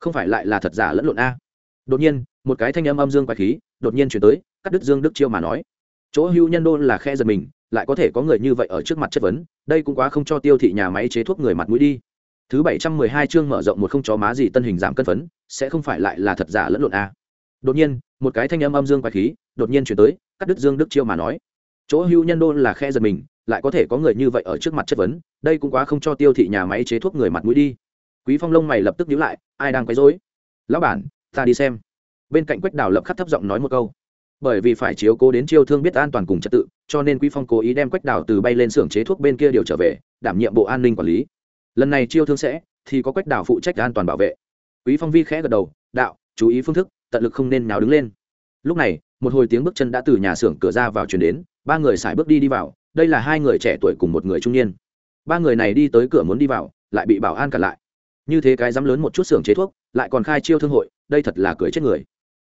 không phải lại là thật giả lẫn lộn a. Đột nhiên, một cái thanh âm âm dương quái khí đột nhiên chuyển tới, cắt đứt dương đức chiêu mà nói. Chỗ hưu nhân đô là khe giật mình, lại có thể có người như vậy ở trước mặt chất vấn, đây cũng quá không cho tiêu thị nhà máy chế thuốc người mặt mũi đi. Thứ bảy trăm mười hai chương mở rộng một không chó má gì tân hình giảm cân phấn, sẽ không phải lại là thật giả lẫn lộn a. Đột nhiên, một cái thanh âm âm dương quái khí đột nhiên chuyển tới, cắt đứt dương đức chiêu mà nói. Chỗ hưu nhân đô là khe giật mình, lại có thể có người như vậy ở trước mặt chất vấn, đây cũng quá không cho tiêu thị nhà máy chế thuốc người mặt mũi đi quý phong lông mày lập tức nhíu lại, ai đang quấy rối? Lão bản, ta đi xem. Bên cạnh quách đào lập khắc thấp giọng nói một câu. Bởi vì phải chiếu cố đến chiêu thương biết an toàn cùng trật tự, cho nên quý phong cố ý đem quách đào từ bay lên xưởng chế thuốc bên kia điều trở về, đảm nhiệm bộ an ninh quản lý. Lần này chiêu thương sẽ, thì có quách đào phụ trách an toàn bảo vệ. Quý phong vi khẽ gật đầu, đạo, chú ý phương thức, tận lực không nên nào đứng lên. Lúc này, một hồi tiếng bước chân đã từ nhà xưởng cửa ra vào chuyển đến, ba người xài bước đi đi vào, đây là hai người trẻ tuổi cùng một người trung niên. Ba người này đi tới cửa muốn đi vào, lại bị bảo an cản lại như thế cái dám lớn một chút xưởng chế thuốc, lại còn khai chiêu thương hội, đây thật là cười chết người.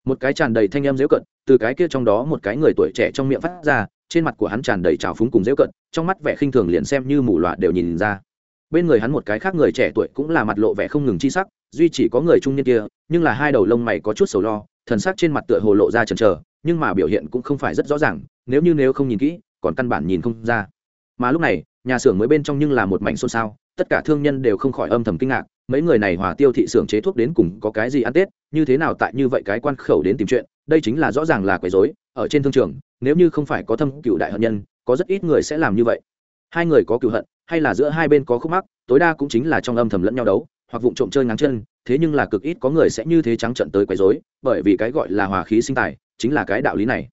Một cái tràn đầy thanh em dễu cận từ cái kia trong đó một cái người tuổi trẻ trong miệng phát ra, trên mặt của hắn tràn đầy trào phúng cùng dễu cận trong mắt vẻ khinh thường liền xem như mù loà đều nhìn ra. Bên người hắn một cái khác người trẻ tuổi cũng là mặt lộ vẻ không ngừng chi sắc, duy chỉ có người trung niên kia, nhưng là hai đầu lông mày có chút sầu lo, thần sắc trên mặt tựa hồ lộ ra chần chờ, nhưng mà biểu hiện cũng không phải rất rõ ràng, nếu như nếu không nhìn kỹ, còn căn bản nhìn không ra. Mà lúc này, nhà xưởng mới bên trong nhưng là một mảnh xôn xao, tất cả thương nhân đều không khỏi âm thầm kinh ngạc mấy người này hòa tiêu thị xưởng chế thuốc đến cùng có cái gì ăn tết, như thế nào tại như vậy cái quan khẩu đến tìm chuyện, đây chính là rõ ràng là quấy rối, ở trên thương trường, nếu như không phải có thâm cựu đại hận nhân, có rất ít người sẽ làm như vậy. Hai người có cựu hận, hay là giữa hai bên có khúc mắc, tối đa cũng chính là trong âm thầm lẫn nhau đấu, hoặc vụng trộm chơi ngáng chân, thế nhưng là cực ít có người sẽ như thế trắng trận tới quấy rối, bởi vì cái gọi là hòa khí sinh tài, chính là cái đạo lý này.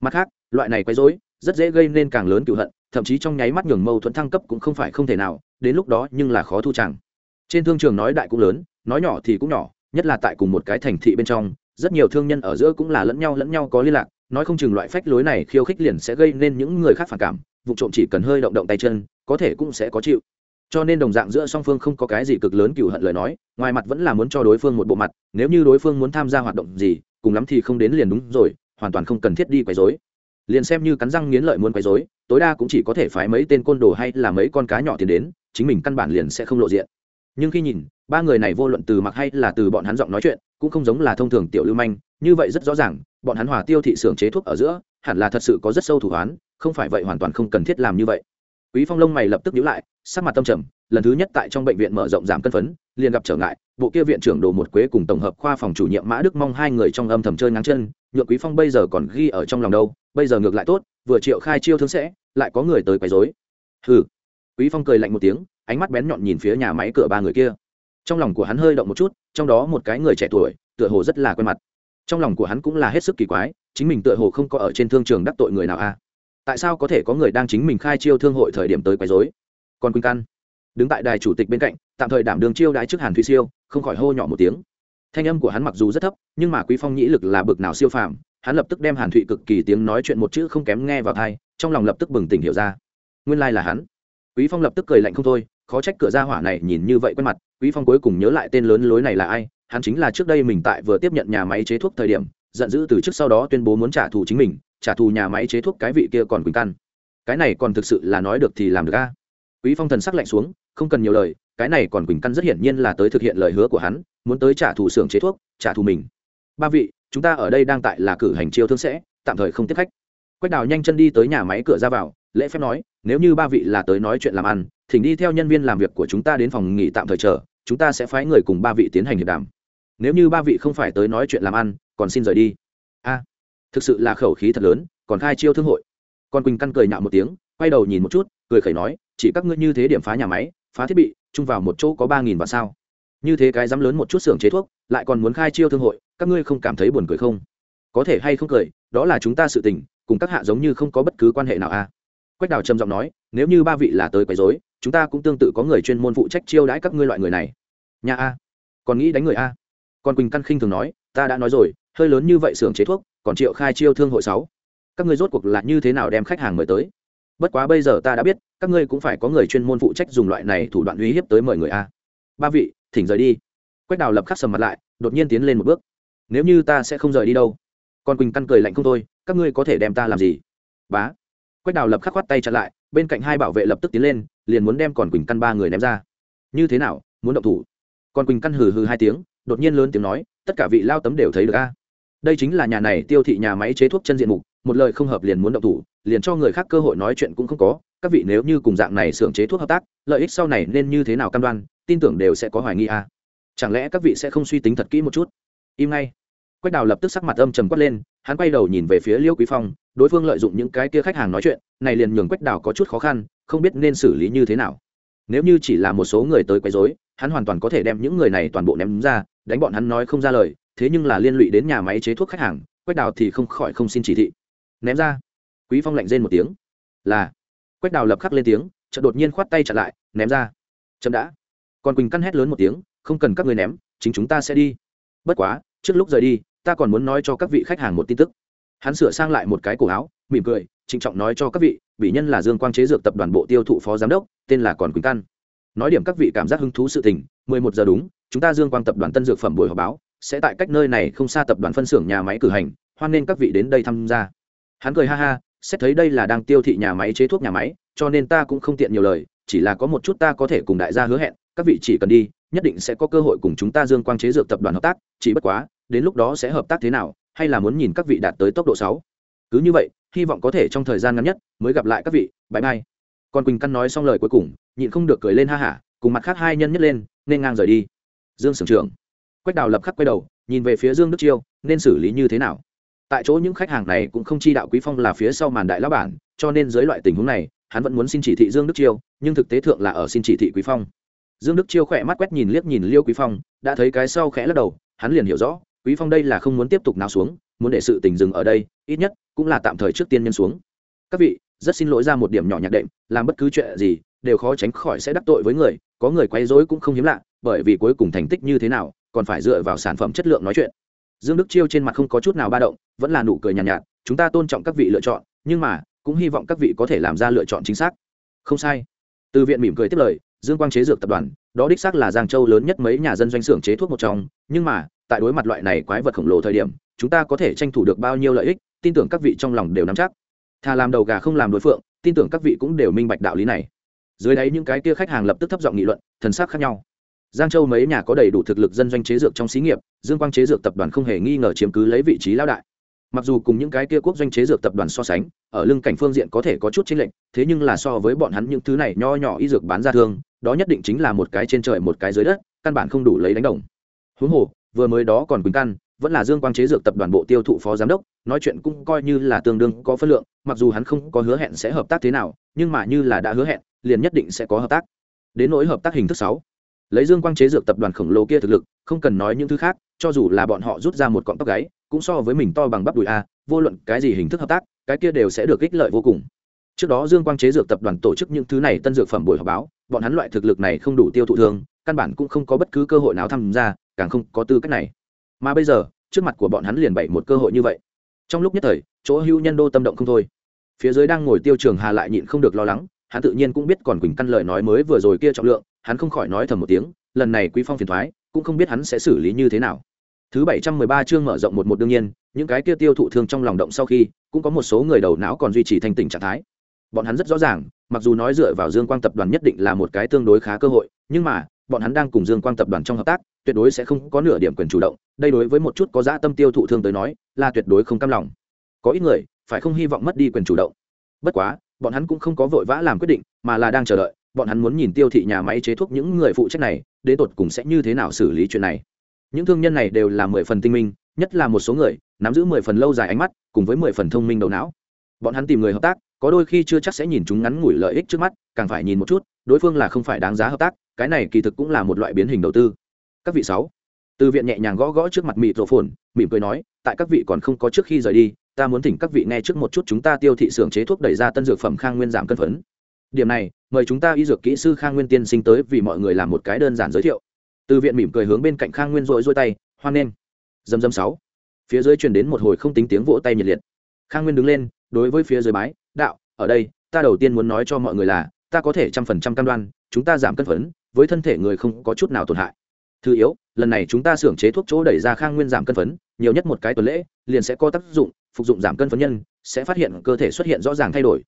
Mặt khác, loại này quấy rối, rất dễ gây nên càng lớn cựu hận, thậm chí trong nháy mắt nhường mâu thuẫn thăng cấp cũng không phải không thể nào, đến lúc đó nhưng là khó thu chẳng trên thương trường nói đại cũng lớn, nói nhỏ thì cũng nhỏ, nhất là tại cùng một cái thành thị bên trong, rất nhiều thương nhân ở giữa cũng là lẫn nhau lẫn nhau có liên lạc, nói không chừng loại phách lối này khiêu khích liền sẽ gây nên những người khác phản cảm, vụ trộm chỉ cần hơi động động tay chân, có thể cũng sẽ có chịu. Cho nên đồng dạng giữa song phương không có cái gì cực lớn cựu hận lời nói, ngoài mặt vẫn là muốn cho đối phương một bộ mặt, nếu như đối phương muốn tham gia hoạt động gì, cùng lắm thì không đến liền đúng rồi, hoàn toàn không cần thiết đi quấy dối liền xem như cắn răng nghiến lợi muốn quấy dối tối đa cũng chỉ có thể phái mấy tên côn đồ hay là mấy con cá nhỏ tiền đến, chính mình căn bản liền sẽ không lộ diện nhưng khi nhìn, ba người này vô luận từ mặc hay là từ bọn hắn giọng nói chuyện, cũng không giống là thông thường tiểu lưu manh, như vậy rất rõ ràng, bọn hắn hòa tiêu thị xưởng chế thuốc ở giữa, hẳn là thật sự có rất sâu thủ hoán, không phải vậy hoàn toàn không cần thiết làm như vậy. Quý phong lông mày lập tức nhíu lại, sắc mặt tâm trầm, lần thứ nhất tại trong bệnh viện mở rộng giảm cân phấn, liền gặp trở ngại, bộ kia viện trưởng đồ một quế cùng tổng hợp khoa phòng chủ nhiệm mã đức mong hai người trong âm thầm chơi ngáng chân, nhượng quý phong bây giờ còn ghi ở trong lòng đâu, bây giờ ngược lại tốt, vừa triệu khai chiêu thương sẽ, lại có người tới quấy rối. Hừ. Quý phong cười lạnh một tiếng ánh mắt bén nhọn nhìn phía nhà máy cửa ba người kia. Trong lòng của hắn hơi động một chút, trong đó một cái người trẻ tuổi, tựa hồ rất là quen mặt. Trong lòng của hắn cũng là hết sức kỳ quái, chính mình tựa hồ không có ở trên thương trường đắc tội người nào a tại sao có thể có người đang chính mình khai chiêu thương hội thời điểm tới quấy dối còn quỳnh căn, đứng tại đài chủ tịch bên cạnh, tạm thời đảm đường chiêu đãi trước hàn Thụy siêu, không khỏi hô nhỏ một tiếng. Thanh âm của hắn mặc dù rất thấp, nhưng mà quý phong nhĩ lực là bực nào siêu phàm, hắn lập tức đem hàn thụy cực kỳ tiếng nói chuyện một chữ không kém nghe vào thai trong lòng lập tức bừng tỉnh hiểu ra. Nguyên lai là hắn. Quý phong lập tức cười lạnh không thôi khó trách cửa ra hỏa này nhìn như vậy quen mặt, quý phong cuối cùng nhớ lại tên lớn lối này là ai, hắn chính là trước đây mình tại vừa tiếp nhận nhà máy chế thuốc thời điểm, giận dữ từ trước sau đó tuyên bố muốn trả thù chính mình, trả thù nhà máy chế thuốc cái vị kia còn quỳnh căn. Cái này còn thực sự là nói được thì làm được a. Quý phong thần sắc lạnh xuống, không cần nhiều lời, cái này còn quỳnh căn rất hiển nhiên là tới thực hiện lời hứa của hắn, muốn tới trả thù xưởng chế thuốc, trả thù mình. Ba vị, chúng ta ở đây đang tại là cử hành chiêu thương sẽ, tạm thời không tiếp khách. Quách đào nhanh chân đi tới nhà máy cửa ra vào, lễ phép nói, nếu như ba vị là tới nói chuyện làm ăn thỉnh đi theo nhân viên làm việc của chúng ta đến phòng nghỉ tạm thời chờ, chúng ta sẽ phái người cùng ba vị tiến hành hiệp đàm. Nếu như ba vị không phải tới nói chuyện làm ăn, còn xin rời đi. A, thực sự là khẩu khí thật lớn, còn khai chiêu thương hội. Còn quỳnh căn cười nhạo một tiếng, quay đầu nhìn một chút, cười khẩy nói, chỉ các ngươi như thế điểm phá nhà máy, phá thiết bị, chung vào một chỗ có ba nghìn và sao? Như thế cái dám lớn một chút xưởng chế thuốc, lại còn muốn khai chiêu thương hội, các ngươi không cảm thấy buồn cười không? Có thể hay không cười, đó là chúng ta sự tình, cùng các hạ giống như không có bất cứ quan hệ nào a. Quách đào trầm giọng nói, nếu như ba vị là tới quấy dối chúng ta cũng tương tự có người chuyên môn phụ trách chiêu đãi các ngươi loại người này. Nhà a. Còn nghĩ đánh người a. Còn quỳnh căn khinh thường nói, ta đã nói rồi, hơi lớn như vậy xưởng chế thuốc, còn triệu khai chiêu thương hội sáu. Các ngươi rốt cuộc là như thế nào đem khách hàng mời tới? Bất quá bây giờ ta đã biết, các ngươi cũng phải có người chuyên môn phụ trách dùng loại này thủ đoạn uy hiếp tới mời người a. Ba vị, thỉnh rời đi. Quách đào lập khắc sầm mặt lại, đột nhiên tiến lên một bước. Nếu như ta sẽ không rời đi đâu? Còn quỳnh căn cười lạnh không thôi, các ngươi có thể đem ta làm gì? Bá. Quách đào lập khắc khoát tay chặn lại bên cạnh hai bảo vệ lập tức tiến lên, liền muốn đem còn quỳnh căn ba người ném ra. Như thế nào, muốn động thủ? Còn quỳnh căn hừ hừ hai tiếng, đột nhiên lớn tiếng nói, tất cả vị lao tấm đều thấy được a. Đây chính là nhà này tiêu thị nhà máy chế thuốc chân diện mục, một lời không hợp liền muốn động thủ, liền cho người khác cơ hội nói chuyện cũng không có. Các vị nếu như cùng dạng này xưởng chế thuốc hợp tác, lợi ích sau này nên như thế nào cam đoan, tin tưởng đều sẽ có hoài nghi a. Chẳng lẽ các vị sẽ không suy tính thật kỹ một chút? Im ngay. Quách đào lập tức sắc mặt âm trầm quát lên, hắn quay đầu nhìn về phía liêu quý phong đối phương lợi dụng những cái kia khách hàng nói chuyện, này liền nhường quách đào có chút khó khăn, không biết nên xử lý như thế nào. Nếu như chỉ là một số người tới quấy rối, hắn hoàn toàn có thể đem những người này toàn bộ ném ra, đánh bọn hắn nói không ra lời, thế nhưng là liên lụy đến nhà máy chế thuốc khách hàng, quách đào thì không khỏi không xin chỉ thị. Ném ra. Quý phong lạnh rên một tiếng. Là. Quách đào lập khắc lên tiếng, chợt đột nhiên khoát tay chặn lại, ném ra. Chậm đã. Còn quỳnh căn hét lớn một tiếng, không cần các người ném, chính chúng ta sẽ đi. Bất quá, trước lúc rời đi, ta còn muốn nói cho các vị khách hàng một tin tức hắn sửa sang lại một cái cổ áo, mỉm cười, trịnh trọng nói cho các vị bị nhân là dương quang chế dược tập đoàn bộ tiêu thụ phó giám đốc, tên là còn quỳnh căn. Nói điểm các vị cảm giác hứng thú sự tình, mười một giờ đúng, chúng ta dương quang tập đoàn tân dược phẩm buổi họp báo, sẽ tại cách nơi này không xa tập đoàn phân xưởng nhà máy cử hành, hoan nên các vị đến đây tham gia. Hắn cười ha ha, xét thấy đây là đang tiêu thị nhà máy chế thuốc nhà máy, cho nên ta cũng không tiện nhiều lời, chỉ là có một chút ta có thể cùng đại gia hứa hẹn, các vị chỉ cần đi, nhất định sẽ có cơ hội cùng chúng ta dương quang chế dược tập đoàn hợp tác, chỉ bất quá, đến lúc đó sẽ hợp tác thế nào hay là muốn nhìn các vị đạt tới tốc độ sáu? Cứ như vậy, hy vọng có thể trong thời gian ngắn nhất mới gặp lại các vị bãi bay còn quỳnh căn nói xong lời cuối cùng, nhịn không được cười lên ha hả, cùng mặt khác hai nhân nhất lên, nên ngang rời đi. Dương sưởng trưởng. Quách đào lập khắc quay đầu, nhìn về phía dương đức chiêu, nên xử lý như thế nào? Tại chỗ những khách hàng này cũng không chi đạo quý phong là phía sau màn đại lão bản, cho nên dưới loại tình huống này, hắn vẫn muốn xin chỉ thị dương đức chiêu, nhưng thực tế thượng là ở xin chỉ thị quý phong. Dương đức chiêu khỏe mắt quét nhìn liếc nhìn liêu quý phong, đã thấy cái sau khẽ lắc đầu, hắn liền hiểu rõ quý phong đây là không muốn tiếp tục nào xuống muốn để sự tình dừng ở đây ít nhất cũng là tạm thời trước tiên nhân xuống. Các vị rất xin lỗi ra một điểm nhỏ nhạc đệm làm bất cứ chuyện gì đều khó tránh khỏi sẽ đắc tội với người có người quay rối cũng không hiếm lạ bởi vì cuối cùng thành tích như thế nào còn phải dựa vào sản phẩm chất lượng nói chuyện. Dương đức chiêu trên mặt không có chút nào ba động vẫn là nụ cười nhàn nhạt, nhạt chúng ta tôn trọng các vị lựa chọn nhưng mà cũng hy vọng các vị có thể làm ra lựa chọn chính xác. Không sai. Từ viện mỉm cười tiếp lời dương quang chế dược tập đoàn đó đích xác là giang châu lớn nhất mấy nhà dân doanh xưởng chế thuốc một trong nhưng mà tại đối mặt loại này quái vật khổng lồ thời điểm, chúng ta có thể tranh thủ được bao nhiêu lợi ích, tin tưởng các vị trong lòng đều nắm chắc. Thà làm đầu gà không làm đối phượng, tin tưởng các vị cũng đều minh bạch đạo lý này. Dưới đấy những cái kia khách hàng lập tức thấp giọng nghị luận, thần sắc khác nhau. Giang châu mấy nhà có đầy đủ thực lực dân doanh chế dược trong xí nghiệp, dương quang chế dược tập đoàn không hề nghi ngờ chiếm cứ lấy vị trí lao đại. Mặc dù cùng những cái kia quốc doanh chế dược tập đoàn so sánh, ở lưng cảnh phương diện có thể có chút chênh lệch, thế nhưng là so với bọn hắn những thứ này nho nhỏ y dược bán ra thương, đó nhất định chính là một cái trên trời một cái dưới đất, căn bản không đủ lấy đánh đồng. Huống hồ vừa mới đó còn quỳnh căn, vẫn là dương quang chế dược tập đoàn bộ tiêu thụ phó giám đốc, nói chuyện cũng coi như là tương đương có phân lượng, mặc dù hắn không có hứa hẹn sẽ hợp tác thế nào, nhưng mà như là đã hứa hẹn, liền nhất định sẽ có hợp tác. Đến nỗi hợp tác hình thức sáu, lấy dương quang chế dược tập đoàn khổng lồ kia thực lực, không cần nói những thứ khác, cho dù là bọn họ rút ra một cọng tóc gáy, cũng so với mình to bằng bắp đùi a, vô luận cái gì hình thức hợp tác, cái kia đều sẽ được ích lợi vô cùng. Trước đó dương quang chế dược tập đoàn tổ chức những thứ này tân dược phẩm buổi họp báo, bọn hắn loại thực lực này không đủ tiêu thụ thường, căn bản cũng không có bất cứ cơ hội nào tham gia càng không có tư cách này. Mà bây giờ, trước mặt của bọn hắn liền bày một cơ hội như vậy. Trong lúc nhất thời, chỗ hưu nhân đô tâm động không thôi. Phía dưới đang ngồi tiêu trường hà lại nhịn không được lo lắng, hắn tự nhiên cũng biết còn quỳnh căn lời nói mới vừa rồi kia trọng lượng, hắn không khỏi nói thầm một tiếng, lần này quý phong phiền thoái, cũng không biết hắn sẽ xử lý như thế nào. Thứ bảy trăm mười ba chương mở rộng một một đương nhiên, những cái kia tiêu thụ thương trong lòng động sau khi, cũng có một số người đầu não còn duy trì thanh tỉnh trạng thái. Bọn hắn rất rõ ràng, mặc dù nói dựa vào dương quang tập đoàn nhất định là một cái tương đối khá cơ hội, nhưng mà bọn hắn đang cùng dương quang tập đoàn trong hợp tác, tuyệt đối sẽ không có nửa điểm quyền chủ động, đây đối với một chút có dã tâm tiêu thụ thương tới nói, là tuyệt đối không cam lòng. Có ít người, phải không hy vọng mất đi quyền chủ động. Bất quá, bọn hắn cũng không có vội vã làm quyết định, mà là đang chờ đợi, bọn hắn muốn nhìn tiêu thị nhà máy chế thuốc những người phụ trách này, đến tột cùng sẽ như thế nào xử lý chuyện này. Những thương nhân này đều là mười phần tinh minh, nhất là một số người, nắm giữ mười phần lâu dài ánh mắt, cùng với mười phần thông minh đầu não. Bọn hắn tìm người hợp tác, có đôi khi chưa chắc sẽ nhìn chúng ngắn ngủi lợi ích trước mắt, càng phải nhìn một chút, đối phương là không phải đáng giá hợp tác cái này kỳ thực cũng là một loại biến hình đầu tư. Các vị sáu, từ viện nhẹ nhàng gõ gõ trước mặt mịt rổ phồn mỉm cười nói, tại các vị còn không có trước khi rời đi, ta muốn thỉnh các vị nghe trước một chút chúng ta tiêu thị xưởng chế thuốc đẩy ra tân dược phẩm khang nguyên giảm cân phấn. Điểm này, mời chúng ta y dược kỹ sư khang nguyên tiên sinh tới vì mọi người làm một cái đơn giản giới thiệu. Từ viện mỉm cười hướng bên cạnh khang nguyên rội rôi tay, hoan nghênh. Dầm dầm sáu, phía dưới truyền đến một hồi không tính tiếng vỗ tay nhiệt liệt. Khang nguyên đứng lên, đối với phía dưới bái, đạo, ở đây, ta đầu tiên muốn nói cho mọi người là, ta có thể trăm phần trăm cam đoan, chúng ta giảm cân phấn với thân thể người không có chút nào tổn hại. Thứ yếu, lần này chúng ta xưởng chế thuốc chỗ đẩy ra khang nguyên giảm cân phấn, nhiều nhất một cái tuần lễ, liền sẽ có tác dụng, phục dụng giảm cân phấn nhân, sẽ phát hiện cơ thể xuất hiện rõ ràng thay đổi.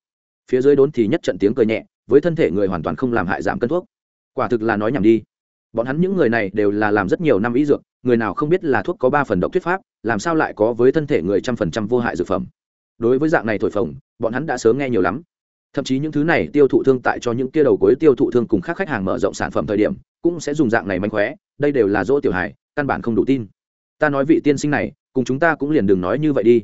Phía dưới đốn thì nhất trận tiếng cười nhẹ, với thân thể người hoàn toàn không làm hại giảm cân thuốc. Quả thực là nói nhầm đi. Bọn hắn những người này đều là làm rất nhiều năm ý dược, người nào không biết là thuốc có ba phần độc thuyết pháp, làm sao lại có với thân thể người trăm phần trăm vô hại dược phẩm. Đối với dạng này thổi phồng, bọn hắn đã sớm nghe nhiều lắm thậm chí những thứ này tiêu thụ thương tại cho những kia đầu cuối tiêu thụ thương cùng khác khách hàng mở rộng sản phẩm thời điểm, cũng sẽ dùng dạng này mánh khóe, đây đều là dỗ tiểu hài, căn bản không đủ tin. Ta nói vị tiên sinh này, cùng chúng ta cũng liền đừng nói như vậy đi.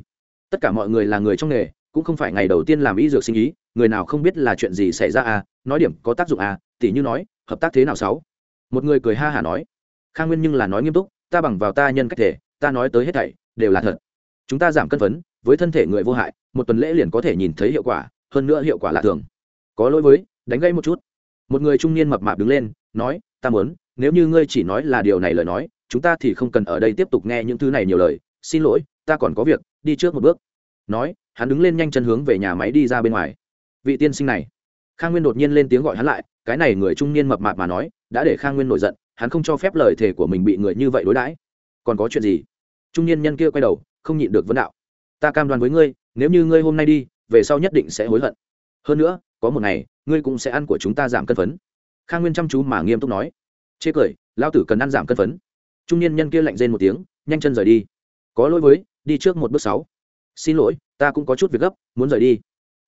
Tất cả mọi người là người trong nghề, cũng không phải ngày đầu tiên làm y dược sinh ý, người nào không biết là chuyện gì xảy ra à nói điểm có tác dụng à tỉ như nói, hợp tác thế nào sáu? Một người cười ha hả nói, khang nguyên nhưng là nói nghiêm túc, ta bằng vào ta nhân cách thể, ta nói tới hết thảy, đều là thật. Chúng ta giảm cân phấn, với thân thể người vô hại, một tuần lễ liền có thể nhìn thấy hiệu quả hơn nữa hiệu quả lạ thường. Có lỗi với, đánh gây một chút. Một người trung niên mập mạp đứng lên, nói, ta muốn, nếu như ngươi chỉ nói là điều này lời nói, chúng ta thì không cần ở đây tiếp tục nghe những thứ này nhiều lời. Xin lỗi, ta còn có việc, đi trước một bước. Nói, hắn đứng lên nhanh chân hướng về nhà máy đi ra bên ngoài. Vị tiên sinh này. Khang nguyên đột nhiên lên tiếng gọi hắn lại, cái này người trung niên mập mạp mà nói, đã để khang nguyên nổi giận, hắn không cho phép lời thề của mình bị người như vậy đối đãi. Còn có chuyện gì? Trung niên nhân kia quay đầu, không nhịn được vấn đạo. Ta cam đoan với ngươi, nếu như ngươi hôm nay đi về sau nhất định sẽ hối hận. Hơn nữa, có một ngày, ngươi cũng sẽ ăn của chúng ta giảm cân phấn. Khang nguyên chăm chú mà nghiêm túc nói. Chê cười lao tử cần ăn giảm cân phấn. Trung niên nhân kia lạnh rên một tiếng, nhanh chân rời đi. Có lỗi với, đi trước một bước sáu. Xin lỗi, ta cũng có chút việc gấp, muốn rời đi.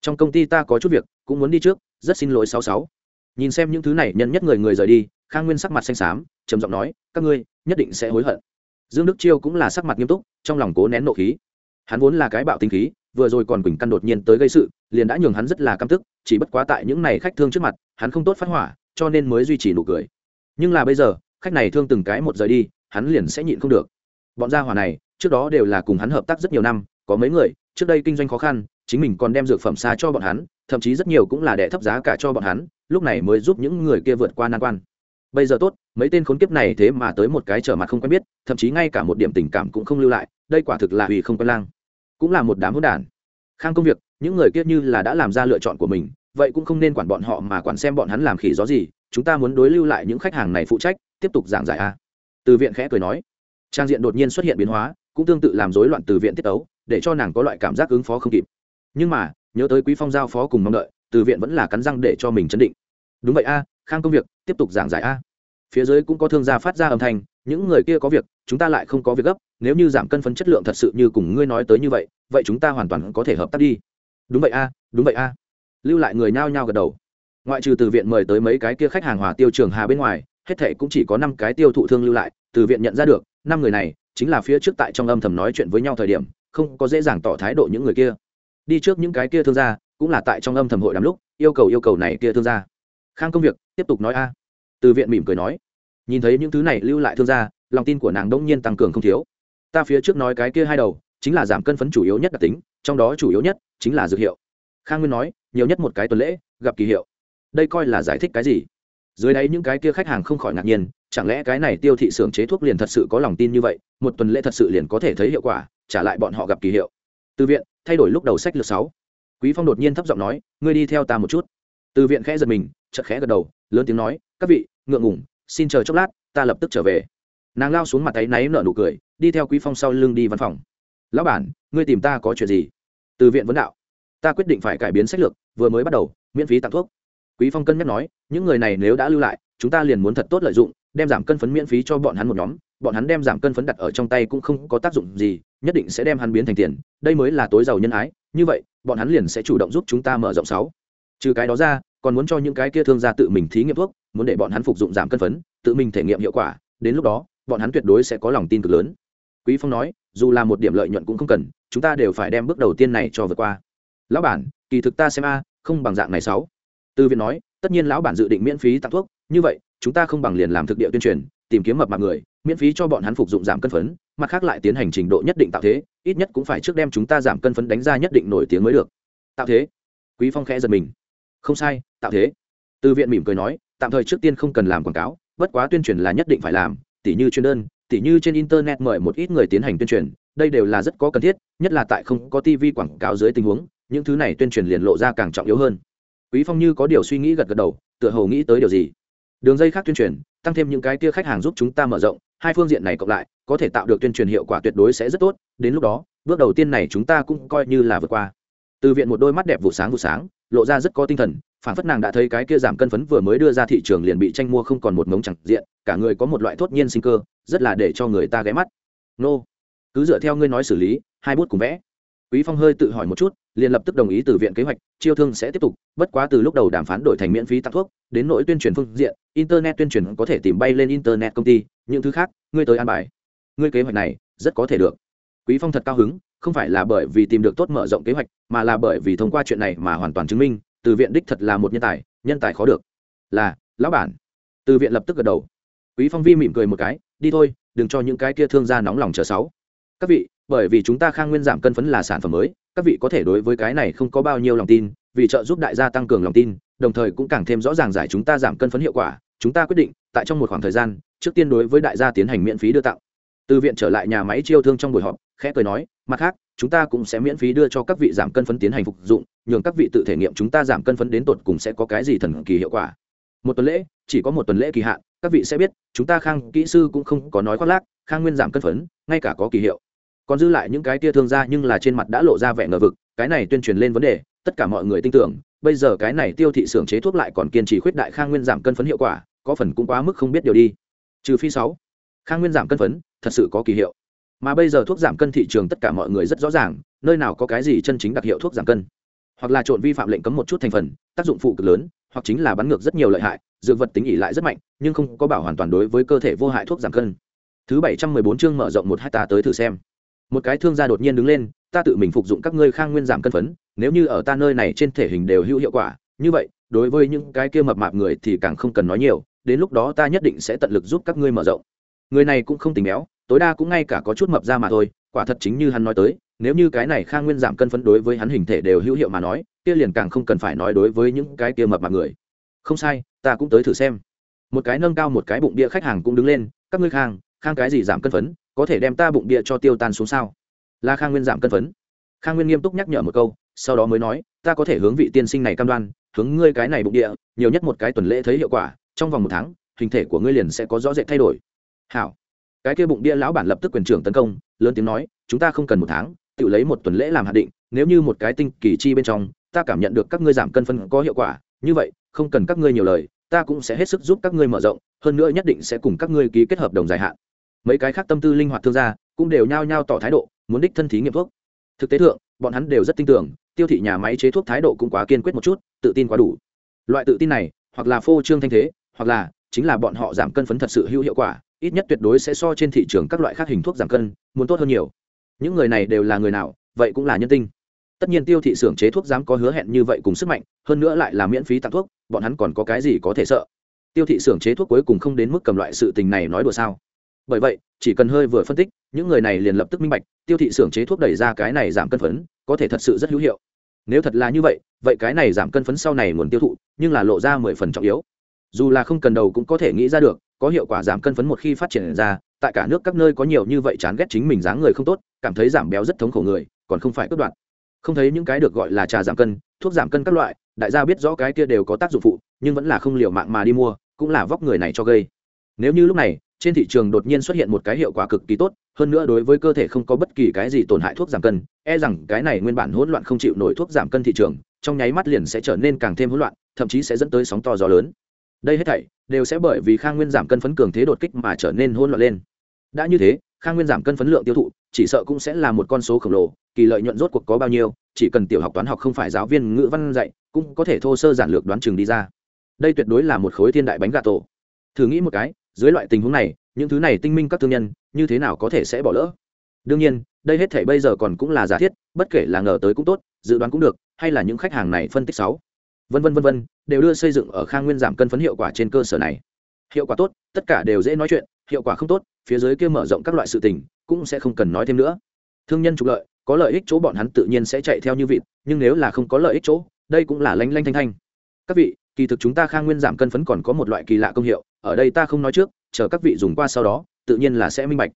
Trong công ty ta có chút việc, cũng muốn đi trước, rất xin lỗi sáu sáu. Nhìn xem những thứ này nhân nhất người người rời đi, khang nguyên sắc mặt xanh xám, trầm giọng nói, các ngươi, nhất định sẽ hối hận. Dương đức chiêu cũng là sắc mặt nghiêm túc, trong lòng cố nén nộ khí. Hắn vốn là cái bạo tinh khí vừa rồi còn quỳnh căn đột nhiên tới gây sự, liền đã nhường hắn rất là căm tức, chỉ bất quá tại những này khách thương trước mặt, hắn không tốt phát hỏa, cho nên mới duy trì nụ cười. Nhưng là bây giờ, khách này thương từng cái một rời đi, hắn liền sẽ nhịn không được. Bọn gia hỏa này, trước đó đều là cùng hắn hợp tác rất nhiều năm, có mấy người, trước đây kinh doanh khó khăn, chính mình còn đem dược phẩm xa cho bọn hắn, thậm chí rất nhiều cũng là đẻ thấp giá cả cho bọn hắn, lúc này mới giúp những người kia vượt qua nan quan. Bây giờ tốt, mấy tên khốn kiếp này thế mà tới một cái trở mặt không quen biết, thậm chí ngay cả một điểm tình cảm cũng không lưu lại, đây quả thực là hủy không quen lang cũng là một đám hỗn đản. Khang công việc, những người kia như là đã làm ra lựa chọn của mình, vậy cũng không nên quản bọn họ mà quản xem bọn hắn làm khỉ gió gì, chúng ta muốn đối lưu lại những khách hàng này phụ trách, tiếp tục giảng giải a. Từ viện khẽ cười nói. Trang diện đột nhiên xuất hiện biến hóa, cũng tương tự làm rối loạn từ viện tiết tấu, để cho nàng có loại cảm giác ứng phó không kịp. Nhưng mà, nhớ tới quý phong giao phó cùng mong đợi, từ viện vẫn là cắn răng để cho mình chấn định. Đúng vậy a, khang công việc, tiếp tục giảng giải a. Phía dưới cũng có thương gia phát ra âm thanh những người kia có việc, chúng ta lại không có việc gấp, nếu như giảm cân phấn chất lượng thật sự như cùng ngươi nói tới như vậy vậy chúng ta hoàn toàn có thể hợp tác đi. Đúng vậy a, đúng vậy a. Lưu lại người nhao nhao gật đầu. Ngoại trừ từ viện mời tới mấy cái kia khách hàng hòa tiêu trường hà bên ngoài, hết thệ cũng chỉ có năm cái tiêu thụ thương lưu lại, từ viện nhận ra được, năm người này chính là phía trước tại trong âm thầm nói chuyện với nhau thời điểm, không có dễ dàng tỏ thái độ những người kia. Đi trước những cái kia thương gia, cũng là tại trong âm thầm hội đám lúc, yêu cầu yêu cầu này kia thương gia. Khang công việc, tiếp tục nói a. Từ viện mỉm cười nói nhìn thấy những thứ này lưu lại thương gia, lòng tin của nàng đông nhiên tăng cường không thiếu. Ta phía trước nói cái kia hai đầu, chính là giảm cân phấn chủ yếu nhất đặc tính, trong đó chủ yếu nhất chính là dược hiệu. Khang nguyên nói, nhiều nhất một cái tuần lễ, gặp kỳ hiệu. Đây coi là giải thích cái gì? Dưới đáy những cái kia khách hàng không khỏi ngạc nhiên, chẳng lẽ cái này tiêu thị xưởng chế thuốc liền thật sự có lòng tin như vậy, một tuần lễ thật sự liền có thể thấy hiệu quả, trả lại bọn họ gặp kỳ hiệu. Từ viện, thay đổi lúc đầu sách lược sáu. Quý phong đột nhiên thấp giọng nói, ngươi đi theo ta một chút. Từ viện khẽ giật mình, chợt khẽ gật đầu, lớn tiếng nói, các vị, ngượng ngủng xin chờ chốc lát, ta lập tức trở về. Nàng lao xuống mặt tay náy nở nụ cười, đi theo quý phong sau lưng đi văn phòng. Lão bản, ngươi tìm ta có chuyện gì? Từ viện vấn đạo. Ta quyết định phải cải biến sách lược, vừa mới bắt đầu, miễn phí tặng thuốc. Quý phong cân nhắc nói, những người này nếu đã lưu lại, chúng ta liền muốn thật tốt lợi dụng, đem giảm cân phấn miễn phí cho bọn hắn một nhóm. Bọn hắn đem giảm cân phấn đặt ở trong tay cũng không có tác dụng gì, nhất định sẽ đem hắn biến thành tiền. Đây mới là tối giàu nhân ái, như vậy, bọn hắn liền sẽ chủ động giúp chúng ta mở rộng sáu. Trừ cái đó ra còn muốn cho những cái kia thương gia tự mình thí nghiệm thuốc, muốn để bọn hắn phục dụng giảm cân phấn, tự mình thể nghiệm hiệu quả, đến lúc đó, bọn hắn tuyệt đối sẽ có lòng tin cực lớn. Quý phong nói, dù là một điểm lợi nhuận cũng không cần, chúng ta đều phải đem bước đầu tiên này cho vượt qua. Lão bản, kỳ thực ta xem a, không bằng dạng này sáu. Tư viện nói, tất nhiên lão bản dự định miễn phí tặng thuốc, như vậy, chúng ta không bằng liền làm thực địa tuyên truyền, tìm kiếm mập mạp người, miễn phí cho bọn hắn phục dụng giảm cân phấn, mặt khác lại tiến hành trình độ nhất định tạo thế, ít nhất cũng phải trước đem chúng ta giảm cân phấn đánh ra nhất định nổi tiếng mới được. Tạo thế. Quý phong khẽ giật mình không sai, tạo thế. Từ viện mỉm cười nói, tạm thời trước tiên không cần làm quảng cáo, bất quá tuyên truyền là nhất định phải làm, tỉ như chuyên đơn, tỉ như trên internet mời một ít người tiến hành tuyên truyền, đây đều là rất có cần thiết, nhất là tại không có tv quảng cáo dưới tình huống, những thứ này tuyên truyền liền lộ ra càng trọng yếu hơn. Quý phong như có điều suy nghĩ gật gật đầu, tựa hồ nghĩ tới điều gì. Đường dây khác tuyên truyền, tăng thêm những cái kia khách hàng giúp chúng ta mở rộng, hai phương diện này cộng lại, có thể tạo được tuyên truyền hiệu quả tuyệt đối sẽ rất tốt, đến lúc đó, bước đầu tiên này chúng ta cũng coi như là vượt qua. Từ viện một đôi mắt đẹp vụ sáng vụ sáng lộ ra rất có tinh thần phản phất nàng đã thấy cái kia giảm cân phấn vừa mới đưa ra thị trường liền bị tranh mua không còn một mống chẳng diện, cả người có một loại thốt nhiên sinh cơ, rất là để cho người ta ghé mắt. Nô, cứ dựa theo ngươi nói xử lý, hai bút cùng vẽ. Quý phong hơi tự hỏi một chút, liền lập tức đồng ý từ viện kế hoạch, chiêu thương sẽ tiếp tục, bất quá từ lúc đầu đàm phán đổi thành miễn phí tặng thuốc, đến nỗi tuyên truyền phương diện, internet tuyên truyền có thể tìm bay lên internet công ty, những thứ khác, ngươi tới an bài. Ngươi kế hoạch này rất có thể được. Quý phong thật cao hứng không phải là bởi vì tìm được tốt mở rộng kế hoạch, mà là bởi vì thông qua chuyện này mà hoàn toàn chứng minh, từ viện đích thật là một nhân tài nhân tài khó được. Là, lão bản. Từ viện lập tức gật đầu. Quý phong vi mỉm cười một cái, đi thôi, đừng cho những cái kia thương gia nóng lòng chờ sáu. Các vị, bởi vì chúng ta khang nguyên giảm cân phấn là sản phẩm mới, các vị có thể đối với cái này không có bao nhiêu lòng tin, vì trợ giúp đại gia tăng cường lòng tin, đồng thời cũng càng thêm rõ ràng giải chúng ta giảm cân phấn hiệu quả. Chúng ta quyết định, tại trong một khoảng thời gian, trước tiên đối với đại gia tiến hành miễn phí đưa tặng từ viện trở lại nhà máy chiêu thương trong buổi họp, khẽ cười nói, mặt khác, chúng ta cũng sẽ miễn phí đưa cho các vị giảm cân phấn tiến hành phục dụng, nhường các vị tự thể nghiệm chúng ta giảm cân phấn đến tột cùng sẽ có cái gì thần kỳ hiệu quả. Một tuần lễ, chỉ có một tuần lễ kỳ hạn, các vị sẽ biết, chúng ta khang kỹ sư cũng không có nói khoác lác, khang nguyên giảm cân phấn, ngay cả có kỳ hiệu. Còn dư lại những cái tia thương ra nhưng là trên mặt đã lộ ra vẻ ngờ vực, cái này tuyên truyền lên vấn đề, tất cả mọi người tin tưởng, bây giờ cái này tiêu thị xưởng chế thuốc lại còn kiên trì khuyết đại khang nguyên giảm cân phấn hiệu quả, có phần cũng quá mức không biết điều đi. Trừ phi sáu, khang nguyên giảm cân phấn thật sự có kỳ hiệu. Mà bây giờ thuốc giảm cân thị trường tất cả mọi người rất rõ ràng, nơi nào có cái gì chân chính đặc hiệu thuốc giảm cân. Hoặc là trộn vi phạm lệnh cấm một chút thành phần, tác dụng phụ cực lớn, hoặc chính là bắn ngược rất nhiều lợi hại, dược vật tính ỉ lại rất mạnh, nhưng không có bảo hoàn toàn đối với cơ thể vô hại thuốc giảm cân. Thứ bảy trăm mười bốn chương mở rộng một hai ta tới thử xem. Một cái thương gia đột nhiên đứng lên, ta tự mình phục dụng các ngươi khang nguyên giảm cân phấn, nếu như ở ta nơi này trên thể hình đều hữu hiệu quả, như vậy, đối với những cái kia mập mạp người thì càng không cần nói nhiều, đến lúc đó ta nhất định sẽ tận lực giúp các ngươi mở rộng người này cũng không tỉnh béo, tối đa cũng ngay cả có chút mập ra mà thôi, quả thật chính như hắn nói tới, nếu như cái này khang nguyên giảm cân phấn đối với hắn hình thể đều hữu hiệu mà nói, kia liền càng không cần phải nói đối với những cái kia mập mà người. Không sai, ta cũng tới thử xem. Một cái nâng cao một cái bụng bia khách hàng cũng đứng lên, các ngươi khang khang cái gì giảm cân phấn, có thể đem ta bụng bia cho tiêu tan xuống sao? Là khang nguyên giảm cân phấn. Khang nguyên nghiêm túc nhắc nhở một câu, sau đó mới nói, ta có thể hướng vị tiên sinh này cam đoan, hướng ngươi cái này bụng địa nhiều nhất một cái tuần lễ thấy hiệu quả, trong vòng một tháng, hình thể của ngươi liền sẽ có rõ rệt thay đổi hảo. Cái kia bụng bia lão bản lập tức quyền trưởng tấn công, lớn tiếng nói, chúng ta không cần một tháng, tự lấy một tuần lễ làm hạn định, nếu như một cái tinh kỳ chi bên trong, ta cảm nhận được các ngươi giảm cân phân có hiệu quả, như vậy, không cần các ngươi nhiều lời, ta cũng sẽ hết sức giúp các ngươi mở rộng, hơn nữa nhất định sẽ cùng các ngươi ký kết hợp đồng dài hạn. Mấy cái khác tâm tư linh hoạt thương gia cũng đều nhao nhao tỏ thái độ, muốn đích thân thí nghiệm thuốc. Thực tế thượng, bọn hắn đều rất tin tưởng, tiêu thị nhà máy chế thuốc thái độ cũng quá kiên quyết một chút, tự tin quá đủ. Loại tự tin này, hoặc là phô trương thanh thế, hoặc là chính là bọn họ giảm cân phấn thật sự hữu hiệu quả ít nhất tuyệt đối sẽ so trên thị trường các loại khác hình thuốc giảm cân, muốn tốt hơn nhiều. Những người này đều là người nào, vậy cũng là nhân tinh. Tất nhiên tiêu thị xưởng chế thuốc dám có hứa hẹn như vậy cùng sức mạnh, hơn nữa lại là miễn phí tặng thuốc, bọn hắn còn có cái gì có thể sợ? Tiêu thị xưởng chế thuốc cuối cùng không đến mức cầm loại sự tình này nói đùa sao? Bởi vậy, chỉ cần hơi vừa phân tích, những người này liền lập tức minh bạch, tiêu thị xưởng chế thuốc đẩy ra cái này giảm cân phấn, có thể thật sự rất hữu hiệu. Nếu thật là như vậy vậy cái này giảm cân phấn sau này nguồn tiêu thụ, nhưng là lộ ra mười phần trọng yếu. Dù là không cần đầu cũng có thể nghĩ ra được có hiệu quả giảm cân phấn một khi phát triển ra, tại cả nước các nơi có nhiều như vậy chán ghét chính mình dáng người không tốt, cảm thấy giảm béo rất thống khổ người, còn không phải cất đoạn không thấy những cái được gọi là trà giảm cân, thuốc giảm cân các loại, đại gia biết rõ cái kia đều có tác dụng phụ, nhưng vẫn là không liều mạng mà đi mua, cũng là vóc người này cho gây. Nếu như lúc này, trên thị trường đột nhiên xuất hiện một cái hiệu quả cực kỳ tốt, hơn nữa đối với cơ thể không có bất kỳ cái gì tổn hại thuốc giảm cân e rằng cái này nguyên bản hỗn loạn không chịu nổi thuốc giảm cân thị trường, trong nháy mắt liền sẽ trở nên càng thêm hỗn loạn, thậm chí sẽ dẫn tới sóng to gió lớn đây hết thảy đều sẽ bởi vì khang nguyên giảm cân phấn cường thế đột kích mà trở nên hôn loạn lên. Đã như thế, khang nguyên giảm cân phấn lượng tiêu thụ, chỉ sợ cũng sẽ là một con số khổng lồ, kỳ lợi nhuận rốt cuộc có bao nhiêu, chỉ cần tiểu học toán học không phải giáo viên ngữ văn dạy, cũng có thể thô sơ giản lược đoán chừng đi ra. Đây tuyệt đối là một khối thiên đại bánh gà tổ. Thử nghĩ một cái, dưới loại tình huống này, những thứ này tinh minh các thương nhân, như thế nào có thể sẽ bỏ lỡ? Đương nhiên, đây hết thể bây giờ còn cũng là giả thiết, bất kể là ngờ tới cũng tốt, dự đoán cũng được, hay là những khách hàng này phân tích sáu vân vân vân vân, đều đưa xây dựng ở khang nguyên giảm cân phấn hiệu quả trên cơ sở này. Hiệu quả tốt, tất cả đều dễ nói chuyện, hiệu quả không tốt, phía dưới kia mở rộng các loại sự tình, cũng sẽ không cần nói thêm nữa. Thương nhân trục lợi, có lợi ích chỗ bọn hắn tự nhiên sẽ chạy theo như vịt, nhưng nếu là không có lợi ích chỗ, đây cũng là lanh lanh thanh thanh. Các vị, kỳ thực chúng ta khang nguyên giảm cân phấn còn có một loại kỳ lạ công hiệu, ở đây ta không nói trước, chờ các vị dùng qua sau đó, tự nhiên là sẽ minh bạch.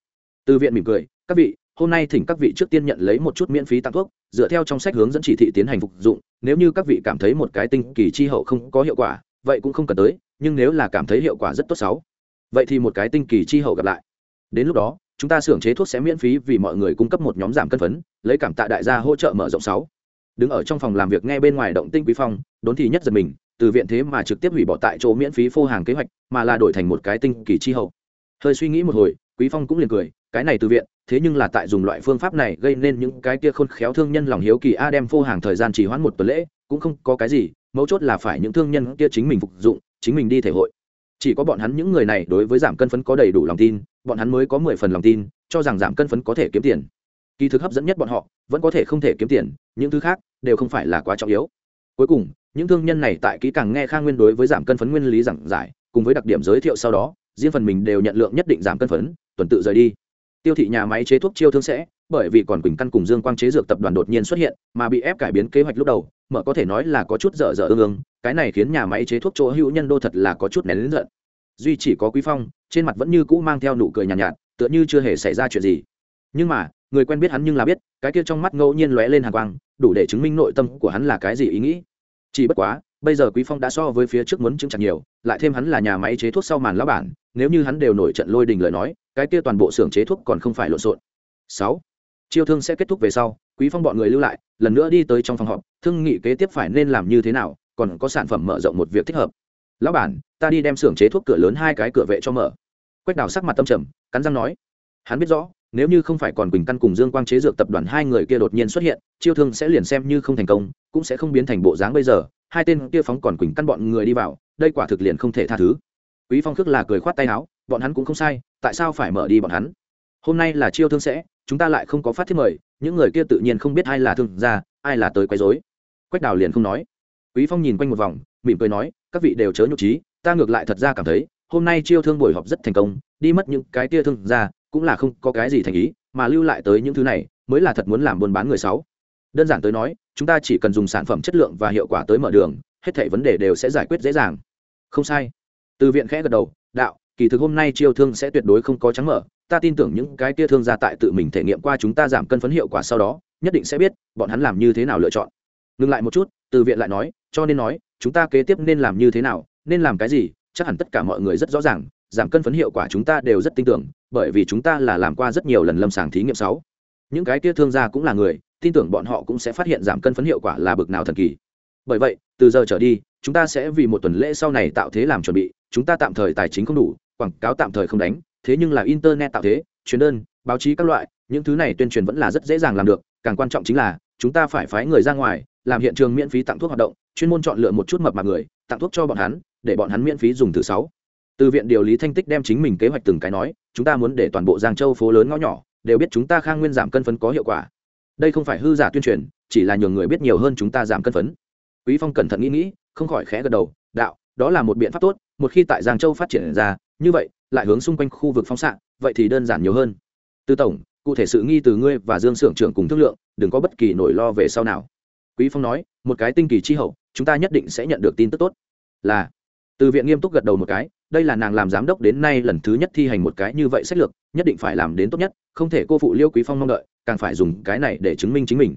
Từ viện mỉm cười, các vị hôm nay thỉnh các vị trước tiên nhận lấy một chút miễn phí tặng thuốc, dựa theo trong sách hướng dẫn chỉ thị tiến hành phục dụng, nếu như các vị cảm thấy một cái tinh kỳ chi hậu không có hiệu quả, vậy cũng không cần tới, nhưng nếu là cảm thấy hiệu quả rất tốt xấu vậy thì một cái tinh kỳ chi hậu gặp lại. Đến lúc đó, chúng ta xưởng chế thuốc sẽ miễn phí vì mọi người cung cấp một nhóm giảm cân phấn, lấy cảm tạ đại gia hỗ trợ mở rộng sáu. Đứng ở trong phòng làm việc nghe bên ngoài động tinh quý phong, đốn thì nhất giật mình, từ viện thế mà trực tiếp hủy bỏ tại chỗ miễn phí phô hàng kế hoạch, mà là đổi thành một cái tinh kỳ chi hậu. Hơi suy nghĩ một hồi, quý phong cũng liền cười cái này từ viện, thế nhưng là tại dùng loại phương pháp này gây nên những cái kia khôn khéo thương nhân lòng hiếu kỳ a đem phô hàng thời gian chỉ hoãn một tuần lễ, cũng không có cái gì, mấu chốt là phải những thương nhân kia chính mình phục dụng, chính mình đi thể hội. Chỉ có bọn hắn những người này đối với giảm cân phấn có đầy đủ lòng tin, bọn hắn mới có mười phần lòng tin, cho rằng giảm cân phấn có thể kiếm tiền. Kỳ thực hấp dẫn nhất bọn họ, vẫn có thể không thể kiếm tiền, những thứ khác đều không phải là quá trọng yếu. Cuối cùng, những thương nhân này tại kỹ càng nghe khang nguyên đối với giảm cân phấn nguyên lý giảng giải, cùng với đặc điểm giới thiệu sau đó, riêng phần mình đều nhận lượng nhất định giảm cân phấn, tuần tự rời đi tiêu thị nhà máy chế thuốc chiêu thương sẽ bởi vì còn quỳnh căn cùng dương quang chế dược tập đoàn đột nhiên xuất hiện mà bị ép cải biến kế hoạch lúc đầu mở có thể nói là có chút dở dở ương ương cái này khiến nhà máy chế thuốc chỗ hữu nhân đô thật là có chút nén lính giận. Duy chỉ có quý phong trên mặt vẫn như cũ mang theo nụ cười nhàn nhạt, nhạt tựa như chưa hề xảy ra chuyện gì. Nhưng mà người quen biết hắn nhưng là biết cái kia trong mắt ngẫu nhiên lóe lên hàng quang đủ để chứng minh nội tâm của hắn là cái gì ý nghĩ. Chỉ bất quá bây giờ quý phong đã so với phía trước muốn chứng chặt nhiều lại thêm hắn là nhà máy chế thuốc sau màn lão bản nếu như hắn đều nổi trận lôi đình lời nói cái kia toàn bộ xưởng chế thuốc còn không phải lộn xộn. Sáu, chiêu thương sẽ kết thúc về sau, quý phong bọn người lưu lại, lần nữa đi tới trong phòng họp, thương nghị kế tiếp phải nên làm như thế nào, còn có sản phẩm mở rộng một việc thích hợp. Lão bản, ta đi đem xưởng chế thuốc cửa lớn hai cái cửa vệ cho mở. Quách đào sắc mặt tâm trầm, cắn răng nói. Hắn biết rõ, nếu như không phải còn quỳnh căn cùng dương quang chế dược tập đoàn hai người kia đột nhiên xuất hiện, chiêu thương sẽ liền xem như không thành công, cũng sẽ không biến thành bộ dáng bây giờ. Hai tên kia phóng còn quỳnh căn bọn người đi vào, đây quả thực liền không thể tha thứ. Quý phong khước là cười khoát tay áo bọn hắn cũng không sai, tại sao phải mở đi bọn hắn? Hôm nay là chiêu thương sẽ, chúng ta lại không có phát thiết mời, những người kia tự nhiên không biết ai là thương gia, ai là tới quấy rối. Quách đào liền không nói. Quý phong nhìn quanh một vòng, mỉm cười nói, các vị đều chớ nhục trí ta ngược lại thật ra cảm thấy, hôm nay chiêu thương buổi họp rất thành công, đi mất những cái kia thương gia, cũng là không có cái gì thành ý, mà lưu lại tới những thứ này, mới là thật muốn làm buôn bán người sáu đơn giản tới nói, chúng ta chỉ cần dùng sản phẩm chất lượng và hiệu quả tới mở đường, hết thảy vấn đề đều sẽ giải quyết dễ dàng. Không sai. Từ viện khẽ gật đầu, đạo kỳ thực hôm nay chiêu thương sẽ tuyệt đối không có trắng mở, ta tin tưởng những cái tia thương gia tại tự mình thể nghiệm qua chúng ta giảm cân phấn hiệu quả sau đó, nhất định sẽ biết bọn hắn làm như thế nào lựa chọn. Ngừng lại một chút, từ viện lại nói, cho nên nói, chúng ta kế tiếp nên làm như thế nào, nên làm cái gì, chắc hẳn tất cả mọi người rất rõ ràng, giảm cân phấn hiệu quả chúng ta đều rất tin tưởng, bởi vì chúng ta là làm qua rất nhiều lần lâm sàng thí nghiệm sáu. Những cái tia thương gia cũng là người, tin tưởng bọn họ cũng sẽ phát hiện giảm cân phấn hiệu quả là bực nào thần kỳ. Bởi vậy, từ giờ trở đi, chúng ta sẽ vì một tuần lễ sau này tạo thế làm chuẩn bị, chúng ta tạm thời tài chính không đủ quảng cáo tạm thời không đánh, thế nhưng là internet tạo thế, truyền đơn, báo chí các loại, những thứ này tuyên truyền vẫn là rất dễ dàng làm được, càng quan trọng chính là, chúng ta phải phái người ra ngoài, làm hiện trường miễn phí tặng thuốc hoạt động, chuyên môn chọn lựa một chút mập mạp người, tặng thuốc cho bọn hắn, để bọn hắn miễn phí dùng thứ sáu. Từ viện điều lý thanh tích đem chính mình kế hoạch từng cái nói, chúng ta muốn để toàn bộ giang châu phố lớn ngõ nhỏ, đều biết chúng ta khang nguyên giảm cân phấn có hiệu quả. Đây không phải hư giả tuyên truyền, chỉ là nhường người biết nhiều hơn chúng ta giảm cân phấn. Quý phong cẩn thận nghĩ nghĩ, không khỏi khẽ gật đầu, đạo, đó là một biện pháp tốt, một khi tại giang châu phát triển ra như vậy, lại hướng xung quanh khu vực phóng xạ, vậy thì đơn giản nhiều hơn. Tư tổng, cụ thể sự nghi từ ngươi và dương s ư ở n g trưởng cùng thương lượng, đừng có bất kỳ nỗi lo về sau nào. Quý phong nói, một cái tinh kỳ chi hậu, chúng ta nhất định sẽ nhận được tin tức tốt. Là. Từ viện nghiêm túc gật đầu một cái, đây là nàng làm giám đốc đến nay lần thứ nhất thi hành một cái như vậy sách lược, nhất định phải làm đến tốt nhất, không thể cô phụ liêu quý phong mong đợi, càng phải dùng cái này để chứng minh chính mình.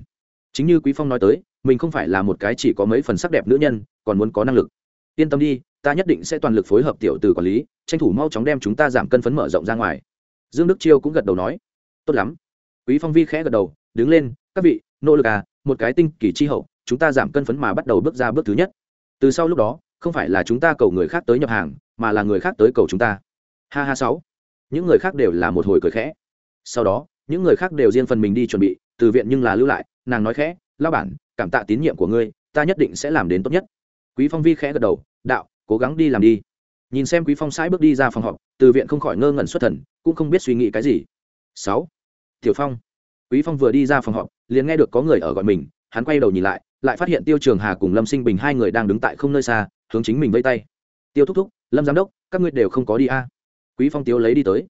Chính như quý phong nói tới, mình không phải là một cái chỉ có mấy phần sắc đẹp nữ nhân, còn muốn có năng lực. Yên tâm đi ta nhất định sẽ toàn lực phối hợp tiểu từ quản lý, tranh thủ mau chóng đem chúng ta giảm cân phấn mở rộng ra ngoài. Dương đức chiêu cũng gật đầu nói. Tốt lắm. Quý phong vi khẽ gật đầu, đứng lên, các vị, nỗ lực à một cái tinh kỳ chi hậu, chúng ta giảm cân phấn mà bắt đầu bước ra bước thứ nhất. Từ sau lúc đó, không phải là chúng ta cầu người khác tới nhập hàng, mà là người khác tới cầu chúng ta. Ha ha sáu. Những người khác đều là một hồi cười khẽ. Sau đó, những người khác đều riêng phần mình đi chuẩn bị, từ viện nhưng là lưu lại, nàng nói khẽ lao bản, cảm tạ tín nhiệm của ngươi, ta nhất định sẽ làm đến tốt nhất. Quý phong vi khẽ gật đầu, đạo cố gắng đi làm đi. Nhìn xem quý phong sãi bước đi ra phòng họp, từ viện không khỏi ngơ ngẩn xuất thần, cũng không biết suy nghĩ cái gì. Sáu, tiểu phong. Quý phong vừa đi ra phòng họp, liền nghe được có người ở gọi mình, hắn quay đầu nhìn lại lại phát hiện tiêu trường hà cùng lâm sinh bình hai người đang đứng tại không nơi xa, hướng chính mình vây tay. Tiêu thúc thúc, lâm giám đốc, các ngươi đều không có đi a? À. quý phong tiếu lấy đi tới.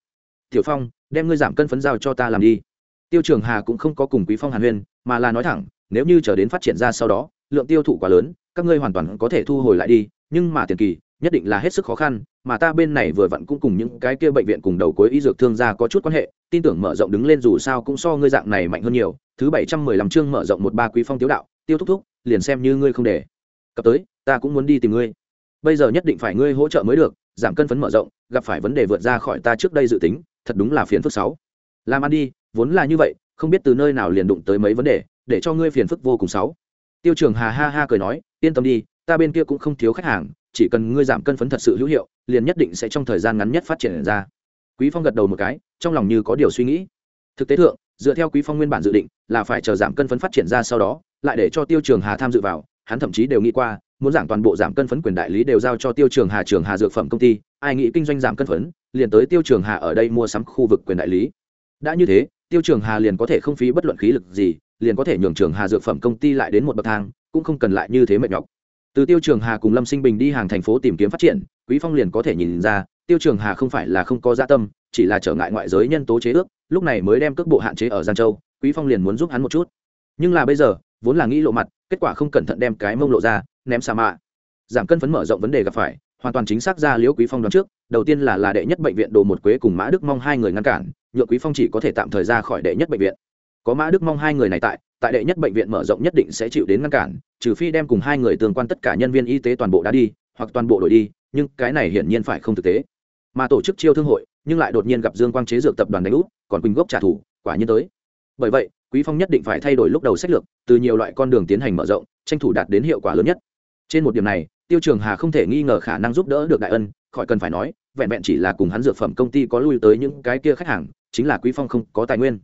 Tiểu phong, đem ngươi giảm cân phấn giao cho ta làm đi. Tiêu trường hà cũng không có cùng quý phong hàn huyên, mà là nói thẳng, nếu như trở đến phát triển ra sau đó, lượng tiêu thụ quá lớn, các ngươi hoàn toàn có thể thu hồi lại đi nhưng mà tiền kỳ, nhất định là hết sức khó khăn, mà ta bên này vừa vặn cũng cùng những cái kia bệnh viện cùng đầu cuối y dược thương gia có chút quan hệ, tin tưởng mở rộng đứng lên dù sao cũng so ngươi dạng này mạnh hơn nhiều. Thứ bảy trăm mười lăm chương mở rộng một ba quý phong tiếu đạo, tiêu thúc thúc, liền xem như ngươi không để. Cập tới, ta cũng muốn đi tìm ngươi. Bây giờ nhất định phải ngươi hỗ trợ mới được, giảm cân phấn mở rộng, gặp phải vấn đề vượt ra khỏi ta trước đây dự tính, thật đúng là phiền phức sáu. Làm ăn đi, vốn là như vậy, không biết từ nơi nào liền đụng tới mấy vấn đề, để cho ngươi phiền phức vô cùng sáu. Tiêu trường hà ha ha cười nói, yên tâm đi ta bên kia cũng không thiếu khách hàng, chỉ cần ngươi giảm cân phấn thật sự hữu hiệu, liền nhất định sẽ trong thời gian ngắn nhất phát triển ra. Quý phong gật đầu một cái, trong lòng như có điều suy nghĩ. Thực tế thượng, dựa theo quý phong nguyên bản dự định, là phải chờ giảm cân phấn phát triển ra sau đó, lại để cho tiêu trường hà tham dự vào, hắn thậm chí đều nghĩ qua, muốn giảm toàn bộ giảm cân phấn quyền đại lý đều giao cho tiêu trường hà trường hà dược phẩm công ty, ai nghĩ kinh doanh giảm cân phấn, liền tới tiêu trường hà ở đây mua sắm khu vực quyền đại lý. Đã như thế, tiêu trường hà liền có thể không phí bất luận khí lực gì, liền có thể nhường trường hà dược phẩm công ty lại đến một bậc thang, cũng không cần lại như thế mệt nhọc từ tiêu trường hà cùng lâm sinh bình đi hàng thành phố tìm kiếm phát triển, quý phong liền có thể nhìn ra, tiêu trường hà không phải là không có gia tâm, chỉ là trở ngại ngoại giới nhân tố chế ước, lúc này mới đem cước bộ hạn chế ở giang châu, quý phong liền muốn giúp hắn một chút. Nhưng là bây giờ, vốn là nghĩ lộ mặt, kết quả không cẩn thận đem cái mông lộ ra, ném xà mạ. Giảm cân phấn mở rộng vấn đề gặp phải, hoàn toàn chính xác ra liễu quý phong đoán trước, đầu tiên là là đệ nhất bệnh viện đồ một quế cùng mã đức mong hai người ngăn cản nhựa quý phong chỉ có thể tạm thời ra khỏi đệ nhất bệnh viện có mã đức mong hai người này tại tại đệ nhất bệnh viện mở rộng nhất định sẽ chịu đến ngăn cản, trừ phi đem cùng hai người tương quan tất cả nhân viên y tế toàn bộ đã đi, hoặc toàn bộ đổi đi, nhưng cái này hiển nhiên phải không thực tế. Mà tổ chức chiêu thương hội, nhưng lại đột nhiên gặp dương quang chế dược tập đoàn đánh úp còn quỳnh gốc trả thù, quả nhiên tới. Bởi vậy, quý phong nhất định phải thay đổi lúc đầu sách lược, từ nhiều loại con đường tiến hành mở rộng, tranh thủ đạt đến hiệu quả lớn nhất. Trên một điểm này, tiêu trường hà không thể nghi ngờ khả năng giúp đỡ được đại ân, khỏi cần phải nói, vẹn vẹn chỉ là cùng hắn dược phẩm công ty có lui tới những cái kia khách hàng, chính là quý phong không có tài nguyên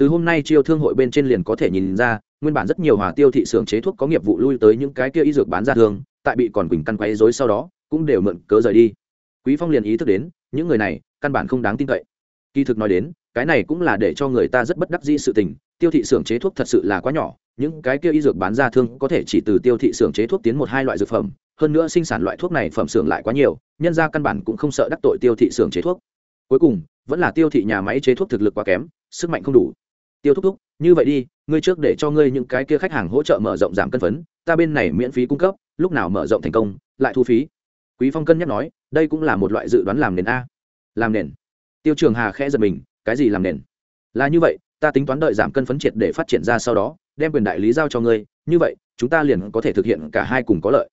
từ hôm nay chiêu thương hội bên trên liền có thể nhìn ra, nguyên bản rất nhiều hòa tiêu thị xưởng chế thuốc có nghiệp vụ lui tới những cái kia y dược bán ra thương, tại bị còn quỳnh căn quay dối sau đó, cũng đều mượn cớ rời đi. Quý phong liền ý thức đến, những người này, căn bản không đáng tin cậy. Kỳ thực nói đến, cái này cũng là để cho người ta rất bất đắc dĩ sự tình, tiêu thị xưởng chế thuốc thật sự là quá nhỏ, những cái kia y dược bán ra thương có thể chỉ từ tiêu thị xưởng chế thuốc tiến một hai loại dược phẩm, hơn nữa sinh sản loại thuốc này phẩm xưởng lại quá nhiều, nhân ra căn bản cũng không sợ đắc tội tiêu thị xưởng chế thuốc. Cuối cùng, vẫn là tiêu thị nhà máy chế thuốc thực lực quá kém, sức mạnh không đủ tiêu thúc thúc, như vậy đi, ngươi trước để cho ngươi những cái kia khách hàng hỗ trợ mở rộng giảm cân phấn, ta bên này miễn phí cung cấp, lúc nào mở rộng thành công, lại thu phí. Quý phong cân nhắc nói, đây cũng là một loại dự đoán làm nền a. Làm nền. Tiêu trường hà khẽ giật mình, cái gì làm nền? Là như vậy, ta tính toán đợi giảm cân phấn triệt để phát triển ra sau đó, đem quyền đại lý giao cho ngươi, như vậy, chúng ta liền có thể thực hiện cả hai cùng có lợi.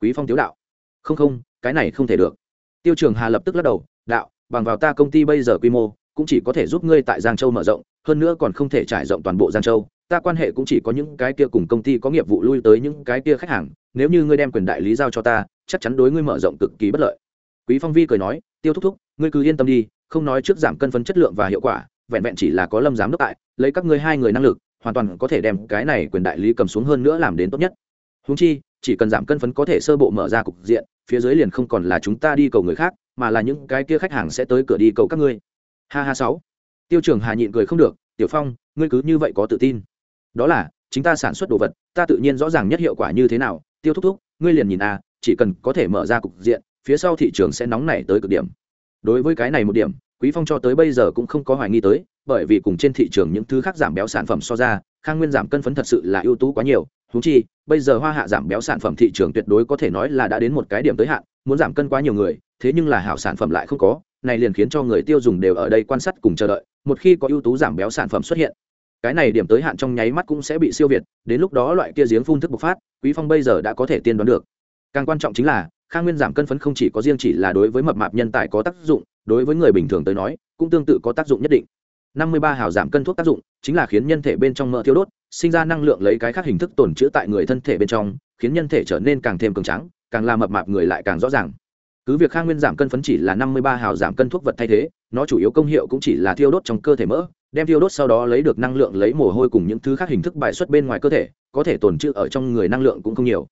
Quý phong tiếu đạo. Không không, cái này không thể được. Tiêu trường hà lập tức lắc đầu, đạo, bằng vào ta công ty bây giờ quy mô cũng chỉ có thể giúp ngươi tại giang châu mở rộng, hơn nữa còn không thể trải rộng toàn bộ giang châu. Ta quan hệ cũng chỉ có những cái kia cùng công ty có nghiệp vụ lui tới những cái kia khách hàng, nếu như ngươi đem quyền đại lý giao cho ta, chắc chắn đối ngươi mở rộng cực kỳ bất lợi. Quý phong vi cười nói, tiêu thúc thúc, ngươi cứ yên tâm đi, không nói trước giảm cân phấn chất lượng và hiệu quả, vẹn vẹn chỉ là có lâm giám đốc tại, lấy các ngươi hai người năng lực, hoàn toàn có thể đem cái này quyền đại lý cầm xuống hơn nữa làm đến tốt nhất. Húng chi, chỉ cần giảm cân phấn có thể sơ bộ mở ra cục diện, phía dưới liền không còn là chúng ta đi cầu người khác, mà là những cái kia khách hàng sẽ tới cửa đi cầu các ngươi ha ha sáu. Tiêu trưởng hà nhịn cười không được, tiểu phong, ngươi cứ như vậy có tự tin. Đó là, chính ta sản xuất đồ vật, ta tự nhiên rõ ràng nhất hiệu quả như thế nào. Tiêu thúc thúc, ngươi liền nhìn a chỉ cần có thể mở ra cục diện, phía sau thị trường sẽ nóng nảy tới cực điểm. Đối với cái này một điểm, quý phong cho tới bây giờ cũng không có hoài nghi tới, bởi vì cùng trên thị trường những thứ khác giảm béo sản phẩm so ra, khang nguyên giảm cân phấn thật sự là ưu tú quá nhiều. Húng chi, bây giờ hoa hạ giảm béo sản phẩm thị trường tuyệt đối có thể nói là đã đến một cái điểm tới hạn, muốn giảm cân quá nhiều người, thế nhưng là hảo sản phẩm lại không có này liền khiến cho người tiêu dùng đều ở đây quan sát cùng chờ đợi, một khi có ưu tú giảm béo sản phẩm xuất hiện, cái này điểm tới hạn trong nháy mắt cũng sẽ bị siêu việt, đến lúc đó loại kia giếng phun thức bộc phát, quý phong bây giờ đã có thể tiên đoán được. Càng quan trọng chính là, khang nguyên giảm cân phấn không chỉ có riêng chỉ là đối với mập mạp nhân tài có tác dụng, đối với người bình thường tới nói, cũng tương tự có tác dụng nhất định. 53 hào giảm cân thuốc tác dụng, chính là khiến nhân thể bên trong mỡ thiếu đốt, sinh ra năng lượng lấy cái khác hình thức tồn trữ tại người thân thể bên trong, khiến nhân thể trở nên càng thêm cường tráng, càng làm mập mạp người lại càng rõ ràng cứ việc khang nguyên giảm cân phấn chỉ là 53 hào giảm cân thuốc vật thay thế, nó chủ yếu công hiệu cũng chỉ là thiêu đốt trong cơ thể mỡ, đem thiêu đốt sau đó lấy được năng lượng lấy mồ hôi cùng những thứ khác hình thức bài xuất bên ngoài cơ thể, có thể tồn trữ ở trong người năng lượng cũng không nhiều.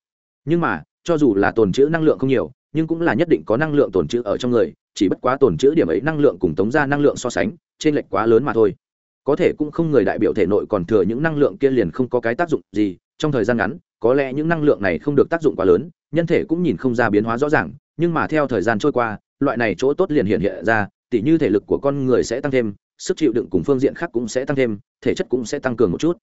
Nhưng mà, cho dù là tồn trữ năng lượng không nhiều, nhưng cũng là nhất định có năng lượng tồn trữ ở trong người, chỉ bất quá tồn trữ điểm ấy năng lượng cùng tống ra năng lượng so sánh trên lệch quá lớn mà thôi. Có thể cũng không người đại biểu thể nội còn thừa những năng lượng kia liền không có cái tác dụng gì, trong thời gian ngắn, có lẽ những năng lượng này không được tác dụng quá lớn, nhân thể cũng nhìn không ra biến hóa rõ ràng nhưng mà theo thời gian trôi qua, loại này chỗ tốt liền hiện hiện ra, tỉ như thể lực của con người sẽ tăng thêm, sức chịu đựng cùng phương diện khác cũng sẽ tăng thêm, thể chất cũng sẽ tăng cường một chút.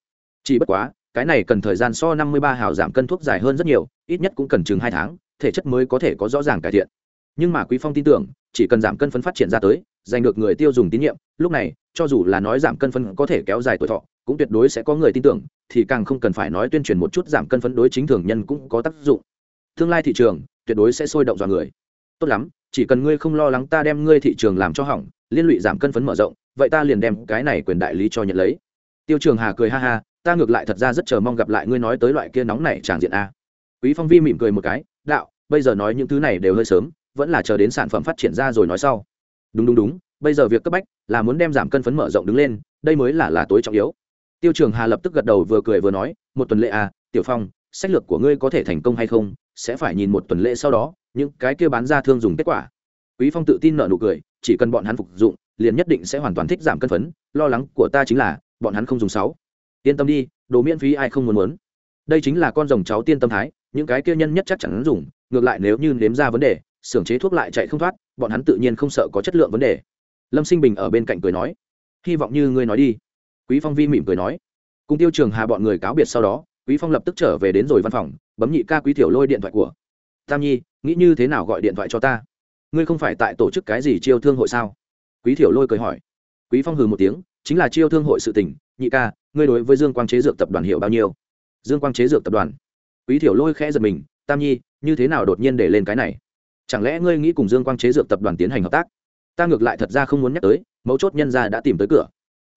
Chỉ bất quá, cái này cần thời gian so năm mươi ba hào giảm cân thuốc dài hơn rất nhiều, ít nhất cũng cần chừng hai tháng, thể chất mới có thể có rõ ràng cải thiện. Nhưng mà quý phong tin tưởng, chỉ cần giảm cân phấn phát triển ra tới, giành được người tiêu dùng tín nhiệm, lúc này, cho dù là nói giảm cân phấn có thể kéo dài tuổi thọ, cũng tuyệt đối sẽ có người tin tưởng, thì càng không cần phải nói tuyên truyền một chút giảm cân phấn đối chính thường nhân cũng có tác dụng. Tương lai thị trường tuyệt đối sẽ sôi động dọa người. Tốt lắm, chỉ cần ngươi không lo lắng ta đem ngươi thị trường làm cho hỏng, liên lụy giảm cân phấn mở rộng, vậy ta liền đem cái này quyền đại lý cho nhận lấy. Tiêu trường hà cười ha ha, ta ngược lại thật ra rất chờ mong gặp lại ngươi nói tới loại kia nóng này tràng diện a. Quý phong vi mỉm cười một cái, đạo, bây giờ nói những thứ này đều hơi sớm, vẫn là chờ đến sản phẩm phát triển ra rồi nói sau. Đúng đúng đúng, bây giờ việc cấp bách là muốn đem giảm cân phấn mở rộng đứng lên, đây mới là là tối trọng yếu. Tiêu trường hà lập tức gật đầu vừa cười vừa nói, một tuần lễ à tiểu phong sách lược của ngươi có thể thành công hay không, sẽ phải nhìn một tuần lễ sau đó, những cái kia bán ra thương dùng kết quả. Quý phong tự tin nợ nụ cười, chỉ cần bọn hắn phục dụng, liền nhất định sẽ hoàn toàn thích giảm cân phấn, lo lắng của ta chính là, bọn hắn không dùng sáu. Yên tâm đi, đồ miễn phí ai không muốn muốn. Đây chính là con rồng cháu tiên tâm thái, những cái kia nhân nhất chắc chắn dùng, ngược lại nếu như nếm ra vấn đề, xưởng chế thuốc lại chạy không thoát, bọn hắn tự nhiên không sợ có chất lượng vấn đề. Lâm sinh bình ở bên cạnh cười nói, hy vọng như ngươi nói đi. Quý phong vi mỉm cười nói, cùng tiêu trường hà bọn người cáo biệt sau đó quý phong lập tức trở về đến rồi văn phòng, bấm nhị ca quý tiểu lôi điện thoại của. Tam nhi, nghĩ như thế nào gọi điện thoại cho ta? Ngươi không phải tại tổ chức cái gì chiêu thương hội sao? Quý tiểu lôi cười hỏi. Quý phong hừ một tiếng, chính là chiêu thương hội sự tình, nhị ca, ngươi đối với dương quang chế dược tập đoàn hiệu bao nhiêu? Dương quang chế dược tập đoàn. Quý tiểu lôi khẽ giật mình, tam nhi, như thế nào đột nhiên để lên cái này? Chẳng lẽ ngươi nghĩ cùng dương quang chế dược tập đoàn tiến hành hợp tác? Ta ngược lại thật ra không muốn nhắc tới, mấu chốt nhân gia đã tìm tới cửa.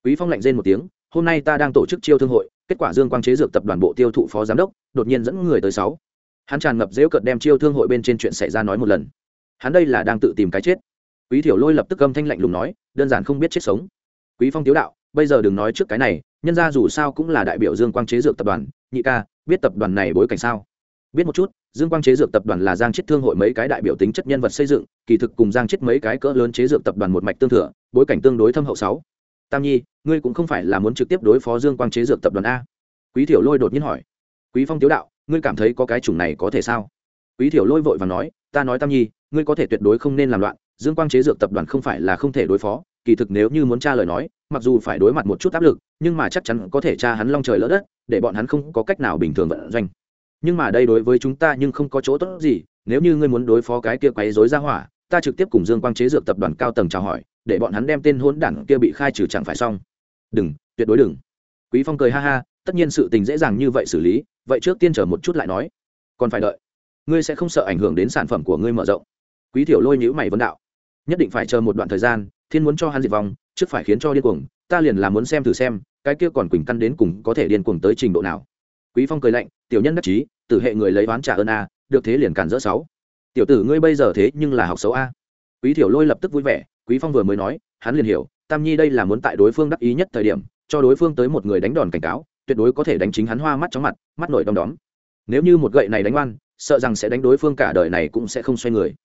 Quý phong lạnh rên một tiếng, hôm nay ta đang tổ chức chiêu thương hội kết quả dương quang chế dược tập đoàn bộ tiêu thụ phó giám đốc, đột nhiên dẫn người tới sáu. Hắn tràn ngập dễu cợt đem chiêu thương hội bên trên chuyện xảy ra nói một lần. Hắn đây là đang tự tìm cái chết. Quý thiểu lôi lập tức âm thanh lạnh lùng nói, đơn giản không biết chết sống. Quý phong tiếu đạo, bây giờ đừng nói trước cái này, nhân ra dù sao cũng là đại biểu dương quang chế dược tập đoàn, nhị ca, biết tập đoàn này bối cảnh sao? Biết một chút, dương quang chế dược tập đoàn là giang chết thương hội mấy cái đại biểu tính chất nhân vật xây dựng, kỳ thực cùng giang chết mấy cái cỡ lớn chế dược tập đoàn một mạch tương thừa, bối cảnh tương đối thâm hậu sáu. Tam nhi ngươi cũng không phải là muốn trực tiếp đối phó dương quang chế dược tập đoàn a. Quý thiểu lôi đột nhiên hỏi. Quý phong tiếu đạo, ngươi cảm thấy có cái chủng này có thể sao? Quý thiểu lôi vội và nói, ta nói tam nhi, ngươi có thể tuyệt đối không nên làm loạn, dương quang chế dược tập đoàn không phải là không thể đối phó, kỳ thực nếu như muốn tra lời nói, mặc dù phải đối mặt một chút áp lực, nhưng mà chắc chắn có thể tra hắn long trời lỡ đất, để bọn hắn không có cách nào bình thường vận doanh. Nhưng mà đây đối với chúng ta nhưng không có chỗ tốt gì, nếu như ngươi muốn đối phó cái kia quấy rối ra hỏa, ta trực tiếp cùng dương quang chế dược tập đoàn cao tầng chào hỏi, để bọn hắn đem tên hỗn đảng kia bị khai trừ chẳng phải xong đừng, tuyệt đối đừng. Quý phong cười ha ha, tất nhiên sự tình dễ dàng như vậy xử lý, vậy trước tiên chờ một chút lại nói. Còn phải đợi. Ngươi sẽ không sợ ảnh hưởng đến sản phẩm của ngươi mở rộng. Quý thiểu lôi nhữ mày vấn đạo. Nhất định phải chờ một đoạn thời gian, thiên muốn cho hắn diệt vong, trước phải khiến cho điên cuồng, ta liền là muốn xem thử xem, cái kia còn quỳnh căn đến cùng có thể điên cuồng tới trình độ nào. Quý phong cười lạnh, tiểu nhân đắc chí, tử hệ người lấy ván trả ơn a, được thế liền cản rỡ sáu. Tiểu tử ngươi bây giờ thế nhưng là học xấu a. Quý thiểu lôi lập tức vui vẻ, quý phong vừa mới nói, hắn liền hiểu tam nhi đây là muốn tại đối phương đắc ý nhất thời điểm, cho đối phương tới một người đánh đòn cảnh cáo, tuyệt đối có thể đánh chính hắn hoa mắt chóng mặt, mắt nổi đom đóm. Nếu như một gậy này đánh oan, sợ rằng sẽ đánh đối phương cả đời này cũng sẽ không xoay người.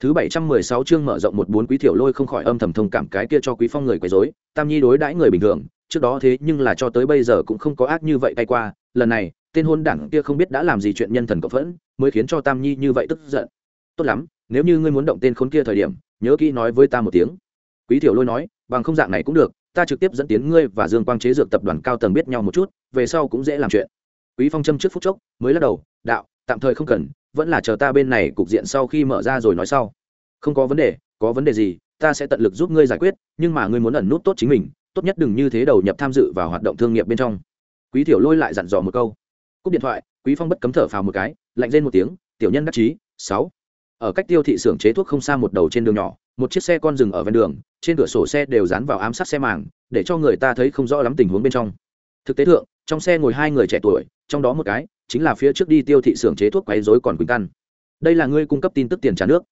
Thứ bảy trăm mười sáu chương mở rộng một bốn quý thiểu lôi không khỏi âm thầm thông cảm cái kia cho quý phong người quấy rối, tam nhi đối đãi người bình thường, trước đó thế nhưng là cho tới bây giờ cũng không có ác như vậy tay qua, lần này, tên hôn đảng kia không biết đã làm gì chuyện nhân thần cộng phẫn, mới khiến cho tam nhi như vậy tức giận. Tốt lắm, nếu như ngươi muốn động tên khốn kia thời điểm, nhớ kỹ nói với ta một tiếng. Quý thiểu lôi nói bằng không dạng này cũng được, ta trực tiếp dẫn tiến ngươi và dương quang chế dược tập đoàn cao tầng biết nhau một chút, về sau cũng dễ làm chuyện. Quý phong châm trước phút chốc, mới lắc đầu, đạo, tạm thời không cần, vẫn là chờ ta bên này cục diện sau khi mở ra rồi nói sau. Không có vấn đề, có vấn đề gì, ta sẽ tận lực giúp ngươi giải quyết, nhưng mà ngươi muốn ẩn nút tốt chính mình, tốt nhất đừng như thế đầu nhập tham dự vào hoạt động thương nghiệp bên trong. Quý tiểu lôi lại dặn dò một câu. Cúp điện thoại, quý phong bất cấm thở phào một cái, lạnh lên một tiếng, tiểu nhân đắc chí, sáu. Ở cách tiêu thị xưởng chế thuốc không xa một đầu trên đường nhỏ một chiếc xe con dừng ở ven đường, trên cửa sổ xe đều dán vào ám sát xe màng, để cho người ta thấy không rõ lắm tình huống bên trong. Thực tế thượng, trong xe ngồi hai người trẻ tuổi, trong đó một cái chính là phía trước đi tiêu thị xưởng chế thuốc quấy rối còn quỳnh căn. Đây là ngươi cung cấp tin tức tiền trả nước.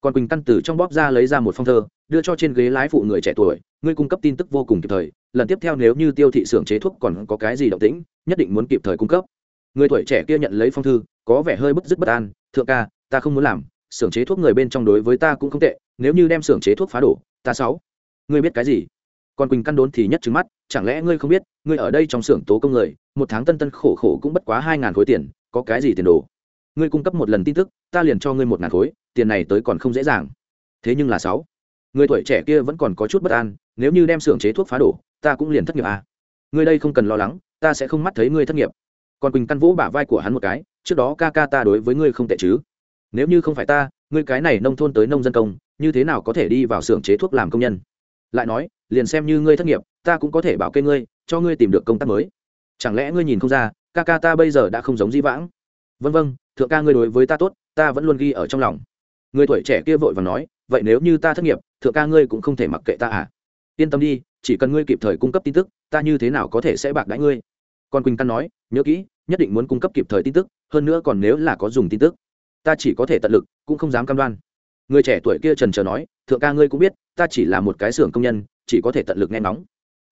Còn quỳnh căn từ trong bóp ra lấy ra một phong thơ, đưa cho trên ghế lái phụ người trẻ tuổi, ngươi cung cấp tin tức vô cùng kịp thời, lần tiếp theo nếu như tiêu thị xưởng chế thuốc còn có cái gì động tĩnh, nhất định muốn kịp thời cung cấp. Người tuổi trẻ kia nhận lấy phong thư, có vẻ hơi bứt dứt bất an, thượng ca, ta không muốn làm xưởng chế thuốc người bên trong đối với ta cũng không tệ, nếu như đem xưởng chế thuốc phá đổ, ta sáu. Ngươi biết cái gì? Còn quỳnh căn đốn thì nhất trứng mắt, chẳng lẽ ngươi không biết, ngươi ở đây trong xưởng tố công người, một tháng tân tân khổ khổ cũng bất quá hai ngàn khối tiền, có cái gì tiền đồ? Ngươi cung cấp một lần tin tức, ta liền cho ngươi một ngàn khối, tiền này tới còn không dễ dàng. Thế nhưng là sáu. Người tuổi trẻ kia vẫn còn có chút bất an, nếu như đem xưởng chế thuốc phá đổ, ta cũng liền thất nghiệp à. ngươi đây không cần lo lắng, ta sẽ không mắt thấy ngươi thất nghiệp. Còn quỳnh căn vũ bả vai của hắn một cái, trước đó ca ca ta đối với ngươi không tệ chứ? Nếu như không phải ta, ngươi cái này nông thôn tới nông dân công, như thế nào có thể đi vào xưởng chế thuốc làm công nhân? Lại nói, liền xem như ngươi thất nghiệp, ta cũng có thể bảo kê ngươi, cho ngươi tìm được công tác mới. Chẳng lẽ ngươi nhìn không ra, ca ca ta bây giờ đã không giống di vãng? Vân vân, thượng ca ngươi đối với ta tốt, ta vẫn luôn ghi ở trong lòng. Người tuổi trẻ kia vội và nói, vậy nếu như ta thất nghiệp, thượng ca ngươi cũng không thể mặc kệ ta à? Yên tâm đi, chỉ cần ngươi kịp thời cung cấp tin tức, ta như thế nào có thể sẽ bạc đãi ngươi? Còn quỳnh căn nói, nhớ kỹ, nhất định muốn cung cấp kịp thời tin tức, hơn nữa còn nếu là có dùng tin tức ta chỉ có thể tận lực, cũng không dám cam đoan. Người trẻ tuổi kia trần trờ nói, thượng ca ngươi cũng biết, ta chỉ là một cái xưởng công nhân, chỉ có thể tận lực nghe nóng.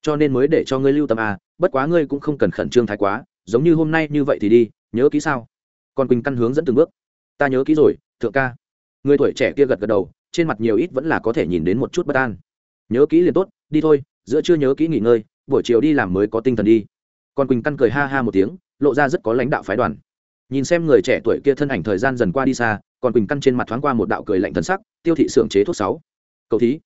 cho nên mới để cho ngươi lưu tâm à bất quá ngươi cũng không cần khẩn trương thái quá, giống như hôm nay như vậy thì đi, nhớ kỹ sao? Còn quỳnh căn hướng dẫn từng bước. Ta nhớ kỹ rồi, thượng ca. Người tuổi trẻ kia gật gật đầu, trên mặt nhiều ít vẫn là có thể nhìn đến một chút bất an. Nhớ kỹ liền tốt, đi thôi, giữa chưa nhớ kỹ nghỉ ngơi, buổi chiều đi làm mới có tinh thần đi. Còn quỳnh căn cười ha ha một tiếng, lộ ra rất có lãnh đạo phái đoàn nhìn xem người trẻ tuổi kia thân ảnh thời gian dần qua đi xa, còn quỳnh căn trên mặt thoáng qua một đạo cười lạnh thân sắc, tiêu thị xưởng chế thuốc sáu. Cậu thí,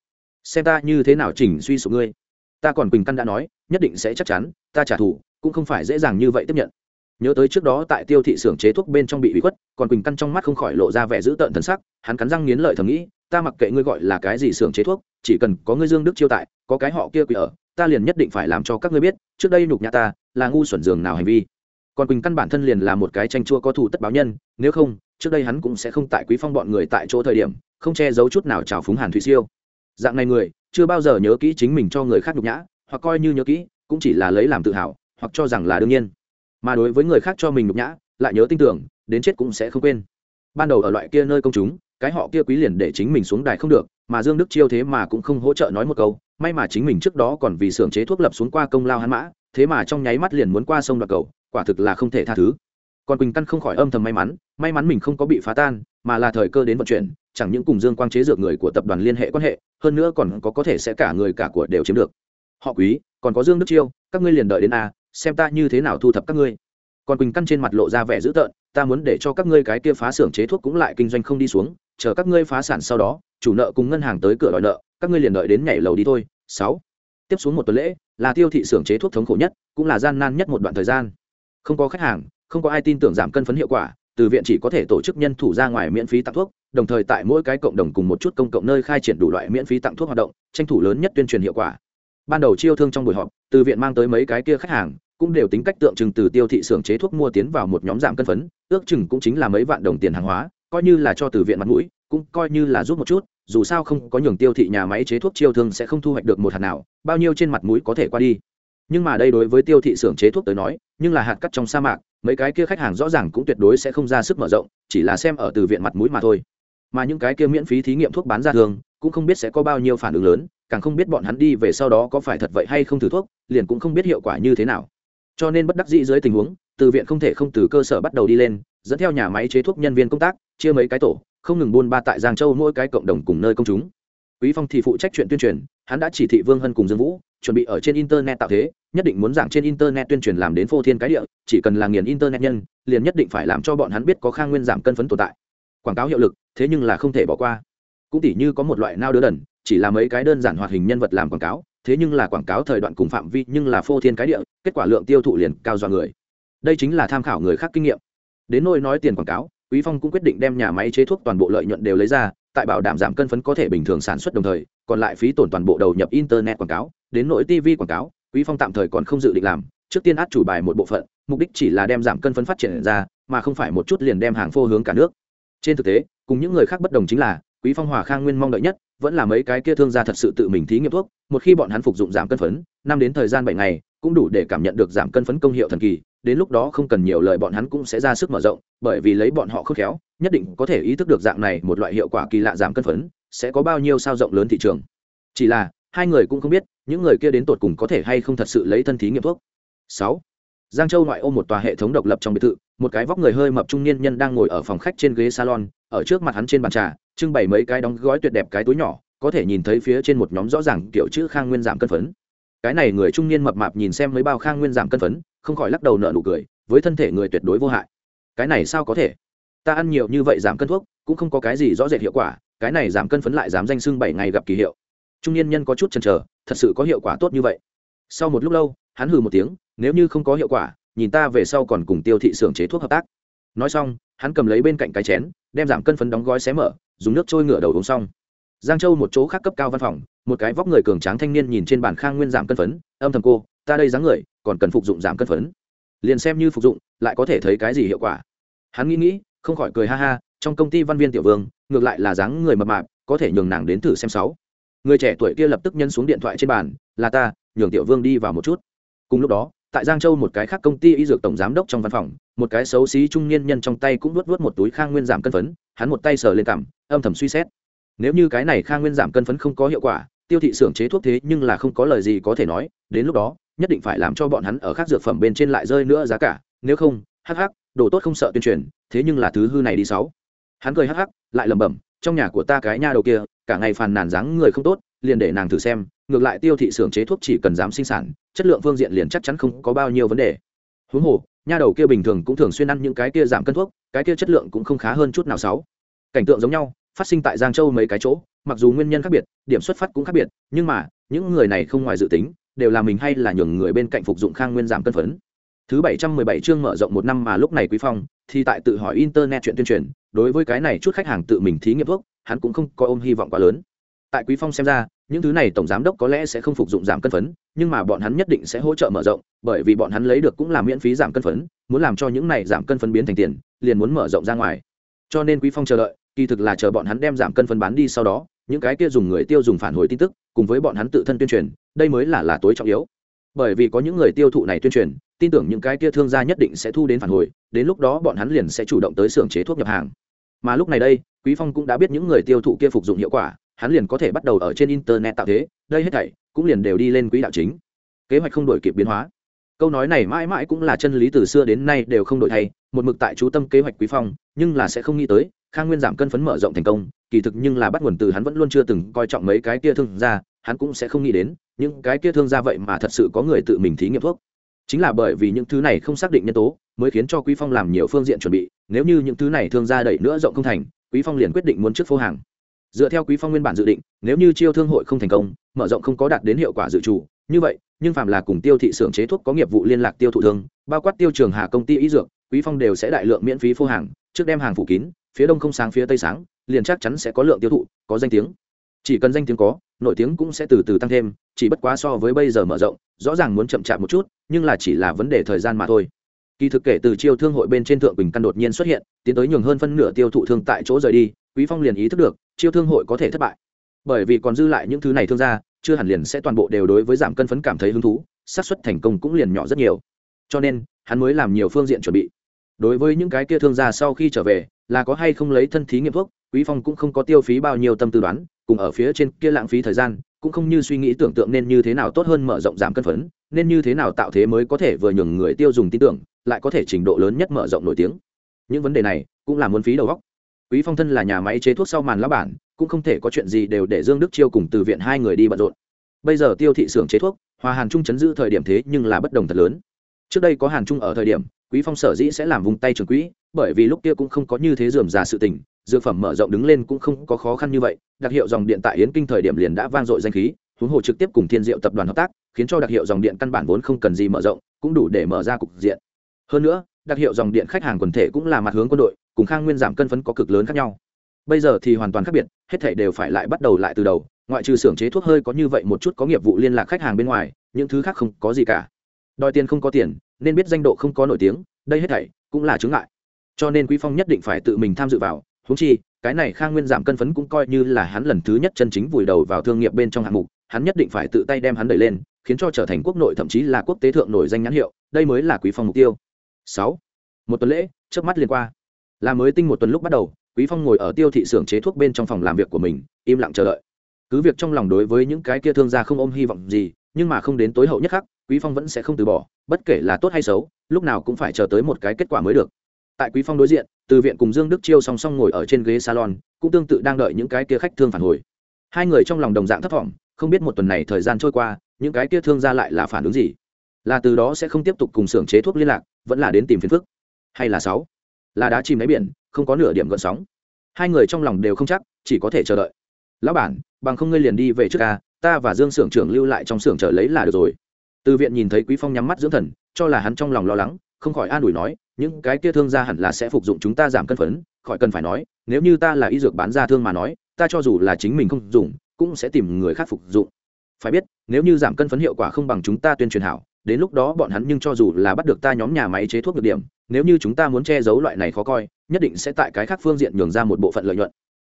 xem ta như thế nào chỉnh suy sụp ngươi. Ta còn quỳnh căn đã nói, nhất định sẽ chắc chắn, ta trả thù, cũng không phải dễ dàng như vậy tiếp nhận. Nhớ tới trước đó tại tiêu thị xưởng chế thuốc bên trong bị bị khuất, còn quỳnh căn trong mắt không khỏi lộ ra vẻ dữ tợn thân sắc, hắn cắn răng nghiến lợi thầm nghĩ, ta mặc kệ ngươi gọi là cái gì xưởng chế thuốc, chỉ cần có ngươi dương đức chiêu tại, có cái họ kia quỷ ở, ta liền nhất định phải làm cho các ngươi biết, trước đây nhục nhã ta, là ngu xuẩn giường nào hành vi còn quỳnh căn bản thân liền là một cái tranh chua có thù tất báo nhân, nếu không, trước đây hắn cũng sẽ không tại quý phong bọn người tại chỗ thời điểm, không che giấu chút nào trào phúng hàn thủy siêu. Dạng này người, chưa bao giờ nhớ kỹ chính mình cho người khác nhục nhã, hoặc coi như nhớ kỹ, cũng chỉ là lấy làm tự hào, hoặc cho rằng là đương nhiên. Mà đối với người khác cho mình nhục nhã, lại nhớ tin tưởng, đến chết cũng sẽ không quên. Ban đầu ở loại kia nơi công chúng, cái họ kia quý liền để chính mình xuống đài không được, mà dương đức chiêu thế mà cũng không hỗ trợ nói một câu, may mà chính mình trước đó còn vì xưởng chế thuốc lập xuống qua công lao hắn mã thế mà trong nháy mắt liền muốn qua sông đoạt cầu, quả thực là không thể tha thứ. Còn quỳnh căn không khỏi âm thầm may mắn may mắn mình không có bị phá tan, mà là thời cơ đến vận chuyển, chẳng những cùng dương quang chế dược người của tập đoàn liên hệ quan hệ, hơn nữa còn có có thể sẽ cả người cả của đều chiếm được. Họ quý, còn có dương đức chiêu, các ngươi liền đợi đến a, xem ta như thế nào thu thập các ngươi. Còn quỳnh căn trên mặt lộ ra vẻ dữ tợn, ta muốn để cho các ngươi cái kia phá xưởng chế thuốc cũng lại kinh doanh không đi xuống, chờ các ngươi phá sản sau đó, chủ nợ cùng ngân hàng tới cửa đòi nợ, các ngươi liền đợi đến nhảy lầu đi thôi. Sáu tiếp xuống một tuần lễ, là tiêu thị xưởng chế thuốc thống khổ nhất, cũng là gian nan nhất một đoạn thời gian. Không có khách hàng, không có ai tin tưởng giảm cân phấn hiệu quả, từ viện chỉ có thể tổ chức nhân thủ ra ngoài miễn phí tặng thuốc, đồng thời tại mỗi cái cộng đồng cùng một chút công cộng nơi khai triển đủ loại miễn phí tặng thuốc hoạt động, tranh thủ lớn nhất tuyên truyền hiệu quả. Ban đầu chiêu thương trong buổi họp, từ viện mang tới mấy cái kia khách hàng, cũng đều tính cách tượng trưng từ tiêu thị xưởng chế thuốc mua tiến vào một nhóm giảm cân phấn, ước chừng cũng chính là mấy vạn đồng tiền hàng hóa, coi như là cho từ viện mặt mũi, cũng coi như là giúp một chút dù sao không có nhường tiêu thị nhà máy chế thuốc chiêu thương sẽ không thu hoạch được một hạt nào, bao nhiêu trên mặt mũi có thể qua đi. Nhưng mà đây đối với tiêu thị xưởng chế thuốc tới nói, nhưng là hạt cắt trong sa mạc, mấy cái kia khách hàng rõ ràng cũng tuyệt đối sẽ không ra sức mở rộng, chỉ là xem ở từ viện mặt mũi mà thôi. Mà những cái kia miễn phí thí nghiệm thuốc bán ra thường, cũng không biết sẽ có bao nhiêu phản ứng lớn, càng không biết bọn hắn đi về sau đó có phải thật vậy hay không thử thuốc, liền cũng không biết hiệu quả như thế nào. Cho nên bất đắc dĩ dưới tình huống, từ viện không thể không từ cơ sở bắt đầu đi lên, dẫn theo nhà máy chế thuốc nhân viên công tác, chia mấy cái tổ không ngừng buôn ba tại giang châu mỗi cái cộng đồng cùng nơi công chúng. Quý phong thì phụ trách chuyện tuyên truyền, hắn đã chỉ thị vương hân cùng dương vũ, chuẩn bị ở trên internet tạo thế, nhất định muốn giảng trên internet tuyên truyền làm đến phô thiên cái địa, chỉ cần là nghiền internet nhân, liền nhất định phải làm cho bọn hắn biết có khang nguyên giảm cân phấn tồn tại. Quảng cáo hiệu lực, thế nhưng là không thể bỏ qua. Cũng tỉ như có một loại nao đứa đần, chỉ là mấy cái đơn giản hoạt hình nhân vật làm quảng cáo, thế nhưng là quảng cáo thời đoạn cùng phạm vi nhưng là phô thiên cái địa, kết quả lượng tiêu thụ liền cao do người. Đây chính là tham khảo người khác kinh nghiệm. Đến nôi nói tiền quảng cáo quý phong cũng quyết định đem nhà máy chế thuốc toàn bộ lợi nhuận đều lấy ra, tại bảo đảm giảm cân phấn có thể bình thường sản xuất đồng thời, còn lại phí tổn toàn bộ đầu nhập internet quảng cáo, đến nỗi tv quảng cáo, quý phong tạm thời còn không dự định làm. Trước tiên át chủ bài một bộ phận, mục đích chỉ là đem giảm cân phấn phát triển ra, mà không phải một chút liền đem hàng phô hướng cả nước. Trên thực tế, cùng những người khác bất đồng chính là, quý phong hòa khang nguyên mong đợi nhất, vẫn là mấy cái kia thương gia thật sự tự mình thí nghiệm thuốc, một khi bọn hắn phục dụng giảm cân phấn, năm đến thời gian bảy ngày, cũng đủ để cảm nhận được giảm cân phấn công hiệu thần kỳ đến lúc đó không cần nhiều lời bọn hắn cũng sẽ ra sức mở rộng, bởi vì lấy bọn họ khôn khéo, nhất định có thể ý thức được dạng này một loại hiệu quả kỳ lạ giảm cân phấn, sẽ có bao nhiêu sao rộng lớn thị trường. Chỉ là, hai người cũng không biết, những người kia đến tột cùng có thể hay không thật sự lấy thân thí nghiệm thuốc. Sáu, giang châu ngoại ô một tòa hệ thống độc lập trong biệt thự, một cái vóc người hơi mập trung niên nhân đang ngồi ở phòng khách trên ghế salon, ở trước mặt hắn trên bàn trà, trưng bày mấy cái đóng gói tuyệt đẹp cái túi nhỏ, có thể nhìn thấy phía trên một nhóm rõ ràng kiểu chữ khang nguyên giảm cân phấn cái này người trung niên mập mạp nhìn xem mấy bao khang nguyên giảm cân phấn, không khỏi lắc đầu nợ nụ cười, với thân thể người tuyệt đối vô hại. Cái này sao có thể? Ta ăn nhiều như vậy giảm cân thuốc, cũng không có cái gì rõ rệt hiệu quả, cái này giảm cân phấn lại dám danh sưng bảy ngày gặp kỳ hiệu. Trung niên nhân có chút chần chờ, thật sự có hiệu quả tốt như vậy. Sau một lúc lâu, hắn hừ một tiếng, nếu như không có hiệu quả, nhìn ta về sau còn cùng tiêu thị xưởng chế thuốc hợp tác. Nói xong, hắn cầm lấy bên cạnh cái chén, đem giảm cân phấn đóng gói xé mở, dùng nước trôi ngửa đầu uống xong giang châu một chỗ khác cấp cao văn phòng, một cái vóc người cường tráng thanh niên nhìn trên bàn khang nguyên giảm cân phấn, âm thầm cô, ta đây dáng người, còn cần phục dụng giảm cân phấn. Liền xem như phục dụng, lại có thể thấy cái gì hiệu quả. Hắn nghĩ nghĩ, không khỏi cười ha ha, trong công ty văn viên tiểu vương, ngược lại là dáng người mập mạp, có thể nhường nàng đến thử xem sáu. Người trẻ tuổi kia lập tức nhân xuống điện thoại trên bàn, là ta, nhường tiểu vương đi vào một chút. Cùng lúc đó, tại giang châu một cái khác công ty y dược tổng giám đốc trong văn phòng, một cái xấu xí trung niên nhân trong tay cũng nuốt vớt một túi khang nguyên giảm cân phấn, hắn một tay sờ lên cằm, âm thầm suy xét nếu như cái này khang nguyên giảm cân phấn không có hiệu quả, tiêu thị xưởng chế thuốc thế nhưng là không có lời gì có thể nói, đến lúc đó, nhất định phải làm cho bọn hắn ở khác dược phẩm bên trên lại rơi nữa giá cả, nếu không, hắc hắc, đồ tốt không sợ tuyên truyền, thế nhưng là thứ hư này đi sáu. Hắn cười hắc hắc, lại lẩm bẩm, trong nhà của ta cái nha đầu kia, cả ngày phàn nàn dáng người không tốt, liền để nàng thử xem, ngược lại tiêu thị xưởng chế thuốc chỉ cần dám sinh sản, chất lượng phương diện liền chắc chắn không có bao nhiêu vấn đề. Huống hồ, nha đầu kia bình thường cũng thường xuyên ăn những cái kia giảm cân thuốc, cái kia chất lượng cũng không khá hơn chút nào sáu. Cảnh tượng giống nhau phát sinh tại giang châu mấy cái chỗ, mặc dù nguyên nhân khác biệt, điểm xuất phát cũng khác biệt, nhưng mà, những người này không ngoài dự tính, đều là mình hay là nhường người bên cạnh phục dụng khang nguyên giảm cân phấn. Thứ bảy trăm mười bảy chương mở rộng một năm mà lúc này quý phong, thì tại tự hỏi internet chuyện tuyên truyền, đối với cái này chút khách hàng tự mình thí nghiệm thuốc, hắn cũng không có ôm hy vọng quá lớn. Tại quý phong xem ra, những thứ này tổng giám đốc có lẽ sẽ không phục dụng giảm cân phấn, nhưng mà bọn hắn nhất định sẽ hỗ trợ mở rộng, bởi vì bọn hắn lấy được cũng là miễn phí giảm cân phấn, muốn làm cho những này giảm cân phấn biến thành tiền, liền muốn mở rộng ra ngoài. Cho nên quý phong chờ đợi kỳ thực là chờ bọn hắn đem giảm cân phân bán đi sau đó, những cái kia dùng người tiêu dùng phản hồi tin tức, cùng với bọn hắn tự thân tuyên truyền, đây mới là là tối trọng yếu. Bởi vì có những người tiêu thụ này tuyên truyền, tin tưởng những cái kia thương gia nhất định sẽ thu đến phản hồi, đến lúc đó bọn hắn liền sẽ chủ động tới xưởng chế thuốc nhập hàng. Mà lúc này đây, quý phong cũng đã biết những người tiêu thụ kia phục dụng hiệu quả, hắn liền có thể bắt đầu ở trên internet tạo thế, đây hết thảy cũng liền đều đi lên quỹ đạo chính. Kế hoạch không đổi kịp biến hóa. Câu nói này mãi mãi cũng là chân lý từ xưa đến nay đều không đổi thay, một mực tại chú tâm kế hoạch quý phong, nhưng là sẽ không nghĩ tới khang nguyên giảm cân phấn mở rộng thành công, kỳ thực nhưng là bắt nguồn từ hắn vẫn luôn chưa từng coi trọng mấy cái kia thương gia, hắn cũng sẽ không nghĩ đến, những cái kia thương gia vậy mà thật sự có người tự mình thí nghiệm thuốc. Chính là bởi vì những thứ này không xác định nhân tố, mới khiến cho quý phong làm nhiều phương diện chuẩn bị, nếu như những thứ này thương gia đẩy nữa rộng không thành, quý phong liền quyết định muốn trước phố hàng. Dựa theo quý phong nguyên bản dự định, nếu như chiêu thương hội không thành công, mở rộng không có đạt đến hiệu quả dự trù, như vậy, nhưng phạm là cùng tiêu thị xưởng chế thuốc có nghiệp vụ liên lạc tiêu thụ thương, bao quát tiêu trường hà công ty y dược, quý phong đều sẽ đại lượng miễn phí phô hàng, trước đem hàng phủ kín phía đông không sáng phía tây sáng, liền chắc chắn sẽ có lượng tiêu thụ, có danh tiếng. Chỉ cần danh tiếng có, nổi tiếng cũng sẽ từ từ tăng thêm, chỉ bất quá so với bây giờ mở rộng, rõ ràng muốn chậm chạp một chút, nhưng là chỉ là vấn đề thời gian mà thôi. Kỳ thực kể từ chiêu thương hội bên trên thượng bình căn đột nhiên xuất hiện, tiến tới nhường hơn phân nửa tiêu thụ thương tại chỗ rời đi, quý phong liền ý thức được, chiêu thương hội có thể thất bại. Bởi vì còn dư lại những thứ này thương gia, chưa hẳn liền sẽ toàn bộ đều đối với giảm cân phấn cảm thấy hứng thú, xác suất thành công cũng liền nhỏ rất nhiều. Cho nên, hắn mới làm nhiều phương diện chuẩn bị. Đối với những cái kia thương gia sau khi trở về là có hay không lấy thân thí nghiệm thuốc, quý phong cũng không có tiêu phí bao nhiêu tâm tư đoán, cùng ở phía trên kia lãng phí thời gian, cũng không như suy nghĩ tưởng tượng nên như thế nào tốt hơn mở rộng giảm cân phấn, nên như thế nào tạo thế mới có thể vừa nhường người tiêu dùng tin tưởng, lại có thể trình độ lớn nhất mở rộng nổi tiếng. Những vấn đề này cũng là muốn phí đầu óc. Quý phong thân là nhà máy chế thuốc sau màn lá bản, cũng không thể có chuyện gì đều để dương đức chiêu cùng từ viện hai người đi bận rộn. Bây giờ tiêu thị xưởng chế thuốc, hòa hàn trung chấn giữ thời điểm thế nhưng là bất đồng thật lớn trước đây có hàn trung ở thời điểm, quý phong sở dĩ sẽ làm vùng tay trường quỹ, bởi vì lúc kia cũng không có như thế dườm già sự tình, dược phẩm mở rộng đứng lên cũng không có khó khăn như vậy, đặc hiệu dòng điện tại yến kinh thời điểm liền đã vang dội danh khí, huống hồ trực tiếp cùng thiên diệu tập đoàn hợp tác, khiến cho đặc hiệu dòng điện căn bản vốn không cần gì mở rộng, cũng đủ để mở ra cục diện. Hơn nữa, đặc hiệu dòng điện khách hàng quần thể cũng là mặt hướng quân đội, cùng khang nguyên giảm cân phấn có cực lớn khác nhau. Bây giờ thì hoàn toàn khác biệt, hết thảy đều phải lại bắt đầu lại từ đầu, ngoại trừ xưởng chế thuốc hơi có như vậy một chút có nghiệp vụ liên lạc khách hàng bên ngoài, những thứ khác không có gì cả đòi tiền không có tiền, nên biết danh độ không có nổi tiếng, đây hết thảy cũng là chướng ngại. Cho nên quý phong nhất định phải tự mình tham dự vào. Húng chi, cái này khang nguyên giảm cân phấn cũng coi như là hắn lần thứ nhất chân chính vùi đầu vào thương nghiệp bên trong hạng mục, hắn nhất định phải tự tay đem hắn đẩy lên, khiến cho trở thành quốc nội thậm chí là quốc tế thượng nổi danh nhãn hiệu, đây mới là quý phong mục tiêu. Sáu. Một tuần lễ trước mắt liền qua. Là mới tinh một tuần lúc bắt đầu, quý phong ngồi ở tiêu thị xưởng chế thuốc bên trong phòng làm việc của mình, im lặng chờ đợi. Cứ việc trong lòng đối với những cái kia thương gia không ôm hy vọng gì, nhưng mà không đến tối hậu nhất khắc quý phong vẫn sẽ không từ bỏ, bất kể là tốt hay xấu, lúc nào cũng phải chờ tới một cái kết quả mới được. Tại quý phong đối diện, từ viện cùng dương đức chiêu song song ngồi ở trên ghế salon, cũng tương tự đang đợi những cái kia khách thương phản hồi. Hai người trong lòng đồng dạng thấp thỏm, không biết một tuần này thời gian trôi qua, những cái kia thương gia lại là phản ứng gì? Là từ đó sẽ không tiếp tục cùng xưởng chế thuốc liên lạc, vẫn là đến tìm phiền phức? Hay là sáu? Là đá chìm đáy biển, không có nửa điểm gợn sóng. Hai người trong lòng đều không chắc, chỉ có thể chờ đợi. Lão bản, bằng không ngươi liền đi về trước ca, ta và dương xưởng trưởng lưu lại trong xưởng chờ lấy là được rồi từ viện nhìn thấy quý phong nhắm mắt dưỡng thần, cho là hắn trong lòng lo lắng, không khỏi an ủi nói, những cái kia thương gia hẳn là sẽ phục dụng chúng ta giảm cân phấn, khỏi cần phải nói, nếu như ta là y dược bán ra thương mà nói, ta cho dù là chính mình không dùng, cũng sẽ tìm người khác phục dụng. Phải biết, nếu như giảm cân phấn hiệu quả không bằng chúng ta tuyên truyền hảo, đến lúc đó bọn hắn nhưng cho dù là bắt được ta nhóm nhà máy chế thuốc được điểm, nếu như chúng ta muốn che giấu loại này khó coi, nhất định sẽ tại cái khác phương diện nhường ra một bộ phận lợi nhuận.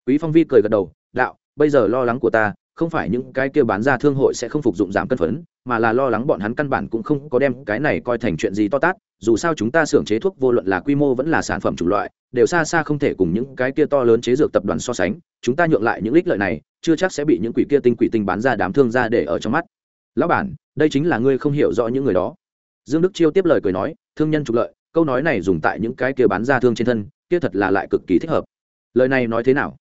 Quý phong vi cười gật đầu, đạo, bây giờ lo lắng của ta, không phải những cái kia bán ra thương hội sẽ không phục dụng giảm cân phấn mà là lo lắng bọn hắn căn bản cũng không có đem cái này coi thành chuyện gì to tát, dù sao chúng ta xưởng chế thuốc vô luận là quy mô vẫn là sản phẩm chủng loại, đều xa xa không thể cùng những cái kia to lớn chế dược tập đoàn so sánh, chúng ta nhượng lại những ích lợi này, chưa chắc sẽ bị những quỷ kia tinh quỷ tinh bán ra đám thương ra để ở trong mắt. Lão bản, đây chính là ngươi không hiểu rõ những người đó. Dương đức chiêu tiếp lời cười nói, thương nhân trục lợi, câu nói này dùng tại những cái kia bán ra thương trên thân, kia thật là lại cực kỳ thích hợp. Lời này nói thế nào?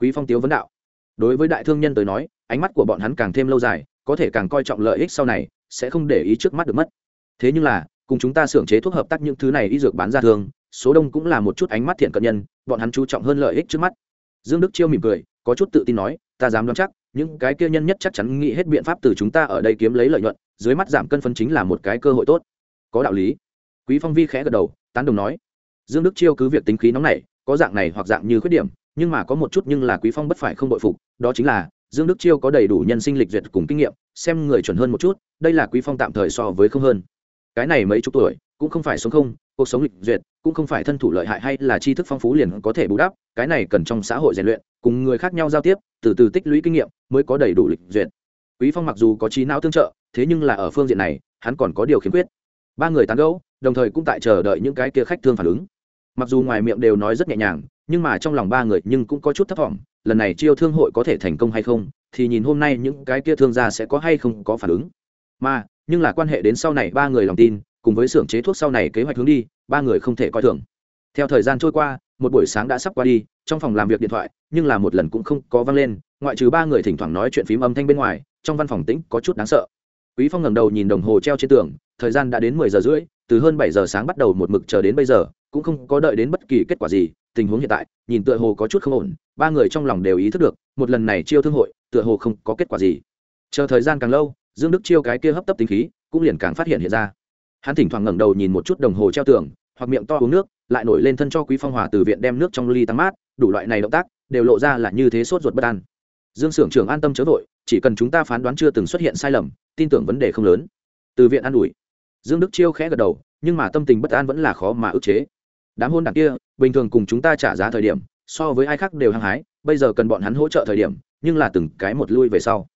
Quý phong tiếu vấn đạo. Đối với đại thương nhân tới nói, ánh mắt của bọn hắn càng thêm lâu dài có thể càng coi trọng lợi ích sau này, sẽ không để ý trước mắt được mất. Thế nhưng là, cùng chúng ta xưởng chế thuốc hợp tác những thứ này y dược bán ra thường, số đông cũng là một chút ánh mắt thiện cận nhân, bọn hắn chú trọng hơn lợi ích trước mắt. Dương đức chiêu mỉm cười, có chút tự tin nói, ta dám đoán chắc, những cái kia nhân nhất chắc chắn nghĩ hết biện pháp từ chúng ta ở đây kiếm lấy lợi nhuận, dưới mắt giảm cân phân chính là một cái cơ hội tốt. Có đạo lý. Quý phong vi khẽ gật đầu, tán đồng nói, dương đức chiêu cứ việc tính khí nóng này có dạng này hoặc dạng như khuyết điểm, nhưng mà có một chút nhưng là quý phong bất phải không bội phục, đó chính là dương đức chiêu có đầy đủ nhân sinh lịch duyệt cùng kinh nghiệm, xem người chuẩn hơn một chút, đây là quý phong tạm thời so với không hơn. Cái này mấy chục tuổi, cũng không phải sống không, cuộc sống lịch duyệt, cũng không phải thân thủ lợi hại hay là tri thức phong phú liền có thể bù đắp, cái này cần trong xã hội rèn luyện, cùng người khác nhau giao tiếp, từ từ tích lũy kinh nghiệm mới có đầy đủ lịch duyệt. Quý phong mặc dù có trí não tương trợ, thế nhưng là ở phương diện này, hắn còn có điều khiếm khuyết ba người tán gẫu, đồng thời cũng tại chờ đợi những cái kia khách thương phản ứng. Mặc dù ngoài miệng đều nói rất nhẹ nhàng, nhưng mà trong lòng ba người nhưng cũng có chút thất vọng lần này chiêu thương hội có thể thành công hay không, thì nhìn hôm nay những cái kia thương gia sẽ có hay không có phản ứng. Mà, nhưng là quan hệ đến sau này ba người lòng tin, cùng với xưởng chế thuốc sau này kế hoạch hướng đi, ba người không thể coi thường. Theo thời gian trôi qua, một buổi sáng đã sắp qua đi, trong phòng làm việc điện thoại, nhưng là một lần cũng không có văng lên, ngoại trừ ba người thỉnh thoảng nói chuyện phím âm thanh bên ngoài, trong văn phòng tĩnh có chút đáng sợ. Quý phong ngẩng đầu nhìn đồng hồ treo trên tường, thời gian đã đến mười giờ rưỡi, từ hơn bảy giờ sáng bắt đầu một mực chờ đến bây giờ, cũng không có đợi đến bất kỳ kết quả gì, tình huống hiện tại, nhìn tựa hồ có chút không ổn ba người trong lòng đều ý thức được, một lần này chiêu thương hội, tựa hồ không có kết quả gì. Chờ thời gian càng lâu, dương đức chiêu cái kia hấp tấp tính khí, cũng liền càng phát hiện hiện ra. Hắn thỉnh thoảng ngẩng đầu nhìn một chút đồng hồ treo tường, hoặc miệng to uống nước, lại nổi lên thân cho quý phong hòa từ viện đem nước trong ly tăng mát, đủ loại này động tác, đều lộ ra là như thế sốt ruột bất an. Dương Sưởng trưởng an tâm chớ vội, chỉ cần chúng ta phán đoán chưa từng xuất hiện sai lầm, tin tưởng vấn đề không lớn. Từ viện an ủi. Dương đức chiêu khẽ gật đầu, nhưng mà tâm tình bất an vẫn là khó mà ức chế. Đám hôn đảng kia, bình thường cùng chúng ta trả giá thời điểm so với ai khác đều hăng hái, bây giờ cần bọn hắn hỗ trợ thời điểm, nhưng là từng cái một lui về sau.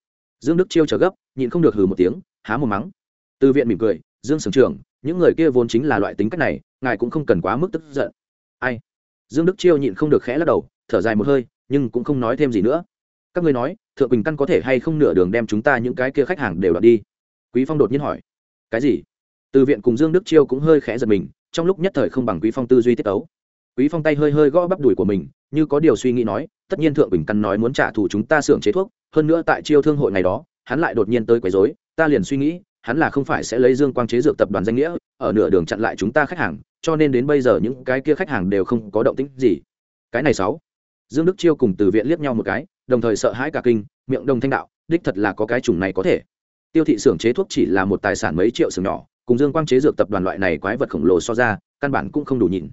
Dương đức chiêu trở gấp, nhịn không được hừ một tiếng, há một mắng. Từ viện mỉm cười, dương sưởng trưởng, những người kia vốn chính là loại tính cách này, ngài cũng không cần quá mức tức giận. Ai? Dương đức chiêu nhịn không được khẽ lắc đầu, thở dài một hơi, nhưng cũng không nói thêm gì nữa. Các ngươi nói, thượng quỳnh căn có thể hay không nửa đường đem chúng ta những cái kia khách hàng đều đoạt đi? Quý phong đột nhiên hỏi. Cái gì? Từ viện cùng dương đức chiêu cũng hơi khẽ giật mình, trong lúc nhất thời không bằng quý phong tư duy tiết tấu. Quý phong tay hơi hơi gõ bắp đùi của mình như có điều suy nghĩ nói, tất nhiên thượng bình căn nói muốn trả thù chúng ta xưởng chế thuốc, hơn nữa tại chiêu thương hội này đó, hắn lại đột nhiên tới quấy rối, ta liền suy nghĩ, hắn là không phải sẽ lấy dương quang chế dược tập đoàn danh nghĩa, ở nửa đường chặn lại chúng ta khách hàng, cho nên đến bây giờ những cái kia khách hàng đều không có động tĩnh gì. Cái này sáu. Dương đức chiêu cùng từ viện liếc nhau một cái, đồng thời sợ hãi cả kinh, miệng đồng thanh đạo, đích thật là có cái chủng này có thể. Tiêu thị xưởng chế thuốc chỉ là một tài sản mấy triệu xưởng nhỏ, cùng dương quang chế dược tập đoàn loại này quái vật khổng lồ so ra, căn bản cũng không đủ nhìn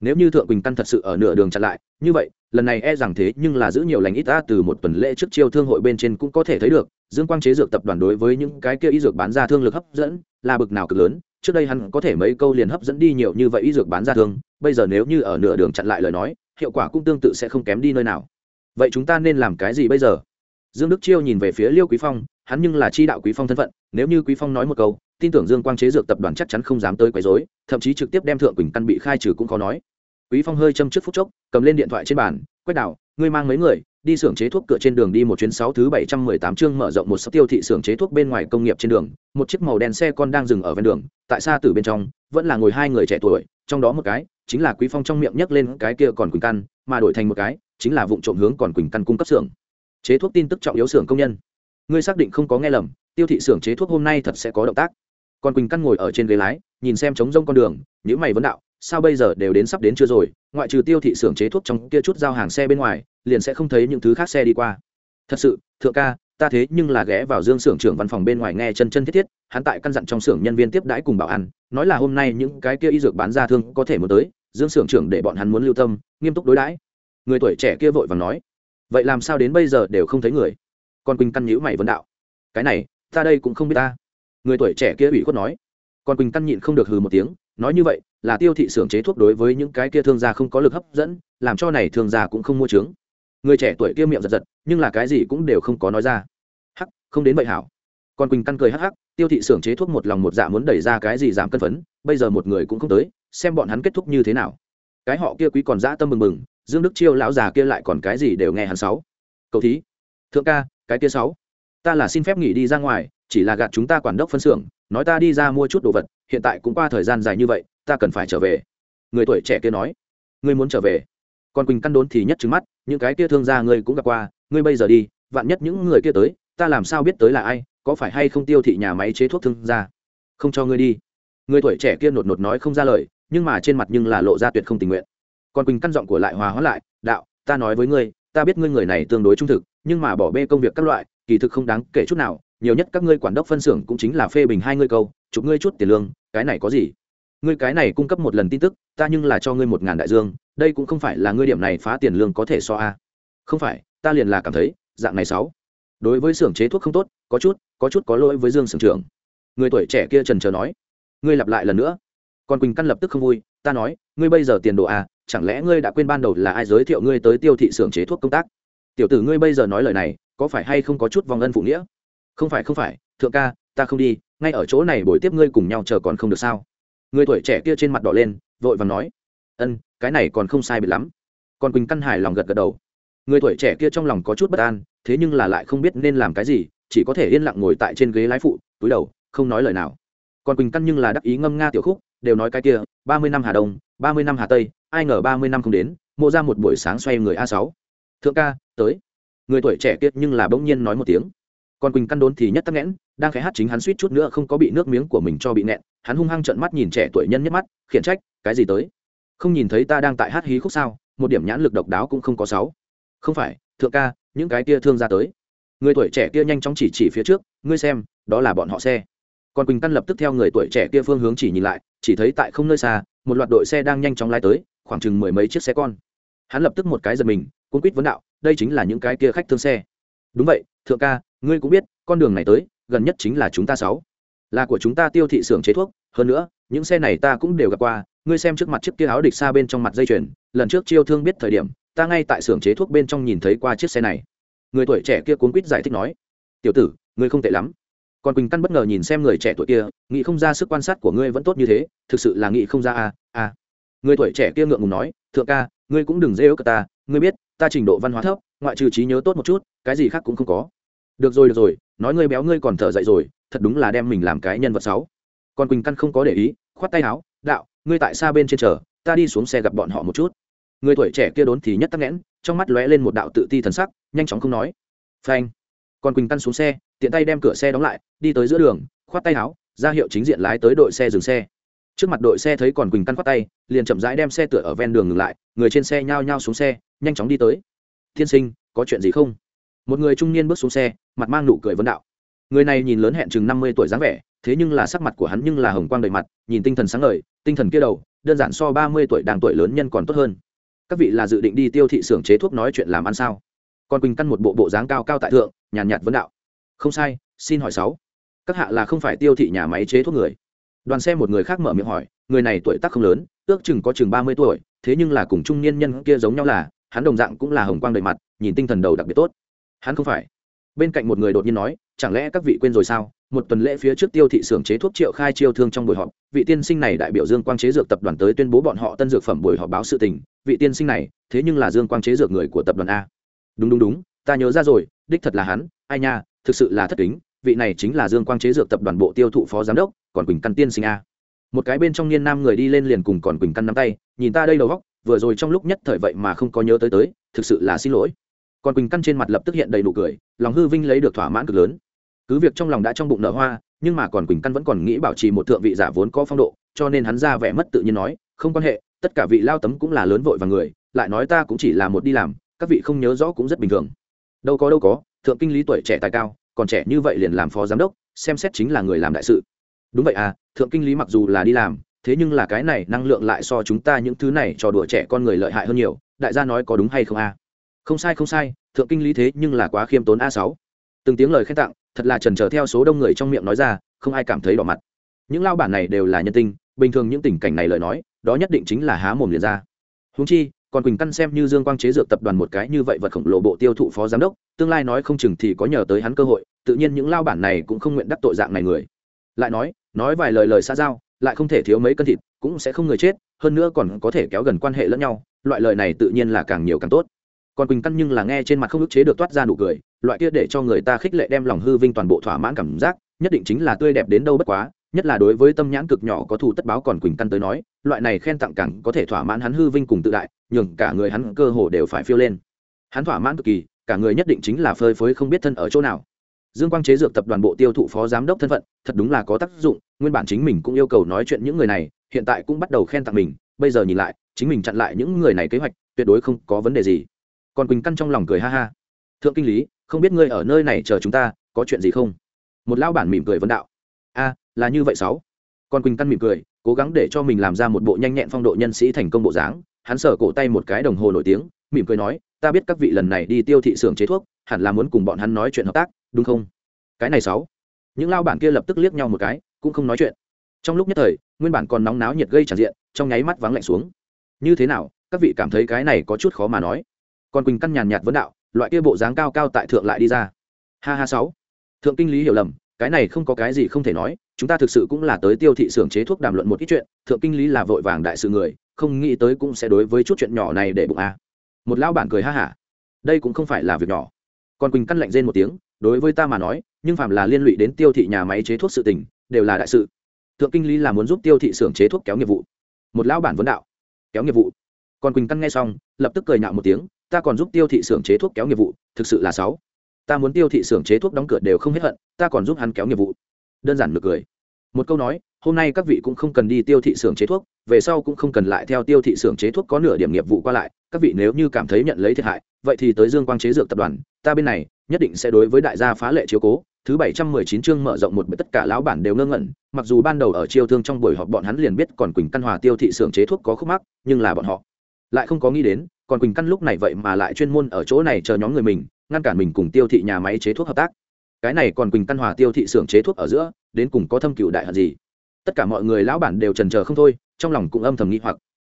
nếu như thượng quỳnh căn thật sự ở nửa đường chặn lại, như vậy, lần này e rằng thế nhưng là giữ nhiều lành ít ta từ một tuần lễ trước chiêu thương hội bên trên cũng có thể thấy được, dương quang chế dược tập đoàn đối với những cái kia y dược bán ra thương lực hấp dẫn là bực nào cực lớn, trước đây hắn có thể mấy câu liền hấp dẫn đi nhiều như vậy y dược bán ra thương, bây giờ nếu như ở nửa đường chặn lại lời nói, hiệu quả cũng tương tự sẽ không kém đi nơi nào. Vậy chúng ta nên làm cái gì bây giờ? Dương đức chiêu nhìn về phía liêu quý phong, hắn nhưng là chi đạo quý phong thân phận, nếu như quý phong nói một câu tin tưởng dương quang chế dược tập đoàn chắc chắn không dám tới quấy rối, thậm chí trực tiếp đem thượng quỳnh căn bị khai trừ cũng khó nói. Quý phong hơi châm trước phút chốc, cầm lên điện thoại trên bàn quét đảo ngươi mang mấy người, đi xưởng chế thuốc cửa trên đường đi một chuyến sáu thứ bảy trăm mười tám chương mở rộng một sắp tiêu thị xưởng chế thuốc bên ngoài công nghiệp trên đường. Một chiếc màu đen xe con đang dừng ở ven đường, tại xa từ bên trong, vẫn là ngồi hai người trẻ tuổi, trong đó một cái chính là quý phong trong miệng nhấc lên cái kia còn quỳnh căn, mà đổi thành một cái chính là vụng trộm hướng còn quỳnh căn cung cấp xưởng chế thuốc tin tức trọng yếu xưởng công nhân. Ngươi xác định không có nghe lầm, tiêu thị xưởng chế thuốc hôm nay thật sẽ có động tác còn quỳnh căn ngồi ở trên ghế lái, nhìn xem trống rông con đường những mày vấn đạo, sao bây giờ đều đến sắp đến chưa rồi, ngoại trừ tiêu thị xưởng chế thuốc trong kia chút giao hàng xe bên ngoài, liền sẽ không thấy những thứ khác xe đi qua. Thật sự, thượng ca, ta thế nhưng là ghé vào dương xưởng trưởng văn phòng bên ngoài nghe chân chân thiết thiết, hắn tại căn dặn trong xưởng nhân viên tiếp đãi cùng bảo ăn, nói là hôm nay những cái kia y dược bán ra thương có thể muốn tới, dương xưởng trưởng để bọn hắn muốn lưu tâm, nghiêm túc đối đãi. Người tuổi trẻ kia vội vàng nói, vậy làm sao đến bây giờ đều không thấy người? Con quỳnh căn nhữ mày vấn đạo, cái này, ta đây cũng không biết ta người tuổi trẻ kia ủy khuất nói. Còn quỳnh căn nhịn không được hừ một tiếng, nói như vậy, là tiêu thị xưởng chế thuốc đối với những cái kia thương gia không có lực hấp dẫn, làm cho này thương gia cũng không mua trướng người trẻ tuổi kia miệng giật giật, nhưng là cái gì cũng đều không có nói ra. Hắc, không đến vậy hảo. Còn quỳnh căn cười hắc hắc, tiêu thị xưởng chế thuốc một lòng một dạ muốn đẩy ra cái gì giảm cân phấn, bây giờ một người cũng không tới, xem bọn hắn kết thúc như thế nào. Cái họ kia quý còn dã tâm mừng mừng, dương đức chiêu lão già kia lại còn cái gì đều nghe hắn sáu. Cậu thí, thượng ca, cái kia sáu. Ta là xin phép nghỉ đi ra ngoài chỉ là gạt chúng ta quản đốc phân xưởng, nói ta đi ra mua chút đồ vật, hiện tại cũng qua thời gian dài như vậy, ta cần phải trở về. Người tuổi trẻ kia nói. Ngươi muốn trở về? Còn quỳnh căn đốn thì nhất trứng mắt, những cái kia thương gia ngươi cũng gặp qua, ngươi bây giờ đi, vạn nhất những người kia tới, ta làm sao biết tới là ai, có phải hay không tiêu thị nhà máy chế thuốc thương gia? Không cho ngươi đi. Người tuổi trẻ kia nột nột nói không ra lời, nhưng mà trên mặt nhưng là lộ ra tuyệt không tình nguyện. Còn quỳnh căn giọng của lại hòa hóa lại, đạo, ta nói với ngươi, ta biết ngươi người này tương đối trung thực, nhưng mà bỏ bê công việc các loại, kỳ thực không đáng kể chút nào nhiều nhất các ngươi quản đốc phân xưởng cũng chính là phê bình hai ngươi câu, chụp ngươi chút tiền lương, cái này có gì? Ngươi cái này cung cấp một lần tin tức, ta nhưng là cho ngươi một ngàn đại dương, đây cũng không phải là ngươi điểm này phá tiền lương có thể so a. Không phải, ta liền là cảm thấy, dạng này sáu. Đối với xưởng chế thuốc không tốt, có chút có chút có lỗi với dương xưởng trưởng. Người tuổi trẻ kia trần trờ nói, ngươi lặp lại lần nữa. Còn quỳnh căn lập tức không vui, ta nói, ngươi bây giờ tiền đồ à chẳng lẽ ngươi đã quên ban đầu là ai giới thiệu ngươi tới tiêu thị xưởng chế thuốc công tác? Tiểu tử ngươi bây giờ nói lời này, có phải hay không có chút vòng ân phụ nghĩa? Không phải không phải, thượng ca, ta không đi, ngay ở chỗ này buổi tiếp ngươi cùng nhau chờ còn không được sao? Người tuổi trẻ kia trên mặt đỏ lên, vội và nói. Ân, cái này còn không sai biệt lắm. Còn quỳnh căn Hải lòng gật gật đầu. Người tuổi trẻ kia trong lòng có chút bất an, thế nhưng là lại không biết nên làm cái gì, chỉ có thể yên lặng ngồi tại trên ghế lái phụ, túi đầu, không nói lời nào. Còn quỳnh căn nhưng là đắc ý ngâm nga tiểu khúc, đều nói cái kia, ba mươi năm hà đông, ba mươi năm hà tây, ai ngờ ba mươi năm không đến, mộ ra một buổi sáng xoay người a sáu. Thượng ca, tới. Người tuổi trẻ kia nhưng là bỗng nhiên nói một tiếng còn quỳnh căn đốn thì nhất tắc nghẽn đang khẽ hát chính hắn suýt chút nữa không có bị nước miếng của mình cho bị nghẹn hắn hung hăng trợn mắt nhìn trẻ tuổi nhân nhất mắt khiển trách cái gì tới không nhìn thấy ta đang tại hát hí khúc sao một điểm nhãn lực độc đáo cũng không có sáu không phải thượng ca những cái kia thương ra tới người tuổi trẻ kia nhanh chóng chỉ chỉ phía trước ngươi xem đó là bọn họ xe còn quỳnh căn lập tức theo người tuổi trẻ kia phương hướng chỉ nhìn lại chỉ thấy tại không nơi xa một loạt đội xe đang nhanh chóng lái tới khoảng chừng mười mấy chiếc xe con hắn lập tức một cái giật mình cuốn quýt vấn đạo đây chính là những cái kia khách thương xe đúng vậy, thượng ca, ngươi cũng biết, con đường này tới, gần nhất chính là chúng ta sáu. Là của chúng ta tiêu thị xưởng chế thuốc, hơn nữa, những xe này ta cũng đều gặp qua, ngươi xem trước mặt chiếc kia áo địch xa bên trong mặt dây chuyền, lần trước chiêu thương biết thời điểm, ta ngay tại xưởng chế thuốc bên trong nhìn thấy qua chiếc xe này. Người tuổi trẻ kia cuốn quýt giải thích nói, tiểu tử, ngươi không tệ lắm. Còn quỳnh căn bất ngờ nhìn xem người trẻ tuổi kia, nghĩ không ra sức quan sát của ngươi vẫn tốt như thế, thực sự là nghĩ không ra à à người tuổi trẻ kia ngượng ngùng nói, thượng ca, ngươi cũng đừng dễ ước ta, ngươi biết, ta trình độ văn hóa thấp, ngoại trừ trí nhớ tốt một chút cái gì khác cũng không có. Được rồi được rồi, nói ngươi béo ngươi còn thở dậy rồi, thật đúng là đem mình làm cái nhân vật sáu còn quỳnh căn không có để ý, khoát tay áo, đạo, ngươi tại xa bên trên chờ, ta đi xuống xe gặp bọn họ một chút. Người tuổi trẻ kia đốn thì nhất tắc nghẽn, trong mắt lóe lên một đạo tự ti thần sắc, nhanh chóng không nói. Phanh. Còn quỳnh căn xuống xe, tiện tay đem cửa xe đóng lại, đi tới giữa đường, khoát tay áo, ra hiệu chính diện lái tới đội xe dừng xe. Trước mặt đội xe thấy còn quỳnh căn khoát tay, liền chậm rãi đem xe tựa ở ven đường ngừng lại, người trên xe nhao nhao xuống xe, nhanh chóng đi tới. Tiên sinh, có chuyện gì không? Một người trung niên bước xuống xe, mặt mang nụ cười vấn đạo. Người này nhìn lớn hẹn chừng năm mươi tuổi dáng vẻ, thế nhưng là sắc mặt của hắn nhưng là hồng quang đầy mặt, nhìn tinh thần sáng ngời, tinh thần kia đầu, đơn giản so ba mươi tuổi đang tuổi lớn nhân còn tốt hơn. Các vị là dự định đi tiêu thị xưởng chế thuốc nói chuyện làm ăn sao? Còn quỳnh căn một bộ bộ dáng cao cao tại thượng, nhàn nhạt vấn đạo. Không sai, xin hỏi sáu. Các hạ là không phải tiêu thị nhà máy chế thuốc người. Đoàn xe một người khác mở miệng hỏi, người này tuổi tác không lớn, ước chừng có chừng ba mươi tuổi, thế nhưng là cùng trung niên nhân kia giống nhau là, hắn đồng dạng cũng là hồng quang đầy mặt, nhìn tinh thần đầu đặc biệt tốt hắn không phải. Bên cạnh một người đột nhiên nói, chẳng lẽ các vị quên rồi sao? Một tuần lễ phía trước tiêu thị xưởng chế thuốc triệu khai chiêu thương trong buổi họp, vị tiên sinh này đại biểu dương quang chế dược tập đoàn tới tuyên bố bọn họ tân dược phẩm buổi họp báo sự tình. Vị tiên sinh này, thế nhưng là dương quang chế dược người của tập đoàn a. Đúng đúng đúng, ta nhớ ra rồi, đích thật là hắn. Ai nha, thực sự là thất kính. Vị này chính là dương quang chế dược tập đoàn bộ tiêu thụ phó giám đốc, còn quỳnh căn tiên sinh a. Một cái bên trong niên nam người đi lên liền cùng còn quỳnh căn nắm tay, nhìn ta đây đầu góc, vừa rồi trong lúc nhất thời vậy mà không có nhớ tới tới, thực sự là xin lỗi còn quỳnh căn trên mặt lập tức hiện đầy nụ cười, lòng hư vinh lấy được thỏa mãn cực lớn. Cứ việc trong lòng đã trong bụng nở hoa, nhưng mà còn quỳnh căn vẫn còn nghĩ bảo trì một thượng vị giả vốn có phong độ, cho nên hắn ra vẻ mất tự nhiên nói, không quan hệ, tất cả vị lao tấm cũng là lớn vội và người, lại nói ta cũng chỉ là một đi làm, các vị không nhớ rõ cũng rất bình thường. Đâu có đâu có, thượng kinh lý tuổi trẻ tài cao, còn trẻ như vậy liền làm phó giám đốc, xem xét chính là người làm đại sự. Đúng vậy à thượng kinh lý mặc dù là đi làm, thế nhưng là cái này năng lượng lại so chúng ta những thứ này trò đùa trẻ con người lợi hại hơn nhiều, đại gia nói có đúng hay không à? Không sai không sai, thượng kinh lý thế nhưng là quá khiêm tốn a sáu. Từng tiếng lời khen tặng, thật là trần trở theo số đông người trong miệng nói ra, không ai cảm thấy đỏ mặt. Những lao bản này đều là nhân tinh bình thường những tình cảnh này lời nói, đó nhất định chính là há mồm liền ra. Húng chi, còn quỳnh căn xem như dương quang chế dược tập đoàn một cái như vậy vật khổng lồ bộ tiêu thụ phó giám đốc, tương lai nói không chừng thì có nhờ tới hắn cơ hội, tự nhiên những lao bản này cũng không nguyện đắc tội dạng này người. Lại nói nói vài lời lời xa giao, lại không thể thiếu mấy cân thịt, cũng sẽ không người chết, hơn nữa còn có thể kéo gần quan hệ lẫn nhau, loại lời này tự nhiên là càng nhiều càng tốt còn quỳnh căn nhưng là nghe trên mặt không ức chế được toát ra nụ cười, loại kia để cho người ta khích lệ đem lòng hư vinh toàn bộ thỏa mãn cảm giác, nhất định chính là tươi đẹp đến đâu bất quá, nhất là đối với tâm nhãn cực nhỏ có thù tất báo còn quỳnh căn tới nói, loại này khen tặng càng có thể thỏa mãn hắn hư vinh cùng tự đại, nhường cả người hắn cơ hồ đều phải phiêu lên. Hắn thỏa mãn cực kỳ, cả người nhất định chính là phơi phới không biết thân ở chỗ nào. Dương quang chế dược tập đoàn bộ tiêu thụ phó giám đốc thân phận, thật đúng là có tác dụng, nguyên bản chính mình cũng yêu cầu nói chuyện những người này, hiện tại cũng bắt đầu khen tặng mình, bây giờ nhìn lại, chính mình chặn lại những người này kế hoạch, tuyệt đối không có vấn đề gì còn quỳnh căn trong lòng cười ha ha thượng kinh lý không biết ngươi ở nơi này chờ chúng ta có chuyện gì không một lão bản mỉm cười vấn đạo a là như vậy sáu còn quỳnh căn mỉm cười cố gắng để cho mình làm ra một bộ nhanh nhẹn phong độ nhân sĩ thành công bộ dáng hắn sờ cổ tay một cái đồng hồ nổi tiếng mỉm cười nói ta biết các vị lần này đi tiêu thị xưởng chế thuốc hẳn là muốn cùng bọn hắn nói chuyện hợp tác đúng không cái này sáu những lao bản kia lập tức liếc nhau một cái cũng không nói chuyện trong lúc nhất thời nguyên bản còn nóng náo nhiệt gây tràn diện trong nháy mắt vắng lạnh xuống như thế nào các vị cảm thấy cái này có chút khó mà nói còn quỳnh căn nhàn nhạt vấn đạo, loại kia bộ dáng cao cao tại thượng lại đi ra. Ha ha sáu. Thượng kinh lý hiểu lầm, cái này không có cái gì không thể nói, chúng ta thực sự cũng là tới tiêu thị xưởng chế thuốc đàm luận một ít chuyện, thượng kinh lý là vội vàng đại sự người, không nghĩ tới cũng sẽ đối với chút chuyện nhỏ này để bụng a. Một lão bản cười ha hả đây cũng không phải là việc nhỏ. Còn quỳnh căn lạnh rên một tiếng, đối với ta mà nói, nhưng phạm là liên lụy đến tiêu thị nhà máy chế thuốc sự tình, đều là đại sự. Thượng kinh lý là muốn giúp tiêu thị xưởng chế thuốc kéo nghiệp vụ. Một lão bản vấn đạo. Kéo nghiệp vụ. Còn quỳnh căn nghe xong, lập tức cười nhạo một tiếng ta còn giúp tiêu thị xưởng chế thuốc kéo nghiệp vụ, thực sự là sáu. Ta muốn tiêu thị xưởng chế thuốc đóng cửa đều không hết hận, ta còn giúp hắn kéo nghiệp vụ. Đơn giản được cười. Một câu nói, hôm nay các vị cũng không cần đi tiêu thị xưởng chế thuốc, về sau cũng không cần lại theo tiêu thị xưởng chế thuốc có nửa điểm nghiệp vụ qua lại. Các vị nếu như cảm thấy nhận lấy thiệt hại, vậy thì tới dương quang chế dược tập đoàn, ta bên này nhất định sẽ đối với đại gia phá lệ chiếu cố. Thứ bảy trăm mười chín chương mở rộng một tất cả lão bản đều ngơ ngẩn, mặc dù ban đầu ở chiêu thương trong buổi họp bọn hắn liền biết còn quỳnh căn hòa tiêu thị xưởng chế thuốc có khúc mắc, nhưng là bọn họ lại không có nghĩ đến còn quỳnh căn lúc này vậy mà lại chuyên môn ở chỗ này chờ nhóm người mình, ngăn cản mình cùng tiêu thị nhà máy chế thuốc hợp tác. Cái này còn quỳnh căn hòa tiêu thị xưởng chế thuốc ở giữa, đến cùng có thâm cựu đại hận gì? Tất cả mọi người lão bản đều trần chờ không thôi, trong lòng cũng âm thầm nghĩ hoặc.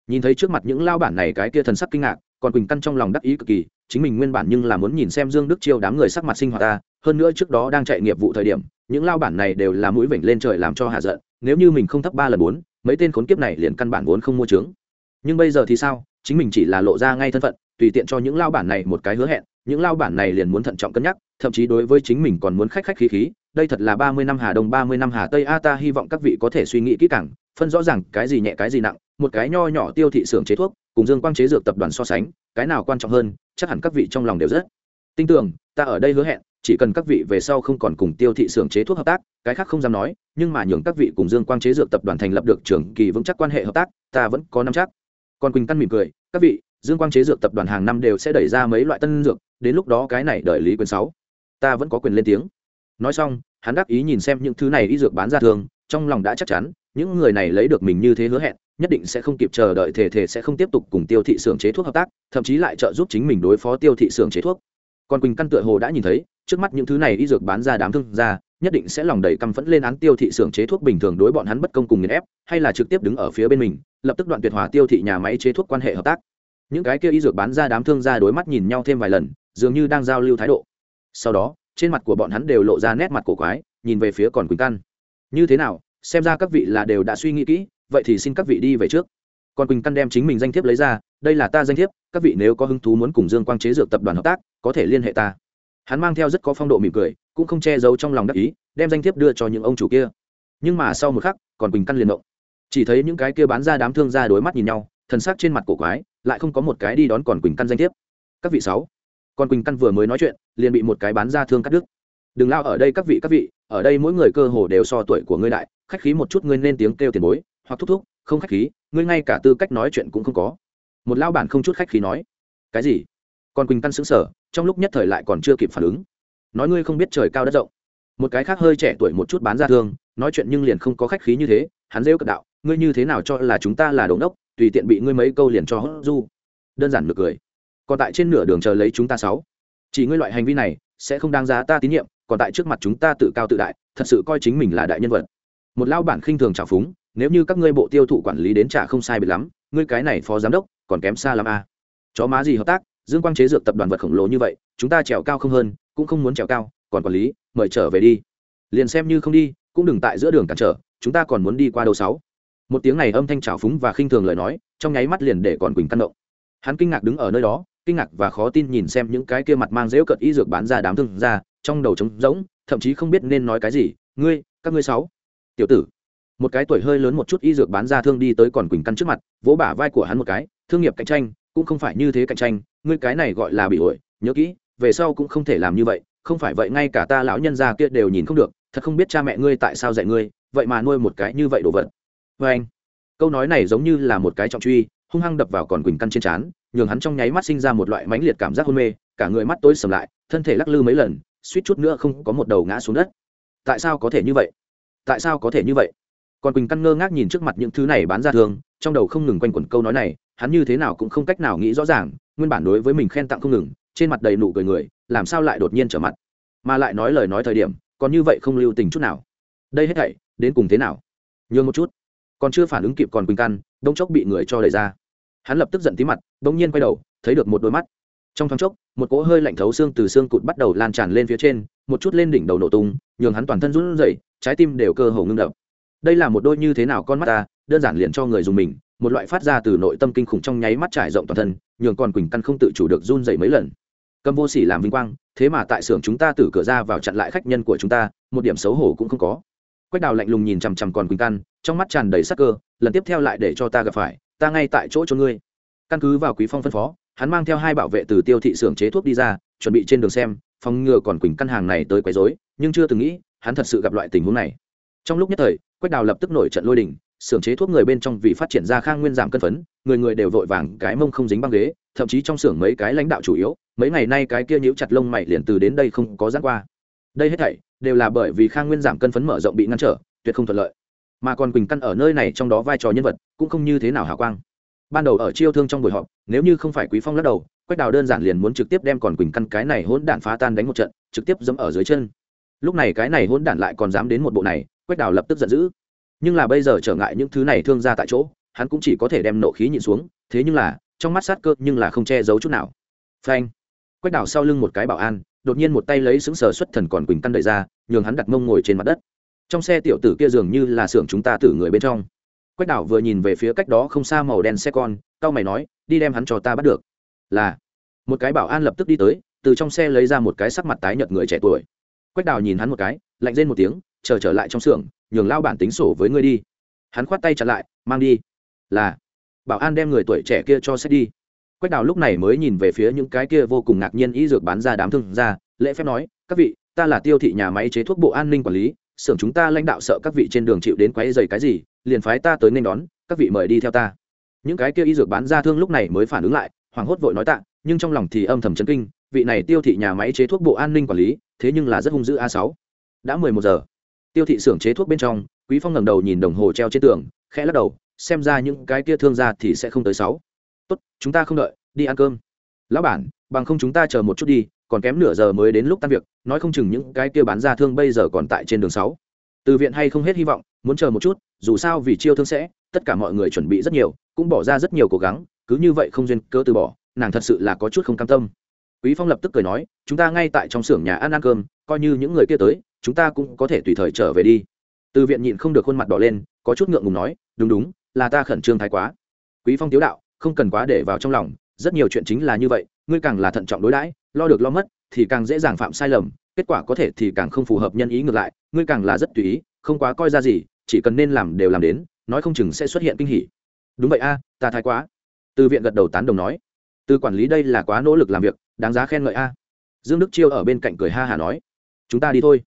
Nhìn thấy trước mặt những lao bản này cái kia thần sắc kinh ngạc, còn quỳnh căn trong lòng đắc ý cực kỳ, chính mình nguyên bản nhưng là muốn nhìn xem dương đức chiêu đám người sắc mặt sinh hoạt ta, hơn nữa trước đó đang chạy nghiệp vụ thời điểm, những lao bản này đều là mũi vểnh lên trời làm cho hạ giận, nếu như mình không thấp ba lần bốn, mấy tên khốn kiếp này liền căn bản vốn không mua trướng. Nhưng bây giờ thì sao? Chính mình chỉ là lộ ra ngay thân phận, tùy tiện cho những lao bản này một cái hứa hẹn, những lao bản này liền muốn thận trọng cân nhắc, thậm chí đối với chính mình còn muốn khách khách khí khí, đây thật là ba mươi năm hà đông, ba mươi năm hà tây, a ta hy vọng các vị có thể suy nghĩ kỹ càng, phân rõ ràng cái gì nhẹ, cái gì nặng, một cái nho nhỏ tiêu thị xưởng chế thuốc, cùng dương quang chế dược tập đoàn so sánh, cái nào quan trọng hơn, chắc hẳn các vị trong lòng đều rất tin tưởng, ta ở đây hứa hẹn, chỉ cần các vị về sau không còn cùng tiêu thị xưởng chế thuốc hợp tác, cái khác không dám nói, nhưng mà nhường các vị cùng dương quang chế dược tập đoàn thành lập được trường kỳ vững chắc quan hệ hợp tác, ta vẫn có năm chắc còn quỳnh căn mỉm cười, các vị, dương quang chế dược tập đoàn hàng năm đều sẽ đẩy ra mấy loại tân dược, đến lúc đó cái này đợi lý quyền sáu. Ta vẫn có quyền lên tiếng. Nói xong, hắn đáp ý nhìn xem những thứ này y dược bán ra thường, trong lòng đã chắc chắn, những người này lấy được mình như thế hứa hẹn, nhất định sẽ không kịp chờ đợi thể thể sẽ không tiếp tục cùng tiêu thị xưởng chế thuốc hợp tác, thậm chí lại trợ giúp chính mình đối phó tiêu thị xưởng chế thuốc. Còn quỳnh căn tựa hồ đã nhìn thấy, trước mắt những thứ này y dược bán ra đám thương ra nhất định sẽ lòng đầy căm phẫn lên án tiêu thị xưởng chế thuốc bình thường đối bọn hắn bất công cùng nghiền ép, hay là trực tiếp đứng ở phía bên mình, lập tức đoạn tuyệt hòa tiêu thị nhà máy chế thuốc quan hệ hợp tác. Những cái kia y dược bán ra đám thương gia đối mắt nhìn nhau thêm vài lần, dường như đang giao lưu thái độ. Sau đó, trên mặt của bọn hắn đều lộ ra nét mặt cổ quái, nhìn về phía còn quỳnh căn như thế nào, xem ra các vị là đều đã suy nghĩ kỹ, vậy thì xin các vị đi về trước. Còn quỳnh căn đem chính mình danh thiếp lấy ra, đây là ta danh thiếp, các vị nếu có hứng thú muốn cùng dương quang chế dược tập đoàn hợp tác, có thể liên hệ ta. Hắn mang theo rất có phong độ mỉm cười cũng không che giấu trong lòng đắc ý, đem danh thiếp đưa cho những ông chủ kia. Nhưng mà sau một khắc, còn quỳnh căn liền động. Chỉ thấy những cái kia bán ra đám thương ra đối mắt nhìn nhau, thần sắc trên mặt cổ quái, lại không có một cái đi đón còn quỳnh căn danh thiếp. Các vị sáu, còn quỳnh căn vừa mới nói chuyện, liền bị một cái bán ra thương cắt đứt. Đừng lao ở đây các vị các vị, ở đây mỗi người cơ hồ đều so tuổi của ngươi đại, khách khí một chút ngươi nên tiếng kêu tiền bối, hoặc thúc thúc, không khách khí, ngươi ngay cả tư cách nói chuyện cũng không có. Một lao bản không chút khách khí nói. Cái gì? Còn quỳnh căn xứng sở trong lúc nhất thời lại còn chưa kịp phản ứng nói ngươi không biết trời cao đất rộng. Một cái khác hơi trẻ tuổi một chút bán ra thương, nói chuyện nhưng liền không có khách khí như thế, hắn rêu cận đạo, ngươi như thế nào cho là chúng ta là đống đốc tùy tiện bị ngươi mấy câu liền cho hốt du. Đơn giản được cười. Còn tại trên nửa đường chờ lấy chúng ta sáu. Chỉ ngươi loại hành vi này, sẽ không đáng giá ta tín nhiệm, còn tại trước mặt chúng ta tự cao tự đại, thật sự coi chính mình là đại nhân vật. Một lao bản khinh thường trào phúng, nếu như các ngươi bộ tiêu thụ quản lý đến trả không sai biệt lắm, ngươi cái này phó giám đốc, còn kém xa lắm a. À. chó má gì hợp tác, dương quang chế dược tập đoàn vật khổng lồ như vậy, chúng ta trèo cao không hơn cũng không muốn trèo cao, còn quản lý, mời trở về đi. Liền xem như không đi, cũng đừng tại giữa đường cản trở, chúng ta còn muốn đi qua đâu sáu. Một tiếng này âm thanh trào phúng và khinh thường lời nói, trong nháy mắt liền để còn quỳnh căn động. Hắn kinh ngạc đứng ở nơi đó, kinh ngạc và khó tin nhìn xem những cái kia mặt mang dễu cận y dược bán ra đám thương ra trong đầu trống rỗng, thậm chí không biết nên nói cái gì. Ngươi, các ngươi sáu. Tiểu tử. Một cái tuổi hơi lớn một chút y dược bán ra thương đi tới còn quỳnh căn trước mặt, vỗ bả vai của hắn một cái, thương nghiệp cạnh tranh, cũng không phải như thế cạnh tranh, ngươi cái này gọi là bị ổi, nhớ kỹ về sau cũng không thể làm như vậy, không phải vậy ngay cả ta lão nhân già kia đều nhìn không được, thật không biết cha mẹ ngươi tại sao dạy ngươi, vậy mà nuôi một cái như vậy đồ vật. Vê anh, câu nói này giống như là một cái trọng truy, hung hăng đập vào còn quỳnh căn trên trán, nhường hắn trong nháy mắt sinh ra một loại mãnh liệt cảm giác hôn mê, cả người mắt tối sầm lại, thân thể lắc lư mấy lần, suýt chút nữa không có một đầu ngã xuống đất. Tại sao có thể như vậy? Tại sao có thể như vậy? Còn quỳnh căn ngơ ngác nhìn trước mặt những thứ này bán ra thường, trong đầu không ngừng quanh quẩn câu nói này, hắn như thế nào cũng không cách nào nghĩ rõ ràng, nguyên bản đối với mình khen tặng không ngừng trên mặt đầy nụ cười người, làm sao lại đột nhiên trở mặt? Mà lại nói lời nói thời điểm, còn như vậy không lưu tình chút nào. Đây hết thảy, đến cùng thế nào? Nhường một chút. Còn chưa phản ứng kịp còn quỳnh căn, đông chốc bị người cho đẩy ra. Hắn lập tức giận tí mặt, đông nhiên quay đầu, thấy được một đôi mắt. Trong thoáng chốc, một cỗ hơi lạnh thấu xương từ xương cụt bắt đầu lan tràn lên phía trên, một chút lên đỉnh đầu nổ tung, nhường hắn toàn thân run rẩy, trái tim đều cơ hồ ngưng đập. Đây là một đôi như thế nào con mắt ta, đơn giản liền cho người dùng mình, một loại phát ra từ nội tâm kinh khủng trong nháy mắt trải rộng toàn thân, nhường còn quỳnh căn không tự chủ được run rẩy mấy lần cầm vô sỉ làm vinh quang, thế mà tại xưởng chúng ta từ cửa ra vào chặn lại khách nhân của chúng ta, một điểm xấu hổ cũng không có. Quách đào lạnh lùng nhìn chằm chằm còn quỳnh căn trong mắt tràn đầy sắc cơ, lần tiếp theo lại để cho ta gặp phải, ta ngay tại chỗ cho ngươi. Căn cứ vào quý phong phân phó, hắn mang theo hai bảo vệ từ tiêu thị xưởng chế thuốc đi ra, chuẩn bị trên đường xem, phòng ngừa còn quỳnh căn hàng này tới quấy rối, nhưng chưa từng nghĩ, hắn thật sự gặp loại tình huống này. Trong lúc nhất thời, quách đào lập tức nổi trận lôi đình xưởng chế thuốc người bên trong vì phát triển ra khang nguyên giảm cân phấn, người người đều vội vàng cái mông không dính băng ghế, thậm chí trong xưởng mấy cái lãnh đạo chủ yếu, mấy ngày nay cái kia nhíu chặt lông mày liền từ đến đây không có giãn qua. Đây hết thảy đều là bởi vì khang nguyên giảm cân phấn mở rộng bị ngăn trở, tuyệt không thuận lợi. Mà còn quỳnh căn ở nơi này trong đó vai trò nhân vật cũng không như thế nào hào quang. Ban đầu ở chiêu thương trong buổi họp, nếu như không phải quý phong lắc đầu, quách đào đơn giản liền muốn trực tiếp đem còn quỳnh căn cái này hỗn đản phá tan đánh một trận, trực tiếp dẫm ở dưới chân. Lúc này cái này hỗn đản lại còn dám đến một bộ này, quách đào lập tức giận dữ nhưng là bây giờ trở ngại những thứ này thương ra tại chỗ, hắn cũng chỉ có thể đem nộ khí nhịn xuống, thế nhưng là, trong mắt sát cơ nhưng là không che giấu chút nào. Phanh. Quách đào sau lưng một cái bảo an, đột nhiên một tay lấy xứng sờ xuất thần còn quỳnh căn đợi ra, nhường hắn đặt mông ngồi trên mặt đất. Trong xe tiểu tử kia dường như là xưởng chúng ta tử người bên trong. Quách đào vừa nhìn về phía cách đó không xa màu đen xe con cao mày nói, đi đem hắn cho ta bắt được. Là. Một cái bảo an lập tức đi tới, từ trong xe lấy ra một cái sắc mặt tái nhợt người trẻ tuổi. Quách đào nhìn hắn một cái, lạnh rên một tiếng, chờ trở lại trong xưởng nhường lao bản tính sổ với ngươi đi. Hắn khoát tay chặn lại, mang đi. Là. Bảo an đem người tuổi trẻ kia cho xét đi. Quách đào lúc này mới nhìn về phía những cái kia vô cùng ngạc nhiên y dược bán ra đám thương ra lễ phép nói, các vị, ta là tiêu thị nhà máy chế thuốc bộ an ninh quản lý, xưởng chúng ta lãnh đạo sợ các vị trên đường chịu đến quấy dày cái gì, liền phái ta tới nên đón, các vị mời đi theo ta. Những cái kia y dược bán ra thương lúc này mới phản ứng lại, hoảng hốt vội nói tạ, nhưng trong lòng thì âm thầm chấn kinh, vị này tiêu thị nhà máy chế thuốc bộ an ninh quản lý, thế nhưng là rất hung dữ a sáu. Đã mười một giờ tiêu thị xưởng chế thuốc bên trong, quý phong ngẩng đầu nhìn đồng hồ treo trên tường, khẽ lắc đầu, xem ra những cái kia thương gia thì sẽ không tới sáu. Tốt, chúng ta không đợi, đi ăn cơm. Lão bản, bằng không chúng ta chờ một chút đi, còn kém nửa giờ mới đến lúc tan việc, nói không chừng những cái kia bán ra thương bây giờ còn tại trên đường sáu. Từ viện hay không hết hy vọng, muốn chờ một chút, dù sao vì chiêu thương sẽ, tất cả mọi người chuẩn bị rất nhiều, cũng bỏ ra rất nhiều cố gắng, cứ như vậy không duyên cớ từ bỏ, nàng thật sự là có chút không cam tâm. Quý phong lập tức cười nói, chúng ta ngay tại trong xưởng nhà ăn ăn cơm, coi như những người kia tới chúng ta cũng có thể tùy thời trở về đi. Từ viện nhịn không được khuôn mặt đỏ lên, có chút ngượng ngùng nói, đúng đúng, là ta khẩn trương thái quá. Quý phong tiếu đạo, không cần quá để vào trong lòng, rất nhiều chuyện chính là như vậy, ngươi càng là thận trọng đối đãi, lo được lo mất, thì càng dễ dàng phạm sai lầm, kết quả có thể thì càng không phù hợp nhân ý ngược lại, ngươi càng là rất tùy ý, không quá coi ra gì, chỉ cần nên làm đều làm đến, nói không chừng sẽ xuất hiện kinh hỉ. Đúng vậy a, ta thái quá. Từ viện gật đầu tán đồng nói. Từ quản lý đây là quá nỗ lực làm việc, đáng giá khen ngợi a. Dương đức chiêu ở bên cạnh cười ha hà nói. Chúng ta đi thôi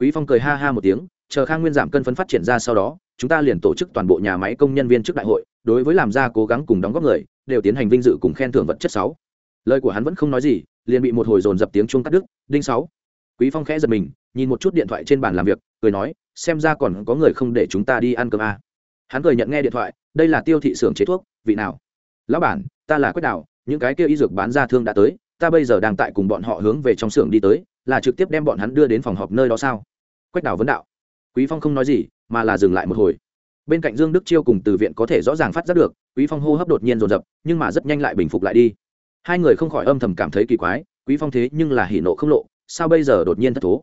quý phong cười ha ha một tiếng, chờ khang nguyên giảm cân phấn phát triển ra sau đó, chúng ta liền tổ chức toàn bộ nhà máy công nhân viên trước đại hội, đối với làm ra cố gắng cùng đóng góp người, đều tiến hành vinh dự cùng khen thưởng vật chất sáu. Lời của hắn vẫn không nói gì, liền bị một hồi dồn dập tiếng chuông cắt đứt, đinh sáu. Quý phong khẽ giật mình, nhìn một chút điện thoại trên bàn làm việc, cười nói, xem ra còn có người không để chúng ta đi ăn cơm à. hắn cười nhận nghe điện thoại, đây là tiêu thị xưởng chế thuốc, vị nào? Lão bản, ta là quách đào, những cái kia y dược bán ra thương đã tới, ta bây giờ đang tại cùng bọn họ hướng về trong xưởng đi tới là trực tiếp đem bọn hắn đưa đến phòng họp nơi đó sao? Quách đào vấn đạo. Quý phong không nói gì, mà là dừng lại một hồi. Bên cạnh dương đức chiêu cùng từ viện có thể rõ ràng phát giác được, quý phong hô hấp đột nhiên dồn dập, nhưng mà rất nhanh lại bình phục lại đi. Hai người không khỏi âm thầm cảm thấy kỳ quái, quý phong thế nhưng là hỉ nộ không lộ, sao bây giờ đột nhiên thất thố?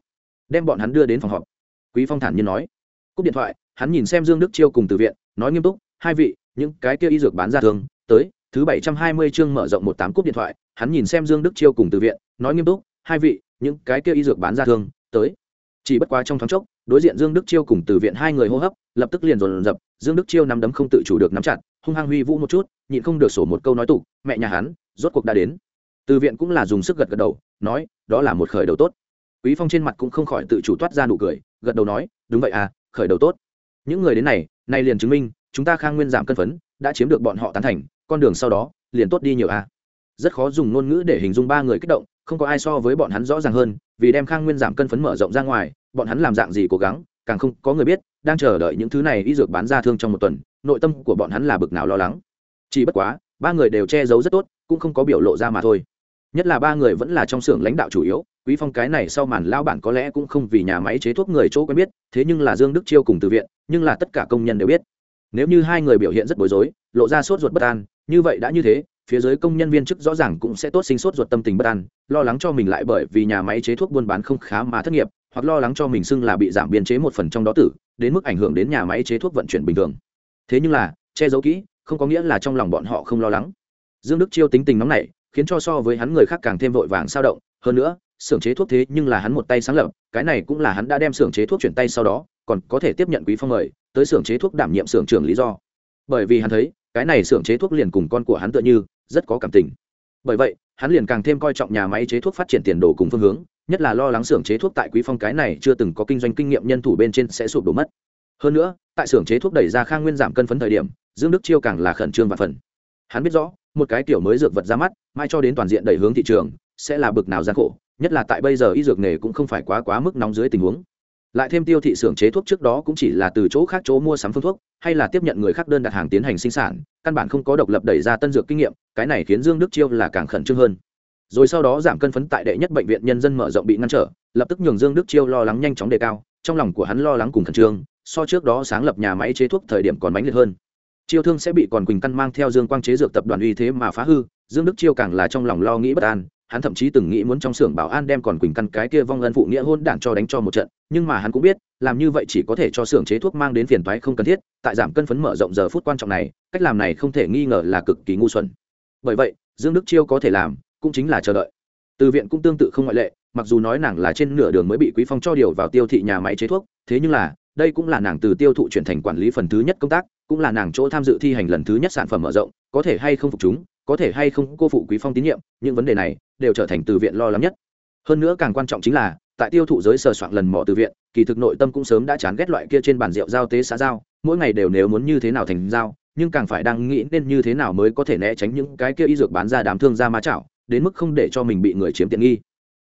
Đem bọn hắn đưa đến phòng họp. Quý phong thản nhiên nói. Cúp điện thoại, hắn nhìn xem dương đức chiêu cùng từ viện, nói nghiêm túc, hai vị, những cái kia y dược bán ra thường, tới, thứ bảy trăm hai mươi chương mở rộng một tám cúp điện thoại. Hắn nhìn xem dương đức chiêu cùng từ viện, nói nghiêm túc, hai vị những cái kia y dược bán ra thương, tới. Chỉ bất quá trong thoáng chốc, đối diện dương đức chiêu cùng từ viện hai người hô hấp, lập tức liền dồn dập, dương đức chiêu nắm đấm không tự chủ được nắm chặt, hung hăng huy vũ một chút, nhịn không được sổ một câu nói tục, mẹ nhà hắn, rốt cuộc đã đến. Từ viện cũng là dùng sức gật gật đầu, nói, đó là một khởi đầu tốt. Quý phong trên mặt cũng không khỏi tự chủ toát ra nụ cười, gật đầu nói, đúng vậy à khởi đầu tốt. Những người đến này, nay liền chứng minh, chúng ta khang nguyên giảm cân phấn, đã chiếm được bọn họ tán thành, con đường sau đó, liền tốt đi nhiều à. Rất khó dùng ngôn ngữ để hình dung ba người kích động không có ai so với bọn hắn rõ ràng hơn, vì đem khang nguyên giảm cân phấn mở rộng ra ngoài, bọn hắn làm dạng gì cố gắng, càng không có người biết, đang chờ đợi những thứ này y dược bán ra thương trong một tuần, nội tâm của bọn hắn là bực nào lo lắng. Chỉ bất quá, ba người đều che giấu rất tốt, cũng không có biểu lộ ra mà thôi. Nhất là ba người vẫn là trong xưởng lãnh đạo chủ yếu, quý phong cái này sau màn lao bản có lẽ cũng không vì nhà máy chế thuốc người chỗ quen biết, thế nhưng là dương đức chiêu cùng từ viện, nhưng là tất cả công nhân đều biết. Nếu như hai người biểu hiện rất bối rối, lộ ra sốt ruột bất an, như vậy đã như thế phía dưới công nhân viên chức rõ ràng cũng sẽ tốt sinh sốt ruột tâm tình bất an, lo lắng cho mình lại bởi vì nhà máy chế thuốc buôn bán không khá mà thất nghiệp, hoặc lo lắng cho mình xưng là bị giảm biên chế một phần trong đó tử, đến mức ảnh hưởng đến nhà máy chế thuốc vận chuyển bình thường. Thế nhưng là, che giấu kỹ, không có nghĩa là trong lòng bọn họ không lo lắng. Dương đức chiêu tính tình nóng nảy, khiến cho so với hắn người khác càng thêm vội vàng sao động, hơn nữa, xưởng chế thuốc thế nhưng là hắn một tay sáng lập, cái này cũng là hắn đã đem xưởng chế thuốc chuyển tay sau đó, còn có thể tiếp nhận quý phong mời, tới xưởng chế thuốc đảm nhiệm xưởng trưởng lý do. Bởi vì hắn thấy, cái này xưởng chế thuốc liền cùng con của hắn tựa như rất có cảm tình. Bởi vậy, hắn liền càng thêm coi trọng nhà máy chế thuốc phát triển tiền đồ cùng phương hướng, nhất là lo lắng xưởng chế thuốc tại quý phong cái này chưa từng có kinh doanh kinh nghiệm nhân thủ bên trên sẽ sụp đổ mất. Hơn nữa, tại xưởng chế thuốc đẩy ra khang nguyên giảm cân phấn thời điểm, dương đức chiêu càng là khẩn trương và phần hắn biết rõ, một cái tiểu mới dược vật ra mắt, mai cho đến toàn diện đẩy hướng thị trường, sẽ là bực nào gian khổ, nhất là tại bây giờ y dược nghề cũng không phải quá quá mức nóng dưới tình huống lại thêm tiêu thị xưởng chế thuốc trước đó cũng chỉ là từ chỗ khác chỗ mua sắm phương thuốc, hay là tiếp nhận người khác đơn đặt hàng tiến hành sinh sản, căn bản không có độc lập đẩy ra tân dược kinh nghiệm, cái này khiến dương đức chiêu là càng khẩn trương hơn. Rồi sau đó giảm cân phấn tại đệ nhất bệnh viện nhân dân mở rộng bị ngăn trở, lập tức nhường dương đức chiêu lo lắng nhanh chóng đề cao, trong lòng của hắn lo lắng cùng khẩn trương, so trước đó sáng lập nhà máy chế thuốc thời điểm còn mãnh liệt hơn. Chiêu thương sẽ bị còn quỳnh căn mang theo dương quang chế dược tập đoàn uy thế mà phá hư, dương đức chiêu càng là trong lòng lo nghĩ bất an hắn thậm chí từng nghĩ muốn trong xưởng bảo an đem còn quỳnh căn cái kia vong ân phụ nghĩa hôn đản cho đánh cho một trận, nhưng mà hắn cũng biết, làm như vậy chỉ có thể cho xưởng chế thuốc mang đến phiền toái không cần thiết, tại giảm cân phấn mở rộng giờ phút quan trọng này, cách làm này không thể nghi ngờ là cực kỳ ngu xuẩn. Bởi vậy, dương đức chiêu có thể làm, cũng chính là chờ đợi. Từ viện cũng tương tự không ngoại lệ, mặc dù nói nàng là trên nửa đường mới bị quý phong cho điều vào tiêu thị nhà máy chế thuốc, thế nhưng là, đây cũng là nàng từ tiêu thụ chuyển thành quản lý phần thứ nhất công tác, cũng là nàng chỗ tham dự thi hành lần thứ nhất sản phẩm mở rộng, có thể hay không phục chúng có thể hay không cô phụ quý phong tín nhiệm, những vấn đề này đều trở thành từ viện lo lắng nhất. Hơn nữa càng quan trọng chính là, tại tiêu thụ giới sờ soạn lần mỏ từ viện, kỳ thực nội tâm cũng sớm đã chán ghét loại kia trên bàn rượu giao tế xã giao, mỗi ngày đều nếu muốn như thế nào thành giao, nhưng càng phải đang nghĩ nên như thế nào mới có thể né tránh những cái kia y dược bán ra đám thương ra má chảo, đến mức không để cho mình bị người chiếm tiện nghi.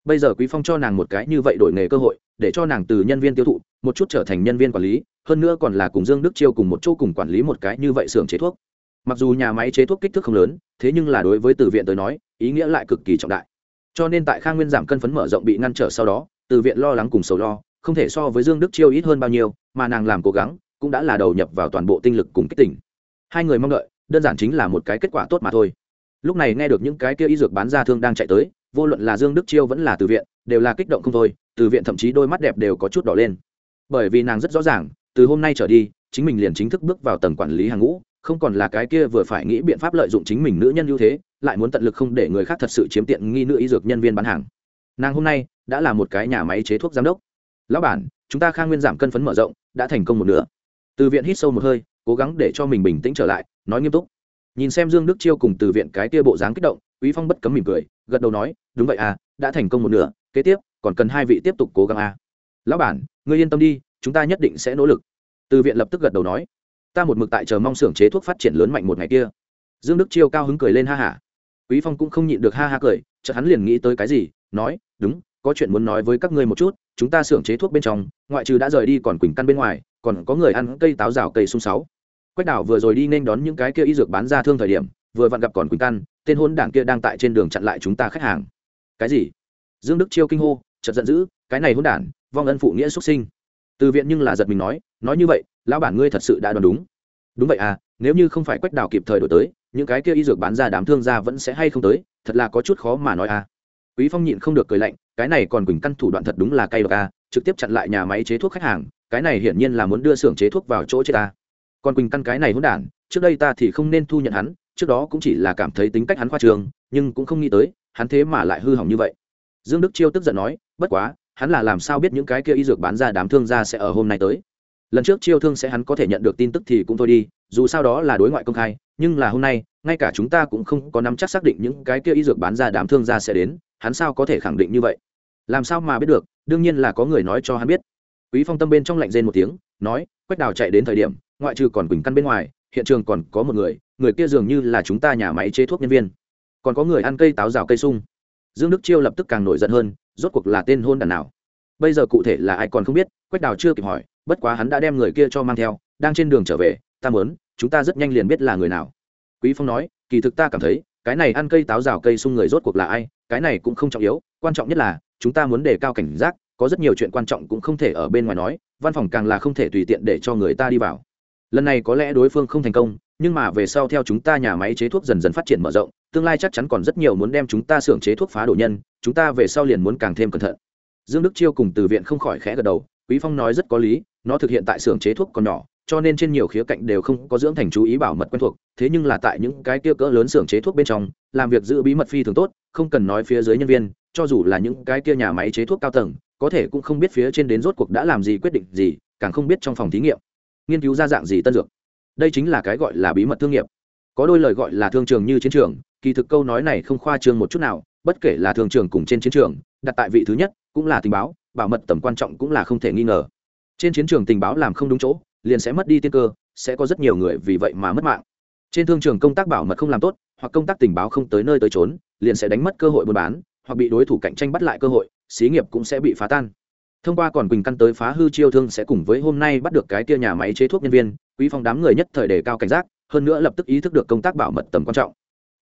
Bây giờ quý phong cho nàng một cái như vậy đổi nghề cơ hội, để cho nàng từ nhân viên tiêu thụ, một chút trở thành nhân viên quản lý, hơn nữa còn là cùng dương đức chiêu cùng một chỗ cùng quản lý một cái như vậy xưởng chế thuốc mặc dù nhà máy chế thuốc kích thước không lớn, thế nhưng là đối với từ viện tới nói, ý nghĩa lại cực kỳ trọng đại. Cho nên tại khang nguyên giảm cân phấn mở rộng bị ngăn trở sau đó, từ viện lo lắng cùng sầu lo, không thể so với dương đức chiêu ít hơn bao nhiêu, mà nàng làm cố gắng, cũng đã là đầu nhập vào toàn bộ tinh lực cùng kích tỉnh. Hai người mong đợi, đơn giản chính là một cái kết quả tốt mà thôi. Lúc này nghe được những cái kia y dược bán ra thương đang chạy tới, vô luận là dương đức chiêu vẫn là từ viện, đều là kích động không thôi, từ viện thậm chí đôi mắt đẹp đều có chút đỏ lên. Bởi vì nàng rất rõ ràng, từ hôm nay trở đi, chính mình liền chính thức bước vào tầng quản lý hàng ngũ không còn là cái kia vừa phải nghĩ biện pháp lợi dụng chính mình nữ nhân ưu thế, lại muốn tận lực không để người khác thật sự chiếm tiện nghi nữ y dược nhân viên bán hàng. Nàng hôm nay đã là một cái nhà máy chế thuốc giám đốc. Lão bản, chúng ta khang nguyên giảm cân phấn mở rộng, đã thành công một nửa. Từ viện hít sâu một hơi, cố gắng để cho mình bình tĩnh trở lại, nói nghiêm túc. Nhìn xem dương đức chiêu cùng từ viện cái kia bộ dáng kích động, quý phong bất cấm mỉm cười, gật đầu nói, đúng vậy à đã thành công một nửa, kế tiếp, còn cần hai vị tiếp tục cố gắng à. Lão bản, ngươi yên tâm đi, chúng ta nhất định sẽ nỗ lực. Từ viện lập tức gật đầu nói ta một mực tại chờ mong xưởng chế thuốc phát triển lớn mạnh một ngày kia. Dương đức chiêu cao hứng cười lên ha hả. Quý phong cũng không nhịn được ha ha cười, chợt hắn liền nghĩ tới cái gì, nói, đúng, có chuyện muốn nói với các ngươi một chút, chúng ta xưởng chế thuốc bên trong, ngoại trừ đã rời đi còn quỳnh căn bên ngoài, còn có người ăn cây táo rào cây sung sáu. Quách đảo vừa rồi đi nên đón những cái kia y dược bán ra thương thời điểm, vừa vặn gặp còn quỳnh căn, tên hôn đảng kia đang tại trên đường chặn lại chúng ta khách hàng. Cái gì? Dương đức chiêu kinh hô, chợt giận dữ, cái này hôn đản vong ân phụ nghĩa xuất sinh. Từ viện nhưng là giật mình nói nói như vậy lão bản ngươi thật sự đã đoán đúng. Đúng vậy à nếu như không phải quách đào kịp thời đổi tới, những cái kia y dược bán ra đám thương gia vẫn sẽ hay không tới, thật là có chút khó mà nói à. Quý phong nhịn không được cười lạnh, cái này còn quỳnh căn thủ đoạn thật đúng là cay độc à trực tiếp chặn lại nhà máy chế thuốc khách hàng, cái này hiển nhiên là muốn đưa xưởng chế thuốc vào chỗ chết ta. Còn quỳnh căn cái này hỗn đản, trước đây ta thì không nên thu nhận hắn, trước đó cũng chỉ là cảm thấy tính cách hắn khoa trường nhưng cũng không nghĩ tới, hắn thế mà lại hư hỏng như vậy. Dương đức chiêu tức giận nói, bất quá, hắn là làm sao biết những cái kia y dược bán ra đám thương gia sẽ ở hôm nay tới? Lần trước chiêu thương sẽ hắn có thể nhận được tin tức thì cũng thôi đi, dù sao đó là đối ngoại công khai, nhưng là hôm nay, ngay cả chúng ta cũng không có nắm chắc xác định những cái kia y dược bán ra đám thương gia sẽ đến, hắn sao có thể khẳng định như vậy? Làm sao mà biết được, đương nhiên là có người nói cho hắn biết. Quý phong tâm bên trong lạnh rên một tiếng, nói, quách đào chạy đến thời điểm, ngoại trừ còn quỳnh căn bên ngoài, hiện trường còn có một người người kia dường như là chúng ta nhà máy chế thuốc nhân viên. Còn có người ăn cây táo rào cây sung. Dương đức chiêu lập tức càng nổi giận hơn, rốt cuộc là tên hôn đàn nào? Bây giờ cụ thể là ai còn không biết, quách đào chưa kịp hỏi bất quá hắn đã đem người kia cho mang theo, đang trên đường trở về, ta muốn, chúng ta rất nhanh liền biết là người nào. Quý phong nói, kỳ thực ta cảm thấy, cái này ăn cây táo rào cây sung người rốt cuộc là ai, cái này cũng không trọng yếu, quan trọng nhất là, chúng ta muốn đề cao cảnh giác, có rất nhiều chuyện quan trọng cũng không thể ở bên ngoài nói, văn phòng càng là không thể tùy tiện để cho người ta đi vào. Lần này có lẽ đối phương không thành công, nhưng mà về sau theo chúng ta nhà máy chế thuốc dần dần phát triển mở rộng, tương lai chắc chắn còn rất nhiều muốn đem chúng ta xưởng chế thuốc phá đổ nhân, chúng ta về sau liền muốn càng thêm cẩn thận. Dương đức chiêu cùng từ viện không khỏi khẽ gật đầu quý phong nói rất có lý, nó thực hiện tại xưởng chế thuốc còn nhỏ, cho nên trên nhiều khía cạnh đều không có dưỡng thành chú ý bảo mật quen thuộc, thế nhưng là tại những cái kia cỡ lớn xưởng chế thuốc bên trong, làm việc giữ bí mật phi thường tốt, không cần nói phía dưới nhân viên, cho dù là những cái kia nhà máy chế thuốc cao tầng, có thể cũng không biết phía trên đến rốt cuộc đã làm gì quyết định gì, càng không biết trong phòng thí nghiệm. Nghiên cứu ra dạng gì tân dược. Đây chính là cái gọi là bí mật thương nghiệp. Có đôi lời gọi là thương trường như chiến trường, kỳ thực câu nói này không khoa trương một chút nào, bất kể là thương trường cùng trên chiến trường, đặt tại vị thứ nhất, cũng là tình báo bảo mật tầm quan trọng cũng là không thể nghi ngờ. Trên chiến trường tình báo làm không đúng chỗ, liền sẽ mất đi tiên cơ, sẽ có rất nhiều người vì vậy mà mất mạng. Trên thương trường công tác bảo mật không làm tốt, hoặc công tác tình báo không tới nơi tới trốn liền sẽ đánh mất cơ hội buôn bán, hoặc bị đối thủ cạnh tranh bắt lại cơ hội, xí nghiệp cũng sẽ bị phá tan. Thông qua còn quỳnh căn tới phá hư chiêu thương sẽ cùng với hôm nay bắt được cái kia nhà máy chế thuốc nhân viên, quý phong đám người nhất thời đề cao cảnh giác, hơn nữa lập tức ý thức được công tác bảo mật tầm quan trọng.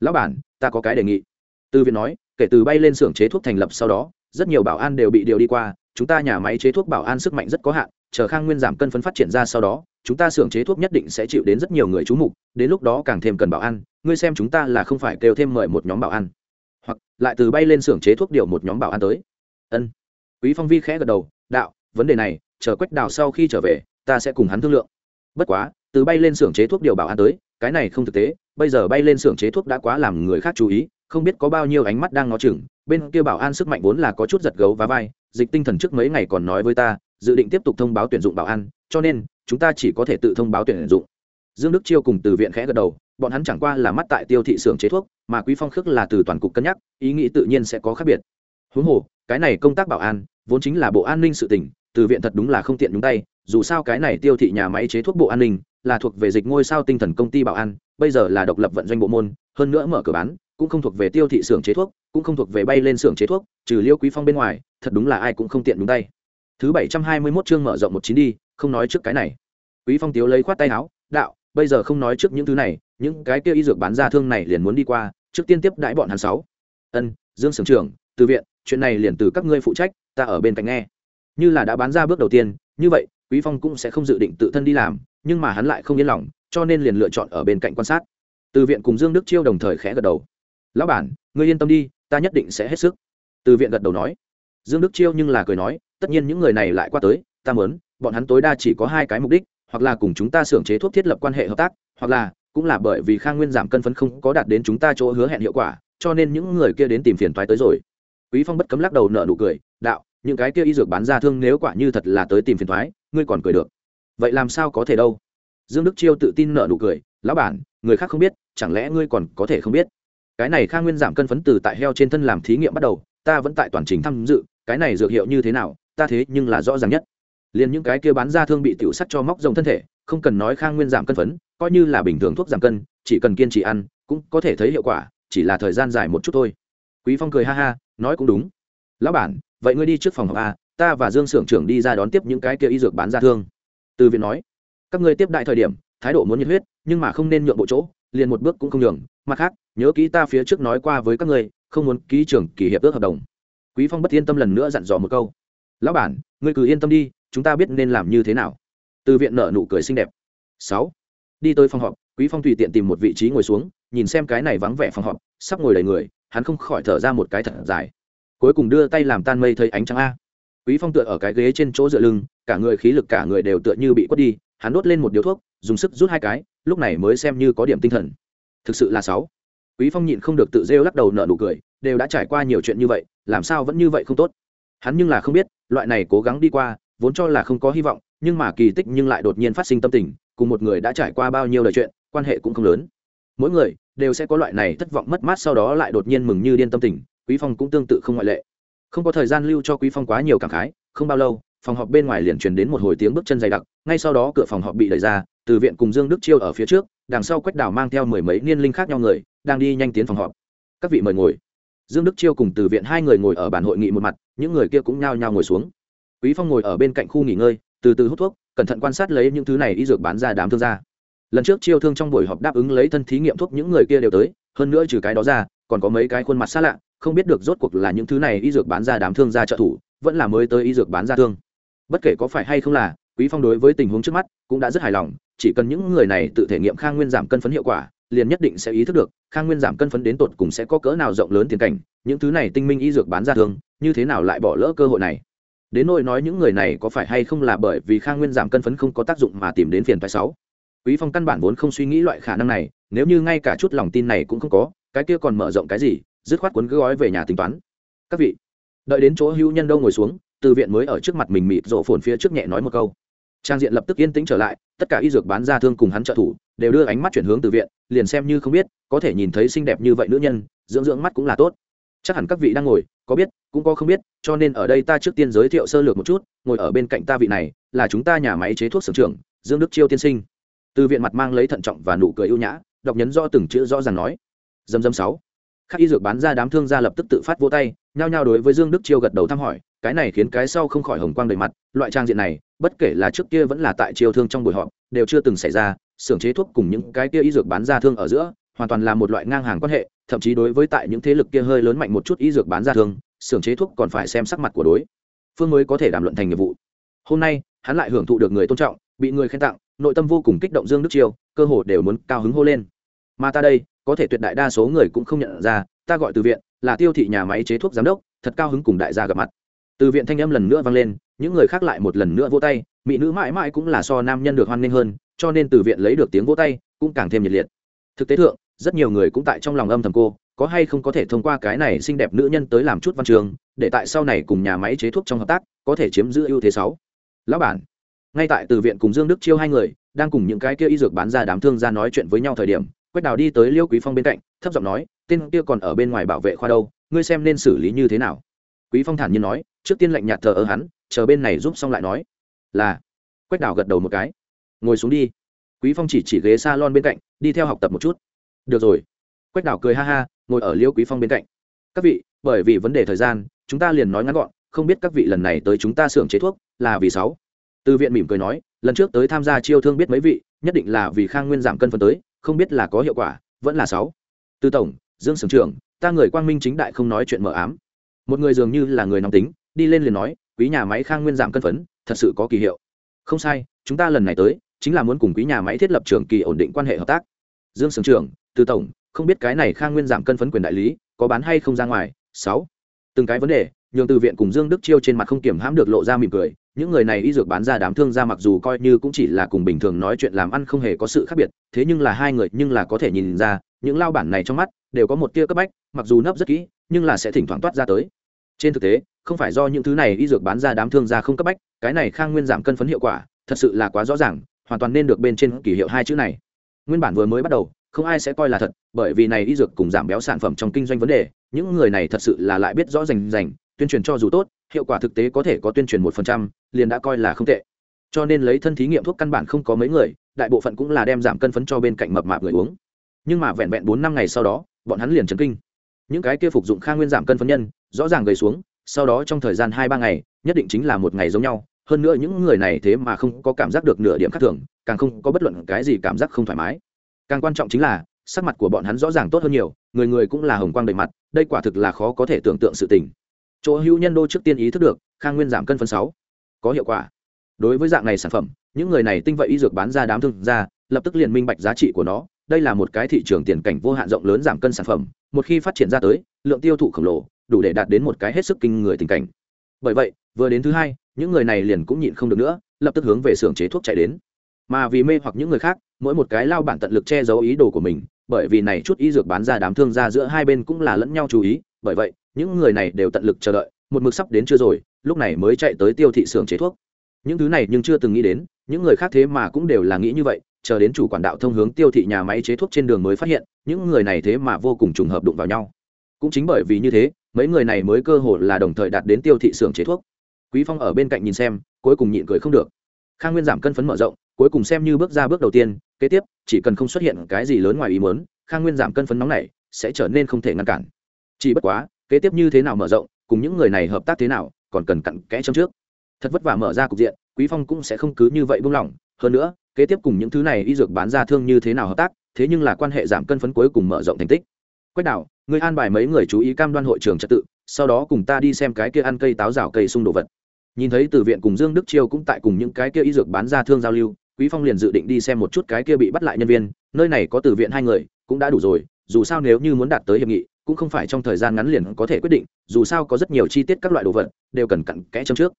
Lão bản, ta có cái đề nghị. Từ viện nói, kể từ bay lên xưởng chế thuốc thành lập sau đó, rất nhiều bảo an đều bị điều đi qua chúng ta nhà máy chế thuốc bảo an sức mạnh rất có hạn, chờ khang nguyên giảm cân phấn phát triển ra sau đó, chúng ta xưởng chế thuốc nhất định sẽ chịu đến rất nhiều người chú mục, đến lúc đó càng thêm cần bảo an, ngươi xem chúng ta là không phải kêu thêm mời một nhóm bảo an. Hoặc, lại từ bay lên xưởng chế thuốc điều một nhóm bảo an tới. Ân. Quý phong vi khẽ gật đầu, đạo, vấn đề này, chờ quách đào sau khi trở về, ta sẽ cùng hắn thương lượng. Bất quá, từ bay lên xưởng chế thuốc điều bảo an tới, cái này không thực tế, bây giờ bay lên xưởng chế thuốc đã quá làm người khác chú ý, không biết có bao nhiêu ánh mắt đang ngó chừng, bên kia bảo an sức mạnh vốn là có chút giật gấu và vai dịch tinh thần trước mấy ngày còn nói với ta, dự định tiếp tục thông báo tuyển dụng bảo an, cho nên, chúng ta chỉ có thể tự thông báo tuyển dụng. Dương đức chiêu cùng từ viện khẽ gật đầu, bọn hắn chẳng qua là mắt tại tiêu thị xưởng chế thuốc, mà quý phong khước là từ toàn cục cân nhắc, ý nghĩ tự nhiên sẽ có khác biệt. Huống hồ, cái này công tác bảo an, vốn chính là bộ an ninh sự tỉnh từ viện thật đúng là không tiện nhúng tay, dù sao cái này tiêu thị nhà máy chế thuốc bộ an ninh, là thuộc về dịch ngôi sao tinh thần công ty bảo an, bây giờ là độc lập vận doanh bộ môn, hơn nữa mở cửa bán cũng không thuộc về tiêu thị xưởng chế thuốc, cũng không thuộc về bay lên xưởng chế thuốc, trừ liêu quý phong bên ngoài, thật đúng là ai cũng không tiện nhúng tay. Thứ bảy trăm hai mươi 721 chương mở rộng một chín đi, không nói trước cái này. Quý phong tiếu lấy khoát tay áo, đạo, bây giờ không nói trước những thứ này, những cái kia y dược bán ra thương này liền muốn đi qua, trước tiên tiếp đãi bọn hắn sáu. Ân, dương sưởng trưởng, từ viện, chuyện này liền từ các ngươi phụ trách, ta ở bên cạnh nghe. Như là đã bán ra bước đầu tiên, như vậy, quý phong cũng sẽ không dự định tự thân đi làm, nhưng mà hắn lại không yên lòng, cho nên liền lựa chọn ở bên cạnh quan sát. Từ viện cùng dương đức chiêu đồng thời khẽ gật đầu lão bản, ngươi yên tâm đi, ta nhất định sẽ hết sức. Từ viện gật đầu nói. Dương đức chiêu nhưng là cười nói, tất nhiên những người này lại qua tới, ta muốn, bọn hắn tối đa chỉ có hai cái mục đích, hoặc là cùng chúng ta xưởng chế thuốc thiết lập quan hệ hợp tác, hoặc là, cũng là bởi vì khang nguyên giảm cân phấn không có đạt đến chúng ta chỗ hứa hẹn hiệu quả, cho nên những người kia đến tìm phiền toái tới rồi. Quý phong bất cấm lắc đầu nở nụ cười, đạo, những cái kia y dược bán ra thương nếu quả như thật là tới tìm phiền toái, ngươi còn cười được. Vậy làm sao có thể đâu? Dương đức chiêu tự tin nở nụ cười, lão bản, người khác không biết, chẳng lẽ ngươi còn có thể không biết? Cái này khang nguyên giảm cân phấn từ tại heo trên thân làm thí nghiệm bắt đầu, ta vẫn tại toàn trình tham dự, cái này dược hiệu như thế nào, ta thế nhưng là rõ ràng nhất. Liền những cái kia bán ra thương bị tiểu sắt cho móc rồng thân thể, không cần nói khang nguyên giảm cân phấn, coi như là bình thường thuốc giảm cân, chỉ cần kiên trì ăn, cũng có thể thấy hiệu quả, chỉ là thời gian dài một chút thôi. Quý phong cười ha ha, nói cũng đúng. Lão bản, vậy ngươi đi trước phòng học a, ta và dương xưởng trưởng đi ra đón tiếp những cái kia y dược bán ra thương. Từ viện nói, các ngươi tiếp đại thời điểm, thái độ muốn nhiệt huyết, nhưng mà không nên nhượng bộ chỗ, liền một bước cũng không nhường, mặt khác nhớ kỹ ta phía trước nói qua với các ngươi, không muốn ký trưởng kỳ hiệp ước hợp đồng. Quý phong bất yên tâm lần nữa dặn dò một câu. Lão bản, ngươi cứ yên tâm đi, chúng ta biết nên làm như thế nào. Từ viện nợ nụ cười xinh đẹp. Sáu. Đi tới phòng họp, quý phong tùy tiện tìm một vị trí ngồi xuống, nhìn xem cái này vắng vẻ phòng họp, sắp ngồi đầy người, hắn không khỏi thở ra một cái thật dài. Cuối cùng đưa tay làm tan mây thấy ánh trắng a. Quý phong tựa ở cái ghế trên chỗ dựa lưng, cả người khí lực cả người đều tựa như bị quất đi, hắn đốt lên một điếu thuốc, dùng sức rút hai cái, lúc này mới xem như có điểm tinh thần. Thực sự là sáu quý phong nhịn không được tự rêu lắc đầu nở nụ cười, đều đã trải qua nhiều chuyện như vậy, làm sao vẫn như vậy không tốt? Hắn nhưng là không biết, loại này cố gắng đi qua, vốn cho là không có hy vọng, nhưng mà kỳ tích nhưng lại đột nhiên phát sinh tâm tình, cùng một người đã trải qua bao nhiêu lời chuyện, quan hệ cũng không lớn. Mỗi người đều sẽ có loại này thất vọng mất mát sau đó lại đột nhiên mừng như điên tâm tình, quý phong cũng tương tự không ngoại lệ. Không có thời gian lưu cho quý phong quá nhiều cảm khái, không bao lâu, phòng họp bên ngoài liền truyền đến một hồi tiếng bước chân dày đặc, ngay sau đó cửa phòng họp bị đẩy ra, từ viện cùng dương đức chiêu ở phía trước, đằng sau quách đảo mang theo mười mấy niên linh khác nhau người đang đi nhanh tiến phòng họp. Các vị mời ngồi. Dương đức chiêu cùng từ viện hai người ngồi ở bàn hội nghị một mặt, những người kia cũng nhao nhao ngồi xuống. Quý phong ngồi ở bên cạnh khu nghỉ ngơi, từ từ hút thuốc, cẩn thận quan sát lấy những thứ này y dược bán ra đám thương gia. Lần trước chiêu thương trong buổi họp đáp ứng lấy thân thí nghiệm thuốc những người kia đều tới, hơn nữa trừ cái đó ra, còn có mấy cái khuôn mặt xa lạ, không biết được rốt cuộc là những thứ này y dược bán ra đám thương gia trợ thủ, vẫn là mới tới y dược bán ra thương. Bất kể có phải hay không là, quý phong đối với tình huống trước mắt cũng đã rất hài lòng, chỉ cần những người này tự thể nghiệm khang nguyên giảm cân phấn hiệu quả liền nhất định sẽ ý thức được khang nguyên giảm cân phấn đến tột cùng sẽ có cỡ nào rộng lớn tiền cảnh những thứ này tinh minh y dược bán ra thường, như thế nào lại bỏ lỡ cơ hội này? Đến nỗi nói những người này có phải hay không là bởi vì khang nguyên giảm cân phấn không có tác dụng mà tìm đến phiền thoái sáu quý phong căn bản vốn không suy nghĩ loại khả năng này nếu như ngay cả chút lòng tin này cũng không có cái kia còn mở rộng cái gì dứt khoát cuốn cứ gói về nhà tính toán. Các vị đợi đến chỗ hữu nhân đâu ngồi xuống từ viện mới ở trước mặt mình mịt rộ phồn phía trước nhẹ nói một câu trang diện lập tức yên tĩnh trở lại, tất cả y dược bán ra thương cùng hắn trợ thủ, đều đưa ánh mắt chuyển hướng từ viện, liền xem như không biết, có thể nhìn thấy xinh đẹp như vậy nữ nhân, dưỡng dưỡng mắt cũng là tốt. Chắc hẳn các vị đang ngồi, có biết, cũng có không biết, cho nên ở đây ta trước tiên giới thiệu sơ lược một chút, ngồi ở bên cạnh ta vị này, là chúng ta nhà máy chế thuốc sưởng trưởng, dương đức chiêu tiên sinh. Từ viện mặt mang lấy thận trọng và nụ cười ưu nhã, đọc nhấn do từng chữ rõ ràng nói. Dâm dâm sáu. Các y dược bán ra đám thương gia lập tức tự phát vô tay, nhao nhao đối với dương đức chiêu gật đầu thăm hỏi cái này khiến cái sau không khỏi hồng quang đầy mặt, loại trang diện này, bất kể là trước kia vẫn là tại chiêu thương trong buổi họp, đều chưa từng xảy ra, xưởng chế thuốc cùng những cái kia y dược bán ra thương ở giữa, hoàn toàn là một loại ngang hàng quan hệ, thậm chí đối với tại những thế lực kia hơi lớn mạnh một chút y dược bán ra thương, xưởng chế thuốc còn phải xem sắc mặt của đối phương mới có thể đàm luận thành nghiệp vụ. Hôm nay, hắn lại hưởng thụ được người tôn trọng, bị người khen tặng, nội tâm vô cùng kích động dương đức chiêu, cơ hồ đều muốn cao hứng hô lên. Mà ta đây, có thể tuyệt đại đa số người cũng không nhận ra, ta gọi từ viện, là tiêu thị nhà máy chế thuốc giám đốc, thật cao hứng cùng đại gia gặp mặt từ viện thanh âm lần nữa vang lên, những người khác lại một lần nữa vỗ tay, mỹ nữ mãi mãi cũng là so nam nhân được hoan nghênh hơn, cho nên từ viện lấy được tiếng vỗ tay cũng càng thêm nhiệt liệt. Thực tế thượng, rất nhiều người cũng tại trong lòng âm thầm cô, có hay không có thể thông qua cái này xinh đẹp nữ nhân tới làm chút văn trường, để tại sau này cùng nhà máy chế thuốc trong hợp tác, có thể chiếm giữ ưu thế sáu. Lão bản, ngay tại từ viện cùng dương đức chiêu hai người, đang cùng những cái kia y dược bán ra đám thương ra nói chuyện với nhau thời điểm, quách đào đi tới liêu quý phong bên cạnh, thấp giọng nói, tên kia còn ở bên ngoài bảo vệ khoa đâu, ngươi xem nên xử lý như thế nào? Quý phong thản nhiên nói, trước tiên lạnh nhạt thờ ở hắn, chờ bên này giúp xong lại nói. Là. Quách đào gật đầu một cái. Ngồi xuống đi. Quý phong chỉ chỉ ghế salon bên cạnh, đi theo học tập một chút. Được rồi. Quách đào cười ha ha, ngồi ở liêu quý phong bên cạnh. Các vị, bởi vì vấn đề thời gian, chúng ta liền nói ngắn gọn, không biết các vị lần này tới chúng ta xưởng chế thuốc là vì sáu. Từ viện mỉm cười nói, lần trước tới tham gia chiêu thương biết mấy vị, nhất định là vì khang nguyên giảm cân phân tới, không biết là có hiệu quả, vẫn là sáu. Từ tổng, dương sưởng trưởng, ta người quang minh chính đại không nói chuyện mờ ám một người dường như là người nóng tính, đi lên liền nói, quý nhà máy khang nguyên giảm cân phấn, thật sự có kỳ hiệu. Không sai, chúng ta lần này tới, chính là muốn cùng quý nhà máy thiết lập trường kỳ ổn định quan hệ hợp tác. Dương sưởng trưởng, từ tổng, không biết cái này khang nguyên giảm cân phấn quyền đại lý, có bán hay không ra ngoài? Sáu. Từng cái vấn đề, nhường từ viện cùng dương đức chiêu trên mặt không kiểm hãm được lộ ra mỉm cười, những người này y dược bán ra đám thương ra mặc dù coi như cũng chỉ là cùng bình thường nói chuyện làm ăn không hề có sự khác biệt, thế nhưng là hai người nhưng là có thể nhìn ra, những lao bản này trong mắt đều có một tia cấp bách, mặc dù nấp rất kỹ nhưng là sẽ thỉnh thoảng toát ra tới. Trên thực tế, không phải do những thứ này y dược bán ra đám thương gia không cấp bách, cái này khang nguyên giảm cân phấn hiệu quả, thật sự là quá rõ ràng, hoàn toàn nên được bên trên kỷ hiệu hai chữ này. Nguyên bản vừa mới bắt đầu, không ai sẽ coi là thật, bởi vì này y dược cùng giảm béo sản phẩm trong kinh doanh vấn đề, những người này thật sự là lại biết rõ rành rành, tuyên truyền cho dù tốt, hiệu quả thực tế có thể có tuyên truyền một phần trăm, liền đã coi là không tệ. Cho nên lấy thân thí nghiệm thuốc căn bản không có mấy người, đại bộ phận cũng là đem giảm cân phấn cho bên cạnh mập mạp người uống. Nhưng mà vẹn vẹn bốn năm ngày sau đó, bọn hắn liền chấn kinh những cái kia phục dụng khang nguyên giảm cân phấn nhân, rõ ràng gầy xuống, sau đó trong thời gian hai ba ngày, nhất định chính là một ngày giống nhau. Hơn nữa những người này thế mà không có cảm giác được nửa điểm khác thường, càng không có bất luận cái gì cảm giác không thoải mái. Càng quan trọng chính là, sắc mặt của bọn hắn rõ ràng tốt hơn nhiều, người người cũng là hồng quang đầy mặt, đây quả thực là khó có thể tưởng tượng sự tình. Chỗ hữu nhân đô trước tiên ý thức được khang nguyên giảm cân phân sáu, có hiệu quả. Đối với dạng này sản phẩm, những người này tinh vậy y dược bán ra đám thương ra lập tức liền minh bạch giá trị của nó đây là một cái thị trường tiền cảnh vô hạn rộng lớn giảm cân sản phẩm, một khi phát triển ra tới, lượng tiêu thụ khổng lồ, đủ để đạt đến một cái hết sức kinh người tình cảnh. Bởi vậy, vừa đến thứ hai, những người này liền cũng nhịn không được nữa, lập tức hướng về xưởng chế thuốc chạy đến. Mà vì mê hoặc những người khác, mỗi một cái lao bản tận lực che giấu ý đồ của mình, bởi vì này chút y dược bán ra đám thương ra giữa hai bên cũng là lẫn nhau chú ý, bởi vậy, những người này đều tận lực chờ đợi, một mực sắp đến chưa rồi, lúc này mới chạy tới tiêu thị xưởng chế thuốc. Những thứ này nhưng chưa từng nghĩ đến, những người khác thế mà cũng đều là nghĩ như vậy chờ đến chủ quản đạo thông hướng tiêu thị nhà máy chế thuốc trên đường mới phát hiện, những người này thế mà vô cùng trùng hợp đụng vào nhau. Cũng chính bởi vì như thế, mấy người này mới cơ hội là đồng thời đạt đến tiêu thị xưởng chế thuốc. Quý phong ở bên cạnh nhìn xem, cuối cùng nhịn cười không được. Khang nguyên giảm cân phấn mở rộng, cuối cùng xem như bước ra bước đầu tiên, kế tiếp, chỉ cần không xuất hiện cái gì lớn ngoài ý muốn, khang nguyên giảm cân phấn nóng này sẽ trở nên không thể ngăn cản. Chỉ bất quá, kế tiếp như thế nào mở rộng, cùng những người này hợp tác thế nào, còn cần cặn kẽ trong trước. Thật vất vả mở ra cục diện, quý phong cũng sẽ không cứ như vậy buông lỏng. Hơn nữa kế tiếp cùng những thứ này y dược bán ra thương như thế nào hợp tác, thế nhưng là quan hệ giảm cân phấn cuối cùng mở rộng thành tích. Quách đảo người an bài mấy người chú ý cam đoan hội trường trật tự, sau đó cùng ta đi xem cái kia ăn cây táo rào cây sung đồ vật. Nhìn thấy từ viện cùng dương đức chiêu cũng tại cùng những cái kia y dược bán ra thương giao lưu, quý phong liền dự định đi xem một chút cái kia bị bắt lại nhân viên, nơi này có từ viện hai người, cũng đã đủ rồi, dù sao nếu như muốn đạt tới hiệp nghị, cũng không phải trong thời gian ngắn liền có thể quyết định, dù sao có rất nhiều chi tiết các loại đồ vật, đều cần cặn kẽ trong trước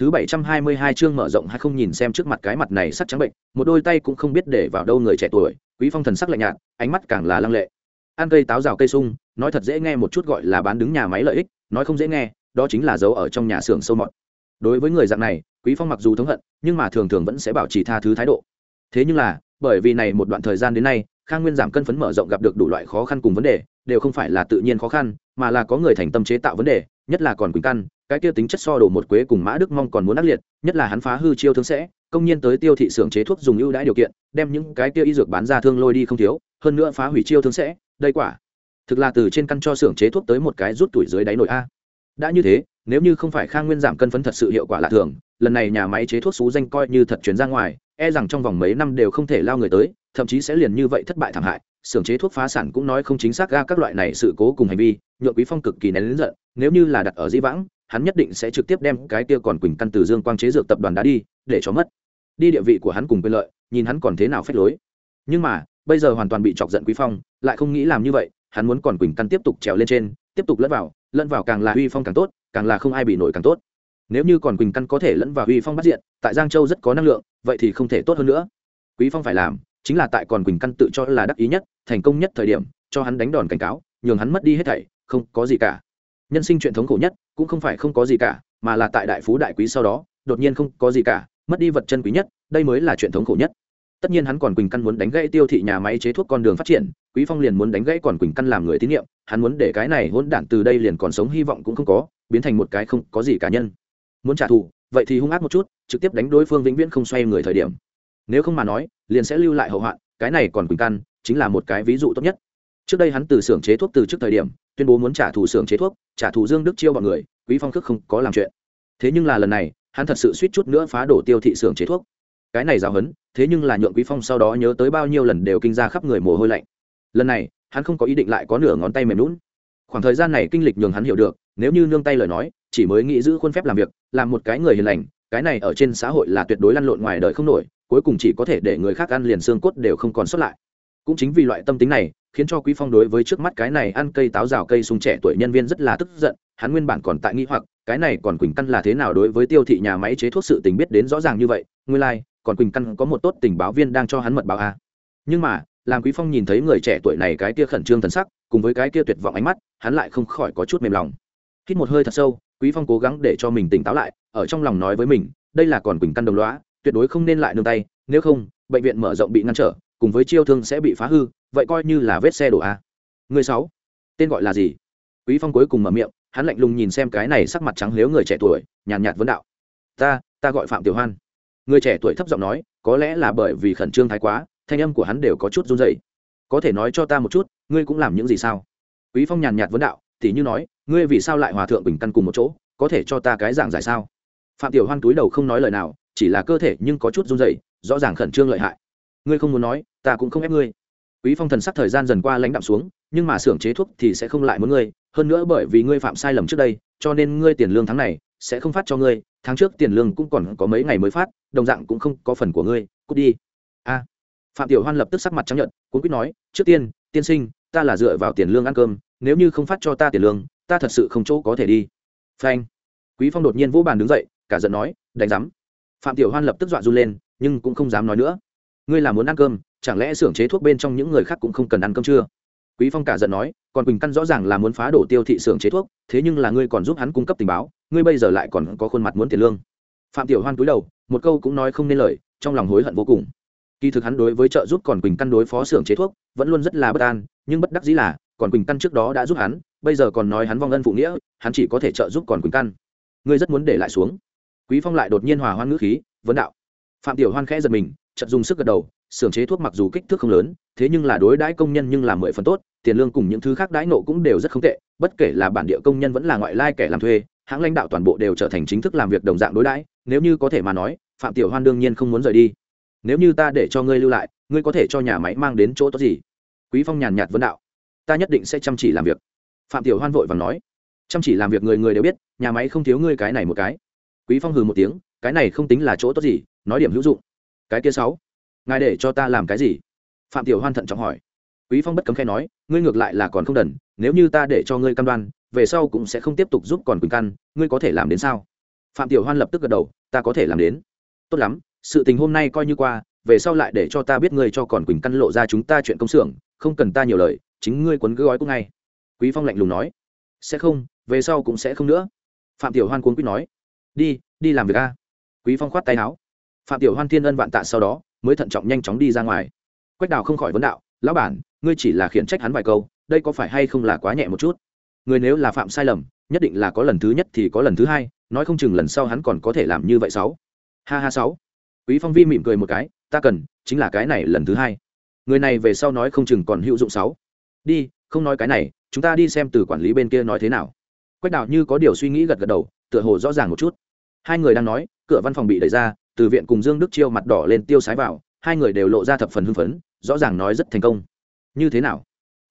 thứ bảy trăm hai mươi hai chương mở rộng hay không nhìn xem trước mặt cái mặt này sắc trắng bệnh, một đôi tay cũng không biết để vào đâu người trẻ tuổi, quý phong thần sắc lạnh nhạt, ánh mắt càng là lăng lệ. Ăn cây táo rào cây sung, nói thật dễ nghe một chút gọi là bán đứng nhà máy lợi ích, nói không dễ nghe, đó chính là giấu ở trong nhà xưởng sâu mọt. Đối với người dạng này, quý phong mặc dù thống hận, nhưng mà thường thường vẫn sẽ bảo trì tha thứ thái độ. Thế nhưng là, bởi vì này một đoạn thời gian đến nay, khang nguyên giảm cân phấn mở rộng gặp được đủ loại khó khăn cùng vấn đề, đều không phải là tự nhiên khó khăn, mà là có người thành tâm chế tạo vấn đề, nhất là còn quỳnh căn cái kia tính chất so đổ một quế cùng mã đức mong còn muốn ác liệt, nhất là hắn phá hư chiêu thương sẽ, công nhiên tới tiêu thị xưởng chế thuốc dùng ưu đãi điều kiện, đem những cái kia y dược bán ra thương lôi đi không thiếu, hơn nữa phá hủy chiêu thương sẽ, đây quả. Thực là từ trên căn cho xưởng chế thuốc tới một cái rút tuổi dưới đáy nội a. Đã như thế, nếu như không phải khang nguyên giảm cân phấn thật sự hiệu quả lạ thường, lần này nhà máy chế thuốc xú danh coi như thật chuyển ra ngoài e rằng trong vòng mấy năm đều không thể lao người tới, thậm chí sẽ liền như vậy thất bại thảm hại. Xưởng chế thuốc phá sản cũng nói không chính xác ra các loại này sự cố cùng hành vi, nhượng quý phong cực kỳ nén lớn giận, nếu như là đặt ở dĩ vãng hắn nhất định sẽ trực tiếp đem cái kia còn quỳnh căn từ dương quang chế dược tập đoàn đá đi, để cho mất. Đi địa vị của hắn cùng quyền lợi, nhìn hắn còn thế nào phép lối. Nhưng mà, bây giờ hoàn toàn bị chọc giận quý phong, lại không nghĩ làm như vậy, hắn muốn còn quỳnh căn tiếp tục trèo lên trên, tiếp tục lẫn vào lẫn vào càng là uy phong càng tốt, càng là không ai bị nổi càng tốt. Nếu như còn quỳnh căn có thể lẫn vào uy phong bắt diện, tại giang châu rất có năng lượng, vậy thì không thể tốt hơn nữa. Quý phong phải làm, chính là tại còn quỳnh căn tự cho là đắc ý nhất, thành công nhất thời điểm, cho hắn đánh đòn cảnh cáo, nhường hắn mất đi hết thảy, không có gì cả nhân sinh chuyện thống khổ nhất, cũng không phải không có gì cả, mà là tại đại phú đại quý sau đó, đột nhiên không có gì cả, mất đi vật chân quý nhất, đây mới là chuyện thống khổ nhất. Tất nhiên hắn còn quỳnh căn muốn đánh gãy tiêu thị nhà máy chế thuốc con đường phát triển, quý phong liền muốn đánh gãy còn quỳnh căn làm người tín nhiệm, hắn muốn để cái này hỗn đản từ đây liền còn sống hy vọng cũng không có, biến thành một cái không có gì cá nhân. Muốn trả thù, vậy thì hung ác một chút, trực tiếp đánh đối phương vĩnh viễn không xoay người thời điểm. Nếu không mà nói, liền sẽ lưu lại hậu hoạn, cái này còn quỳnh căn, chính là một cái ví dụ tốt nhất trước đây hắn từ xưởng chế thuốc từ trước thời điểm, tuyên bố muốn trả thù xưởng chế thuốc, trả thù dương đức chiêu bọn người, quý phong khước không có làm chuyện. Thế nhưng là lần này, hắn thật sự suýt chút nữa phá đổ tiêu thị xưởng chế thuốc. Cái này giáo hấn thế nhưng là nhượng quý phong sau đó nhớ tới bao nhiêu lần đều kinh ra khắp người mồ hôi lạnh. Lần này, hắn không có ý định lại có nửa ngón tay mềm lún khoảng thời gian này kinh lịch nhường hắn hiểu được, nếu như nương tay lời nói, chỉ mới nghĩ giữ khuôn phép làm việc, làm một cái người hiền lành, cái này ở trên xã hội là tuyệt đối lăn lộn ngoài đời không nổi, cuối cùng chỉ có thể để người khác ăn liền xương cốt đều không còn sót lại. Cũng chính vì loại tâm tính này khiến cho quý phong đối với trước mắt cái này ăn cây táo rào cây sung trẻ tuổi nhân viên rất là tức giận hắn nguyên bản còn tại nghĩ hoặc cái này còn quỳnh căn là thế nào đối với tiêu thị nhà máy chế thuốc sự tình biết đến rõ ràng như vậy nguyên lai like, còn quỳnh căn có một tốt tình báo viên đang cho hắn mật báo a nhưng mà làm quý phong nhìn thấy người trẻ tuổi này cái kia khẩn trương thần sắc cùng với cái kia tuyệt vọng ánh mắt hắn lại không khỏi có chút mềm lòng. Hít một hơi thật sâu quý phong cố gắng để cho mình tỉnh táo lại ở trong lòng nói với mình đây là còn quỳnh căn đồng lõa tuyệt đối không nên lại nương tay nếu không bệnh viện mở rộng bị ngăn trở cùng với chiêu thương sẽ bị phá hư vậy coi như là vết xe đổ a. Người sáu tên gọi là gì? Quý phong cuối cùng mở miệng hắn lạnh lùng nhìn xem cái này sắc mặt trắng lếu người trẻ tuổi nhàn nhạt, nhạt vấn đạo. Ta ta gọi phạm tiểu hoan. Người trẻ tuổi thấp giọng nói có lẽ là bởi vì khẩn trương thái quá thanh âm của hắn đều có chút run rẩy. Có thể nói cho ta một chút ngươi cũng làm những gì sao? Quý phong nhàn nhạt vấn đạo thì như nói ngươi vì sao lại hòa thượng bình căn cùng một chỗ có thể cho ta cái giảng giải sao? Phạm tiểu hoan túi đầu không nói lời nào chỉ là cơ thể nhưng có chút run rẩy rõ ràng khẩn trương lợi hại. Ngươi không muốn nói ta cũng không ép ngươi quý phong thần sắc thời gian dần qua lãnh đạm xuống, nhưng mà xưởng chế thuốc thì sẽ không lại muốn ngươi, hơn nữa bởi vì ngươi phạm sai lầm trước đây, cho nên ngươi tiền lương tháng này sẽ không phát cho ngươi, tháng trước tiền lương cũng còn có mấy ngày mới phát, đồng dạng cũng không có phần của ngươi, cút đi. A. Phạm tiểu hoan lập tức sắc mặt trắng nhận cũng quyết nói, trước tiên tiên sinh, ta là dựa vào tiền lương ăn cơm, nếu như không phát cho ta tiền lương, ta thật sự không chỗ có thể đi. Phanh. Quý phong đột nhiên vỗ bàn đứng dậy, cả giận nói, đánh rắm phạm tiểu hoan lập tức dọa run lên, nhưng cũng không dám nói nữa. Ngươi là muốn ăn cơm chẳng lẽ xưởng chế thuốc bên trong những người khác cũng không cần ăn cơm chưa? Quý phong cả giận nói, còn quỳnh căn rõ ràng là muốn phá đổ tiêu thị xưởng chế thuốc, thế nhưng là ngươi còn giúp hắn cung cấp tình báo, ngươi bây giờ lại còn có khuôn mặt muốn tiền lương. Phạm tiểu hoan cúi đầu, một câu cũng nói không nên lời, trong lòng hối hận vô cùng. Kỳ thực hắn đối với trợ giúp còn quỳnh căn đối phó xưởng chế thuốc, vẫn luôn rất là bất an, nhưng bất đắc dĩ là, còn quỳnh căn trước đó đã giúp hắn, bây giờ còn nói hắn vong ân phụ nghĩa, hắn chỉ có thể trợ giúp còn quỳnh căn. Ngươi rất muốn để lại xuống. Quý phong lại đột nhiên hòa hoan ngữ khí, vấn đạo. Phạm tiểu hoan khẽ giật mình, chợt dùng sức gật đầu xưởng chế thuốc mặc dù kích thước không lớn, thế nhưng là đối đãi công nhân nhưng là mười phần tốt, tiền lương cùng những thứ khác đãi nộ cũng đều rất không tệ, bất kể là bản địa công nhân vẫn là ngoại lai kẻ làm thuê, hãng lãnh đạo toàn bộ đều trở thành chính thức làm việc đồng dạng đối đãi, nếu như có thể mà nói, phạm tiểu hoan đương nhiên không muốn rời đi. Nếu như ta để cho ngươi lưu lại, ngươi có thể cho nhà máy mang đến chỗ tốt gì? Quý phong nhàn nhạt vấn đạo. Ta nhất định sẽ chăm chỉ làm việc. Phạm tiểu hoan vội vàng nói. Chăm chỉ làm việc người người đều biết, nhà máy không thiếu ngươi cái này một cái. Quý phong hừ một tiếng, cái này không tính là chỗ tốt gì, nói điểm hữu dụng. Cái kia sáu ngài để cho ta làm cái gì? Phạm tiểu hoan thận trọng hỏi. Quý phong bất cấm khe nói, ngươi ngược lại là còn không đần, nếu như ta để cho ngươi cam đoan, về sau cũng sẽ không tiếp tục giúp còn quỳnh căn, ngươi có thể làm đến sao? Phạm tiểu hoan lập tức gật đầu, ta có thể làm đến. Tốt lắm, sự tình hôm nay coi như qua, về sau lại để cho ta biết ngươi cho còn quỳnh căn lộ ra chúng ta chuyện công xưởng, không cần ta nhiều lời, chính ngươi quấn gói cũng ngay. Quý phong lạnh lùng nói. Sẽ không, về sau cũng sẽ không nữa. Phạm tiểu hoan cuốn quýt nói. Đi đi làm việc a. Quý phong khoát tay áo. Phạm tiểu hoan thiên ân vạn tạ sau đó mới thận trọng nhanh chóng đi ra ngoài. Quách đào không khỏi vấn đạo, lão bản, ngươi chỉ là khiển trách hắn vài câu, đây có phải hay không là quá nhẹ một chút? Người nếu là phạm sai lầm, nhất định là có lần thứ nhất thì có lần thứ hai, nói không chừng lần sau hắn còn có thể làm như vậy sáu. Ha ha sáu. Quý phong vi mỉm cười một cái, ta cần, chính là cái này lần thứ hai. Người này về sau nói không chừng còn hữu dụng sáu. Đi, không nói cái này, chúng ta đi xem từ quản lý bên kia nói thế nào. Quách Đào như có điều suy nghĩ gật gật đầu, tựa hồ rõ ràng một chút. Hai người đang nói, cửa văn phòng bị đẩy ra từ viện cùng dương đức chiêu mặt đỏ lên tiêu sái vào, hai người đều lộ ra thập phần hưng phấn, rõ ràng nói rất thành công. Như thế nào?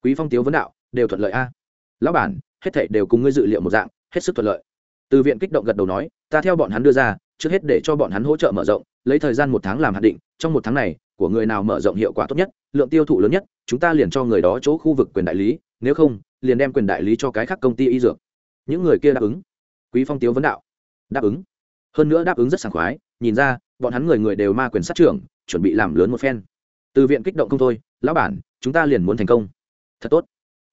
Quý phong tiếu vấn đạo, đều thuận lợi a. Lão bản, hết thảy đều cùng ngươi dự liệu một dạng, hết sức thuận lợi. Từ viện kích động gật đầu nói, ta theo bọn hắn đưa ra, trước hết để cho bọn hắn hỗ trợ mở rộng, lấy thời gian một tháng làm hạt định, trong một tháng này, của người nào mở rộng hiệu quả tốt nhất, lượng tiêu thụ lớn nhất, chúng ta liền cho người đó chỗ khu vực quyền đại lý, nếu không, liền đem quyền đại lý cho cái khác công ty y dược. Những người kia đáp ứng. Quý phong tiếu vấn đạo. Đáp ứng. Hơn nữa đáp ứng rất sảng khoái nhìn ra, bọn hắn người người đều ma quyền sát trưởng, chuẩn bị làm lớn một phen. Từ viện kích động không thôi, lão bản, chúng ta liền muốn thành công. Thật tốt.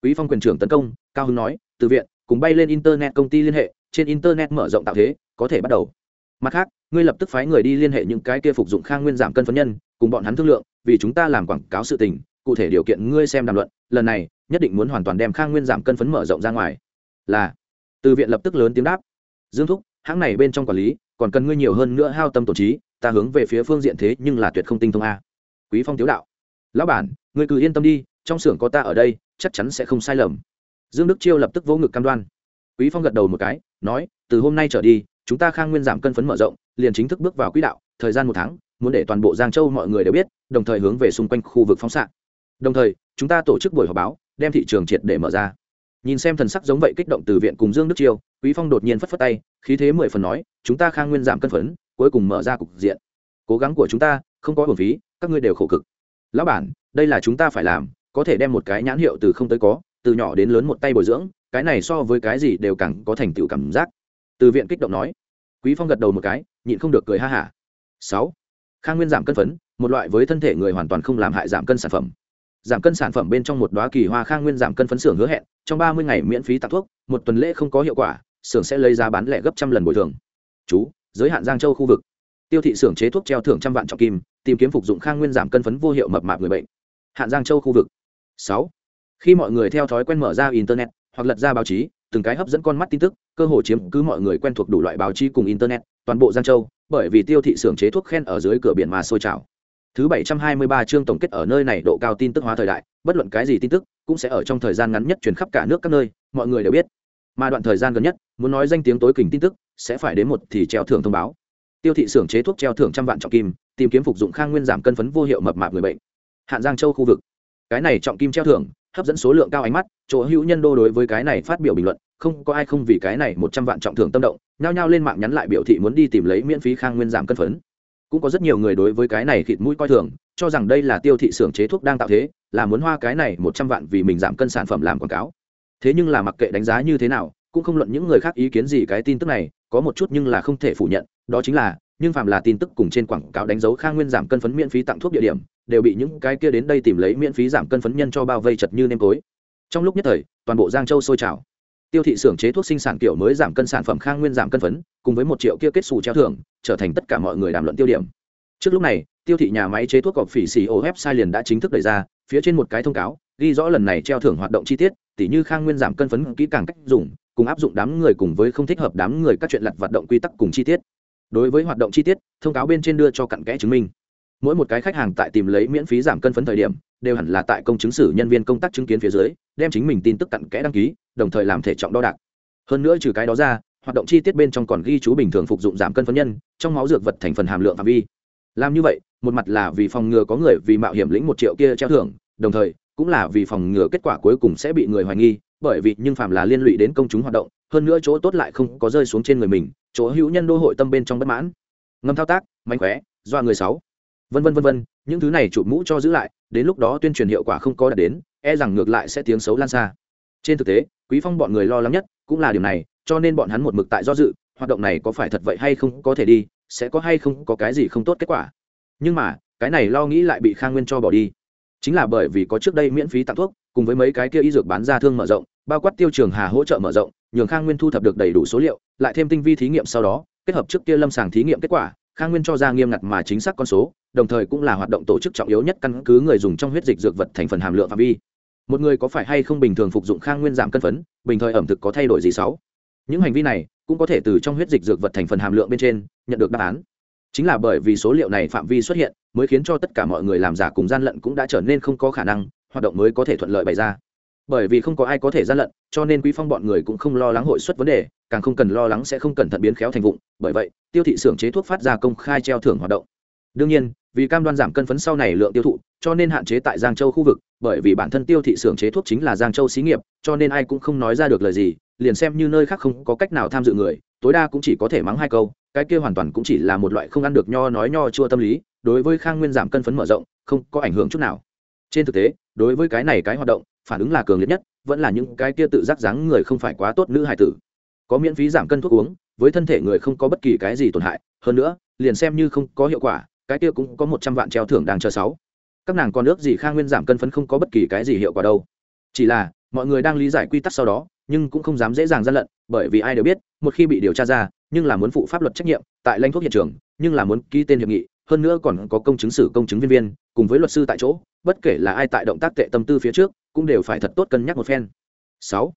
Quý phong quyền trưởng tấn công, cao hưng nói, từ viện, cùng bay lên internet công ty liên hệ, trên internet mở rộng tạo thế, có thể bắt đầu. Mặt khác, ngươi lập tức phái người đi liên hệ những cái kia phục dụng khang nguyên giảm cân phấn nhân, cùng bọn hắn thương lượng, vì chúng ta làm quảng cáo sự tình, cụ thể điều kiện ngươi xem đàm luận, lần này, nhất định muốn hoàn toàn đem khang nguyên giảm cân phấn mở rộng ra ngoài. Là, từ viện lập tức lớn tiếng đáp. Dương thúc, hãng này bên trong quản lý còn cần ngươi nhiều hơn nữa hao tâm tổ trí, ta hướng về phía phương diện thế nhưng là tuyệt không tinh thông a. Quý phong tiếu đạo. Lão bản, ngươi cứ yên tâm đi, trong xưởng có ta ở đây, chắc chắn sẽ không sai lầm. Dương đức chiêu lập tức vỗ ngực cam đoan. Quý phong gật đầu một cái, nói, từ hôm nay trở đi, chúng ta khang nguyên giảm cân phấn mở rộng, liền chính thức bước vào quỹ đạo, thời gian một tháng, muốn để toàn bộ giang châu mọi người đều biết, đồng thời hướng về xung quanh khu vực phóng xạ. Đồng thời, chúng ta tổ chức buổi họp báo, đem thị trường triệt để mở ra nhìn xem thần sắc giống vậy kích động từ viện cùng dương đức chiêu, quý phong đột nhiên phất phất tay, khí thế mười phần nói, chúng ta khang nguyên giảm cân phấn, cuối cùng mở ra cục diện. Cố gắng của chúng ta, không có hồn phí, các ngươi đều khổ cực. Lão bản, đây là chúng ta phải làm, có thể đem một cái nhãn hiệu từ không tới có, từ nhỏ đến lớn một tay bồi dưỡng, cái này so với cái gì đều càng có thành tựu cảm giác. Từ viện kích động nói. Quý phong gật đầu một cái, nhịn không được cười ha hả. Sáu. Khang nguyên giảm cân phấn, một loại với thân thể người hoàn toàn không làm hại giảm cân sản phẩm giảm cân sản phẩm bên trong một đoá kỳ hoa khang nguyên giảm cân phấn xưởng hứa hẹn, trong ba mươi ngày miễn phí tặng thuốc, một tuần lễ không có hiệu quả, xưởng sẽ lấy giá bán lẻ gấp trăm lần bồi thường. Chú, giới hạn giang châu khu vực. Tiêu thị xưởng chế thuốc treo thưởng trăm vạn trọng kim, tìm kiếm phục dụng khang nguyên giảm cân phấn vô hiệu mập mạp người bệnh. Hạn giang châu khu vực. Sáu, khi mọi người theo thói quen mở ra internet, hoặc lật ra báo chí, từng cái hấp dẫn con mắt tin tức, cơ hội chiếm cứ mọi người quen thuộc đủ loại báo chí cùng internet, toàn bộ giang châu, bởi vì tiêu thị xưởng chế thuốc khen ở dưới cửa biển mà sôi trào thứ bảy trăm hai mươi ba chương tổng kết ở nơi này độ cao tin tức hóa thời đại, bất luận cái gì tin tức, cũng sẽ ở trong thời gian ngắn nhất truyền khắp cả nước các nơi, mọi người đều biết. Mà đoạn thời gian gần nhất, muốn nói danh tiếng tối kình tin tức, sẽ phải đến một thì treo thưởng thông báo. Tiêu thị xưởng chế thuốc treo thưởng trăm vạn trọng kim, tìm kiếm phục dụng khang nguyên giảm cân phấn vô hiệu mập mạp người bệnh. Hạn giang châu khu vực. Cái này trọng kim treo thưởng, hấp dẫn số lượng cao ánh mắt, chỗ hữu nhân đô đối với cái này phát biểu bình luận, không có ai không vì cái này một trăm vạn trọng thưởng tâm động, nhao nhao lên mạng nhắn lại biểu thị muốn đi tìm lấy miễn phí khang nguyên giảm cân phấn cũng có rất nhiều người đối với cái này khịt mũi coi thường, cho rằng đây là tiêu thị xưởng chế thuốc đang tạo thế, là muốn hoa cái này một trăm vạn vì mình giảm cân sản phẩm làm quảng cáo. Thế nhưng là mặc kệ đánh giá như thế nào, cũng không luận những người khác ý kiến gì cái tin tức này, có một chút nhưng là không thể phủ nhận, đó chính là, nhưng phạm là tin tức cùng trên quảng cáo đánh dấu khang nguyên giảm cân phấn miễn phí tặng thuốc địa điểm, đều bị những cái kia đến đây tìm lấy miễn phí giảm cân phấn nhân cho bao vây chật như nêm tối. Trong lúc nhất thời, toàn bộ giang châu sôi trào tiêu thị xưởng chế thuốc sinh sản kiểu mới giảm cân sản phẩm khang nguyên giảm cân phấn, cùng với một triệu kia kết xù treo thưởng, trở thành tất cả mọi người đàm luận tiêu điểm. Trước lúc này, tiêu thị nhà máy chế thuốc cọc phỉ xì ô website liền đã chính thức đẩy ra, phía trên một cái thông cáo, ghi rõ lần này treo thưởng hoạt động chi tiết, tỉ như khang nguyên giảm cân phấn kỹ càng cách dùng, cùng áp dụng đám người cùng với không thích hợp đám người các chuyện lặt hoạt động quy tắc cùng chi tiết. Đối với hoạt động chi tiết, thông cáo bên trên đưa cho cặn kẽ chứng minh. Mỗi một cái khách hàng tại tìm lấy miễn phí giảm cân phấn thời điểm đều hẳn là tại công chứng sử nhân viên công tác chứng kiến phía dưới, đem chính mình tin tức cặn kẽ đăng ký, đồng thời làm thể trọng đo đạc. Hơn nữa trừ cái đó ra, hoạt động chi tiết bên trong còn ghi chú bình thường phục dụng giảm cân phân nhân, trong máu dược vật thành phần hàm lượng phạm vi. Làm như vậy, một mặt là vì phòng ngừa có người vì mạo hiểm lĩnh một triệu kia treo thưởng, đồng thời cũng là vì phòng ngừa kết quả cuối cùng sẽ bị người hoài nghi, bởi vì nhưng phạm là liên lụy đến công chúng hoạt động, hơn nữa chỗ tốt lại không có rơi xuống trên người mình, chỗ hữu nhân đô hội tâm bên trong bất mãn. Ngâm thao tác mạnh khỏe doa người sáu. Vân vân vân vân, những thứ này chụp mũ cho giữ lại đến lúc đó tuyên truyền hiệu quả không có đạt đến e rằng ngược lại sẽ tiếng xấu lan xa. Trên thực tế, quý phong bọn người lo lắng nhất cũng là điều này, cho nên bọn hắn một mực tại do dự, hoạt động này có phải thật vậy hay không có thể đi, sẽ có hay không có cái gì không tốt kết quả. Nhưng mà, cái này lo nghĩ lại bị khang nguyên cho bỏ đi. Chính là bởi vì có trước đây miễn phí tặng thuốc, cùng với mấy cái kia y dược bán ra thương mở rộng, bao quát tiêu trường hà hỗ trợ mở rộng, nhường khang nguyên thu thập được đầy đủ số liệu, lại thêm tinh vi thí nghiệm sau đó, kết hợp trước kia lâm sàng thí nghiệm kết quả, khang nguyên cho ra nghiêm ngặt mà chính xác con số đồng thời cũng là hoạt động tổ chức trọng yếu nhất căn cứ người dùng trong huyết dịch dược vật thành phần hàm lượng phạm vi. Một người có phải hay không bình thường phục dụng khang nguyên giảm cân phấn, bình thời ẩm thực có thay đổi gì sáu? Những hành vi này cũng có thể từ trong huyết dịch dược vật thành phần hàm lượng bên trên nhận được đáp án. Chính là bởi vì số liệu này phạm vi xuất hiện, mới khiến cho tất cả mọi người làm giả cùng gian lận cũng đã trở nên không có khả năng, hoạt động mới có thể thuận lợi bày ra. Bởi vì không có ai có thể gian lận, cho nên quý phong bọn người cũng không lo lắng hội suất vấn đề, càng không cần lo lắng sẽ không cẩn thận biến khéo thành vụng. Bởi vậy, tiêu thị xưởng chế thuốc phát ra công khai treo thưởng hoạt động. Đương nhiên vì cam đoan giảm cân phấn sau này lượng tiêu thụ, cho nên hạn chế tại giang châu khu vực, bởi vì bản thân tiêu thị xưởng chế thuốc chính là giang châu xí nghiệp, cho nên ai cũng không nói ra được lời gì, liền xem như nơi khác không có cách nào tham dự người, tối đa cũng chỉ có thể mắng hai câu, cái kia hoàn toàn cũng chỉ là một loại không ăn được nho nói nho chua tâm lý, đối với khang nguyên giảm cân phấn mở rộng, không có ảnh hưởng chút nào. Trên thực tế, đối với cái này cái hoạt động, phản ứng là cường liệt nhất, vẫn là những cái kia tự giác dáng người không phải quá tốt nữ hải tử. Có miễn phí giảm cân thuốc uống, với thân thể người không có bất kỳ cái gì tổn hại, hơn nữa, liền xem như không có hiệu quả cái kia cũng có một trăm vạn treo thưởng đang chờ sáu. Các nàng còn ước gì khang nguyên giảm cân phấn không có bất kỳ cái gì hiệu quả đâu. Chỉ là, mọi người đang lý giải quy tắc sau đó, nhưng cũng không dám dễ dàng gian lận, bởi vì ai đều biết, một khi bị điều tra ra, nhưng là muốn phụ pháp luật trách nhiệm, tại lãnh thuốc hiện trường, nhưng là muốn ký tên hiệp nghị, hơn nữa còn có công chứng sử công chứng viên viên, cùng với luật sư tại chỗ, bất kể là ai tại động tác tệ tâm tư phía trước, cũng đều phải thật tốt cân nhắc một phen. Sáu.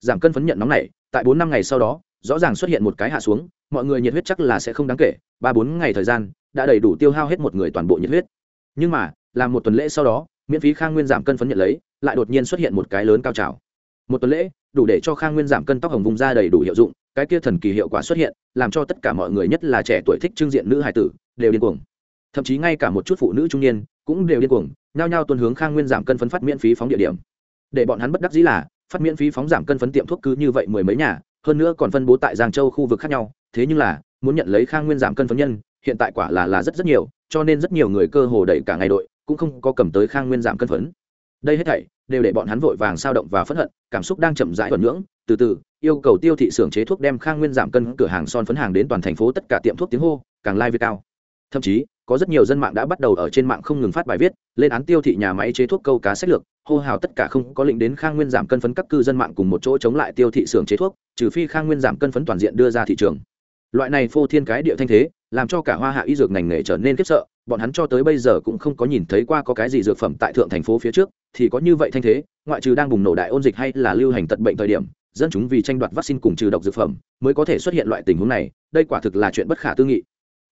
Giảm cân phấn nhận nóng này, tại bốn năm ngày sau đó, rõ ràng xuất hiện một cái hạ xuống mọi người nhiệt huyết chắc là sẽ không đáng kể, ba bốn ngày thời gian, đã đầy đủ tiêu hao hết một người toàn bộ nhiệt huyết. Nhưng mà, làm một tuần lễ sau đó, miễn phí khang nguyên giảm cân phấn nhận lấy, lại đột nhiên xuất hiện một cái lớn cao trào. Một tuần lễ, đủ để cho khang nguyên giảm cân tóc hồng vùng da đầy đủ hiệu dụng, cái kia thần kỳ hiệu quả xuất hiện, làm cho tất cả mọi người, nhất là trẻ tuổi thích trưng diện nữ hài tử, đều điên cuồng. Thậm chí ngay cả một chút phụ nữ trung niên, cũng đều điên cuồng, nhao nhao tuân hướng khang nguyên giảm cân phấn phát miễn phí phóng địa điểm. Để bọn hắn bất đắc dĩ là, phát miễn phí phóng giảm cân phấn tiệm thuốc cứ như vậy mười mấy nhà, hơn nữa còn phân bố tại giang châu khu vực khác nhau thế nhưng là, muốn nhận lấy khang nguyên giảm cân phấn nhân, hiện tại quả là là rất rất nhiều, cho nên rất nhiều người cơ hồ đẩy cả ngày đội, cũng không có cầm tới khang nguyên giảm cân phấn. Đây hết thảy, đều để bọn hắn vội vàng sao động và phẫn hận, cảm xúc đang chậm rãi thuần nhưỡng từ từ, yêu cầu tiêu thị xưởng chế thuốc đem khang nguyên giảm cân cửa hàng son phấn hàng đến toàn thành phố tất cả tiệm thuốc tiếng hô, càng lai like việt cao. Thậm chí, có rất nhiều dân mạng đã bắt đầu ở trên mạng không ngừng phát bài viết, lên án tiêu thị nhà máy chế thuốc câu cá sách lược, hô hào tất cả không có lệnh đến khang nguyên giảm cân phấn các cư dân mạng cùng một chỗ chống lại tiêu thị xưởng chế thuốc, trừ phi khang nguyên giảm cân phấn toàn diện đưa ra thị trường loại này phô thiên cái địa thanh thế, làm cho cả hoa hạ y dược ngành nghề trở nên khiếp sợ, bọn hắn cho tới bây giờ cũng không có nhìn thấy qua có cái gì dược phẩm tại thượng thành phố phía trước, thì có như vậy thanh thế, ngoại trừ đang bùng nổ đại ôn dịch hay là lưu hành tật bệnh thời điểm, dân chúng vì tranh đoạt vaccine cùng trừ độc dược phẩm, mới có thể xuất hiện loại tình huống này, đây quả thực là chuyện bất khả tư nghị.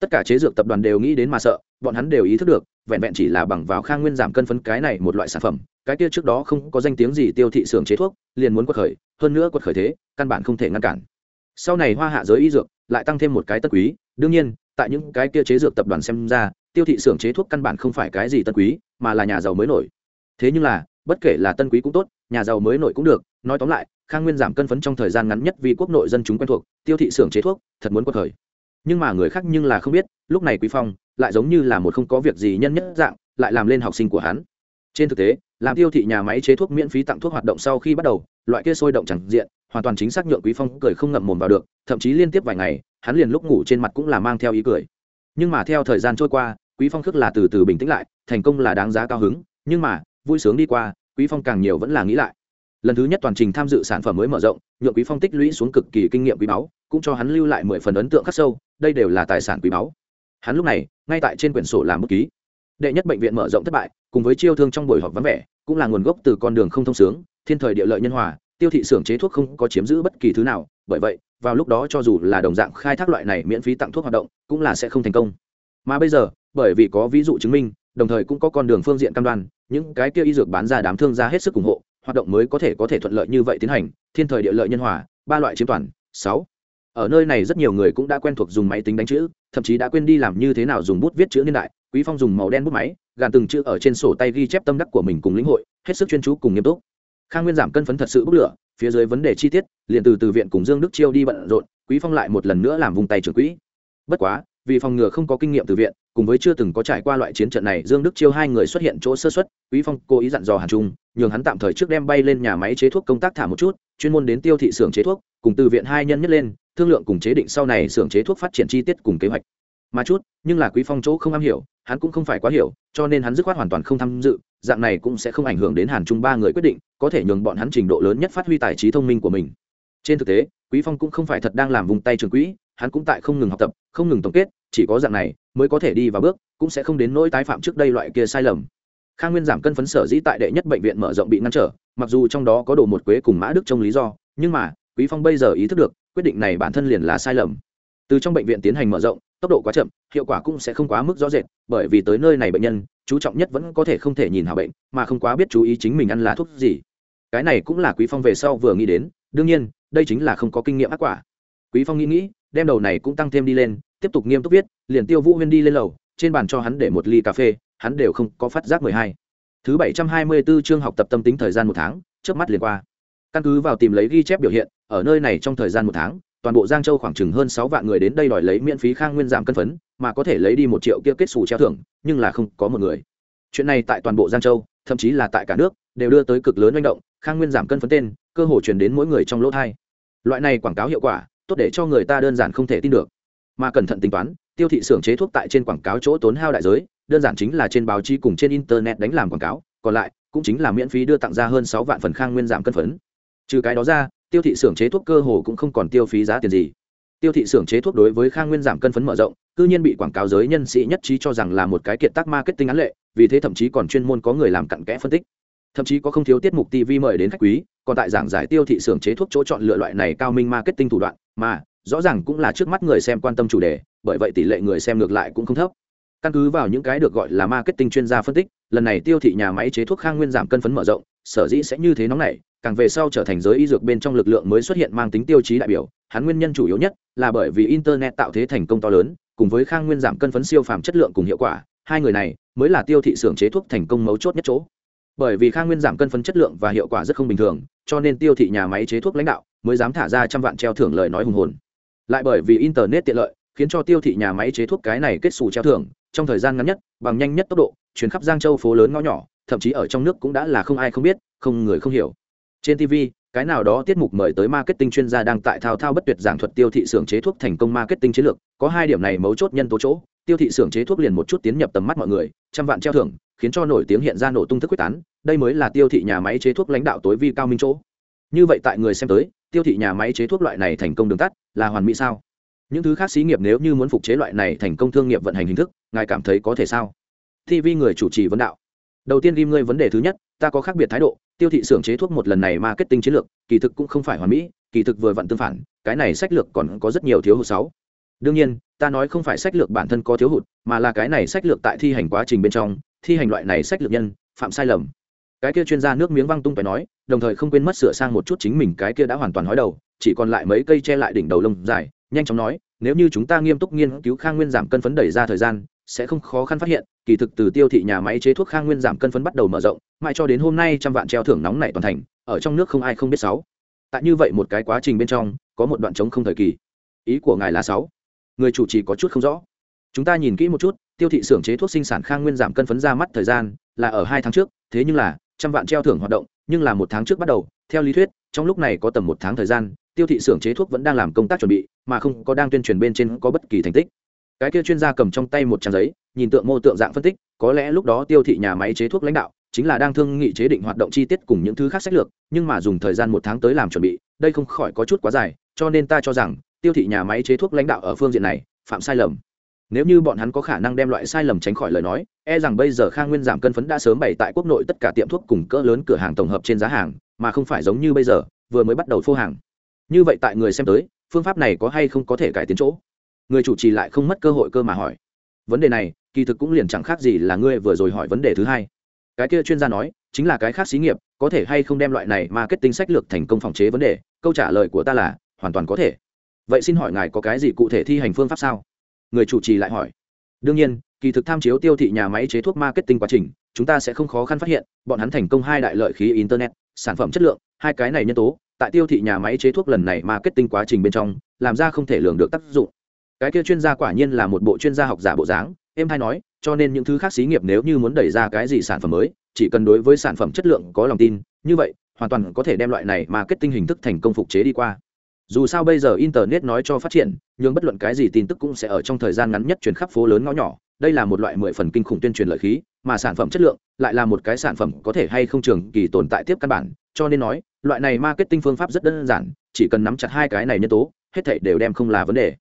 Tất cả chế dược tập đoàn đều nghĩ đến mà sợ, bọn hắn đều ý thức được, vẹn vẹn chỉ là bằng vào khang nguyên giảm cân phấn cái này một loại sản phẩm, cái kia trước đó không có danh tiếng gì tiêu thị xưởng chế thuốc, liền muốn quật khởi, hơn nữa quật khởi thế, căn bản không thể ngăn cản. Sau này hoa hạ giới y dược lại tăng thêm một cái tân quý. Đương nhiên, tại những cái kia chế dược tập đoàn xem ra, tiêu thị xưởng chế thuốc căn bản không phải cái gì tân quý, mà là nhà giàu mới nổi. Thế nhưng là, bất kể là tân quý cũng tốt, nhà giàu mới nổi cũng được. Nói tóm lại, khang nguyên giảm cân phấn trong thời gian ngắn nhất vì quốc nội dân chúng quen thuộc, tiêu thị xưởng chế thuốc, thật muốn có thời. nhưng mà người khác nhưng là không biết, lúc này quý phong lại giống như là một không có việc gì nhân nhất dạng, lại làm lên học sinh của hắn. Trên thực tế làm tiêu thị nhà máy chế thuốc miễn phí tặng thuốc hoạt động sau khi bắt đầu, loại kia sôi động chẳng diện, hoàn toàn chính xác nhượng quý phong cười không ngậm mồm vào được, thậm chí liên tiếp vài ngày, hắn liền lúc ngủ trên mặt cũng là mang theo ý cười. Nhưng mà theo thời gian trôi qua, quý phong khước là từ từ bình tĩnh lại, thành công là đáng giá cao hứng, nhưng mà, vui sướng đi qua, quý phong càng nhiều vẫn là nghĩ lại. Lần thứ nhất toàn trình tham dự sản phẩm mới mở rộng, nhượng quý phong tích lũy xuống cực kỳ kinh nghiệm quý báu, cũng cho hắn lưu lại mười phần ấn tượng khắc sâu, đây đều là tài sản quý báu. Hắn lúc này, ngay tại trên quyển sổ làm bút ký đệ nhất bệnh viện mở rộng thất bại, cùng với chiêu thương trong buổi họp vắng vẻ, cũng là nguồn gốc từ con đường không thông sướng, thiên thời địa lợi nhân hòa, tiêu thị xưởng chế thuốc không có chiếm giữ bất kỳ thứ nào, bởi vậy, vào lúc đó cho dù là đồng dạng khai thác loại này miễn phí tặng thuốc hoạt động, cũng là sẽ không thành công. Mà bây giờ, bởi vì có ví dụ chứng minh, đồng thời cũng có con đường phương diện cam đoan, những cái kia y dược bán ra đám thương gia hết sức ủng hộ, hoạt động mới có thể có thể thuận lợi như vậy tiến hành, thiên thời địa lợi nhân hòa, ba loại chiếm toàn, sáu. Ở nơi này rất nhiều người cũng đã quen thuộc dùng máy tính đánh chữ, thậm chí đã quên đi làm như thế nào dùng bút viết chữ niên đại quý phong dùng màu đen bút máy, gàn từng chữ ở trên sổ tay ghi chép tâm đắc của mình cùng lĩnh hội, hết sức chuyên chú cùng nghiêm túc. Khang nguyên giảm cân phấn thật sự bốc lửa, phía dưới vấn đề chi tiết, liền từ từ viện cùng dương đức chiêu đi bận rộn, quý phong lại một lần nữa làm vùng tay trưởng quỹ. Bất quá, vì phòng ngừa không có kinh nghiệm từ viện, cùng với chưa từng có trải qua loại chiến trận này, dương đức chiêu hai người xuất hiện chỗ sơ xuất quý phong cố ý dặn dò hàn trung, nhường hắn tạm thời trước đem bay lên nhà máy chế thuốc công tác thả một chút, chuyên môn đến tiêu thị xưởng chế thuốc, cùng từ viện hai nhân nhất lên, thương lượng cùng chế định sau này xưởng chế thuốc phát triển chi tiết cùng kế hoạch mà chút, nhưng là quý phong chỗ không am hiểu, hắn cũng không phải quá hiểu, cho nên hắn dứt khoát hoàn toàn không tham dự, dạng này cũng sẽ không ảnh hưởng đến hàn trung ba người quyết định, có thể nhường bọn hắn trình độ lớn nhất phát huy tài trí thông minh của mình. Trên thực tế, quý phong cũng không phải thật đang làm vùng tay trường quỹ, hắn cũng tại không ngừng học tập, không ngừng tổng kết, chỉ có dạng này mới có thể đi vào bước, cũng sẽ không đến nỗi tái phạm trước đây loại kia sai lầm. Khang nguyên giảm cân phấn sở dĩ tại đệ nhất bệnh viện mở rộng bị ngăn trở, mặc dù trong đó có đồ một quế cùng mã đức trong lý do, nhưng mà, quý phong bây giờ ý thức được, quyết định này bản thân liền là sai lầm. Từ trong bệnh viện tiến hành mở rộng tốc độ quá chậm, hiệu quả cũng sẽ không quá mức rõ rệt, bởi vì tới nơi này bệnh nhân, chú trọng nhất vẫn có thể không thể nhìn hào bệnh, mà không quá biết chú ý chính mình ăn là thuốc gì. Cái này cũng là quý phong về sau vừa nghĩ đến, đương nhiên, đây chính là không có kinh nghiệm ác quả. Quý phong nghĩ nghĩ, đem đầu này cũng tăng thêm đi lên, tiếp tục nghiêm túc viết, liền tiêu vũ huyên đi lên lầu, trên bàn cho hắn để một ly cà phê, hắn đều không có phát giác mười hai. Thứ bảy trăm hai mươi 724 chương học tập tâm tính thời gian một tháng trước mắt liền qua. Căn cứ vào tìm lấy ghi chép biểu hiện, ở nơi này trong thời gian một tháng toàn bộ giang châu khoảng chừng hơn sáu vạn người đến đây đòi lấy miễn phí khang nguyên giảm cân phấn, mà có thể lấy đi một triệu kia kết xù treo thưởng, nhưng là không có một người. Chuyện này tại toàn bộ giang châu, thậm chí là tại cả nước, đều đưa tới cực lớn manh động, khang nguyên giảm cân phấn tên, cơ hồ truyền đến mỗi người trong lỗ thai. Loại này quảng cáo hiệu quả, tốt để cho người ta đơn giản không thể tin được. Mà cẩn thận tính toán, tiêu thị xưởng chế thuốc tại trên quảng cáo chỗ tốn hao đại giới, đơn giản chính là trên báo chí cùng trên internet đánh làm quảng cáo, còn lại, cũng chính là miễn phí đưa tặng ra hơn sáu vạn phần khang nguyên giảm cân phấn. Trừ cái đó ra tiêu thị xưởng chế thuốc cơ hồ cũng không còn tiêu phí giá tiền gì. Tiêu thị xưởng chế thuốc đối với khang nguyên giảm cân phấn mở rộng, cư nhiên bị quảng cáo giới nhân sĩ nhất trí cho rằng là một cái kiệt tác marketing án lệ, vì thế thậm chí còn chuyên môn có người làm cặn kẽ phân tích. Thậm chí có không thiếu tiết mục tv mời đến khách quý, còn tại giảng giải tiêu thị xưởng chế thuốc chỗ chọn lựa loại này cao minh marketing thủ đoạn, mà, rõ ràng cũng là trước mắt người xem quan tâm chủ đề, bởi vậy tỷ lệ người xem ngược lại cũng không thấp. Căn cứ vào những cái được gọi là marketing chuyên gia phân tích, lần này tiêu thị nhà máy chế thuốc khang nguyên giảm cân phấn mở rộng, sở dĩ sẽ như thế nóng này càng về sau trở thành giới y dược bên trong lực lượng mới xuất hiện mang tính tiêu chí đại biểu. Hắn nguyên nhân chủ yếu nhất là bởi vì internet tạo thế thành công to lớn, cùng với khang nguyên giảm cân phấn siêu phàm chất lượng cùng hiệu quả, hai người này mới là tiêu thị xưởng chế thuốc thành công mấu chốt nhất chỗ. Bởi vì khang nguyên giảm cân phấn chất lượng và hiệu quả rất không bình thường, cho nên tiêu thị nhà máy chế thuốc lãnh đạo mới dám thả ra trăm vạn treo thưởng lời nói hùng hồn. Lại bởi vì internet tiện lợi, khiến cho tiêu thị nhà máy chế thuốc cái này kết xù treo thưởng, trong thời gian ngắn nhất, bằng nhanh nhất tốc độ chuyến khắp giang châu phố lớn ngõ nhỏ, thậm chí ở trong nước cũng đã là không ai không biết, không người không hiểu trên tv cái nào đó tiết mục mời tới marketing chuyên gia đang tại thao thao bất tuyệt giảng thuật tiêu thị xưởng chế thuốc thành công marketing chiến lược, có hai điểm này mấu chốt nhân tố chỗ. Tiêu thị xưởng chế thuốc liền một chút tiến nhập tầm mắt mọi người, trăm vạn treo thưởng, khiến cho nổi tiếng hiện ra nổ tung thức quyết tán, đây mới là tiêu thị nhà máy chế thuốc lãnh đạo tối vi cao minh chỗ. Như vậy tại người xem tới, tiêu thị nhà máy chế thuốc loại này thành công đường tắt, là hoàn mỹ sao? Những thứ khác xí nghiệp nếu như muốn phục chế loại này thành công thương nghiệp vận hành hình thức, ngài cảm thấy có thể sao? Tv người chủ trì vấn đạo. Đầu tiên ghim ngươi vấn đề thứ nhất, ta có khác biệt thái độ tiêu thị xưởng chế thuốc một lần này marketing chiến lược, kỳ thực cũng không phải hoàn mỹ, kỳ thực vừa vặn tương phản, cái này sách lược còn có rất nhiều thiếu hụt sáu đương nhiên, ta nói không phải sách lược bản thân có thiếu hụt, mà là cái này sách lược tại thi hành quá trình bên trong, thi hành loại này sách lược nhân, phạm sai lầm. Cái kia chuyên gia nước miếng văng tung phải nói, đồng thời không quên mất sửa sang một chút chính mình cái kia đã hoàn toàn hói đầu, chỉ còn lại mấy cây che lại đỉnh đầu lông dài, nhanh chóng nói, nếu như chúng ta nghiêm túc nghiên cứu khang nguyên giảm cân phấn đẩy ra thời gian sẽ không khó khăn phát hiện, kỳ thực từ tiêu thị nhà máy chế thuốc khang nguyên giảm cân phấn bắt đầu mở rộng, mãi cho đến hôm nay trăm vạn treo thưởng nóng này toàn thành, ở trong nước không ai không biết sáu. Tại như vậy một cái quá trình bên trong, có một đoạn trống không thời kỳ. Ý của ngài là sáu. Người chủ trì có chút không rõ. Chúng ta nhìn kỹ một chút, tiêu thị xưởng chế thuốc sinh sản khang nguyên giảm cân phấn ra mắt thời gian là ở hai tháng trước, thế nhưng là trăm vạn treo thưởng hoạt động, nhưng là một tháng trước bắt đầu, theo lý thuyết, trong lúc này có tầm một tháng thời gian, tiêu thị xưởng chế thuốc vẫn đang làm công tác chuẩn bị, mà không có đang tuyên truyền bên trên có bất kỳ thành tích cái kia chuyên gia cầm trong tay một trang giấy, nhìn tượng mô tượng dạng phân tích, có lẽ lúc đó tiêu thị nhà máy chế thuốc lãnh đạo, chính là đang thương nghị chế định hoạt động chi tiết cùng những thứ khác sách lược, nhưng mà dùng thời gian một tháng tới làm chuẩn bị, đây không khỏi có chút quá dài, cho nên ta cho rằng, tiêu thị nhà máy chế thuốc lãnh đạo ở phương diện này, phạm sai lầm. Nếu như bọn hắn có khả năng đem loại sai lầm tránh khỏi lời nói e rằng bây giờ khang nguyên giảm cân phấn đã sớm bày tại quốc nội tất cả tiệm thuốc cùng cỡ lớn cửa hàng tổng hợp trên giá hàng, mà không phải giống như bây giờ, vừa mới bắt đầu phô hàng. Như vậy tại người xem tới, phương pháp này có hay không có thể cải tiến chỗ? Người chủ trì lại không mất cơ hội cơ mà hỏi. Vấn đề này, kỳ thực cũng liền chẳng khác gì là ngươi vừa rồi hỏi vấn đề thứ hai. Cái kia chuyên gia nói, chính là cái khác xí nghiệp, có thể hay không đem loại này mà kết tinh sách lược thành công phòng chế vấn đề? Câu trả lời của ta là, hoàn toàn có thể. Vậy xin hỏi ngài có cái gì cụ thể thi hành phương pháp sao? Người chủ trì lại hỏi. Đương nhiên, kỳ thực tham chiếu tiêu thị nhà máy chế thuốc marketing quá trình, chúng ta sẽ không khó khăn phát hiện, bọn hắn thành công hai đại lợi khí internet, sản phẩm chất lượng, hai cái này nhân tố, tại tiêu thị nhà máy chế thuốc lần này marketing quá trình bên trong, làm ra không thể lường được tác dụng cái kia chuyên gia quả nhiên là một bộ chuyên gia học giả bộ dáng, em hay nói, cho nên những thứ khác xí nghiệp nếu như muốn đẩy ra cái gì sản phẩm mới, chỉ cần đối với sản phẩm chất lượng có lòng tin, như vậy, hoàn toàn có thể đem loại này mà kết tinh hình thức thành công phục chế đi qua. Dù sao bây giờ internet nói cho phát triển, nhưng bất luận cái gì tin tức cũng sẽ ở trong thời gian ngắn nhất truyền khắp phố lớn ngõ nhỏ. Đây là một loại mười phần kinh khủng tuyên truyền lợi khí, mà sản phẩm chất lượng lại là một cái sản phẩm có thể hay không trường kỳ tồn tại tiếp căn bản. Cho nên nói, loại này marketing phương pháp rất đơn giản, chỉ cần nắm chặt hai cái này nhân tố, hết thảy đều đem không là vấn đề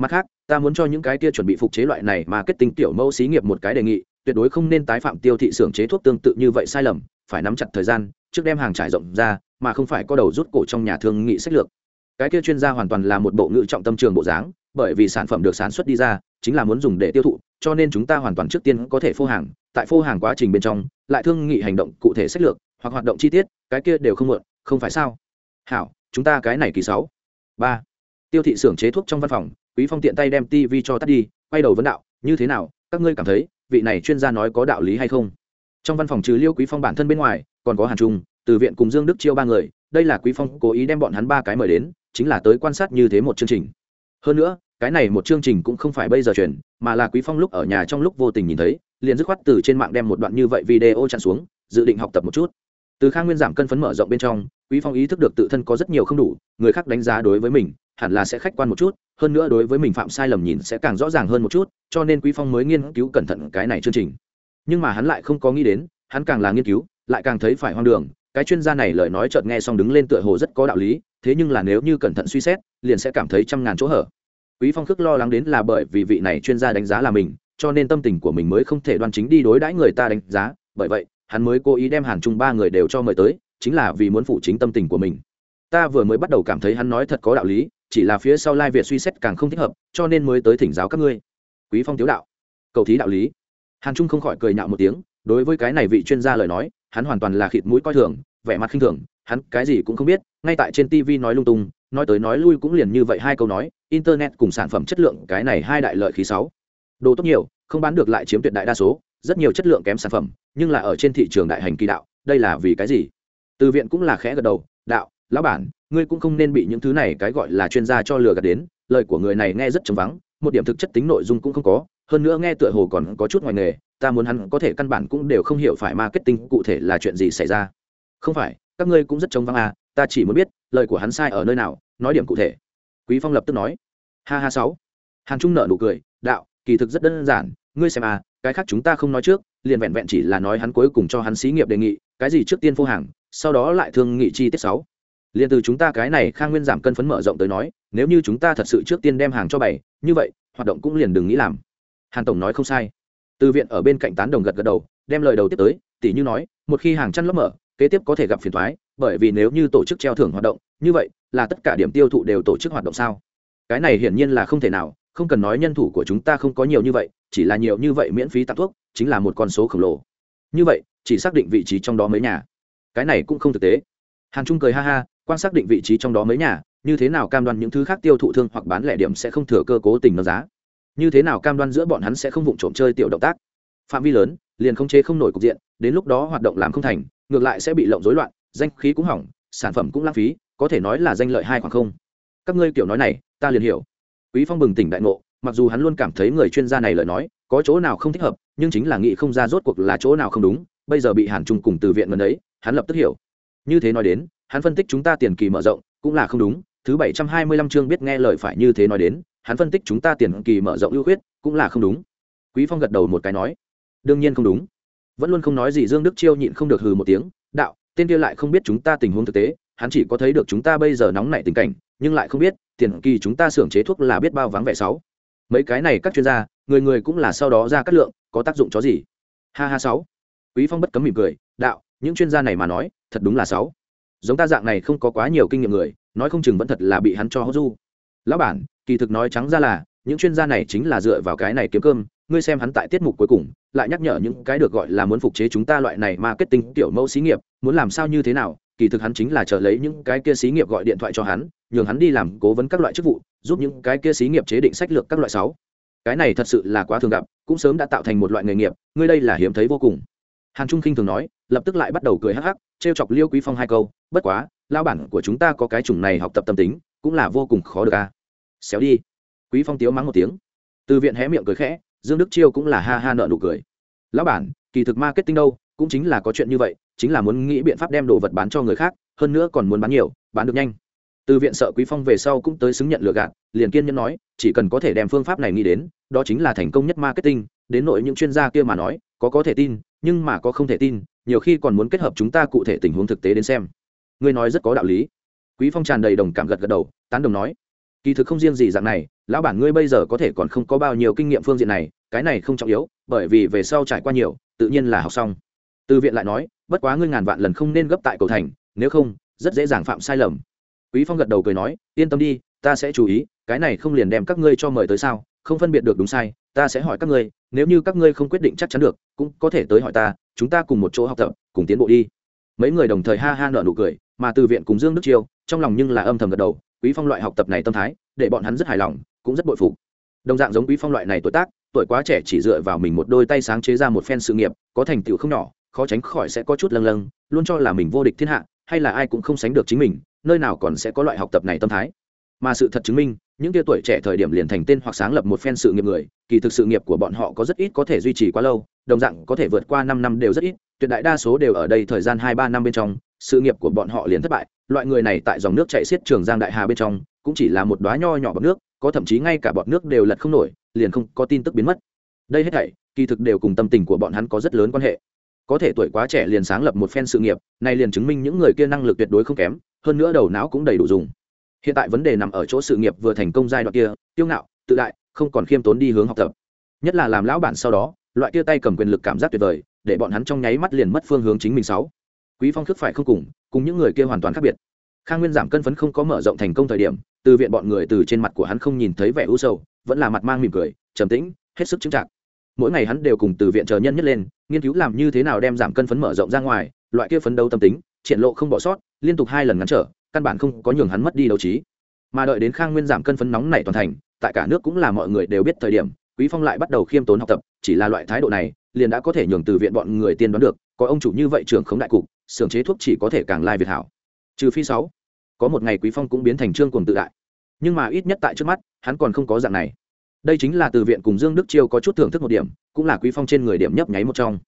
mặt khác, ta muốn cho những cái kia chuẩn bị phục chế loại này mà kết tinh tiểu mẫu xí nghiệp một cái đề nghị, tuyệt đối không nên tái phạm tiêu thị xưởng chế thuốc tương tự như vậy sai lầm, phải nắm chặt thời gian, trước đem hàng trải rộng ra, mà không phải có đầu rút cổ trong nhà thương nghị sách lược. Cái kia chuyên gia hoàn toàn là một bộ ngữ trọng tâm trường bộ dáng, bởi vì sản phẩm được sản xuất đi ra, chính là muốn dùng để tiêu thụ, cho nên chúng ta hoàn toàn trước tiên có thể phô hàng, tại phô hàng quá trình bên trong, lại thương nghị hành động cụ thể sách lược, hoặc hoạt động chi tiết, cái kia đều không muộn, không phải sao? Hảo, chúng ta cái này kỳ sáu. Ba. Tiêu thị xưởng chế thuốc trong văn phòng quý phong tiện tay đem tv cho tắt đi, quay đầu vấn đạo, như thế nào, các ngươi cảm thấy vị này chuyên gia nói có đạo lý hay không? Trong văn phòng trừ liêu quý phong bản thân bên ngoài, còn có hàn trung, từ viện cùng dương đức chiêu ba người, đây là quý phong cố ý đem bọn hắn ba cái mời đến, chính là tới quan sát như thế một chương trình. Hơn nữa, cái này một chương trình cũng không phải bây giờ truyền mà là quý phong lúc ở nhà trong lúc vô tình nhìn thấy, liền dứt khoát từ trên mạng đem một đoạn như vậy video chặn xuống, dự định học tập một chút từ khang nguyên giảm cân phấn mở rộng bên trong, quý phong ý thức được tự thân có rất nhiều không đủ, người khác đánh giá đối với mình, hẳn là sẽ khách quan một chút, hơn nữa đối với mình phạm sai lầm nhìn sẽ càng rõ ràng hơn một chút, cho nên quý phong mới nghiên cứu cẩn thận cái này chương trình. Nhưng mà hắn lại không có nghĩ đến, hắn càng là nghiên cứu, lại càng thấy phải hoang đường, cái chuyên gia này lời nói chợt nghe xong đứng lên tựa hồ rất có đạo lý, thế nhưng là nếu như cẩn thận suy xét, liền sẽ cảm thấy trăm ngàn chỗ hở. Quý phong khước lo lắng đến là bởi vì vị này chuyên gia đánh giá là mình, cho nên tâm tình của mình mới không thể đoan chính đi đối đãi người ta đánh giá, bởi vậy hắn mới cố ý đem hàn chung ba người đều cho mời tới, chính là vì muốn phụ chính tâm tình của mình. Ta vừa mới bắt đầu cảm thấy hắn nói thật có đạo lý, chỉ là phía sau lai việt suy xét càng không thích hợp, cho nên mới tới thỉnh giáo các ngươi. Quý phong tiếu đạo, cầu thí đạo lý. Hàn trung không khỏi cười nhạo một tiếng, đối với cái này vị chuyên gia lời nói, hắn hoàn toàn là khịt mũi coi thường, vẻ mặt khinh thường, hắn cái gì cũng không biết, ngay tại trên tv nói lung tung, nói tới nói lui cũng liền như vậy hai câu nói, internet cùng sản phẩm chất lượng cái này hai đại lợi khí sáu. Đồ tốt nhiều, không bán được lại chiếm tuyệt đại đa số, rất nhiều chất lượng kém sản phẩm nhưng là ở trên thị trường đại hành kỳ đạo, đây là vì cái gì? Từ viện cũng là khẽ gật đầu, đạo, lão bản, ngươi cũng không nên bị những thứ này cái gọi là chuyên gia cho lừa gạt đến, lời của người này nghe rất chấm vắng, một điểm thực chất tính nội dung cũng không có, hơn nữa nghe tựa hồ còn có chút ngoài nghề, ta muốn hắn có thể căn bản cũng đều không hiểu phải marketing cụ thể là chuyện gì xảy ra. Không phải, các ngươi cũng rất trống vắng à ta chỉ muốn biết, lời của hắn sai ở nơi nào, nói điểm cụ thể. Quý phong lập tức nói. Ha ha sáu. Hàn trung nợ nụ cười, đạo, kỳ thực rất đơn giản, ngươi xem à cái khác chúng ta không nói trước, liền vẹn vẹn chỉ là nói hắn cuối cùng cho hắn xí nghiệp đề nghị, cái gì trước tiên phô hàng, sau đó lại thương nghị chi tiết sáu. Liền từ chúng ta cái này khang nguyên giảm cân phấn mở rộng tới nói, nếu như chúng ta thật sự trước tiên đem hàng cho bày, như vậy, hoạt động cũng liền đừng nghĩ làm. Hàn tổng nói không sai. Từ viện ở bên cạnh tán đồng gật gật đầu, đem lời đầu tiếp tới tỷ như nói, một khi hàng chăn lớp mở, kế tiếp có thể gặp phiền thoái bởi vì nếu như tổ chức treo thưởng hoạt động, như vậy, là tất cả điểm tiêu thụ đều tổ chức hoạt động sao? Cái này hiển nhiên là không thể nào không cần nói nhân thủ của chúng ta không có nhiều như vậy, chỉ là nhiều như vậy miễn phí tặng thuốc, chính là một con số khổng lồ. Như vậy, chỉ xác định vị trí trong đó mấy nhà. Cái này cũng không thực tế. Hàn trung cười ha ha, quan xác định vị trí trong đó mấy nhà, như thế nào cam đoan những thứ khác tiêu thụ thương hoặc bán lẻ điểm sẽ không thừa cơ cố tình nâng giá? Như thế nào cam đoan giữa bọn hắn sẽ không vụng trộm chơi tiểu động tác? Phạm vi lớn, liền không chế không nổi cục diện, đến lúc đó hoạt động làm không thành, ngược lại sẽ bị lộng rối loạn, danh khí cũng hỏng, sản phẩm cũng lãng phí, có thể nói là danh lợi hai khoảng không. Các ngươi kiểu nói này, ta liền hiểu quý phong bừng tỉnh đại ngộ, mặc dù hắn luôn cảm thấy người chuyên gia này lời nói có chỗ nào không thích hợp, nhưng chính là nghĩ không ra rốt cuộc là chỗ nào không đúng, bây giờ bị hàn trung cùng từ viện gần ấy, hắn lập tức hiểu. Như thế nói đến, hắn phân tích chúng ta tiền kỳ mở rộng, cũng là không đúng, thứ bảy trăm hai mươi lăm chương biết nghe lời phải như thế nói đến, hắn phân tích chúng ta tiền kỳ mở rộng ưu khuyết, cũng là không đúng. Quý phong gật đầu một cái nói, đương nhiên không đúng. Vẫn luôn không nói gì dương đức chiêu nhịn không được hừ một tiếng, đạo, tên kia lại không biết chúng ta tình huống thực tế, hắn chỉ có thấy được chúng ta bây giờ nóng nảy tình cảnh, nhưng lại không biết tiền kỳ chúng ta xưởng chế thuốc là biết bao vắng vẻ sáu. Mấy cái này các chuyên gia, người người cũng là sau đó ra cắt lượng, có tác dụng chó gì? Ha ha sáu. Quý phong bất cấm mỉm cười, đạo, những chuyên gia này mà nói, thật đúng là sáu. Giống ta dạng này không có quá nhiều kinh nghiệm người, nói không chừng vẫn thật là bị hắn cho hốt du. Lão bản, kỳ thực nói trắng ra là, những chuyên gia này chính là dựa vào cái này kiếm cơm, ngươi xem hắn tại tiết mục cuối cùng, lại nhắc nhở những cái được gọi là muốn phục chế chúng ta loại này marketing tiểu mẫu xí nghiệp, muốn làm sao như thế nào, kỳ thực hắn chính là chờ lấy những cái kia xí nghiệp gọi điện thoại cho hắn nhường hắn đi làm cố vấn các loại chức vụ, giúp những cái kia xí nghiệp chế định sách lược các loại sáu. Cái này thật sự là quá thường gặp, cũng sớm đã tạo thành một loại nghề nghiệp, ngươi đây là hiếm thấy vô cùng. Hàn trung khinh thường nói, lập tức lại bắt đầu cười hắc hắc, trêu chọc liêu quý phong hai câu, bất quá lao bản của chúng ta có cái chủng này học tập tâm tính, cũng là vô cùng khó được a à. xéo đi. Quý phong tiếu mắng một tiếng. Từ viện hé miệng cười khẽ, dương đức chiêu cũng là ha ha nợ nụ cười. Lão bản, kỳ thực marketing đâu, cũng chính là có chuyện như vậy, chính là muốn nghĩ biện pháp đem đồ vật bán cho người khác, hơn nữa còn muốn bán nhiều, bán được nhanh từ viện sợ quý phong về sau cũng tới xứng nhận lừa gạt, liền kiên nhẫn nói, chỉ cần có thể đem phương pháp này nghĩ đến, đó chính là thành công nhất marketing, đến nội những chuyên gia kia mà nói, có có thể tin, nhưng mà có không thể tin, nhiều khi còn muốn kết hợp chúng ta cụ thể tình huống thực tế đến xem. Ngươi nói rất có đạo lý. Quý phong tràn đầy đồng cảm gật gật đầu, tán đồng nói, kỳ thực không riêng gì dạng này, lão bản ngươi bây giờ có thể còn không có bao nhiêu kinh nghiệm phương diện này, cái này không trọng yếu, bởi vì về sau trải qua nhiều, tự nhiên là học xong. Từ viện lại nói, bất quá ngươi ngàn vạn lần không nên gấp tại cầu thành, nếu không, rất dễ dàng phạm sai lầm quý phong gật đầu cười nói, yên tâm đi, ta sẽ chú ý, cái này không liền đem các ngươi cho mời tới sao? Không phân biệt được đúng sai, ta sẽ hỏi các ngươi, nếu như các ngươi không quyết định chắc chắn được, cũng có thể tới hỏi ta, chúng ta cùng một chỗ học tập, cùng tiến bộ đi. Mấy người đồng thời ha ha nợ nụ cười, mà từ viện cùng dương đức chiêu, trong lòng nhưng là âm thầm gật đầu, quý phong loại học tập này tâm thái, để bọn hắn rất hài lòng, cũng rất bội phục. Đồng dạng giống quý phong loại này tuổi tác, tuổi quá trẻ chỉ dựa vào mình một đôi tay sáng chế ra một phen sự nghiệp, có thành tựu không nhỏ, khó tránh khỏi sẽ có chút lâng lâng, luôn cho là mình vô địch thiên hạ, hay là ai cũng không sánh được chính mình nơi nào còn sẽ có loại học tập này tâm thái. Mà sự thật chứng minh, những tia tuổi trẻ thời điểm liền thành tên hoặc sáng lập một phen sự nghiệp người, kỳ thực sự nghiệp của bọn họ có rất ít có thể duy trì quá lâu, đồng dạng có thể vượt qua năm năm đều rất ít, tuyệt đại đa số đều ở đây thời gian hai ba năm bên trong, sự nghiệp của bọn họ liền thất bại, loại người này tại dòng nước chạy xiết trường giang đại hà bên trong, cũng chỉ là một đoá nho nhỏ bọt nước, có thậm chí ngay cả bọt nước đều lật không nổi, liền không có tin tức biến mất. Đây hết thảy, kỳ thực đều cùng tâm tình của bọn hắn có rất lớn quan hệ có thể tuổi quá trẻ liền sáng lập một phen sự nghiệp này liền chứng minh những người kia năng lực tuyệt đối không kém, hơn nữa đầu não cũng đầy đủ dùng. Hiện tại vấn đề nằm ở chỗ sự nghiệp vừa thành công giai đoạn kia tiêu ngạo, tự đại, không còn khiêm tốn đi hướng học tập. Nhất là làm lão bản sau đó, loại kia tay cầm quyền lực cảm giác tuyệt vời, để bọn hắn trong nháy mắt liền mất phương hướng chính mình sáu. Quý phong thức phải không cùng cùng những người kia hoàn toàn khác biệt. Khang nguyên giảm cân phấn không có mở rộng thành công thời điểm, từ viện bọn người từ trên mặt của hắn không nhìn thấy vẻ u sầu, vẫn là mặt mang mỉm cười, trầm tĩnh, hết sức chứng trạng mỗi ngày hắn đều cùng từ viện chờ nhân nhất lên, nghiên cứu làm như thế nào đem giảm cân phấn mở rộng ra ngoài, loại kia phấn đấu tâm tính, triển lộ không bỏ sót, liên tục hai lần ngắn trở, căn bản không có nhường hắn mất đi đấu trí. Mà đợi đến khang nguyên giảm cân phấn nóng này toàn thành, tại cả nước cũng là mọi người đều biết thời điểm, quý phong lại bắt đầu khiêm tốn học tập, chỉ là loại thái độ này, liền đã có thể nhường từ viện bọn người tiên đoán được, có ông chủ như vậy trưởng khống đại cục, xưởng chế thuốc chỉ có thể càng lai việt hảo. Trừ phi sáu, có một ngày quý phong cũng biến thành trương cuồng tự đại. Nhưng mà ít nhất tại trước mắt, hắn còn không có dạng này đây chính là từ viện cùng dương đức chiêu có chút thưởng thức một điểm, cũng là quý phong trên người điểm nhấp nháy một trong.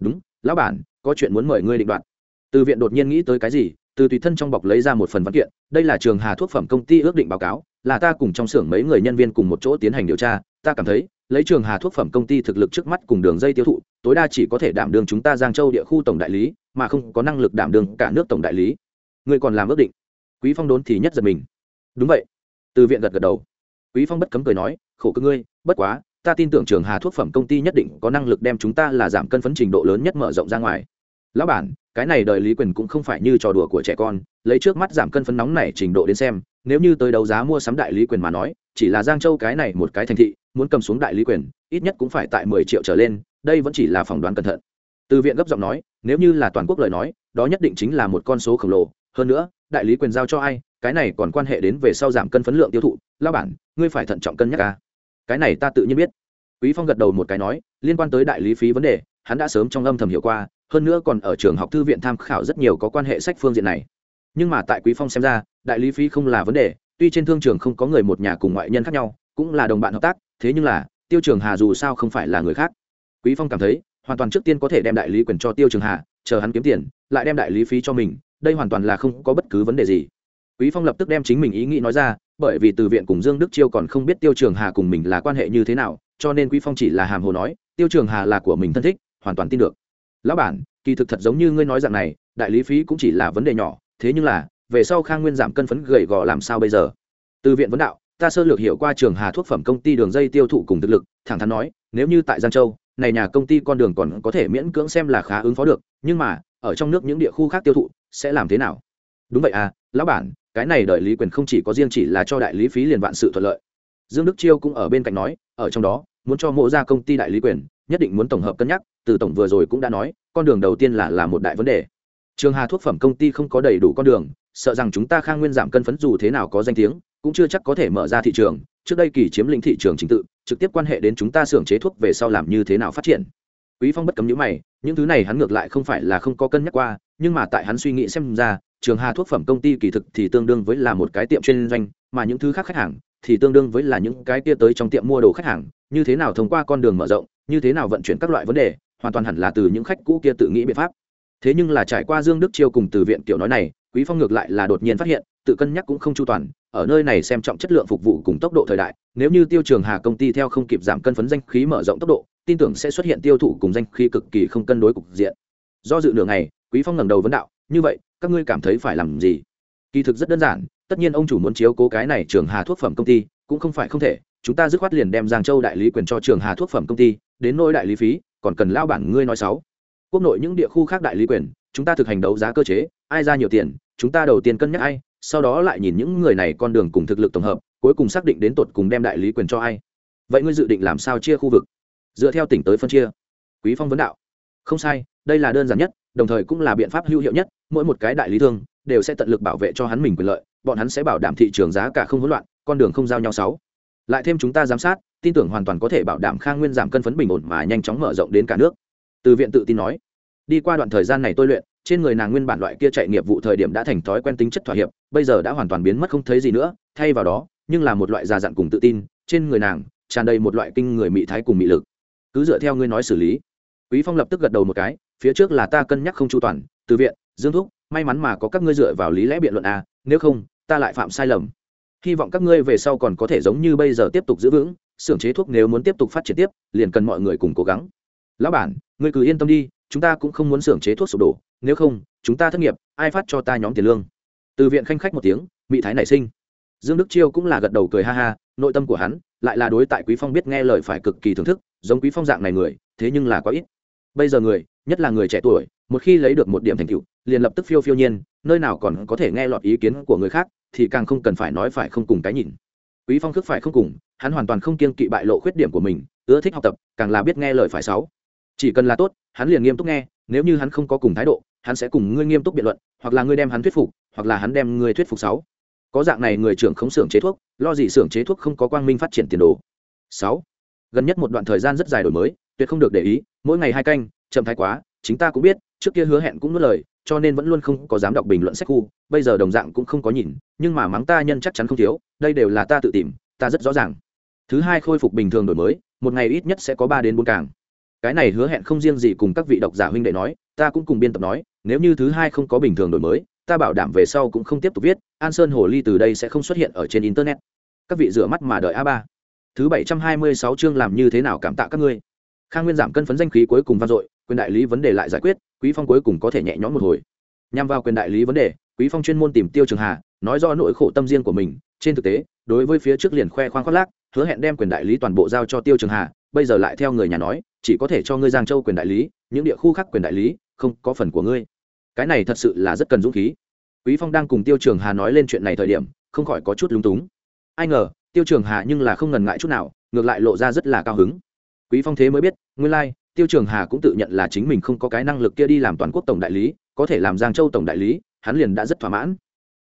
Đúng, lão bản, có chuyện muốn mời ngươi định đoạt. Từ viện đột nhiên nghĩ tới cái gì, từ tùy thân trong bọc lấy ra một phần văn kiện, đây là trường hà thuốc phẩm công ty ước định báo cáo, là ta cùng trong xưởng mấy người nhân viên cùng một chỗ tiến hành điều tra, ta cảm thấy, lấy trường hà thuốc phẩm công ty thực lực trước mắt cùng đường dây tiêu thụ, tối đa chỉ có thể đảm đương chúng ta giang châu địa khu tổng đại lý, mà không có năng lực đảm đương cả nước tổng đại lý. Ngươi còn làm ước định. Quý phong đốn thì nhất giật mình. Đúng vậy. Từ viện gật gật đầu. Quý phong bất cấm cười nói khổ cơ ngươi, bất quá, ta tin tưởng trường hà thuốc phẩm công ty nhất định có năng lực đem chúng ta là giảm cân phấn trình độ lớn nhất mở rộng ra ngoài. Lão bản, cái này đời lý quyền cũng không phải như trò đùa của trẻ con, lấy trước mắt giảm cân phấn nóng này trình độ đến xem, nếu như tới đấu giá mua sắm đại lý quyền mà nói, chỉ là giang châu cái này một cái thành thị, muốn cầm xuống đại lý quyền, ít nhất cũng phải tại mười triệu trở lên, đây vẫn chỉ là phỏng đoán cẩn thận. Từ viện gấp giọng nói, nếu như là toàn quốc lời nói, đó nhất định chính là một con số khổng lồ. Hơn nữa, đại lý quyền giao cho ai, cái này còn quan hệ đến về sau giảm cân phấn lượng tiêu thụ. Lao bản, ngươi phải thận trọng cân nhắc ca cái này ta tự nhiên biết. Quý phong gật đầu một cái nói, liên quan tới đại lý phí vấn đề, hắn đã sớm trong âm thầm hiểu qua, hơn nữa còn ở trường học thư viện tham khảo rất nhiều có quan hệ sách phương diện này. Nhưng mà tại quý phong xem ra, đại lý phí không là vấn đề, tuy trên thương trường không có người một nhà cùng ngoại nhân khác nhau, cũng là đồng bạn hợp tác, thế nhưng là, tiêu trường hà dù sao không phải là người khác. Quý phong cảm thấy, hoàn toàn trước tiên có thể đem đại lý quyền cho tiêu trường hà, chờ hắn kiếm tiền, lại đem đại lý phí cho mình, đây hoàn toàn là không có bất cứ vấn đề gì. Quý phong lập tức đem chính mình ý nghĩ nói ra bởi vì từ viện cùng dương đức chiêu còn không biết tiêu trường hà cùng mình là quan hệ như thế nào, cho nên quý phong chỉ là hàm hồ nói, tiêu trường hà là của mình thân thích, hoàn toàn tin được. Lão bản, kỳ thực thật giống như ngươi nói rằng này, đại lý phí cũng chỉ là vấn đề nhỏ, thế nhưng là, về sau khang nguyên giảm cân phấn gầy gò làm sao bây giờ? Từ viện vấn đạo, ta sơ lược hiểu qua trường hà thuốc phẩm công ty đường dây tiêu thụ cùng thực lực, thẳng thắn nói, nếu như tại giang châu, này nhà công ty con đường còn có thể miễn cưỡng xem là khá ứng phó được, nhưng mà, ở trong nước những địa khu khác tiêu thụ, sẽ làm thế nào? Đúng vậy à lão bản cái này đợi lý quyền không chỉ có riêng chỉ là cho đại lý phí liền vạn sự thuận lợi. Dương đức chiêu cũng ở bên cạnh nói, ở trong đó, muốn cho mộ ra công ty đại lý quyền, nhất định muốn tổng hợp cân nhắc, từ tổng vừa rồi cũng đã nói, con đường đầu tiên là là một đại vấn đề. Trường hà thuốc phẩm công ty không có đầy đủ con đường, sợ rằng chúng ta khang nguyên giảm cân phấn dù thế nào có danh tiếng, cũng chưa chắc có thể mở ra thị trường, trước đây kỳ chiếm lĩnh thị trường chính tự, trực tiếp quan hệ đến chúng ta xưởng chế thuốc về sau làm như thế nào phát triển. Quý phong bất cấm những mày, những thứ này hắn ngược lại không phải là không có cân nhắc qua nhưng mà tại hắn suy nghĩ xem ra, trường hà thuốc phẩm công ty kỳ thực thì tương đương với là một cái tiệm chuyên doanh, mà những thứ khác khách hàng thì tương đương với là những cái kia tới trong tiệm mua đồ khách hàng. Như thế nào thông qua con đường mở rộng, như thế nào vận chuyển các loại vấn đề, hoàn toàn hẳn là từ những khách cũ kia tự nghĩ biện pháp. Thế nhưng là trải qua dương đức chiêu cùng từ viện tiểu nói này, quý phong ngược lại là đột nhiên phát hiện, tự cân nhắc cũng không chu toàn, ở nơi này xem trọng chất lượng phục vụ cùng tốc độ thời đại, nếu như tiêu trường hà công ty theo không kịp giảm cân phấn danh khí mở rộng tốc độ, tin tưởng sẽ xuất hiện tiêu thụ cùng danh khí cực kỳ không cân đối cục diện. Do dự nửa ngày quý phong ngẩng đầu vấn đạo, như vậy, các ngươi cảm thấy phải làm gì? Kỳ thực rất đơn giản, tất nhiên ông chủ muốn chiếu cố cái này trường hà thuốc phẩm công ty, cũng không phải không thể, chúng ta dứt khoát liền đem giang châu đại lý quyền cho trường hà thuốc phẩm công ty, đến nỗi đại lý phí, còn cần lao bản ngươi nói sáu quốc nội những địa khu khác đại lý quyền, chúng ta thực hành đấu giá cơ chế, ai ra nhiều tiền, chúng ta đầu tiên cân nhắc ai, sau đó lại nhìn những người này con đường cùng thực lực tổng hợp, cuối cùng xác định đến tột cùng đem đại lý quyền cho ai. Vậy ngươi dự định làm sao chia khu vực? Dựa theo tỉnh tới phân chia. Quý phong vấn đạo, không sai, đây là đơn giản nhất đồng thời cũng là biện pháp hữu hiệu nhất, mỗi một cái đại lý thương đều sẽ tận lực bảo vệ cho hắn mình quyền lợi, bọn hắn sẽ bảo đảm thị trường giá cả không hỗn loạn, con đường không giao nhau sáu. Lại thêm chúng ta giám sát, tin tưởng hoàn toàn có thể bảo đảm khang nguyên giảm cân phấn bình ổn mà nhanh chóng mở rộng đến cả nước. Từ viện tự tin nói, đi qua đoạn thời gian này tôi luyện, trên người nàng nguyên bản loại kia chạy nghiệp vụ thời điểm đã thành thói quen tính chất thỏa hiệp, bây giờ đã hoàn toàn biến mất không thấy gì nữa, thay vào đó, nhưng là một loại già dặn cùng tự tin, trên người nàng tràn đầy một loại kinh người mị thái cùng mị lực. Cứ dựa theo ngươi nói xử lý. Quý phong lập tức gật đầu một cái phía trước là ta cân nhắc không chu toàn, từ viện, dương thúc, may mắn mà có các ngươi dựa vào lý lẽ biện luận a nếu không, ta lại phạm sai lầm. Hy vọng các ngươi về sau còn có thể giống như bây giờ tiếp tục giữ vững, xưởng chế thuốc nếu muốn tiếp tục phát triển tiếp, liền cần mọi người cùng cố gắng. Lão bản, ngươi cứ yên tâm đi, chúng ta cũng không muốn xưởng chế thuốc sụp đổ, nếu không, chúng ta thất nghiệp, ai phát cho ta nhóm tiền lương? Từ viện khanh khách một tiếng mỹ thái nảy sinh. Dương đức chiêu cũng là gật đầu cười ha ha, nội tâm của hắn lại là đối tại quý phong biết nghe lời phải cực kỳ thưởng thức, giống quý phong dạng này người, thế nhưng là có ít. Bây giờ người nhất là người trẻ tuổi, một khi lấy được một điểm thành tựu, liền lập tức phiêu phiêu nhiên, nơi nào còn có thể nghe lọt ý kiến của người khác, thì càng không cần phải nói phải không cùng cái nhìn. Quý phong khước phải không cùng, hắn hoàn toàn không kiêng kỵ bại lộ khuyết điểm của mình, ưa thích học tập, càng là biết nghe lời phải sáu. Chỉ cần là tốt, hắn liền nghiêm túc nghe, nếu như hắn không có cùng thái độ, hắn sẽ cùng ngươi nghiêm túc biện luận, hoặc là ngươi đem hắn thuyết phục, hoặc là hắn đem ngươi thuyết phục sáu. Có dạng này người trưởng không xưởng chế thuốc, lo gì xưởng chế thuốc không có quang minh phát triển tiền đồ. Sáu. Gần nhất một đoạn thời gian rất dài đổi mới, tuyệt không được để ý, mỗi ngày hai canh chậm thái quá, chính ta cũng biết, trước kia hứa hẹn cũng nuốt lời, cho nên vẫn luôn không có dám đọc bình luận sách khu, bây giờ đồng dạng cũng không có nhìn, nhưng mà mắng ta nhân chắc chắn không thiếu, đây đều là ta tự tìm, ta rất rõ ràng. Thứ hai khôi phục bình thường đổi mới, một ngày ít nhất sẽ có ba đến bốn càng. Cái này hứa hẹn không riêng gì cùng các vị độc giả huynh đệ nói, ta cũng cùng biên tập nói, nếu như thứ hai không có bình thường đổi mới, ta bảo đảm về sau cũng không tiếp tục viết, an sơn hồ ly từ đây sẽ không xuất hiện ở trên internet. Các vị rửa mắt mà đợi a ba. Thứ bảy trăm hai mươi sáu chương làm như thế nào cảm tạ các ngươi. Khang nguyên giảm cân phấn danh khí cuối cùng vang dội quyền đại lý vấn đề lại giải quyết quý phong cuối cùng có thể nhẹ nhõm một hồi. Nhằm vào quyền đại lý vấn đề quý phong chuyên môn tìm tiêu trường hà nói do nỗi khổ tâm riêng của mình. Trên thực tế đối với phía trước liền khoe khoang khoác lác hứa hẹn đem quyền đại lý toàn bộ giao cho tiêu trường hà bây giờ lại theo người nhà nói chỉ có thể cho ngươi giang châu quyền đại lý những địa khu khác quyền đại lý không có phần của ngươi. Cái này thật sự là rất cần dũng khí. Quý phong đang cùng tiêu trường hà nói lên chuyện này thời điểm không khỏi có chút lúng túng. Ai ngờ tiêu trường hà nhưng là không ngần ngại chút nào ngược lại lộ ra rất là cao hứng. Quý phong thế mới biết nguyên lai like, tiêu trường hà cũng tự nhận là chính mình không có cái năng lực kia đi làm toàn quốc tổng đại lý, có thể làm giang châu tổng đại lý, hắn liền đã rất thỏa mãn.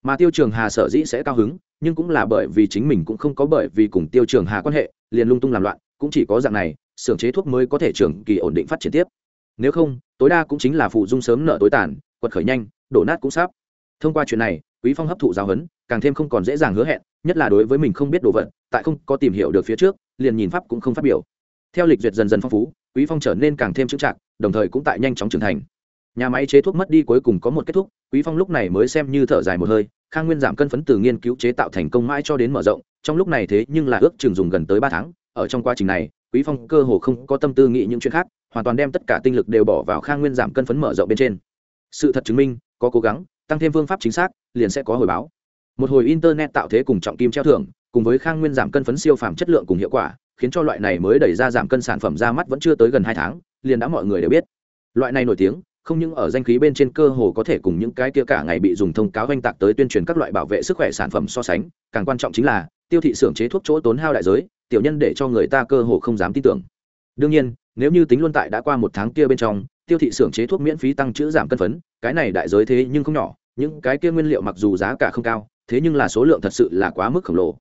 Mà tiêu trường hà sở dĩ sẽ cao hứng, nhưng cũng là bởi vì chính mình cũng không có bởi vì cùng tiêu trường hà quan hệ, liền lung tung làm loạn, cũng chỉ có dạng này, xưởng chế thuốc mới có thể trường kỳ ổn định phát triển tiếp. Nếu không, tối đa cũng chính là phụ dung sớm nợ tối tàn, quật khởi nhanh, đổ nát cũng sắp. Thông qua chuyện này, quý phong hấp thụ giáo huấn, càng thêm không còn dễ dàng hứa hẹn, nhất là đối với mình không biết đồ vật, tại không có tìm hiểu được phía trước, liền nhìn pháp cũng không phát biểu. Theo lịch duyệt dần dần phong phú quý phong trở nên càng thêm chững chạc, đồng thời cũng tại nhanh chóng trưởng thành. Nhà máy chế thuốc mất đi cuối cùng có một kết thúc, quý phong lúc này mới xem như thở dài một hơi, khang nguyên giảm cân phấn từ nghiên cứu chế tạo thành công mãi cho đến mở rộng, trong lúc này thế nhưng là ước chừng dùng gần tới ba tháng, ở trong quá trình này, quý phong cơ hồ không có tâm tư nghĩ những chuyện khác, hoàn toàn đem tất cả tinh lực đều bỏ vào khang nguyên giảm cân phấn mở rộng bên trên. Sự thật chứng minh, có cố gắng, tăng thêm phương pháp chính xác, liền sẽ có hồi báo. Một hồi internet tạo thế cùng trọng kim treo thưởng, cùng với khang nguyên giảm cân phấn siêu phàm chất lượng cùng hiệu quả khiến cho loại này mới đẩy ra giảm cân sản phẩm ra mắt vẫn chưa tới gần hai tháng, liền đã mọi người đều biết. Loại này nổi tiếng, không những ở danh khí bên trên cơ hồ có thể cùng những cái kia cả ngày bị dùng thông cáo oanh tạc tới tuyên truyền các loại bảo vệ sức khỏe sản phẩm so sánh, càng quan trọng chính là, tiêu thị xưởng chế thuốc chỗ tốn hao đại giới, tiểu nhân để cho người ta cơ hồ không dám tin tưởng. Đương nhiên, nếu như tính luôn tại đã qua một tháng kia bên trong, tiêu thị xưởng chế thuốc miễn phí tăng chữ giảm cân phấn, cái này đại giới thế nhưng không nhỏ, những cái kia nguyên liệu mặc dù giá cả không cao, thế nhưng là số lượng thật sự là quá mức khổng lồ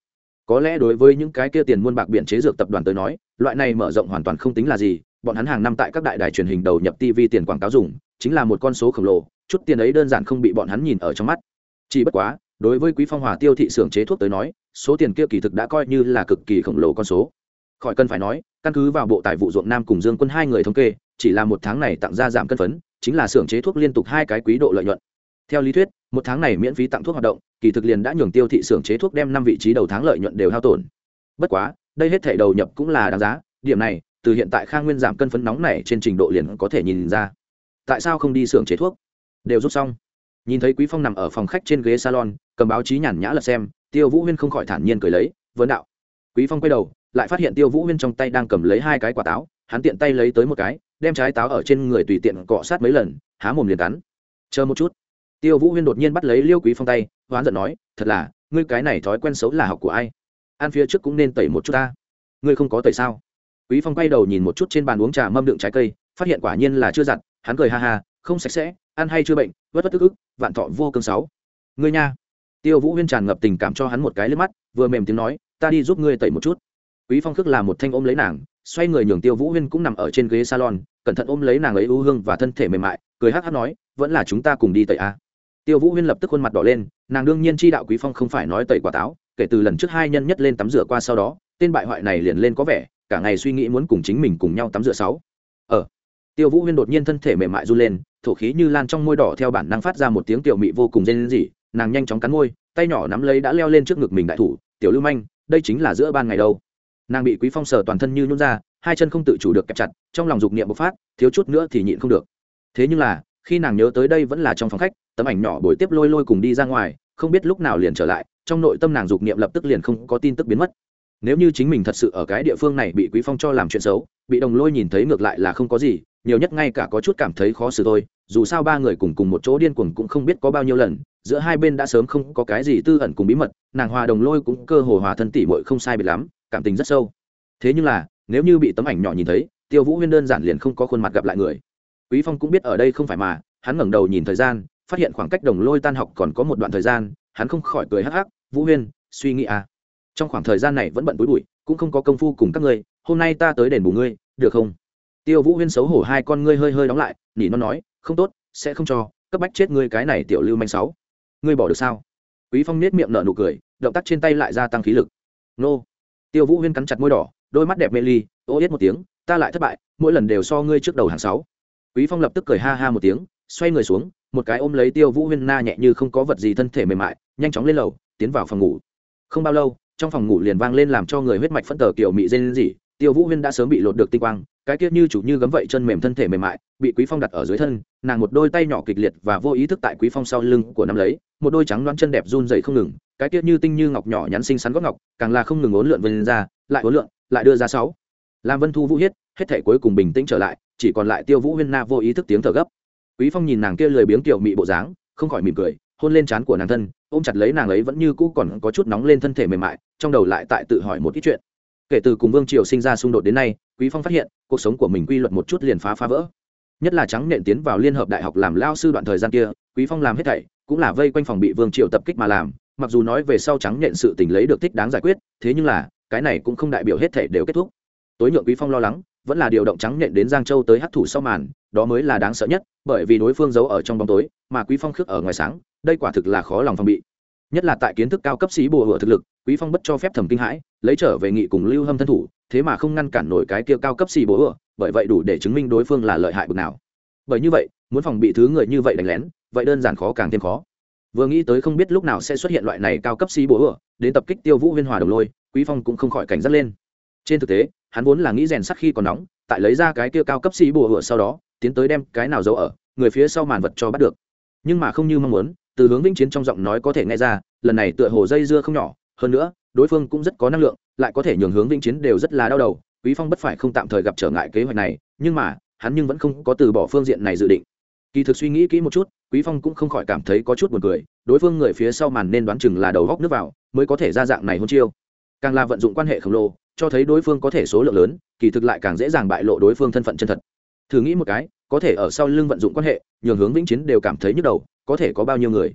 có lẽ đối với những cái kia tiền muôn bạc biển chế dược tập đoàn tới nói, loại này mở rộng hoàn toàn không tính là gì, bọn hắn hàng năm tại các đại đài truyền hình đầu nhập tv tiền quảng cáo dùng, chính là một con số khổng lồ, chút tiền ấy đơn giản không bị bọn hắn nhìn ở trong mắt. Chỉ bất quá, đối với quý phong hòa tiêu thị xưởng chế thuốc tới nói, số tiền kia kỳ thực đã coi như là cực kỳ khổng lồ con số. Khỏi cần phải nói, căn cứ vào bộ tài vụ ruộng nam cùng dương quân hai người thống kê, chỉ là một tháng này tặng ra giảm cân phấn, chính là xưởng chế thuốc liên tục hai cái quý độ lợi nhuận theo lý thuyết, một tháng này miễn phí tặng thuốc hoạt động, kỳ thực liền đã nhường tiêu thị xưởng chế thuốc đem năm vị trí đầu tháng lợi nhuận đều hao tổn. Bất quá, đây hết thể đầu nhập cũng là đáng giá, điểm này, từ hiện tại khang nguyên giảm cân phấn nóng này trên trình độ liền có thể nhìn ra. Tại sao không đi xưởng chế thuốc? Đều rút xong. Nhìn thấy quý phong nằm ở phòng khách trên ghế salon, cầm báo chí nhàn nhã lật xem, tiêu vũ huyên không khỏi thản nhiên cười lấy, vấn đạo. Quý phong quay đầu, lại phát hiện tiêu vũ huyên trong tay đang cầm lấy hai cái quả táo, hắn tiện tay lấy tới một cái, đem trái táo ở trên người tùy tiện cọ sát mấy lần, há mồm liền cắn. Chờ một chút tiêu vũ huyên đột nhiên bắt lấy liêu quý phong tay, hoán giận nói, thật là, ngươi cái này thói quen xấu là học của ai? Ăn phía trước cũng nên tẩy một chút ta. Ngươi không có tẩy sao? Quý phong quay đầu nhìn một chút trên bàn uống trà mâm đựng trái cây, phát hiện quả nhiên là chưa giặt hắn cười ha ha, không sạch sẽ, ăn hay chưa bệnh, vất vất tức ức, vạn thọ vô cương sáu. Ngươi nha. Tiêu vũ huyên tràn ngập tình cảm cho hắn một cái lên mắt, vừa mềm tiếng nói, ta đi giúp ngươi tẩy một chút. Quý phong khước là một thanh ôm lấy nàng, xoay người nhường tiêu vũ huyên cũng nằm ở trên ghế salon, cẩn thận ôm lấy nàng ấy ưu hương và thân thể mềm mại, cười hắc hắc nói, vẫn là chúng ta cùng đi tẩy a tiêu vũ huyên lập tức khuôn mặt đỏ lên, nàng đương nhiên chi đạo quý phong không phải nói tẩy quả táo, kể từ lần trước hai nhân nhất lên tắm rửa qua sau đó, tên bại hoại này liền lên có vẻ, cả ngày suy nghĩ muốn cùng chính mình cùng nhau tắm rửa sáu. Ờ. Tiêu vũ huyên đột nhiên thân thể mềm mại run lên, thổ khí như lan trong môi đỏ theo bản năng phát ra một tiếng tiểu mị vô cùng rên rỉ, nàng nhanh chóng cắn môi, tay nhỏ nắm lấy đã leo lên trước ngực mình đại thủ, tiểu lưu manh, đây chính là giữa ban ngày đâu. Nàng bị quý phong sờ toàn thân như nhún ra, hai chân không tự chủ được kẹp chặt, trong lòng dục niệm bộc phát, thiếu chút nữa thì nhịn không được. Thế nhưng là khi nàng nhớ tới đây vẫn là trong phòng khách, tấm ảnh nhỏ buổi tiếp lôi lôi cùng đi ra ngoài, không biết lúc nào liền trở lại, trong nội tâm nàng dục niệm lập tức liền không có tin tức biến mất. Nếu như chính mình thật sự ở cái địa phương này bị quý phong cho làm chuyện xấu, bị đồng lôi nhìn thấy ngược lại là không có gì, nhiều nhất ngay cả có chút cảm thấy khó xử thôi, dù sao ba người cùng cùng một chỗ điên cuồng cũng không biết có bao nhiêu lần, giữa hai bên đã sớm không có cái gì tư ẩn cùng bí mật, nàng hòa đồng lôi cũng cơ hồ hòa thân tỷ muội không sai biệt lắm, cảm tình rất sâu. Thế nhưng là, nếu như bị tấm ảnh nhỏ nhìn thấy, tiêu vũ huyên đơn giản liền không có khuôn mặt gặp lại người quý phong cũng biết ở đây không phải mà, hắn ngẩng đầu nhìn thời gian, phát hiện khoảng cách đồng lôi tan học còn có một đoạn thời gian, hắn không khỏi cười hắc hắc, vũ huyên, suy nghĩ à. Trong khoảng thời gian này vẫn bận bối bụi, cũng không có công phu cùng các ngươi, hôm nay ta tới đền bù ngươi, được không? Tiêu vũ huyên xấu hổ hai con ngươi hơi hơi đóng lại, nỉ nó nói, không tốt, sẽ không cho, cấp bách chết ngươi cái này tiểu lưu manh sáu. Ngươi bỏ được sao? Quý phong nết miệng nở nụ cười, động tác trên tay lại gia tăng khí lực. Nô. Tiêu vũ huyên cắn chặt môi đỏ, đôi mắt đẹp mê ly, ô yết một tiếng, ta lại thất bại, mỗi lần đều so ngươi trước đầu hàng sáu quý phong lập tức cười ha ha một tiếng, xoay người xuống, một cái ôm lấy tiêu vũ huyên na nhẹ như không có vật gì thân thể mềm mại, nhanh chóng lên lầu, tiến vào phòng ngủ. Không bao lâu, trong phòng ngủ liền vang lên làm cho người huyết mạch phân tờ kiểu mị dên gì tiêu vũ huyên đã sớm bị lột được tinh quang, cái kia như chủ như gấm vậy chân mềm thân thể mềm mại, bị quý phong đặt ở dưới thân, nàng một đôi tay nhỏ kịch liệt và vô ý thức tại quý phong sau lưng của năm lấy, một đôi trắng loáng chân đẹp run rẩy không ngừng, cái kia như tinh như ngọc nhỏ nhắn xinh xắn gót ngọc, càng là không ngừng uốn lượn vân ra, lại uốn lượn, lại đưa ra sáu. Làm vân thu vũ hiết, hết thể cuối cùng bình tĩnh trở lại chỉ còn lại tiêu vũ huyên na vô ý thức tiếng thở gấp. Quý phong nhìn nàng kia lười biếng tiểu mị bộ dáng, không khỏi mỉm cười, hôn lên trán của nàng thân, ôm chặt lấy nàng ấy vẫn như cũ còn có chút nóng lên thân thể mềm mại, trong đầu lại tại tự hỏi một ít chuyện. Kể từ cùng vương triều sinh ra xung đột đến nay, quý phong phát hiện, cuộc sống của mình quy luật một chút liền phá phá vỡ. Nhất là trắng nện tiến vào liên hợp đại học làm lao sư đoạn thời gian kia, quý phong làm hết thảy, cũng là vây quanh phòng bị vương triều tập kích mà làm, mặc dù nói về sau trắng nện sự tình lấy được thích đáng giải quyết, thế nhưng là, cái này cũng không đại biểu hết thảy đều kết thúc. Tối nhượng quý phong lo lắng vẫn là điều động trắng nện đến giang châu tới hấp thụ sau màn, đó mới là đáng sợ nhất, bởi vì đối phương giấu ở trong bóng tối, mà quý phong khước ở ngoài sáng, đây quả thực là khó lòng phòng bị. Nhất là tại kiến thức cao cấp sĩ bùa hựa thực lực, quý phong bất cho phép thẩm kinh hãi, lấy trở về nghị cùng lưu hâm thân thủ, thế mà không ngăn cản nổi cái kia cao cấp xì bố ựa bởi vậy đủ để chứng minh đối phương là lợi hại bực nào. Bởi như vậy, muốn phòng bị thứ người như vậy đánh lén, vậy đơn giản khó càng thêm khó. Vừa nghĩ tới không biết lúc nào sẽ xuất hiện loại này cao cấp xì bố ựa đến tập kích tiêu vũ huyên hòa đồng lôi, quý phong cũng không khỏi cảnh giác lên. Trên thực tế hắn vốn là nghĩ rèn sắt khi còn nóng, tại lấy ra cái kia cao cấp xì bùa hựa sau đó, tiến tới đem cái nào giấu ở, người phía sau màn vật cho bắt được. Nhưng mà không như mong muốn, từ hướng vĩnh chiến trong giọng nói có thể nghe ra, lần này tựa hồ dây dưa không nhỏ, hơn nữa, đối phương cũng rất có năng lượng, lại có thể nhường hướng vĩnh chiến đều rất là đau đầu, quý phong bất phải không tạm thời gặp trở ngại kế hoạch này, nhưng mà, hắn nhưng vẫn không có từ bỏ phương diện này dự định. Kỳ thực suy nghĩ kỹ một chút, quý phong cũng không khỏi cảm thấy có chút buồn cười, đối phương người phía sau màn nên đoán chừng là đầu góc nước vào, mới có thể ra dạng này hôn chiêu càng là vận dụng quan hệ khổng lồ, cho thấy đối phương có thể số lượng lớn, kỳ thực lại càng dễ dàng bại lộ đối phương thân phận chân thật. Thử nghĩ một cái, có thể ở sau lưng vận dụng quan hệ, nhường hướng vĩnh chiến đều cảm thấy nhức đầu, có thể có bao nhiêu người?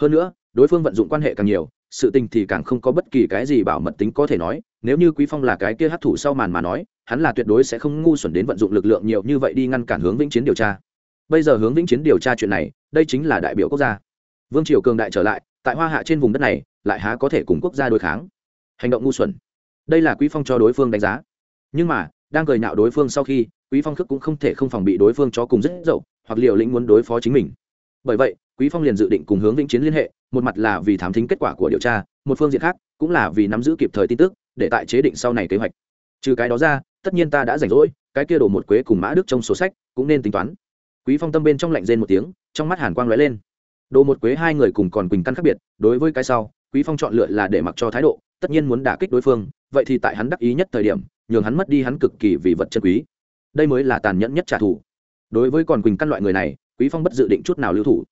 Hơn nữa, đối phương vận dụng quan hệ càng nhiều, sự tình thì càng không có bất kỳ cái gì bảo mật tính có thể nói, nếu như quý phong là cái kia hấp thụ sau màn mà nói, hắn là tuyệt đối sẽ không ngu xuẩn đến vận dụng lực lượng nhiều như vậy đi ngăn cản hướng vĩnh chiến điều tra. Bây giờ hướng vĩnh chiến điều tra chuyện này, đây chính là đại biểu quốc gia. Vương triều cường đại trở lại, tại hoa hạ trên vùng đất này, lại há có thể cùng quốc gia đối kháng? Hành động ngu xuẩn. Đây là quý phong cho đối phương đánh giá. Nhưng mà, đang cười nhạo đối phương sau khi, quý phong khước cũng không thể không phòng bị đối phương cho cùng rất dậu, hoặc liều lĩnh muốn đối phó chính mình. Bởi vậy, quý phong liền dự định cùng hướng vĩnh chiến liên hệ, một mặt là vì thám thính kết quả của điều tra, một phương diện khác cũng là vì nắm giữ kịp thời tin tức, để tại chế định sau này kế hoạch. Trừ cái đó ra, tất nhiên ta đã rảnh rỗi, cái kia đổ một quế cùng mã đức trong sổ sách cũng nên tính toán. Quý phong tâm bên trong lạnh rên một tiếng, trong mắt hàn quang lóe lên. Đồ một quế hai người cùng còn quỳnh căn khác biệt, đối với cái sau, quý phong chọn lựa là để mặc cho thái độ tất nhiên muốn đả kích đối phương, vậy thì tại hắn đắc ý nhất thời điểm, nhường hắn mất đi hắn cực kỳ vì vật chân quý. Đây mới là tàn nhẫn nhất trả thù. Đối với còn quỳnh căn loại người này, quý phong bất dự định chút nào lưu thủ.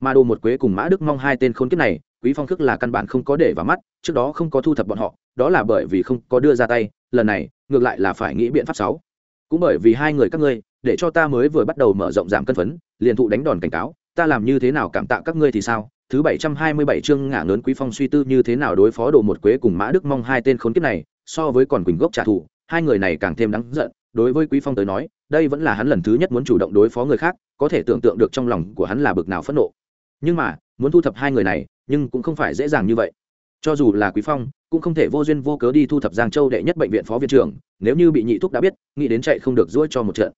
Mà đồ một quế cùng mã đức mong hai tên khốn kiếp này, quý phong khước là căn bản không có để vào mắt, trước đó không có thu thập bọn họ, đó là bởi vì không có đưa ra tay, lần này, ngược lại là phải nghĩ biện pháp sáu. Cũng bởi vì hai người các ngươi, để cho ta mới vừa bắt đầu mở rộng giảm cân phấn, liền thụ đánh đòn cảnh cáo, ta làm như thế nào cảm tạ các ngươi thì sao? Thứ bảy trăm hai mươi bảy chương ngả lớn quý phong suy tư như thế nào đối phó đồ một quế cùng mã đức mong hai tên khốn kiếp này, so với còn quỳnh gốc trả thù, hai người này càng thêm đáng giận. Đối với quý phong tới nói, đây vẫn là hắn lần thứ nhất muốn chủ động đối phó người khác, có thể tưởng tượng được trong lòng của hắn là bực nào phẫn nộ. Nhưng mà, muốn thu thập hai người này, nhưng cũng không phải dễ dàng như vậy. Cho dù là quý phong, cũng không thể vô duyên vô cớ đi thu thập giang châu đệ nhất bệnh viện phó viện trưởng, nếu như bị nhị thúc đã biết, nghĩ đến chạy không được ruôi cho một trận.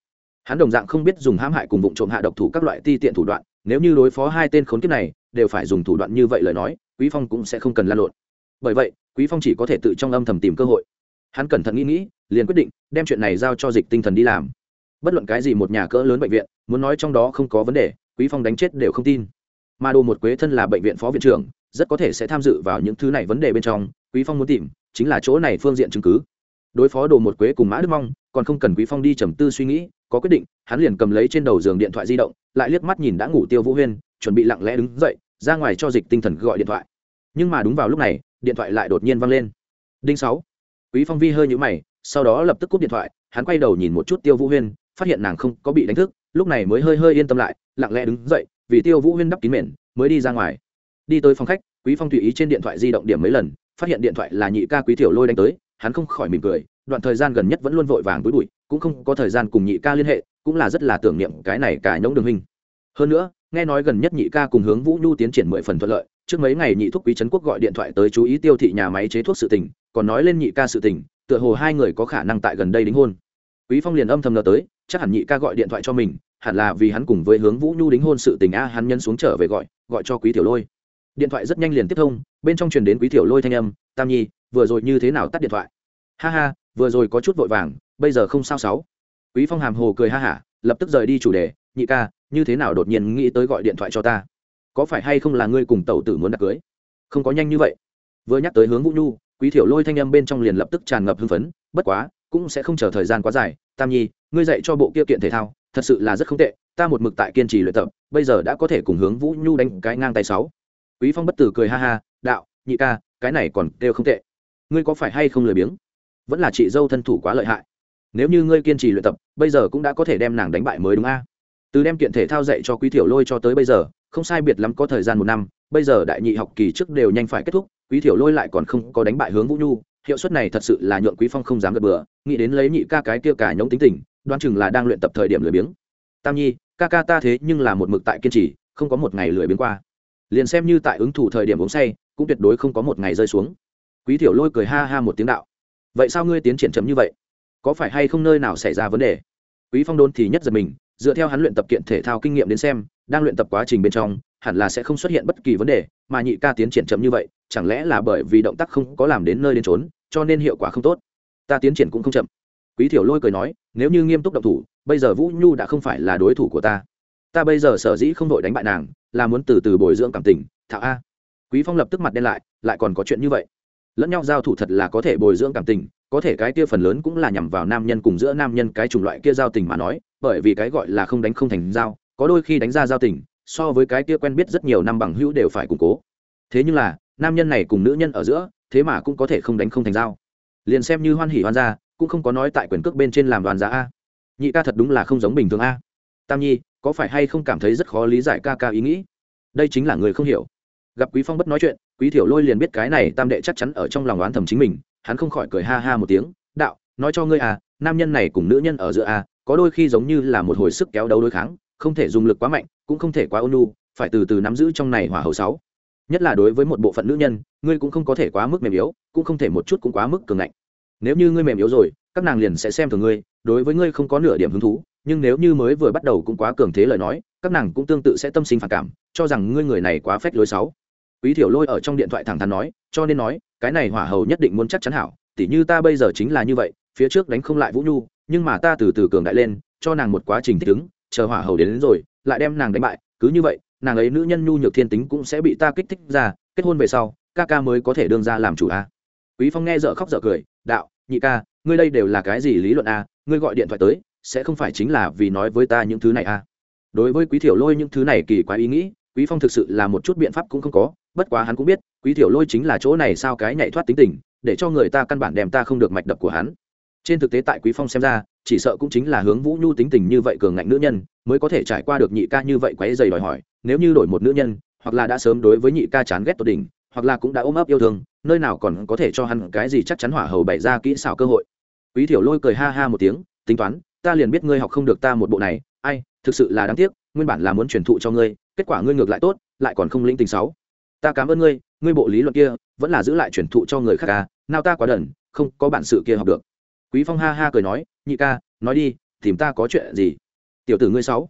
Hắn đồng dạng không biết dùng hãm hại cùng vụ trộm hạ độc thủ các loại ti tiện thủ đoạn nếu như đối phó hai tên khốn kiếp này, đều phải dùng thủ đoạn như vậy lời nói, quý phong cũng sẽ không cần lan lộn. Bởi vậy, quý phong chỉ có thể tự trong âm thầm tìm cơ hội. Hắn cẩn thận nghĩ nghĩ, liền quyết định đem chuyện này giao cho dịch tinh thần đi làm. Bất luận cái gì một nhà cỡ lớn bệnh viện, muốn nói trong đó không có vấn đề, quý phong đánh chết đều không tin. Mà đồ một quế thân là bệnh viện phó viện trưởng, rất có thể sẽ tham dự vào những thứ này vấn đề bên trong, quý phong muốn tìm, chính là chỗ này phương diện chứng cứ. Đối phó đồ một quế cùng mã đức mong, còn không cần quý phong đi trầm tư suy nghĩ có quyết định, hắn liền cầm lấy trên đầu giường điện thoại di động, lại liếc mắt nhìn đã ngủ tiêu vũ huyên, chuẩn bị lặng lẽ đứng dậy, ra ngoài cho dịch tinh thần gọi điện thoại. Nhưng mà đúng vào lúc này, điện thoại lại đột nhiên văng lên. Đinh sáu. Quý phong vi hơi nhũ mày, sau đó lập tức cúp điện thoại, hắn quay đầu nhìn một chút tiêu vũ huyên, phát hiện nàng không có bị đánh thức, lúc này mới hơi hơi yên tâm lại, lặng lẽ đứng dậy, vì tiêu vũ huyên đắp kín mền, mới đi ra ngoài. Đi tới phòng khách, quý phong tùy ý trên điện thoại di động điểm mấy lần, phát hiện điện thoại là nhị ca quý tiểu lôi đánh tới, hắn không khỏi mỉm cười đoạn thời gian gần nhất vẫn luôn vội vàng túi bụi, cũng không có thời gian cùng nhị ca liên hệ, cũng là rất là tưởng niệm cái này cả nhông đường hình hơn nữa, nghe nói gần nhất nhị ca cùng hướng vũ nhu tiến triển mười phần thuận lợi, trước mấy ngày nhị thúc quý trấn quốc gọi điện thoại tới chú ý tiêu thị nhà máy chế thuốc sự tình, còn nói lên nhị ca sự tình, tựa hồ hai người có khả năng tại gần đây đính hôn. Quý phong liền âm thầm ngờ tới, chắc hẳn nhị ca gọi điện thoại cho mình, hẳn là vì hắn cùng với hướng vũ nhu đính hôn sự tình a, hắn nhân xuống trở về gọi gọi cho quý tiểu lôi. Điện thoại rất nhanh liền tiếp thông, bên trong truyền đến quý tiểu lôi thanh âm, tam nhi, vừa rồi như thế nào tắt điện thoại? Ha ha vừa rồi có chút vội vàng, bây giờ không sao sáu. Quý phong hàm hồ cười ha hả, lập tức rời đi chủ đề, nhị ca, như thế nào đột nhiên nghĩ tới gọi điện thoại cho ta? Có phải hay không là ngươi cùng tẩu tử muốn đặt cưới? Không có nhanh như vậy. Vừa nhắc tới hướng vũ nhu, quý thiểu lôi thanh âm bên trong liền lập tức tràn ngập hưng phấn, bất quá, cũng sẽ không chờ thời gian quá dài. Tam nhi, ngươi dạy cho bộ kia kiện thể thao, thật sự là rất không tệ, ta một mực tại kiên trì luyện tập, bây giờ đã có thể cùng hướng vũ nhu đánh cái ngang tay sáu. Quý phong bất tử cười ha ha, đạo, nhị ca, cái này còn đều không tệ. Ngươi có phải hay không lười biếng? Vẫn là chị dâu thân thủ quá lợi hại. Nếu như ngươi kiên trì luyện tập, bây giờ cũng đã có thể đem nàng đánh bại mới đúng a. Từ đem kiện thể thao dạy cho quý thiểu lôi cho tới bây giờ, không sai biệt lắm có thời gian một năm, bây giờ đại nhị học kỳ trước đều nhanh phải kết thúc, quý thiểu lôi lại còn không có đánh bại hướng vũ nhu, hiệu suất này thật sự là nhượng quý phong không dám gật bừa, nghĩ đến lấy nhị ca cái kia cả nhóm tính tình đoan chừng là đang luyện tập thời điểm lười biếng. Tam nhi, ca ca ta thế nhưng là một mực tại kiên trì, không có một ngày lười biếng qua. Liền xem như tại ứng thủ thời điểm uống say, cũng tuyệt đối không có một ngày rơi xuống. Quý thiểu lôi cười ha ha một tiếng đạo vậy sao ngươi tiến triển chậm như vậy? Có phải hay không nơi nào xảy ra vấn đề? Quý phong đôn thì nhất giật mình, dựa theo hắn luyện tập kiện thể thao kinh nghiệm đến xem, đang luyện tập quá trình bên trong, hẳn là sẽ không xuất hiện bất kỳ vấn đề, mà nhị ca tiến triển chậm như vậy, chẳng lẽ là bởi vì động tác không có làm đến nơi đến trốn cho nên hiệu quả không tốt? Ta tiến triển cũng không chậm. Quý thiểu lôi cười nói, nếu như nghiêm túc động thủ, bây giờ vũ nhu đã không phải là đối thủ của ta. Ta bây giờ sở dĩ không đội đánh bại nàng, là muốn từ từ bồi dưỡng cảm tình. Thạo a. Quý phong lập tức mặt đen lại lại còn có chuyện như vậy lẫn nhau giao thủ thật là có thể bồi dưỡng cảm tình, có thể cái kia phần lớn cũng là nhằm vào nam nhân cùng giữa nam nhân cái chủng loại kia giao tình mà nói, bởi vì cái gọi là không đánh không thành giao, có đôi khi đánh ra giao tình, so với cái kia quen biết rất nhiều năm bằng hữu đều phải củng cố. Thế nhưng là, nam nhân này cùng nữ nhân ở giữa, thế mà cũng có thể không đánh không thành giao. Liền xem như hoan hỉ hoan gia, cũng không có nói tại quyền cước bên trên làm đoàn giá a. Nhị ca thật đúng là không giống bình thường a. Tam nhi, có phải hay không cảm thấy rất khó lý giải ca ca ý nghĩ? Đây chính là người không hiểu gặp quý phong bất nói chuyện, quý thiểu lôi liền biết cái này tam đệ chắc chắn ở trong lòng oán thầm chính mình, hắn không khỏi cười ha ha một tiếng, đạo, nói cho ngươi à nam nhân này cùng nữ nhân ở giữa a có đôi khi giống như là một hồi sức kéo đấu đối kháng, không thể dùng lực quá mạnh, cũng không thể quá ôn nhu, phải từ từ nắm giữ trong này hỏa hậu sáu. Nhất là đối với một bộ phận nữ nhân, ngươi cũng không có thể quá mức mềm yếu, cũng không thể một chút cũng quá mức cường ngạnh. Nếu như ngươi mềm yếu rồi, các nàng liền sẽ xem thường ngươi, đối với ngươi không có nửa điểm hứng thú, nhưng nếu như mới vừa bắt đầu cũng quá cường thế lời nói, các nàng cũng tương tự sẽ tâm sinh phản cảm, cho rằng ngươi người này quá phách lối sáu quý thiểu lôi ở trong điện thoại thẳng thắn nói cho nên nói cái này hỏa hầu nhất định muốn chắc chắn hảo tỉ như ta bây giờ chính là như vậy phía trước đánh không lại vũ nhu nhưng mà ta từ từ cường đại lên cho nàng một quá trình thích ứng chờ hỏa hầu đến, đến rồi lại đem nàng đánh bại cứ như vậy nàng ấy nữ nhân nhu nhược thiên tính cũng sẽ bị ta kích thích ra kết hôn về sau ca ca mới có thể đương ra làm chủ a. Quý phong nghe dở khóc dở cười đạo nhị ca ngươi đây đều là cái gì lý luận a? Ngươi gọi điện thoại tới sẽ không phải chính là vì nói với ta những thứ này a? Đối với quý thiểu lôi những thứ này kỳ quá ý nghĩ quý phong thực sự là một chút biện pháp cũng không có bất quá hắn cũng biết, quý tiểu lôi chính là chỗ này sao cái nhảy thoát tính tình, để cho người ta căn bản đem ta không được mạch đập của hắn. Trên thực tế tại quý phong xem ra, chỉ sợ cũng chính là hướng vũ nhu tính tình như vậy cường ngạnh nữ nhân, mới có thể trải qua được nhị ca như vậy quấy dày đòi hỏi, nếu như đổi một nữ nhân, hoặc là đã sớm đối với nhị ca chán ghét tột đỉnh, hoặc là cũng đã ôm ấp yêu thương, nơi nào còn có thể cho hắn cái gì chắc chắn hỏa hầu bày ra kỹ xảo cơ hội. Quý thiểu lôi cười ha ha một tiếng, tính toán, ta liền biết ngươi học không được ta một bộ này, ai, thực sự là đáng tiếc, nguyên bản là muốn truyền thụ cho ngươi, kết quả ngươi ngược lại tốt, lại còn không linh tình sáu ta cảm ơn ngươi ngươi bộ lý luận kia vẫn là giữ lại truyền thụ cho người khác ca à, nào ta quá đần không có bản sự kia học được. Quý phong ha ha cười nói nhị ca nói đi tìm ta có chuyện gì? Tiểu tử ngươi sáu.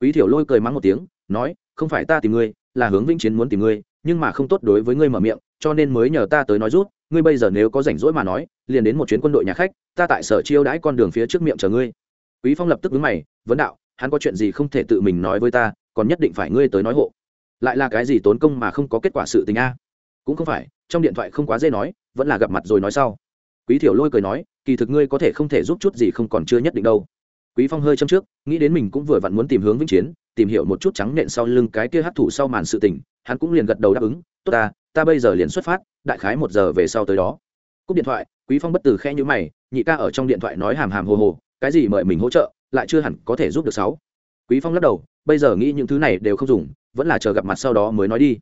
Quý thiểu lôi cười mắng một tiếng nói không phải ta tìm ngươi là hướng vĩnh chiến muốn tìm ngươi nhưng mà không tốt đối với ngươi mở miệng cho nên mới nhờ ta tới nói rút ngươi bây giờ nếu có rảnh rỗi mà nói liền đến một chuyến quân đội nhà khách ta tại sở chiêu đãi con đường phía trước miệng chờ ngươi. Quý phong lập tức đứng mày vấn đạo hắn có chuyện gì không thể tự mình nói với ta còn nhất định phải ngươi tới nói hộ lại là cái gì tốn công mà không có kết quả sự tình a? Cũng không phải, trong điện thoại không quá dễ nói, vẫn là gặp mặt rồi nói sau. Quý thiểu lôi cười nói, kỳ thực ngươi có thể không thể giúp chút gì không còn chưa nhất định đâu. Quý phong hơi châm trước, nghĩ đến mình cũng vừa vặn muốn tìm hướng vĩnh chiến, tìm hiểu một chút trắng nện sau lưng cái kia hấp thụ sau màn sự tình, hắn cũng liền gật đầu đáp ứng, tốt ta ta bây giờ liền xuất phát, đại khái một giờ về sau tới đó. Cúp điện thoại, quý phong bất từ khe như mày, nhị ca ở trong điện thoại nói hàm hàm hồ hồ, cái gì mời mình hỗ trợ, lại chưa hẳn có thể giúp được sáu quý phong lắc đầu, bây giờ nghĩ những thứ này đều không dùng, vẫn là chờ gặp mặt sau đó mới nói đi.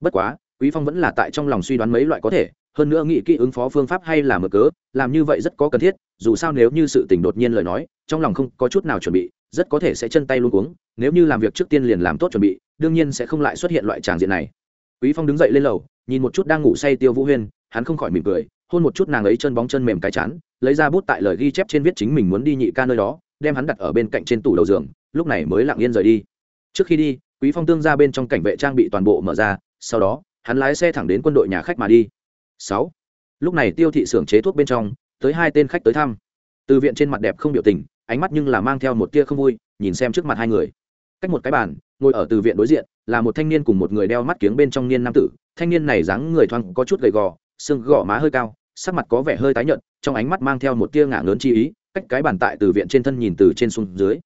Bất quá, quý phong vẫn là tại trong lòng suy đoán mấy loại có thể, hơn nữa nghĩ kỹ ứng phó phương pháp hay là mở cớ, làm như vậy rất có cần thiết, dù sao nếu như sự tình đột nhiên lời nói, trong lòng không có chút nào chuẩn bị, rất có thể sẽ chân tay luôn cuống, nếu như làm việc trước tiên liền làm tốt chuẩn bị, đương nhiên sẽ không lại xuất hiện loại tràng diện này. Quý phong đứng dậy lên lầu, nhìn một chút đang ngủ say tiêu vũ huyên, hắn không khỏi mỉm cười, hôn một chút nàng ấy chân bóng chân mềm cái chán, lấy ra bút tại lời ghi chép trên viết chính mình muốn đi nhị ca nơi đó, đem hắn đặt ở bên cạnh trên tủ đầu giường lúc này mới lặng yên rời đi. Trước khi đi, quý phong tương ra bên trong cảnh vệ trang bị toàn bộ mở ra, sau đó, hắn lái xe thẳng đến quân đội nhà khách mà đi. Sáu. Lúc này tiêu thị xưởng chế thuốc bên trong, tới hai tên khách tới thăm. Từ viện trên mặt đẹp không biểu tình, ánh mắt nhưng là mang theo một tia không vui, nhìn xem trước mặt hai người. Cách một cái bàn, ngồi ở từ viện đối diện, là một thanh niên cùng một người đeo mắt kiếng bên trong niên nam tử. Thanh niên này dáng người thoáng có chút gầy gò, xương gò má hơi cao, sắc mặt có vẻ hơi tái nhợt, trong ánh mắt mang theo một tia ngả lớn chi ý, cách cái bàn tại từ viện trên thân nhìn từ trên xuống dưới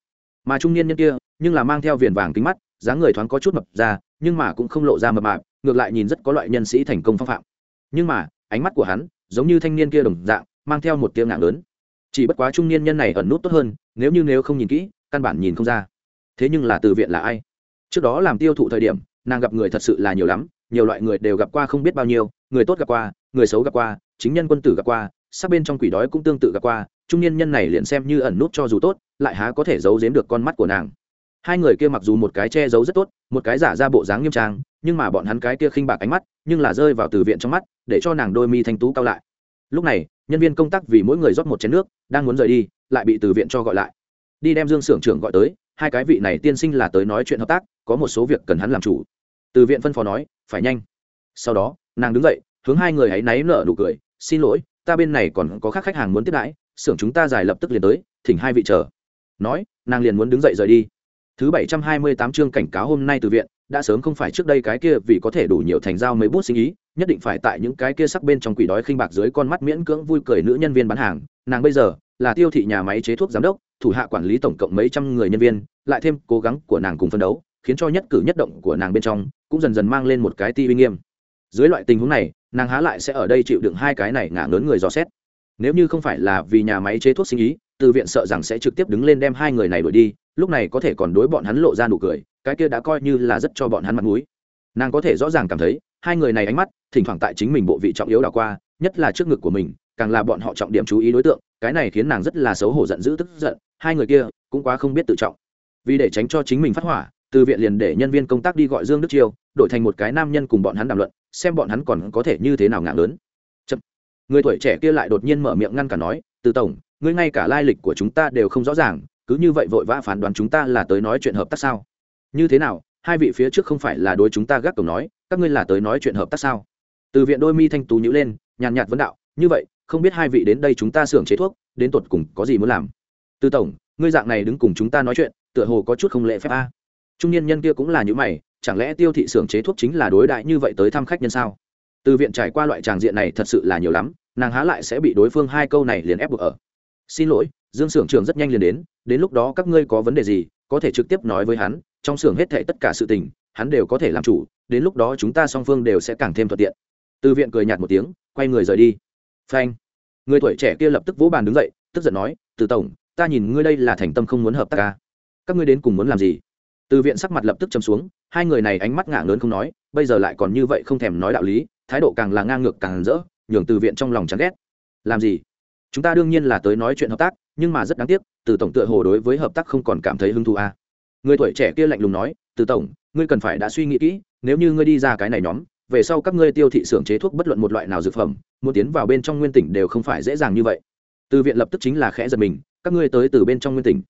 mà trung niên nhân kia, nhưng là mang theo viền vàng kính mắt, dáng người thoáng có chút mập ra, nhưng mà cũng không lộ ra mập mạp, ngược lại nhìn rất có loại nhân sĩ thành công phong phạm. Nhưng mà, ánh mắt của hắn, giống như thanh niên kia đồng dạng, mang theo một tiếng ngạc lớn. Chỉ bất quá trung niên nhân này ẩn nút tốt hơn, nếu như nếu không nhìn kỹ, căn bản nhìn không ra. Thế nhưng là từ viện là ai? Trước đó làm tiêu thụ thời điểm, nàng gặp người thật sự là nhiều lắm, nhiều loại người đều gặp qua không biết bao nhiêu, người tốt gặp qua, người xấu gặp qua, chính nhân quân tử gặp qua sát bên trong quỷ đói cũng tương tự gặp qua trung niên nhân này liền xem như ẩn nút cho dù tốt, lại há có thể giấu giếm được con mắt của nàng. Hai người kia mặc dù một cái che giấu rất tốt, một cái giả ra bộ dáng nghiêm trang, nhưng mà bọn hắn cái kia khinh bạc ánh mắt, nhưng là rơi vào từ viện trong mắt, để cho nàng đôi mi thanh tú cao lại. Lúc này, nhân viên công tác vì mỗi người rót một chén nước, đang muốn rời đi, lại bị từ viện cho gọi lại. Đi đem dương xưởng trưởng gọi tới, hai cái vị này tiên sinh là tới nói chuyện hợp tác, có một số việc cần hắn làm chủ. Từ viện phân phó nói, phải nhanh. Sau đó, nàng đứng dậy, hướng hai người hãy náy nở nụ cười, xin lỗi, ta bên này còn có khác khách hàng muốn tiếp đãi xưởng chúng ta giải lập tức liền tới, thỉnh hai vị chờ. Nói, nàng liền muốn đứng dậy rời đi. Thứ bảy trăm hai mươi tám chương cảnh cáo hôm nay từ viện, đã sớm không phải trước đây cái kia vì có thể đủ nhiều thành giao mấy bút sinh ý, nhất định phải tại những cái kia sắc bên trong quỷ đói khinh bạc dưới con mắt miễn cưỡng vui cười nữ nhân viên bán hàng. Nàng bây giờ là tiêu thị nhà máy chế thuốc giám đốc, thủ hạ quản lý tổng cộng mấy trăm người nhân viên, lại thêm cố gắng của nàng cùng phân đấu, khiến cho nhất cử nhất động của nàng bên trong cũng dần dần mang lên một cái ti uy nghiêm. Dưới loại tình huống này, nàng há lại sẽ ở đây chịu đựng hai cái này ngả lớn người dò xét nếu như không phải là vì nhà máy chế thuốc sinh ý, từ viện sợ rằng sẽ trực tiếp đứng lên đem hai người này đuổi đi, lúc này có thể còn đối bọn hắn lộ ra nụ cười, cái kia đã coi như là rất cho bọn hắn mặt mũi. Nàng có thể rõ ràng cảm thấy, hai người này ánh mắt, thỉnh thoảng tại chính mình bộ vị trọng yếu đảo qua, nhất là trước ngực của mình, càng là bọn họ trọng điểm chú ý đối tượng, cái này khiến nàng rất là xấu hổ giận dữ tức giận, hai người kia cũng quá không biết tự trọng. Vì để tránh cho chính mình phát hỏa, từ viện liền để nhân viên công tác đi gọi dương đức chiêu, đổi thành một cái nam nhân cùng bọn hắn đàm luận, xem bọn hắn còn có thể như thế nào ngạc lớn người tuổi trẻ kia lại đột nhiên mở miệng ngăn cả nói, từ tổng, ngươi ngay cả lai lịch của chúng ta đều không rõ ràng, cứ như vậy vội vã phán đoán chúng ta là tới nói chuyện hợp tác sao? Như thế nào? Hai vị phía trước không phải là đối chúng ta gác cổng nói, các ngươi là tới nói chuyện hợp tác sao? Từ viện đôi mi thanh tú nhữ lên, nhàn nhạt vấn đạo, như vậy, không biết hai vị đến đây chúng ta xưởng chế thuốc, đến tột cùng có gì muốn làm? Từ tổng, ngươi dạng này đứng cùng chúng ta nói chuyện, tựa hồ có chút không lễ phép a. Trung niên nhân kia cũng là những mày, chẳng lẽ tiêu thị xưởng chế thuốc chính là đối đại như vậy tới thăm khách nhân sao? Từ viện trải qua loại tràng diện này thật sự là nhiều lắm, nàng há lại sẽ bị đối phương hai câu này liền ép buộc ở. Xin lỗi, dương xưởng trưởng rất nhanh liền đến đến lúc đó các ngươi có vấn đề gì, có thể trực tiếp nói với hắn, trong xưởng hết thệ tất cả sự tình, hắn đều có thể làm chủ, đến lúc đó chúng ta song phương đều sẽ càng thêm thuận tiện. Từ viện cười nhạt một tiếng, quay người rời đi. Phanh. Người tuổi trẻ kia lập tức vỗ bàn đứng dậy, tức giận nói, từ tổng, ta nhìn ngươi đây là thành tâm không muốn hợp tác ca các ngươi đến cùng muốn làm gì? Từ viện sắc mặt lập tức chấm xuống, hai người này ánh mắt ngả lớn không nói, bây giờ lại còn như vậy không thèm nói đạo lý thái độ càng là ngang ngược càng rỡ, nhường từ viện trong lòng chán ghét. Làm gì? Chúng ta đương nhiên là tới nói chuyện hợp tác, nhưng mà rất đáng tiếc, từ tổng tựa hồ đối với hợp tác không còn cảm thấy hứng thú à. người tuổi trẻ kia lạnh lùng nói, từ tổng, ngươi cần phải đã suy nghĩ kỹ, nếu như ngươi đi ra cái này nhóm, về sau các ngươi tiêu thị xưởng chế thuốc bất luận một loại nào dược phẩm, muốn tiến vào bên trong nguyên tỉnh đều không phải dễ dàng như vậy. Từ viện lập tức chính là khẽ giật mình, các ngươi tới từ bên trong nguyên tỉnh.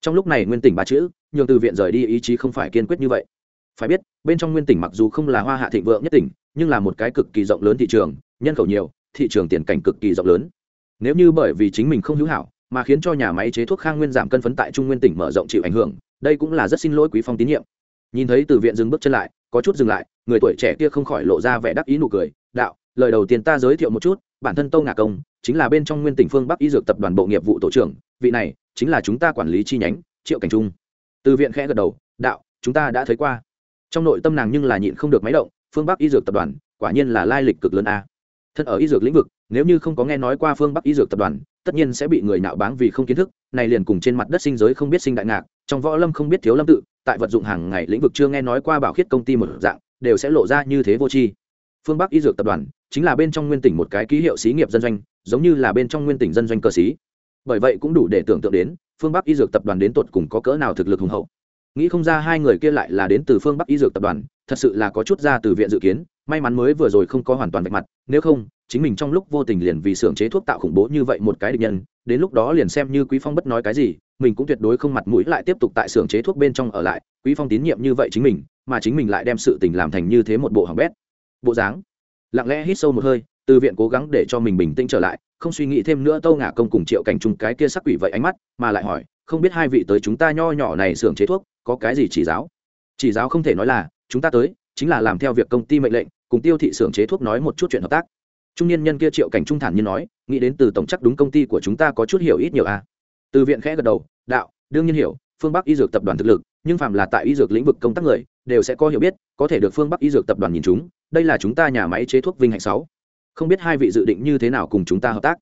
Trong lúc này nguyên tỉnh ba chữ, nhường từ viện rời đi, ý chí không phải kiên quyết như vậy. Phải biết, bên trong nguyên tỉnh mặc dù không là hoa hạ thịnh vượng nhất tỉnh nhưng là một cái cực kỳ rộng lớn thị trường, nhân khẩu nhiều, thị trường tiền cảnh cực kỳ rộng lớn. Nếu như bởi vì chính mình không hữu hảo, mà khiến cho nhà máy chế thuốc khang nguyên giảm cân phấn tại trung nguyên tỉnh mở rộng chịu ảnh hưởng, đây cũng là rất xin lỗi quý phong tín nhiệm. Nhìn thấy từ viện dừng bước chân lại, có chút dừng lại, người tuổi trẻ kia không khỏi lộ ra vẻ đắc ý nụ cười, đạo, lời đầu tiên ta giới thiệu một chút, bản thân tâu ngạc công, chính là bên trong nguyên tỉnh phương bắc y dược tập đoàn bộ nghiệp vụ tổ trưởng, vị này chính là chúng ta quản lý chi nhánh, triệu cảnh trung. Từ viện khẽ gật đầu, đạo, chúng ta đã thấy qua. Trong nội tâm nàng nhưng là nhịn không được máy động phương bắc y dược tập đoàn, quả nhiên là lai lịch cực lớn a. Thân ở y dược lĩnh vực, nếu như không có nghe nói qua phương bắc y dược tập đoàn, tất nhiên sẽ bị người nạo báng vì không kiến thức, này liền cùng trên mặt đất sinh giới không biết sinh đại ngạc, trong võ lâm không biết thiếu lâm tự, tại vật dụng hàng ngày lĩnh vực chưa nghe nói qua bảo khiết công ty một dạng, đều sẽ lộ ra như thế vô tri. Phương bắc y dược tập đoàn chính là bên trong nguyên tỉnh một cái ký hiệu xí nghiệp dân doanh, giống như là bên trong nguyên tỉnh dân doanh cơ sĩ bởi vậy cũng đủ để tưởng tượng đến, phương bắc y dược tập đoàn đến tột cùng có cỡ nào thực lực hùng hậu. Nghĩ không ra hai người kia lại là đến từ phương bắc y dược tập đoàn thật sự là có chút ra từ viện dự kiến, may mắn mới vừa rồi không có hoàn toàn vạch mặt, nếu không, chính mình trong lúc vô tình liền vì xưởng chế thuốc tạo khủng bố như vậy một cái địch nhân, đến lúc đó liền xem như quý phong bất nói cái gì, mình cũng tuyệt đối không mặt mũi lại tiếp tục tại xưởng chế thuốc bên trong ở lại, quý phong tín nhiệm như vậy chính mình, mà chính mình lại đem sự tình làm thành như thế một bộ hỏng bét. Bộ dáng. Lặng lẽ hít sâu một hơi, từ viện cố gắng để cho mình bình tĩnh trở lại, không suy nghĩ thêm nữa tâu ngả công cùng triệu cảnh trung cái kia sắc quỷ vậy ánh mắt, mà lại hỏi, không biết hai vị tới chúng ta nho nhỏ này xưởng chế thuốc, có cái gì chỉ giáo? Chỉ giáo không thể nói là chúng ta tới, chính là làm theo việc công ty mệnh lệnh, cùng tiêu thị xưởng chế thuốc nói một chút chuyện hợp tác. Trung niên nhân kia triệu cảnh trung thản như nói, nghĩ đến từ tổng chắc đúng công ty của chúng ta có chút hiểu ít nhiều a à. từ viện khẽ gật đầu, đạo, đương nhiên hiểu, phương bắc y dược tập đoàn thực lực, nhưng phạm là tại y dược lĩnh vực công tác người, đều sẽ có hiểu biết, có thể được phương bắc y dược tập đoàn nhìn chúng, đây là chúng ta nhà máy chế thuốc vinh hạnh sáu. Không biết hai vị dự định như thế nào cùng chúng ta hợp tác?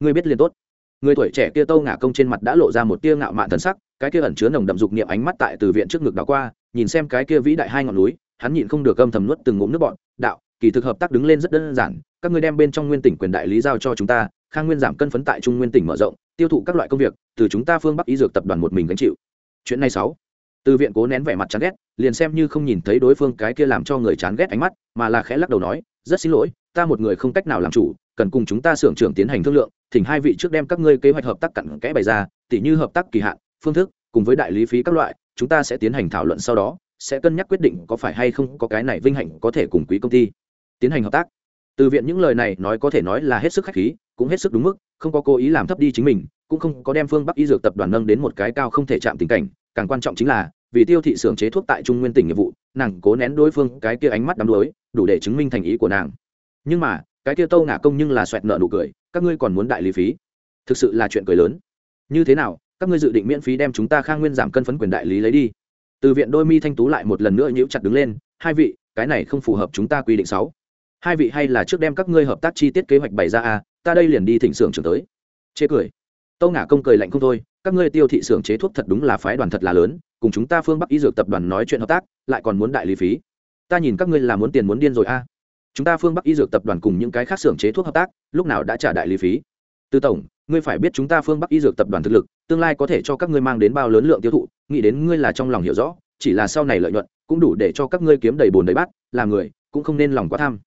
Người biết liền tốt. Người tuổi trẻ kia tâu ngả công trên mặt đã lộ ra một tia ngạo mạn thần sắc, cái kia ẩn chứa nồng đậm dục niệm ánh mắt tại từ viện trước ngực đảo qua nhìn xem cái kia vĩ đại hai ngọn núi, hắn nhịn không được âm thầm nuốt từng ngụm nước bọn đạo, kỳ thực hợp tác đứng lên rất đơn giản, các ngươi đem bên trong nguyên tỉnh quyền đại lý giao cho chúng ta, khang nguyên giảm cân phấn tại trung nguyên tỉnh mở rộng, tiêu thụ các loại công việc, từ chúng ta phương bắc y dược tập đoàn một mình gánh chịu. Chuyện này sáu. Từ viện cố nén vẻ mặt chán ghét, liền xem như không nhìn thấy đối phương cái kia làm cho người chán ghét ánh mắt, mà là khẽ lắc đầu nói, rất xin lỗi, ta một người không cách nào làm chủ, cần cùng chúng ta xưởng trưởng tiến hành thương lượng, thỉnh hai vị trước đem các ngươi kế hoạch hợp tác cặn kẽ bày ra, tỉ như hợp tác kỳ hạn, phương thức, cùng với đại lý phí các loại chúng ta sẽ tiến hành thảo luận sau đó, sẽ cân nhắc quyết định có phải hay không có cái này vinh hạnh có thể cùng quý công ty tiến hành hợp tác. Từ viện những lời này nói có thể nói là hết sức khách khí, cũng hết sức đúng mức, không có cố ý làm thấp đi chính mình, cũng không có đem phương bắc y dược tập đoàn nâng đến một cái cao không thể chạm tình cảnh, càng quan trọng chính là, vì tiêu thị xưởng chế thuốc tại trung nguyên tỉnh nghiệp vụ, nàng cố nén đối phương cái kia ánh mắt đắm đuối, đủ để chứng minh thành ý của nàng. Nhưng mà, cái kia tâu ngả công nhưng là xoẹt nợ nụ cười, các ngươi còn muốn đại lý phí? Thực sự là chuyện cười lớn. Như thế nào các ngươi dự định miễn phí đem chúng ta khang nguyên giảm cân phấn quyền đại lý lấy đi. Từ viện đôi mi thanh tú lại một lần nữa nhíu chặt đứng lên, hai vị, cái này không phù hợp chúng ta quy định sáu. Hai vị hay là trước đem các ngươi hợp tác chi tiết kế hoạch bày ra a, ta đây liền đi thỉnh xưởng trưởng tới. Chê cười. Tâu ngả công cười lạnh không thôi, các ngươi tiêu thị xưởng chế thuốc thật đúng là phái đoàn thật là lớn, cùng chúng ta phương bắc y dược tập đoàn nói chuyện hợp tác, lại còn muốn đại lý phí. Ta nhìn các ngươi là muốn tiền muốn điên rồi a. Chúng ta phương bắc y dược tập đoàn cùng những cái khác xưởng chế thuốc hợp tác, lúc nào đã trả đại lý phí? Từ tổng ngươi phải biết chúng ta phương bắc y dược tập đoàn thực lực, tương lai có thể cho các ngươi mang đến bao lớn lượng tiêu thụ, nghĩ đến ngươi là trong lòng hiểu rõ, chỉ là sau này lợi nhuận, cũng đủ để cho các ngươi kiếm đầy bồn đầy bát làm người, cũng không nên lòng quá tham.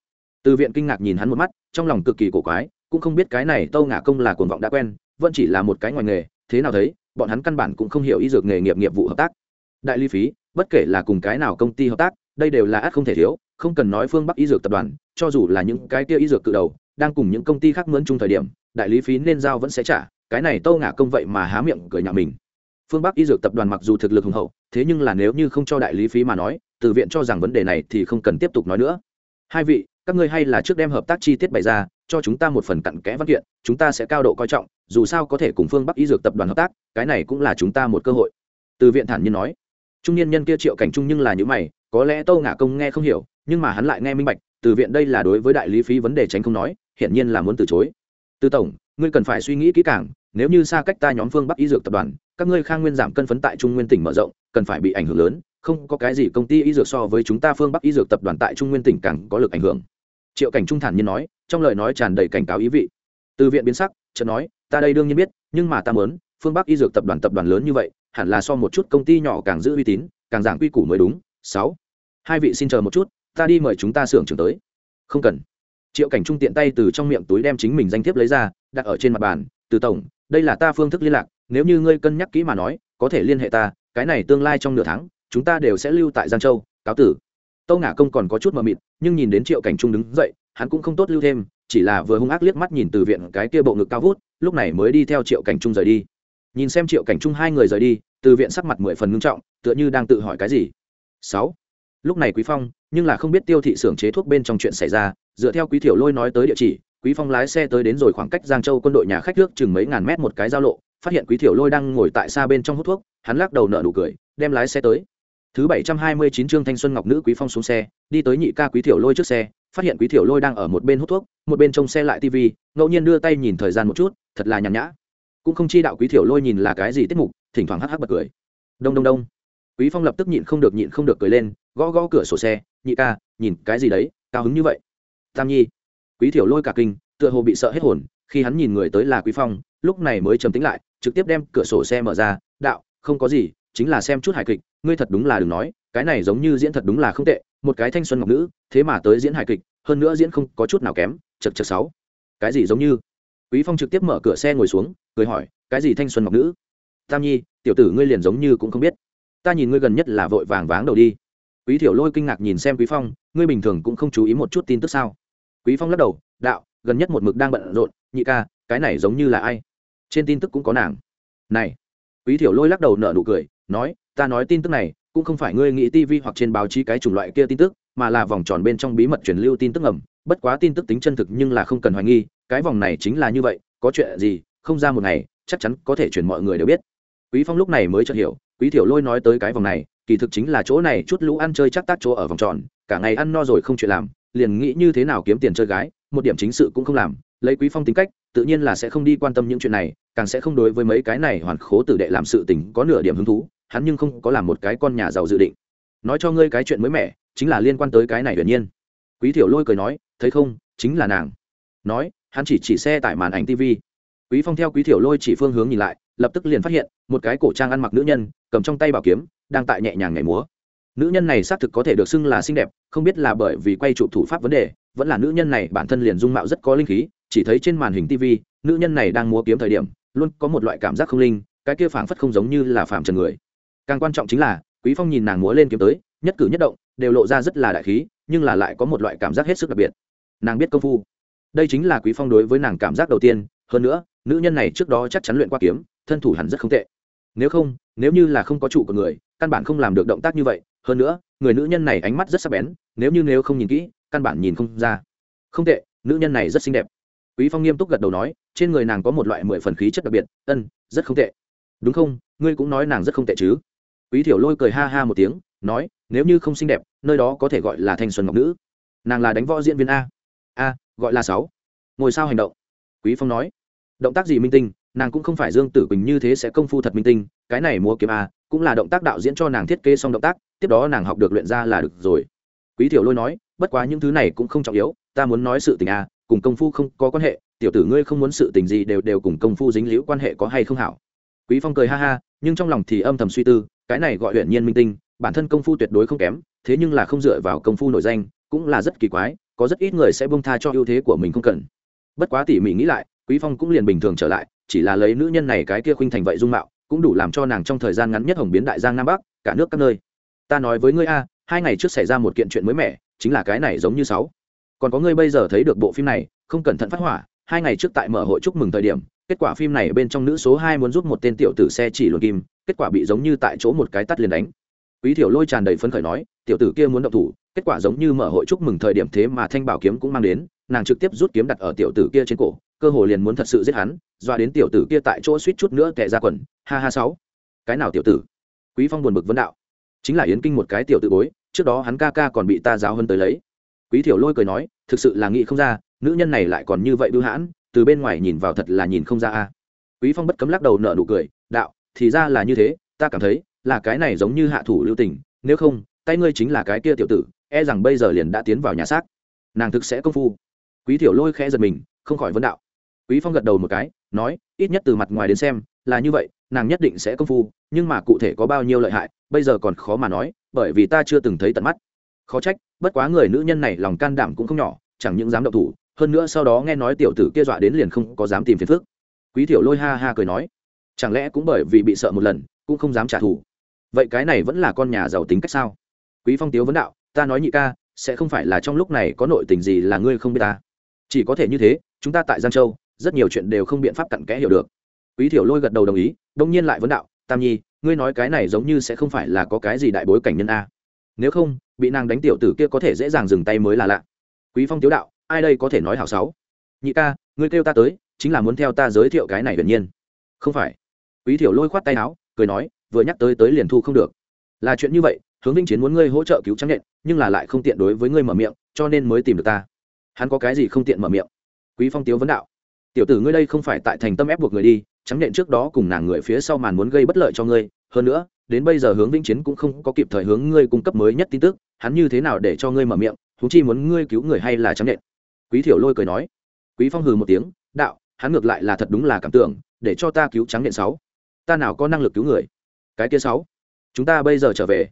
Từ viện kinh ngạc nhìn hắn một mắt, trong lòng cực kỳ cổ quái, cũng không biết cái này tâu ngả công là cuồng vọng đã quen, vẫn chỉ là một cái ngoài nghề, thế nào thấy, bọn hắn căn bản cũng không hiểu y dược nghề nghiệp nghiệp vụ hợp tác. Đại lý phí, bất kể là cùng cái nào công ty hợp tác, đây đều là ắt không thể thiếu, không cần nói phương bắc y dược tập đoàn, cho dù là những cái kia y dược cự đầu, đang cùng những công ty khác mướn chung thời điểm đại lý phí nên giao vẫn sẽ trả, cái này tâu ngả công vậy mà há miệng cười nhạo mình. Phương bắc y dược tập đoàn mặc dù thực lực hùng hậu, thế nhưng là nếu như không cho đại lý phí mà nói, từ viện cho rằng vấn đề này thì không cần tiếp tục nói nữa. Hai vị, các ngươi hay là trước đem hợp tác chi tiết bày ra, cho chúng ta một phần cặn kẽ văn kiện, chúng ta sẽ cao độ coi trọng, dù sao có thể cùng phương bắc y dược tập đoàn hợp tác, cái này cũng là chúng ta một cơ hội. Từ viện thản nhiên nói. Trung niên nhân kia triệu cảnh trung nhưng là những mày, có lẽ tâu ngả công nghe không hiểu, nhưng mà hắn lại nghe minh bạch, từ viện đây là đối với đại lý phí vấn đề tránh không nói, hiển nhiên là muốn từ chối từ tổng, ngươi cần phải suy nghĩ kỹ càng, nếu như xa cách ta nhóm phương bắc y dược tập đoàn, các ngươi khang nguyên giảm cân phấn tại trung nguyên tỉnh mở rộng, cần phải bị ảnh hưởng lớn, không có cái gì công ty y dược so với chúng ta phương bắc y dược tập đoàn tại trung nguyên tỉnh càng có lực ảnh hưởng. Triệu cảnh trung thản nhiên nói, trong lời nói tràn đầy cảnh cáo ý vị. Từ viện biến sắc, chợt nói, ta đây đương nhiên biết, nhưng mà ta muốn, phương bắc y dược tập đoàn tập đoàn lớn như vậy, hẳn là so một chút công ty nhỏ càng giữ uy tín, càng giảng quy củ mới đúng. Sáu. Hai vị xin chờ một chút, ta đi mời chúng ta xưởng trưởng tới. Không cần triệu cảnh trung tiện tay từ trong miệng túi đem chính mình danh thiếp lấy ra, đặt ở trên mặt bàn, từ tổng, đây là ta phương thức liên lạc, nếu như ngươi cân nhắc kỹ mà nói, có thể liên hệ ta, cái này tương lai trong nửa tháng, chúng ta đều sẽ lưu tại giang châu, cáo tử. Tâu ngả công còn có chút mờ mịt, nhưng nhìn đến triệu cảnh trung đứng dậy, hắn cũng không tốt lưu thêm, chỉ là vừa hung ác liếc mắt nhìn từ viện cái kia bộ ngực cao vút, lúc này mới đi theo triệu cảnh trung rời đi. Nhìn xem triệu cảnh trung hai người rời đi, từ viện sắc mặt mười phần ngưng trọng, tựa như đang tự hỏi cái gì. Sáu. Lúc này quý phong nhưng là không biết tiêu thị xưởng chế thuốc bên trong chuyện xảy ra, dựa theo quý thiểu lôi nói tới địa chỉ, quý phong lái xe tới đến rồi khoảng cách giang châu quân đội nhà khách nước chừng mấy ngàn mét một cái giao lộ, phát hiện quý thiểu lôi đang ngồi tại xa bên trong hút thuốc, hắn lắc đầu nở nụ cười, đem lái xe tới. Thứ bảy trăm hai mươi chín trương thanh xuân ngọc nữ quý phong xuống xe, đi tới nhị ca quý thiểu lôi trước xe, phát hiện quý thiểu lôi đang ở một bên hút thuốc, một bên trông xe lại tv ngẫu nhiên đưa tay nhìn thời gian một chút, thật là nhàn nhã. Cũng không chi đạo quý thiểu lôi nhìn là cái gì tiết mục, thỉnh thoảng hắc hắc bật cười. Đông đông đông. Quý phong lập tức nhịn không được nhịn không được cười lên, gõ gõ cửa sổ xe nhị ca, nhìn cái gì đấy, cao hứng như vậy. Tam nhi. Quý thiểu lôi cả kinh, tựa hồ bị sợ hết hồn, khi hắn nhìn người tới là quý phong, lúc này mới trầm tính lại, trực tiếp đem cửa sổ xe mở ra, đạo, không có gì, chính là xem chút hài kịch, ngươi thật đúng là đừng nói, cái này giống như diễn thật đúng là không tệ, một cái thanh xuân ngọc nữ, thế mà tới diễn hài kịch, hơn nữa diễn không có chút nào kém, chật chật sáu. Cái gì giống như? Quý phong trực tiếp mở cửa xe ngồi xuống, cười hỏi, cái gì thanh xuân ngọc nữ? Tam nhi, tiểu tử ngươi liền giống như cũng không biết. Ta nhìn ngươi gần nhất là vội vàng váng đầu đi quý thiểu lôi kinh ngạc nhìn xem quý phong, ngươi bình thường cũng không chú ý một chút tin tức sao? Quý phong lắc đầu, đạo, gần nhất một mực đang bận rộn, nhị ca, cái này giống như là ai? Trên tin tức cũng có nàng. Này. Quý thiểu lôi lắc đầu nở nụ cười, nói, ta nói tin tức này, cũng không phải ngươi nghĩ tivi hoặc trên báo chí cái chủng loại kia tin tức, mà là vòng tròn bên trong bí mật truyền lưu tin tức ngầm. Bất quá tin tức tính chân thực nhưng là không cần hoài nghi, cái vòng này chính là như vậy, có chuyện gì, không ra một ngày, chắc chắn có thể chuyển mọi người đều biết. Quý phong lúc này mới chợt hiểu, quý thiểu lôi nói tới cái vòng này kỳ thực chính là chỗ này chút lũ ăn chơi chắc tát chỗ ở vòng tròn, cả ngày ăn no rồi không chuyện làm, liền nghĩ như thế nào kiếm tiền chơi gái, một điểm chính sự cũng không làm, lấy quý phong tính cách, tự nhiên là sẽ không đi quan tâm những chuyện này, càng sẽ không đối với mấy cái này hoàn khố tử đệ làm sự tình có nửa điểm hứng thú, hắn nhưng không có làm một cái con nhà giàu dự định. Nói cho ngươi cái chuyện mới mẻ, chính là liên quan tới cái này hiển nhiên. Quý thiểu lôi cười nói, thấy không, chính là nàng. Nói, hắn chỉ chỉ xe tại màn ảnh tv quý phong theo quý thiểu lôi chỉ phương hướng nhìn lại lập tức liền phát hiện, một cái cổ trang ăn mặc nữ nhân, cầm trong tay bảo kiếm, đang tại nhẹ nhàng nhảy múa. Nữ nhân này xác thực có thể được xưng là xinh đẹp, không biết là bởi vì quay chụp thủ pháp vấn đề, vẫn là nữ nhân này bản thân liền dung mạo rất có linh khí, chỉ thấy trên màn hình tv nữ nhân này đang múa kiếm thời điểm, luôn có một loại cảm giác không linh, cái kia phảng phất không giống như là phàm trần người. Càng quan trọng chính là, quý phong nhìn nàng múa lên kiếm tới, nhất cử nhất động, đều lộ ra rất là đại khí, nhưng là lại có một loại cảm giác hết sức đặc biệt. Nàng biết công phu. Đây chính là quý phong đối với nàng cảm giác đầu tiên, hơn nữa, nữ nhân này trước đó chắc chắn luyện qua kiếm thân thủ hẳn rất không tệ. Nếu không, nếu như là không có chủ của người, căn bản không làm được động tác như vậy. Hơn nữa, người nữ nhân này ánh mắt rất sắc bén, nếu như nếu không nhìn kỹ, căn bản nhìn không ra. Không tệ, nữ nhân này rất xinh đẹp. Quý phong nghiêm túc gật đầu nói, trên người nàng có một loại mười phần khí chất đặc biệt, ân, rất không tệ. Đúng không? Ngươi cũng nói nàng rất không tệ chứ? Quý thiểu lôi cười ha ha một tiếng, nói, nếu như không xinh đẹp, nơi đó có thể gọi là thanh xuân ngọc nữ. Nàng là đánh võ diễn viên a. A, gọi là sáu. Ngồi sao hành động. Quý phong nói. Động tác gì minh tinh? Nàng cũng không phải dương tử quỳnh như thế sẽ công phu thật minh tinh, cái này múa kiếm a, cũng là động tác đạo diễn cho nàng thiết kế xong động tác, tiếp đó nàng học được luyện ra là được rồi. Quý Tiểu lôi nói, bất quá những thứ này cũng không trọng yếu, ta muốn nói sự tình a, cùng công phu không có quan hệ, tiểu tử ngươi không muốn sự tình gì đều đều cùng công phu dính liễu quan hệ có hay không hảo. Quý phong cười ha ha, nhưng trong lòng thì âm thầm suy tư, cái này gọi huyện nhiên minh tinh, bản thân công phu tuyệt đối không kém, thế nhưng là không dựa vào công phu nổi danh, cũng là rất kỳ quái, có rất ít người sẽ bông tha cho ưu thế của mình không cần. Bất quá tỉ mỉ nghĩ lại, quý phong cũng liền bình thường trở lại chỉ là lấy nữ nhân này cái kia khuynh thành vậy dung mạo, cũng đủ làm cho nàng trong thời gian ngắn nhất hồng biến đại giang nam bắc, cả nước các nơi. Ta nói với ngươi a, hai ngày trước xảy ra một kiện chuyện mới mẻ, chính là cái này giống như sáu. Còn có ngươi bây giờ thấy được bộ phim này, không cẩn thận phát hỏa, hai ngày trước tại mở hội chúc mừng thời điểm, kết quả phim này bên trong nữ số hai muốn giúp một tên tiểu tử xe chỉ luồn kim, kết quả bị giống như tại chỗ một cái tắt liền đánh. Quý thiểu lôi tràn đầy phấn khởi nói, tiểu tử kia muốn động thủ, kết quả giống như mở hội chúc mừng thời điểm thế mà thanh bảo kiếm cũng mang đến, nàng trực tiếp rút kiếm đặt ở tiểu tử kia trên cổ cơ hồ liền muốn thật sự giết hắn, doa đến tiểu tử kia tại chỗ suýt chút nữa tệ ra quần. Ha ha sáu. Cái nào tiểu tử? Quý phong buồn bực vấn đạo. Chính là yến kinh một cái tiểu tử bối, trước đó hắn ca ca còn bị ta giáo hơn tới lấy. Quý thiểu lôi cười nói, thực sự là nghĩ không ra, nữ nhân này lại còn như vậy bưu hãn, từ bên ngoài nhìn vào thật là nhìn không ra a. Quý phong bất cấm lắc đầu nở nụ cười, đạo, thì ra là như thế, ta cảm thấy, là cái này giống như hạ thủ lưu tình, nếu không, tay ngươi chính là cái kia tiểu tử e rằng bây giờ liền đã tiến vào nhà xác. Nàng thực sẽ công phu. Quý thiểu lôi khẽ giật mình, không khỏi vấn đạo quý phong gật đầu một cái, nói, ít nhất từ mặt ngoài đến xem, là như vậy, nàng nhất định sẽ công phu, nhưng mà cụ thể có bao nhiêu lợi hại, bây giờ còn khó mà nói, bởi vì ta chưa từng thấy tận mắt. Khó trách, bất quá người nữ nhân này lòng can đảm cũng không nhỏ, chẳng những dám động thủ, hơn nữa sau đó nghe nói tiểu tử kia dọa đến liền không có dám tìm phiền phức. Quý tiểu lôi ha ha cười nói, chẳng lẽ cũng bởi vì bị sợ một lần, cũng không dám trả thù? Vậy cái này vẫn là con nhà giàu tính cách sao? Quý phong tiếu vấn đạo, ta nói nhị ca, sẽ không phải là trong lúc này có nội tình gì là ngươi không biết ta. Chỉ có thể như thế, chúng ta tại giang châu rất nhiều chuyện đều không biện pháp cặn kẽ hiểu được. Quý thiểu lôi gật đầu đồng ý đông nhiên lại vấn đạo, tam nhi, ngươi nói cái này giống như sẽ không phải là có cái gì đại bối cảnh nhân a. Nếu không, bị nàng đánh tiểu tử kia có thể dễ dàng dừng tay mới là lạ. Quý phong tiếu đạo, ai đây có thể nói hảo sáu? Nhị ca, ngươi kêu ta tới, chính là muốn theo ta giới thiệu cái này hiển nhiên. Không phải. Quý thiểu lôi khoát tay áo, cười nói, vừa nhắc tới tới liền thu không được. Là chuyện như vậy, hướng Vinh chiến muốn ngươi hỗ trợ cứu trắng nhện, nhưng là lại không tiện đối với ngươi mở miệng, cho nên mới tìm được ta. Hắn có cái gì không tiện mở miệng? Quý phong tiếu vấn đạo tiểu tử ngươi đây không phải tại thành tâm ép buộc người đi trắng nhện trước đó cùng nàng người phía sau màn muốn gây bất lợi cho ngươi. Hơn nữa, đến bây giờ hướng vĩnh chiến cũng không có kịp thời hướng ngươi cung cấp mới nhất tin tức, hắn như thế nào để cho ngươi mở miệng thú chi muốn ngươi cứu người hay là trắng nhện? Quý thiểu lôi cười nói. Quý phong hừ một tiếng, đạo, hắn ngược lại là thật đúng là cảm tưởng, để cho ta cứu trắng nhện sáu. Ta nào có năng lực cứu người? Cái kia sáu. Chúng ta bây giờ trở về.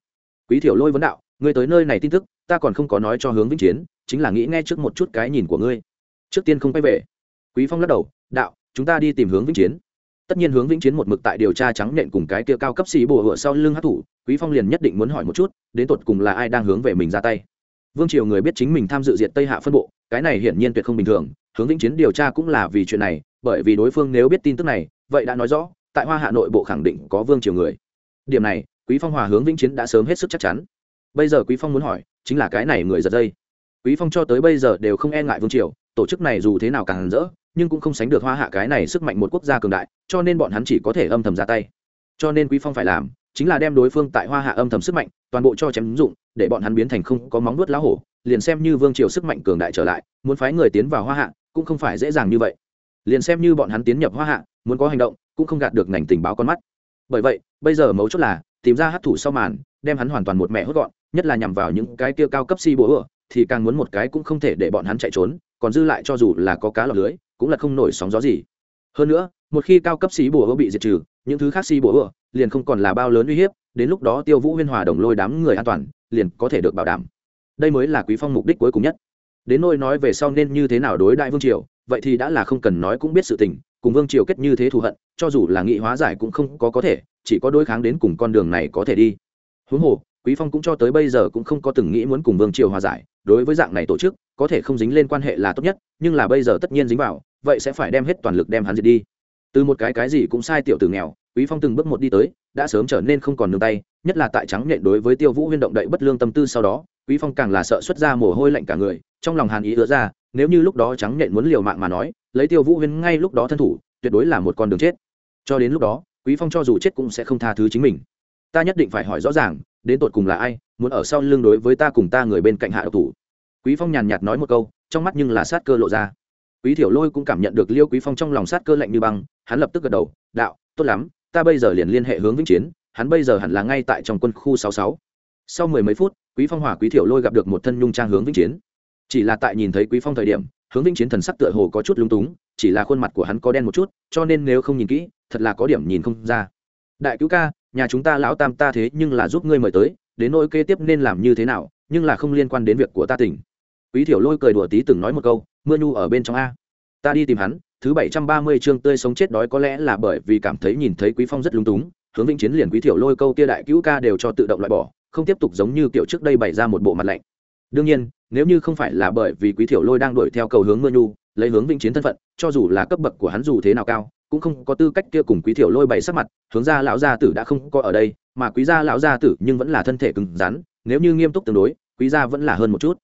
Quý thiểu lôi vấn đạo, ngươi tới nơi này tin tức, ta còn không có nói cho hướng vĩnh chiến, chính là nghĩ nghe trước một chút cái nhìn của ngươi. Trước tiên không quay về quý phong lắc đầu, đạo, chúng ta đi tìm hướng vĩnh chiến. Tất nhiên hướng vĩnh chiến một mực tại điều tra trắng nện cùng cái kia cao cấp xì bùa hựa sau lưng hát thủ, quý phong liền nhất định muốn hỏi một chút, đến tột cùng là ai đang hướng về mình ra tay. Vương triều người biết chính mình tham dự diệt tây hạ phân bộ, cái này hiển nhiên tuyệt không bình thường, hướng vĩnh chiến điều tra cũng là vì chuyện này, bởi vì đối phương nếu biết tin tức này, vậy đã nói rõ, tại hoa hạ nội bộ khẳng định có vương triều người. Điểm này, quý phong hòa hướng vĩnh chiến đã sớm hết sức chắc chắn. Bây giờ quý phong muốn hỏi, chính là cái này người giật dây. Quý phong cho tới bây giờ đều không e ngại vương triều, tổ chức này dù thế nào càng rỡ nhưng cũng không sánh được hoa hạ cái này sức mạnh một quốc gia cường đại, cho nên bọn hắn chỉ có thể âm thầm ra tay. Cho nên quý phong phải làm, chính là đem đối phương tại hoa hạ âm thầm sức mạnh, toàn bộ cho chém ứng dụng, để bọn hắn biến thành không có móng nuốt lá hổ, liền xem như vương triều sức mạnh cường đại trở lại, muốn phái người tiến vào hoa hạ, cũng không phải dễ dàng như vậy. Liền xem như bọn hắn tiến nhập hoa hạ, muốn có hành động, cũng không gạt được ngành tình báo con mắt. Bởi vậy, bây giờ mấu chốt là, tìm ra hát thủ sau màn, đem hắn hoàn toàn một mẹ hốt gọn, nhất là nhằm vào những cái kia cao cấp si bố ựa thì càng muốn một cái cũng không thể để bọn hắn chạy trốn, còn dư lại cho dù là có cá lọc lưới, cũng là không nổi sóng gió gì. Hơn nữa, một khi cao cấp xí bùa ựa bị diệt trừ, những thứ khác xí bùa ựa liền không còn là bao lớn uy hiếp, đến lúc đó tiêu vũ huyên hòa đồng lôi đám người an toàn, liền có thể được bảo đảm. Đây mới là quý phong mục đích cuối cùng nhất. Đến nôi nói về sau nên như thế nào đối đại vương triều, vậy thì đã là không cần nói cũng biết sự tình, cùng vương triều kết như thế thù hận, cho dù là nghị hóa giải cũng không có có thể, chỉ có đối kháng đến cùng con đường này có thể đi. Huống hồ quý phong cũng cho tới bây giờ cũng không có từng nghĩ muốn cùng vương triều hòa giải, đối với dạng này tổ chức, có thể không dính lên quan hệ là tốt nhất, nhưng là bây giờ tất nhiên dính vào, vậy sẽ phải đem hết toàn lực đem hắn diệt đi. Từ một cái cái gì cũng sai tiểu tử nghèo, quý phong từng bước một đi tới, đã sớm trở nên không còn nương tay, nhất là tại trắng nhện đối với tiêu vũ huyên động đậy bất lương tâm tư sau đó, quý phong càng là sợ xuất ra mồ hôi lạnh cả người, trong lòng hàn ý ứa ra, nếu như lúc đó trắng nhện muốn liều mạng mà nói, lấy tiêu vũ huyên ngay lúc đó thân thủ, tuyệt đối là một con đường chết. Cho đến lúc đó, quý phong cho dù chết cũng sẽ không tha thứ chính mình. Ta nhất định phải hỏi rõ ràng đến tột cùng là ai, muốn ở sau lưng đối với ta cùng ta người bên cạnh hạ độc thủ. Quý phong nhàn nhạt nói một câu, trong mắt nhưng là sát cơ lộ ra. Quý thiểu lôi cũng cảm nhận được liêu quý phong trong lòng sát cơ lạnh như băng, hắn lập tức gật đầu, đạo, tốt lắm, ta bây giờ liền liên hệ hướng vĩnh chiến, hắn bây giờ hẳn là ngay tại trong quân khu 66. sau mười mấy phút, quý phong hỏa quý thiểu lôi gặp được một thân nhung trang hướng vĩnh chiến. Chỉ là tại nhìn thấy quý phong thời điểm, hướng vĩnh chiến thần sắc tựa hồ có chút lung túng, chỉ là khuôn mặt của hắn có đen một chút, cho nên nếu không nhìn kỹ, thật là có điểm nhìn không ra. Đại cứu ca nhà chúng ta lão tam ta thế nhưng là giúp ngươi mời tới, đến nỗi kế tiếp nên làm như thế nào, nhưng là không liên quan đến việc của ta tỉnh. Quý thiểu lôi cười đùa tí từng nói một câu, mưa nhu ở bên trong a. Ta đi tìm hắn, thứ bảy trăm ba mươi chương tươi sống chết đói có lẽ là bởi vì cảm thấy nhìn thấy quý phong rất lung túng, hướng vĩnh chiến liền quý thiểu lôi câu kia đại cứu ca đều cho tự động loại bỏ, không tiếp tục giống như kiểu trước đây bày ra một bộ mặt lạnh. Đương nhiên, nếu như không phải là bởi vì quý thiểu lôi đang đuổi theo cầu hướng mưa nhu, lấy hướng vĩnh chiến thân phận, cho dù là cấp bậc của hắn dù thế nào cao cũng không có tư cách kia cùng quý thiểu lôi bày sắc mặt, hướng ra lão gia tử đã không có ở đây, mà quý gia lão gia tử nhưng vẫn là thân thể cứng rắn, nếu như nghiêm túc tương đối, quý gia vẫn là hơn một chút.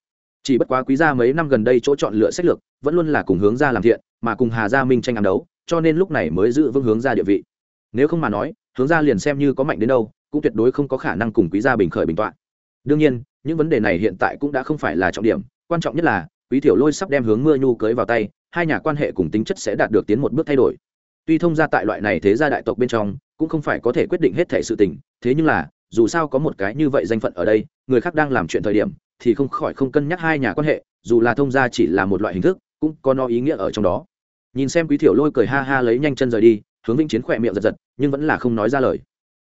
Chỉ bất quá quý gia mấy năm gần đây chỗ chọn lựa sách lược, vẫn luôn là cùng hướng gia làm thiện, mà cùng hà gia minh tranh ám đấu, cho nên lúc này mới giữ vững hướng gia địa vị. Nếu không mà nói, hướng gia liền xem như có mạnh đến đâu, cũng tuyệt đối không có khả năng cùng quý gia bình khởi bình tọa đương nhiên, những vấn đề này hiện tại cũng đã không phải là trọng điểm, quan trọng nhất là, quý thiểu lôi sắp đem hướng mưa nhu cưới vào tay, hai nhà quan hệ cùng tính chất sẽ đạt được tiến một bước thay đổi tuy thông gia tại loại này thế gia đại tộc bên trong, cũng không phải có thể quyết định hết thể sự tình, thế nhưng là, dù sao có một cái như vậy danh phận ở đây, người khác đang làm chuyện thời điểm, thì không khỏi không cân nhắc hai nhà quan hệ, dù là thông gia chỉ là một loại hình thức, cũng có nó ý nghĩa ở trong đó. Nhìn xem quý thiểu lôi cười ha ha lấy nhanh chân rời đi, hướng vĩnh chiến khỏe miệng giật giật, nhưng vẫn là không nói ra lời.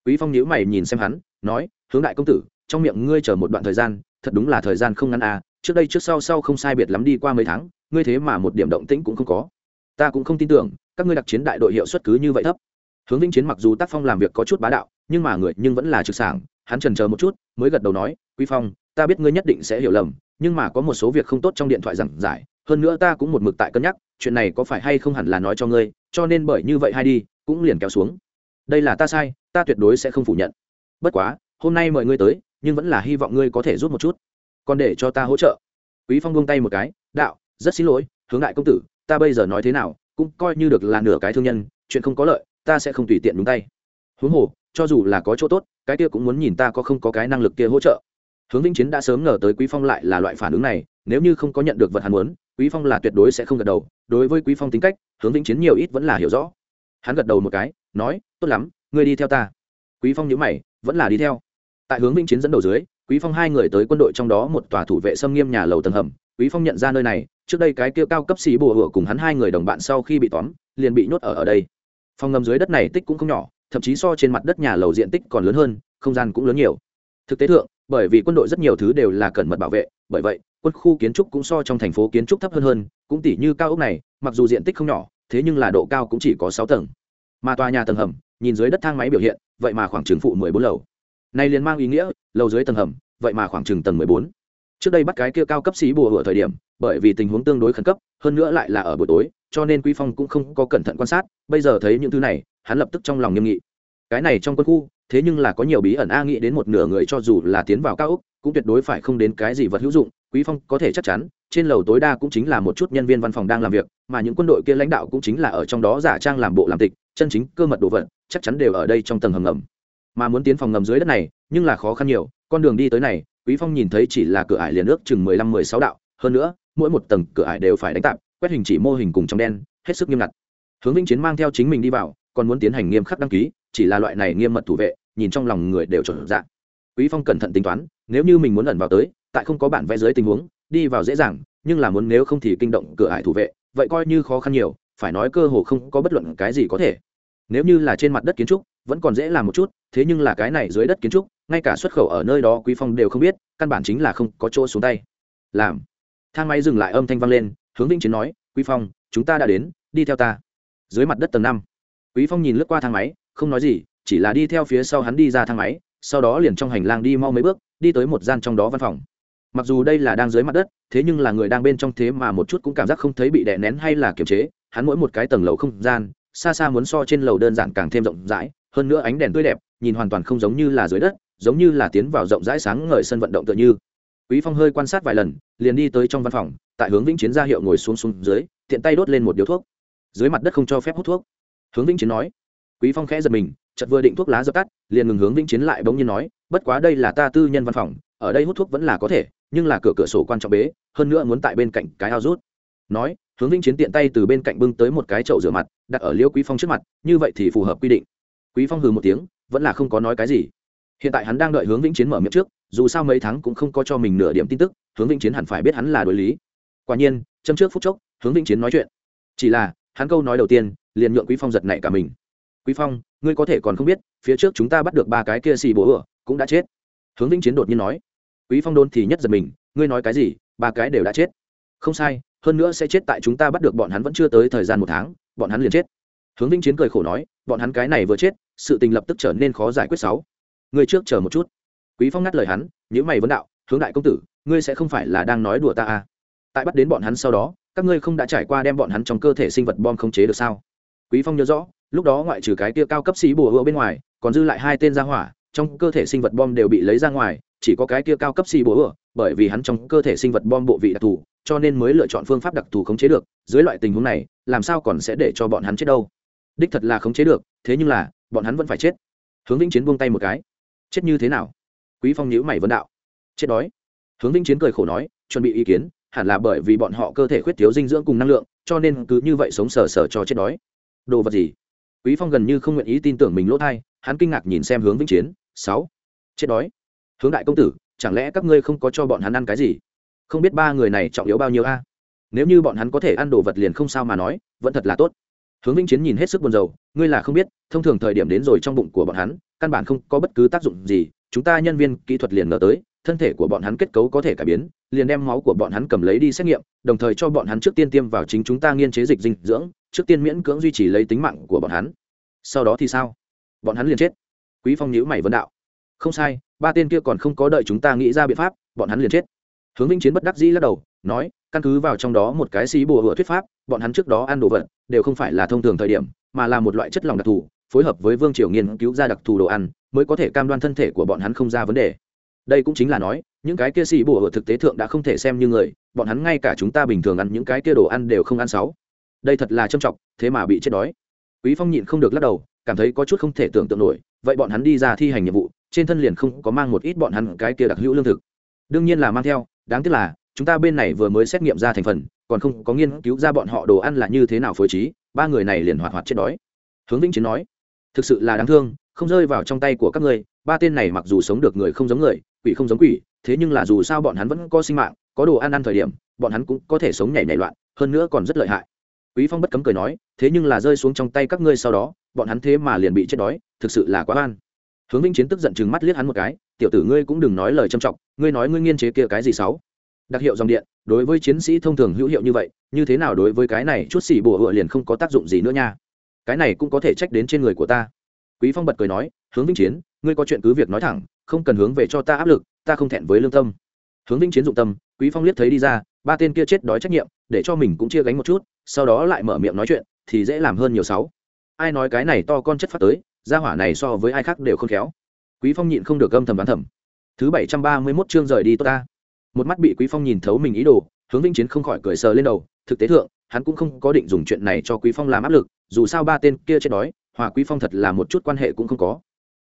Quý phong nhíu mày nhìn xem hắn, nói, hướng đại công tử, trong miệng ngươi chờ một đoạn thời gian, thật đúng là thời gian không ngắn à trước đây trước sau sau không sai biệt lắm đi qua mấy tháng, ngươi thế mà một điểm động tĩnh cũng không có. Ta cũng không tin tưởng các ngươi đặc chiến đại đội hiệu suất cứ như vậy thấp. Hướng vĩnh chiến mặc dù tác phong làm việc có chút bá đạo, nhưng mà người nhưng vẫn là trực sảng, hắn trần chờ một chút, mới gật đầu nói, quý phong, ta biết ngươi nhất định sẽ hiểu lầm, nhưng mà có một số việc không tốt trong điện thoại giảng giải, hơn nữa ta cũng một mực tại cân nhắc, chuyện này có phải hay không hẳn là nói cho ngươi, cho nên bởi như vậy hay đi, cũng liền kéo xuống. Đây là ta sai, ta tuyệt đối sẽ không phủ nhận. Bất quá, hôm nay mời ngươi tới, nhưng vẫn là hy vọng ngươi có thể rút một chút. Còn để cho ta hỗ trợ. Quý phong buông tay một cái, đạo, rất xin lỗi, hướng đại công tử, ta bây giờ nói thế nào cũng coi như được là nửa cái thương nhân, chuyện không có lợi, ta sẽ không tùy tiện đúng tay. Huống hồ, cho dù là có chỗ tốt, cái kia cũng muốn nhìn ta có không có cái năng lực kia hỗ trợ. Hướng vĩnh chiến đã sớm ngờ tới quý phong lại là loại phản ứng này, nếu như không có nhận được vật hắn muốn, quý phong là tuyệt đối sẽ không gật đầu. Đối với quý phong tính cách, hướng vĩnh chiến nhiều ít vẫn là hiểu rõ. Hắn gật đầu một cái, nói, tốt lắm, ngươi đi theo ta. Quý phong nhíu mày, vẫn là đi theo. Tại hướng vĩnh chiến dẫn đầu dưới, quý phong hai người tới quân đội trong đó một tòa thủ vệ xâm nghiêm nhà lầu tầng hầm. Quý phong nhận ra nơi này trước đây cái kia cao cấp sĩ bùa hựa cùng hắn hai người đồng bạn sau khi bị tóm, liền bị nhốt ở ở đây. Phòng ngầm dưới đất này tích cũng không nhỏ, thậm chí so trên mặt đất nhà lầu diện tích còn lớn hơn, không gian cũng lớn nhiều. Thực tế thượng, bởi vì quân đội rất nhiều thứ đều là cẩn mật bảo vệ, bởi vậy, quân khu kiến trúc cũng so trong thành phố kiến trúc thấp hơn hơn, cũng tỷ như cao ốc này, mặc dù diện tích không nhỏ, thế nhưng là độ cao cũng chỉ có sáu tầng. Mà tòa nhà tầng hầm, nhìn dưới đất thang máy biểu hiện, vậy mà khoảng chừng phụ mười bốn lầu. Này liền mang ý nghĩa, lầu dưới tầng hầm, vậy mà khoảng chừng tầng mười bốn trước đây bắt cái kia cao cấp xí bùa ở thời điểm, bởi vì tình huống tương đối khẩn cấp, hơn nữa lại là ở buổi tối, cho nên quý phong cũng không có cẩn thận quan sát, bây giờ thấy những thứ này, hắn lập tức trong lòng nghiêm nghị. Cái này trong quân khu, thế nhưng là có nhiều bí ẩn a nghĩ đến một nửa người cho dù là tiến vào cao ốc, cũng tuyệt đối phải không đến cái gì vật hữu dụng, quý phong có thể chắc chắn, trên lầu tối đa cũng chính là một chút nhân viên văn phòng đang làm việc, mà những quân đội kia lãnh đạo cũng chính là ở trong đó giả trang làm bộ làm tịch, chân chính, cơ mật đồ vật, chắc chắn đều ở đây trong tầng hầm ngầm. Mà muốn tiến phòng ngầm dưới đất này, nhưng là khó khăn nhiều, con đường đi tới này quý phong nhìn thấy chỉ là cửa ải liền nước chừng mười lăm, mười sáu đạo, hơn nữa, mỗi một tầng cửa ải đều phải đánh tạp, quét hình chỉ mô hình cùng trong đen, hết sức nghiêm ngặt. Hướng vĩnh chiến mang theo chính mình đi vào, còn muốn tiến hành nghiêm khắc đăng ký, chỉ là loại này nghiêm mật thủ vệ, nhìn trong lòng người đều trộn dạng quý phong cẩn thận tính toán, nếu như mình muốn ẩn vào tới, tại không có bản vẽ dưới tình huống, đi vào dễ dàng, nhưng là muốn nếu không thì kinh động cửa ải thủ vệ, vậy coi như khó khăn nhiều, phải nói cơ hồ không có bất luận cái gì có thể. Nếu như là trên mặt đất kiến trúc, vẫn còn dễ làm một chút, thế nhưng là cái này dưới đất kiến trúc ngay cả xuất khẩu ở nơi đó quý phong đều không biết, căn bản chính là không có chỗ xuống tay. Làm. Thang máy dừng lại âm thanh vang lên, hướng vĩnh chiến nói, quý phong, chúng ta đã đến, đi theo ta. Dưới mặt đất tầng năm, quý phong nhìn lướt qua thang máy, không nói gì, chỉ là đi theo phía sau hắn đi ra thang máy, sau đó liền trong hành lang đi mau mấy bước, đi tới một gian trong đó văn phòng. Mặc dù đây là đang dưới mặt đất, thế nhưng là người đang bên trong thế mà một chút cũng cảm giác không thấy bị đè nén hay là kiềm chế, hắn mỗi một cái tầng lầu không gian, xa xa muốn so trên lầu đơn giản càng thêm rộng rãi, hơn nữa ánh đèn tươi đẹp, nhìn hoàn toàn không giống như là dưới đất giống như là tiến vào rộng rãi sáng ngời sân vận động tựa như. Quý phong hơi quan sát vài lần, liền đi tới trong văn phòng, tại hướng vĩnh chiến ra hiệu ngồi xuống xuống dưới, tiện tay đốt lên một điếu thuốc. Dưới mặt đất không cho phép hút thuốc. Hướng vĩnh chiến nói. Quý phong khẽ giật mình, chợt vừa định thuốc lá dập tắt, liền ngừng hướng vĩnh chiến lại bỗng nhiên nói, bất quá đây là ta tư nhân văn phòng, ở đây hút thuốc vẫn là có thể, nhưng là cửa cửa sổ quan trọng bế, hơn nữa muốn tại bên cạnh cái ao rút. Nói, hướng vĩnh chiến tiện tay từ bên cạnh bưng tới một cái chậu rửa mặt, đặt ở liễu quý phong trước mặt, như vậy thì phù hợp quy định. Quý phong hừ một tiếng, vẫn là không có nói cái gì hiện tại hắn đang đợi hướng vĩnh chiến mở miệng trước, dù sao mấy tháng cũng không có cho mình nửa điểm tin tức, hướng vĩnh chiến hẳn phải biết hắn là đối lý. Quả nhiên, châm trước phút chốc, hướng vĩnh chiến nói chuyện. Chỉ là, hắn câu nói đầu tiên, liền nhượng quý phong giật nảy cả mình. Quý phong, ngươi có thể còn không biết, phía trước chúng ta bắt được ba cái kia xì bố ửa cũng đã chết. Hướng vĩnh chiến đột nhiên nói. Quý phong đôn thì nhất giật mình, ngươi nói cái gì? Ba cái đều đã chết. Không sai, hơn nữa sẽ chết tại chúng ta bắt được bọn hắn vẫn chưa tới thời gian một tháng, bọn hắn liền chết. Hướng vĩnh chiến cười khổ nói, bọn hắn cái này vừa chết, sự tình lập tức trở nên khó giải quyết sáu ngươi trước chờ một chút. Quý phong ngắt lời hắn nếu mày vấn đạo, hướng đại công tử, ngươi sẽ không phải là đang nói đùa ta à? Tại bắt đến bọn hắn sau đó, các ngươi không đã trải qua đem bọn hắn trong cơ thể sinh vật bom khống chế được sao? Quý phong nhớ rõ, lúc đó ngoại trừ cái kia cao cấp sĩ bùa hựa bên ngoài, còn dư lại hai tên ra hỏa, trong cơ thể sinh vật bom đều bị lấy ra ngoài, chỉ có cái kia cao cấp sĩ bùa hựa, bởi vì hắn trong cơ thể sinh vật bom bộ vị đặc thù, cho nên mới lựa chọn phương pháp đặc thù khống chế được, dưới loại tình huống này, làm sao còn sẽ để cho bọn hắn chết đâu? Đích thật là khống chế được, thế nhưng là, bọn hắn vẫn phải chết. Hướng vĩnh chiến buông tay một cái chết như thế nào? Quý phong nhíu mày vấn đạo. Chết đói. Hướng vĩnh chiến cười khổ nói, chuẩn bị ý kiến, hẳn là bởi vì bọn họ cơ thể khuyết thiếu dinh dưỡng cùng năng lượng, cho nên cứ như vậy sống sờ sờ cho chết đói. Đồ vật gì? Quý phong gần như không nguyện ý tin tưởng mình lỗ thai, hắn kinh ngạc nhìn xem hướng vĩnh chiến. Sáu. Chết đói. Hướng đại công tử, chẳng lẽ các ngươi không có cho bọn hắn ăn cái gì? Không biết ba người này trọng yếu bao nhiêu a? Nếu như bọn hắn có thể ăn đồ vật liền không sao mà nói, vẫn thật là tốt. Hướng vĩnh chiến nhìn hết sức buồn rầu, ngươi là không biết, thông thường thời điểm đến rồi trong bụng của bọn hắn căn bản không có bất cứ tác dụng gì, chúng ta nhân viên kỹ thuật liền ngờ tới, thân thể của bọn hắn kết cấu có thể cải biến, liền đem máu của bọn hắn cầm lấy đi xét nghiệm, đồng thời cho bọn hắn trước tiên tiêm vào chính chúng ta nghiên chế dịch dinh dưỡng, trước tiên miễn cưỡng duy trì lấy tính mạng của bọn hắn. Sau đó thì sao? Bọn hắn liền chết. Quý phong nhíu mày vấn đạo. Không sai, ba tên kia còn không có đợi chúng ta nghĩ ra biện pháp, bọn hắn liền chết. Hướng vĩnh chiến bất đắc dĩ lắc đầu, nói, căn cứ vào trong đó một cái xí bùa hựa thuyết pháp, bọn hắn trước đó ăn đồ vật, đều không phải là thông thường thời điểm, mà là một loại chất lỏng đặc thù phối hợp với vương triều nghiên cứu ra đặc thù đồ ăn, mới có thể cam đoan thân thể của bọn hắn không ra vấn đề. Đây cũng chính là nói, những cái kia xì bùa ở thực tế thượng đã không thể xem như người, bọn hắn ngay cả chúng ta bình thường ăn những cái kia đồ ăn đều không ăn sáu. Đây thật là trâm trọng, thế mà bị chết đói. Quý phong nhịn không được lắc đầu, cảm thấy có chút không thể tưởng tượng nổi, vậy bọn hắn đi ra thi hành nhiệm vụ, trên thân liền không có mang một ít bọn hắn cái kia đặc hữu lương thực. Đương nhiên là mang theo, đáng tiếc là, chúng ta bên này vừa mới xét nghiệm ra thành phần, còn không có nghiên cứu ra bọn họ đồ ăn là như thế nào phối trí, ba người này liền hoạt hoạt chết đói. Hướng vĩnh chiến nói thực sự là đáng thương, không rơi vào trong tay của các ngươi, ba tên này mặc dù sống được người không giống người, quỷ không giống quỷ, thế nhưng là dù sao bọn hắn vẫn có sinh mạng, có đồ ăn ăn thời điểm, bọn hắn cũng có thể sống nhảy nhảy loạn, hơn nữa còn rất lợi hại. Quý phong bất cấm cười nói, thế nhưng là rơi xuống trong tay các ngươi sau đó, bọn hắn thế mà liền bị chết đói, thực sự là quá oan. Hướng vĩnh chiến tức giận chừng mắt liếc hắn một cái, tiểu tử ngươi cũng đừng nói lời trâm trọng, ngươi nói ngươi nghiên chế kia cái gì xấu đặc hiệu dòng điện, đối với chiến sĩ thông thường hữu hiệu như vậy, như thế nào đối với cái này chút xỉ bùa hựa liền không có tác dụng gì nữa nha cái này cũng có thể trách đến trên người của ta. Quý phong bật cười nói, hướng vĩnh chiến, ngươi có chuyện cứ việc nói thẳng, không cần hướng về cho ta áp lực, ta không thẹn với lương tâm. Hướng vĩnh chiến dụng tâm, quý phong liếc thấy đi ra, ba tên kia chết đói trách nhiệm, để cho mình cũng chia gánh một chút, sau đó lại mở miệng nói chuyện, thì dễ làm hơn nhiều sáu. Ai nói cái này to con chất phát tới, gia hỏa này so với ai khác đều không khéo. Quý phong nhịn không được gâm thầm đoán thầm. Thứ bảy trăm ba mươi 731 chương rời đi tốt ta. Một mắt bị quý phong nhìn thấu mình ý đồ hướng vĩnh chiến không khỏi cười sờ lên đầu, thực tế thượng, hắn cũng không có định dùng chuyện này cho quý phong làm áp lực, dù sao ba tên kia chết đói, hòa quý phong thật là một chút quan hệ cũng không có.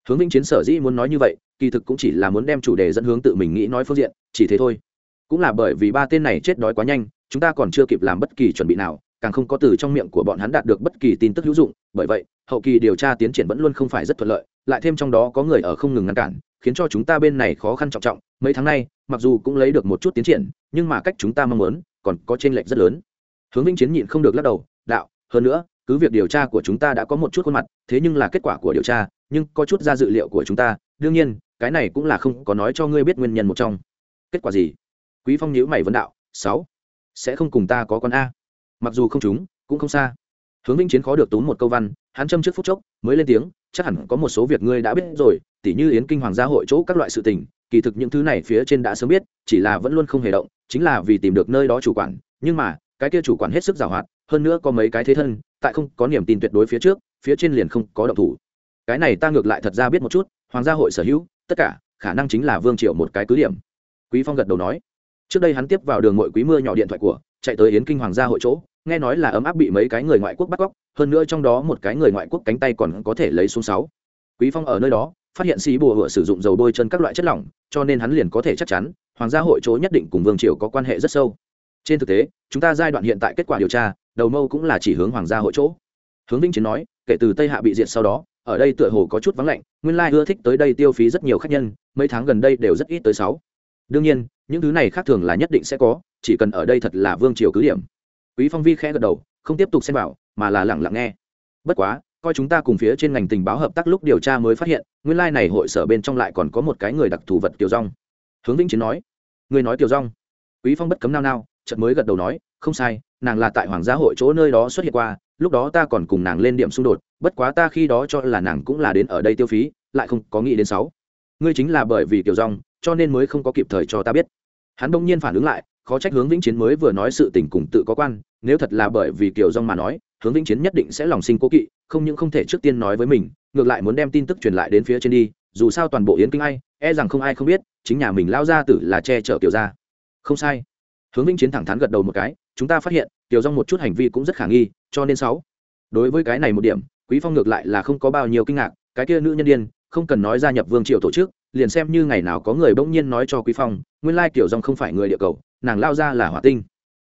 Hướng vĩnh chiến sở dĩ muốn nói như vậy, kỳ thực cũng chỉ là muốn đem chủ đề dẫn hướng tự mình nghĩ nói phương diện, chỉ thế thôi. Cũng là bởi vì ba tên này chết đói quá nhanh, chúng ta còn chưa kịp làm bất kỳ chuẩn bị nào, càng không có từ trong miệng của bọn hắn đạt được bất kỳ tin tức hữu dụng, bởi vậy, hậu kỳ điều tra tiến triển vẫn luôn không phải rất thuận lợi lại thêm trong đó có người ở không ngừng ngăn cản, khiến cho chúng ta bên này khó khăn trọng trọng. Mấy tháng nay, mặc dù cũng lấy được một chút tiến triển, nhưng mà cách chúng ta mong muốn còn có chênh lệch rất lớn. Hướng vĩnh chiến nhịn không được lắc đầu, đạo, hơn nữa, cứ việc điều tra của chúng ta đã có một chút khuôn mặt, thế nhưng là kết quả của điều tra, nhưng có chút ra dự liệu của chúng ta. Đương nhiên, cái này cũng là không có nói cho ngươi biết nguyên nhân một trong. Kết quả gì? Quý phong nhữ mày vấn đạo, sáu, sẽ không cùng ta có con a. Mặc dù không chúng cũng không xa hướng vĩnh chiến khó được túm một câu văn, hắn châm trước phút chốc, mới lên tiếng, chắc hẳn có một số việc ngươi đã biết rồi, tỉ như yến kinh hoàng gia hội chỗ các loại sự tình, kỳ thực những thứ này phía trên đã sớm biết, chỉ là vẫn luôn không hề động, chính là vì tìm được nơi đó chủ quản, nhưng mà, cái kia chủ quản hết sức giàu hoạt, hơn nữa có mấy cái thế thân, tại không có niềm tin tuyệt đối phía trước, phía trên liền không có động thủ. Cái này ta ngược lại thật ra biết một chút, hoàng gia hội sở hữu, tất cả, khả năng chính là vương triều một cái cứ điểm. Quý phong gật đầu nói. Trước đây hắn tiếp vào đường mội quý mưa nhỏ điện thoại của, chạy tới yến kinh hoàng gia hội chỗ nghe nói là ấm áp bị mấy cái người ngoại quốc bắt cóc, hơn nữa trong đó một cái người ngoại quốc cánh tay còn có thể lấy xuống sáu. Quý phong ở nơi đó, phát hiện xí bùa hựa sử dụng dầu bôi chân các loại chất lỏng, cho nên hắn liền có thể chắc chắn, hoàng gia hội chỗ nhất định cùng vương triều có quan hệ rất sâu. Trên thực tế, chúng ta giai đoạn hiện tại kết quả điều tra, đầu mâu cũng là chỉ hướng hoàng gia hội chỗ. Hướng vĩnh chiến nói, kể từ tây hạ bị diệt sau đó, ở đây tựa hồ có chút vắng lạnh, nguyên lai ưa thích tới đây tiêu phí rất nhiều khách nhân, mấy tháng gần đây đều rất ít tới sáu. Đương nhiên, những thứ này khác thường là nhất định sẽ có, chỉ cần ở đây thật là vương triều cứ điểm quý phong vi khẽ gật đầu, không tiếp tục xem vào, mà là lặng lặng nghe. Bất quá, coi chúng ta cùng phía trên ngành tình báo hợp tác lúc điều tra mới phát hiện, nguyên lai này hội sở bên trong lại còn có một cái người đặc thù vật tiểu rong hướng vĩnh chiến nói, người nói tiểu rong quý phong bất cấm nao nao, chợt mới gật đầu nói, không sai, nàng là tại hoàng gia hội chỗ nơi đó xuất hiện qua, lúc đó ta còn cùng nàng lên điểm xung đột, bất quá ta khi đó cho là nàng cũng là đến ở đây tiêu phí, lại không có nghĩ đến sáu. Ngươi chính là bởi vì tiểu rong cho nên mới không có kịp thời cho ta biết. Hắn đông nhiên phản ứng lại khó trách hướng vĩnh chiến mới vừa nói sự tình cùng tự có quan, nếu thật là bởi vì kiều dong mà nói, hướng vĩnh chiến nhất định sẽ lòng sinh cố kỵ, không những không thể trước tiên nói với mình, ngược lại muốn đem tin tức truyền lại đến phía trên đi, dù sao toàn bộ yến kinh ai e rằng không ai không biết, chính nhà mình lao ra tử là che chở kiều ra không sai. Hướng vĩnh chiến thẳng thắn gật đầu một cái, chúng ta phát hiện, kiều dong một chút hành vi cũng rất khả nghi, cho nên sáu. Đối với cái này một điểm, quý phong ngược lại là không có bao nhiêu kinh ngạc, cái kia nữ nhân điên, không cần nói gia nhập vương triều tổ chức, liền xem như ngày nào có người bỗng nhiên nói cho quý phong, nguyên lai tiểu dòng không phải người địa cầu nàng lao ra là hỏa tinh.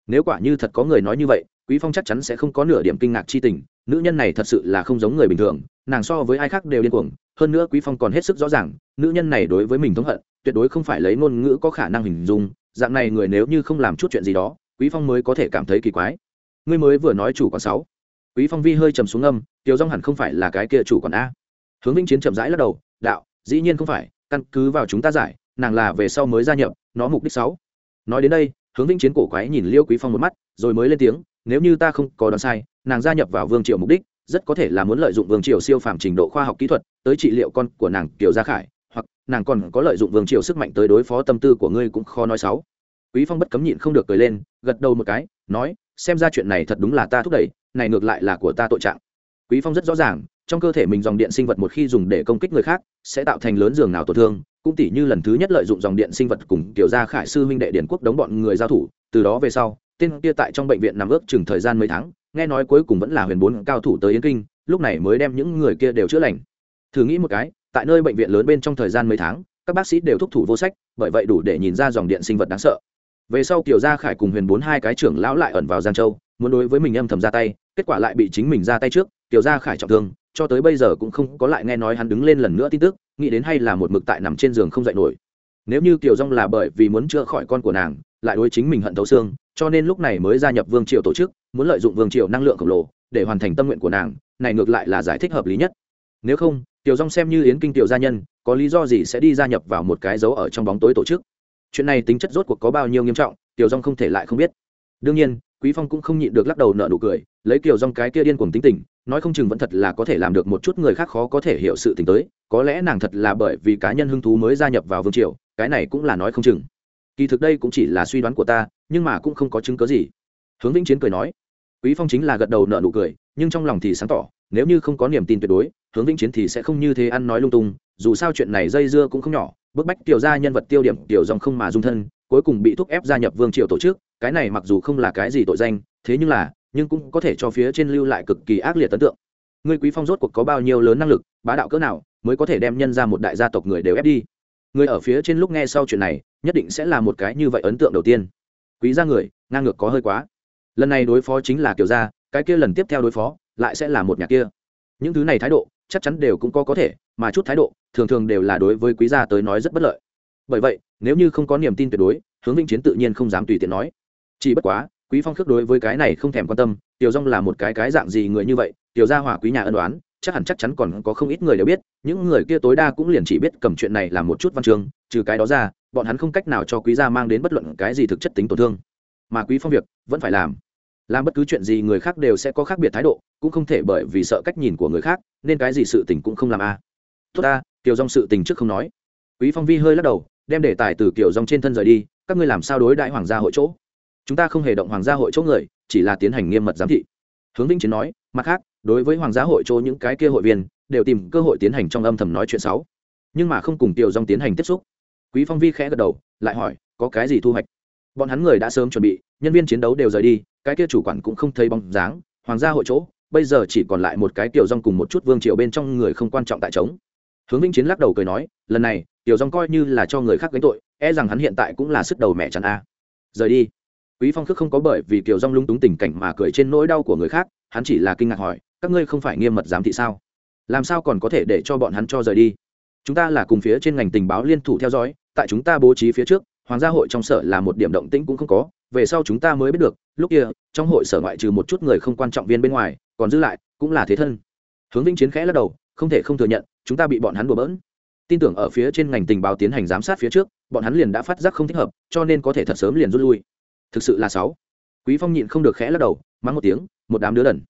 Nếu quả như thật có người nói như vậy, quý phong chắc chắn sẽ không có nửa điểm kinh ngạc chi tình, nữ nhân này thật sự là không giống người bình thường, nàng so với ai khác đều điên cuồng, hơn nữa quý phong còn hết sức rõ ràng, nữ nhân này đối với mình thống hận, tuyệt đối không phải lấy ngôn ngữ có khả năng hình dung, dạng này người nếu như không làm chút chuyện gì đó, quý phong mới có thể cảm thấy kỳ quái. Ngươi mới vừa nói chủ còn sáu. Quý phong vi hơi trầm xuống âm tiểu dong hẳn không phải là cái kia chủ còn a. Hướng vĩnh chiến chậm rãi lắc đầu, đạo, dĩ nhiên không phải, căn cứ vào chúng ta giải, nàng là về sau mới gia nhập, nó mục đích sáu nói đến đây, hướng vĩnh chiến cổ quái nhìn liêu quý phong một mắt, rồi mới lên tiếng, nếu như ta không có đoán sai, nàng gia nhập vào vương triều mục đích, rất có thể là muốn lợi dụng vương triều siêu phàm trình độ khoa học kỹ thuật tới trị liệu con của nàng kiều gia khải, hoặc nàng còn có lợi dụng vương triều sức mạnh tới đối phó tâm tư của ngươi cũng khó nói sáu quý phong bất cấm nhịn không được cười lên, gật đầu một cái, nói, xem ra chuyện này thật đúng là ta thúc đẩy, này ngược lại là của ta tội trạng. Quý phong rất rõ ràng, trong cơ thể mình dòng điện sinh vật một khi dùng để công kích người khác, sẽ tạo thành lớn giường nào tổn thương cũng tỷ như lần thứ nhất lợi dụng dòng điện sinh vật cùng kiểu gia khải sư huynh đệ điển quốc đóng bọn người giao thủ, từ đó về sau, tên kia tại trong bệnh viện nằm ước chừng thời gian mấy tháng, nghe nói cuối cùng vẫn là huyền bốn cao thủ tới yến kinh, lúc này mới đem những người kia đều chữa lành. Thử nghĩ một cái, tại nơi bệnh viện lớn bên trong thời gian mấy tháng, các bác sĩ đều thúc thủ vô sách, bởi vậy đủ để nhìn ra dòng điện sinh vật đáng sợ. Về sau kiểu gia khải cùng huyền bốn hai cái trưởng lão lại ẩn vào giang châu, muốn đối với mình âm thầm ra tay, kết quả lại bị chính mình ra tay trước tiểu gia khải trọng thương cho tới bây giờ cũng không có lại nghe nói hắn đứng lên lần nữa tin tức, nghĩ đến hay là một mực tại nằm trên giường không dậy nổi. Nếu như kiều dung là bởi vì muốn chữa khỏi con của nàng, lại đối chính mình hận thấu xương, cho nên lúc này mới gia nhập vương triều tổ chức, muốn lợi dụng vương triều năng lượng khổng lồ để hoàn thành tâm nguyện của nàng, này ngược lại là giải thích hợp lý nhất. Nếu không tiểu dung xem như yến kinh tiểu gia nhân, có lý do gì sẽ đi gia nhập vào một cái dấu ở trong bóng tối tổ chức? Chuyện này tính chất rốt cuộc có bao nhiêu nghiêm trọng tiểu dung không thể lại không biết. Đương nhiên, quý phong cũng không nhịn được lắc đầu nở nụ cười lấy kiểu dòng cái kia điên cuồng tính tình, nói không chừng vẫn thật là có thể làm được một chút người khác khó có thể hiểu sự tình tới, có lẽ nàng thật là bởi vì cá nhân hứng thú mới gia nhập vào vương triều, cái này cũng là nói không chừng. Kỳ thực đây cũng chỉ là suy đoán của ta, nhưng mà cũng không có chứng cớ gì. Hướng vĩnh chiến cười nói, quý phong chính là gật đầu nợ nụ cười, nhưng trong lòng thì sáng tỏ, nếu như không có niềm tin tuyệt đối, hướng vĩnh chiến thì sẽ không như thế ăn nói lung tung, dù sao chuyện này dây dưa cũng không nhỏ, bức bách tiểu gia nhân vật tiêu điểm tiểu dòng không mà dung thân, cuối cùng bị thúc ép gia nhập vương triều tổ chức, cái này mặc dù không là cái gì tội danh, thế nhưng là nhưng cũng có thể cho phía trên lưu lại cực kỳ ác liệt ấn tượng. Ngươi quý phong rốt cuộc có bao nhiêu lớn năng lực, bá đạo cỡ nào, mới có thể đem nhân ra một đại gia tộc người đều ép đi? Người ở phía trên lúc nghe sau chuyện này, nhất định sẽ là một cái như vậy ấn tượng đầu tiên. Quý gia người, ngang ngược có hơi quá. Lần này đối phó chính là kiểu gia, cái kia lần tiếp theo đối phó, lại sẽ là một nhà kia. Những thứ này thái độ, chắc chắn đều cũng có có thể, mà chút thái độ, thường thường đều là đối với quý gia tới nói rất bất lợi. Bởi vậy, nếu như không có niềm tin tuyệt đối, hướng vĩnh chiến tự nhiên không dám tùy tiện nói. Chỉ bất quá quý phong khước đối với cái này không thèm quan tâm, tiểu dung là một cái cái dạng gì người như vậy, tiểu gia hỏa quý nhà ân đoán chắc hẳn chắc chắn còn có không ít người đều biết, những người kia tối đa cũng liền chỉ biết cầm chuyện này làm một chút văn chương, trừ cái đó ra, bọn hắn không cách nào cho quý gia mang đến bất luận cái gì thực chất tính tổn thương. Mà quý phong việc vẫn phải làm. Làm bất cứ chuyện gì người khác đều sẽ có khác biệt thái độ, cũng không thể bởi vì sợ cách nhìn của người khác, nên cái gì sự tình cũng không làm a. Tốt ta, tiểu dong sự tình trước không nói. Quý phong vi hơi lắc đầu, đem đề tài từ kiều dong trên thân rời đi, các ngươi làm sao đối đại hoàng gia hội chỗ? Chúng ta không hề động hoàng gia hội chỗ người, chỉ là tiến hành nghiêm mật giám thị. Hướng vĩnh chiến nói, mặt khác, đối với hoàng gia hội chỗ những cái kia hội viên, đều tìm cơ hội tiến hành trong âm thầm nói chuyện xấu. Nhưng mà không cùng tiểu dòng tiến hành tiếp xúc. Quý phong vi khẽ gật đầu, lại hỏi, có cái gì thu hoạch? Bọn hắn người đã sớm chuẩn bị, nhân viên chiến đấu đều rời đi, cái kia chủ quản cũng không thấy bóng dáng, hoàng gia hội chỗ, bây giờ chỉ còn lại một cái tiểu dòng cùng một chút vương triều bên trong người không quan trọng tại trống. Hướng vĩnh chiến lắc đầu cười nói, lần này, tiểu dòng coi như là cho người khác gánh tội e rằng hắn hiện tại cũng là sức đầu mẹ chắn a. Rời đi quý phong khước không có bởi vì kiều dung lung túng tình cảnh mà cười trên nỗi đau của người khác, hắn chỉ là kinh ngạc hỏi, các ngươi không phải nghiêm mật giám thị sao? Làm sao còn có thể để cho bọn hắn cho rời đi? Chúng ta là cùng phía trên ngành tình báo liên thủ theo dõi, tại chúng ta bố trí phía trước, hoàng gia hội trong sở là một điểm động tĩnh cũng không có, về sau chúng ta mới biết được, lúc kia, trong hội sở ngoại trừ một chút người không quan trọng viên bên ngoài, còn giữ lại, cũng là thế thân. Hướng vĩnh chiến khẽ lắc đầu, không thể không thừa nhận, chúng ta bị bọn hắn đùa bỡn. Tin tưởng ở phía trên ngành tình báo tiến hành giám sát phía trước, bọn hắn liền đã phát giác không thích hợp, cho nên có thể thật sớm liền rút lui thực sự là sáu. Quý phong nhịn không được khẽ lắc đầu, mắng một tiếng, một đám đứa đần.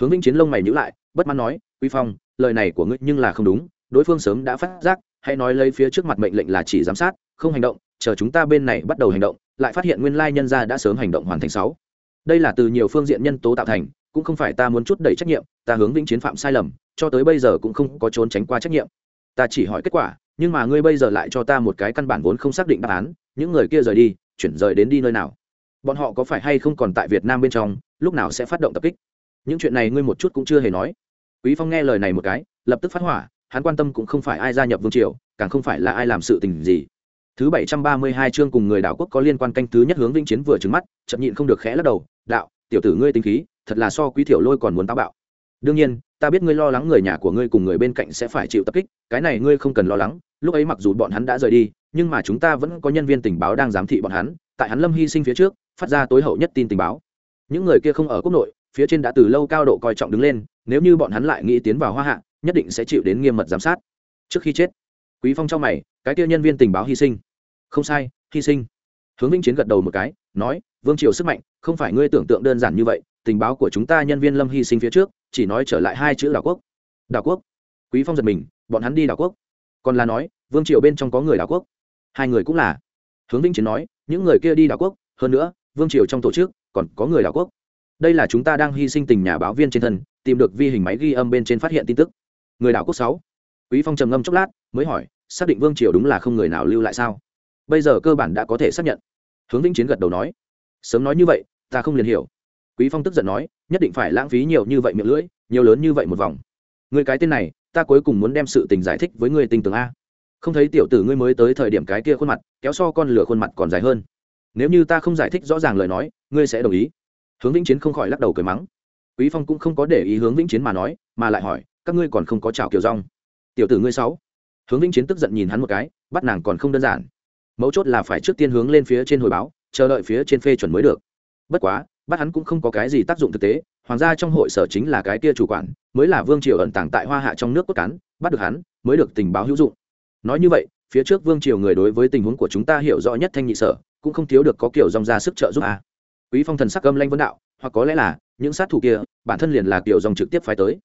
Hướng vĩnh chiến lông mày nhíu lại, bất mãn nói, quý phong, lời này của ngươi nhưng là không đúng, đối phương sớm đã phát giác, hãy nói lấy phía trước mặt mệnh lệnh là chỉ giám sát, không hành động, chờ chúng ta bên này bắt đầu hành động, lại phát hiện nguyên lai nhân gia đã sớm hành động hoàn thành sáu. Đây là từ nhiều phương diện nhân tố tạo thành, cũng không phải ta muốn chút đẩy trách nhiệm, ta hướng vĩnh chiến phạm sai lầm, cho tới bây giờ cũng không có trốn tránh qua trách nhiệm. Ta chỉ hỏi kết quả, nhưng mà ngươi bây giờ lại cho ta một cái căn bản vốn không xác định đáp án, những người kia rời đi, chuyển rời đến đi nơi nào? Bọn họ có phải hay không còn tại việt nam bên trong, lúc nào sẽ phát động tập kích? Những chuyện này ngươi một chút cũng chưa hề nói. Quý phong nghe lời này một cái, lập tức phát hỏa, hắn quan tâm cũng không phải ai gia nhập vương triều, càng không phải là ai làm sự tình gì. Thứ bảy trăm ba mươi hai chương cùng người đảo quốc có liên quan canh thứ nhất hướng vĩnh chiến vừa trứng mắt, chậm nhịn không được khẽ lắc đầu, đạo, tiểu tử ngươi tính khí, thật là so quý tiểu lôi còn muốn táo bạo. Đương nhiên, ta biết ngươi lo lắng người nhà của ngươi cùng người bên cạnh sẽ phải chịu tập kích, cái này ngươi không cần lo lắng, lúc ấy mặc dù bọn hắn đã rời đi, nhưng mà chúng ta vẫn có nhân viên tình báo đang giám thị bọn hắn tại hắn lâm hy sinh phía trước, phát ra tối hậu nhất tin tình báo. Những người kia không ở quốc nội, phía trên đã từ lâu cao độ coi trọng đứng lên, nếu như bọn hắn lại nghĩ tiến vào hoa hạ, nhất định sẽ chịu đến nghiêm mật giám sát. Trước khi chết, quý phong trong mày, cái kia nhân viên tình báo hy sinh. Không sai, hy sinh. Hướng vĩnh chiến gật đầu một cái, nói, vương triều sức mạnh, không phải ngươi tưởng tượng đơn giản như vậy, tình báo của chúng ta nhân viên lâm hy sinh phía trước, chỉ nói trở lại hai chữ đảo quốc. Đảo quốc? Quý phong giật mình, bọn hắn đi đảo quốc. Còn là nói, vương triều bên trong có người đảo quốc. Hai người cũng là. Hướng vĩnh chiến nói những người kia đi đảo quốc, hơn nữa, vương triều trong tổ chức, còn có người đảo quốc. Đây là chúng ta đang hy sinh tình nhà báo viên trên thân, tìm được vi hình máy ghi âm bên trên phát hiện tin tức. Người đảo quốc sáu. Quý phong trầm ngâm chốc lát, mới hỏi, xác định vương triều đúng là không người nào lưu lại sao? Bây giờ cơ bản đã có thể xác nhận. Hướng vĩnh chiến gật đầu nói, sớm nói như vậy, ta không liền hiểu. Quý phong tức giận nói, nhất định phải lãng phí nhiều như vậy miệng lưỡi, nhiều lớn như vậy một vòng. Người cái tên này, ta cuối cùng muốn đem sự tình giải thích với người tình tưởng a không thấy tiểu tử ngươi mới tới thời điểm cái kia khuôn mặt, kéo so con lửa khuôn mặt còn dài hơn. Nếu như ta không giải thích rõ ràng lời nói, ngươi sẽ đồng ý. Hướng vĩnh chiến không khỏi lắc đầu cười mắng. Quý phong cũng không có để ý hướng vĩnh chiến mà nói, mà lại hỏi, các ngươi còn không có chào kiểu rong tiểu tử ngươi sáu. Hướng vĩnh chiến tức giận nhìn hắn một cái, bắt nàng còn không đơn giản. Mấu chốt là phải trước tiên hướng lên phía trên hồi báo, chờ đợi phía trên phê chuẩn mới được. Bất quá, bắt hắn cũng không có cái gì tác dụng thực tế, hoàng gia trong hội sở chính là cái kia chủ quản, mới là vương triều ẩn tàng tại hoa hạ trong nước cốt cán, bắt được hắn, mới được tình báo hữu dụng nói như vậy, phía trước vương triều người đối với tình huống của chúng ta hiểu rõ nhất thanh nhị sở, cũng không thiếu được có kiểu dòng ra sức trợ giúp à. quý phong thần sắc âm lanh vấn đạo, hoặc có lẽ là, những sát thủ kia, bản thân liền là kiểu dòng trực tiếp phải tới.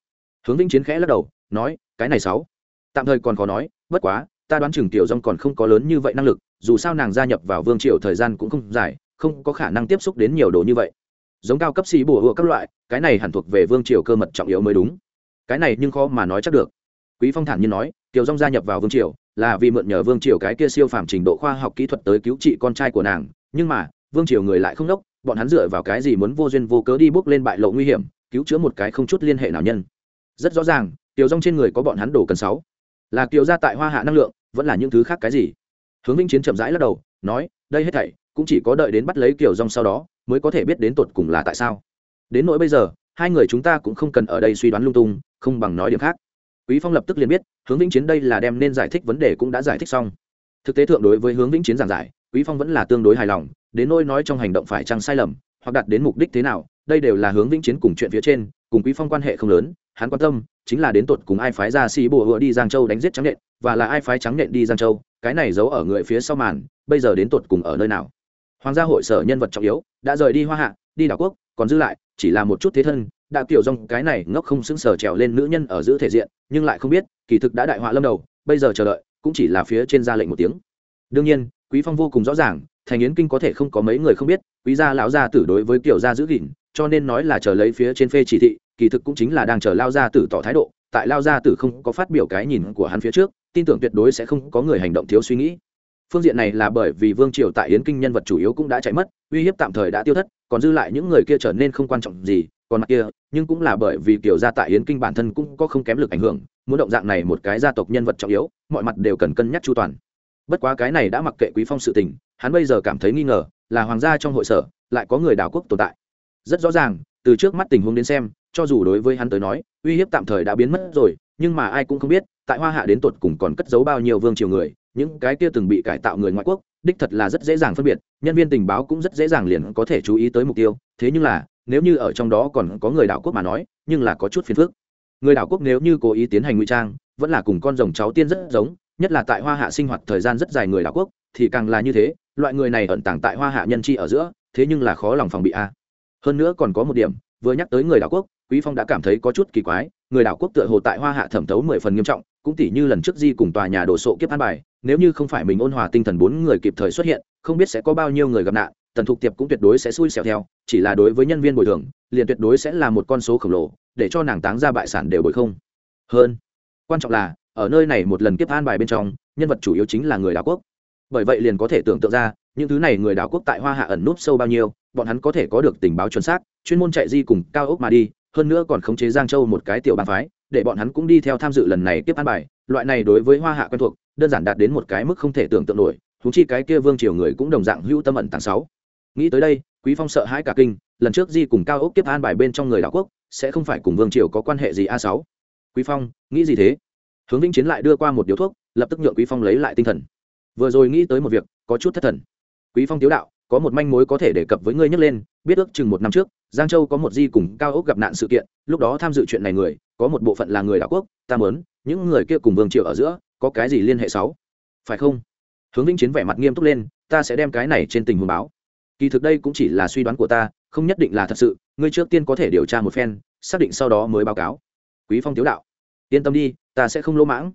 Hướng vĩnh chiến khẽ lắc đầu, nói, cái này sáu. Tạm thời còn khó nói, bất quá, ta đoán chừng tiểu dòng còn không có lớn như vậy năng lực, dù sao nàng gia nhập vào vương triều thời gian cũng không dài, không có khả năng tiếp xúc đến nhiều đồ như vậy. Giống cao cấp xì bùa hựa các loại, cái này hẳn thuộc về vương triều cơ mật trọng yếu mới đúng. Cái này nhưng khó mà nói chắc được. Quý phong thản nhiên nói tiểu Dung gia nhập vào vương triều, là vì mượn nhờ vương triều cái kia siêu phàm trình độ khoa học kỹ thuật tới cứu trị con trai của nàng. Nhưng mà, vương triều người lại không đốc, bọn hắn dựa vào cái gì muốn vô duyên vô cớ đi bước lên bại lộ nguy hiểm, cứu chữa một cái không chút liên hệ nào nhân? Rất rõ ràng, tiểu Dung trên người có bọn hắn đổ cần sáu. Là tiểu gia tại hoa hạ năng lượng, vẫn là những thứ khác cái gì? Hướng vĩnh chiến chậm rãi lắc đầu, nói, đây hết thảy, cũng chỉ có đợi đến bắt lấy kiều rong sau đó, mới có thể biết đến tột cùng là tại sao. Đến nỗi bây giờ, hai người chúng ta cũng không cần ở đây suy đoán lung tung, không bằng nói điểm khác quý phong lập tức liền biết, hướng vĩnh chiến đây là đem nên giải thích vấn đề cũng đã giải thích xong. Thực tế thượng đối với hướng vĩnh chiến giảng giải, quý phong vẫn là tương đối hài lòng, đến nỗi nói trong hành động phải chăng sai lầm, hoặc đạt đến mục đích thế nào, đây đều là hướng vĩnh chiến cùng chuyện phía trên, cùng quý phong quan hệ không lớn, hắn quan tâm chính là đến tột cùng ai phái ra xì bùa hựa đi giang châu đánh giết trắng nện, và là ai phái trắng nện đi giang châu, cái này giấu ở người phía sau màn, bây giờ đến tột cùng ở nơi nào? Hoàng gia hội sở nhân vật trọng yếu, đã rời đi hoa hạ, đi đảo quốc, còn dư lại, chỉ là một chút thế thân đã kiểu dòng cái này ngốc không xứng sờ trèo lên nữ nhân ở giữ thể diện, nhưng lại không biết, kỳ thực đã đại họa lâm đầu, bây giờ chờ đợi, cũng chỉ là phía trên ra lệnh một tiếng. Đương nhiên, quý phong vô cùng rõ ràng, thành yến kinh có thể không có mấy người không biết, quý gia lão gia tử đối với kiểu gia giữ gìn, cho nên nói là chờ lấy phía trên phê chỉ thị, kỳ thực cũng chính là đang chờ lao gia tử tỏ thái độ, tại lao gia tử không có phát biểu cái nhìn của hắn phía trước, tin tưởng tuyệt đối sẽ không có người hành động thiếu suy nghĩ. Phương diện này là bởi vì vương triều tại yến kinh nhân vật chủ yếu cũng đã chạy mất, uy hiếp tạm thời đã tiêu thất, còn dư lại những người kia trở nên không quan trọng gì còn mặt kia, nhưng cũng là bởi vì kiểu gia tại yến kinh bản thân cũng có không kém lực ảnh hưởng, muốn động dạng này một cái gia tộc nhân vật trọng yếu, mọi mặt đều cần cân nhắc chu toàn. Bất quá cái này đã mặc kệ quý phong sự tình, hắn bây giờ cảm thấy nghi ngờ, là hoàng gia trong hội sở, lại có người đảo quốc tồn tại. Rất rõ ràng, từ trước mắt tình huống đến xem, cho dù đối với hắn tới nói, uy hiếp tạm thời đã biến mất rồi, nhưng mà ai cũng không biết, tại hoa hạ đến tột cùng còn cất giấu bao nhiêu vương triều người, những cái kia từng bị cải tạo người ngoại quốc, đích thật là rất dễ dàng phân biệt, nhân viên tình báo cũng rất dễ dàng liền có thể chú ý tới mục tiêu, thế nhưng là nếu như ở trong đó còn có người đảo quốc mà nói, nhưng là có chút phiền phức. Người đảo quốc nếu như cố ý tiến hành ngụy trang, vẫn là cùng con rồng cháu tiên rất giống, nhất là tại hoa hạ sinh hoạt thời gian rất dài người đảo quốc, thì càng là như thế, loại người này ẩn tàng tại hoa hạ nhân chi ở giữa, thế nhưng là khó lòng phòng bị a. Hơn nữa còn có một điểm, vừa nhắc tới người đảo quốc, quý phong đã cảm thấy có chút kỳ quái, người đảo quốc tựa hồ tại hoa hạ thẩm thấu mười phần nghiêm trọng, cũng tỉ như lần trước di cùng tòa nhà đổ sộ kiếp an bài, nếu như không phải mình ôn hòa tinh thần bốn người kịp thời xuất hiện, không biết sẽ có bao nhiêu người gặp nạn tần thục tiệp cũng tuyệt đối sẽ xui xẻo theo, chỉ là đối với nhân viên bồi thường, liền tuyệt đối sẽ là một con số khổng lồ, để cho nàng táng ra bại sản đều bồi không. Hơn, quan trọng là, ở nơi này một lần kiếp an bài bên trong, nhân vật chủ yếu chính là người đảo quốc. Bởi vậy liền có thể tưởng tượng ra, những thứ này người đảo quốc tại hoa hạ ẩn núp sâu bao nhiêu, bọn hắn có thể có được tình báo chuẩn xác, chuyên môn chạy di cùng cao ốc mà đi, hơn nữa còn khống chế giang châu một cái tiểu bang phái, để bọn hắn cũng đi theo tham dự lần này tiếp an bài. Loại này đối với hoa hạ quen thuộc, đơn giản đạt đến một cái mức không thể tưởng tượng nổi thú chi cái kia vương triều người cũng đồng dạng hữu tâm ẩn tàng sáu nghĩ tới đây, quý phong sợ hãi cả kinh, lần trước di cùng cao ốc tiếp an bài bên trong người đảo quốc, sẽ không phải cùng vương triều có quan hệ gì a sáu. Quý phong, nghĩ gì thế? Hướng vĩnh chiến lại đưa qua một điếu thuốc, lập tức nhượng quý phong lấy lại tinh thần. Vừa rồi nghĩ tới một việc, có chút thất thần. Quý phong tiếu đạo, có một manh mối có thể đề cập với ngươi nhắc lên, biết ước chừng một năm trước, giang châu có một di cùng cao ốc gặp nạn sự kiện, lúc đó tham dự chuyện này người, có một bộ phận là người đảo quốc, ta mớn những người kia cùng vương triều ở giữa, có cái gì liên hệ sáu? Phải không? Hướng vĩnh chiến vẻ mặt nghiêm túc lên, ta sẽ đem cái này trên tình huống báo kỳ thực đây cũng chỉ là suy đoán của ta, không nhất định là thật sự, ngươi trước tiên có thể điều tra một phen, xác định sau đó mới báo cáo. Quý phong tiếu đạo. Yên tâm đi, ta sẽ không lỗ mãng.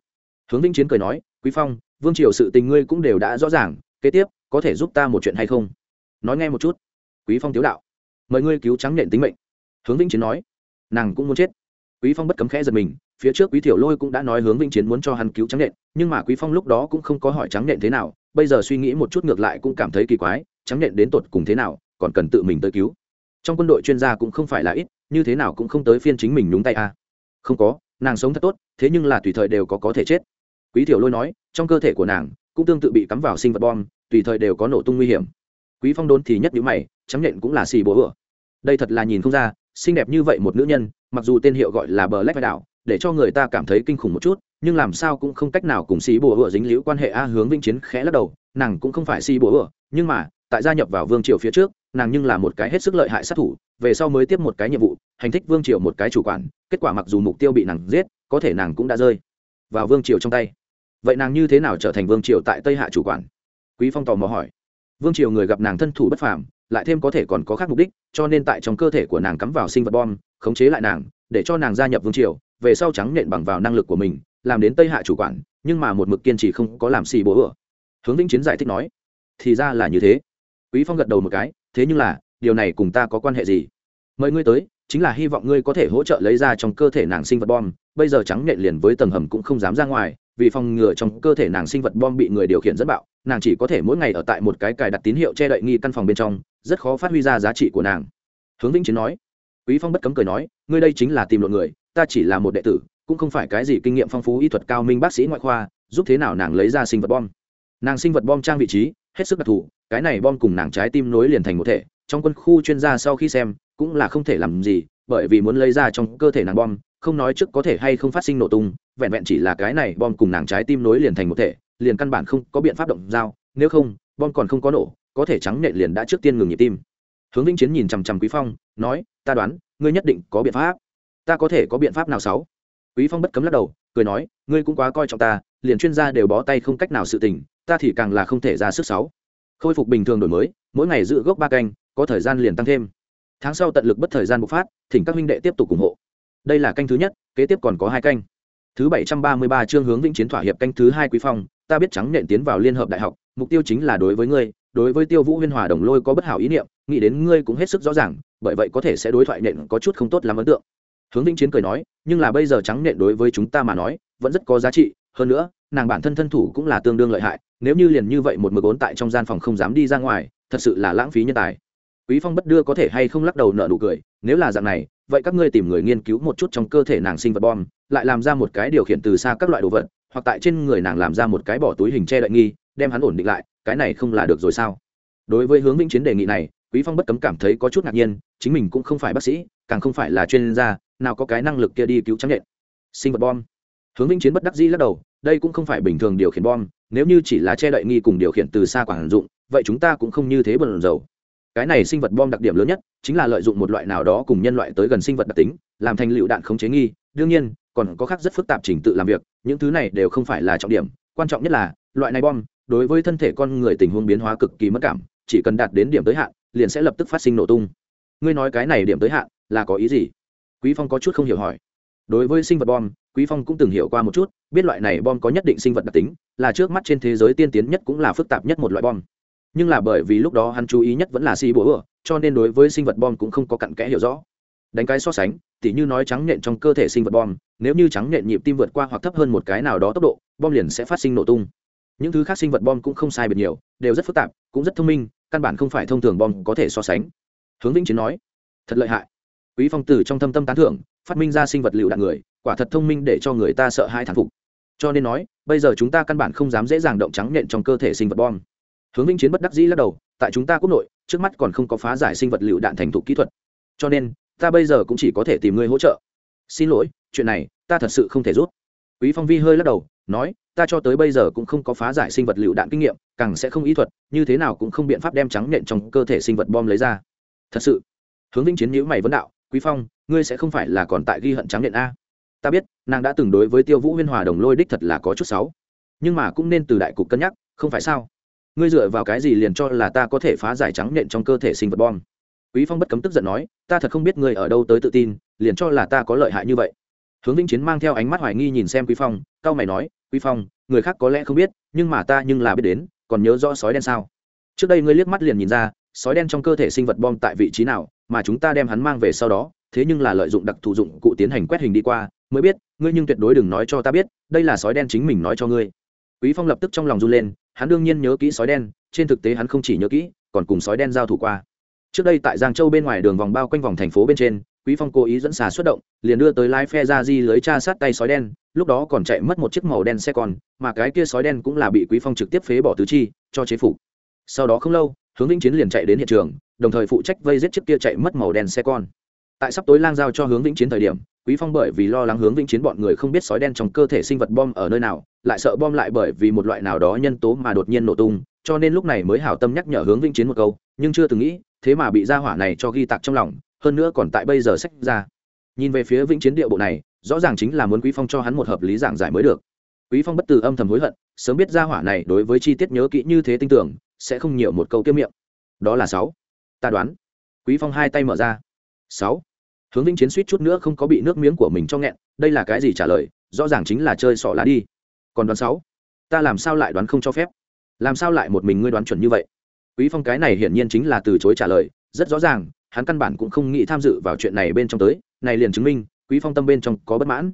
Hướng vĩnh chiến cười nói, quý phong, vương triều sự tình ngươi cũng đều đã rõ ràng, kế tiếp, có thể giúp ta một chuyện hay không? Nói nghe một chút. Quý phong tiếu đạo. Mời ngươi cứu trắng nhện tính mệnh. Hướng vĩnh chiến nói. Nàng cũng muốn chết. Quý phong bất cấm khẽ giật mình, phía trước quý tiểu lôi cũng đã nói hướng vĩnh chiến muốn cho hắn cứu trắng nhện nhưng mà quý phong lúc đó cũng không có hỏi trắng nhện thế nào, bây giờ suy nghĩ một chút ngược lại cũng cảm thấy kỳ quái trắng nhện đến tột cùng thế nào, còn cần tự mình tới cứu. Trong quân đội chuyên gia cũng không phải là ít, như thế nào cũng không tới phiên chính mình nhúng tay a. À. không có, nàng sống thật tốt, thế nhưng là tùy thời đều có có thể chết. Quý tiểu lôi nói, trong cơ thể của nàng cũng tương tự bị cắm vào sinh vật bom, tùy thời đều có nổ tung nguy hiểm. Quý phong đốn thì nhất nhíu mày chấm nhện cũng là xì bố ửa đây thật là nhìn không ra, xinh đẹp như vậy một nữ nhân, mặc dù tên hiệu gọi là bờ lách vai đảo, để cho người ta cảm thấy kinh khủng một chút, nhưng làm sao cũng không cách nào cùng xì bố ửa dính liễu quan hệ a, hướng vinh chiến khẽ lắc đầu, nàng cũng không phải xì bố ửa nhưng mà tại gia nhập vào vương triều phía trước, nàng nhưng là một cái hết sức lợi hại sát thủ, về sau mới tiếp một cái nhiệm vụ, hành thích vương triều một cái chủ quản, kết quả mặc dù mục tiêu bị nàng giết, có thể nàng cũng đã rơi vào vương triều trong tay. Vậy nàng như thế nào trở thành vương triều tại tây hạ chủ quản? Quý phong tò mò hỏi. Vương triều người gặp nàng thân thủ bất phàm, lại thêm có thể còn có khác mục đích, cho nên tại trong cơ thể của nàng cắm vào sinh vật bom, khống chế lại nàng, để cho nàng gia nhập vương triều, về sau trắng nện bằng vào năng lực của mình, làm đến tây hạ chủ quản, nhưng mà một mực kiên trì không có làm xì bố ửa. Hướng vĩnh chiến giải thích nói, thì ra là như thế quý phong gật đầu một cái, thế nhưng là, điều này cùng ta có quan hệ gì? Mời ngươi tới, chính là hy vọng ngươi có thể hỗ trợ lấy ra trong cơ thể nàng sinh vật bom. Bây giờ trắng nện liền với tầng hầm cũng không dám ra ngoài, vì phòng ngừa trong cơ thể nàng sinh vật bom bị người điều khiển dẫn bạo, nàng chỉ có thể mỗi ngày ở tại một cái cài đặt tín hiệu che đậy nghi căn phòng bên trong, rất khó phát huy ra giá trị của nàng. Hướng vĩnh chiến nói. Quý phong bất cấm cười nói, ngươi đây chính là tìm lộn người, ta chỉ là một đệ tử, cũng không phải cái gì kinh nghiệm phong phú y thuật cao minh bác sĩ ngoại khoa, giúp thế nào nàng lấy ra sinh vật bom? Nàng sinh vật bom trang vị trí, hết sức đặc thù cái này bom cùng nàng trái tim nối liền thành một thể, trong quân khu chuyên gia sau khi xem, cũng là không thể làm gì, bởi vì muốn lấy ra trong cơ thể nàng bom, không nói trước có thể hay không phát sinh nổ tung, vẹn vẹn chỉ là cái này bom cùng nàng trái tim nối liền thành một thể, liền căn bản không có biện pháp động dao, nếu không, bom còn không có nổ, có thể trắng nệ liền đã trước tiên ngừng nhịp tim. Hướng vĩnh chiến nhìn chằm chằm quý phong, nói, ta đoán, ngươi nhất định có biện pháp. Ta có thể có biện pháp nào sáu? Quý phong bất cấm lắc đầu, cười nói, ngươi cũng quá coi trọng ta, liền chuyên gia đều bó tay không cách nào sự tình, ta thì càng là không thể ra sức sáu khôi phục bình thường đổi mới, mỗi ngày giữ gốc ba canh, có thời gian liền tăng thêm. Tháng sau tận lực bất thời gian bộc phát, thỉnh các minh đệ tiếp tục ủng hộ. Đây là canh thứ nhất, kế tiếp còn có hai canh. Thứ bảy trăm ba mươi ba chương hướng vĩnh chiến thỏa hiệp canh thứ hai quý phong, ta biết trắng nện tiến vào liên hợp đại học, mục tiêu chính là đối với ngươi, đối với tiêu vũ huyên hòa đồng lôi có bất hảo ý niệm, nghĩ đến ngươi cũng hết sức rõ ràng, bởi vậy có thể sẽ đối thoại nện có chút không tốt làm ấn tượng. Hướng vĩnh chiến cười nói, nhưng là bây giờ trắng nện đối với chúng ta mà nói, vẫn rất có giá trị, hơn nữa, nàng bản thân thân thủ cũng là tương đương lợi hại nếu như liền như vậy một mực ốn tại trong gian phòng không dám đi ra ngoài, thật sự là lãng phí nhân tài. Quý phong bất đưa có thể hay không lắc đầu nợ nụ cười, nếu là dạng này, vậy các ngươi tìm người nghiên cứu một chút trong cơ thể nàng sinh vật bom, lại làm ra một cái điều khiển từ xa các loại đồ vật, hoặc tại trên người nàng làm ra một cái bỏ túi hình che đậy nghi, đem hắn ổn định lại, cái này không là được rồi sao? Đối với hướng vĩnh chiến đề nghị này, quý phong bất cấm cảm thấy có chút ngạc nhiên, chính mình cũng không phải bác sĩ, càng không phải là chuyên gia, nào có cái năng lực kia đi cứu trắng nhện sinh vật bom. Hướng vĩnh chiến bất đắc dĩ lắc đầu, đây cũng không phải bình thường điều khiển bom nếu như chỉ là che đậy nghi cùng điều khiển từ xa quản dụng, vậy chúng ta cũng không như thế bần dầu cái này sinh vật bom đặc điểm lớn nhất chính là lợi dụng một loại nào đó cùng nhân loại tới gần sinh vật đặc tính, làm thành lựu đạn khống chế nghi. Đương nhiên, còn có khác rất phức tạp trình tự làm việc, những thứ này đều không phải là trọng điểm. Quan trọng nhất là, loại này bom, đối với thân thể con người tình huống biến hóa cực kỳ mất cảm, chỉ cần đạt đến điểm tới hạn, liền sẽ lập tức phát sinh nổ tung. Ngươi nói cái này điểm tới hạn là có ý gì? Quý phong có chút không hiểu hỏi. Đối với sinh vật bom quý phong cũng từng hiểu qua một chút, biết loại này bom có nhất định sinh vật đặc tính, là trước mắt trên thế giới tiên tiến nhất cũng là phức tạp nhất một loại bom. Nhưng là bởi vì lúc đó hắn chú ý nhất vẫn là si bố ửa cho nên đối với sinh vật bom cũng không có cặn kẽ hiểu rõ. Đánh cái so sánh, tỉ như nói trắng nện trong cơ thể sinh vật bom, nếu như trắng nện nhịp tim vượt qua hoặc thấp hơn một cái nào đó tốc độ, bom liền sẽ phát sinh nổ tung. Những thứ khác sinh vật bom cũng không sai biệt nhiều, đều rất phức tạp, cũng rất thông minh, căn bản không phải thông thường bom có thể so sánh. Hướng vĩnh chiến nói, thật lợi hại. Quý phong tử trong thâm tâm tán thưởng, phát minh ra sinh vật liệu đạn người quả thật thông minh để cho người ta sợ hai thán phục. Cho nên nói, bây giờ chúng ta căn bản không dám dễ dàng động trắng nện trong cơ thể sinh vật bom. Hướng vĩnh chiến bất đắc dĩ lắc đầu, tại chúng ta quốc nội, trước mắt còn không có phá giải sinh vật liệu đạn thành thục kỹ thuật. Cho nên, ta bây giờ cũng chỉ có thể tìm người hỗ trợ. Xin lỗi, chuyện này, ta thật sự không thể rút quý phong vi hơi lắc đầu, nói, ta cho tới bây giờ cũng không có phá giải sinh vật liệu đạn kinh nghiệm, càng sẽ không ý thuật, như thế nào cũng không biện pháp đem trắng nện trong cơ thể sinh vật bom lấy ra. Thật sự. Hướng vĩnh chiến nhữ mày vấn đạo, quý phong, ngươi sẽ không phải là còn tại ghi hận trắng nện a? Ta biết, nàng đã từng đối với tiêu vũ huyên hòa đồng lôi đích thật là có chút xấu. Nhưng mà cũng nên từ đại cục cân nhắc, không phải sao? Ngươi dựa vào cái gì liền cho là ta có thể phá giải trắng nện trong cơ thể sinh vật bom? Quý phong bất cấm tức giận nói, ta thật không biết ngươi ở đâu tới tự tin, liền cho là ta có lợi hại như vậy. Hướng vĩnh chiến mang theo ánh mắt hoài nghi nhìn xem quý phong cao mày nói, quý phong, người khác có lẽ không biết, nhưng mà ta nhưng là biết đến, còn nhớ rõ sói đen sao? Trước đây ngươi liếc mắt liền nhìn ra, sói đen trong cơ thể sinh vật bom tại vị trí nào, mà chúng ta đem hắn mang về sau đó, thế nhưng là lợi dụng đặc thù dụng cụ tiến hành quét hình đi qua mới biết, ngươi nhưng tuyệt đối đừng nói cho ta biết, đây là sói đen chính mình nói cho ngươi. Quý phong lập tức trong lòng run lên, hắn đương nhiên nhớ kỹ sói đen, trên thực tế hắn không chỉ nhớ kỹ, còn cùng sói đen giao thủ qua. Trước đây tại giang châu bên ngoài đường vòng bao quanh vòng thành phố bên trên, quý phong cố ý dẫn xà xuất động, liền đưa tới lái phe ra di lưới tra sát tay sói đen, lúc đó còn chạy mất một chiếc màu đen xe con, mà cái kia sói đen cũng là bị quý phong trực tiếp phế bỏ tứ chi, cho chế phục. Sau đó không lâu, hướng vĩnh chiến liền chạy đến hiện trường, đồng thời phụ trách vây giết chiếc kia chạy mất màu đen xe con tại sắp tối lang giao cho hướng vĩnh chiến thời điểm, quý phong bởi vì lo lắng hướng vĩnh chiến bọn người không biết sói đen trong cơ thể sinh vật bom ở nơi nào, lại sợ bom lại bởi vì một loại nào đó nhân tố mà đột nhiên nổ tung, cho nên lúc này mới hảo tâm nhắc nhở hướng vĩnh chiến một câu, nhưng chưa từng nghĩ, thế mà bị gia hỏa này cho ghi tạc trong lòng, hơn nữa còn tại bây giờ sách ra. Nhìn về phía vĩnh chiến địa bộ này, rõ ràng chính là muốn quý phong cho hắn một hợp lý giảng giải mới được. Quý phong bất từ âm thầm hối hận, sớm biết gia hỏa này đối với chi tiết nhớ kỹ như thế tinh tưởng, sẽ không nhiều một câu kiếm miệng. Đó là sáu. Ta đoán. Quý phong hai tay mở ra. Sáu hướng vĩnh chiến suýt chút nữa không có bị nước miếng của mình cho nghẹn, đây là cái gì trả lời, rõ ràng chính là chơi sỏ lá đi. Còn đoán sáu, ta làm sao lại đoán không cho phép? Làm sao lại một mình ngươi đoán chuẩn như vậy? Quý phong cái này hiển nhiên chính là từ chối trả lời, rất rõ ràng, hắn căn bản cũng không nghĩ tham dự vào chuyện này bên trong tới, này liền chứng minh, quý phong tâm bên trong có bất mãn.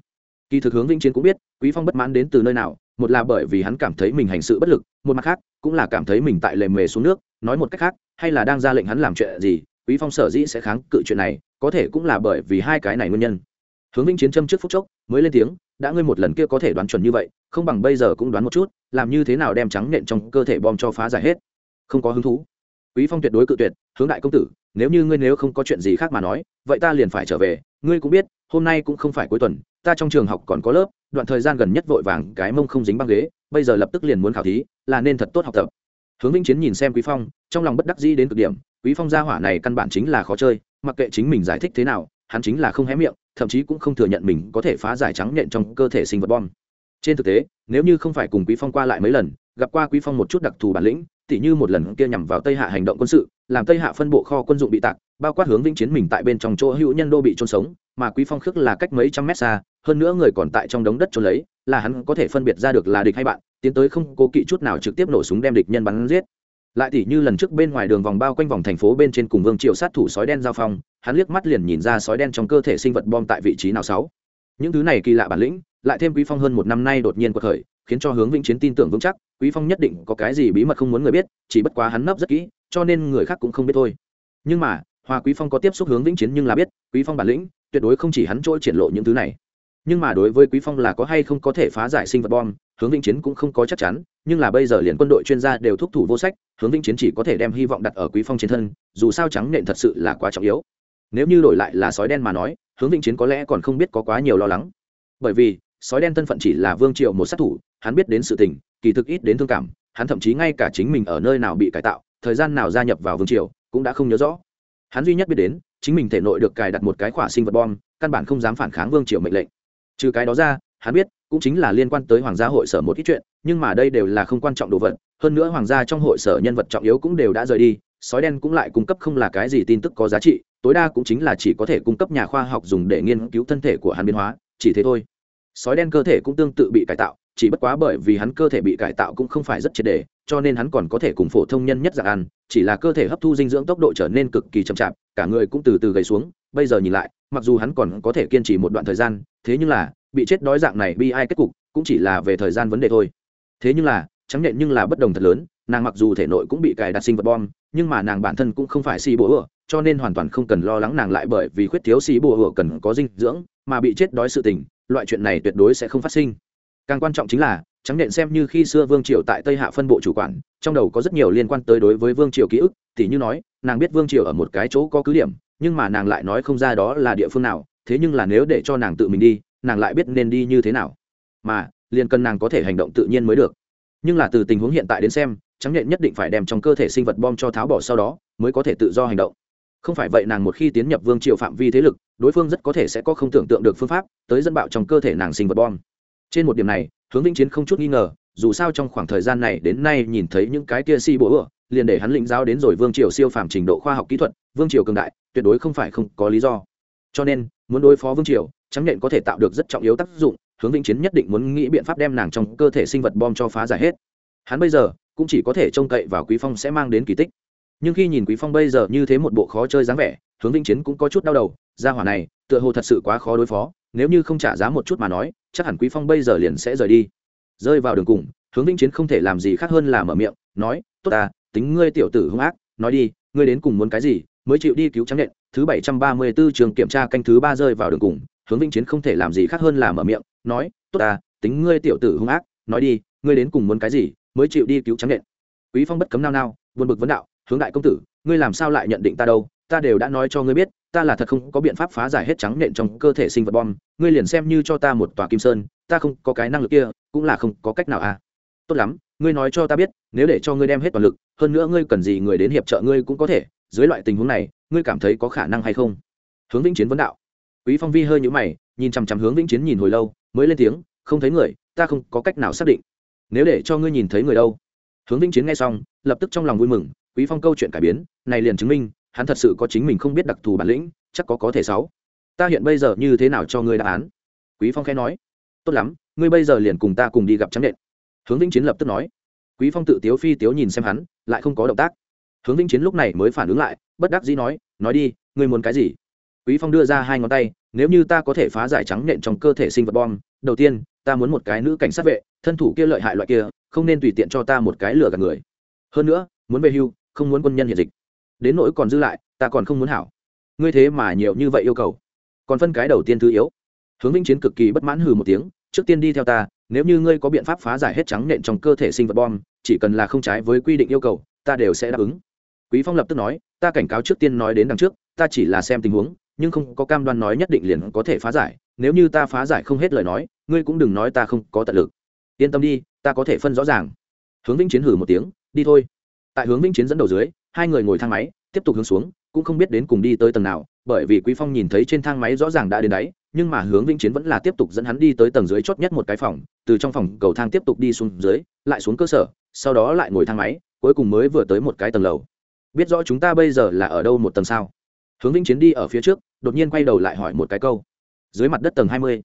Kỳ thực hướng vĩnh chiến cũng biết, quý phong bất mãn đến từ nơi nào, một là bởi vì hắn cảm thấy mình hành sự bất lực, một mặt khác, cũng là cảm thấy mình tại lề mề xuống nước, nói một cách khác, hay là đang ra lệnh hắn làm chuyện gì quý phong sở dĩ sẽ kháng cự chuyện này, có thể cũng là bởi vì hai cái này nguyên nhân. Hướng vĩnh chiến châm trước phút chốc, mới lên tiếng, đã ngươi một lần kia có thể đoán chuẩn như vậy, không bằng bây giờ cũng đoán một chút, làm như thế nào đem trắng nện trong cơ thể bom cho phá giải hết. Không có hứng thú. Quý phong tuyệt đối cự tuyệt, hướng đại công tử, nếu như ngươi nếu không có chuyện gì khác mà nói, vậy ta liền phải trở về. Ngươi cũng biết, hôm nay cũng không phải cuối tuần, ta trong trường học còn có lớp, đoạn thời gian gần nhất vội vàng, cái mông không dính băng ghế, bây giờ lập tức liền muốn khảo thí, là nên thật tốt học tập. Hướng vĩnh chiến nhìn xem quý phong, trong lòng bất đắc dĩ đến cực điểm quý phong gia hỏa này căn bản chính là khó chơi, mặc kệ chính mình giải thích thế nào, hắn chính là không hé miệng, thậm chí cũng không thừa nhận mình có thể phá giải trắng nhện trong cơ thể sinh vật bom. Trên thực tế, nếu như không phải cùng quý phong qua lại mấy lần, gặp qua quý phong một chút đặc thù bản lĩnh, tỉ như một lần kia nhằm vào tây hạ hành động quân sự, làm tây hạ phân bộ kho quân dụng bị tạc, bao quát hướng vĩnh chiến mình tại bên trong chỗ hữu nhân đô bị trôn sống, mà quý phong khước là cách mấy trăm mét xa, hơn nữa người còn tại trong đống đất trôn lấy, là hắn có thể phân biệt ra được là địch hay bạn, tiến tới không cố kỵ chút nào trực tiếp nổ súng đem địch nhân bắn giết lại tỉ như lần trước bên ngoài đường vòng bao quanh vòng thành phố bên trên cùng vương triệu sát thủ sói đen giao phong, hắn liếc mắt liền nhìn ra sói đen trong cơ thể sinh vật bom tại vị trí nào sáu. Những thứ này kỳ lạ bản lĩnh, lại thêm quý phong hơn một năm nay đột nhiên cuộc khởi, khiến cho hướng vĩnh chiến tin tưởng vững chắc, quý phong nhất định có cái gì bí mật không muốn người biết, chỉ bất quá hắn nấp rất kỹ, cho nên người khác cũng không biết thôi. Nhưng mà hòa quý phong có tiếp xúc hướng vĩnh chiến nhưng là biết, quý phong bản lĩnh, tuyệt đối không chỉ hắn trôi triển lộ những thứ này nhưng mà đối với quý phong là có hay không có thể phá giải sinh vật bom, hướng vĩnh chiến cũng không có chắc chắn, nhưng là bây giờ liền quân đội chuyên gia đều thúc thủ vô sách, hướng vĩnh chiến chỉ có thể đem hy vọng đặt ở quý phong trên thân, dù sao trắng nện thật sự là quá trọng yếu. Nếu như đổi lại là sói đen mà nói, hướng vĩnh chiến có lẽ còn không biết có quá nhiều lo lắng. Bởi vì, sói đen thân phận chỉ là vương triệu một sát thủ, hắn biết đến sự tình, kỳ thực ít đến thương cảm, hắn thậm chí ngay cả chính mình ở nơi nào bị cải tạo, thời gian nào gia nhập vào vương triều, cũng đã không nhớ rõ. Hắn duy nhất biết đến, chính mình thể nội được cài đặt một cái khỏa sinh vật bom, căn bản không dám phản kháng vương triều mệnh lệnh trừ cái đó ra, hắn biết, cũng chính là liên quan tới hoàng gia hội sở một ít chuyện, nhưng mà đây đều là không quan trọng đồ vật, hơn nữa hoàng gia trong hội sở nhân vật trọng yếu cũng đều đã rời đi, sói đen cũng lại cung cấp không là cái gì tin tức có giá trị, tối đa cũng chính là chỉ có thể cung cấp nhà khoa học dùng để nghiên cứu thân thể của hắn biến hóa, chỉ thế thôi. Sói đen cơ thể cũng tương tự bị cải tạo, chỉ bất quá bởi vì hắn cơ thể bị cải tạo cũng không phải rất triệt đề, cho nên hắn còn có thể cùng phổ thông nhân nhất dạng ăn, chỉ là cơ thể hấp thu dinh dưỡng tốc độ trở nên cực kỳ chậm chạp, cả người cũng từ từ gầy xuống, bây giờ nhìn lại mặc dù hắn còn có thể kiên trì một đoạn thời gian thế nhưng là bị chết đói dạng này bi ai kết cục cũng chỉ là về thời gian vấn đề thôi. Thế nhưng là trắng nhện nhưng là bất đồng thật lớn nàng mặc dù thể nội cũng bị cài đặt sinh vật bom nhưng mà nàng bản thân cũng không phải xì bùa, ửa cho nên hoàn toàn không cần lo lắng nàng lại bởi vì khuyết thiếu xì bùa ửa cần có dinh dưỡng mà bị chết đói sự tình loại chuyện này tuyệt đối sẽ không phát sinh. Càng quan trọng chính là trắng nện xem như khi xưa vương triều tại tây hạ phân bộ chủ quản trong đầu có rất nhiều liên quan tới đối với vương triều ký ức thì như nói nàng biết vương triều ở một cái chỗ có cứ điểm nhưng mà nàng lại nói không ra đó là địa phương nào, thế nhưng là nếu để cho nàng tự mình đi, nàng lại biết nên đi như thế nào. Mà, liền cần nàng có thể hành động tự nhiên mới được. Nhưng là từ tình huống hiện tại đến xem, trắng nhện nhất định phải đem trong cơ thể sinh vật bom cho tháo bỏ sau đó, mới có thể tự do hành động. Không phải vậy nàng một khi tiến nhập vương triều phạm vi thế lực, đối phương rất có thể sẽ có không tưởng tượng được phương pháp tới dân bạo trong cơ thể nàng sinh vật bom. Trên một điểm này, hướng vĩnh chiến không chút nghi ngờ, dù sao trong khoảng thời gian này đến nay nhìn thấy những cái kia si bố ựa, liền để hắn lĩnh giáo đến rồi vương triều siêu phàm trình độ khoa học kỹ thuật, vương triều cường đại tuyệt đối không phải không có lý do. Cho nên, muốn đối phó vương triều, trắng nhện có thể tạo được rất trọng yếu tác dụng, hướng vĩnh chiến nhất định muốn nghĩ biện pháp đem nàng trong cơ thể sinh vật bom cho phá giải hết. Hắn bây giờ, cũng chỉ có thể trông cậy vào quý phong sẽ mang đến kỳ tích. Nhưng khi nhìn quý phong bây giờ như thế một bộ khó chơi dáng vẻ, hướng vĩnh chiến cũng có chút đau đầu, gia hỏa này, tựa hồ thật sự quá khó đối phó, nếu như không trả giá một chút mà nói, chắc hẳn quý phong bây giờ liền sẽ rời đi. Rơi vào đường cùng, hướng vĩnh chiến không thể làm gì khác hơn là mở miệng, nói, tốt ta, tính ngươi tiểu tử hung ác, nói đi, ngươi đến cùng muốn cái gì mới chịu đi cứu trắng nện, thứ bảy trăm ba mươi 734 trường kiểm tra canh thứ ba rơi vào đường cùng, hướng vĩnh chiến không thể làm gì khác hơn là mở miệng, nói, tốt ta, tính ngươi tiểu tử hung ác, nói đi, ngươi đến cùng muốn cái gì, mới chịu đi cứu trắng nện. Quý phong bất cấm nao nao, buồn bực vấn đạo, hướng đại công tử, ngươi làm sao lại nhận định ta đâu? Ta đều đã nói cho ngươi biết, ta là thật không có biện pháp phá giải hết trắng nện trong cơ thể sinh vật bom, ngươi liền xem như cho ta một tòa kim sơn, ta không có cái năng lực kia, cũng là không có cách nào à. Tốt lắm, ngươi nói cho ta biết, nếu để cho ngươi đem hết toàn lực, hơn nữa ngươi cần gì người đến hiệp trợ ngươi cũng có thể dưới loại tình huống này, ngươi cảm thấy có khả năng hay không? Hướng vĩnh chiến vấn đạo. Quý phong vi hơi nhũ mày, nhìn chằm chằm hướng vĩnh chiến nhìn hồi lâu, mới lên tiếng, không thấy người, ta không có cách nào xác định. Nếu để cho ngươi nhìn thấy người đâu? Hướng vĩnh chiến nghe xong, lập tức trong lòng vui mừng, quý phong câu chuyện cải biến, này liền chứng minh, hắn thật sự có chính mình không biết đặc thù bản lĩnh, chắc có có thể sáu. Ta hiện bây giờ như thế nào cho ngươi đáp án? Quý phong khẽ nói. Tốt lắm, ngươi bây giờ liền cùng ta cùng đi gặp trắng nện. Hướng vĩnh chiến lập tức nói. Quý phong tự tiếu phi tiếu nhìn xem hắn, lại không có động tác hướng vĩnh chiến lúc này mới phản ứng lại, bất đắc dĩ nói nói đi, ngươi muốn cái gì? Quý phong đưa ra hai ngón tay, nếu như ta có thể phá giải trắng nện trong cơ thể sinh vật bom, đầu tiên, ta muốn một cái nữ cảnh sát vệ, thân thủ kia lợi hại loại kia, không nên tùy tiện cho ta một cái lừa gạt người. Hơn nữa, muốn về hưu, không muốn quân nhân hiện dịch. Đến nỗi còn dư lại, ta còn không muốn hảo. Ngươi thế mà nhiều như vậy yêu cầu. Còn phân cái đầu tiên thứ yếu. Hướng vĩnh chiến cực kỳ bất mãn hừ một tiếng, trước tiên đi theo ta, nếu như ngươi có biện pháp phá giải hết trắng nện trong cơ thể sinh vật bom, chỉ cần là không trái với quy định yêu cầu, ta đều sẽ đáp ứng quý phong lập tức nói, ta cảnh cáo trước tiên nói đến đằng trước, ta chỉ là xem tình huống, nhưng không có cam đoan nói nhất định liền có thể phá giải. Nếu như ta phá giải không hết lời nói, ngươi cũng đừng nói ta không có tận lực. Yên tâm đi, ta có thể phân rõ ràng. Hướng vĩnh chiến hử một tiếng, đi thôi. Tại hướng vĩnh chiến dẫn đầu dưới, hai người ngồi thang máy, tiếp tục hướng xuống, cũng không biết đến cùng đi tới tầng nào, bởi vì quý phong nhìn thấy trên thang máy rõ ràng đã đến đáy, nhưng mà hướng vĩnh chiến vẫn là tiếp tục dẫn hắn đi tới tầng dưới chót nhất một cái phòng, từ trong phòng cầu thang tiếp tục đi xuống dưới, lại xuống cơ sở, sau đó lại ngồi thang máy, cuối cùng mới vừa tới một cái tầng lầu biết rõ chúng ta bây giờ là ở đâu một tầng sao? Hướng vĩnh chiến đi ở phía trước, đột nhiên quay đầu lại hỏi một cái câu. Dưới mặt đất tầng hai mươi,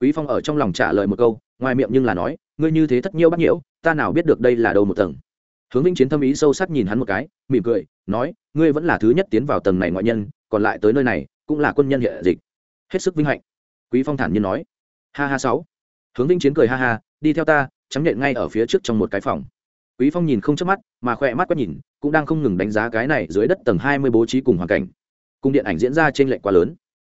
quý phong ở trong lòng trả lời một câu, ngoài miệng nhưng là nói, ngươi như thế thất nhiêu bắt nhiễu, ta nào biết được đây là đâu một tầng? Hướng vĩnh chiến thâm ý sâu sắc nhìn hắn một cái, mỉm cười, nói, ngươi vẫn là thứ nhất tiến vào tầng này ngoại nhân, còn lại tới nơi này, cũng là quân nhân hệ dịch. Hết sức vinh hạnh. Quý phong thản nhiên nói. Ha ha sáu. Hướng vĩnh chiến cười ha ha, đi theo ta, trắng nhện ngay ở phía trước trong một cái phòng quý phong nhìn không chớp mắt, mà khỏe mắt quét nhìn, cũng đang không ngừng đánh giá cái này dưới đất tầng hai mươi bố trí cùng hoàn cảnh. Cung điện ảnh diễn ra trên lệnh quá lớn.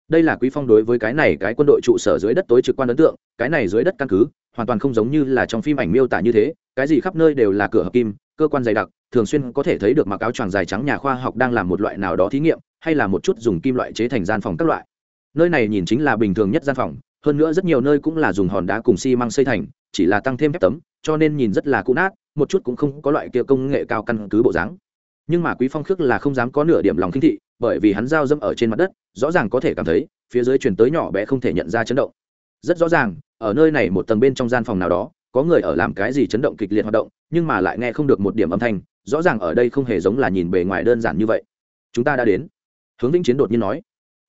Đây là quý phong đối với cái này cái quân đội trụ sở dưới đất tối trực quan ấn tượng, cái này dưới đất căn cứ, hoàn toàn không giống như là trong phim ảnh miêu tả như thế, cái gì khắp nơi đều là cửa hợp kim, cơ quan dày đặc, thường xuyên có thể thấy được mặc áo choàng dài trắng nhà khoa học đang làm một loại nào đó thí nghiệm, hay là một chút dùng kim loại chế thành gian phòng các loại. Nơi này nhìn chính là bình thường nhất gian phòng, hơn nữa rất nhiều nơi cũng là dùng hòn đá cùng xi măng xây thành, chỉ là tăng thêm thép tấm, cho nên nhìn rất là cũ nát một chút cũng không có loại kia công nghệ cao căn cứ bộ dáng. Nhưng mà quý phong khước là không dám có nửa điểm lòng kinh thị, bởi vì hắn giao dâm ở trên mặt đất, rõ ràng có thể cảm thấy, phía dưới chuyển tới nhỏ bé không thể nhận ra chấn động. Rất rõ ràng, ở nơi này một tầng bên trong gian phòng nào đó, có người ở làm cái gì chấn động kịch liệt hoạt động, nhưng mà lại nghe không được một điểm âm thanh, rõ ràng ở đây không hề giống là nhìn bề ngoài đơn giản như vậy. Chúng ta đã đến. Hướng vĩnh chiến đột nhiên nói.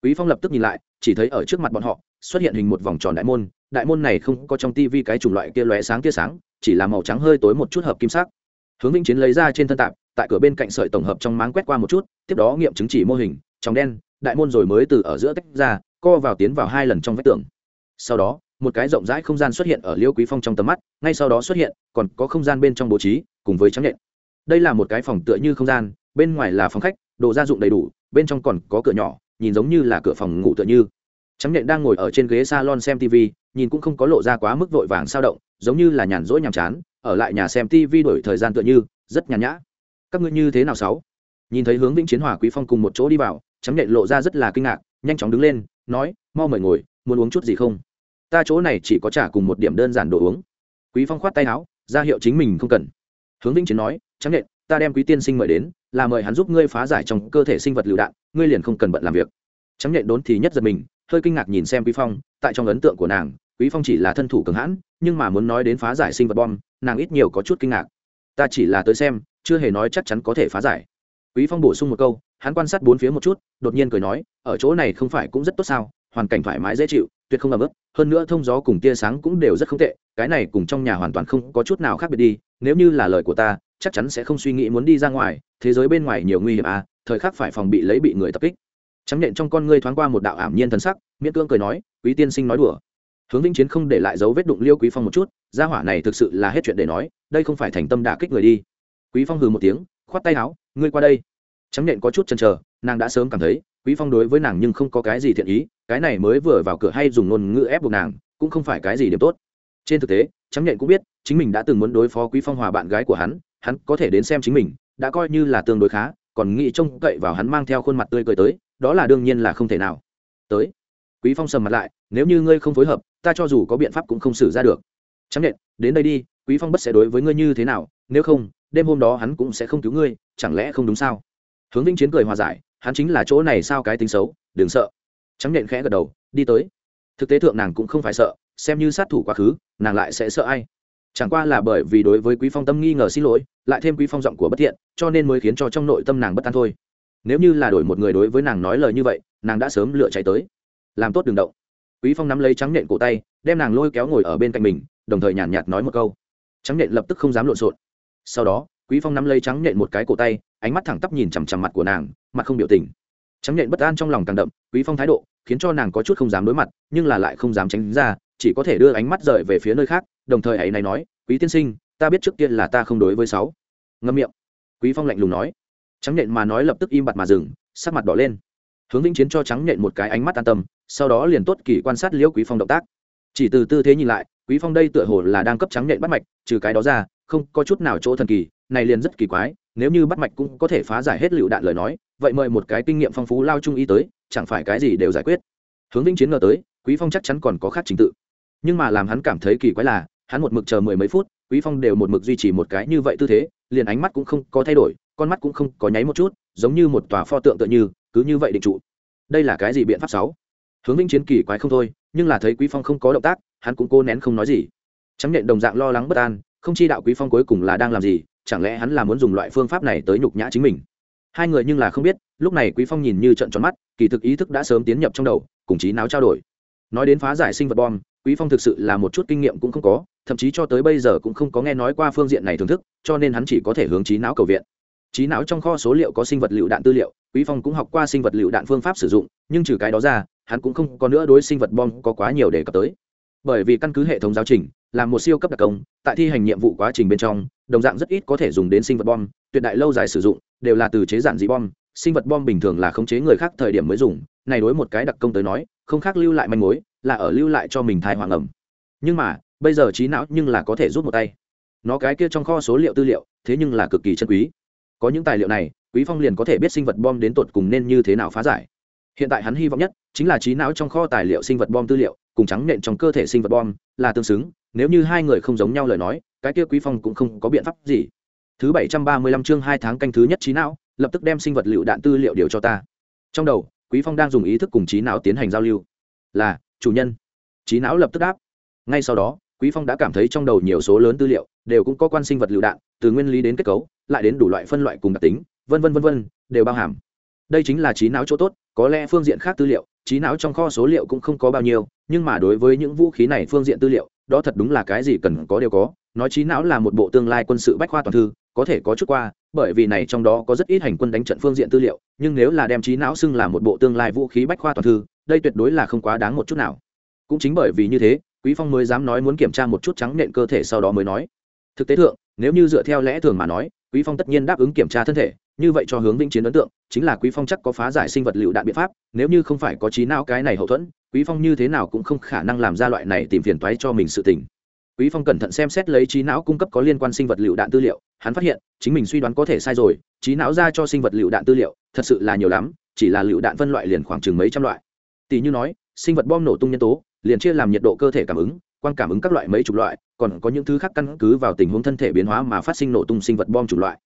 Quý phong lập tức nhìn lại, chỉ thấy ở trước mặt bọn họ, xuất hiện hình một vòng tròn đại môn đại môn này không có trong tivi cái chủng loại kia lóe sáng tia sáng chỉ là màu trắng hơi tối một chút hợp kim sắc. Hướng vĩnh chiến lấy ra trên thân tạp, tại cửa bên cạnh sợi tổng hợp trong máng quét qua một chút, tiếp đó nghiệm chứng chỉ mô hình, trong đen, đại môn rồi mới từ ở giữa tách ra, co vào tiến vào hai lần trong vách tường. Sau đó, một cái rộng rãi không gian xuất hiện ở liêu quý phong trong tầm mắt, ngay sau đó xuất hiện, còn có không gian bên trong bố trí, cùng với trắng nhện đây là một cái phòng tựa như không gian, bên ngoài là phòng khách, đồ gia dụng đầy đủ, bên trong còn có cửa nhỏ, nhìn giống như là cửa phòng ngủ tựa như. Trắng nhện đang ngồi ở trên ghế salon xem tv nhìn cũng không có lộ ra quá mức vội vàng sao động, giống như là nhàn rỗi nhàm chán, ở lại nhà xem tv đổi thời gian tựa như, rất nhàn nhã. Các ngươi như thế nào sáu? Nhìn thấy hướng vĩnh chiến hòa quý phong cùng một chỗ đi vào, trắng nhện lộ ra rất là kinh ngạc, nhanh chóng đứng lên, nói, mau mời ngồi, muốn uống chút gì không? Ta chỗ này chỉ có trả cùng một điểm đơn giản đồ uống. Quý phong khoát tay áo, ra hiệu chính mình không cần. Hướng vĩnh chiến nói, trắng nhện, ta đem quý tiên sinh mời đến, là mời hắn giúp ngươi phá giải trong cơ thể sinh vật lựu đạn, ngươi liền không cần bận làm việc. Trắng nhện đốn thì nhất giật mình, hơi kinh ngạc nhìn xem quý phong, tại trong ấn tượng của nàng quý phong chỉ là thân thủ cường hãn, nhưng mà muốn nói đến phá giải sinh vật bom, nàng ít nhiều có chút kinh ngạc. Ta chỉ là tới xem, chưa hề nói chắc chắn có thể phá giải. Quý phong bổ sung một câu, hắn quan sát bốn phía một chút, đột nhiên cười nói, ở chỗ này không phải cũng rất tốt sao? Hoàn cảnh thoải mái dễ chịu, tuyệt không ấm ức. Hơn nữa thông gió cùng tia sáng cũng đều rất không tệ, cái này cùng trong nhà hoàn toàn không có chút nào khác biệt đi. Nếu như là lời của ta, chắc chắn sẽ không suy nghĩ muốn đi ra ngoài. Thế giới bên ngoài nhiều nguy hiểm à thời khắc phải phòng bị lấy bị người tập kích. Trắng nện trong con ngươi thoáng qua một đạo ảm nhiên thần sắc, miễn cưỡng cười nói, quý tiên sinh nói đùa hướng vĩnh chiến không để lại dấu vết đụng liêu quý phong một chút, gia hỏa này thực sự là hết chuyện để nói, đây không phải thành tâm đả kích người đi. Quý phong hừ một tiếng, khoát tay áo, ngươi qua đây. Trắng nện có chút chần chờ, nàng đã sớm cảm thấy, quý phong đối với nàng nhưng không có cái gì thiện ý, cái này mới vừa vào cửa hay dùng ngôn ngữ ép buộc nàng, cũng không phải cái gì điểm tốt. Trên thực tế, trắng nện cũng biết, chính mình đã từng muốn đối phó quý phong hòa bạn gái của hắn hắn có thể đến xem chính mình, đã coi như là tương đối khá, còn nghĩ trông cậy vào hắn mang theo khuôn mặt tươi cười tới, đó là đương nhiên là không thể nào. Tới. Quý phong sầm mặt lại, nếu như ngươi không phối hợp ta cho dù có biện pháp cũng không xử ra được. Chấm nện, đến đây đi, quý phong bất sẽ đối với ngươi như thế nào, nếu không, đêm hôm đó hắn cũng sẽ không cứu ngươi, chẳng lẽ không đúng sao? Hướng vĩnh chiến cười hòa giải, hắn chính là chỗ này sao cái tính xấu, đừng sợ. Chấm nện khẽ gật đầu, đi tới. Thực tế thượng nàng cũng không phải sợ, xem như sát thủ quá khứ, nàng lại sẽ sợ ai? Chẳng qua là bởi vì đối với quý phong tâm nghi ngờ xin lỗi, lại thêm quý phong giọng của bất thiện, cho nên mới khiến cho trong nội tâm nàng bất an thôi. Nếu như là đổi một người đối với nàng nói lời như vậy, nàng đã sớm lựa chạy tới. Làm tốt đường động quý phong nắm lấy trắng nện cổ tay đem nàng lôi kéo ngồi ở bên cạnh mình đồng thời nhàn nhạt, nhạt nói một câu. Trắng nện lập tức không dám lộn xộn. Sau đó quý phong nắm lấy trắng nện một cái cổ tay ánh mắt thẳng tắp nhìn chằm chằm mặt của nàng mặt không biểu tình. Trắng nện bất an trong lòng càng đậm quý phong thái độ khiến cho nàng có chút không dám đối mặt nhưng là lại không dám tránh ra chỉ có thể đưa ánh mắt rời về phía nơi khác đồng thời ấy này nói quý tiên sinh ta biết trước kia là ta không đối với sáu. Ngâm miệng. Quý phong lạnh lùng nói. Trắng nện mà nói lập tức im bặt mà dừng sắc mặt đỏ lên hướng vĩnh chiến cho trắng nện một cái ánh mắt an tâm, sau đó liền tốt kỳ quan sát liễu quý phong động tác. Chỉ từ tư thế nhìn lại, quý phong đây tựa hồ là đang cấp trắng nện bắt mạch, trừ cái đó ra, không có chút nào chỗ thần kỳ, này liền rất kỳ quái, nếu như bắt mạch cũng có thể phá giải hết lựu đạn lời nói, vậy mời một cái kinh nghiệm phong phú lao trung y tới, chẳng phải cái gì đều giải quyết. Hướng vĩnh chiến ngờ tới, quý phong chắc chắn còn có khác trình tự. Nhưng mà làm hắn cảm thấy kỳ quái là, hắn một mực chờ mười mấy phút, quý phong đều một mực duy trì một cái như vậy tư thế, liền ánh mắt cũng không có thay đổi, con mắt cũng không có nháy một chút, giống như một tòa pho tượng tựa như cứ như vậy định trụ. Đây là cái gì biện pháp sáu? Hướng vĩnh chiến kỳ quái không thôi, nhưng là thấy quý phong không có động tác, hắn cũng cố nén không nói gì. Trắng nhận đồng dạng lo lắng bất an, không chi đạo quý phong cuối cùng là đang làm gì, chẳng lẽ hắn là muốn dùng loại phương pháp này tới nhục nhã chính mình? Hai người nhưng là không biết, lúc này quý phong nhìn như trận tròn mắt, kỳ thực ý thức đã sớm tiến nhập trong đầu, cùng trí não trao đổi. Nói đến phá giải sinh vật bom, quý phong thực sự là một chút kinh nghiệm cũng không có, thậm chí cho tới bây giờ cũng không có nghe nói qua phương diện này thưởng thức, cho nên hắn chỉ có thể hướng trí não cầu viện trí não trong kho số liệu có sinh vật lựu đạn tư liệu, quý phong cũng học qua sinh vật lựu đạn phương pháp sử dụng, nhưng trừ cái đó ra, hắn cũng không có nữa đối sinh vật bom có quá nhiều đề cập tới. Bởi vì căn cứ hệ thống giáo trình là một siêu cấp đặc công, tại thi hành nhiệm vụ quá trình bên trong, đồng dạng rất ít có thể dùng đến sinh vật bom, tuyệt đại lâu dài sử dụng, đều là từ chế giản dị bom, sinh vật bom bình thường là khống chế người khác thời điểm mới dùng, này đối một cái đặc công tới nói, không khác lưu lại manh mối, là ở lưu lại cho mình thai hoàng ẩm. Nhưng mà, bây giờ trí não nhưng là có thể rút một tay. Nó cái kia trong kho số liệu tư liệu, thế nhưng là cực kỳ chân quý có những tài liệu này, quý phong liền có thể biết sinh vật bom đến tột cùng nên như thế nào phá giải. Hiện tại hắn hy vọng nhất chính là trí não trong kho tài liệu sinh vật bom tư liệu, cùng trắng nện trong cơ thể sinh vật bom là tương xứng, nếu như hai người không giống nhau lời nói, cái kia quý phong cũng không có biện pháp gì. Thứ bảy trăm ba mươi lăm chương hai tháng canh thứ nhất trí não, lập tức đem sinh vật liệu đạn tư liệu điều cho ta. Trong đầu, quý phong đang dùng ý thức cùng trí não tiến hành giao lưu. Là, chủ nhân. Trí não lập tức đáp. Ngay sau đó quý phong đã cảm thấy trong đầu nhiều số lớn tư liệu đều cũng có quan sinh vật lựu đạn, từ nguyên lý đến kết cấu, lại đến đủ loại phân loại cùng đặc tính, vân vân vân vân, đều bao hàm. Đây chính là trí não chỗ tốt, có lẽ phương diện khác tư liệu, trí não trong kho số liệu cũng không có bao nhiêu, nhưng mà đối với những vũ khí này phương diện tư liệu, đó thật đúng là cái gì cần có đều có. Nói trí não là một bộ tương lai quân sự bách khoa toàn thư, có thể có chút qua, bởi vì này trong đó có rất ít hành quân đánh trận phương diện tư liệu, nhưng nếu là đem trí não xưng là một bộ tương lai vũ khí bách khoa toàn thư, đây tuyệt đối là không quá đáng một chút nào. Cũng chính bởi vì như thế quý phong mới dám nói muốn kiểm tra một chút trắng nện cơ thể sau đó mới nói. Thực tế thượng, nếu như dựa theo lẽ thường mà nói, quý phong tất nhiên đáp ứng kiểm tra thân thể, như vậy cho hướng vĩnh chiến ấn tượng, chính là quý phong chắc có phá giải sinh vật liệu đạn biện pháp, nếu như không phải có trí não cái này hậu thuẫn, quý phong như thế nào cũng không khả năng làm ra loại này tìm phiền toái cho mình sự tình. Quý phong cẩn thận xem xét lấy trí não cung cấp có liên quan sinh vật liệu đạn tư liệu, hắn phát hiện, chính mình suy đoán có thể sai rồi, trí não ra cho sinh vật liệu đạn tư liệu, thật sự là nhiều lắm, chỉ là liệu đạn phân loại liền khoảng chừng mấy trăm loại. Tỷ như nói, sinh vật bom nổ tung nhân tố liền chia làm nhiệt độ cơ thể cảm ứng quan cảm ứng các loại mấy chục loại, còn có những thứ khác căn cứ vào tình huống thân thể biến hóa mà phát sinh nổ tung sinh vật bom chủng loại.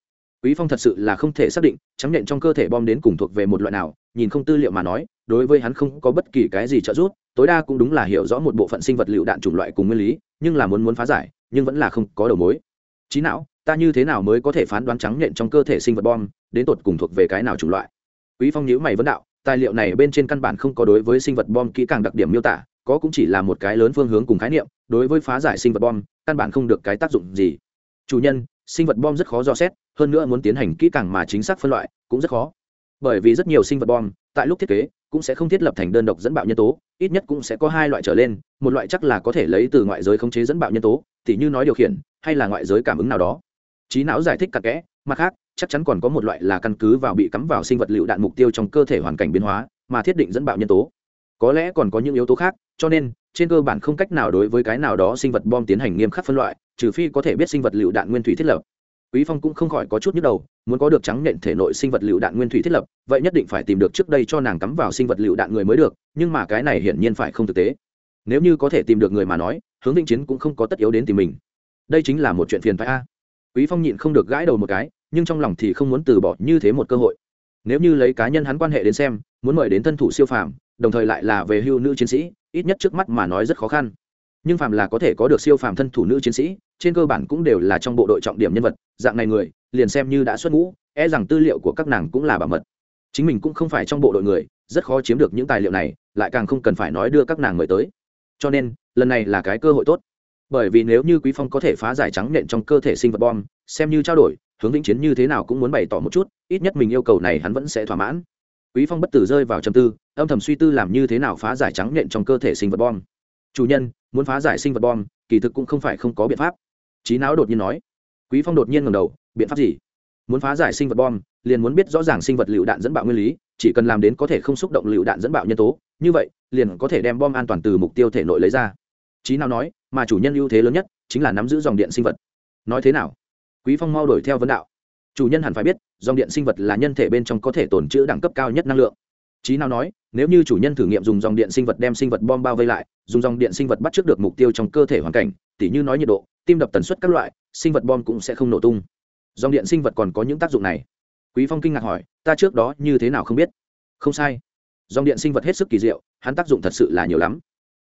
Quý phong thật sự là không thể xác định, trắng nện trong cơ thể bom đến cùng thuộc về một loại nào, nhìn không tư liệu mà nói, đối với hắn không có bất kỳ cái gì trợ giúp, tối đa cũng đúng là hiểu rõ một bộ phận sinh vật liệu đạn chủng loại cùng nguyên lý, nhưng là muốn muốn phá giải, nhưng vẫn là không có đầu mối. Trí não, ta như thế nào mới có thể phán đoán trắng nện trong cơ thể sinh vật bom, đến tột cùng thuộc về cái nào chủng loại? Quý phong nhíu mày vấn đạo, tài liệu này bên trên căn bản không có đối với sinh vật bom kỹ càng đặc điểm miêu tả có cũng chỉ là một cái lớn phương hướng cùng khái niệm, đối với phá giải sinh vật bom, căn bản không được cái tác dụng gì. Chủ nhân, sinh vật bom rất khó dò xét, hơn nữa muốn tiến hành kỹ càng mà chính xác phân loại cũng rất khó. Bởi vì rất nhiều sinh vật bom, tại lúc thiết kế, cũng sẽ không thiết lập thành đơn độc dẫn bạo nhân tố, ít nhất cũng sẽ có hai loại trở lên, một loại chắc là có thể lấy từ ngoại giới khống chế dẫn bạo nhân tố t h như nói điều khiển, hay là ngoại giới cảm ứng nào đó. Trí não giải thích cặp kẽ, mặt khác, chắc chắn còn có một loại là căn cứ vào bị cắm vào sinh vật lựu đạn mục tiêu trong cơ thể hoàn cảnh biến hóa, mà thiết định dẫn bạo nhân tố. Có lẽ còn có những yếu tố khác cho nên, trên cơ bản không cách nào đối với cái nào đó sinh vật bom tiến hành nghiêm khắc phân loại, trừ phi có thể biết sinh vật lựu đạn nguyên thủy thiết lập. Quý phong cũng không khỏi có chút nhức đầu, muốn có được trắng nện thể nội sinh vật lựu đạn nguyên thủy thiết lập, vậy nhất định phải tìm được trước đây cho nàng cắm vào sinh vật lựu đạn người mới được, nhưng mà cái này hiển nhiên phải không thực tế. Nếu như có thể tìm được người mà nói, hướng vĩnh chiến cũng không có tất yếu đến tìm mình. Đây chính là một chuyện phiền phái a. Quý phong nhịn không được gãi đầu một cái, nhưng trong lòng thì không muốn từ bỏ như thế một cơ hội. Nếu như lấy cá nhân hắn quan hệ đến xem, muốn mời đến thân thủ siêu phàm, đồng thời lại là về hưu nữ chiến sĩ ít nhất trước mắt mà nói rất khó khăn. Nhưng phàm là có thể có được siêu phàm thân thủ nữ chiến sĩ, trên cơ bản cũng đều là trong bộ đội trọng điểm nhân vật, dạng này người, liền xem như đã xuất ngũ e rằng tư liệu của các nàng cũng là bảo mật. Chính mình cũng không phải trong bộ đội người, rất khó chiếm được những tài liệu này, lại càng không cần phải nói đưa các nàng mời tới. Cho nên, lần này là cái cơ hội tốt. Bởi vì nếu như quý phong có thể phá giải trắng nện trong cơ thể sinh vật bom, xem như trao đổi, hướng vĩnh chiến như thế nào cũng muốn bày tỏ một chút, ít nhất mình yêu cầu này hắn vẫn sẽ thỏa mãn quý phong bất tử rơi vào trầm tư, âm thầm suy tư làm như thế nào phá giải trắng nhện trong cơ thể sinh vật bom. Chủ nhân, muốn phá giải sinh vật bom, kỳ thực cũng không phải không có biện pháp. Trí não đột nhiên nói. Quý phong đột nhiên ngẩng đầu, biện pháp gì? Muốn phá giải sinh vật bom, liền muốn biết rõ ràng sinh vật lựu đạn dẫn bạo nguyên lý, chỉ cần làm đến có thể không xúc động lựu đạn dẫn bạo nhân tố, như vậy, liền có thể đem bom an toàn từ mục tiêu thể nội lấy ra. Trí não nói, mà chủ nhân ưu thế lớn nhất chính là nắm giữ dòng điện sinh vật. Nói thế nào? Quý phong mau đổi theo vấn đạo chủ nhân hẳn phải biết, dòng điện sinh vật là nhân thể bên trong có thể tồn trữ đẳng cấp cao nhất năng lượng. Trí nào nói, nếu như chủ nhân thử nghiệm dùng dòng điện sinh vật đem sinh vật bom bao vây lại, dùng dòng điện sinh vật bắt trước được mục tiêu trong cơ thể hoàn cảnh, tỉ như nói nhiệt độ, tim đập tần suất các loại, sinh vật bom cũng sẽ không nổ tung. Dòng điện sinh vật còn có những tác dụng này. Quý phong kinh ngạc hỏi, ta trước đó như thế nào không biết? Không sai. Dòng điện sinh vật hết sức kỳ diệu, hắn tác dụng thật sự là nhiều lắm.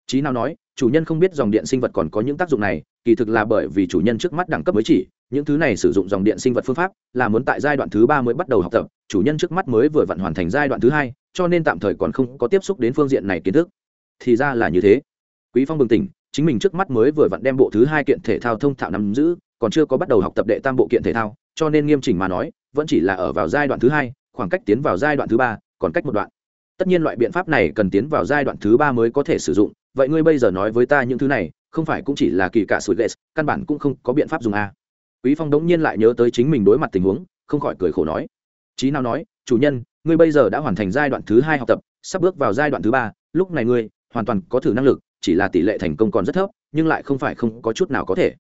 Trí nào nói, chủ nhân không biết dòng điện sinh vật còn có những tác dụng này, kỳ thực là bởi vì chủ nhân trước mắt đẳng cấp mới chỉ những thứ này sử dụng dòng điện sinh vật phương pháp là muốn tại giai đoạn thứ ba mới bắt đầu học tập, chủ nhân trước mắt mới vừa vặn hoàn thành giai đoạn thứ hai, cho nên tạm thời còn không có tiếp xúc đến phương diện này kiến thức. Thì ra là như thế. Quý phong bừng tỉnh, chính mình trước mắt mới vừa vặn đem bộ thứ hai kiện thể thao thông thạo nắm giữ, còn chưa có bắt đầu học tập đệ tam bộ kiện thể thao, cho nên nghiêm chỉnh mà nói, vẫn chỉ là ở vào giai đoạn thứ hai, khoảng cách tiến vào giai đoạn thứ ba, còn cách một đoạn. Tất nhiên loại biện pháp này cần tiến vào giai đoạn thứ ba mới có thể sử dụng, vậy ngươi bây giờ nói với ta những thứ này, không phải cũng chỉ là kỳ cả sủi lệ căn bản cũng không có biện pháp dùng a quý phong đống nhiên lại nhớ tới chính mình đối mặt tình huống, không khỏi cười khổ nói. Chí nào nói, chủ nhân, ngươi bây giờ đã hoàn thành giai đoạn thứ hai học tập, sắp bước vào giai đoạn thứ ba, lúc này ngươi hoàn toàn có thử năng lực, chỉ là tỷ lệ thành công còn rất thấp, nhưng lại không phải không có chút nào có thể.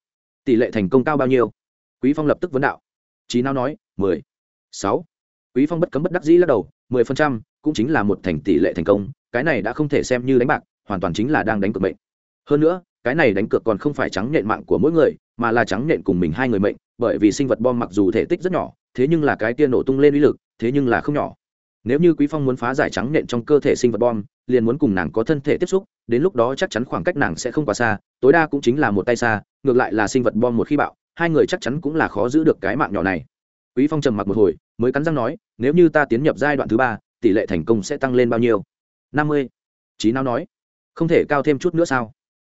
Tỷ lệ thành công cao bao nhiêu? Quý phong lập tức vấn đạo. Chí nào nói, mười sáu. Quý phong bất cấm bất đắc dĩ lắc đầu, mười phần trăm cũng chính là một thành tỷ lệ thành công, cái này đã không thể xem như đánh bạc, hoàn toàn chính là đang đánh cược mệnh. Hơn nữa, cái này đánh cược còn không phải trắng nhện mạng của mỗi người mà là trắng nện cùng mình hai người mệnh, bởi vì sinh vật bom mặc dù thể tích rất nhỏ, thế nhưng là cái tia nổ tung lên uy lực, thế nhưng là không nhỏ. Nếu như quý phong muốn phá giải trắng nện trong cơ thể sinh vật bom, liền muốn cùng nàng có thân thể tiếp xúc, đến lúc đó chắc chắn khoảng cách nàng sẽ không quá xa, tối đa cũng chính là một tay xa, ngược lại là sinh vật bom một khi bạo, hai người chắc chắn cũng là khó giữ được cái mạng nhỏ này. Quý phong trầm mặc một hồi, mới cắn răng nói, nếu như ta tiến nhập giai đoạn thứ ba, tỷ lệ thành công sẽ tăng lên bao nhiêu? Năm mươi. Trí não nói. Không thể cao thêm chút nữa sao?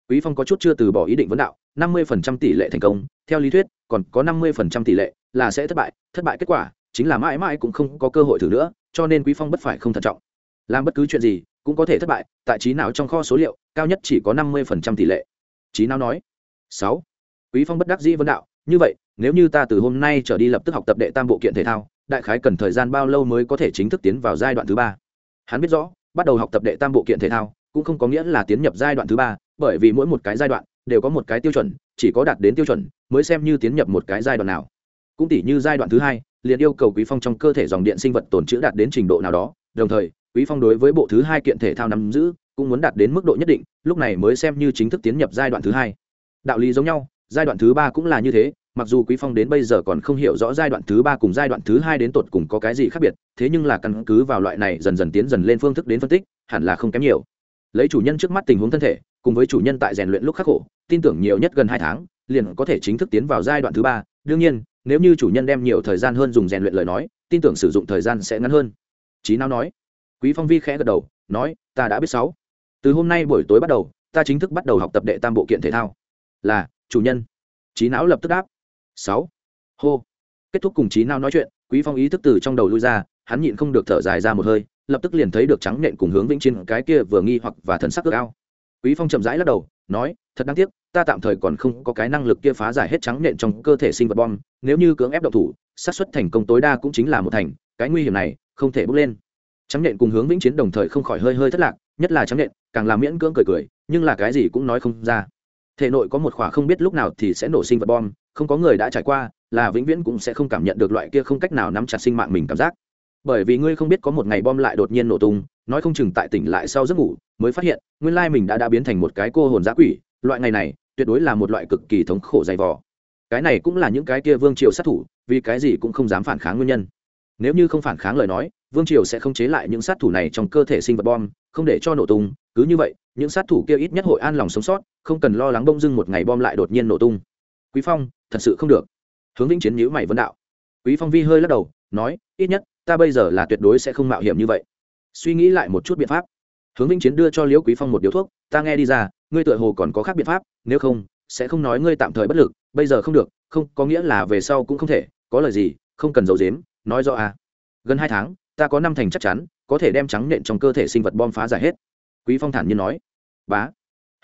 Quý phong có chút chưa từ bỏ ý định vấn đạo, năm mươi phần trăm tỷ lệ thành công, theo lý thuyết, còn có năm mươi phần trăm tỷ lệ là sẽ thất bại thất bại kết quả chính là mãi mãi cũng không có cơ hội thử nữa, cho nên quý phong bất phải không thận trọng. Làm bất cứ chuyện gì cũng có thể thất bại, tại trí não trong kho số liệu, cao nhất chỉ có năm mươi phần trăm tỷ lệ. Trí nào nói, sáu. Quý phong bất đắc dĩ vấn đạo, như vậy, nếu như ta từ hôm nay trở đi lập tức học tập đệ tam bộ kiện thể thao, đại khái cần thời gian bao lâu mới có thể chính thức tiến vào giai đoạn thứ ba? Hắn biết rõ, bắt đầu học tập đệ tam bộ kiện thể thao cũng không có nghĩa là tiến nhập giai đoạn thứ ba bởi vì mỗi một cái giai đoạn đều có một cái tiêu chuẩn, chỉ có đạt đến tiêu chuẩn mới xem như tiến nhập một cái giai đoạn nào. Cũng tỷ như giai đoạn thứ hai, liền yêu cầu quý phong trong cơ thể dòng điện sinh vật tồn trữ đạt đến trình độ nào đó, đồng thời, quý phong đối với bộ thứ hai kiện thể thao nắm giữ cũng muốn đạt đến mức độ nhất định, lúc này mới xem như chính thức tiến nhập giai đoạn thứ hai. Đạo lý giống nhau, giai đoạn thứ ba cũng là như thế, mặc dù quý phong đến bây giờ còn không hiểu rõ giai đoạn thứ ba cùng giai đoạn thứ hai đến tột cùng có cái gì khác biệt, thế nhưng là căn cứ vào loại này dần dần tiến dần lên phương thức đến phân tích, hẳn là không kém nhiều lấy chủ nhân trước mắt tình huống thân thể, cùng với chủ nhân tại rèn luyện lúc khắc khổ, tin tưởng nhiều nhất gần hai tháng, liền có thể chính thức tiến vào giai đoạn thứ ba. Đương nhiên, nếu như chủ nhân đem nhiều thời gian hơn dùng rèn luyện lời nói, tin tưởng sử dụng thời gian sẽ ngắn hơn. Trí nào nói. Quý phong vi khẽ gật đầu, nói, ta đã biết sáu. Từ hôm nay buổi tối bắt đầu, ta chính thức bắt đầu học tập đệ tam bộ kiện thể thao. Là, chủ nhân. Trí não lập tức đáp. Sáu. Hô. Kết thúc cùng trí não nói chuyện, quý phong ý thức từ trong đầu lui ra hắn nhịn không được thở dài ra một hơi, lập tức liền thấy được trắng nện cùng hướng vĩnh chiến cái kia vừa nghi hoặc và thần sắc ước ao. Quý phong chậm rãi lắc đầu, nói, thật đáng tiếc, ta tạm thời còn không có cái năng lực kia phá giải hết trắng nện trong cơ thể sinh vật bom, nếu như cưỡng ép động thủ, xác suất thành công tối đa cũng chính là một thành, cái nguy hiểm này không thể bước lên. Trắng nện cùng hướng vĩnh chiến đồng thời không khỏi hơi hơi thất lạc, nhất là trắng nện, càng làm miễn cưỡng cười cười, nhưng là cái gì cũng nói không ra. Thể nội có một khỏa không biết lúc nào thì sẽ nổ sinh vật bom, không có người đã trải qua, là vĩnh viễn cũng sẽ không cảm nhận được loại kia không cách nào nắm chặt sinh mạng mình cảm giác bởi vì ngươi không biết có một ngày bom lại đột nhiên nổ tung, nói không chừng tại tỉnh lại sau giấc ngủ mới phát hiện, nguyên lai mình đã đã biến thành một cái cô hồn giã quỷ, loại ngày này tuyệt đối là một loại cực kỳ thống khổ dày vò. Cái này cũng là những cái kia vương triều sát thủ, vì cái gì cũng không dám phản kháng nguyên nhân. Nếu như không phản kháng lời nói, vương triều sẽ không chế lại những sát thủ này trong cơ thể sinh vật bom, không để cho nổ tung, cứ như vậy, những sát thủ kia ít nhất hội an lòng sống sót, không cần lo lắng bông dưng một ngày bom lại đột nhiên nổ tung. Quý phong, thật sự không được. Hướng vĩnh chiến nhữ mày vấn đạo. Quý phong vi hơi lắc đầu, nói, ít nhất ta bây giờ là tuyệt đối sẽ không mạo hiểm như vậy. Suy nghĩ lại một chút biện pháp. Hướng vĩnh chiến đưa cho liễu quý phong một điếu thuốc, ta nghe đi ra, ngươi tựa hồ còn có khác biện pháp, nếu không, sẽ không nói ngươi tạm thời bất lực, bây giờ không được, không, có nghĩa là về sau cũng không thể, có lời gì, không cần giấu dếm nói rõ à. Gần hai tháng, ta có năm thành chắc chắn, có thể đem trắng nện trong cơ thể sinh vật bom phá giải hết. Quý phong thản nhiên nói. Bá.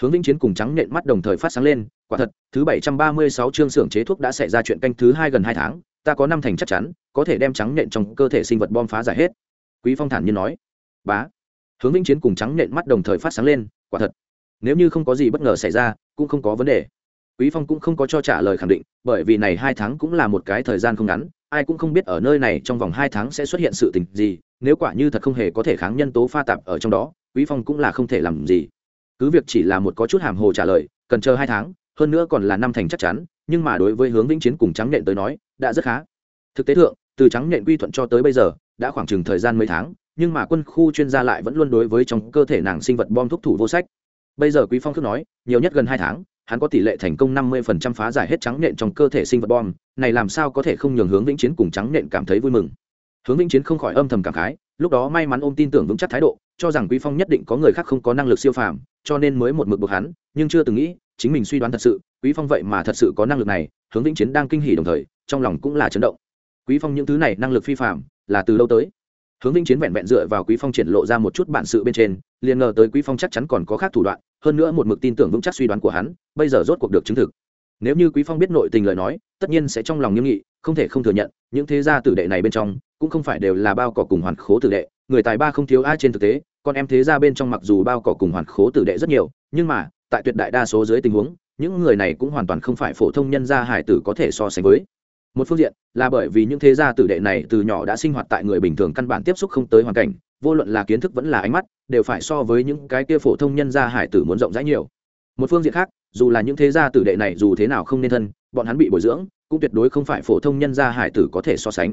Hướng vĩnh chiến cùng trắng nện mắt đồng thời phát sáng lên, quả thật, thứ bảy trăm ba mươi sáu chương xưởng chế thuốc đã xảy ra chuyện canh thứ hai gần hai tháng ta có năm thành chắc chắn, có thể đem trắng nện trong cơ thể sinh vật bom phá giải hết. Quý phong thản nhiên nói. Bá. Hướng vĩnh chiến cùng trắng nện mắt đồng thời phát sáng lên, quả thật, nếu như không có gì bất ngờ xảy ra, cũng không có vấn đề. Quý phong cũng không có cho trả lời khẳng định, bởi vì này hai tháng cũng là một cái thời gian không ngắn, ai cũng không biết ở nơi này trong vòng hai tháng sẽ xuất hiện sự tình gì, nếu quả như thật không hề có thể kháng nhân tố pha tạp ở trong đó, quý phong cũng là không thể làm gì. Cứ việc chỉ là một có chút hàm hồ trả lời, cần chờ hai tháng, hơn nữa còn là năm thành chắc chắn, nhưng mà đối với hướng vĩnh chiến cùng trắng nện tới nói đã rất khá. Thực tế thượng, từ trắng nện quy thuận cho tới bây giờ, đã khoảng chừng thời gian mấy tháng, nhưng mà quân khu chuyên gia lại vẫn luôn đối với trong cơ thể nàng sinh vật bom thuốc thủ vô sách. Bây giờ quý phong thức nói, nhiều nhất gần hai tháng, hắn có tỷ lệ thành công năm mươi phần trăm phá giải hết trắng nện trong cơ thể sinh vật bom. Này làm sao có thể không nhường hướng vĩnh chiến cùng trắng nện cảm thấy vui mừng. Hướng vĩnh chiến không khỏi âm thầm cảm khái, lúc đó may mắn ôm tin tưởng vững chắc thái độ, cho rằng quý phong nhất định có người khác không có năng lực siêu phàm, cho nên mới một mực buộc hắn, nhưng chưa từng nghĩ, chính mình suy đoán thật sự, quý phong vậy mà thật sự có năng lực này. Hướng vĩnh chiến đang kinh hỉ đồng thời trong lòng cũng là chấn động. Quý phong những thứ này năng lực phi phàm, là từ lâu tới. Hướng Vinh chiến vẹn vẹn dựa vào quý phong triển lộ ra một chút bản sự bên trên, liền ngờ tới quý phong chắc chắn còn có khác thủ đoạn, hơn nữa một mực tin tưởng vững chắc suy đoán của hắn, bây giờ rốt cuộc được chứng thực. Nếu như quý phong biết nội tình lời nói, tất nhiên sẽ trong lòng nghiêm nghị, không thể không thừa nhận, những thế gia tử đệ này bên trong, cũng không phải đều là bao cỏ cùng hoàn khố tử đệ, người tài ba không thiếu ai trên thực tế, con em thế gia bên trong mặc dù bao cỏ cùng hoàn khố tử đệ rất nhiều, nhưng mà, tại tuyệt đại đa số dưới tình huống, những người này cũng hoàn toàn không phải phổ thông nhân gia hải tử có thể so sánh với một phương diện là bởi vì những thế gia tử đệ này từ nhỏ đã sinh hoạt tại người bình thường căn bản tiếp xúc không tới hoàn cảnh, vô luận là kiến thức vẫn là ánh mắt, đều phải so với những cái kia phổ thông nhân gia hải tử muốn rộng rãi nhiều. Một phương diện khác, dù là những thế gia tử đệ này dù thế nào không nên thân, bọn hắn bị bồi dưỡng, cũng tuyệt đối không phải phổ thông nhân gia hải tử có thể so sánh.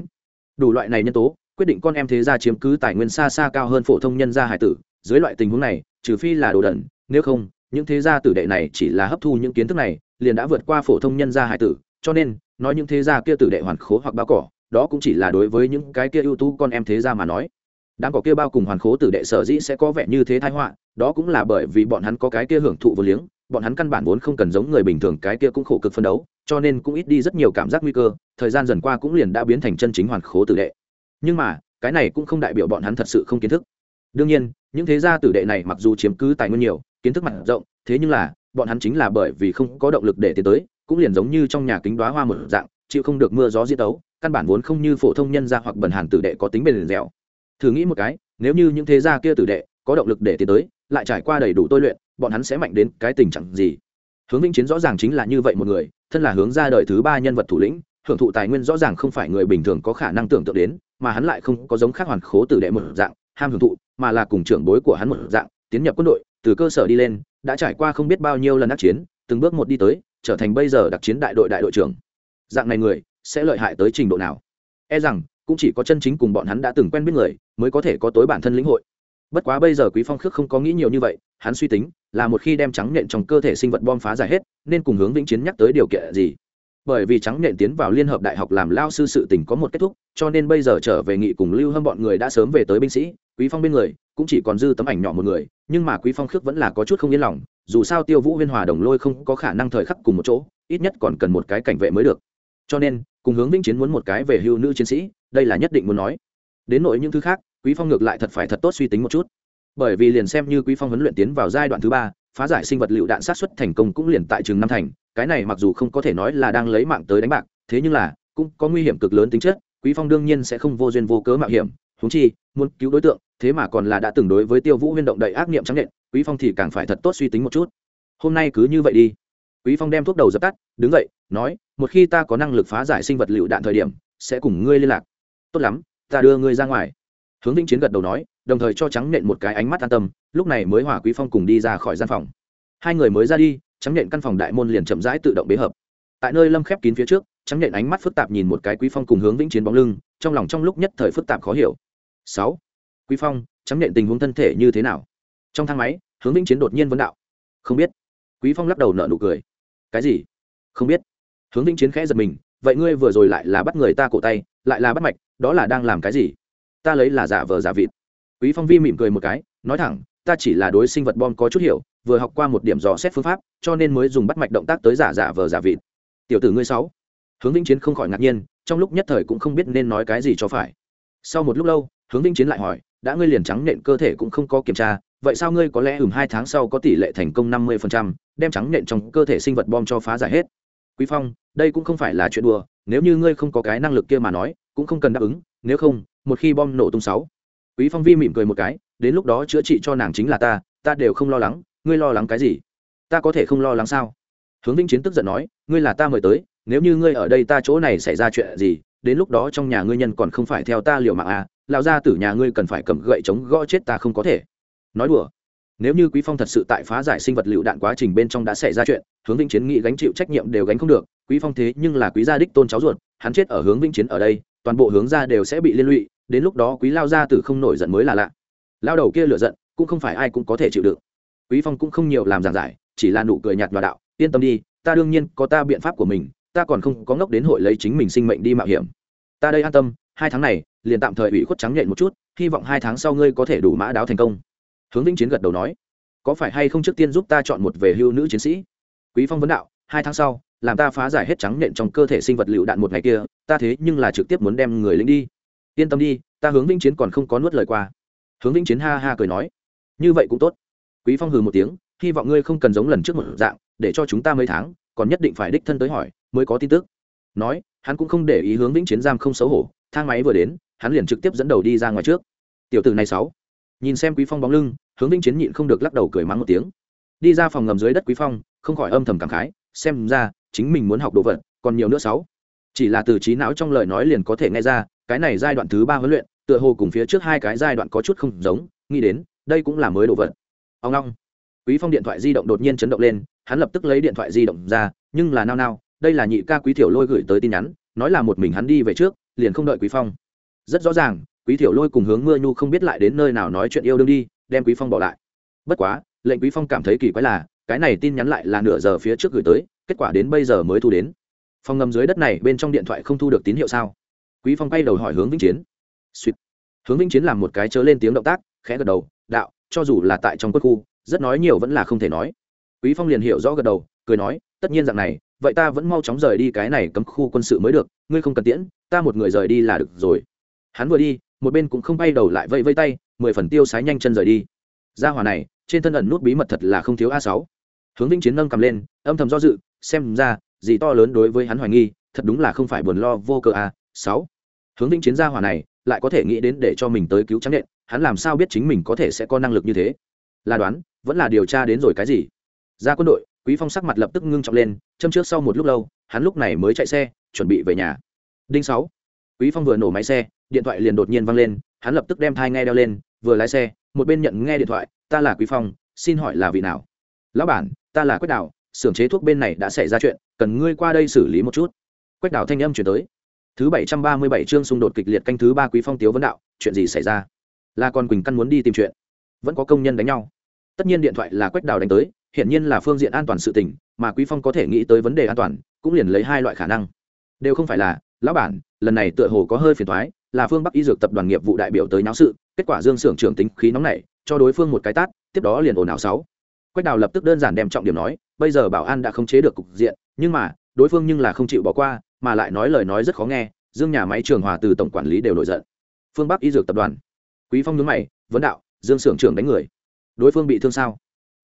Đủ loại này nhân tố, quyết định con em thế gia chiếm cứ tài nguyên xa xa cao hơn phổ thông nhân gia hải tử, dưới loại tình huống này, trừ phi là đồ đẩn nếu không, những thế gia tử đệ này chỉ là hấp thu những kiến thức này, liền đã vượt qua phổ thông nhân gia hải tử, cho nên nói những thế gia kia tử đệ hoàn khố hoặc bao cỏ, đó cũng chỉ là đối với những cái kia ưu tú con em thế gia mà nói. Đám cỏ kia bao cùng hoàn khố tử đệ sở dĩ sẽ có vẻ như thế thái họa, đó cũng là bởi vì bọn hắn có cái kia hưởng thụ vô liếng, bọn hắn căn bản vốn không cần giống người bình thường cái kia cũng khổ cực phân đấu, cho nên cũng ít đi rất nhiều cảm giác nguy cơ, thời gian dần qua cũng liền đã biến thành chân chính hoàn khố tử đệ. Nhưng mà, cái này cũng không đại biểu bọn hắn thật sự không kiến thức. Đương nhiên, những thế gia tử đệ này mặc dù chiếm cứ tài nguyên nhiều, kiến thức mặt rộng, thế nhưng là, bọn hắn chính là bởi vì không có động lực để tiến tới cũng liền giống như trong nhà kính đoá hoa một dạng chịu không được mưa gió diễn tấu, căn bản vốn không như phổ thông nhân gia hoặc bần hàn tử đệ có tính bền dẻo. Thử nghĩ một cái nếu như những thế gia kia tử đệ có động lực để tiến tới lại trải qua đầy đủ tôi luyện bọn hắn sẽ mạnh đến cái tình trạng gì? Hướng vĩnh chiến rõ ràng chính là như vậy một người thân là hướng ra đời thứ ba nhân vật thủ lĩnh hưởng thụ tài nguyên rõ ràng không phải người bình thường có khả năng tưởng tượng đến mà hắn lại không có giống khác hoàn khố tử đệ một dạng ham hưởng thụ mà là cùng trưởng bối của hắn một dạng tiến nhập quân đội từ cơ sở đi lên đã trải qua không biết bao nhiêu lần đắc chiến từng bước một đi tới trở thành bây giờ đặc chiến đại đội đại đội trưởng. Dạng này người sẽ lợi hại tới trình độ nào? E rằng, cũng chỉ có chân chính cùng bọn hắn đã từng quen biết người mới có thể có tối bản thân lĩnh hội. Bất quá bây giờ quý phong khước không có nghĩ nhiều như vậy, hắn suy tính là một khi đem trắng nện trong cơ thể sinh vật bom phá giải hết, nên cùng hướng vĩnh chiến nhắc tới điều kiện gì? Bởi vì trắng nện tiến vào liên hợp đại học làm lao sư sự tình có một kết thúc, cho nên bây giờ trở về nghị cùng lưu hâm bọn người đã sớm về tới binh sĩ, quý phong bên người cũng chỉ còn dư tấm ảnh nhỏ một người, nhưng mà quý phong khước vẫn là có chút không yên lòng, dù sao tiêu vũ huyên hòa đồng lôi không có khả năng thời khắc cùng một chỗ, ít nhất còn cần một cái cảnh vệ mới được. Cho nên, cùng hướng vĩnh chiến muốn một cái về hưu nữ chiến sĩ, đây là nhất định muốn nói. Đến nội những thứ khác, quý phong ngược lại thật phải thật tốt suy tính một chút. Bởi vì liền xem như quý phong huấn luyện tiến vào giai đoạn thứ ba, phá giải sinh vật liệu đạn sát xuất thành công cũng liền tại trường năm thành, cái này mặc dù không có thể nói là đang lấy mạng tới đánh bạc, thế nhưng là, cũng có nguy hiểm cực lớn tính chất, quý phong đương nhiên sẽ không vô duyên vô cớ mạo hiểm huống chi, muốn cứu đối tượng, thế mà còn là đã từng đối với tiêu vũ huyên động đầy ác niệm trắng nhện quý phong thì càng phải thật tốt suy tính một chút. Hôm nay cứ như vậy đi. Quý phong đem thuốc đầu dập tắt, đứng dậy, nói, một khi ta có năng lực phá giải sinh vật liệu đạn thời điểm, sẽ cùng ngươi liên lạc. Tốt lắm, ta đưa ngươi ra ngoài. Hướng vĩnh chiến gật đầu nói, đồng thời cho trắng nhện một cái ánh mắt an tâm, lúc này mới hòa quý phong cùng đi ra khỏi gian phòng. Hai người mới ra đi, trắng nhện căn phòng đại môn liền chậm rãi tự động bế hợp. Tại nơi lâm khép kín phía trước, trắng nhện ánh mắt phức tạp nhìn một cái quý phong cùng hướng vĩnh chiến bóng lưng, trong lòng trong lúc nhất thời phức tạp khó hiểu sáu. Quý phong, trắng nện tình huống thân thể như thế nào? Trong thang máy, hướng vĩnh chiến đột nhiên vấn đạo. Không biết. Quý phong lắc đầu nở nụ cười. Cái gì? Không biết. Hướng vĩnh chiến khẽ giật mình. Vậy ngươi vừa rồi lại là bắt người ta cổ tay, lại là bắt mạch, đó là đang làm cái gì? Ta lấy là giả vờ giả vịt. Quý phong vi mỉm cười một cái, nói thẳng, ta chỉ là đối sinh vật bom có chút hiểu, vừa học qua một điểm dò xét phương pháp, cho nên mới dùng bắt mạch động tác tới giả giả vờ giả vịt. Tiểu tử ngươi sáu. Hướng vĩnh chiến không khỏi ngạc nhiên, trong lúc nhất thời cũng không biết nên nói cái gì cho phải. Sau một lúc lâu hướng vĩnh chiến lại hỏi, đã ngươi liền trắng nện cơ thể cũng không có kiểm tra, vậy sao ngươi có lẽ ừm hai tháng sau có tỷ lệ thành công năm mươi đem trắng nện trong cơ thể sinh vật bom cho phá giải hết? Quý phong, đây cũng không phải là chuyện đùa, nếu như ngươi không có cái năng lực kia mà nói, cũng không cần đáp ứng, nếu không, một khi bom nổ tung sáu. Quý phong vi mỉm cười một cái, đến lúc đó chữa trị cho nàng chính là ta ta đều không lo lắng, ngươi lo lắng cái gì? Ta có thể không lo lắng sao? Hướng vĩnh chiến tức giận nói, ngươi là ta mời tới, nếu như ngươi ở đây ta chỗ này xảy ra chuyện gì, đến lúc đó trong nhà ngươi nhân còn không phải theo ta liều mạng à lão gia tử nhà ngươi cần phải cầm gậy chống gõ chết ta không có thể. Nói đùa. Nếu như quý phong thật sự tại phá giải sinh vật liệu đạn quá trình bên trong đã xảy ra chuyện, hướng vĩnh chiến nghĩ gánh chịu trách nhiệm đều gánh không được, quý phong thế nhưng là quý gia đích tôn cháu ruột, hắn chết ở hướng vĩnh chiến ở đây, toàn bộ hướng gia đều sẽ bị liên lụy, đến lúc đó quý lao gia tử không nổi giận mới là lạ. Lao đầu kia lửa giận, cũng không phải ai cũng có thể chịu đựng. Quý phong cũng không nhiều làm giảng giải, chỉ là nụ cười nhạt nhòa đạo, yên tâm đi, ta đương nhiên có ta biện pháp của mình, ta còn không có ngốc đến hội lấy chính mình sinh mệnh đi mạo hiểm. Ta đây an tâm hai tháng này, liền tạm thời ủy khuất trắng nhện một chút, hy vọng hai tháng sau ngươi có thể đủ mã đáo thành công. Hướng vĩnh chiến gật đầu nói. Có phải hay không trước tiên giúp ta chọn một về hưu nữ chiến sĩ? Quý phong vấn đạo. Hai tháng sau, làm ta phá giải hết trắng nhện trong cơ thể sinh vật lựu đạn một ngày kia, ta thế nhưng là trực tiếp muốn đem người lính đi. Yên tâm đi, ta hướng vĩnh chiến còn không có nuốt lời qua. Hướng vĩnh chiến ha ha cười nói. Như vậy cũng tốt. Quý phong hừ một tiếng. Hy vọng ngươi không cần giống lần trước một dạng, để cho chúng ta mấy tháng, còn nhất định phải đích thân tới hỏi, mới có tin tức. Nói, hắn cũng không để ý hướng vĩnh chiến giam không xấu hổ thang máy vừa đến, hắn liền trực tiếp dẫn đầu đi ra ngoài trước. Tiểu tử này sáu. Nhìn xem quý phong bóng lưng, hướng vĩnh chiến nhịn không được lắc đầu cười mắng một tiếng. Đi ra phòng ngầm dưới đất quý phong, không khỏi âm thầm cảm khái, xem ra, chính mình muốn học đồ vật, còn nhiều nữa sáu. Chỉ là từ trí não trong lời nói liền có thể nghe ra, cái này giai đoạn thứ ba huấn luyện, tựa hồ cùng phía trước hai cái giai đoạn có chút không giống, nghĩ đến, đây cũng là mới đồ vật. Ông long. Quý phong điện thoại di động đột nhiên chấn động lên, hắn lập tức lấy điện thoại di động ra, nhưng là nao nao, đây là nhị ca quý tiểu lôi gửi tới tin nhắn, nói là một mình hắn đi về trước liền không đợi quý phong. Rất rõ ràng, quý thiểu lôi cùng hướng mưa nhu không biết lại đến nơi nào nói chuyện yêu đương đi, đem quý phong bỏ lại. Bất quá, lệnh quý phong cảm thấy kỳ quái là, cái này tin nhắn lại là nửa giờ phía trước gửi tới, kết quả đến bây giờ mới thu đến. Phòng ngầm dưới đất này, bên trong điện thoại không thu được tín hiệu sao? Quý phong quay đầu hỏi hướng vĩnh chiến. Sweet. hướng vĩnh chiến làm một cái chớ lên tiếng động tác, khẽ gật đầu, đạo, cho dù là tại trong quân khu, rất nói nhiều vẫn là không thể nói. Quý phong liền hiểu rõ gật đầu, cười nói, tất nhiên dạng này vậy ta vẫn mau chóng rời đi cái này cấm khu quân sự mới được, ngươi không cần tiễn, ta một người rời đi là được rồi. Hắn vừa đi, một bên cũng không bay đầu lại vẫy vây tay, mười phần tiêu sái nhanh chân rời đi. Ra hỏa này, trên thân ẩn nút bí mật thật là không thiếu a sáu. Hướng vĩnh chiến nâng cầm lên, âm thầm do dự, xem ra, gì to lớn đối với hắn hoài nghi, thật đúng là không phải buồn lo vô cơ a sáu. Hướng vĩnh chiến gia hỏa này, lại có thể nghĩ đến để cho mình tới cứu trắng nện, hắn làm sao biết chính mình có thể sẽ có năng lực như thế? Là đoán, vẫn là điều tra đến rồi cái gì? Ra quân đội quý phong sắc mặt lập tức ngưng trọng lên, châm trước sau một lúc lâu, hắn lúc này mới chạy xe, chuẩn bị về nhà. Đinh sáu. Quý phong vừa nổ máy xe, điện thoại liền đột nhiên vang lên, hắn lập tức đem thai nghe đeo lên, vừa lái xe, một bên nhận nghe điện thoại, ta là quý phong, xin hỏi là vị nào? Lão bản, ta là quách đào, xưởng chế thuốc bên này đã xảy ra chuyện, cần ngươi qua đây xử lý một chút. Quách đào thanh âm chuyển tới. Thứ bảy trăm ba mươi bảy chương xung đột kịch liệt canh thứ ba quý phong tiếu vấn đạo, chuyện gì xảy ra? Là con quỳnh căn muốn đi tìm chuyện. Vẫn có công nhân đánh nhau. Tất nhiên điện thoại là quách đào đánh tới hiển nhiên là phương diện an toàn sự tình mà quý phong có thể nghĩ tới vấn đề an toàn cũng liền lấy hai loại khả năng. Đều không phải là lão bản lần này tựa hồ có hơi phiền toái, là phương bắc y dược tập đoàn nghiệp vụ đại biểu tới náo sự kết quả dương xưởng trưởng tính khí nóng nảy, cho đối phương một cái tát tiếp đó liền ồn ào sáu. Quách đào lập tức đơn giản đem trọng điểm nói bây giờ bảo an đã không chế được cục diện nhưng mà đối phương nhưng là không chịu bỏ qua mà lại nói lời nói rất khó nghe dương nhà máy trường hòa từ tổng quản lý đều nổi giận. Phương bắc y dược tập đoàn. Quý phong nhướng mày vấn đạo dương xưởng trưởng đánh người. Đối phương bị thương sao?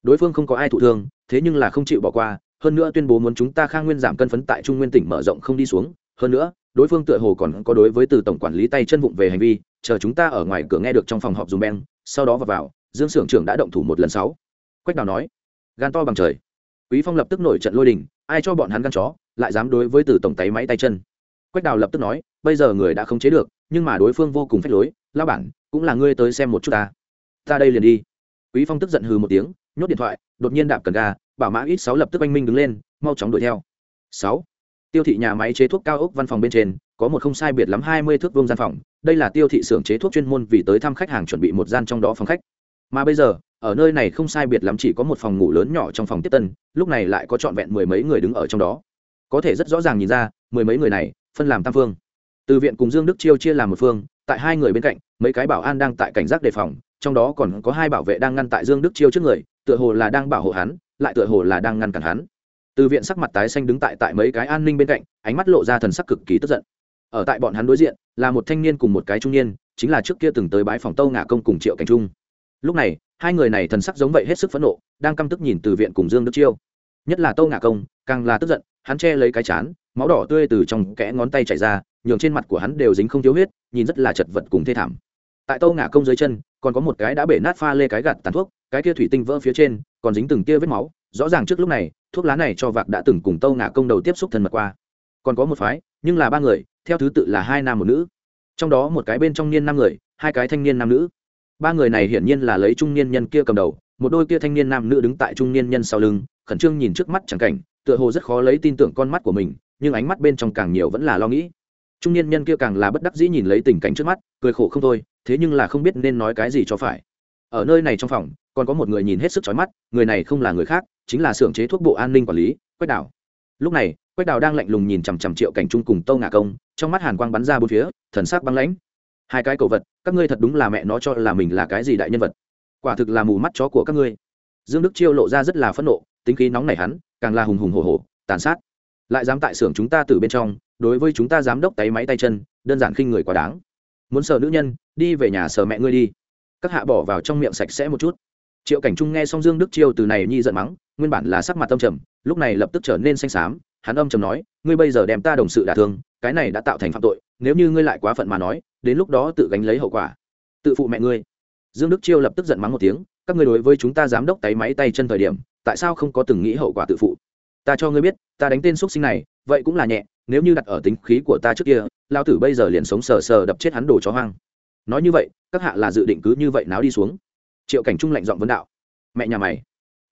Đối phương không có ai thụ thương thế nhưng là không chịu bỏ qua hơn nữa tuyên bố muốn chúng ta khang nguyên giảm cân phấn tại trung nguyên tỉnh mở rộng không đi xuống hơn nữa đối phương tựa hồ còn có đối với từ tổng quản lý tay chân vụng về hành vi chờ chúng ta ở ngoài cửa nghe được trong phòng họp dùng beng sau đó vào, vào dương s ư ở n g trưởng đã động thủ một lần sáu. Quách đào nói gan to bằng trời. Quý phong lập tức nổi trận lôi đình ai cho bọn hắn gan chó lại dám đối với từ tổng tay máy tay chân. Quách đào lập tức nói bây giờ người đã không chế được nhưng mà đối phương vô cùng phách lối lao bản cũng là ngươi tới xem một chút ta. Ta đây liền đi. Quý phong tức giận hừ một tiếng nhốt điện thoại, đột nhiên đạp cần ga, bảo mã ít sáu lập tức anh minh đứng lên, mau chóng đuổi theo. Sáu. Tiêu thị nhà máy chế thuốc cao ốc văn phòng bên trên, có một không sai biệt lắm hai mươi thước vuông gian phòng, đây là tiêu thị xưởng chế thuốc chuyên môn vì tới thăm khách hàng chuẩn bị một gian trong đó phòng khách. Mà bây giờ, ở nơi này không sai biệt lắm chỉ có một phòng ngủ lớn nhỏ trong phòng tiếp tân, lúc này lại có trọn vẹn mười mấy người đứng ở trong đó. Có thể rất rõ ràng nhìn ra, mười mấy người này, phân làm tam phương. Từ viện cùng dương đức chiêu chia làm một phương, tại hai người bên cạnh, mấy cái bảo an đang tại cảnh giác đề phòng, trong đó còn có hai bảo vệ đang ngăn tại dương đức chiêu trước người tựa hồ là đang bảo hộ hắn, lại tựa hồ là đang ngăn cản hắn. Từ viện sắc mặt tái xanh đứng tại tại mấy cái an ninh bên cạnh, ánh mắt lộ ra thần sắc cực kỳ tức giận. Ở tại bọn hắn đối diện, là một thanh niên cùng một cái trung niên, chính là trước kia từng tới bãi phòng tâu ngả công cùng triệu cảnh trung. Lúc này, hai người này thần sắc giống vậy hết sức phẫn nộ, đang căm tức nhìn từ viện cùng dương đức chiêu. Nhất là tâu ngả công, càng là tức giận, hắn che lấy cái chán, máu đỏ tươi từ trong kẽ ngón tay chảy ra, nhường trên mặt của hắn đều dính không thiếu huyết, nhìn rất là chật vật cùng thê thảm. Tại tâu ngả công dưới chân, còn có một cái đã bể nát pha lê cái gạt tàn thuốc cái kia thủy tinh vỡ phía trên, còn dính từng tia vết máu, rõ ràng trước lúc này, thuốc lá này cho vạc đã từng cùng tâu ngả công đầu tiếp xúc thân mật qua. Còn có một phái, nhưng là ba người, theo thứ tự là hai nam một nữ. Trong đó một cái bên trong niên năm người, hai cái thanh niên nam nữ. Ba người này hiển nhiên là lấy trung niên nhân kia cầm đầu, một đôi kia thanh niên nam nữ đứng tại trung niên nhân sau lưng, khẩn trương nhìn trước mắt chẳng cảnh, tựa hồ rất khó lấy tin tưởng con mắt của mình, nhưng ánh mắt bên trong càng nhiều vẫn là lo nghĩ. Trung niên nhân kia càng là bất đắc dĩ nhìn lấy tình cảnh trước mắt, cười khổ không thôi, thế nhưng là không biết nên nói cái gì cho phải. Ở nơi này trong phòng còn có một người nhìn hết sức chói mắt người này không là người khác chính là xưởng chế thuốc bộ an ninh quản lý quách đảo lúc này quách đào đang lạnh lùng nhìn chằm chằm triệu cảnh trung cùng tâu ngạ công trong mắt hàn quang bắn ra bốn phía thần sắc băng lãnh. Hai cái cầu vật các ngươi thật đúng là mẹ nó cho là mình là cái gì đại nhân vật. Quả thực là mù mắt chó của các ngươi. Dương đức chiêu lộ ra rất là phẫn nộ tính khí nóng nảy hắn càng là hùng hùng hổ hổ, tàn sát. Lại dám tại xưởng chúng ta từ bên trong đối với chúng ta giám đốc tay máy tay chân đơn giản khinh người quá đáng. Muốn sờ nữ nhân đi về nhà sờ mẹ ngươi đi. Các hạ bỏ vào trong miệng sạch sẽ một chút triệu cảnh trung nghe xong dương đức chiêu từ này nhi giận mắng, nguyên bản là sắc mặt âm trầm, lúc này lập tức trở nên xanh xám, hắn âm trầm nói, ngươi bây giờ đem ta đồng sự đả thương, cái này đã tạo thành phạm tội, nếu như ngươi lại quá phận mà nói, đến lúc đó tự gánh lấy hậu quả. Tự phụ mẹ ngươi. Dương đức chiêu lập tức giận mắng một tiếng, các ngươi đối với chúng ta giám đốc tay máy tay chân thời điểm, tại sao không có từng nghĩ hậu quả tự phụ? Ta cho ngươi biết, ta đánh tên x sinh này, vậy cũng là nhẹ, nếu như đặt ở tính khí của ta trước kia, lao tử bây giờ liền sống sờ sờ đập chết hắn đồ chó hoang. Nói như vậy, các hạ là dự định cứ như vậy náo đi xuống triệu cảnh trung lạnh giọng vấn đạo. Mẹ nhà mày,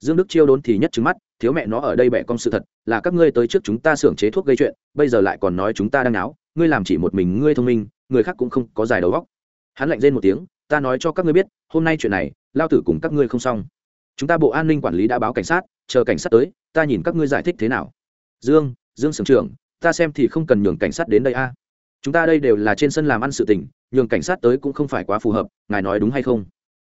dương đức chiêu đốn thì nhất trứng mắt, thiếu mẹ nó ở đây bẻ con sự thật, là các ngươi tới trước chúng ta xưởng chế thuốc gây chuyện, bây giờ lại còn nói chúng ta đang náo, ngươi làm chỉ một mình ngươi thông minh, người khác cũng không có giải đầu góc hắn lạnh rên một tiếng, ta nói cho các ngươi biết, hôm nay chuyện này, lao tử cùng các ngươi không xong. Chúng ta bộ an ninh quản lý đã báo cảnh sát, chờ cảnh sát tới, ta nhìn các ngươi giải thích thế nào. Dương dương sưởng trưởng, ta xem thì không cần nhường cảnh sát đến đây a. Chúng ta đây đều là trên sân làm ăn sự tình, nhường cảnh sát tới cũng không phải quá phù hợp, ngài nói đúng hay không?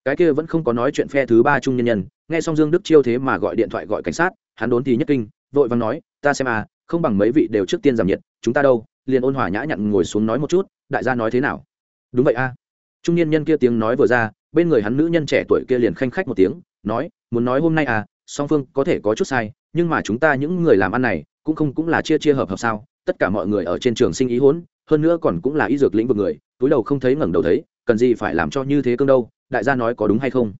Cái kia vẫn không có nói chuyện phe thứ ba trung nhân nhân, nghe xong dương đức chiêu thế mà gọi điện thoại gọi cảnh sát, hắn đốn thì nhất kinh, vội vàng nói, ta xem à không bằng mấy vị đều trước tiên giảm nhiệt, chúng ta đâu, liền ôn hòa nhã nhặn ngồi xuống nói một chút, đại gia nói thế nào đúng vậy a à. trung niên nhân kia tiếng nói vừa ra, bên người hắn nữ nhân trẻ tuổi kia liền khanh khách một tiếng, nói, muốn nói hôm nay à song phương có thể có chút sai, nhưng mà chúng ta những người làm ăn này, cũng không cũng là chia chia hợp hợp sao, tất cả mọi người ở trên trường sinh ý hỗn, hơn nữa còn cũng là y dược lĩnh vực người, túi đầu không thấy ngẩng đầu thấy, cần gì phải làm cho như thế cương đâu đại gia nói có đúng hay không?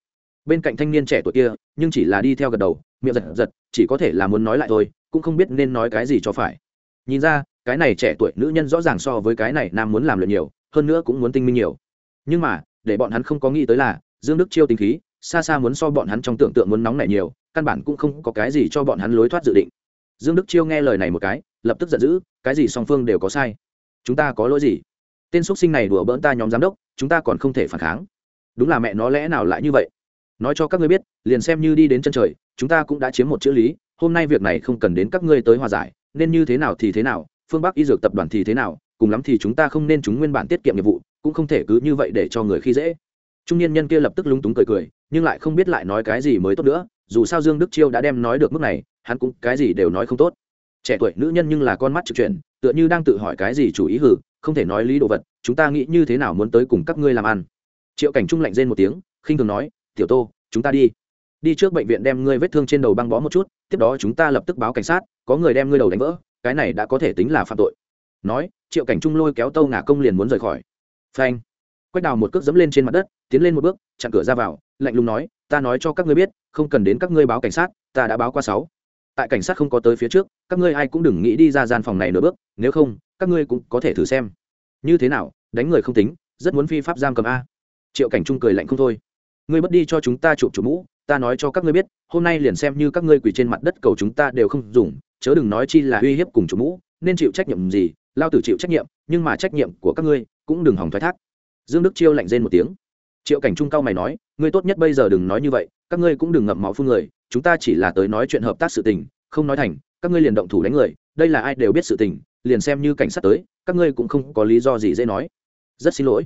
Bên cạnh thanh niên trẻ tuổi kia, nhưng chỉ là đi theo gật đầu, miệng giật giật, chỉ có thể là muốn nói lại thôi, cũng không biết nên nói cái gì cho phải. Nhìn ra, cái này trẻ tuổi nữ nhân rõ ràng so với cái này nam muốn làm luyện nhiều, hơn nữa cũng muốn tinh minh nhiều. Nhưng mà, để bọn hắn không có nghĩ tới là, dương đức chiêu tính khí, xa xa muốn so bọn hắn trong tưởng tượng muốn nóng này nhiều, căn bản cũng không có cái gì cho bọn hắn lối thoát dự định. Dương đức chiêu nghe lời này một cái, lập tức giận dữ, cái gì song phương đều có sai. Chúng ta có lỗi gì? Tên x sinh này đùa bỡn ta nhóm giám đốc, chúng ta còn không thể phản kháng đúng là mẹ nó lẽ nào lại như vậy? Nói cho các ngươi biết, liền xem như đi đến chân trời, chúng ta cũng đã chiếm một chữ lý, hôm nay việc này không cần đến các ngươi tới hòa giải, nên như thế nào thì thế nào, phương bắc y dược tập đoàn thì thế nào, cùng lắm thì chúng ta không nên chúng nguyên bản tiết kiệm nghiệp vụ, cũng không thể cứ như vậy để cho người khi dễ. Trung niên nhân kia lập tức lúng túng cười cười, nhưng lại không biết lại nói cái gì mới tốt nữa, dù sao dương đức chiêu đã đem nói được mức này, hắn cũng cái gì đều nói không tốt. Trẻ tuổi nữ nhân nhưng là con mắt trực chuyển, tựa như đang tự hỏi cái gì chủ ý hử, không thể nói lý đồ vật, chúng ta nghĩ như thế nào muốn tới cùng các ngươi làm ăn triệu cảnh trung lạnh rên một tiếng, khinh thường nói, tiểu tô, chúng ta đi. Đi trước bệnh viện đem ngươi vết thương trên đầu băng bó một chút, tiếp đó chúng ta lập tức báo cảnh sát, có người đem ngươi đầu đánh vỡ, cái này đã có thể tính là phạm tội. Nói, triệu cảnh trung lôi kéo tâu ngả công liền muốn rời khỏi. Phanh. Quách đào một cước dẫm lên trên mặt đất, tiến lên một bước, chặn cửa ra vào, lạnh lùng nói, ta nói cho các ngươi biết, không cần đến các ngươi báo cảnh sát, ta đã báo qua sáu. Tại cảnh sát không có tới phía trước, các ngươi ai cũng đừng nghĩ đi ra gian phòng này nửa bước, nếu không, các ngươi cũng có thể thử xem. Như thế nào, đánh người không tính, rất muốn phi pháp giam cầm a triệu cảnh trung cười lạnh không thôi. Ngươi bất đi cho chúng ta chụp chụp mũ, ta nói cho các ngươi biết, hôm nay liền xem như các ngươi quỳ trên mặt đất cầu chúng ta đều không dùng, chớ đừng nói chi là uy hiếp cùng chụp mũ, nên chịu trách nhiệm gì, lao tử chịu trách nhiệm, nhưng mà trách nhiệm của các ngươi cũng đừng hỏng thoái thác. Dương đức chiêu lạnh rên một tiếng. Triệu cảnh trung cao mày nói, ngươi tốt nhất bây giờ đừng nói như vậy, các ngươi cũng đừng ngậm máu phun người, chúng ta chỉ là tới nói chuyện hợp tác sự tình, không nói thành, các ngươi liền động thủ đánh người, đây là ai đều biết sự tình, liền xem như cảnh sát tới, các ngươi cũng không có lý do gì dễ nói. Rất xin lỗi.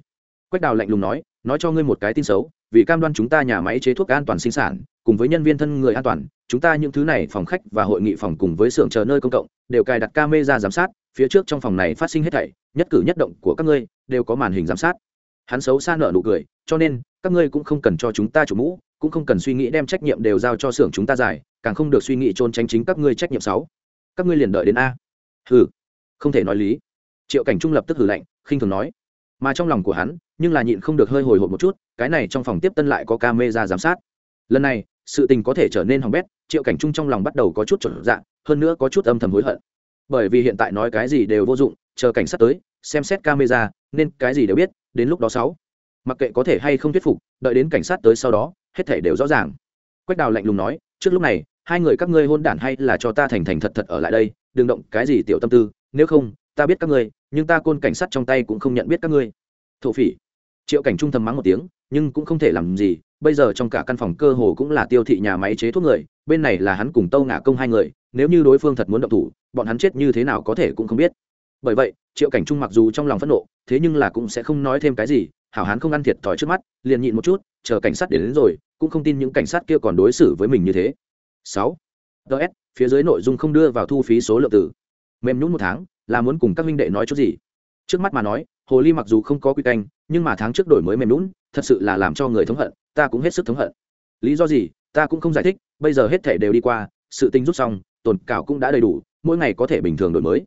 Quách đào lạnh lùng nói nói cho ngươi một cái tin xấu, vì cam đoan chúng ta nhà máy chế thuốc an toàn sinh sản, cùng với nhân viên thân người an toàn, chúng ta những thứ này phòng khách và hội nghị phòng cùng với xưởng chờ nơi công cộng, đều cài đặt camera giám sát, phía trước trong phòng này phát sinh hết thảy, nhất cử nhất động của các ngươi, đều có màn hình giám sát. Hắn xấu xa nợ nụ cười, cho nên, các ngươi cũng không cần cho chúng ta chủ mũ, cũng không cần suy nghĩ đem trách nhiệm đều giao cho xưởng chúng ta giải, càng không được suy nghĩ trôn tránh chính các ngươi trách nhiệm sáu các ngươi liền đợi đến a. Hừ, không thể nói lý. Triệu cảnh trung lập tức hử lạnh, khinh thường nói mà trong lòng của hắn, nhưng là nhịn không được hơi hồi hộp một chút, cái này trong phòng tiếp tân lại có ca mê ra giám sát. Lần này, sự tình có thể trở nên hỏng bét, triệu cảnh trung trong lòng bắt đầu có chút chuẩn dạng hơn nữa có chút âm thầm hối hận. Bởi vì hiện tại nói cái gì đều vô dụng, chờ cảnh sát tới, xem xét camera nên cái gì đều biết, đến lúc đó sáu. Mặc kệ có thể hay không thuyết phục, đợi đến cảnh sát tới sau đó, hết thể đều rõ ràng. Quách đào lạnh lùng nói, trước lúc này, hai người các ngươi hôn đản hay là cho ta thành thành thật thật ở lại đây, đừng động cái gì tiểu tâm tư, nếu không, ta biết các ngươi nhưng ta côn cảnh sát trong tay cũng không nhận biết các ngươi. Thổ phỉ. Triệu cảnh trung thầm mắng một tiếng nhưng cũng không thể làm gì bây giờ trong cả căn phòng cơ hồ cũng là tiêu thị nhà máy chế thuốc người bên này là hắn cùng tâu ngả công hai người nếu như đối phương thật muốn động thủ bọn hắn chết như thế nào có thể cũng không biết. Bởi vậy triệu cảnh trung mặc dù trong lòng phẫn nộ thế nhưng là cũng sẽ không nói thêm cái gì hảo hán không ăn thiệt thòi trước mắt liền nhịn một chút chờ cảnh sát đến, đến rồi cũng không tin những cảnh sát kia còn đối xử với mình như thế. Sáu. Ts phía dưới nội dung không đưa vào thu phí số lượng tử mềm nhún một tháng, là muốn cùng các minh đệ nói chút gì? Trước mắt mà nói, hồ ly mặc dù không có quy canh, nhưng mà tháng trước đổi mới mềm nhún thật sự là làm cho người thống hận, ta cũng hết sức thống hận. Lý do gì, ta cũng không giải thích, bây giờ hết thể đều đi qua, sự tình rút xong, tồn cảo cũng đã đầy đủ, mỗi ngày có thể bình thường đổi mới.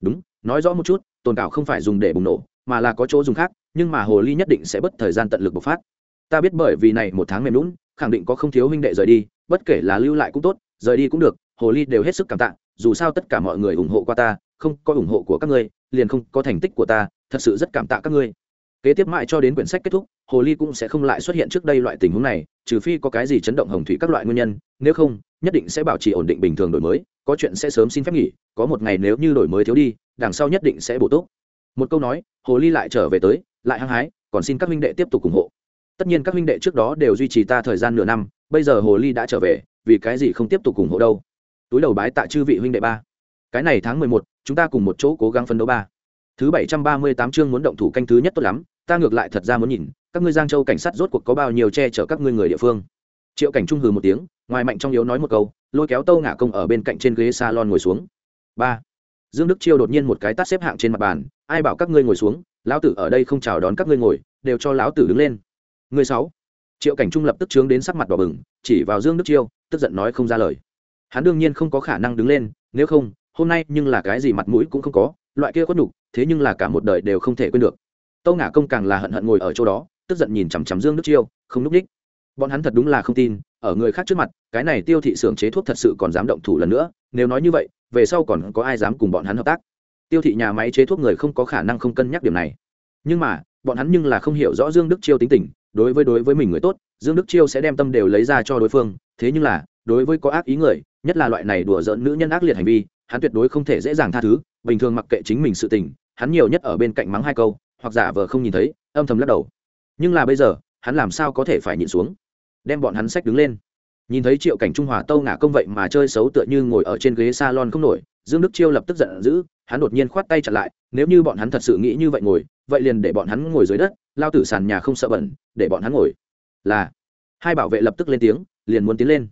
Đúng, nói rõ một chút, tồn cảo không phải dùng để bùng nổ, mà là có chỗ dùng khác, nhưng mà hồ ly nhất định sẽ bất thời gian tận lực bộc phát. Ta biết bởi vì này một tháng mềm lún khẳng định có không thiếu huynh đệ rời đi, bất kể là lưu lại cũng tốt, rời đi cũng được, hồ ly đều hết sức cảm tạ dù sao tất cả mọi người ủng hộ qua ta, không có ủng hộ của các ngươi, liền không có thành tích của ta, thật sự rất cảm tạ các ngươi. Kế tiếp mãi cho đến quyển sách kết thúc, hồ ly cũng sẽ không lại xuất hiện trước đây loại tình huống này, trừ phi có cái gì chấn động hồng thủy các loại nguyên nhân, nếu không, nhất định sẽ bảo trì ổn định bình thường đổi mới, có chuyện sẽ sớm xin phép nghỉ, có một ngày nếu như đổi mới thiếu đi, đằng sau nhất định sẽ bổ túc. Một câu nói, hồ ly lại trở về tới, lại hăng hái, còn xin các huynh đệ tiếp tục ủng hộ. Tất nhiên các huynh đệ trước đó đều duy trì ta thời gian nửa năm, bây giờ hồ ly đã trở về, vì cái gì không tiếp tục ủng hộ đâu? Túi đầu bái tạ chư vị huynh đệ ba. Cái này tháng mười một, chúng ta cùng một chỗ cố gắng phấn đấu ba. Thứ bảy trăm ba mươi tám chương muốn động thủ canh thứ nhất tốt lắm, ta ngược lại thật ra muốn nhìn, các ngươi giang châu cảnh sát rốt cuộc có bao nhiêu che chở các ngươi người địa phương. Triệu cảnh trung hừ một tiếng, ngoài mạnh trong yếu nói một câu, lôi kéo tâu ngả công ở bên cạnh trên ghế salon ngồi xuống. Ba. Dương đức chiêu đột nhiên một cái tát xếp hạng trên mặt bàn, ai bảo các ngươi ngồi xuống, lão tử ở đây không chào đón các ngươi ngồi, đều cho lão tử đứng lên. Người sáu. Triệu cảnh trung lập tức trướng đến sắc mặt đỏ bừng, chỉ vào dương đức chiêu, tức giận nói không ra lời hắn đương nhiên không có khả năng đứng lên, nếu không, hôm nay nhưng là cái gì mặt mũi cũng không có, loại kia có nhục, thế nhưng là cả một đời đều không thể quên được. Tâu ngả công càng là hận hận ngồi ở chỗ đó, tức giận nhìn chằm chằm dương đức chiêu, không núp ních bọn hắn thật đúng là không tin, ở người khác trước mặt, cái này tiêu thị xưởng chế thuốc thật sự còn dám động thủ lần nữa, nếu nói như vậy, về sau còn có ai dám cùng bọn hắn hợp tác? Tiêu thị nhà máy chế thuốc người không có khả năng không cân nhắc điểm này. Nhưng mà, bọn hắn nhưng là không hiểu rõ dương đức chiêu tính tình, đối với đối với mình người tốt, dương đức chiêu sẽ đem tâm đều lấy ra cho đối phương, thế nhưng là đối với có ác ý người, nhất là loại này đùa giỡn nữ nhân ác liệt hành vi, hắn tuyệt đối không thể dễ dàng tha thứ, bình thường mặc kệ chính mình sự tình, hắn nhiều nhất ở bên cạnh mắng hai câu, hoặc giả vờ không nhìn thấy, âm thầm lắc đầu. Nhưng là bây giờ, hắn làm sao có thể phải nhịn xuống? Đem bọn hắn sách đứng lên. Nhìn thấy triệu cảnh trung hòa tâu ngả công vậy mà chơi xấu tựa như ngồi ở trên ghế s a lon không nổi, dương đức chiêu lập tức giận dữ, hắn đột nhiên khoát tay chặt lại, nếu như bọn hắn thật sự nghĩ như vậy ngồi, vậy liền để bọn hắn ngồi dưới đất, lao tử sàn nhà không sợ bẩn, để bọn hắn ngồi. Là, hai bảo vệ lập tức lên tiếng, liền muốn tiến lên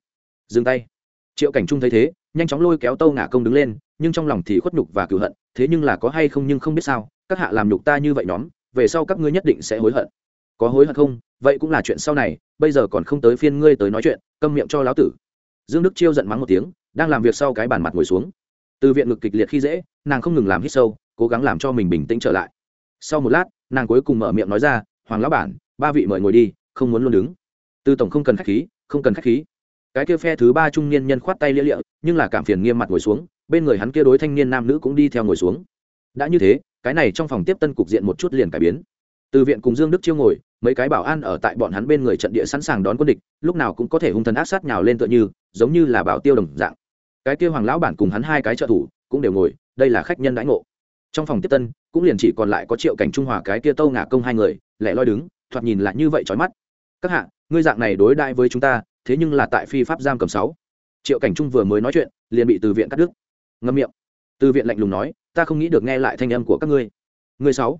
dừng tay. Triệu cảnh trung thấy thế, nhanh chóng lôi kéo tâu ngả công đứng lên, nhưng trong lòng thì khuất nhục và cựu hận, thế nhưng là có hay không nhưng không biết sao, các hạ làm nhục ta như vậy nhóm, về sau các ngươi nhất định sẽ hối hận. Có hối hận không? Vậy cũng là chuyện sau này, bây giờ còn không tới phiên ngươi tới nói chuyện, câm miệng cho lão tử. Dương đức chiêu giận mắng một tiếng, đang làm việc sau cái bàn mặt ngồi xuống. Từ viện ngực kịch liệt khi dễ, nàng không ngừng làm hít sâu, cố gắng làm cho mình bình tĩnh trở lại. Sau một lát, nàng cuối cùng mở miệng nói ra, hoàng lão bản, ba vị mời ngồi đi, không muốn luôn đứng. Từ tổng không cần khách khí, không cần khách khí cái kia phe thứ ba trung niên nhân khoát tay lia lịa, nhưng là cảm phiền nghiêm mặt ngồi xuống, bên người hắn kia đối thanh niên nam nữ cũng đi theo ngồi xuống. Đã như thế, cái này trong phòng tiếp tân cục diện một chút liền cải biến. Từ viện cùng dương đức chiêu ngồi, mấy cái bảo an ở tại bọn hắn bên người trận địa sẵn sàng đón quân địch, lúc nào cũng có thể hung thần ác sát nhào lên tựa như, giống như là bảo tiêu đồng dạng. Cái kia hoàng lão bản cùng hắn hai cái trợ thủ, cũng đều ngồi, đây là khách nhân đãi ngộ. Trong phòng tiếp tân, cũng liền chỉ còn lại có triệu cảnh trung hòa cái kia tâu ngả công hai người, lẻ loi đứng, thoạt nhìn lại như vậy trói mắt. Các hạ, ngươi dạng này đối đại với chúng ta thế nhưng là tại phi pháp giam cầm sáu. Triệu cảnh trung vừa mới nói chuyện, liền bị từ viện cắt đứt. Ngâm miệng. Từ viện lạnh lùng nói, ta không nghĩ được nghe lại thanh âm của các ngươi. Người sáu.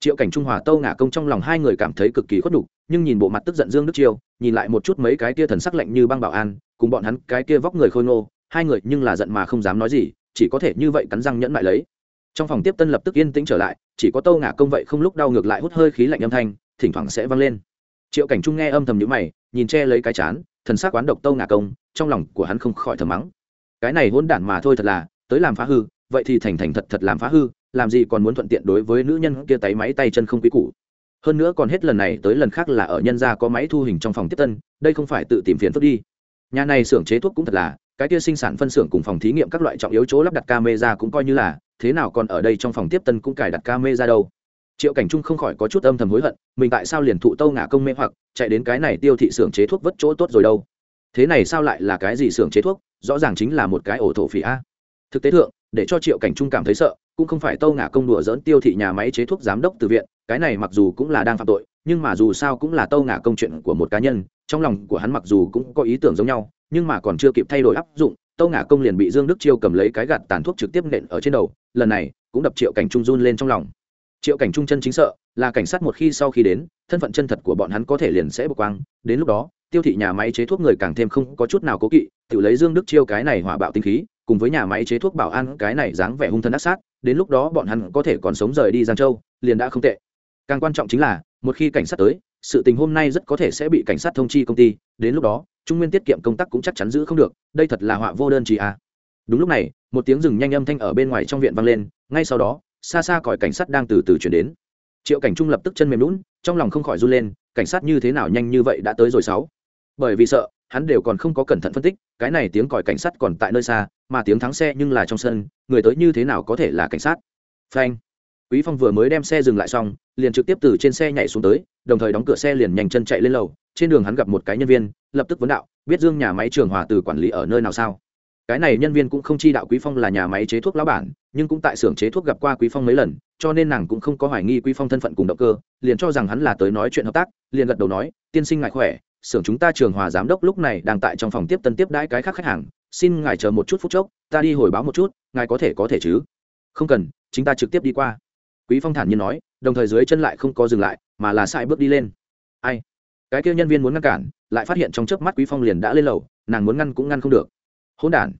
Triệu cảnh trung hòa tâu ngả công trong lòng hai người cảm thấy cực kỳ khuất đục nhưng nhìn bộ mặt tức giận dương đức chiêu, nhìn lại một chút mấy cái kia thần sắc lạnh như băng bảo an, cùng bọn hắn cái kia vóc người khôi ngô, hai người nhưng là giận mà không dám nói gì, chỉ có thể như vậy cắn răng nhẫn lại lấy. Trong phòng tiếp tân lập tức yên tĩnh trở lại, chỉ có tâu ngả công vậy không lúc đau ngược lại hút hơi khí lạnh âm thanh, thỉnh thoảng sẽ vang lên. Triệu cảnh trung nghe âm thầm nhữ mày nhìn che lấy cái chán thần sắc quán độc tâu ngà công trong lòng của hắn không khỏi thầm mắng. Cái này hôn đản mà thôi thật là tới làm phá hư vậy thì thành thành thật thật làm phá hư làm gì còn muốn thuận tiện đối với nữ nhân kia tay máy tay chân không quý cũ, hơn nữa còn hết lần này tới lần khác là ở nhân gia có máy thu hình trong phòng tiếp tân đây không phải tự tìm phiền phức đi. Nhà này xưởng chế thuốc cũng thật là cái kia sinh sản phân xưởng cùng phòng thí nghiệm các loại trọng yếu chỗ lắp đặt camera cũng coi như là thế nào còn ở đây trong phòng tiếp tân cũng cài đặt camera đâu triệu cảnh trung không khỏi có chút âm thầm hối hận, mình tại sao liền thụ tâu ngả công mê hoặc, chạy đến cái này tiêu thị xưởng chế thuốc vất chỗ tốt rồi đâu? Thế này sao lại là cái gì xưởng chế thuốc? Rõ ràng chính là một cái ổ thổ phỉ a. Thực tế thượng, để cho triệu cảnh trung cảm thấy sợ, cũng không phải tâu ngả công đùa dỡn tiêu thị nhà máy chế thuốc giám đốc từ viện, cái này mặc dù cũng là đang phạm tội, nhưng mà dù sao cũng là tâu ngả công chuyện của một cá nhân, trong lòng của hắn mặc dù cũng có ý tưởng giống nhau, nhưng mà còn chưa kịp thay đổi áp dụng, tâu ngả công liền bị dương đức chiêu cầm lấy cái gạt tàn thuốc trực tiếp nện ở trên đầu, lần này cũng đập triệu cảnh trung run lên trong lòng triệu cảnh trung chân chính sợ, là cảnh sát một khi sau khi đến, thân phận chân thật của bọn hắn có thể liền sẽ bộc quang đến lúc đó, tiêu thị nhà máy chế thuốc người càng thêm không có chút nào cố kỵ, tự lấy dương đức chiêu cái này hỏa bạo tinh khí, cùng với nhà máy chế thuốc bảo an cái này dáng vẻ hung thân ác sát, đến lúc đó bọn hắn có thể còn sống rời đi giang châu, liền đã không tệ càng quan trọng chính là, một khi cảnh sát tới, sự tình hôm nay rất có thể sẽ bị cảnh sát thông chi công ty, đến lúc đó, trung nguyên tiết kiệm công tác cũng chắc chắn giữ không được, đây thật là họa vô đơn chị à. đúng lúc này, một tiếng rừng nhanh âm thanh ở bên ngoài trong viện vang lên, ngay sau đó xa xa còi cảnh sát đang từ từ chuyển đến. Triệu cảnh trung lập tức chân mềm lún trong lòng không khỏi run lên, cảnh sát như thế nào nhanh như vậy đã tới rồi sáu. Bởi vì sợ, hắn đều còn không có cẩn thận phân tích, cái này tiếng còi cảnh sát còn tại nơi xa, mà tiếng thắng xe nhưng là trong sân, người tới như thế nào có thể là cảnh sát? Phanh. Quý phong vừa mới đem xe dừng lại xong, liền trực tiếp từ trên xe nhảy xuống tới, đồng thời đóng cửa xe liền nhanh chân chạy lên lầu, trên đường hắn gặp một cái nhân viên, lập tức vấn đạo, biết dương nhà máy trường hòa từ quản lý ở nơi nào sao? Cái này nhân viên cũng không chi đạo quý phong là nhà máy chế thuốc lão bản, nhưng cũng tại xưởng chế thuốc gặp qua quý phong mấy lần, cho nên nàng cũng không có hoài nghi quý phong thân phận cùng động cơ, liền cho rằng hắn là tới nói chuyện hợp tác, liền gật đầu nói, tiên sinh ngại khỏe, xưởng chúng ta trường hòa giám đốc lúc này đang tại trong phòng tiếp tân tiếp đãi cái khác khách hàng, xin ngài chờ một chút phút chốc, ta đi hồi báo một chút, ngài có thể có thể chứ? Không cần chúng ta trực tiếp đi qua. Quý phong thản nhiên nói, đồng thời dưới chân lại không có dừng lại, mà là sai bước đi lên. Ai? Cái kia nhân viên muốn ngăn cản, lại phát hiện trong chớp mắt quý phong liền đã lên lầu, nàng muốn ngăn cũng ngăn không được hỗn đản.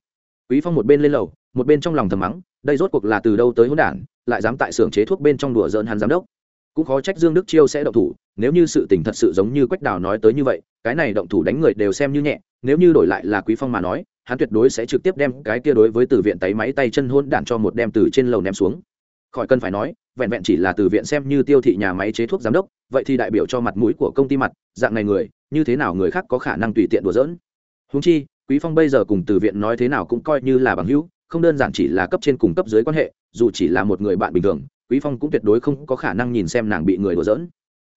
Quý phong một bên lên lầu, một bên trong lòng thầm mắng, đây rốt cuộc là từ đâu tới hỗn đản, lại dám tại xưởng chế thuốc bên trong đùa giỡn hắn giám đốc. Cũng khó trách dương đức chiêu sẽ động thủ, nếu như sự tình thật sự giống như quách đào nói tới như vậy, cái này động thủ đánh người đều xem như nhẹ, nếu như đổi lại là quý phong mà nói, hắn tuyệt đối sẽ trực tiếp đem cái kia đối với từ viện tay máy tay chân hôn đản cho một đem từ trên lầu ném xuống. Khỏi cần phải nói, vẹn vẹn chỉ là từ viện xem như tiêu thị nhà máy chế thuốc giám đốc, vậy thì đại biểu cho mặt mũi của công ty mặt, dạng này người, như thế nào người khác có khả năng tùy tiện đùa giỡn? Húng chi quý phong bây giờ cùng từ viện nói thế nào cũng coi như là bằng hữu, không đơn giản chỉ là cấp trên cùng cấp dưới quan hệ, dù chỉ là một người bạn bình thường, quý phong cũng tuyệt đối không có khả năng nhìn xem nàng bị người đùa giỡn.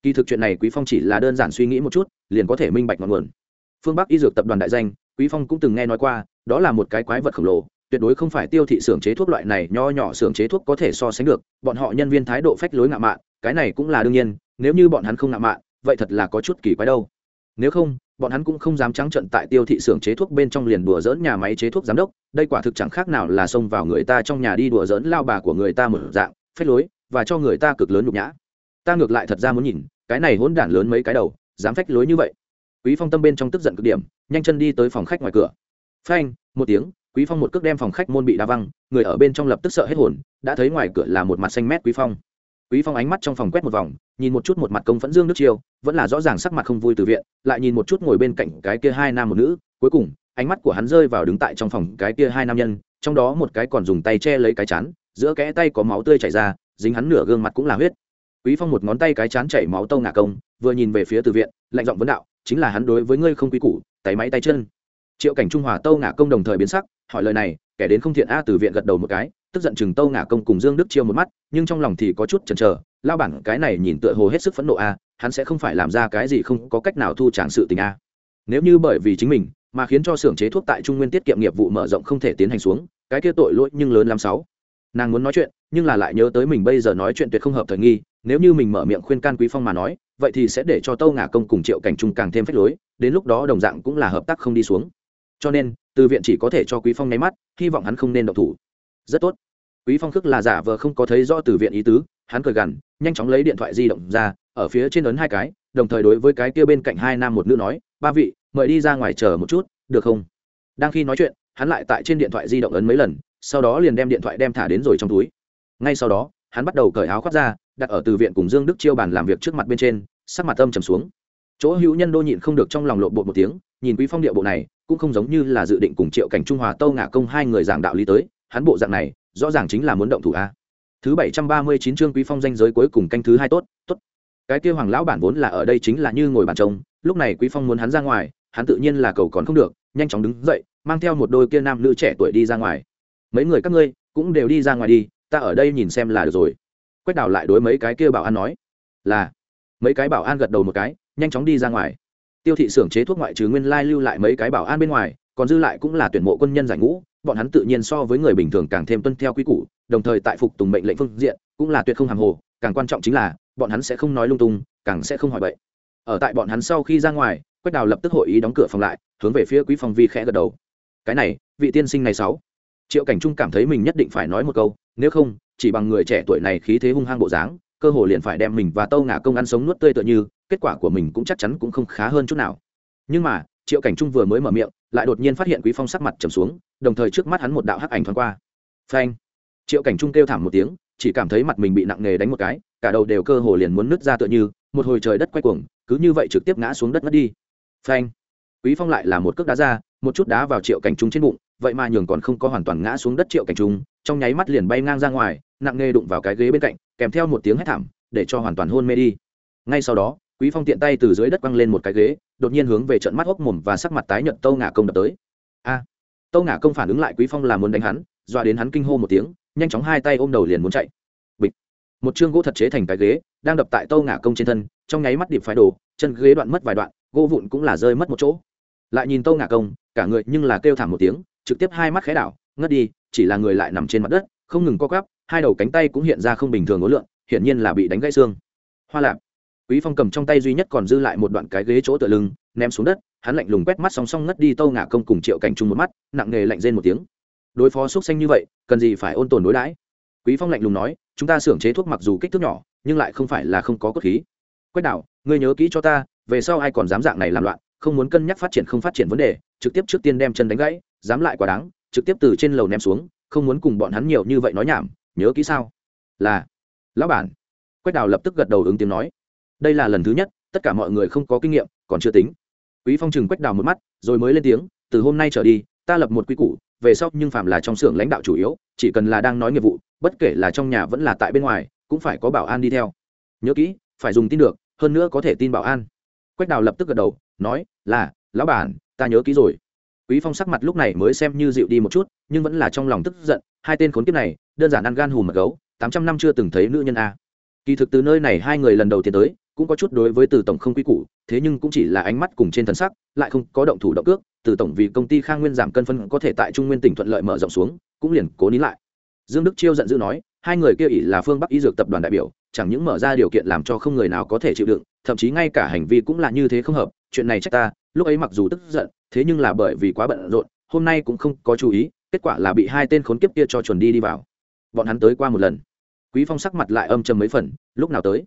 Kỳ thực chuyện này quý phong chỉ là đơn giản suy nghĩ một chút, liền có thể minh bạch ngọn nguồn. Phương bắc y dược tập đoàn đại danh, quý phong cũng từng nghe nói qua, đó là một cái quái vật khổng lồ, tuyệt đối không phải tiêu thị xưởng chế thuốc loại này nho nhỏ xưởng chế thuốc có thể so sánh được, bọn họ nhân viên thái độ phách lối ngạo mạn, cái này cũng là đương nhiên, nếu như bọn hắn không ngạo mạn, vậy thật là có chút kỳ quái đâu. Nếu không bọn hắn cũng không dám trắng trận tại tiêu thị xưởng chế thuốc bên trong liền đùa dỡn nhà máy chế thuốc giám đốc, đây quả thực chẳng khác nào là xông vào người ta trong nhà đi đùa dỡn lao bà của người ta một dạng, phách lối, và cho người ta cực lớn nhục nhã. Ta ngược lại thật ra muốn nhìn, cái này hỗn đản lớn mấy cái đầu, dám phách lối như vậy. Quý phong tâm bên trong tức giận cực điểm, nhanh chân đi tới phòng khách ngoài cửa. Phanh, một tiếng, quý phong một cước đem phòng khách môn bị đa văng, người ở bên trong lập tức sợ hết hồn, đã thấy ngoài cửa là một mặt xanh mét quý phong quý phong ánh mắt trong phòng quét một vòng, nhìn một chút một mặt công phẫn dương nước chiêu, vẫn là rõ ràng sắc mặt không vui từ viện, lại nhìn một chút ngồi bên cạnh cái kia hai nam một nữ, cuối cùng, ánh mắt của hắn rơi vào đứng tại trong phòng cái kia hai nam nhân, trong đó một cái còn dùng tay che lấy cái chán, giữa kẽ tay có máu tươi chảy ra, dính hắn nửa gương mặt cũng là huyết. Quý phong một ngón tay cái chán chảy máu tâu ngả công, vừa nhìn về phía từ viện, lạnh giọng vấn đạo, chính là hắn đối với ngươi không quý củ, tay máy tay chân. Triệu cảnh trung hòa tâu ngả công đồng thời biến sắc, hỏi lời này, kẻ đến không thiện a, từ viện gật đầu một cái tức giận chừng tâu ngả công cùng dương đức chiêu một mắt, nhưng trong lòng thì có chút chần chờ. Lao bản, cái này nhìn tựa hồ hết sức phẫn nộ a, hắn sẽ không phải làm ra cái gì không có cách nào thu tràng sự tình a. Nếu như bởi vì chính mình, mà khiến cho xưởng chế thuốc tại trung nguyên tiết kiệm nghiệp vụ mở rộng không thể tiến hành xuống, cái kia tội lỗi nhưng lớn lắm sáu. Nàng muốn nói chuyện, nhưng là lại nhớ tới mình bây giờ nói chuyện tuyệt không hợp thời nghi, nếu như mình mở miệng khuyên can quý phong mà nói, vậy thì sẽ để cho tâu ngả công cùng triệu cảnh trung càng thêm phách lối, đến lúc đó đồng dạng cũng là hợp tác không đi xuống. Cho nên, từ viện chỉ có thể cho quý phong nháy mắt, hy vọng hắn không nên độc thủ rất tốt. Quý phong khước là giả vờ không có thấy rõ từ viện ý tứ, hắn cười gằn, nhanh chóng lấy điện thoại di động ra, ở phía trên ấn hai cái, đồng thời đối với cái kia bên cạnh hai nam một nữ nói, ba vị, mời đi ra ngoài chờ một chút, được không? Đang khi nói chuyện, hắn lại tại trên điện thoại di động ấn mấy lần, sau đó liền đem điện thoại đem thả đến rồi trong túi. Ngay sau đó, hắn bắt đầu cởi áo khoác ra, đặt ở từ viện cùng dương đức chiêu bàn làm việc trước mặt bên trên, sắc mặt tâm trầm xuống. Chỗ hữu nhân đô nhịn không được trong lòng lộ bộ một tiếng, nhìn quý phong địa bộ này, cũng không giống như là dự định cùng triệu cảnh trung hòa tâu ngả công hai người giảng đạo lý tới hắn bộ dạng này, rõ ràng chính là muốn động thủ a. Thứ bảy trăm ba mươi chín chương quý phong danh giới cuối cùng canh thứ hai tốt tốt. Cái kia hoàng lão bản vốn là ở đây chính là như ngồi bàn trông, lúc này quý phong muốn hắn ra ngoài, hắn tự nhiên là cầu còn không được, nhanh chóng đứng dậy, mang theo một đôi kia nam nữ trẻ tuổi đi ra ngoài. Mấy người các ngươi cũng đều đi ra ngoài đi, ta ở đây nhìn xem là được rồi. Quách đào lại đối mấy cái kia bảo an nói, là. Mấy cái bảo an gật đầu một cái, nhanh chóng đi ra ngoài. Tiêu thị xưởng chế thuốc ngoại trừ nguyên lai lưu lại mấy cái bảo an bên ngoài, còn dư lại cũng là tuyển mộ quân nhân giải ngũ bọn hắn tự nhiên so với người bình thường càng thêm tuân theo quy củ, đồng thời tại phục tùng mệnh lệnh phương diện cũng là tuyệt không hàng hồ, càng quan trọng chính là, bọn hắn sẽ không nói lung tung, càng sẽ không hỏi bậy. Ở tại bọn hắn sau khi ra ngoài, quách đào lập tức hội ý đóng cửa phòng lại, hướng về phía quý phòng vi khẽ gật đầu. Cái này, vị tiên sinh này sáu. Triệu cảnh trung cảm thấy mình nhất định phải nói một câu, nếu không, chỉ bằng người trẻ tuổi này khí thế hung hăng bộ dáng, cơ hồ liền phải đem mình và tâu ngả công ăn sống nuốt tươi tựa như, kết quả của mình cũng chắc chắn cũng không khá hơn chút nào. Nhưng mà, triệu cảnh trung vừa mới mở miệng lại đột nhiên phát hiện quý phong sắc mặt trầm xuống, đồng thời trước mắt hắn một đạo hắc ảnh thoáng qua. Phanh! Triệu cảnh trung kêu thảm một tiếng, chỉ cảm thấy mặt mình bị nặng nề đánh một cái, cả đầu đều cơ hồ liền muốn nứt ra tựa như, một hồi trời đất quay cuồng, cứ như vậy trực tiếp ngã xuống đất mất đi. Phanh! Quý phong lại là một cước đá ra, một chút đá vào triệu cảnh trung trên bụng, vậy mà nhường còn không có hoàn toàn ngã xuống đất triệu cảnh trung, trong nháy mắt liền bay ngang ra ngoài, nặng nề đụng vào cái ghế bên cạnh, kèm theo một tiếng hét thảm, để cho hoàn toàn hôn mê đi. Ngay sau đó quý phong tiện tay từ dưới đất quăng lên một cái ghế đột nhiên hướng về trận mắt hốc mồm và sắc mặt tái nhợt tâu ngả công đập tới. A! À, tâu ngả công phản ứng lại quý phong là muốn đánh hắn dọa đến hắn kinh hô một tiếng nhanh chóng hai tay ôm đầu liền muốn chạy. Bịch! Một chương gỗ thật chế thành cái ghế đang đập tại tâu ngả công trên thân trong nháy mắt điệp phái đổ chân ghế đoạn mất vài đoạn gỗ vụn cũng là rơi mất một chỗ. Lại nhìn tâu ngả công cả người nhưng là kêu thảm một tiếng trực tiếp hai mắt khẽ đảo ngất đi chỉ là người lại nằm trên mặt đất không ngừng co quắp hai đầu cánh tay cũng hiện ra không bình thường ngối lượng hiển nhiên là bị đánh gãy xương. Hoa lạp! Quý phong cầm trong tay duy nhất còn dư lại một đoạn cái ghế chỗ tựa lưng ném xuống đất hắn lạnh lùng quét mắt song song ngất đi tâu ngả công cùng triệu cảnh chung một mắt nặng nghề lạnh rên một tiếng. Đối phó xúc xanh như vậy cần gì phải ôn tồn đối đãi? Quý phong lạnh lùng nói chúng ta xưởng chế thuốc mặc dù kích thước nhỏ nhưng lại không phải là không có cốt khí. Quách Đào, ngươi nhớ kỹ cho ta về sau ai còn dám dạng này làm loạn không muốn cân nhắc phát triển không phát triển vấn đề trực tiếp trước tiên đem chân đánh gãy dám lại quá đáng trực tiếp từ trên lầu ném xuống không muốn cùng bọn hắn nhiều như vậy nói nhảm nhớ kỹ sao? Là lão bản. Quách đào lập tức gật đầu ứng tiếng nói đây là lần thứ nhất, tất cả mọi người không có kinh nghiệm, còn chưa tính. Quý phong chừng quách đào một mắt, rồi mới lên tiếng, từ hôm nay trở đi, ta lập một quy củ, về sau nhưng phạm là trong xưởng lãnh đạo chủ yếu, chỉ cần là đang nói nghiệp vụ, bất kể là trong nhà vẫn là tại bên ngoài, cũng phải có bảo an đi theo. Nhớ kỹ, phải dùng tin được, hơn nữa có thể tin bảo an. Quách đào lập tức gật đầu, nói, là, lão bản, ta nhớ kỹ rồi. Quý phong sắc mặt lúc này mới xem như dịu đi một chút, nhưng vẫn là trong lòng tức giận, hai tên khốn kiếp này, đơn giản ăn gan hùm mật gấu, tám trăm năm chưa từng thấy nữ nhân a. Kỳ thực từ nơi này hai người lần đầu tiên tới cũng có chút đối với từ tổng không quy củ, thế nhưng cũng chỉ là ánh mắt cùng trên thần sắc, lại không có động thủ động cước, từ tổng vì công ty khang nguyên giảm cân phân có thể tại trung nguyên tỉnh thuận lợi mở rộng xuống, cũng liền cố nín lại. Dương đức chiêu giận dữ nói, hai người kia ỷ là phương bắc y dược tập đoàn đại biểu, chẳng những mở ra điều kiện làm cho không người nào có thể chịu đựng, thậm chí ngay cả hành vi cũng là như thế không hợp, chuyện này trách ta, lúc ấy mặc dù tức giận, thế nhưng là bởi vì quá bận rộn, hôm nay cũng không có chú ý, kết quả là bị hai tên khốn kiếp kia cho chuẩn đi đi vào. Bọn hắn tới qua một lần. Quý phong sắc mặt lại âm trầm mấy phần, lúc nào tới?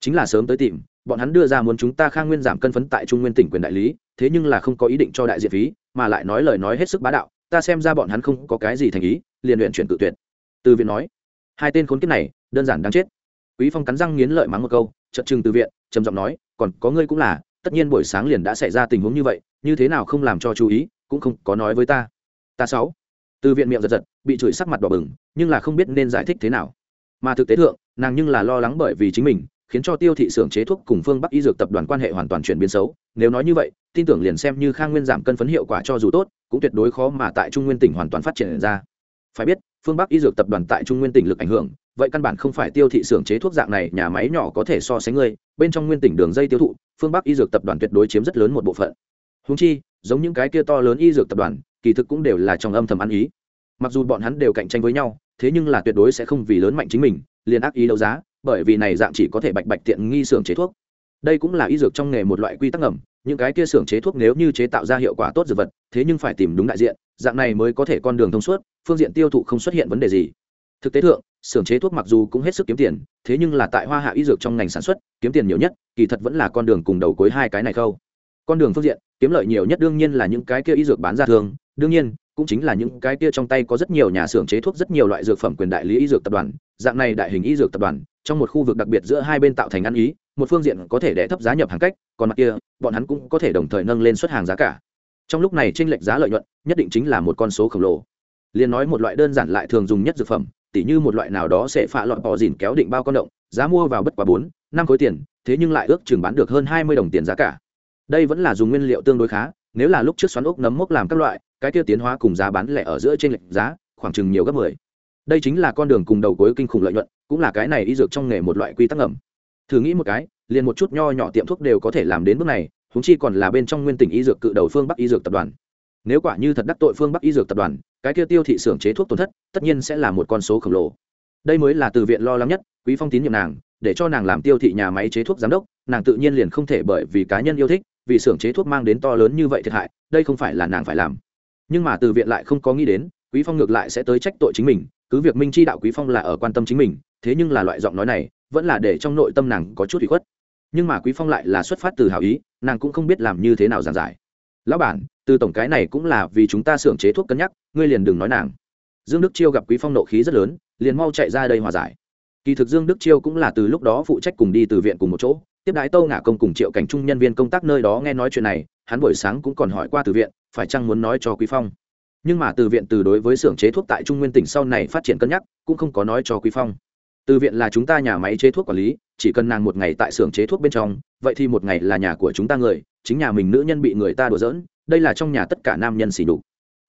Chính là sớm tới tìm, bọn hắn đưa ra muốn chúng ta khang nguyên giảm cân phấn tại trung nguyên tỉnh quyền đại lý, thế nhưng là không có ý định cho đại diện phí, mà lại nói lời nói hết sức bá đạo, ta xem ra bọn hắn không có cái gì thành ý, liền luyện chuyển tự tuyệt. Từ viện nói, hai tên khốn kiếp này, đơn giản đáng chết. Quý phong cắn răng nghiến lợi mắng một câu, chợt chừng từ viện, trầm giọng nói, còn có ngươi cũng là, tất nhiên buổi sáng liền đã xảy ra tình huống như vậy, như thế nào không làm cho chú ý, cũng không có nói với ta. Ta sáu. Từ viện miệng giật giật, bị chửi sắc mặt đỏ bừng, nhưng là không biết nên giải thích thế nào. Mà thực tế thượng, nàng nhưng là lo lắng bởi vì chính mình khiến cho tiêu thị xưởng chế thuốc cùng phương bắc y dược tập đoàn quan hệ hoàn toàn chuyển biến xấu. Nếu nói như vậy, tin tưởng liền xem như khang nguyên giảm cân phấn hiệu quả cho dù tốt, cũng tuyệt đối khó mà tại trung nguyên tỉnh hoàn toàn phát triển ra. Phải biết, phương bắc y dược tập đoàn tại trung nguyên tỉnh lực ảnh hưởng, vậy căn bản không phải tiêu thị xưởng chế thuốc dạng này nhà máy nhỏ có thể so sánh ngươi bên trong nguyên tỉnh đường dây tiêu thụ, phương bắc y dược tập đoàn tuyệt đối chiếm rất lớn một bộ phận. Húng chi, giống những cái kia to lớn y dược tập đoàn, kỳ thực cũng đều là trong âm thầm ăn ý. Mặc dù bọn hắn đều cạnh tranh với nhau, thế nhưng là tuyệt đối sẽ không vì lớn mạnh chính mình, liền ác ý đấu giá bởi vì này dạng chỉ có thể bạch bạch tiện nghi xưởng chế thuốc. Đây cũng là y dược trong nghề một loại quy tắc ngầm, những cái kia xưởng chế thuốc nếu như chế tạo ra hiệu quả tốt dược vật, thế nhưng phải tìm đúng đại diện, dạng này mới có thể con đường thông suốt, phương diện tiêu thụ không xuất hiện vấn đề gì. Thực tế thượng, xưởng chế thuốc mặc dù cũng hết sức kiếm tiền, thế nhưng là tại hoa hạ y dược trong ngành sản xuất, kiếm tiền nhiều nhất, kỳ thật vẫn là con đường cùng đầu cuối hai cái này khâu. Con đường phương diện, kiếm lợi nhiều nhất đương nhiên là những cái kia y dược bán ra thường đương nhiên, cũng chính là những cái kia trong tay có rất nhiều nhà xưởng chế thuốc rất nhiều loại dược phẩm quyền đại lý y dược tập đoàn, dạng này đại hình y dược tập đoàn, trong một khu vực đặc biệt giữa hai bên tạo thành ăn ý, một phương diện có thể đẻ thấp giá nhập hàng cách, còn mặt kia, bọn hắn cũng có thể đồng thời nâng lên xuất hàng giá cả. Trong lúc này tranh lệch giá lợi nhuận, nhất định chính là một con số khổng lồ. Liền nói một loại đơn giản lại thường dùng nhất dược phẩm, tỉ như một loại nào đó sẽ phạ lọt bỏ dìn kéo định bao con động, giá mua vào bất quá bốn, năm khối tiền, thế nhưng lại ước chừng bán được hơn hai mươi đồng tiền giá cả. Đây vẫn là dùng nguyên liệu tương đối khá, nếu là lúc trước xoắn ốc nấm mốc làm các loại cái tiêu tiến hóa cùng giá bán lẻ ở giữa trên lệnh giá, khoảng chừng nhiều gấp mười. Đây chính là con đường cùng đầu cuối kinh khủng lợi nhuận, cũng là cái này y dược trong nghề một loại quy tắc ngầm. Thử nghĩ một cái, liền một chút nho nhỏ tiệm thuốc đều có thể làm đến bước này húng chi còn là bên trong nguyên tỉnh y dược cự đầu phương bắc y dược tập đoàn. Nếu quả như thật đắc tội phương bắc y dược tập đoàn, cái kia tiêu thị xưởng chế thuốc tổn thất, tất nhiên sẽ là một con số khổng lồ. Đây mới là từ viện lo lắng nhất, quý phong tín nhiệm nàng, để cho nàng làm tiêu thị nhà máy chế thuốc giám đốc, nàng tự nhiên liền không thể bởi vì cá nhân yêu thích, vì xưởng chế thuốc mang đến to lớn như vậy thiệt hại, đây không phải là nàng phải làm nhưng mà từ viện lại không có nghĩ đến, quý phong ngược lại sẽ tới trách tội chính mình, cứ việc minh chi đạo quý phong là ở quan tâm chính mình, thế nhưng là loại giọng nói này, vẫn là để trong nội tâm nàng có chút ủy khuất. Nhưng mà quý phong lại là xuất phát từ hảo ý, nàng cũng không biết làm như thế nào giảng giải. Lão bản, từ tổng cái này cũng là vì chúng ta xưởng chế thuốc cân nhắc, ngươi liền đừng nói nàng. Dương đức chiêu gặp quý phong nộ khí rất lớn, liền mau chạy ra đây hòa giải. Kỳ thực dương đức chiêu cũng là từ lúc đó phụ trách cùng đi từ viện cùng một chỗ tiếp đái tâu ngả công cùng triệu cảnh trung nhân viên công tác nơi đó nghe nói chuyện này, hắn buổi sáng cũng còn hỏi qua từ viện, phải chăng muốn nói cho quý phong. Nhưng mà từ viện từ đối với xưởng chế thuốc tại trung nguyên tỉnh sau này phát triển cân nhắc, cũng không có nói cho quý phong. Từ viện là chúng ta nhà máy chế thuốc quản lý, chỉ cần nàng một ngày tại xưởng chế thuốc bên trong, vậy thì một ngày là nhà của chúng ta người, chính nhà mình nữ nhân bị người ta đùa giỡn, đây là trong nhà tất cả nam nhân xỉ nhục.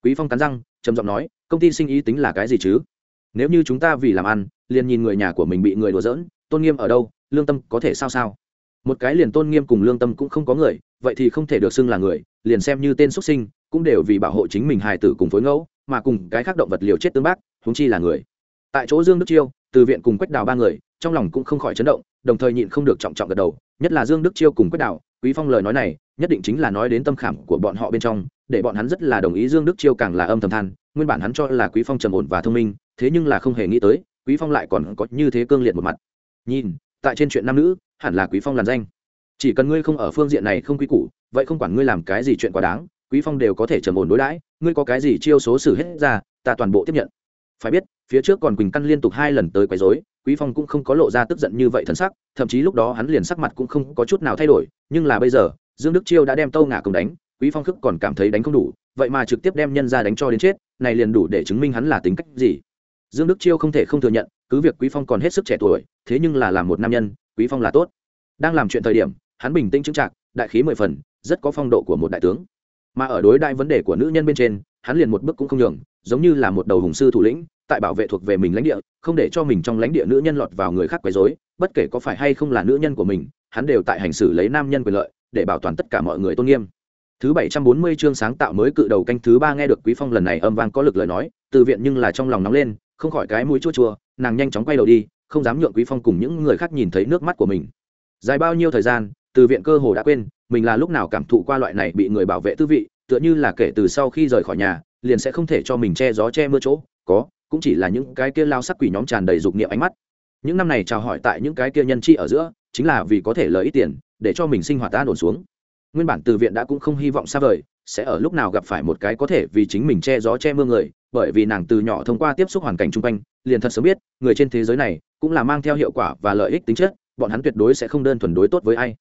quý phong cắn răng, trầm giọng nói, công ty sinh ý tính là cái gì chứ? Nếu như chúng ta vì làm ăn, liền nhìn người nhà của mình bị người đùa giỡn, tôn nghiêm ở đâu, lương tâm có thể sao sao? Một cái liền tôn nghiêm cùng lương tâm cũng không có người, vậy thì không thể được xưng là người, liền xem như tên xuất sinh, cũng đều vì bảo hộ chính mình hài tử cùng phối ngẫu, mà cùng cái khác động vật liều chết tương bác, huống chi là người. Tại chỗ dương đức chiêu, từ viện cùng quách đào ba người, trong lòng cũng không khỏi chấn động, đồng thời nhịn không được trọng trọng gật đầu, nhất là dương đức chiêu cùng quách đào, quý phong lời nói này, nhất định chính là nói đến tâm khảm của bọn họ bên trong, để bọn hắn rất là đồng ý dương đức chiêu càng là âm thầm than, nguyên bản hắn cho là quý phong trầm ổn và thông minh, thế nhưng là không hề nghĩ tới, quý phong lại còn có như thế cương liệt một mặt. Nhìn, tại trên chuyện nam nữ hẳn là quý phong làn danh. Chỉ cần ngươi không ở phương diện này không quy củ, vậy không quản ngươi làm cái gì chuyện quá đáng, quý phong đều có thể trầm ổn đối đãi, ngươi có cái gì chiêu số xử hết ra, ta toàn bộ tiếp nhận. Phải biết, phía trước còn quỳnh căn liên tục hai lần tới quấy rối, quý phong cũng không có lộ ra tức giận như vậy thần sắc, thậm chí lúc đó hắn liền sắc mặt cũng không có chút nào thay đổi, nhưng là bây giờ, dương đức chiêu đã đem tâu ngả cùng đánh, quý phong khức còn cảm thấy đánh không đủ, vậy mà trực tiếp đem nhân ra đánh cho đến chết, này liền đủ để chứng minh hắn là tính cách gì. Dương đức chiêu không thể không thừa nhận, cứ việc quý phong còn hết sức trẻ tuổi, thế nhưng là làm một nam nhân quý phong là tốt. Đang làm chuyện thời điểm, hắn bình tĩnh chững chạc đại khí mười phần, rất có phong độ của một đại tướng. Mà ở đối đại vấn đề của nữ nhân bên trên, hắn liền một bước cũng không nhường, giống như là một đầu hùng sư thủ lĩnh, tại bảo vệ thuộc về mình lãnh địa, không để cho mình trong lãnh địa nữ nhân lọt vào người khác quấy rối, bất kể có phải hay không là nữ nhân của mình, hắn đều tại hành xử lấy nam nhân quyền lợi, để bảo toàn tất cả mọi người tôn nghiêm. Thứ bảy trăm bốn mươi chương sáng tạo mới cự đầu canh thứ ba nghe được quý phong lần này âm vang có lực lời nói, từ viện nhưng là trong lòng nóng lên, không khỏi cái mũi chua chua, nàng nhanh chóng quay đầu đi không dám nhượng quý phong cùng những người khác nhìn thấy nước mắt của mình. Dài bao nhiêu thời gian, từ viện cơ hồ đã quên, mình là lúc nào cảm thụ qua loại này bị người bảo vệ tư vị, tựa như là kể từ sau khi rời khỏi nhà, liền sẽ không thể cho mình che gió che mưa chỗ. Có, cũng chỉ là những cái kia lao sắc quỷ nhóm tràn đầy dục niệm ánh mắt. Những năm này chào hỏi tại những cái kia nhân chi ở giữa, chính là vì có thể lợi ít tiền, để cho mình sinh hoạt ta ổn xuống. Nguyên bản từ viện đã cũng không hy vọng xa vời, sẽ ở lúc nào gặp phải một cái có thể vì chính mình che gió che mưa người, bởi vì nàng từ nhỏ thông qua tiếp xúc hoàn cảnh chung quanh, liền thật sớm biết, người trên thế giới này cũng là mang theo hiệu quả và lợi ích tính chất, bọn hắn tuyệt đối sẽ không đơn thuần đối tốt với ai.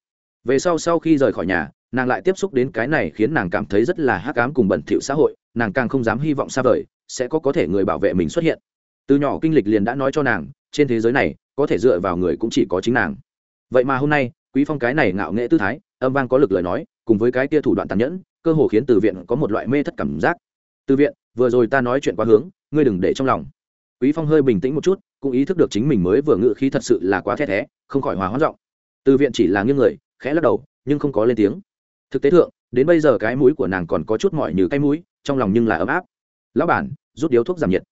Về sau sau khi rời khỏi nhà, nàng lại tiếp xúc đến cái này khiến nàng cảm thấy rất là hắc ám cùng bẩn thỉu xã hội, nàng càng không dám hy vọng xa vời, sẽ có có thể người bảo vệ mình xuất hiện. Từ nhỏ kinh lịch liền đã nói cho nàng, trên thế giới này, có thể dựa vào người cũng chỉ có chính nàng. Vậy mà hôm nay, quý phong cái này ngạo nghệ tư thái, âm vang có lực lời nói, cùng với cái kia thủ đoạn tàn nhẫn, cơ hồ khiến từ viện có một loại mê thất cảm giác. Từ viện, vừa rồi ta nói chuyện quá hướng, ngươi đừng để trong lòng. Quý phong hơi bình tĩnh một chút cũng ý thức được chính mình mới vừa ngự khí thật sự là quá the thé, không khỏi hòa hoãn giọng. Từ viện chỉ là nghiêng người, khẽ lắc đầu, nhưng không có lên tiếng. Thực tế thượng, đến bây giờ cái mũi của nàng còn có chút mỏi như cái mũi, trong lòng nhưng là ấm áp. Lão bản, rút điếu thuốc giảm nhiệt.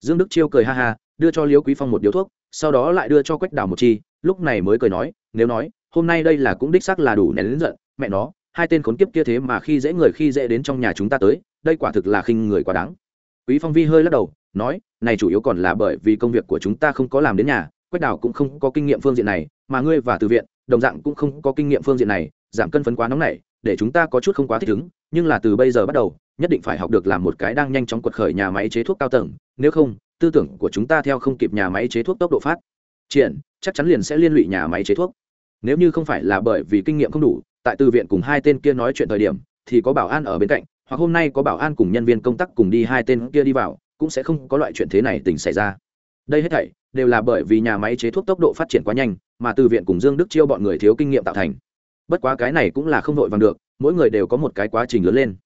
Dương đức chiêu cười ha ha, đưa cho liễu quý phong một điếu thuốc, sau đó lại đưa cho quách đào một chi, lúc này mới cười nói, nếu nói, hôm nay đây là cũng đích xác là đủ nén lớn giận, mẹ nó, hai tên khốn kiếp kia thế mà khi dễ người khi dễ đến trong nhà chúng ta tới, đây quả thực là khinh người quá đáng. Quý phong vi hơi lắc đầu nói, này chủ yếu còn là bởi vì công việc của chúng ta không có làm đến nhà, quách đào cũng không có kinh nghiệm phương diện này, mà ngươi và từ viện, đồng dạng cũng không có kinh nghiệm phương diện này, giảm cân phấn quá nóng này, để chúng ta có chút không quá thích ứng, nhưng là từ bây giờ bắt đầu, nhất định phải học được làm một cái đang nhanh chóng quật khởi nhà máy chế thuốc cao tầng, nếu không, tư tưởng của chúng ta theo không kịp nhà máy chế thuốc tốc độ phát triển, chắc chắn liền sẽ liên lụy nhà máy chế thuốc. Nếu như không phải là bởi vì kinh nghiệm không đủ, tại từ viện cùng hai tên kia nói chuyện thời điểm, thì có bảo an ở bên cạnh, hoặc hôm nay có bảo an cùng nhân viên công tác cùng đi hai tên kia đi vào cũng sẽ không có loại chuyện thế này tình xảy ra. Đây hết thảy đều là bởi vì nhà máy chế thuốc tốc độ phát triển quá nhanh, mà từ viện cùng dương đức chiêu bọn người thiếu kinh nghiệm tạo thành. Bất quá cái này cũng là không vội vàng được, mỗi người đều có một cái quá trình lớn lên.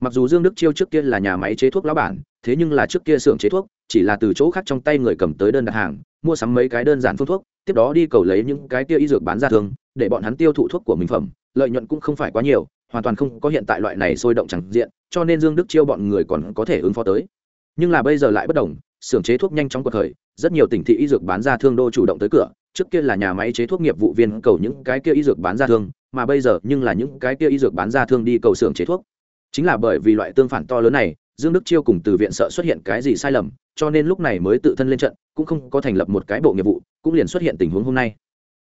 Mặc dù dương đức chiêu trước kia là nhà máy chế thuốc lão bản, thế nhưng là trước kia xưởng chế thuốc, chỉ là từ chỗ khác trong tay người cầm tới đơn đặt hàng, mua sắm mấy cái đơn giản phương thuốc, tiếp đó đi cầu lấy những cái kia y dược bán ra thường, để bọn hắn tiêu thụ thuốc của mình phẩm, lợi nhuận cũng không phải quá nhiều, hoàn toàn không có hiện tại loại này sôi động chẳng diện, cho nên dương đức chiêu bọn người còn có thể ứng phó tới nhưng là bây giờ lại bất đồng, xưởng chế thuốc nhanh chóng cuộc khởi, rất nhiều tỉnh thị y dược bán ra thương đô chủ động tới cửa, trước kia là nhà máy chế thuốc nghiệp vụ viên cầu những cái kia y dược bán ra thương, mà bây giờ nhưng là những cái kia y dược bán ra thương đi cầu xưởng chế thuốc. Chính là bởi vì loại tương phản to lớn này, dương đức chiêu cùng từ viện sợ xuất hiện cái gì sai lầm, cho nên lúc này mới tự thân lên trận, cũng không có thành lập một cái bộ nghiệp vụ, cũng liền xuất hiện tình huống hôm nay.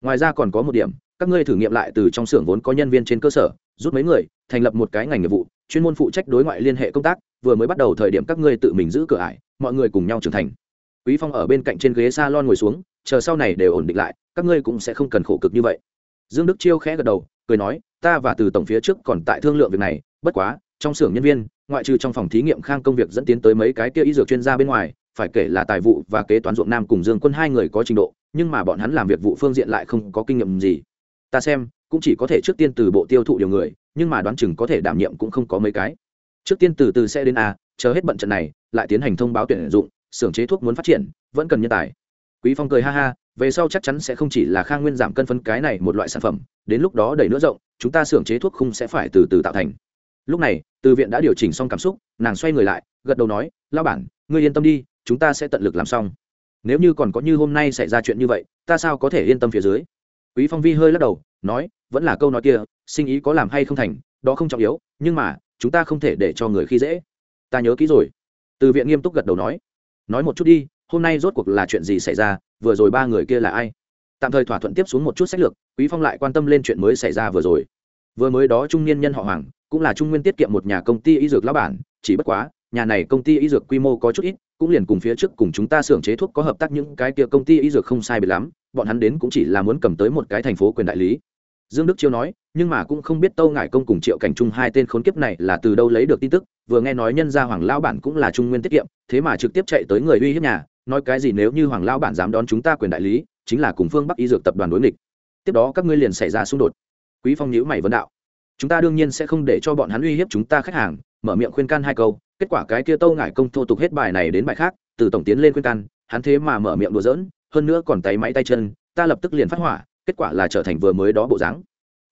Ngoài ra còn có một điểm, các ngươi thử nghiệm lại từ trong xưởng vốn có nhân viên trên cơ sở, rút mấy người, thành lập một cái ngành nghiệp vụ chuyên môn phụ trách đối ngoại liên hệ công tác, vừa mới bắt đầu thời điểm các ngươi tự mình giữ cửa ải, mọi người cùng nhau trưởng thành. Quý phong ở bên cạnh trên ghế salon ngồi xuống, chờ sau này đều ổn định lại, các ngươi cũng sẽ không cần khổ cực như vậy. Dương đức chiêu khẽ gật đầu, cười nói, ta và từ tổng phía trước còn tại thương lượng việc này, bất quá, trong xưởng nhân viên, ngoại trừ trong phòng thí nghiệm khang công việc dẫn tiến tới mấy cái kia y dược chuyên gia bên ngoài, phải kể là tài vụ và kế toán ruộng nam cùng dương quân hai người có trình độ, nhưng mà bọn hắn làm việc vụ phương diện lại không có kinh nghiệm gì ta xem, cũng chỉ có thể trước tiên từ bộ tiêu thụ điều người, nhưng mà đoán chừng có thể đảm nhiệm cũng không có mấy cái. Trước tiên từ từ sẽ đến a, chờ hết bận trận này, lại tiến hành thông báo tuyển dụng, xưởng chế thuốc muốn phát triển, vẫn cần nhân tài. Quý phong cười ha ha, về sau chắc chắn sẽ không chỉ là khang nguyên giảm cân phân cái này một loại sản phẩm, đến lúc đó đẩy nữa rộng, chúng ta xưởng chế thuốc không sẽ phải từ từ tạo thành. Lúc này, từ viện đã điều chỉnh xong cảm xúc, nàng xoay người lại, gật đầu nói lao bản, ngươi yên tâm đi, chúng ta sẽ tận lực làm xong. Nếu như còn có như hôm nay xảy ra chuyện như vậy, ta sao có thể yên tâm phía dưới? Quý phong vi hơi lắc đầu, nói, vẫn là câu nói kia, sinh ý có làm hay không thành, đó không trọng yếu, nhưng mà, chúng ta không thể để cho người khi dễ. Ta nhớ kỹ rồi. Từ viện nghiêm túc gật đầu nói. Nói một chút đi, hôm nay rốt cuộc là chuyện gì xảy ra, vừa rồi ba người kia là ai? Tạm thời thỏa thuận tiếp xuống một chút sách lược, quý phong lại quan tâm lên chuyện mới xảy ra vừa rồi. Vừa mới đó trung niên nhân họ hoàng, cũng là trung nguyên tiết kiệm một nhà công ty y dược lão bản, chỉ bất quá, nhà này công ty y dược quy mô có chút ít cũng liền cùng phía trước cùng chúng ta xưởng chế thuốc có hợp tác những cái kia công ty y dược không sai biệt lắm, bọn hắn đến cũng chỉ là muốn cầm tới một cái thành phố quyền đại lý. Dương đức chiêu nói, nhưng mà cũng không biết tâu ngải công cùng triệu cảnh trung hai tên khốn kiếp này là từ đâu lấy được tin tức, vừa nghe nói nhân gia hoàng lao bản cũng là trung nguyên tiết kiệm, thế mà trực tiếp chạy tới người uy hiếp nhà, nói cái gì nếu như hoàng lao bản dám đón chúng ta quyền đại lý, chính là cùng phương bắc y dược tập đoàn đối nghịch. Tiếp đó các ngươi liền xảy ra xung đột. Quý phong nhữ mày vấn đạo, chúng ta đương nhiên sẽ không để cho bọn hắn uy hiếp chúng ta khách hàng, mở miệng khuyên can hai câu kết quả cái kia tâu ngải công thô tục hết bài này đến bài khác, từ tổng tiến lên khuyên can, hắn thế mà mở miệng đùa giỡn, hơn nữa còn tay máy tay chân, ta lập tức liền phát hỏa, kết quả là trở thành vừa mới đó bộ dáng.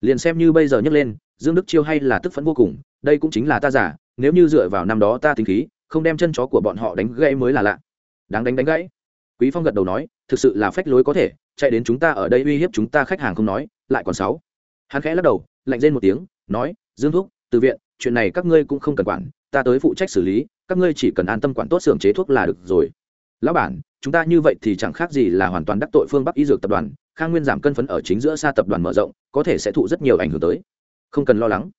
Liền xem như bây giờ nhấc lên, dương đức chiêu hay là tức phẫn vô cùng, đây cũng chính là ta giả, nếu như dựa vào năm đó ta tính khí, không đem chân chó của bọn họ đánh gãy mới là lạ. Đáng đánh đánh gãy. Quý phong gật đầu nói, thực sự là phách lối có thể, chạy đến chúng ta ở đây uy hiếp chúng ta khách hàng không nói, lại còn sáu. Hắn khẽ lắc đầu, lạnh rên một tiếng, nói, dương thúc, từ viện, chuyện này các ngươi cũng không cần quản ta tới phụ trách xử lý, các ngươi chỉ cần an tâm quản tốt xưởng chế thuốc là được rồi. Lão bản, chúng ta như vậy thì chẳng khác gì là hoàn toàn đắc tội phương bắc y dược tập đoàn, khang nguyên giảm cân phấn ở chính giữa xa tập đoàn mở rộng, có thể sẽ thụ rất nhiều ảnh hưởng tới. Không cần lo lắng.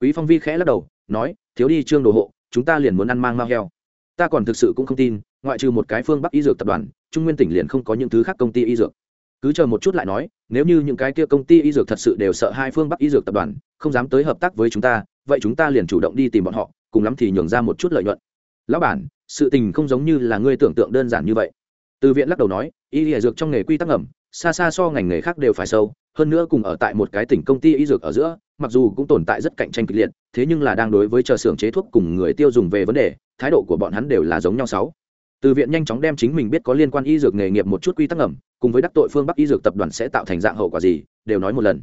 Quý phong vi khẽ lắc đầu, nói, thiếu đi trương đồ hộ, chúng ta liền muốn ăn mang mao heo. Ta còn thực sự cũng không tin, ngoại trừ một cái phương bắc y dược tập đoàn, trung nguyên tỉnh liền không có những thứ khác công ty y dược. Cứ chờ một chút lại nói, nếu như những cái kia công ty y dược thật sự đều sợ hai phương bắc y dược tập đoàn, không dám tới hợp tác với chúng ta, vậy chúng ta liền chủ động đi tìm bọn họ cùng lắm thì nhường ra một chút lợi nhuận. Lão bản, sự tình không giống như là ngươi tưởng tượng đơn giản như vậy. Từ viện lắc đầu nói, y y dược trong nghề quy tắc ẩm xa xa so ngành nghề khác đều phải sâu, hơn nữa cùng ở tại một cái tỉnh công ty y dược ở giữa, mặc dù cũng tồn tại rất cạnh tranh kịch liệt, thế nhưng là đang đối với chờ xưởng chế thuốc cùng người tiêu dùng về vấn đề, thái độ của bọn hắn đều là giống nhau sáu. Từ viện nhanh chóng đem chính mình biết có liên quan y dược nghề nghiệp một chút quy tắc ẩm cùng với đắc tội phương bắc y dược tập đoàn sẽ tạo thành dạng hậu quả gì, đều nói một lần.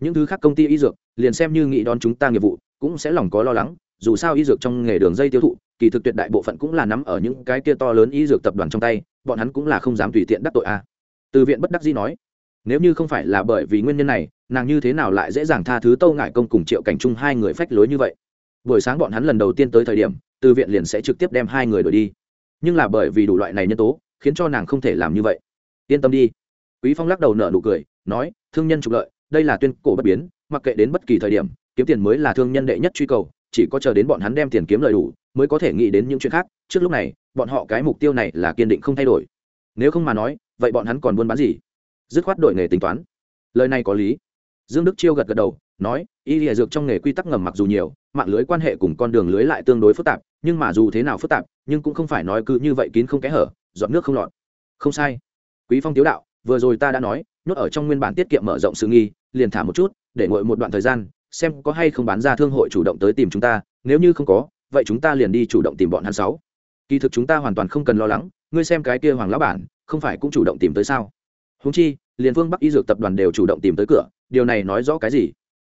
Những thứ khác công ty y dược, liền xem như nghĩ đón chúng ta nghiệp vụ, cũng sẽ lòng có lo lắng dù sao y dược trong nghề đường dây tiêu thụ, kỳ thực tuyệt đại bộ phận cũng là nắm ở những cái kia to lớn y dược tập đoàn trong tay, bọn hắn cũng là không dám tùy tiện đắc tội a. Từ viện bất đắc dĩ nói, nếu như không phải là bởi vì nguyên nhân này, nàng như thế nào lại dễ dàng tha thứ tâu ngại công cùng triệu cảnh trung hai người phách lối như vậy? Buổi sáng bọn hắn lần đầu tiên tới thời điểm, từ viện liền sẽ trực tiếp đem hai người đổi đi. Nhưng là bởi vì đủ loại này nhân tố, khiến cho nàng không thể làm như vậy. Yên tâm đi. Quý phong lắc đầu nở nụ cười, nói, thương nhân trục lợi, đây là tuyên cổ bất biến, mặc kệ đến bất kỳ thời điểm, kiếm tiền mới là thương nhân đệ nhất truy cầu chỉ có chờ đến bọn hắn đem tiền kiếm lời đủ, mới có thể nghĩ đến những chuyện khác. Trước lúc này, bọn họ cái mục tiêu này là kiên định không thay đổi. Nếu không mà nói, vậy bọn hắn còn buôn bán gì? Dứt khoát đổi nghề tính toán. Lời này có lý. Dương đức chiêu gật gật đầu, nói, y lìa dược trong nghề quy tắc ngầm mặc dù nhiều, mạng lưới quan hệ cùng con đường lưới lại tương đối phức tạp, nhưng mà dù thế nào phức tạp, nhưng cũng không phải nói cứ như vậy kín không kẽ hở dọn nước không lọt. Không sai. Quý phong tiếu đạo, vừa rồi ta đã nói, nhốt ở trong nguyên bản tiết kiệm mở rộng sự nghi, liền thả một chút, để ngồi một đoạn thời gian xem có hay không bán ra thương hội chủ động tới tìm chúng ta, nếu như không có, vậy chúng ta liền đi chủ động tìm bọn hắn sáu. Kỳ thực chúng ta hoàn toàn không cần lo lắng, ngươi xem cái kia hoàng lão bản, không phải cũng chủ động tìm tới sao? Húng chi, liền phương bắc y dược tập đoàn đều chủ động tìm tới cửa, điều này nói rõ cái gì?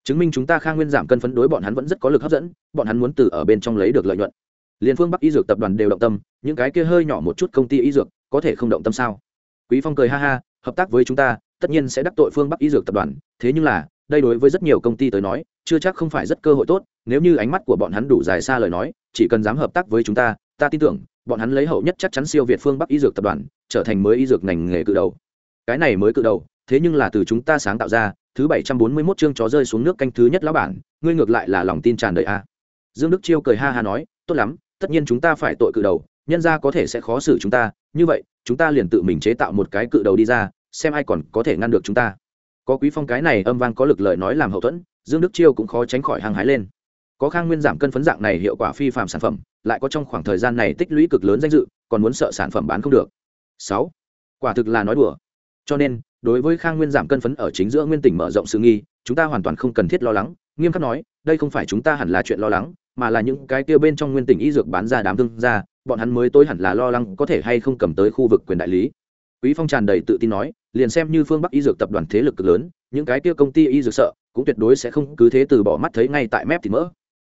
Chứng minh chúng ta khang nguyên giảm cân phấn đối bọn hắn vẫn rất có lực hấp dẫn, bọn hắn muốn từ ở bên trong lấy được lợi nhuận. Liền phương bắc y dược tập đoàn đều động tâm, những cái kia hơi nhỏ một chút công ty y dược, có thể không động tâm sao? Quý phong cười ha ha, hợp tác với chúng ta, tất nhiên sẽ đắc tội phương bắc y dược tập đoàn, thế nhưng là đây đối với rất nhiều công ty tới nói, chưa chắc không phải rất cơ hội tốt, nếu như ánh mắt của bọn hắn đủ dài xa lời nói, chỉ cần dám hợp tác với chúng ta ta tin tưởng, bọn hắn lấy hậu nhất chắc chắn siêu việt phương bắc y dược tập đoàn, trở thành mới y dược ngành nghề cự đầu. Cái này mới cự đầu, thế nhưng là từ chúng ta sáng tạo ra, thứ bảy trăm bốn mươi 741 chương chó rơi xuống nước canh thứ nhất lão bản, ngươi ngược lại là lòng tin tràn đầy a. Dương đức chiêu cười ha ha nói, tốt lắm, tất nhiên chúng ta phải tội cự đầu, nhân ra có thể sẽ khó xử chúng ta, như vậy, chúng ta liền tự mình chế tạo một cái cự đầu đi ra, xem ai còn có thể ngăn được chúng ta có quý phong cái này âm vang có lực lợi nói làm hậu thuẫn, dương đức chiêu cũng khó tránh khỏi hăng hái lên. Có khang nguyên giảm cân phấn dạng này hiệu quả phi phạm sản phẩm, lại có trong khoảng thời gian này tích lũy cực lớn danh dự, còn muốn sợ sản phẩm bán không được. Sáu. Quả thực là nói đùa. Cho nên, đối với khang nguyên giảm cân phấn ở chính giữa nguyên tỉnh mở rộng sự nghi, chúng ta hoàn toàn không cần thiết lo lắng, nghiêm khắc nói, đây không phải chúng ta hẳn là chuyện lo lắng, mà là những cái kia bên trong nguyên tỉnh y dược bán ra đám thương ra bọn hắn mới tối hẳn là lo lắng có thể hay không cầm tới khu vực quyền đại lý. Quý phong tràn đầy tự tin nói liền xem như phương bắc y dược tập đoàn thế lực cực lớn, những cái kia công ty y dược sợ, cũng tuyệt đối sẽ không cứ thế từ bỏ mắt thấy ngay tại mép thì mỡ.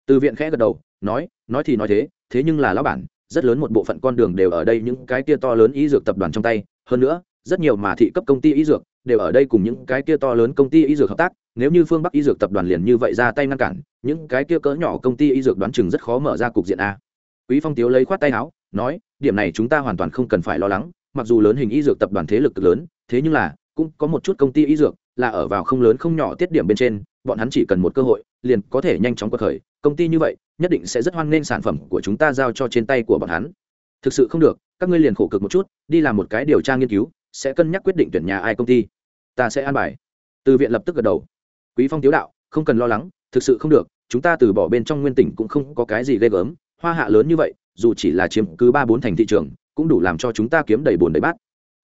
Từ viện khẽ gật đầu, nói nói thì nói thế thế nhưng là lão bản, rất lớn một bộ phận con đường đều ở đây những cái kia to lớn y dược tập đoàn trong tay. Hơn nữa, rất nhiều mà thị cấp công ty y dược đều ở đây cùng những cái kia to lớn công ty y dược hợp tác. Nếu như phương bắc y dược tập đoàn liền như vậy ra tay ngăn cản, những cái kia cỡ nhỏ công ty y dược đoán chừng rất khó mở ra cục diện a. Quý phong tiếu lấy khoát tay áo, nói, điểm này chúng ta hoàn toàn không cần phải lo lắng, mặc dù lớn hình y dược tập đoàn thế lực lớn thế nhưng là, cũng có một chút công ty y dược, là ở vào không lớn không nhỏ tiết điểm bên trên, bọn hắn chỉ cần một cơ hội, liền có thể nhanh chóng cuộc khởi. Công ty như vậy, nhất định sẽ rất hoan nghênh sản phẩm của chúng ta giao cho trên tay của bọn hắn. Thực sự không được, các ngươi liền khổ cực một chút, đi làm một cái điều tra nghiên cứu, sẽ cân nhắc quyết định tuyển nhà ai công ty. Ta sẽ an bài. Từ viện lập tức gật đầu. Quý phong tiếu đạo, không cần lo lắng, thực sự không được, chúng ta từ bỏ bên trong nguyên tỉnh cũng không có cái gì ghê gớm. Hoa hạ lớn như vậy, dù chỉ là chiếm cứ ba bốn thành thị trường, cũng đủ làm cho chúng ta kiếm đầy bồn đầy bát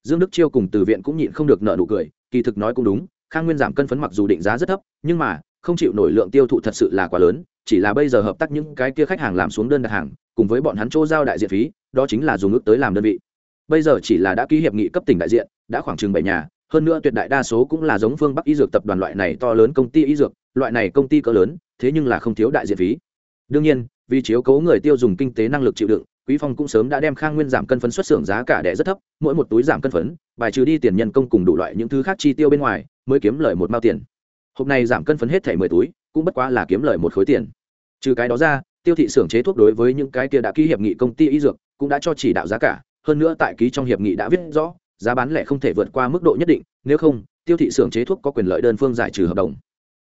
dương đức chiêu cùng từ viện cũng nhịn không được nợ nụ cười, kỳ thực nói cũng đúng, khang nguyên giảm cân phấn mặc dù định giá rất thấp, nhưng mà, không chịu nổi lượng tiêu thụ thật sự là quá lớn, chỉ là bây giờ hợp tác những cái kia khách hàng làm xuống đơn đặt hàng, cùng với bọn hắn chỗ giao đại diện phí, đó chính là dùng ước tới làm đơn vị. Bây giờ chỉ là đã ký hiệp nghị cấp tỉnh đại diện, đã khoảng chừng bảy nhà, hơn nữa tuyệt đại đa số cũng là giống phương bắc y dược tập đoàn loại này to lớn công ty y dược, loại này công ty cỡ lớn, thế nhưng là không thiếu đại diện phí. Đương nhiên, vì chiếu cố người tiêu dùng kinh tế năng lực chịu đựng quý phong cũng sớm đã đem khang nguyên giảm cân phấn xuất xưởng giá cả đẻ rất thấp, mỗi một túi giảm cân phấn, bài trừ đi tiền nhân công cùng đủ loại những thứ khác chi tiêu bên ngoài, mới kiếm lời một mao tiền. Hôm nay giảm cân phấn hết thẻ mười túi, cũng bất quá là kiếm lời một khối tiền. Trừ cái đó ra, tiêu thị xưởng chế thuốc đối với những cái kia đã ký hiệp nghị công ty y dược cũng đã cho chỉ đạo giá cả, hơn nữa tại ký trong hiệp nghị đã viết rõ, giá bán lẻ không thể vượt qua mức độ nhất định, nếu không, tiêu thị xưởng chế thuốc có quyền lợi đơn phương giải trừ hợp đồng.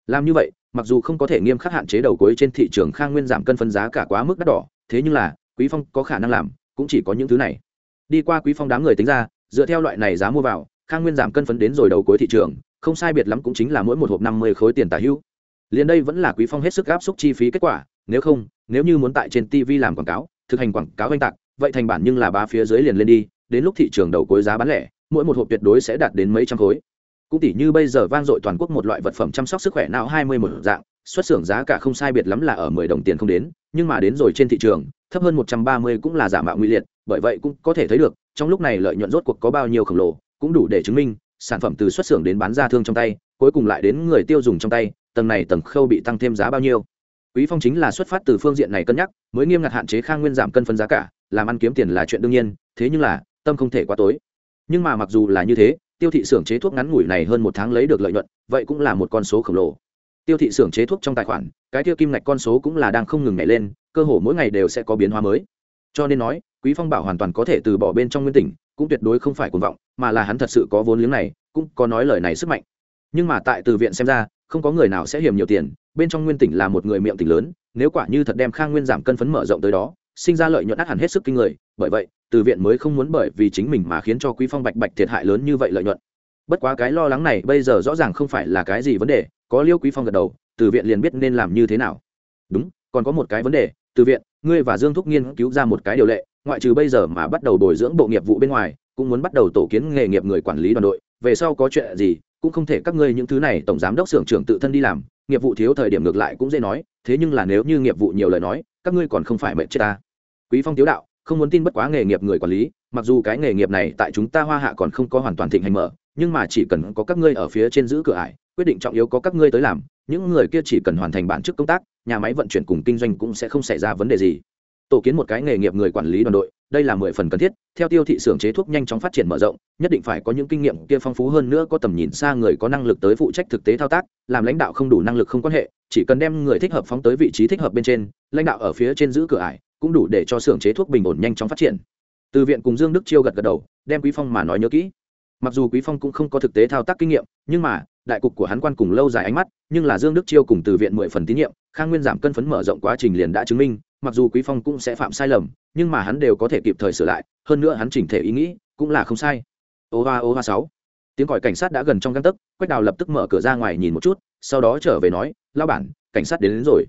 Làm như vậy, mặc dù không có thể nghiêm khắc hạn chế đầu cuối trên thị trường khang nguyên giảm cân phân giá cả quá mức đắt đỏ, thế nhưng là quý phong có khả năng làm, cũng chỉ có những thứ này. Đi qua quý phong đám người tính ra, dựa theo loại này giá mua vào, khang nguyên giảm cân phấn đến rồi đầu cuối thị trường, không sai biệt lắm cũng chính là mỗi một hộp năm mươi khối tiền tả hữu. Liền đây vẫn là quý phong hết sức áp suất chi phí kết quả, nếu không, nếu như muốn tại trên tv làm quảng cáo, thực hành quảng cáo oanh tạc, vậy thành bản nhưng là ba phía dưới liền lên đi, đến lúc thị trường đầu cuối giá bán lẻ, mỗi một hộp tuyệt đối sẽ đạt đến mấy trăm khối. Cũng tỷ như bây giờ vang dội toàn quốc một loại vật phẩm chăm sóc sức khỏe não hai mươi một dạng, xuất xưởng giá cả không sai biệt lắm là ở mười đồng tiền không đến, nhưng mà đến rồi trên thị trường thấp hơn một trăm ba mươi cũng là giả mạo nguy liệt, bởi vậy cũng có thể thấy được, trong lúc này lợi nhuận rốt cuộc có bao nhiêu khổng lồ, cũng đủ để chứng minh, sản phẩm từ xuất xưởng đến bán ra thương trong tay, cuối cùng lại đến người tiêu dùng trong tay, tầng này tầng khâu bị tăng thêm giá bao nhiêu. Quý phong chính là xuất phát từ phương diện này cân nhắc, mới nghiêm ngặt hạn chế khang nguyên giảm cân phân giá cả, làm ăn kiếm tiền là chuyện đương nhiên, thế nhưng là, tâm không thể quá tối. Nhưng mà mặc dù là như thế, tiêu thị xưởng chế thuốc ngắn ngủi này hơn một tháng lấy được lợi nhuận, vậy cũng là một con số khổng lồ. Tiêu thị xưởng chế thuốc trong tài khoản, cái tiêu kim ngạch con số cũng là đang không ngừng nhảy lên cơ hồ mỗi ngày đều sẽ có biến hóa mới. Cho nên nói, quý phong bảo hoàn toàn có thể từ bỏ bên trong nguyên tỉnh, cũng tuyệt đối không phải cuồng vọng, mà là hắn thật sự có vốn liếng này, cũng có nói lời này sức mạnh. Nhưng mà tại từ viện xem ra, không có người nào sẽ hiểm nhiều tiền, bên trong nguyên tỉnh là một người miệng tỉnh lớn, nếu quả như thật đem khang nguyên giảm cân phấn mở rộng tới đó, sinh ra lợi nhuận át hẳn hết sức kinh người, bởi vậy, từ viện mới không muốn bởi vì chính mình mà khiến cho quý phong bạch bạch thiệt hại lớn như vậy lợi nhuận. Bất quá cái lo lắng này bây giờ rõ ràng không phải là cái gì vấn đề, có liêu quý phong gật đầu, từ viện liền biết nên làm như thế nào. Đúng còn có một cái vấn đề, từ viện, ngươi và dương thúc nghiên cứu ra một cái điều lệ, ngoại trừ bây giờ mà bắt đầu bồi dưỡng bộ nghiệp vụ bên ngoài, cũng muốn bắt đầu tổ kiến nghề nghiệp người quản lý đoàn đội, về sau có chuyện gì, cũng không thể các ngươi những thứ này tổng giám đốc xưởng trưởng tự thân đi làm, nghiệp vụ thiếu thời điểm ngược lại cũng dễ nói, thế nhưng là nếu như nghiệp vụ nhiều lời nói, các ngươi còn không phải mệnh chết ta. Quý phong tiếu đạo, không muốn tin bất quá nghề nghiệp người quản lý, mặc dù cái nghề nghiệp này tại chúng ta hoa hạ còn không có hoàn toàn thịnh hành mở, nhưng mà chỉ cần có các ngươi ở phía trên giữ cửa ải, quyết định trọng yếu có các ngươi tới làm, những người kia chỉ cần hoàn thành bản chức công tác nhà máy vận chuyển cùng kinh doanh cũng sẽ không xảy ra vấn đề gì. Tổ kiến một cái nghề nghiệp người quản lý đoàn đội, đây là mười phần cần thiết. Theo tiêu thị xưởng chế thuốc nhanh chóng phát triển mở rộng, nhất định phải có những kinh nghiệm kia phong phú hơn nữa, có tầm nhìn xa người, có năng lực tới phụ trách thực tế thao tác, làm lãnh đạo không đủ năng lực không quan hệ, chỉ cần đem người thích hợp phóng tới vị trí thích hợp bên trên, lãnh đạo ở phía trên giữ cửa ải, cũng đủ để cho xưởng chế thuốc bình ổn nhanh chóng phát triển. Từ viện cùng dương đức chiêu gật gật đầu, đem quý phong mà nói nhớ kỹ. Mặc dù quý phong cũng không có thực tế thao tác kinh nghiệm, nhưng mà, đại cục của hắn quan cùng lâu dài ánh mắt, nhưng là dương đức chiêu cùng từ viện mười phần tín nhiệm khang nguyên giảm cân phấn mở rộng quá trình liền đã chứng minh mặc dù quý phong cũng sẽ phạm sai lầm nhưng mà hắn đều có thể kịp thời sửa lại hơn nữa hắn chỉnh thể ý nghĩ cũng là không sai. Ô hoa ô hoa sáu. Tiếng còi cảnh sát đã gần trong găng tấc quách đào lập tức mở cửa ra ngoài nhìn một chút sau đó trở về nói lao bản cảnh sát đến, đến rồi.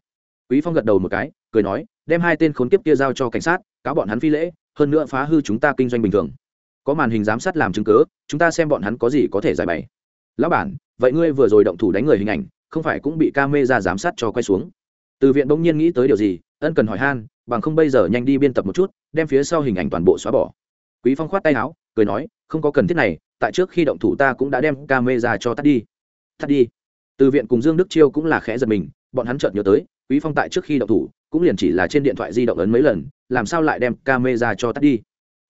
Quý phong gật đầu một cái cười nói đem hai tên khốn kiếp kia giao cho cảnh sát cáo bọn hắn phi lễ hơn nữa phá hư chúng ta kinh doanh bình thường. Có màn hình giám sát làm chứng cứ, chúng ta xem bọn hắn có gì có thể giải bày. Lão bản vậy ngươi vừa rồi động thủ đánh người hình ảnh không phải cũng bị ca mê ra giám sát cho quay xuống? Từ viện bỗng nhiên nghĩ tới điều gì, ân cần hỏi han, bằng không bây giờ nhanh đi biên tập một chút, đem phía sau hình ảnh toàn bộ xóa bỏ. Quý phong khoát tay áo, cười nói, không có cần thiết này, tại trước khi động thủ ta cũng đã đem ca mê ra cho tắt đi. Tắt đi. Từ viện cùng dương đức chiêu cũng là khẽ giật mình, bọn hắn chợt nhớ tới, quý phong tại trước khi động thủ, cũng liền chỉ là trên điện thoại di động ấn mấy lần, làm sao lại đem ca mê ra cho tắt đi?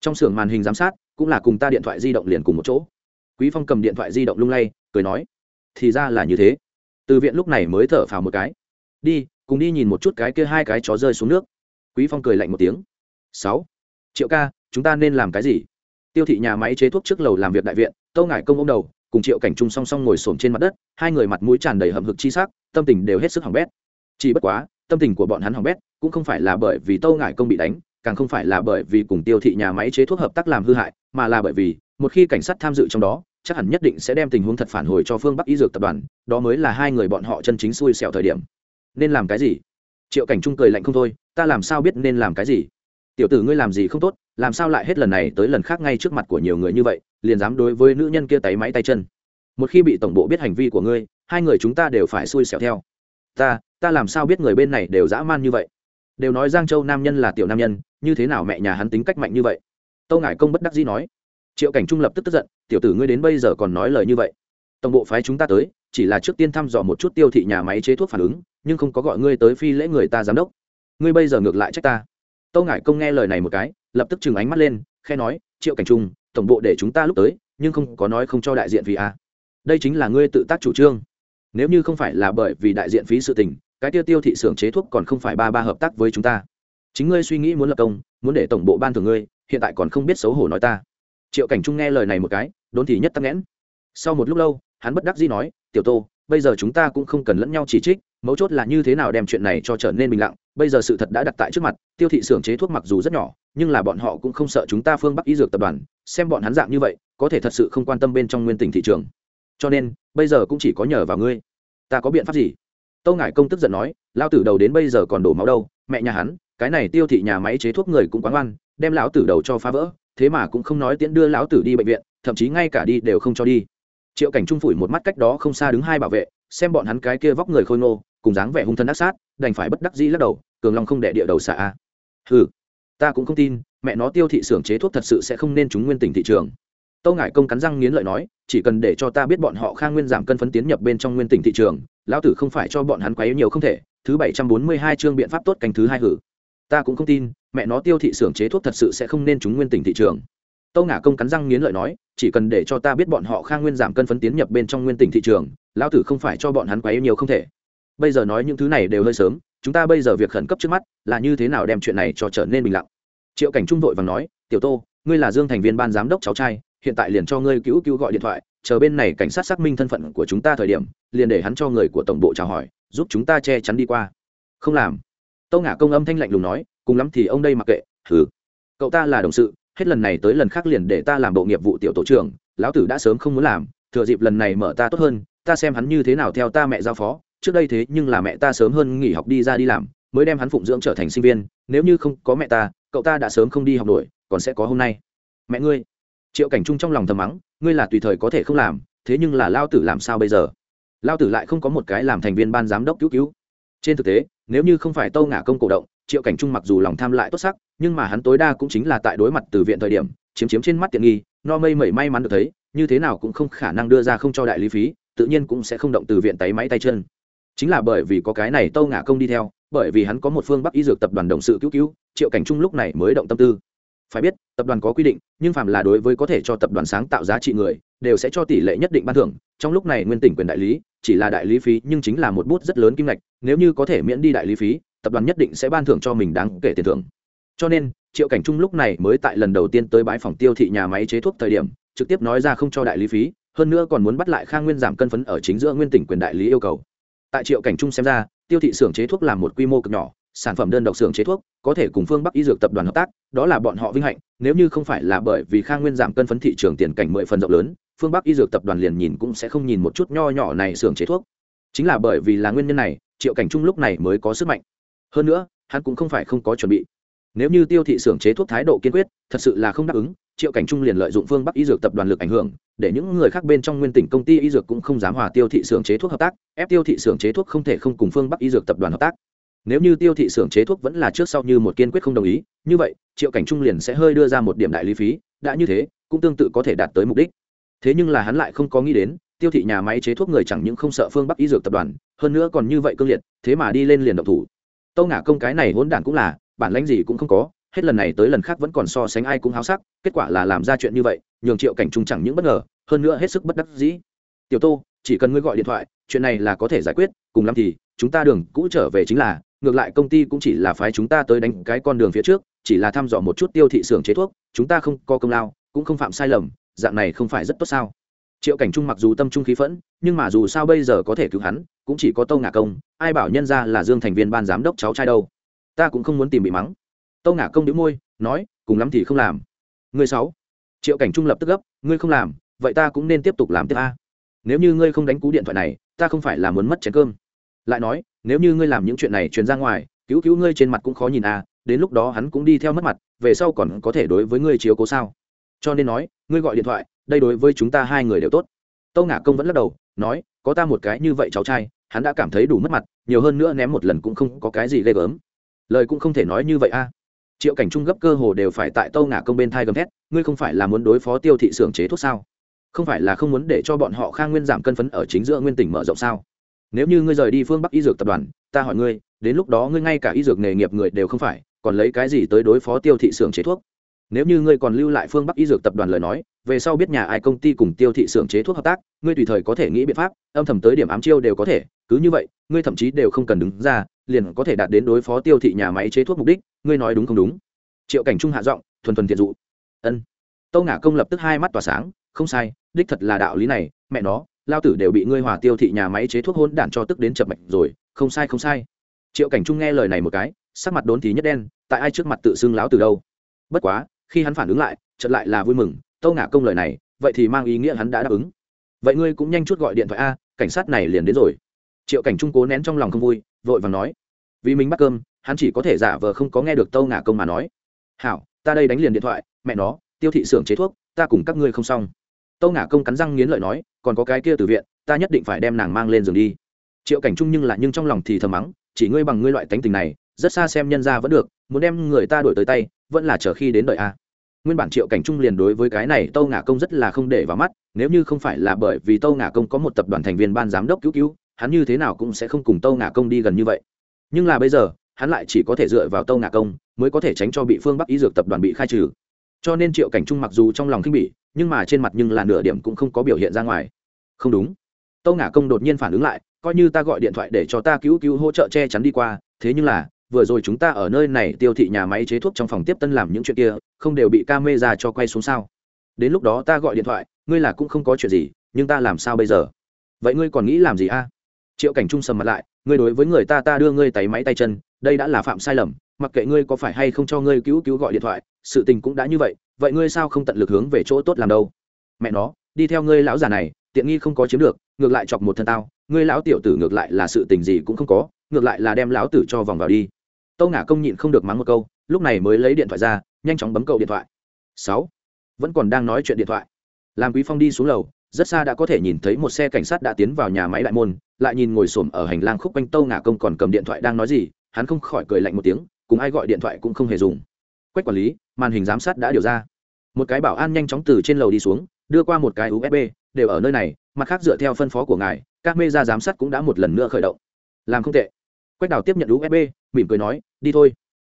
Trong xưởng màn hình giám sát, cũng là cùng ta điện thoại di động liền cùng một chỗ. Quý phong cầm điện thoại di động lung lay, cười nói, thì ra là như thế. Từ viện lúc này mới thở phào một cái. Đi cùng đi nhìn một chút cái kia hai cái chó rơi xuống nước. Quý phong cười lạnh một tiếng. Sáu. Triệu ca, chúng ta nên làm cái gì? Tiêu thị nhà máy chế thuốc trước lầu làm việc đại viện tâu ngải công ông đầu, cùng triệu cảnh trung song song ngồi xổm trên mặt đất, hai người mặt mũi tràn đầy hầm hực chi sắc, tâm tình đều hết sức hỏng bét. Chỉ bất quá, tâm tình của bọn hắn hỏng bét, cũng không phải là bởi vì tâu ngải công bị đánh, càng không phải là bởi vì cùng tiêu thị nhà máy chế thuốc hợp tác làm hư hại, mà là bởi vì, một khi cảnh sát tham dự trong đó, chắc hẳn nhất định sẽ đem tình huống thật phản hồi cho phương bắc y dược tập đoàn, đó mới là hai người bọn họ chân chính xui xẻo thời điểm nên làm cái gì? Triệu cảnh trung cười lạnh không thôi, ta làm sao biết nên làm cái gì? Tiểu tử ngươi làm gì không tốt, làm sao lại hết lần này tới lần khác ngay trước mặt của nhiều người như vậy, liền dám đối với nữ nhân kia tay máy tay chân. Một khi bị tổng bộ biết hành vi của ngươi, hai người chúng ta đều phải xui xẻo theo. Ta ta làm sao biết người bên này đều dã man như vậy? Đều nói giang châu nam nhân là tiểu nam nhân, như thế nào mẹ nhà hắn tính cách mạnh như vậy? Tâu ngải công bất đắc dĩ nói. Triệu cảnh trung lập tức tức giận, tiểu tử ngươi đến bây giờ còn nói lời như vậy. Tổng bộ phái chúng ta tới chỉ là trước tiên thăm dò một chút tiêu thị nhà máy chế thuốc phản ứng, nhưng không có gọi ngươi tới phi lễ người ta giám đốc. Ngươi bây giờ ngược lại trách ta. Tâu ngải công nghe lời này một cái, lập tức chừng ánh mắt lên khe nói, triệu cảnh trung, tổng bộ để chúng ta lúc tới, nhưng không có nói không cho đại diện vì a. Đây chính là ngươi tự tác chủ trương. Nếu như không phải là bởi vì đại diện phí sự tình, cái tiêu tiêu thị xưởng chế thuốc còn không phải ba ba hợp tác với chúng ta. Chính ngươi suy nghĩ muốn lập công, muốn để tổng bộ ban thường ngươi, hiện tại còn không biết xấu hổ nói ta. Triệu cảnh trung nghe lời này một cái, đốn thì nhất tắc nghẽn. Sau một lúc lâu hắn bất đắc dĩ nói, tiểu tô, bây giờ chúng ta cũng không cần lẫn nhau chỉ trích, mấu chốt là như thế nào đem chuyện này cho trở nên bình lặng. Bây giờ sự thật đã đặt tại trước mặt, tiêu thị xưởng chế thuốc mặc dù rất nhỏ, nhưng là bọn họ cũng không sợ chúng ta phương bắc y dược tập đoàn, xem bọn hắn dạng như vậy, có thể thật sự không quan tâm bên trong nguyên tỉnh thị trường. Cho nên, bây giờ cũng chỉ có nhờ vào ngươi. Ta có biện pháp gì? Tâu ngải công tức giận nói lao tử đầu đến bây giờ còn đổ máu đâu, mẹ nhà hắn, cái này tiêu thị nhà máy chế thuốc người cũng quán oan đem lão tử đầu cho phá vỡ, thế mà cũng không nói tiễn đưa lão tử đi bệnh viện, thậm chí ngay cả đi đều không cho đi triệu cảnh trung phủi một mắt cách đó không xa đứng hai bảo vệ, xem bọn hắn cái kia vóc người khôi ngô, cùng dáng vẻ hung thân ác sát, đành phải bất đắc dĩ lắc đầu, cường long không đệ địa đầu xạ a. Ừ ta cũng không tin, mẹ nó tiêu thị xưởng chế thuốc thật sự sẽ không nên trúng nguyên tỉnh thị trường. Tâu ngải công cắn răng nghiến lợi nói, chỉ cần để cho ta biết bọn họ khang nguyên giảm cân phấn tiến nhập bên trong nguyên tỉnh thị trường, lão tử không phải cho bọn hắn quấy nhiều không thể, thứ bảy trăm bốn mươi hai chương biện pháp tốt canh thứ hai hử. Ta cũng không tin, mẹ nó tiêu thị xưởng chế thuốc thật sự sẽ không nên trúng nguyên tỉnh thị trường tâu ngả công cắn răng nghiến lợi nói, chỉ cần để cho ta biết bọn họ khang nguyên giảm cân phấn tiến nhập bên trong nguyên tỉnh thị trường, lão tử không phải cho bọn hắn quấy nhiều không thể. Bây giờ nói những thứ này đều hơi sớm, chúng ta bây giờ việc khẩn cấp trước mắt là như thế nào đem chuyện này cho trở nên bình lặng. Triệu cảnh trung vội và nói, tiểu tô, ngươi là dương thành viên ban giám đốc cháu trai, hiện tại liền cho ngươi cứu cứu gọi điện thoại, chờ bên này cảnh sát xác minh thân phận của chúng ta thời điểm, liền để hắn cho người của tổng bộ chào hỏi, giúp chúng ta che chắn đi qua. Không làm. Tâu ngả công âm thanh lạnh lùng nói, cùng lắm thì ông đây mặc kệ thử cậu ta là đồng sự hết lần này tới lần khác liền để ta làm bộ nghiệp vụ tiểu tổ trưởng, lão tử đã sớm không muốn làm, thừa dịp lần này mở ta tốt hơn, ta xem hắn như thế nào theo ta mẹ giao phó, trước đây thế nhưng là mẹ ta sớm hơn nghỉ học đi ra đi làm, mới đem hắn phụng dưỡng trở thành sinh viên, nếu như không có mẹ ta, cậu ta đã sớm không đi học nổi, còn sẽ có hôm nay. Mẹ ngươi. Triệu cảnh trung trong lòng thầm mắng, ngươi là tùy thời có thể không làm, thế nhưng là lao tử làm sao bây giờ? Lao tử lại không có một cái làm thành viên ban giám đốc cứu cứu. Trên thực tế, nếu như không phải tâu ngả công cổ động triệu cảnh trung mặc dù lòng tham lại tốt sắc, nhưng mà hắn tối đa cũng chính là tại đối mặt từ viện thời điểm, chiếm chiếm trên mắt tiện nghi, no mây mẩy may mắn được thấy, như thế nào cũng không khả năng đưa ra không cho đại lý phí, tự nhiên cũng sẽ không động từ viện tay máy tay chân. Chính là bởi vì có cái này tâu ngả công đi theo, bởi vì hắn có một phương bắc y dược tập đoàn đồng sự cứu cứu, triệu cảnh trung lúc này mới động tâm tư. Phải biết, tập đoàn có quy định, nhưng phạm là đối với có thể cho tập đoàn sáng tạo giá trị người, đều sẽ cho tỷ lệ nhất định ban thưởng, trong lúc này nguyên tỉnh quyền đại lý, chỉ là đại lý phí nhưng chính là một bút rất lớn kim ngạch, nếu như có thể miễn đi đại lý phí tập đoàn nhất định sẽ ban thưởng cho mình đáng kể tiền thưởng. Cho nên, triệu cảnh trung lúc này mới tại lần đầu tiên tới bãi phòng tiêu thị nhà máy chế thuốc thời điểm, trực tiếp nói ra không cho đại lý phí, hơn nữa còn muốn bắt lại khang nguyên giảm cân phấn ở chính giữa nguyên tỉnh quyền đại lý yêu cầu. Tại triệu cảnh trung xem ra, tiêu thị xưởng chế thuốc làm một quy mô cực nhỏ, sản phẩm đơn độc xưởng chế thuốc, có thể cùng phương bắc y dược tập đoàn hợp tác, đó là bọn họ vinh hạnh, nếu như không phải là bởi vì khang nguyên giảm cân phấn thị trường tiền cảnh mười phần rộng lớn, phương bắc y dược tập đoàn liền nhìn cũng sẽ không nhìn một chút nho nhỏ này xưởng chế thuốc. Chính là bởi vì là nguyên nhân này, triệu cảnh trung lúc này mới có sức mạnh hơn nữa, hắn cũng không phải không có chuẩn bị. Nếu như tiêu thị xưởng chế thuốc thái độ kiên quyết, thật sự là không đáp ứng, triệu cảnh trung liền lợi dụng phương bắc y dược tập đoàn lực ảnh hưởng, để những người khác bên trong nguyên tỉnh công ty y dược cũng không dám hòa tiêu thị xưởng chế thuốc hợp tác, ép tiêu thị xưởng chế thuốc không thể không cùng phương bắc y dược tập đoàn hợp tác. Nếu như tiêu thị xưởng chế thuốc vẫn là trước sau như một kiên quyết không đồng ý, như vậy, triệu cảnh trung liền sẽ hơi đưa ra một điểm đại lý phí, đã như thế, cũng tương tự có thể đạt tới mục đích. Thế nhưng là hắn lại không có nghĩ đến, tiêu thị nhà máy chế thuốc người chẳng những không sợ phương bắc y dược tập đoàn, hơn nữa còn như vậy cương liệt, thế mà đi lên liền độc thủ tâu ngả công cái này hỗn đản cũng là, bản lãnh gì cũng không có, hết lần này tới lần khác vẫn còn so sánh ai cũng háo sắc, kết quả là làm ra chuyện như vậy, nhường triệu cảnh trung chẳng những bất ngờ, hơn nữa hết sức bất đắc dĩ. Tiểu tô, chỉ cần ngươi gọi điện thoại, chuyện này là có thể giải quyết, cùng lắm thì chúng ta đường cũ trở về chính là, ngược lại công ty cũng chỉ là phái chúng ta tới đánh cái con đường phía trước, chỉ là thăm dò một chút tiêu thị xưởng chế thuốc, chúng ta không có công lao, cũng không phạm sai lầm, dạng này không phải rất tốt sao? Triệu cảnh trung mặc dù tâm trung khí phẫn, nhưng mà dù sao bây giờ có thể cứu hắn, cũng chỉ có tâu ngả công, ai bảo nhân ra là dương thành viên ban giám đốc cháu trai đâu. Ta cũng không muốn tìm bị mắng. Tâu ngả công đĩu môi, nói, cùng lắm thì không làm. Người sáu. Triệu cảnh trung lập tức gấp, ngươi không làm, vậy ta cũng nên tiếp tục làm tiếp a. Nếu như ngươi không đánh cú điện thoại này, ta không phải là muốn mất chén cơm. Lại nói, nếu như ngươi làm những chuyện này truyền ra ngoài, cứu cứu ngươi trên mặt cũng khó nhìn à đến lúc đó hắn cũng đi theo mất mặt, về sau còn có thể đối với ngươi chiếu cố sao? Cho nên nói, ngươi gọi điện thoại đây đối với chúng ta hai người đều tốt. Tâu ngả công vẫn lắc đầu, nói, có ta một cái như vậy cháu trai, hắn đã cảm thấy đủ mất mặt, nhiều hơn nữa ném một lần cũng không có cái gì ghê gớm. Lời cũng không thể nói như vậy a. Triệu cảnh trung gấp cơ hồ đều phải tại tâu ngả công bên thai gầm thét, ngươi không phải là muốn đối phó tiêu thị xưởng chế thuốc sao? Không phải là không muốn để cho bọn họ khang nguyên giảm cân phấn ở chính giữa nguyên tỉnh mở rộng sao? Nếu như ngươi rời đi phương bắc y dược tập đoàn, ta hỏi ngươi, đến lúc đó ngươi ngay cả y dược nghề nghiệp người đều không phải, còn lấy cái gì tới đối phó tiêu thị xưởng chế thuốc? Nếu như ngươi còn lưu lại phương bắc y dược tập đoàn lời nói, về sau biết nhà ai công ty cùng tiêu thị xưởng chế thuốc hợp tác, ngươi tùy thời có thể nghĩ biện pháp, âm thầm tới điểm ám chiêu đều có thể. Cứ như vậy, ngươi thậm chí đều không cần đứng ra, liền có thể đạt đến đối phó tiêu thị nhà máy chế thuốc mục đích, ngươi nói đúng không đúng? Triệu cảnh trung hạ giọng, thuần thuần thiện dụ. Ân. Tâu ngả công lập tức hai mắt tỏa sáng, không sai, đích thật là đạo lý này, mẹ nó, lao tử đều bị ngươi hòa tiêu thị nhà máy chế thuốc hôn đản cho tức đến chập mạch rồi, không sai không sai. Triệu cảnh trung nghe lời này một cái, sắc mặt đốn thì nhất đen, tại ai trước mặt tự xưng láo từ đâu? Bất quá khi hắn phản ứng lại, chợt lại là vui mừng, tâu ngả công lời này, vậy thì mang ý nghĩa hắn đã đáp ứng. Vậy ngươi cũng nhanh chút gọi điện thoại a, cảnh sát này liền đến rồi. Triệu cảnh trung cố nén trong lòng không vui, vội vàng nói, vì mình bắt cơm, hắn chỉ có thể giả vờ không có nghe được tâu ngả công mà nói. Hảo, ta đây đánh liền điện thoại, mẹ nó, tiêu thị xưởng chế thuốc, ta cùng các ngươi không xong. Tâu ngả công cắn răng nghiến lợi nói, còn có cái kia từ viện, ta nhất định phải đem nàng mang lên giường đi. Triệu cảnh trung nhưng là nhưng trong lòng thì thầm mắng, chỉ ngươi bằng ngươi loại tánh tình này, rất xa xem nhân ra vẫn được, muốn đem người ta đổi tới tay, vẫn là chờ khi đến đợi a nguyên bản triệu cảnh trung liền đối với cái này tâu ngả công rất là không để vào mắt, nếu như không phải là bởi vì tâu ngả công có một tập đoàn thành viên ban giám đốc cứu cứu, hắn như thế nào cũng sẽ không cùng tâu ngả công đi gần như vậy. Nhưng là bây giờ, hắn lại chỉ có thể dựa vào tâu ngả công mới có thể tránh cho bị phương bắc ý dược tập đoàn bị khai trừ. Cho nên triệu cảnh trung mặc dù trong lòng khinh bỉ, nhưng mà trên mặt nhưng là nửa điểm cũng không có biểu hiện ra ngoài. Không đúng. Tâu ngả công đột nhiên phản ứng lại, coi như ta gọi điện thoại để cho ta cứu cứu hỗ trợ che chắn đi qua, thế nhưng là vừa rồi chúng ta ở nơi này tiêu thị nhà máy chế thuốc trong phòng tiếp tân làm những chuyện kia, không đều bị ca mê ra cho quay xuống sao? Đến lúc đó ta gọi điện thoại, ngươi là cũng không có chuyện gì, nhưng ta làm sao bây giờ? Vậy ngươi còn nghĩ làm gì a? Triệu cảnh trung sầm mặt lại, ngươi đối với người ta ta đưa ngươi tay máy tay chân, đây đã là phạm sai lầm, mặc kệ ngươi có phải hay không cho ngươi cứu cứu gọi điện thoại, sự tình cũng đã như vậy vậy ngươi sao không tận lực hướng về chỗ tốt làm đâu? Mẹ nó, đi theo ngươi lão già này, tiện nghi không có chiếm được, ngược lại chọc một thân tao, ngươi lão tiểu tử ngược lại là sự tình gì cũng không có, ngược lại là đem lão tử cho vòng vào đi tâu ngả công nhịn không được mắng một câu, lúc này mới lấy điện thoại ra, nhanh chóng bấm câu điện thoại. Sáu. Vẫn còn đang nói chuyện điện thoại. Làm quý phong đi xuống lầu, rất xa đã có thể nhìn thấy một xe cảnh sát đã tiến vào nhà máy đại môn, lại nhìn ngồi xổm ở hành lang khúc quanh tâu ngả công còn cầm điện thoại đang nói gì, hắn không khỏi cười lạnh một tiếng, cùng ai gọi điện thoại cũng không hề dùng. Quách quản lý, màn hình giám sát đã điều ra. Một cái bảo an nhanh chóng từ trên lầu đi xuống, đưa qua một cái usb đều ở nơi này, mặt khác dựa theo phân phó của ngài, các mê ra giám sát cũng đã một lần nữa khởi động. Làm không tệ. Quách đào tiếp nhận usb mỉm cười nói, đi thôi.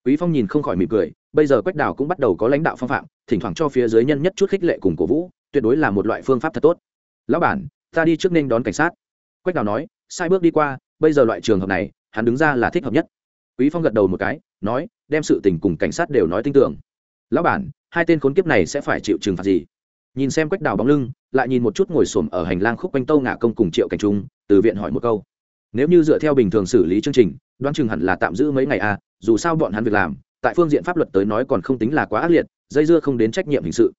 Quý phong nhìn không khỏi mỉm cười, bây giờ quách đào cũng bắt đầu có lãnh đạo phong phạm, thỉnh thoảng cho phía dưới nhân nhất chút khích lệ cùng cổ vũ, tuyệt đối là một loại phương pháp thật tốt. Lão bản, ta đi trước nên đón cảnh sát. Quách đào nói, sai bước đi qua, bây giờ loại trường hợp này, hắn đứng ra là thích hợp nhất. Quý phong gật đầu một cái, nói, đem sự tình cùng cảnh sát đều nói tin tưởng. Lão bản, hai tên khốn kiếp này sẽ phải chịu trừng phạt gì? Nhìn xem quách đào bóng lưng, lại nhìn một chút ngồi xổm ở hành lang khúc quanh tâu ngã công cùng triệu cảnh trung, từ viện hỏi một câu nếu như dựa theo bình thường xử lý chương trình, đoán chừng hẳn là tạm giữ mấy ngày à dù sao bọn hắn việc làm, tại phương diện pháp luật tới nói còn không tính là quá ác liệt, dây dưa không đến trách nhiệm hình sự.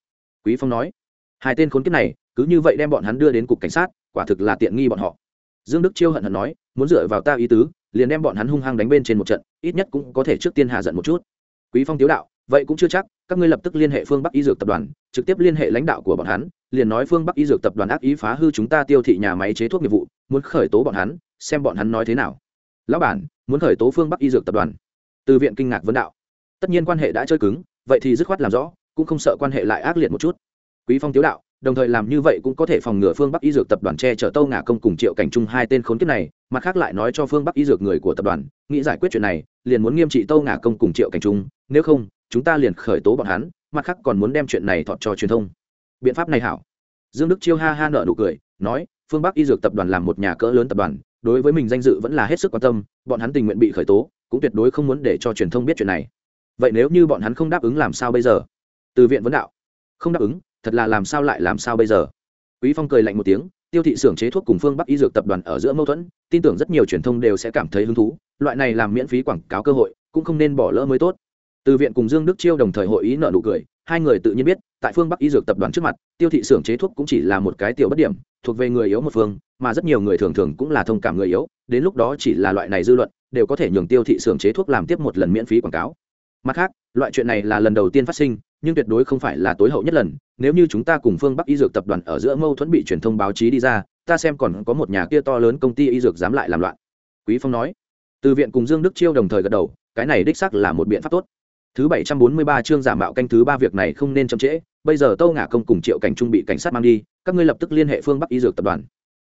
Quý phong nói, hai tên khốn kiếp này, cứ như vậy đem bọn hắn đưa đến cục cảnh sát, quả thực là tiện nghi bọn họ. Dương đức chiêu hận hận nói, muốn dựa vào ta ý tứ, liền đem bọn hắn hung hăng đánh bên trên một trận, ít nhất cũng có thể trước tiên hạ giận một chút. Quý phong tiếu đạo, vậy cũng chưa chắc, các ngươi lập tức liên hệ phương bắc y dược tập đoàn, trực tiếp liên hệ lãnh đạo của bọn hắn, liền nói phương bắc y dược tập đoàn ác ý phá hư chúng ta tiêu thị nhà máy chế thuốc nghiệp vụ, muốn khởi tố bọn hắn xem bọn hắn nói thế nào. Lão bản, muốn khởi tố phương bắc y dược tập đoàn. Từ viện kinh ngạc vấn đạo. Tất nhiên quan hệ đã chơi cứng, vậy thì dứt khoát làm rõ, cũng không sợ quan hệ lại ác liệt một chút. Quý phong tiếu đạo, đồng thời làm như vậy cũng có thể phòng ngừa phương bắc y dược tập đoàn che chở tâu ngả công cùng triệu cảnh trung hai tên khốn kiếp này, mặt khác lại nói cho phương bắc y dược người của tập đoàn, nghĩ giải quyết chuyện này, liền muốn nghiêm trị tâu ngả công cùng triệu cảnh trung, nếu không, chúng ta liền khởi tố bọn hắn, mặt khác còn muốn đem chuyện này thọt cho truyền thông. Biện pháp này hảo. Dương đức chiêu ha ha nợ nụ cười, nói, phương bắc y dược tập đoàn làm một nhà cỡ lớn tập đoàn đối với mình danh dự vẫn là hết sức quan tâm, bọn hắn tình nguyện bị khởi tố, cũng tuyệt đối không muốn để cho truyền thông biết chuyện này. Vậy nếu như bọn hắn không đáp ứng làm sao bây giờ? Từ viện vấn đạo. Không đáp ứng, thật là làm sao lại làm sao bây giờ? Quý phong cười lạnh một tiếng, tiêu thị xưởng chế thuốc cùng phương bắc y dược tập đoàn ở giữa mâu thuẫn, tin tưởng rất nhiều truyền thông đều sẽ cảm thấy hứng thú, loại này làm miễn phí quảng cáo cơ hội, cũng không nên bỏ lỡ mới tốt. Từ viện cùng dương đức chiêu đồng thời hội ý nợ nụ cười, hai người tự nhiên biết tại phương bắc y dược tập đoàn trước mặt, tiêu thị xưởng chế thuốc cũng chỉ là một cái tiểu bất điểm, thuộc về người yếu một phương, mà rất nhiều người thường thường cũng là thông cảm người yếu, đến lúc đó chỉ là loại này dư luận, đều có thể nhường tiêu thị xưởng chế thuốc làm tiếp một lần miễn phí quảng cáo. Mặt khác, loại chuyện này là lần đầu tiên phát sinh, nhưng tuyệt đối không phải là tối hậu nhất lần, nếu như chúng ta cùng phương bắc y dược tập đoàn ở giữa mâu thuẫn bị truyền thông báo chí đi ra, ta xem còn có một nhà kia to lớn công ty y dược dám lại làm loạn. Quý phong nói. Từ viện cùng dương đức chiêu đồng thời gật đầu, cái này đích xác là một biện pháp tốt thứ bảy trăm bốn mươi ba chương giả mạo canh thứ ba việc này không nên chậm trễ, bây giờ tâu ngả công cùng triệu cảnh trung bị cảnh sát mang đi, các ngươi lập tức liên hệ phương bắc y dược tập đoàn.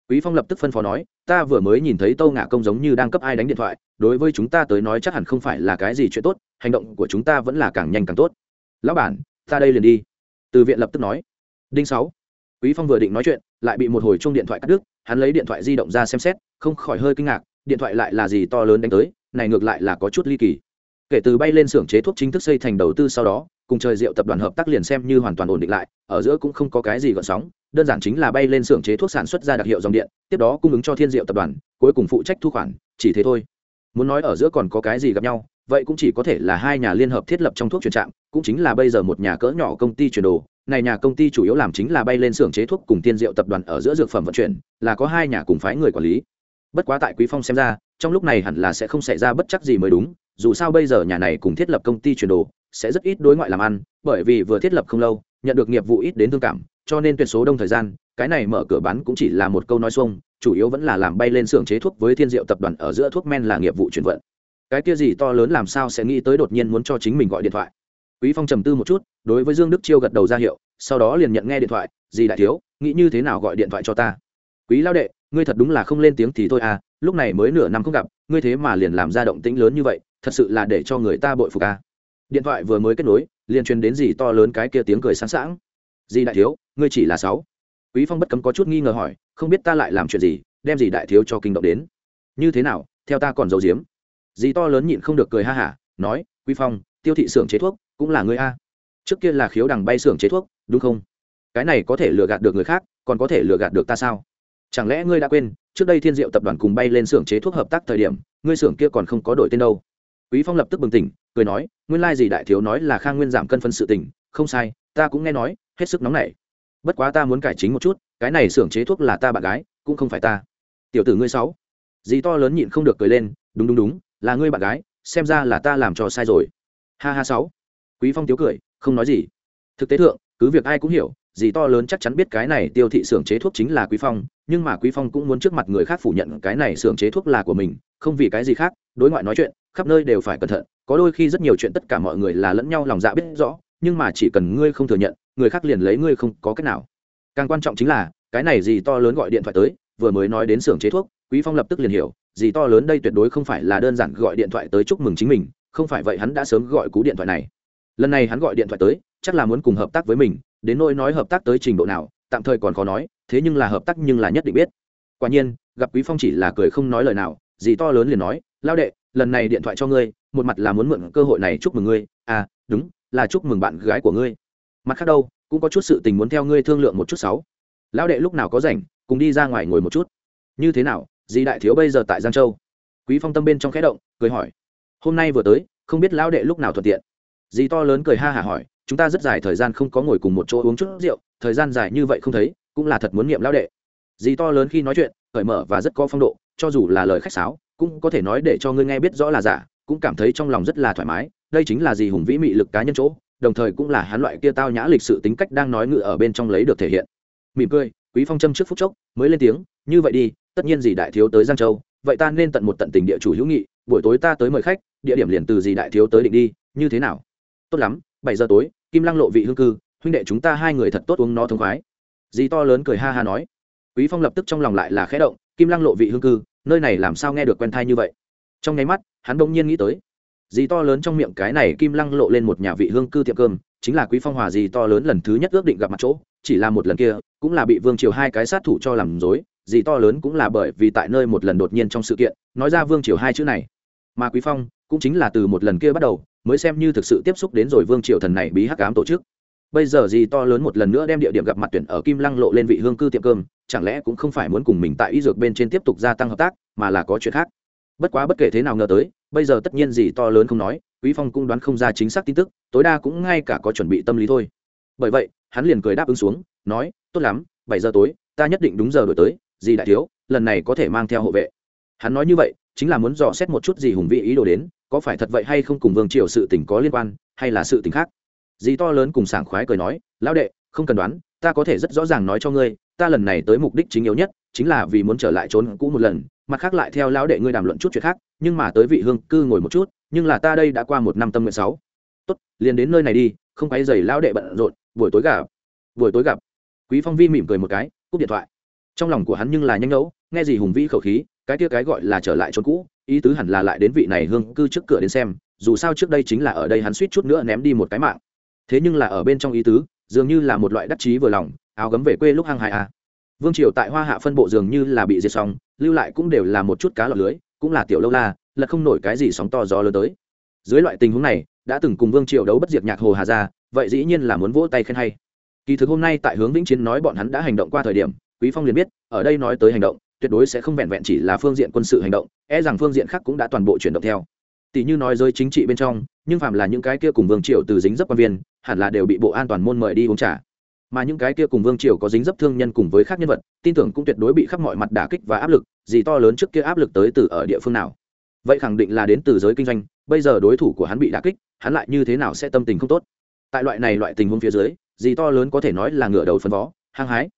Quý phong lập tức phân phó nói, ta vừa mới nhìn thấy tâu ngả công giống như đang cấp ai đánh điện thoại, đối với chúng ta tới nói chắc hẳn không phải là cái gì chuyện tốt, hành động của chúng ta vẫn là càng nhanh càng tốt. Lão bản, ta đây liền đi. Từ viện lập tức nói. Đinh sáu. Quý phong vừa định nói chuyện, lại bị một hồi chuông điện thoại cắt đứt, hắn lấy điện thoại di động ra xem xét, không khỏi hơi kinh ngạc, điện thoại lại là gì to lớn đánh tới, này ngược lại là có chút ly kỳ kể từ bay lên xưởng chế thuốc chính thức xây thành đầu tư sau đó, cùng trời rượu tập đoàn hợp tác liền xem như hoàn toàn ổn định lại, ở giữa cũng không có cái gì gợn sóng, đơn giản chính là bay lên xưởng chế thuốc sản xuất ra đặc hiệu dòng điện, tiếp đó cung ứng cho thiên diệu tập đoàn, cuối cùng phụ trách thu khoản, chỉ thế thôi. Muốn nói ở giữa còn có cái gì gặp nhau, vậy cũng chỉ có thể là hai nhà liên hợp thiết lập trong thuốc chuyển trạm, cũng chính là bây giờ một nhà cỡ nhỏ công ty chuyển đồ, này nhà công ty chủ yếu làm chính là bay lên xưởng chế thuốc cùng tiên diệu tập đoàn ở giữa dược phẩm vận chuyển, là có hai nhà cùng phái người quản lý. Bất quá tại quý phong xem ra, trong lúc này hẳn là sẽ không xảy ra bất chắc gì mới đúng dù sao bây giờ nhà này cùng thiết lập công ty chuyển đồ, sẽ rất ít đối ngoại làm ăn, bởi vì vừa thiết lập không lâu, nhận được nghiệp vụ ít đến thương cảm, cho nên tuyệt số đông thời gian, cái này mở cửa bán cũng chỉ là một câu nói xuông, chủ yếu vẫn là làm bay lên xưởng chế thuốc với thiên diệu tập đoàn ở giữa thuốc men là nghiệp vụ chuyển vận. Cái kia gì to lớn làm sao sẽ nghĩ tới đột nhiên muốn cho chính mình gọi điện thoại. Quý phong trầm tư một chút, đối với dương đức chiêu gật đầu ra hiệu, sau đó liền nhận nghe điện thoại gì đại thiếu, nghĩ như thế nào gọi điện thoại cho ta? Quý lao đệ, ngươi thật đúng là không lên tiếng thì thôi à lúc này mới nửa năm không gặp, ngươi thế mà liền làm ra động tĩnh lớn như vậy thật sự là để cho người ta bội phục à. Điện thoại vừa mới kết nối, liền truyền đến gì to lớn cái kia tiếng cười sáng sảng. Gì đại thiếu, ngươi chỉ là sáu. Quý phong bất cấm có chút nghi ngờ hỏi, không biết ta lại làm chuyện gì, đem gì đại thiếu cho kinh động đến. Như thế nào, theo ta còn giấu giếm. Dì to lớn nhịn không được cười ha hả, nói, quý phong, tiêu thị xưởng chế thuốc, cũng là người a. Trước kia là khiếu đằng bay xưởng chế thuốc, đúng không? Cái này có thể lừa gạt được người khác, còn có thể lừa gạt được ta sao? Chẳng lẽ ngươi đã quên, trước đây thiên diệu tập đoàn cùng bay lên xưởng chế thuốc hợp tác thời điểm, ngươi xưởng kia còn không có đổi tên đâu? Quý phong lập tức bừng tỉnh, cười nói, nguyên lai gì đại thiếu nói là khang nguyên giảm cân phân sự tình, không sai, ta cũng nghe nói, hết sức nóng nảy. Bất quá ta muốn cải chính một chút, cái này xưởng chế thuốc là ta bạn gái, cũng không phải ta. Tiểu tử ngươi sáu. Dì to lớn nhịn không được cười lên, đúng đúng đúng, là ngươi bạn gái, xem ra là ta làm cho sai rồi. Ha ha sáu. Quý phong tiếu cười, không nói gì. Thực tế thượng, cứ việc ai cũng hiểu gì to lớn chắc chắn biết cái này tiêu thị xưởng chế thuốc chính là quý phong, nhưng mà quý phong cũng muốn trước mặt người khác phủ nhận cái này xưởng chế thuốc là của mình, không vì cái gì khác, đối ngoại nói chuyện khắp nơi đều phải cẩn thận, có đôi khi rất nhiều chuyện tất cả mọi người là lẫn nhau lòng dạ biết rõ, nhưng mà chỉ cần ngươi không thừa nhận, người khác liền lấy ngươi không có cách nào. Càng quan trọng chính là, cái này gì to lớn gọi điện thoại tới, vừa mới nói đến xưởng chế thuốc, quý phong lập tức liền hiểu, gì to lớn đây tuyệt đối không phải là đơn giản gọi điện thoại tới chúc mừng chính mình, không phải vậy hắn đã sớm gọi cú điện thoại này. Lần này hắn gọi điện thoại tới, chắc là muốn cùng hợp tác với mình, đến nỗi nói hợp tác tới trình độ nào, tạm thời còn khó nói, thế nhưng là hợp tác nhưng là nhất định biết. Quả nhiên, gặp quý phong chỉ là cười không nói lời nào, gì to lớn liền nói, lao đệ lần này điện thoại cho ngươi, một mặt là muốn mượn cơ hội này chúc mừng ngươi. À đúng, là chúc mừng bạn gái của ngươi. Mặt khác đâu, cũng có chút sự tình muốn theo ngươi thương lượng một chút sáu. Lão đệ lúc nào có rảnh, cùng đi ra ngoài ngồi một chút. Như thế nào, dì đại thiếu bây giờ tại giang châu? Quý phong tâm bên trong khẽ động, cười hỏi. Hôm nay vừa tới, không biết lão đệ lúc nào thuận tiện. Dì to lớn cười ha hả hỏi, chúng ta rất dài thời gian không có ngồi cùng một chỗ uống chút rượu, thời gian dài như vậy không thấy, cũng là thật muốn niệm lão đệ. Dì to lớn khi nói chuyện, cởi mở và rất có phong độ, cho dù là lời khách sáo cũng có thể nói để cho ngươi nghe biết rõ là giả, cũng cảm thấy trong lòng rất là thoải mái, đây chính là gì hùng vĩ mị lực cá nhân chỗ, đồng thời cũng là hắn loại kia tao nhã lịch sự tính cách đang nói ngự ở bên trong lấy được thể hiện. Mỉm cười, quý phong châm trước phút chốc, mới lên tiếng, như vậy đi, tất nhiên gì đại thiếu tới giang châu, vậy ta nên tận một tận tình địa chủ hữu nghị, buổi tối ta tới mời khách, địa điểm liền từ gì đại thiếu tới định đi, như thế nào? Tốt lắm, bảy giờ tối, kim lăng lộ vị hương cư, huynh đệ chúng ta hai người thật tốt uống nó thông khoái. Dì to lớn cười ha ha nói. Quý phong lập tức trong lòng lại là khẽ động, kim lăng lộ vị hương cư nơi này làm sao nghe được quen thai như vậy? Trong nháy mắt, hắn bỗng nhiên nghĩ tới, dì to lớn trong miệng cái này kim lăng lộ lên một nhà vị hương cư tiệm cơm, chính là quý phong hòa dì to lớn lần thứ nhất ước định gặp mặt chỗ, chỉ là một lần kia, cũng là bị vương triều hai cái sát thủ cho làm dối dì to lớn cũng là bởi vì tại nơi một lần đột nhiên trong sự kiện, nói ra vương triều hai chữ này. Mà quý phong cũng chính là từ một lần kia bắt đầu, mới xem như thực sự tiếp xúc đến rồi vương triều thần này bí hắc ám tổ chức bây giờ gì to lớn một lần nữa đem địa điểm gặp mặt tuyển ở kim lăng lộ lên vị hương cư tiệm cơm, chẳng lẽ cũng không phải muốn cùng mình tại y dược bên trên tiếp tục gia tăng hợp tác, mà là có chuyện khác. Bất quá bất kể thế nào ngờ tới, bây giờ tất nhiên gì to lớn không nói, quý phong cũng đoán không ra chính xác tin tức, tối đa cũng ngay cả có chuẩn bị tâm lý thôi. Bởi vậy, hắn liền cười đáp ứng xuống, nói, tốt lắm, bảy giờ tối, ta nhất định đúng giờ đổi tới, gì đại thiếu, lần này có thể mang theo hộ vệ. Hắn nói như vậy, chính là muốn dò xét một chút gì hùng vị ý đồ đến, có phải thật vậy hay không cùng vương triều sự tình có liên quan, hay là sự tình khác dì to lớn cùng sảng khoái cười nói, lão đệ, không cần đoán, ta có thể rất rõ ràng nói cho ngươi, ta lần này tới mục đích chính yếu nhất, chính là vì muốn trở lại trốn cũ một lần, mặt khác lại theo lão đệ ngươi đàm luận chút chuyện khác, nhưng mà tới vị hương cư ngồi một chút, nhưng là ta đây đã qua một năm tâm nguyện sáu. Tốt, liền đến nơi này đi, không quay giày lão đệ bận rộn, buổi tối gặp. Buổi tối gặp. Quý phong vi mỉm cười một cái, cúp điện thoại. Trong lòng của hắn nhưng là nhanh ngẫu nghe gì hùng vĩ khẩu khí, cái kia cái gọi là trở lại trốn cũ, ý tứ hẳn là lại đến vị này hương cư trước cửa đến xem, dù sao trước đây chính là ở đây hắn suýt chút nữa ném đi một cái mạng thế nhưng là ở bên trong ý tứ, dường như là một loại đắc chí vừa lòng, áo gấm về quê lúc hăng hại a à. vương triều tại hoa hạ phân bộ dường như là bị diệt xong, lưu lại cũng đều là một chút cá lọt lưới, cũng là tiểu lâu la, là không nổi cái gì sóng to gió lớn tới. Dưới loại tình huống này, đã từng cùng vương triều đấu bất diệt nhạc hồ hà ra, vậy dĩ nhiên là muốn vỗ tay khen hay. Kỳ thực hôm nay tại hướng vĩnh chiến nói bọn hắn đã hành động qua thời điểm, quý phong liền biết, ở đây nói tới hành động, tuyệt đối sẽ không vẹn vẹn chỉ là phương diện quân sự hành động e rằng phương diện khác cũng đã toàn bộ chuyển động theo. Tỷ như nói giới chính trị bên trong, nhưng phạm là những cái kia cùng vương triều từ dính dấp quan viên hẳn là đều bị bộ an toàn môn mời đi uống trà. Mà những cái kia cùng vương triều có dính dấp thương nhân cùng với khác nhân vật, tin tưởng cũng tuyệt đối bị khắp mọi mặt đả kích và áp lực, gì to lớn trước kia áp lực tới từ ở địa phương nào. Vậy khẳng định là đến từ giới kinh doanh, bây giờ đối thủ của hắn bị đả kích, hắn lại như thế nào sẽ tâm tình không tốt? Tại loại này loại tình huống phía dưới, gì to lớn có thể nói là ngựa đầu phân vó, hăng hái.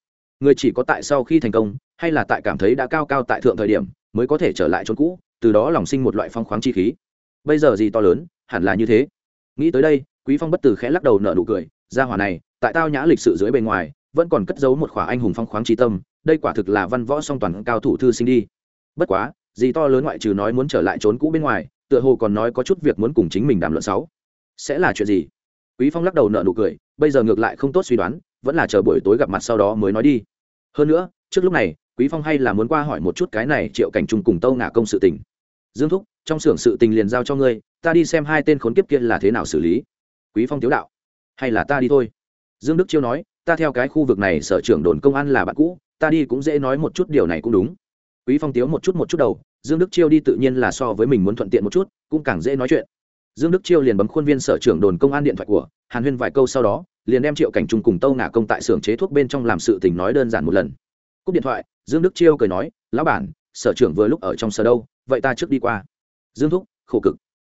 Người chỉ có tại sau khi thành công, hay là tại cảm thấy đã cao cao tại thượng thời điểm, mới có thể trở lại chốn cũ, từ đó lòng sinh một loại phong khoáng chi khí. Bây giờ gì to lớn, hẳn là như thế. Nghĩ tới đây quý phong bất từ khẽ lắc đầu nở nụ cười ra hỏa này, tại tao nhã lịch sự dưới bề ngoài, vẫn còn cất giấu một khỏa anh hùng phong khoáng trí tâm, đây quả thực là văn võ song toàn cao thủ thư sinh đi. Bất quá gì to lớn ngoại trừ nói muốn trở lại trốn cũ bên ngoài, tựa hồ còn nói có chút việc muốn cùng chính mình đàm luận sáu. Sẽ là chuyện gì? Quý phong lắc đầu nở nụ cười, bây giờ ngược lại không tốt suy đoán, vẫn là chờ buổi tối gặp mặt sau đó mới nói đi. Hơn nữa, trước lúc này, quý phong hay là muốn qua hỏi một chút cái này triệu cảnh trung cùng tâu ngả công sự tình. Dương thúc, trong xưởng sự tình liền giao cho ngươi, ta đi xem hai tên khốn kiếp kia là thế nào xử lý quý phong tiếu đạo, hay là ta đi thôi. Dương đức chiêu nói, ta theo cái khu vực này sở trưởng đồn công an là bạn cũ, ta đi cũng dễ nói một chút điều này cũng đúng. Quý phong tiếu một chút một chút đầu, dương đức chiêu đi tự nhiên là so với mình muốn thuận tiện một chút, cũng càng dễ nói chuyện. Dương đức chiêu liền bấm khuôn viên sở trưởng đồn công an điện thoại của, hàn huyên vài câu sau đó, liền đem triệu cảnh trung cùng tâu ngả công tại xưởng chế thuốc bên trong làm sự tình nói đơn giản một lần. Cúp điện thoại, dương đức chiêu cười nói, lão bản, sở trưởng vừa lúc ở trong sở đâu, vậy ta trước đi qua. Dương thúc, khổ cực.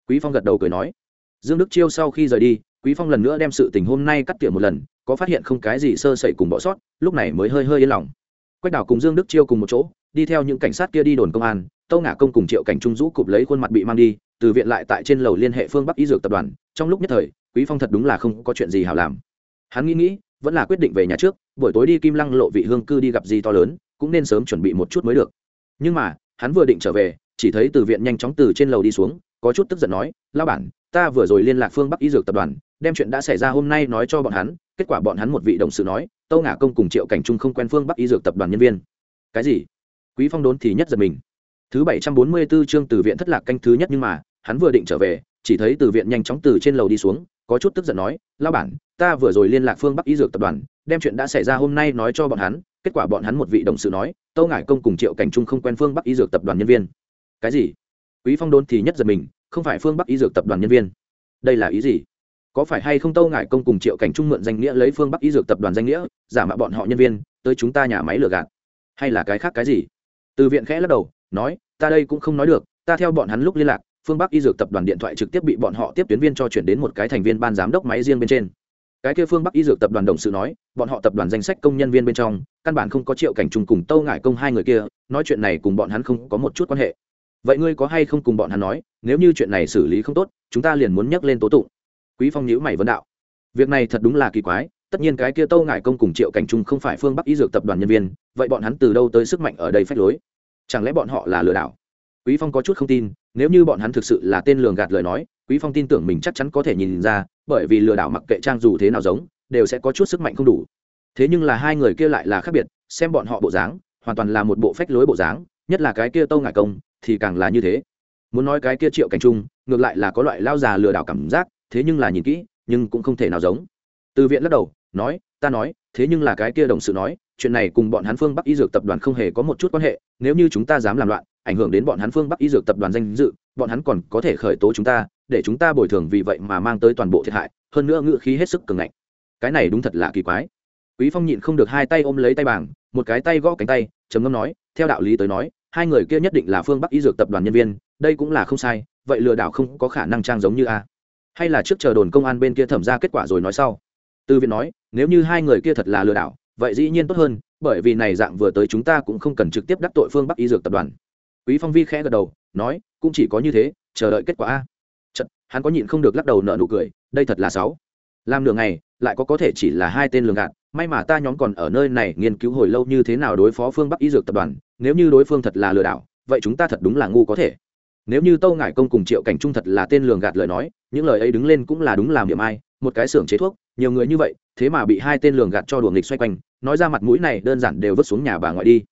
Quý phong gật đầu cười nói dương đức chiêu sau khi rời đi, quý phong lần nữa đem sự tình hôm nay cắt tỉa một lần, có phát hiện không cái gì sơ sẩy cùng bỏ sót, lúc này mới hơi hơi yên lòng. Quách đảo cùng dương đức chiêu cùng một chỗ, đi theo những cảnh sát kia đi đồn công an, tâu ngả công cùng triệu cảnh trung rũ cụp lấy khuôn mặt bị mang đi, từ viện lại tại trên lầu liên hệ phương bắc y dược tập đoàn, trong lúc nhất thời, quý phong thật đúng là không có chuyện gì hảo làm. Hắn nghĩ nghĩ, vẫn là quyết định về nhà trước, buổi tối đi kim lăng lộ vị hương cư đi gặp gì to lớn, cũng nên sớm chuẩn bị một chút mới được. Nhưng mà, hắn vừa định trở về, chỉ thấy từ viện nhanh chóng từ trên lầu đi xuống có chút tức giận nói lao bản, ta vừa rồi liên lạc phương bắc y dược tập đoàn, đem chuyện đã xảy ra hôm nay nói cho bọn hắn, kết quả bọn hắn một vị đồng sự nói, tâu ngả công cùng triệu cảnh trung không quen phương bắc y dược tập đoàn nhân viên. Cái gì? Quý phong đốn thì nhất giật mình. Thứ bảy trăm bốn mươi 744 chương từ viện thất lạc canh thứ nhất nhưng mà, hắn vừa định trở về, chỉ thấy từ viện nhanh chóng từ trên lầu đi xuống, có chút tức giận nói lao bản, ta vừa rồi liên lạc phương bắc y dược tập đoàn, đem chuyện đã xảy ra hôm nay nói cho bọn hắn, kết quả bọn hắn một vị đồng sự nói, tâu ngải công cùng triệu cảnh trung không quen phương bắc y dược tập đoàn nhân viên. Cái gì? Quý phong đôn thì nhất giật mình không phải phương bắc y dược tập đoàn nhân viên đây là ý gì có phải hay không tâu ngải công cùng triệu cảnh trung mượn danh nghĩa lấy phương bắc y dược tập đoàn danh nghĩa giả mạo bọn họ nhân viên tới chúng ta nhà máy lừa gạt hay là cái khác cái gì từ viện khẽ lắc đầu nói ta đây cũng không nói được ta theo bọn hắn lúc liên lạc phương bắc y dược tập đoàn điện thoại trực tiếp bị bọn họ tiếp tuyến viên cho chuyển đến một cái thành viên ban giám đốc máy riêng bên trên cái kia phương bắc y dược tập đoàn đồng sự nói bọn họ tập đoàn danh sách công nhân viên bên trong căn bản không có triệu cảnh trùng cùng tâu ngải công hai người kia nói chuyện này cùng bọn hắn không có một chút quan hệ vậy ngươi có hay không cùng bọn hắn nói nếu như chuyện này xử lý không tốt, chúng ta liền muốn nhắc lên tố tụng. Quý phong nhíu mày vấn đạo. Việc này thật đúng là kỳ quái, tất nhiên cái kia tâu ngải công cùng triệu cảnh trung không phải phương bắc y dược tập đoàn nhân viên, vậy bọn hắn từ đâu tới sức mạnh ở đây phách lối? Chẳng lẽ bọn họ là lừa đảo? Quý phong có chút không tin, nếu như bọn hắn thực sự là tên lường gạt lời nói, quý phong tin tưởng mình chắc chắn có thể nhìn ra, bởi vì lừa đảo mặc kệ trang dù thế nào giống, đều sẽ có chút sức mạnh không đủ. Thế nhưng là hai người kia lại là khác biệt, xem bọn họ bộ dáng, hoàn toàn là một bộ phách lối bộ dáng, nhất là cái kia tâu ngải công, thì càng là như thế muốn nói cái kia triệu cảnh trung, ngược lại là có loại lao già lừa đảo cảm giác, thế nhưng là nhìn kỹ, nhưng cũng không thể nào giống. Từ viện lắc đầu, nói, ta nói, thế nhưng là cái kia đồng sự nói, chuyện này cùng bọn hắn phương bắc y dược tập đoàn không hề có một chút quan hệ, nếu như chúng ta dám làm loạn, ảnh hưởng đến bọn hắn phương bắc y dược tập đoàn danh dự, bọn hắn còn có thể khởi tố chúng ta, để chúng ta bồi thường vì vậy mà mang tới toàn bộ thiệt hại, hơn nữa ngự khí hết sức cường ngạnh. Cái này đúng thật là kỳ quái. Quý phong nhịn không được hai tay ôm lấy tay bảng, một cái tay gõ cánh tay, trầm ngâm nói, theo đạo lý tới nói hai người kia nhất định là phương bắc y dược tập đoàn nhân viên đây cũng là không sai vậy lừa đảo không có khả năng trang giống như a. Hay là trước chờ đồn công an bên kia thẩm ra kết quả rồi nói sau. Tư viện nói nếu như hai người kia thật là lừa đảo vậy dĩ nhiên tốt hơn bởi vì này dạng vừa tới chúng ta cũng không cần trực tiếp đắc tội phương bắc y dược tập đoàn. Quý phong vi khẽ gật đầu nói cũng chỉ có như thế chờ đợi kết quả a. Chật, hắn có nhịn không được lắc đầu nợ nụ cười đây thật là sáu. Làm nửa ngày lại có có thể chỉ là hai tên lường gạt may mà ta nhóm còn ở nơi này nghiên cứu hồi lâu như thế nào đối phó phương bắc y dược tập đoàn nếu như đối phương thật là lừa đảo, vậy chúng ta thật đúng là ngu có thể. Nếu như tâu ngải công cùng triệu cảnh trung thật là tên lường gạt lời nói, những lời ấy đứng lên cũng là đúng làm điểm ai, một cái xưởng chế thuốc, nhiều người như vậy, thế mà bị hai tên lường gạt cho đùa nghịch xoay quanh, nói ra mặt mũi này đơn giản đều vứt xuống nhà bà ngoại đi.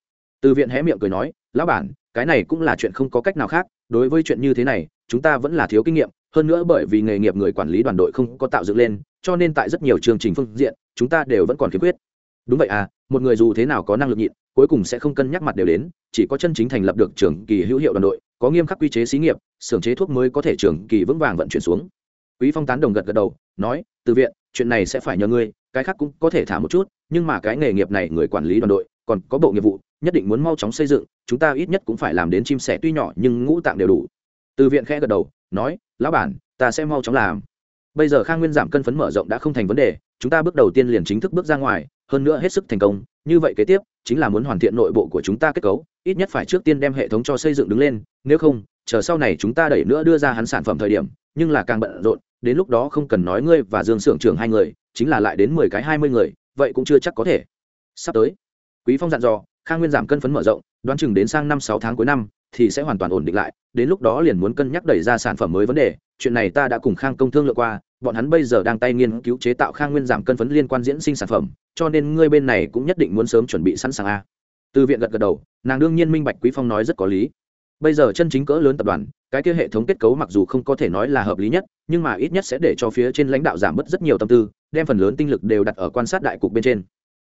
Từ viện hé miệng cười nói, lão bản, cái này cũng là chuyện không có cách nào khác, đối với chuyện như thế này, chúng ta vẫn là thiếu kinh nghiệm, hơn nữa bởi vì nghề nghiệp người quản lý đoàn đội không có tạo dựng lên, cho nên tại rất nhiều chương trình phương diện, chúng ta đều vẫn còn khiếm khuyết. Đúng vậy à một người dù thế nào có năng lực nhịn cuối cùng sẽ không cân nhắc mặt đều đến, chỉ có chân chính thành lập được trường kỳ hữu hiệu đoàn đội, có nghiêm khắc quy chế xí nghiệp, xưởng chế thuốc mới có thể trường kỳ vững vàng vận chuyển xuống. Quý phong tán đồng gật gật đầu, nói, từ viện, chuyện này sẽ phải nhờ ngươi, cái khác cũng có thể thả một chút, nhưng mà cái nghề nghiệp này người quản lý đoàn đội, còn có bộ nghiệp vụ, nhất định muốn mau chóng xây dựng, chúng ta ít nhất cũng phải làm đến chim sẻ tuy nhỏ nhưng ngũ tạng đều đủ. Từ viện khẽ gật đầu, nói, lão bản, ta sẽ mau chóng làm. Bây giờ khang nguyên giảm cân phấn mở rộng đã không thành vấn đề, chúng ta bước đầu tiên liền chính thức bước ra ngoài, hơn nữa hết sức thành công, như vậy kế tiếp chính là muốn hoàn thiện nội bộ của chúng ta kết cấu, ít nhất phải trước tiên đem hệ thống cho xây dựng đứng lên, nếu không, chờ sau này chúng ta đẩy nữa đưa ra hắn sản phẩm thời điểm, nhưng là càng bận rộn, đến lúc đó không cần nói ngươi và dương s ư ở n g trưởng hai người, chính là lại đến mười cái hai mươi người, vậy cũng chưa chắc có thể. Sắp tới, quý phong dặn dò, khang nguyên giảm cân phấn mở rộng, đoán chừng đến sang năm sáu tháng cuối năm, thì sẽ hoàn toàn ổn định lại, đến lúc đó liền muốn cân nhắc đẩy ra sản phẩm mới vấn đề, chuyện này ta đã cùng khang công thương lượng qua bọn hắn bây giờ đang tay nghiên cứu chế tạo khang nguyên giảm cân phấn liên quan diễn sinh sản phẩm, cho nên ngươi bên này cũng nhất định muốn sớm chuẩn bị sẵn sàng a. Từ viện gật gật đầu, nàng đương nhiên minh bạch quý phong nói rất có lý. Bây giờ chân chính cỡ lớn tập đoàn, cái kia hệ thống kết cấu mặc dù không có thể nói là hợp lý nhất, nhưng mà ít nhất sẽ để cho phía trên lãnh đạo giảm bớt rất nhiều tâm tư, đem phần lớn tinh lực đều đặt ở quan sát đại cục bên trên.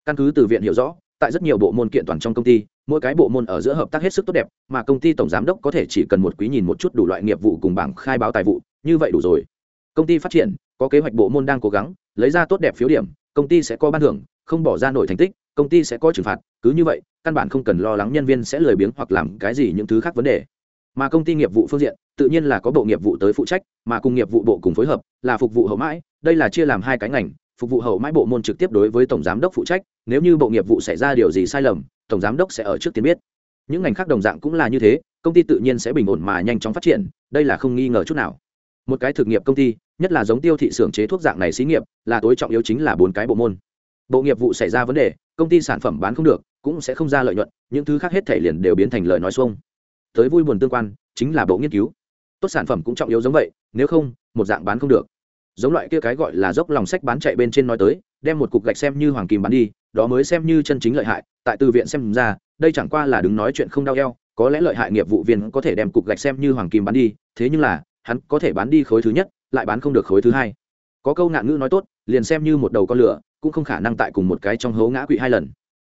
Căn cứ từ viện hiểu rõ, tại rất nhiều bộ môn kiện toàn trong công ty, mỗi cái bộ môn ở giữa hợp tác hết sức tốt đẹp, mà công ty tổng giám đốc có thể chỉ cần một quý nhìn một chút đủ loại nghiệp vụ cùng bảng khai báo tài vụ, như vậy đủ rồi công ty phát triển, có kế hoạch bộ môn đang cố gắng, lấy ra tốt đẹp phiếu điểm, công ty sẽ có ban thưởng, không bỏ ra nổi thành tích, công ty sẽ có trừng phạt, cứ như vậy, căn bản không cần lo lắng nhân viên sẽ lười biếng hoặc làm cái gì những thứ khác vấn đề. Mà công ty nghiệp vụ phương diện, tự nhiên là có bộ nghiệp vụ tới phụ trách, mà cùng nghiệp vụ bộ cùng phối hợp, là phục vụ hậu mãi, đây là chia làm hai cái ngành, phục vụ hậu mãi bộ môn trực tiếp đối với tổng giám đốc phụ trách, nếu như bộ nghiệp vụ xảy ra điều gì sai lầm, tổng giám đốc sẽ ở trước tiên biết. Những ngành khác đồng dạng cũng là như thế, công ty tự nhiên sẽ bình ổn mà nhanh chóng phát triển, đây là không nghi ngờ chút nào một cái thực nghiệp công ty, nhất là giống tiêu thị xưởng chế thuốc dạng này xí nghiệp, là tối trọng yếu chính là bốn cái bộ môn. Bộ nghiệp vụ xảy ra vấn đề, công ty sản phẩm bán không được, cũng sẽ không ra lợi nhuận, những thứ khác hết thể liền đều biến thành lời nói xuông. Tới vui buồn tương quan, chính là bộ nghiên cứu. Tốt sản phẩm cũng trọng yếu giống vậy, nếu không, một dạng bán không được. Giống loại kia cái gọi là dốc lòng sách bán chạy bên trên nói tới, đem một cục gạch xem như hoàng kim bán đi, đó mới xem như chân chính lợi hại, tại từ viện xem ra, đây chẳng qua là đứng nói chuyện không đau eo, có lẽ lợi hại nghiệp vụ viên có thể đem cục gạch xem như hoàng kim bán đi, thế nhưng là hắn có thể bán đi khối thứ nhất, lại bán không được khối thứ hai. Có câu ngạn ngữ nói tốt, liền xem như một đầu con lửa, cũng không khả năng tại cùng một cái trong hố ngã quỵ hai lần.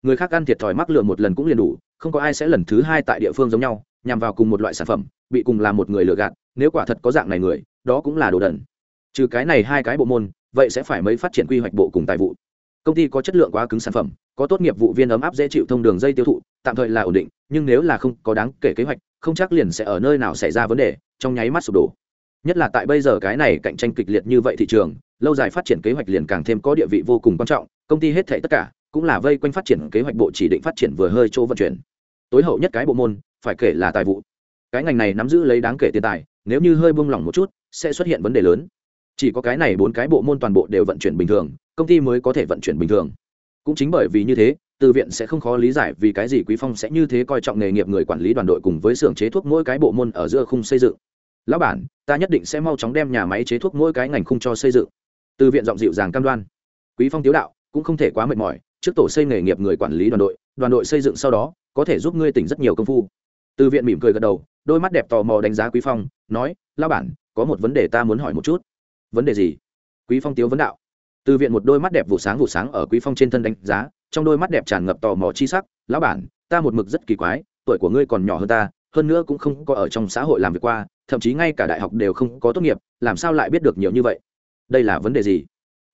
Người khác ăn thiệt thòi mắc lừa một lần cũng liền đủ, không có ai sẽ lần thứ hai tại địa phương giống nhau, nhằm vào cùng một loại sản phẩm, bị cùng là một người lừa gạt, nếu quả thật có dạng này người, đó cũng là đồ đần. Trừ cái này hai cái bộ môn, vậy sẽ phải mấy phát triển quy hoạch bộ cùng tài vụ. Công ty có chất lượng quá cứng sản phẩm, có tốt nghiệp vụ viên ấm áp dễ chịu thông đường dây tiêu thụ, tạm thời là ổn định, nhưng nếu là không có đáng kể kế hoạch, không chắc liền sẽ ở nơi nào xảy ra vấn đề trong nháy mắt sụp đổ. Nhất là tại bây giờ cái này cạnh tranh kịch liệt như vậy thị trường, lâu dài phát triển kế hoạch liền càng thêm có địa vị vô cùng quan trọng, công ty hết thể tất cả cũng là vây quanh phát triển kế hoạch bộ chỉ định phát triển vừa hơi chỗ vận chuyển. Tối hậu nhất cái bộ môn, phải kể là tài vụ. Cái ngành này nắm giữ lấy đáng kể tiền tài, nếu như hơi buông lỏng một chút, sẽ xuất hiện vấn đề lớn. Chỉ có cái này bốn cái bộ môn toàn bộ đều vận chuyển bình thường, công ty mới có thể vận chuyển bình thường. Cũng chính bởi vì như thế, từ viện sẽ không khó lý giải vì cái gì quý phong sẽ như thế coi trọng nghề nghiệp người quản lý đoàn đội cùng với xưởng chế thuốc mỗi cái bộ môn ở giữa khung xây dựng lão bản, ta nhất định sẽ mau chóng đem nhà máy chế thuốc mỗi cái ngành khung cho xây dựng. Từ viện giọng dịu dàng cam đoan. Quý phong tiếu đạo, cũng không thể quá mệt mỏi, trước tổ xây nghề nghiệp người quản lý đoàn đội đoàn đội xây dựng sau đó, có thể giúp ngươi tỉnh rất nhiều công phu. Từ viện mỉm cười gật đầu, đôi mắt đẹp tò mò đánh giá quý phong, nói, lão bản, có một vấn đề ta muốn hỏi một chút. Vấn đề gì? Quý phong tiếu vấn đạo. Từ viện một đôi mắt đẹp vụ sáng vụ sáng ở quý phong trên thân đánh giá, trong đôi mắt đẹp tràn ngập tò mò chi sắc, lão bản, ta một mực rất kỳ quái, tuổi của ngươi còn nhỏ hơn ta hơn nữa cũng không có ở trong xã hội làm việc qua, thậm chí ngay cả đại học đều không có tốt nghiệp, làm sao lại biết được nhiều như vậy? Đây là vấn đề gì?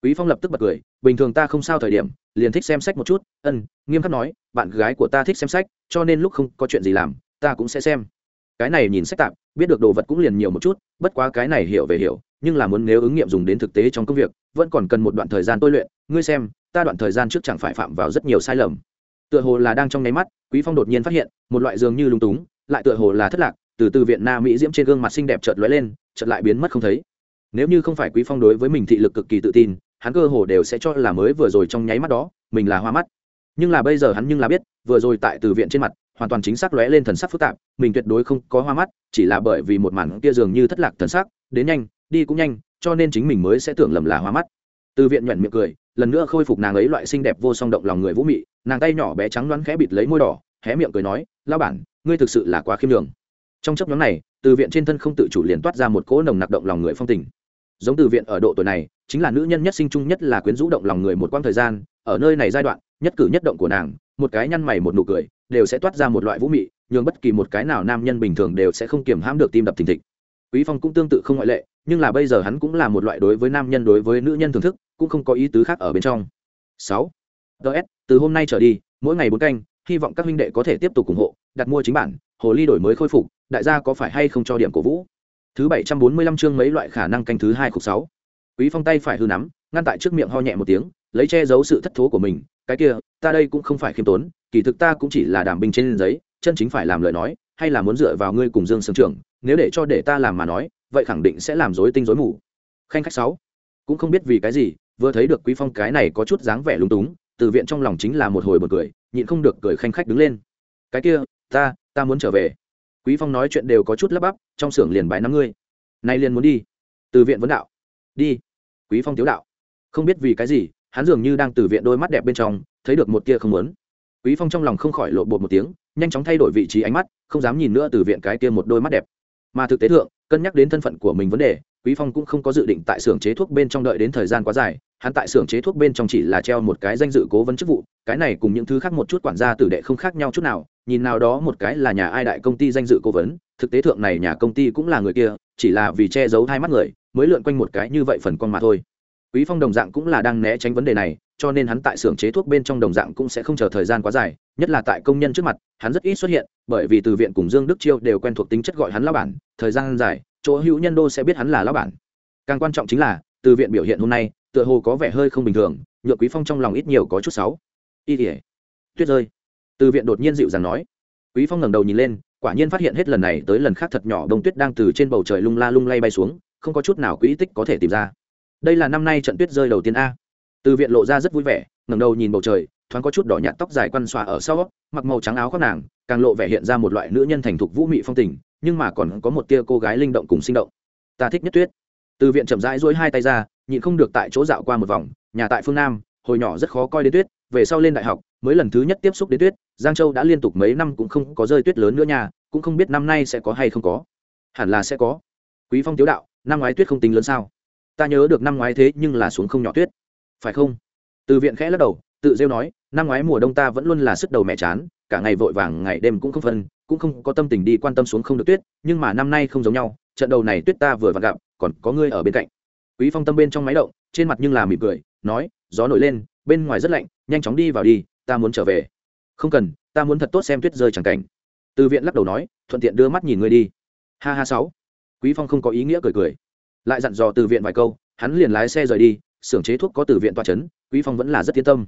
Quý phong lập tức bật cười, bình thường ta không sao thời điểm, liền thích xem sách một chút, ân, nghiêm khắc nói, bạn gái của ta thích xem sách, cho nên lúc không có chuyện gì làm, ta cũng sẽ xem. Cái này nhìn sách tạm biết được đồ vật cũng liền nhiều một chút, bất quá cái này hiểu về hiểu, nhưng là muốn nếu ứng nghiệm dùng đến thực tế trong công việc, vẫn còn cần một đoạn thời gian tôi luyện, ngươi xem, ta đoạn thời gian trước chẳng phải phạm vào rất nhiều sai lầm. Tựa hồ là đang trong nháy mắt, quý phong đột nhiên phát hiện, một loại dường như lung túng lại tựa hồ là thất lạc, từ từ viện na mỹ diễm trên gương mặt xinh đẹp chợt lóe lên, chợt lại biến mất không thấy. Nếu như không phải quý phong đối với mình thị lực cực kỳ tự tin, hắn cơ hồ đều sẽ cho là mới vừa rồi trong nháy mắt đó, mình là hoa mắt. Nhưng là bây giờ hắn nhưng là biết, vừa rồi tại từ viện trên mặt, hoàn toàn chính xác lóe lên thần sắc phức tạp, mình tuyệt đối không có hoa mắt, chỉ là bởi vì một màn kia dường như thất lạc thần sắc, đến nhanh, đi cũng nhanh, cho nên chính mình mới sẽ tưởng lầm là hoa mắt. Từ viện nhuận miệng cười, lần nữa khôi phục nàng ấy loại xinh đẹp vô song động lòng người vũ mị, nàng tay nhỏ bé trắng đoán khẽ bịt lấy môi đỏ, hé miệng cười nói lao bản ngươi thực sự là quá khiêm đường trong chấp nhóm này, từ viện trên thân không tự chủ liền toát ra một cỗ nồng nặc động lòng người phong tình. Giống từ viện ở độ tuổi này, chính là nữ nhân nhất sinh chung nhất là quyến rũ động lòng người một quãng thời gian, ở nơi này giai đoạn, nhất cử nhất động của nàng, một cái nhăn mày một nụ cười, đều sẽ toát ra một loại vũ mị, nhường bất kỳ một cái nào nam nhân bình thường đều sẽ không kiềm hãm được tim đập thình thịch. Quý phong cũng tương tự không ngoại lệ, nhưng là bây giờ hắn cũng là một loại đối với nam nhân đối với nữ nhân thưởng thức, cũng không có ý tứ khác ở bên trong. 6. ts từ hôm nay trở đi, mỗi ngày bốn canh hy vọng các huynh đệ có thể tiếp tục ủng hộ, đặt mua chính bản, hồ ly đổi mới khôi phục, đại gia có phải hay không cho điểm cổ vũ? Thứ bảy trăm bốn mươi lăm chương mấy loại khả năng canh thứ hai khúc sáu. Quý phong tay phải hư nắm, ngăn tại trước miệng ho nhẹ một tiếng, lấy che giấu sự thất thố của mình, cái kia, ta đây cũng không phải khiêm tốn, kỳ thực ta cũng chỉ là đảm binh trên giấy, chân chính phải làm lời nói, hay là muốn dựa vào ngươi cùng dương sương trưởng, nếu để cho để ta làm mà nói, vậy khẳng định sẽ làm rối tinh rối mù. Khanh khách sáu, cũng không biết vì cái gì, vừa thấy được quý phong cái này có chút dáng vẻ lung túng từ viện trong lòng chính là một hồi bật cười, nhịn không được cười khanh khách đứng lên. Cái kia, ta ta muốn trở về. Quý phong nói chuyện đều có chút lấp bắp, trong xưởng liền bái năm ngươi. Nay liền muốn đi. Từ viện vấn đạo. Đi. Quý phong tiếu đạo. Không biết vì cái gì, hắn dường như đang từ viện đôi mắt đẹp bên trong, thấy được một tia không muốn. Quý phong trong lòng không khỏi lộ bột một tiếng, nhanh chóng thay đổi vị trí ánh mắt, không dám nhìn nữa từ viện cái kia một đôi mắt đẹp. Mà thực tế thượng, cân nhắc đến thân phận của mình vấn đề, quý phong cũng không có dự định tại xưởng chế thuốc bên trong đợi đến thời gian quá dài hắn tại xưởng chế thuốc bên trong chỉ là treo một cái danh dự cố vấn chức vụ, cái này cùng những thứ khác một chút quản gia tử đệ không khác nhau chút nào, nhìn nào đó một cái là nhà ai đại công ty danh dự cố vấn, thực tế thượng này nhà công ty cũng là người kia, chỉ là vì che giấu hai mắt người, mới lượn quanh một cái như vậy phần con mà thôi. Quý phong đồng dạng cũng là đang né tránh vấn đề này, cho nên hắn tại xưởng chế thuốc bên trong đồng dạng cũng sẽ không chờ thời gian quá dài, nhất là tại công nhân trước mặt, hắn rất ít xuất hiện, bởi vì từ viện cùng dương đức chiêu đều quen thuộc tính chất gọi hắn lão bản, thời gian dài, chỗ hữu nhân đô sẽ biết hắn là lão bản. Càng quan trọng chính là, từ viện biểu hiện hôm nay tựa hồ có vẻ hơi không bình thường, nhựa quý phong trong lòng ít nhiều có chút sáu y ỉa tuyết rơi. Từ viện đột nhiên dịu dàng nói. Quý phong ngẩng đầu nhìn lên, quả nhiên phát hiện hết lần này tới lần khác thật nhỏ đông tuyết đang từ trên bầu trời lung la lung lay bay xuống, không có chút nào quỹ tích có thể tìm ra. Đây là năm nay trận tuyết rơi đầu tiên a. Từ viện lộ ra rất vui vẻ, ngẩng đầu nhìn bầu trời, thoáng có chút đỏ nhạt tóc dài quăn xòa ở sau, mặc màu trắng áo khoác nàng, càng lộ vẻ hiện ra một loại nữ nhân thành thục vũ mị phong tình, nhưng mà còn có một tia cô gái linh động cùng sinh động. Ta thích nhất tuyết từ viện chậm rãi dỗi hai tay ra, nhịn không được tại chỗ dạo qua một vòng, nhà tại phương nam, hồi nhỏ rất khó coi đến tuyết, về sau lên đại học, mới lần thứ nhất tiếp xúc đến tuyết, giang châu đã liên tục mấy năm cũng không có rơi tuyết lớn nữa nha, cũng không biết năm nay sẽ có hay không có. Hẳn là sẽ có. Quý phong tiếu đạo, năm ngoái tuyết không tính lớn sao? Ta nhớ được năm ngoái thế nhưng là xuống không nhỏ tuyết. Phải không? Từ viện khẽ lắc đầu, tự rêu nói, năm ngoái mùa đông ta vẫn luôn là sức đầu mẹ chán, cả ngày vội vàng, ngày đêm cũng không phân, cũng không có tâm tình đi quan tâm xuống không được tuyết, nhưng mà năm nay không giống nhau, trận đầu này tuyết ta vừa vặn gặp còn có ngươi ở bên cạnh. Quý phong tâm bên trong máy động, trên mặt nhưng là mỉm cười, nói, gió nổi lên, bên ngoài rất lạnh, nhanh chóng đi vào đi, ta muốn trở về. Không cần, ta muốn thật tốt xem tuyết rơi chẳng cảnh. Từ viện lắc đầu nói, thuận tiện đưa mắt nhìn ngươi đi. Ha ha sáu. Quý phong không có ý nghĩa cười cười. Lại dặn dò từ viện vài câu, hắn liền lái xe rời đi, xưởng chế thuốc có từ viện toa chấn, quý phong vẫn là rất yên tâm.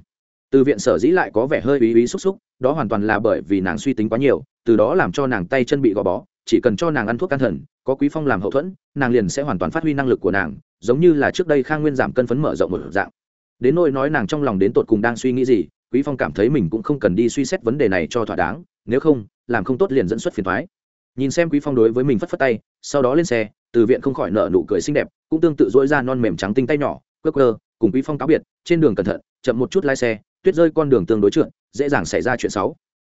Từ viện sở dĩ lại có vẻ hơi ý ý xúc xúc, đó hoàn toàn là bởi vì nàng suy tính quá nhiều, từ đó làm cho nàng tay chân bị gò bó chỉ cần cho nàng ăn thuốc can thần, có quý phong làm hậu thuẫn, nàng liền sẽ hoàn toàn phát huy năng lực của nàng, giống như là trước đây khang nguyên giảm cân phấn mở rộng một dạng. Đến nỗi nói nàng trong lòng đến tột cùng đang suy nghĩ gì, quý phong cảm thấy mình cũng không cần đi suy xét vấn đề này cho thỏa đáng, nếu không, làm không tốt liền dẫn xuất phiền thoái nhìn xem quý phong đối với mình phất phất tay, sau đó lên xe, từ viện không khỏi nợ nụ cười xinh đẹp, cũng tương tự dỗi ra non mềm trắng tinh tay nhỏ, quơ quơ, cùng quý phong cáo biệt, trên đường cẩn thận, chậm một chút lái xe, tuyết rơi con đường tương đối trượt, dễ dàng xảy ra chuyện xấu.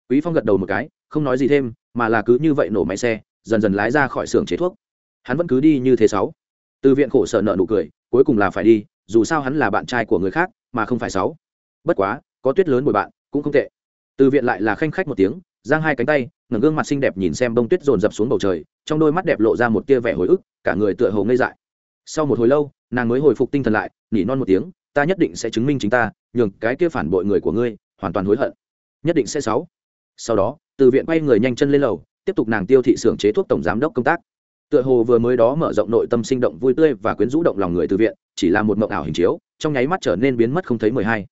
Quý phong gật đầu một cái, không nói gì thêm mà là cứ như vậy nổ máy xe, dần dần lái ra khỏi xưởng chế thuốc. Hắn vẫn cứ đi như thế sáu. Từ viện khổ sở nợ nụ cười, cuối cùng là phải đi, dù sao hắn là bạn trai của người khác, mà không phải sáu. Bất quá, có tuyết lớn bồi bạn, cũng không tệ. Từ viện lại là khanh khách một tiếng, giang hai cánh tay, ngẩng gương mặt xinh đẹp nhìn xem bông tuyết dồn dập xuống bầu trời, trong đôi mắt đẹp lộ ra một tia vẻ hồi ức, cả người tựa hồ ngây dại. Sau một hồi lâu, nàng mới hồi phục tinh thần lại, nỉ non một tiếng, ta nhất định sẽ chứng minh chính ta, nhường cái kia phản bội người của ngươi hoàn toàn hối hận. Nhất định sẽ sáu. Sau đó từ viện quay người nhanh chân lên lầu, tiếp tục nàng tiêu thị xưởng chế thuốc tổng giám đốc công tác. Tựa hồ vừa mới đó mở rộng nội tâm sinh động vui tươi và quyến rũ động lòng người từ viện, chỉ là một mộng ảo hình chiếu, trong nháy mắt trở nên biến mất không thấy mười hai.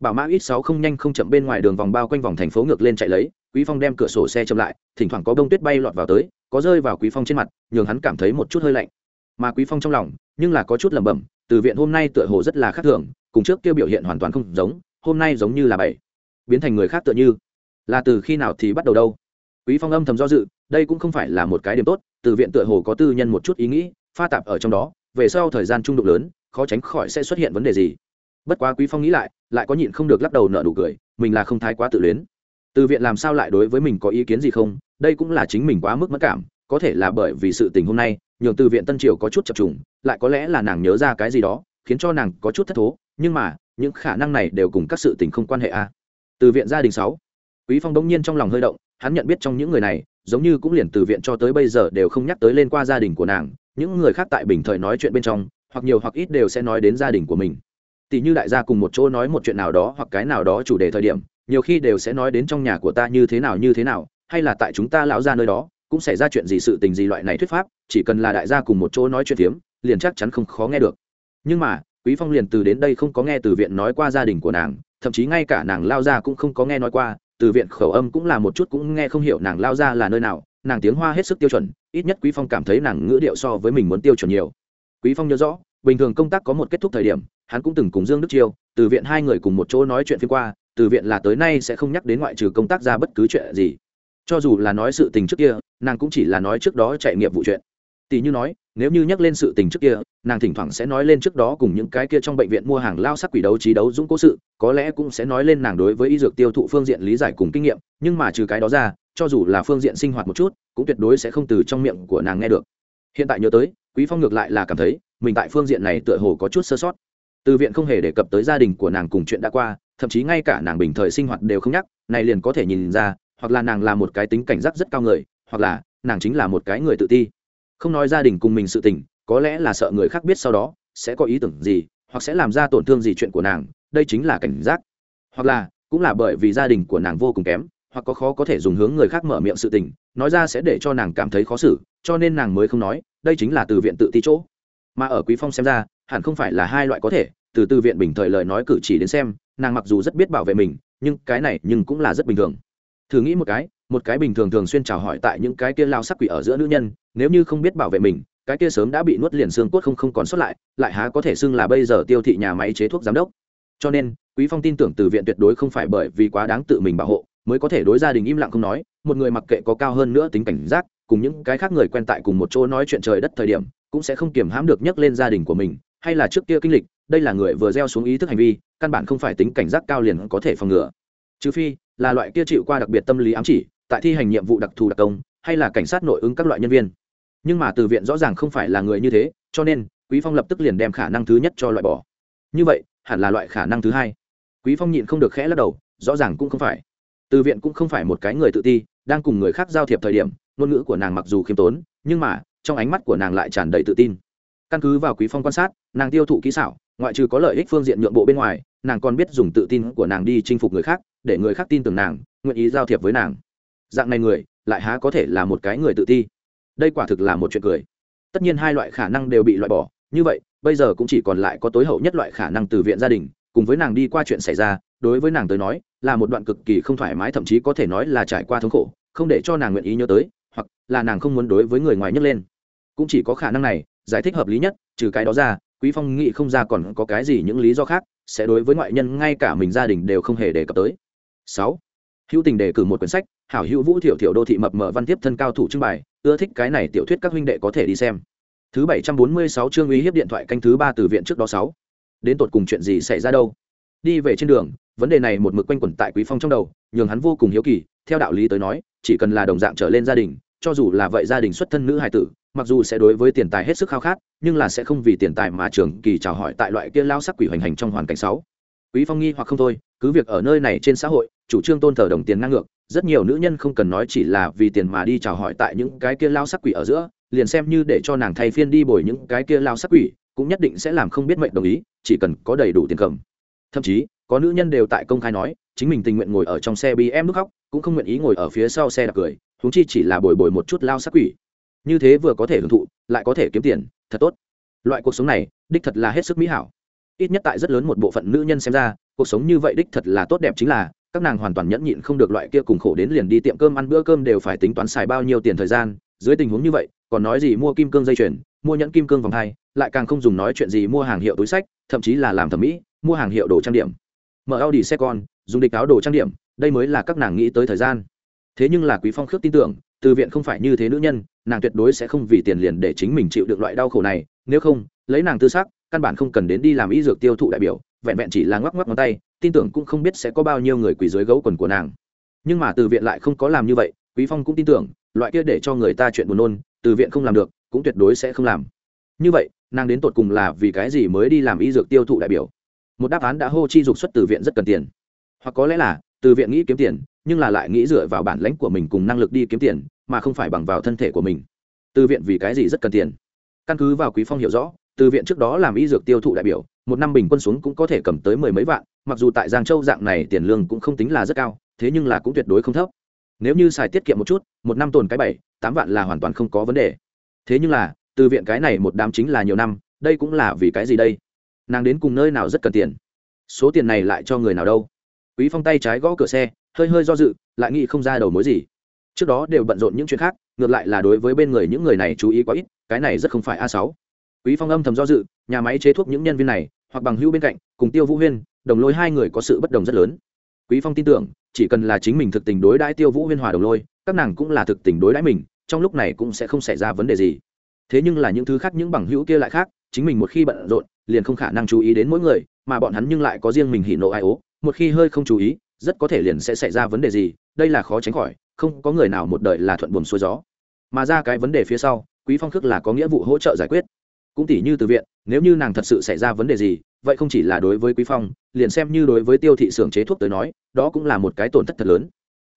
Bảo mã ít sáu không nhanh không chậm bên ngoài đường vòng bao quanh vòng thành phố ngược lên chạy lấy, quý phong đem cửa sổ xe chậm lại, thỉnh thoảng có bông tuyết bay lọt vào tới, có rơi vào quý phong trên mặt, nhường hắn cảm thấy một chút hơi lạnh. Mà quý phong trong lòng, nhưng là có chút lẩm bẩm, từ viện hôm nay tựa hồ rất là khác thường, cùng trước kia biểu hiện hoàn toàn không giống, hôm nay giống như là bảy, biến thành người khác tựa như là từ khi nào thì bắt đầu đâu? Quý phong âm thầm do dự, đây cũng không phải là một cái điểm tốt, từ viện tựa hồ có tư nhân một chút ý nghĩ, pha tạp ở trong đó, về sau thời gian trung đụng lớn, khó tránh khỏi sẽ xuất hiện vấn đề gì. Bất quá quý phong nghĩ lại lại có nhịn không được lắc đầu nợ nụ cười, mình là không thái quá tự luyến. Từ viện làm sao lại đối với mình có ý kiến gì không? Đây cũng là chính mình quá mức mất cảm, có thể là bởi vì sự tình hôm nay, nhường từ viện tân triều có chút chập trùng, lại có lẽ là nàng nhớ ra cái gì đó, khiến cho nàng có chút thất thố, nhưng mà, những khả năng này đều cùng các sự tình không quan hệ a từ viện gia đình sáu quý phong đống nhiên trong lòng hơi động, hắn nhận biết trong những người này, giống như cũng liền từ viện cho tới bây giờ đều không nhắc tới lên qua gia đình của nàng, những người khác tại bình thời nói chuyện bên trong, hoặc nhiều hoặc ít đều sẽ nói đến gia đình của mình. Tỷ như đại gia cùng một chỗ nói một chuyện nào đó hoặc cái nào đó chủ đề thời điểm, nhiều khi đều sẽ nói đến trong nhà của ta như thế nào như thế nào, hay là tại chúng ta lão ra nơi đó, cũng xảy ra chuyện gì sự tình gì loại này thuyết pháp, chỉ cần là đại gia cùng một chỗ nói chuyện phiếm, liền chắc chắn không khó nghe được. Nhưng mà, quý phong liền từ đến đây không có nghe từ viện nói qua gia đình của nàng, thậm chí ngay cả nàng lao ra cũng không có nghe nói qua từ viện khẩu âm cũng là một chút cũng nghe không hiểu nàng lao ra là nơi nào, nàng tiếng hoa hết sức tiêu chuẩn, ít nhất quý phong cảm thấy nàng ngữ điệu so với mình muốn tiêu chuẩn nhiều. Quý phong nhớ rõ, bình thường công tác có một kết thúc thời điểm, hắn cũng từng cùng dương đức chiêu, từ viện hai người cùng một chỗ nói chuyện phía qua, từ viện là tới nay sẽ không nhắc đến ngoại trừ công tác ra bất cứ chuyện gì. Cho dù là nói sự tình trước kia, nàng cũng chỉ là nói trước đó chạy nghiệp vụ chuyện. Tỷ như nói nếu như nhắc lên sự tình trước kia, nàng thỉnh thoảng sẽ nói lên trước đó cùng những cái kia trong bệnh viện mua hàng lao sắc quỷ đấu trí đấu dũng cố sự, có lẽ cũng sẽ nói lên nàng đối với y dược tiêu thụ phương diện lý giải cùng kinh nghiệm, nhưng mà trừ cái đó ra, cho dù là phương diện sinh hoạt một chút, cũng tuyệt đối sẽ không từ trong miệng của nàng nghe được. Hiện tại nhớ tới, quý phong ngược lại là cảm thấy, mình tại phương diện này tựa hồ có chút sơ sót. Từ viện không hề đề cập tới gia đình của nàng cùng chuyện đã qua, thậm chí ngay cả nàng bình thời sinh hoạt đều không nhắc, này liền có thể nhìn ra, hoặc là nàng là một cái tính cảnh giác rất cao người, hoặc là nàng chính là một cái người tự ti không nói gia đình cùng mình sự tình, có lẽ là sợ người khác biết sau đó, sẽ có ý tưởng gì, hoặc sẽ làm ra tổn thương gì chuyện của nàng, đây chính là cảnh giác. Hoặc là, cũng là bởi vì gia đình của nàng vô cùng kém, hoặc có khó có thể dùng hướng người khác mở miệng sự tình, nói ra sẽ để cho nàng cảm thấy khó xử, cho nên nàng mới không nói, đây chính là từ viện tự ti chỗ. Mà ở quý phong xem ra, hẳn không phải là hai loại có thể, từ từ viện bình thời lời nói cử chỉ đến xem, nàng mặc dù rất biết bảo vệ mình, nhưng cái này nhưng cũng là rất bình thường. Thử nghĩ một cái một cái bình thường thường xuyên chào hỏi tại những cái kia lao sắc quỷ ở giữa nữ nhân nếu như không biết bảo vệ mình, cái kia sớm đã bị nuốt liền xương cốt không không còn sót lại lại há có thể xưng là bây giờ tiêu thị nhà máy chế thuốc giám đốc. Cho nên, quý phong tin tưởng từ viện tuyệt đối không phải bởi vì quá đáng tự mình bảo hộ, mới có thể đối gia đình im lặng không nói, một người mặc kệ có cao hơn nữa tính cảnh giác, cùng những cái khác người quen tại cùng một chỗ nói chuyện trời đất thời điểm, cũng sẽ không kiềm hãm được nhắc lên gia đình của mình, hay là trước kia kinh lịch, đây là người vừa gieo xuống ý thức hành vi, căn bản không phải tính cảnh giác cao liền có thể phòng ngừa. Trừ phi, là loại kia chịu qua đặc biệt tâm lý ám chỉ, tại thi hành nhiệm vụ đặc thù đặc công, hay là cảnh sát nội ứng các loại nhân viên nhưng mà từ viện rõ ràng không phải là người như thế, cho nên, quý phong lập tức liền đem khả năng thứ nhất cho loại bỏ. Như vậy, hẳn là loại khả năng thứ hai. Quý phong nhịn không được khẽ lắc đầu, rõ ràng cũng không phải. Từ viện cũng không phải một cái người tự ti, đang cùng người khác giao thiệp thời điểm, ngôn ngữ của nàng mặc dù khiêm tốn, nhưng mà, trong ánh mắt của nàng lại tràn đầy tự tin. Căn cứ vào quý phong quan sát, nàng tiêu thụ kỹ xảo, ngoại trừ có lợi ích phương diện nhượng bộ bên ngoài, nàng còn biết dùng tự tin của nàng đi chinh phục người khác, để người khác tin tưởng nàng, nguyện ý giao thiệp với nàng. Dạng này người, lại há có thể là một cái người tự ti? Đây quả thực là một chuyện cười. Tất nhiên hai loại khả năng đều bị loại bỏ, như vậy, bây giờ cũng chỉ còn lại có tối hậu nhất loại khả năng từ viện gia đình, cùng với nàng đi qua chuyện xảy ra, đối với nàng tới nói, là một đoạn cực kỳ không thoải mái, thậm chí có thể nói là trải qua thống khổ, không để cho nàng nguyện ý nhớ tới, hoặc là nàng không muốn đối với người ngoài nhấc lên. Cũng chỉ có khả năng này, giải thích hợp lý nhất, trừ cái đó ra, quý phong nghĩ không ra còn có cái gì những lý do khác, sẽ đối với ngoại nhân, ngay cả mình gia đình đều không hề đề cập tới. Sáu, hữu tình đề cử một quyển sách, hảo hữu vũ thiểu thiểu đô thị mập mờ văn tiếp thân cao thủ trưng bày ưa thích cái này tiểu thuyết các huynh đệ có thể đi xem. Thứ bảy trăm bốn mươi sáu chương uy hiếp điện thoại canh thứ ba từ viện trước đó sáu. Đến tột cùng chuyện gì xảy ra đâu? Đi về trên đường, vấn đề này một mực quanh quẩn tại quý phong trong đầu, nhường hắn vô cùng hiếu kỳ, theo đạo lý tới nói, chỉ cần là đồng dạng trở lên gia đình, cho dù là vậy gia đình xuất thân nữ hài tử, mặc dù sẽ đối với tiền tài hết sức khao khát, nhưng là sẽ không vì tiền tài mà trường kỳ chào hỏi tại loại kia lao sắc quỷ hoành hành trong hoàn cảnh sáu. Quý phong nghi hoặc không thôi, cứ việc ở nơi này trên xã hội, chủ trương tôn thờ đồng tiền ngang ngược rất nhiều nữ nhân không cần nói chỉ là vì tiền mà đi chào hỏi tại những cái kia lao sắc quỷ ở giữa, liền xem như để cho nàng thay phiên đi bồi những cái kia lao sắc quỷ, cũng nhất định sẽ làm không biết mệnh đồng ý, chỉ cần có đầy đủ tiền cầm. Thậm chí, có nữ nhân đều tại công khai nói, chính mình tình nguyện ngồi ở trong xe bị em nước khóc, cũng không nguyện ý ngồi ở phía sau xe đạp cười, huống chi chỉ là bồi bồi một chút lao sắc quỷ. Như thế vừa có thể hưởng thụ, lại có thể kiếm tiền, thật tốt. Loại cuộc sống này, đích thật là hết sức mỹ hảo. Ít nhất tại rất lớn một bộ phận nữ nhân xem ra, cuộc sống như vậy đích thật là tốt đẹp chính là các nàng hoàn toàn nhẫn nhịn không được loại kia cùng khổ đến liền đi tiệm cơm ăn bữa cơm đều phải tính toán xài bao nhiêu tiền thời gian. Dưới tình huống như vậy, còn nói gì mua kim cương dây chuyền, mua nhẫn kim cương vòng hai, lại càng không dùng nói chuyện gì mua hàng hiệu túi sách, thậm chí là làm thẩm mỹ, mua hàng hiệu đồ trang điểm. Mở Audi xe con, dùng địch áo đồ trang điểm, đây mới là các nàng nghĩ tới thời gian. Thế nhưng là quý phong khước tin tưởng, từ viện không phải như thế nữ nhân, nàng tuyệt đối sẽ không vì tiền liền để chính mình chịu được loại đau khổ này, nếu không, lấy nàng tư xác căn bản không cần đến đi làm ý dược tiêu thụ đại biểu, vẹn vẹn chỉ là ngoắc ngoắc ngón tay tin tưởng cũng không biết sẽ có bao nhiêu người quỳ dưới gấu quần của nàng. Nhưng mà từ viện lại không có làm như vậy, quý phong cũng tin tưởng, loại kia để cho người ta chuyện buồn nôn, từ viện không làm được, cũng tuyệt đối sẽ không làm. Như vậy, nàng đến tột cùng là vì cái gì mới đi làm y dược tiêu thụ đại biểu? Một đáp án đã hô chi dục xuất từ viện rất cần tiền. Hoặc có lẽ là, từ viện nghĩ kiếm tiền, nhưng là lại nghĩ dựa vào bản lãnh của mình cùng năng lực đi kiếm tiền, mà không phải bằng vào thân thể của mình. Từ viện vì cái gì rất cần tiền? Căn cứ vào quý phong hiểu rõ, từ viện trước đó làm y dược tiêu thụ đại biểu một năm bình quân xuống cũng có thể cầm tới mười mấy vạn, mặc dù tại giang châu dạng này tiền lương cũng không tính là rất cao, thế nhưng là cũng tuyệt đối không thấp. Nếu như xài tiết kiệm một chút, một năm tồn cái bảy, tám vạn là hoàn toàn không có vấn đề. Thế nhưng là, từ viện cái này một đám chính là nhiều năm, đây cũng là vì cái gì đây? Nàng đến cùng nơi nào rất cần tiền? Số tiền này lại cho người nào đâu? Quý phong tay trái gõ cửa xe, hơi hơi do dự, lại nghĩ không ra đầu mối gì. Trước đó đều bận rộn những chuyện khác, ngược lại là đối với bên người những người này chú ý quá ít, cái này rất không phải a sáu. Quý phong âm thầm do dự, nhà máy chế thuốc những nhân viên này hoặc bằng hữu bên cạnh, cùng tiêu vũ huyên, đồng lôi hai người có sự bất đồng rất lớn. Quý phong tin tưởng, chỉ cần là chính mình thực tình đối đãi tiêu vũ huyên hòa đồng lôi, các nàng cũng là thực tình đối đãi mình, trong lúc này cũng sẽ không xảy ra vấn đề gì. Thế nhưng là những thứ khác những bằng hữu kia lại khác, chính mình một khi bận rộn, liền không khả năng chú ý đến mỗi người, mà bọn hắn nhưng lại có riêng mình hỉ nộ ai ố, một khi hơi không chú ý, rất có thể liền sẽ xảy ra vấn đề gì, đây là khó tránh khỏi, không có người nào một đời là thuận buồm xuôi gió. Mà ra cái vấn đề phía sau, quý phong khước là có nghĩa vụ hỗ trợ giải quyết cũng tỷ như từ viện, nếu như nàng thật sự xảy ra vấn đề gì, vậy không chỉ là đối với quý phong, liền xem như đối với tiêu thị xưởng chế thuốc tới nói, đó cũng là một cái tổn thất thật lớn.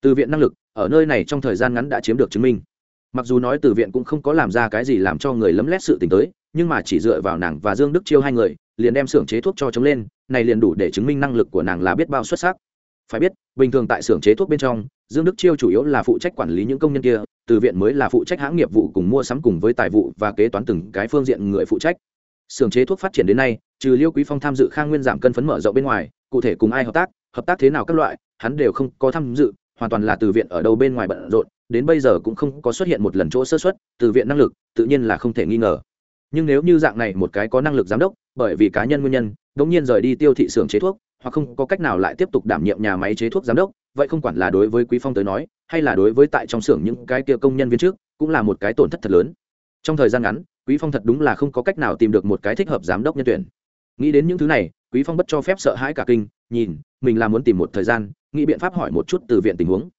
Từ viện năng lực, ở nơi này trong thời gian ngắn đã chiếm được chứng minh. Mặc dù nói từ viện cũng không có làm ra cái gì làm cho người lấm lét sự tình tới, nhưng mà chỉ dựa vào nàng và dương đức chiêu hai người, liền đem xưởng chế thuốc cho chống lên, này liền đủ để chứng minh năng lực của nàng là biết bao xuất sắc. Phải biết, bình thường tại xưởng chế thuốc bên trong, dương đức chiêu chủ yếu là phụ trách quản lý những công nhân kia từ viện mới là phụ trách hãng nghiệp vụ cùng mua sắm cùng với tài vụ và kế toán từng cái phương diện người phụ trách. Sưởng chế thuốc phát triển đến nay, trừ liêu quý phong tham dự khang nguyên giảm cân phấn mở rộng bên ngoài, cụ thể cùng ai hợp tác hợp tác thế nào các loại, hắn đều không có tham dự, hoàn toàn là từ viện ở đâu bên ngoài bận rộn, đến bây giờ cũng không có xuất hiện một lần chỗ sơ xuất từ viện năng lực, tự nhiên là không thể nghi ngờ. Nhưng nếu như dạng này một cái có năng lực giám đốc, bởi vì cá nhân nguyên nhân đống nhiên rời đi tiêu thị xưởng chế thuốc, hoặc không có cách nào lại tiếp tục đảm nhiệm nhà máy chế thuốc giám đốc vậy không quản là đối với quý phong tới nói, hay là đối với tại trong xưởng những cái kia công nhân viên trước, cũng là một cái tổn thất thật lớn. Trong thời gian ngắn, quý phong thật đúng là không có cách nào tìm được một cái thích hợp giám đốc nhân tuyển. Nghĩ đến những thứ này, quý phong bất cho phép sợ hãi cả kinh, nhìn, mình là muốn tìm một thời gian, nghĩ biện pháp hỏi một chút từ viện tình huống.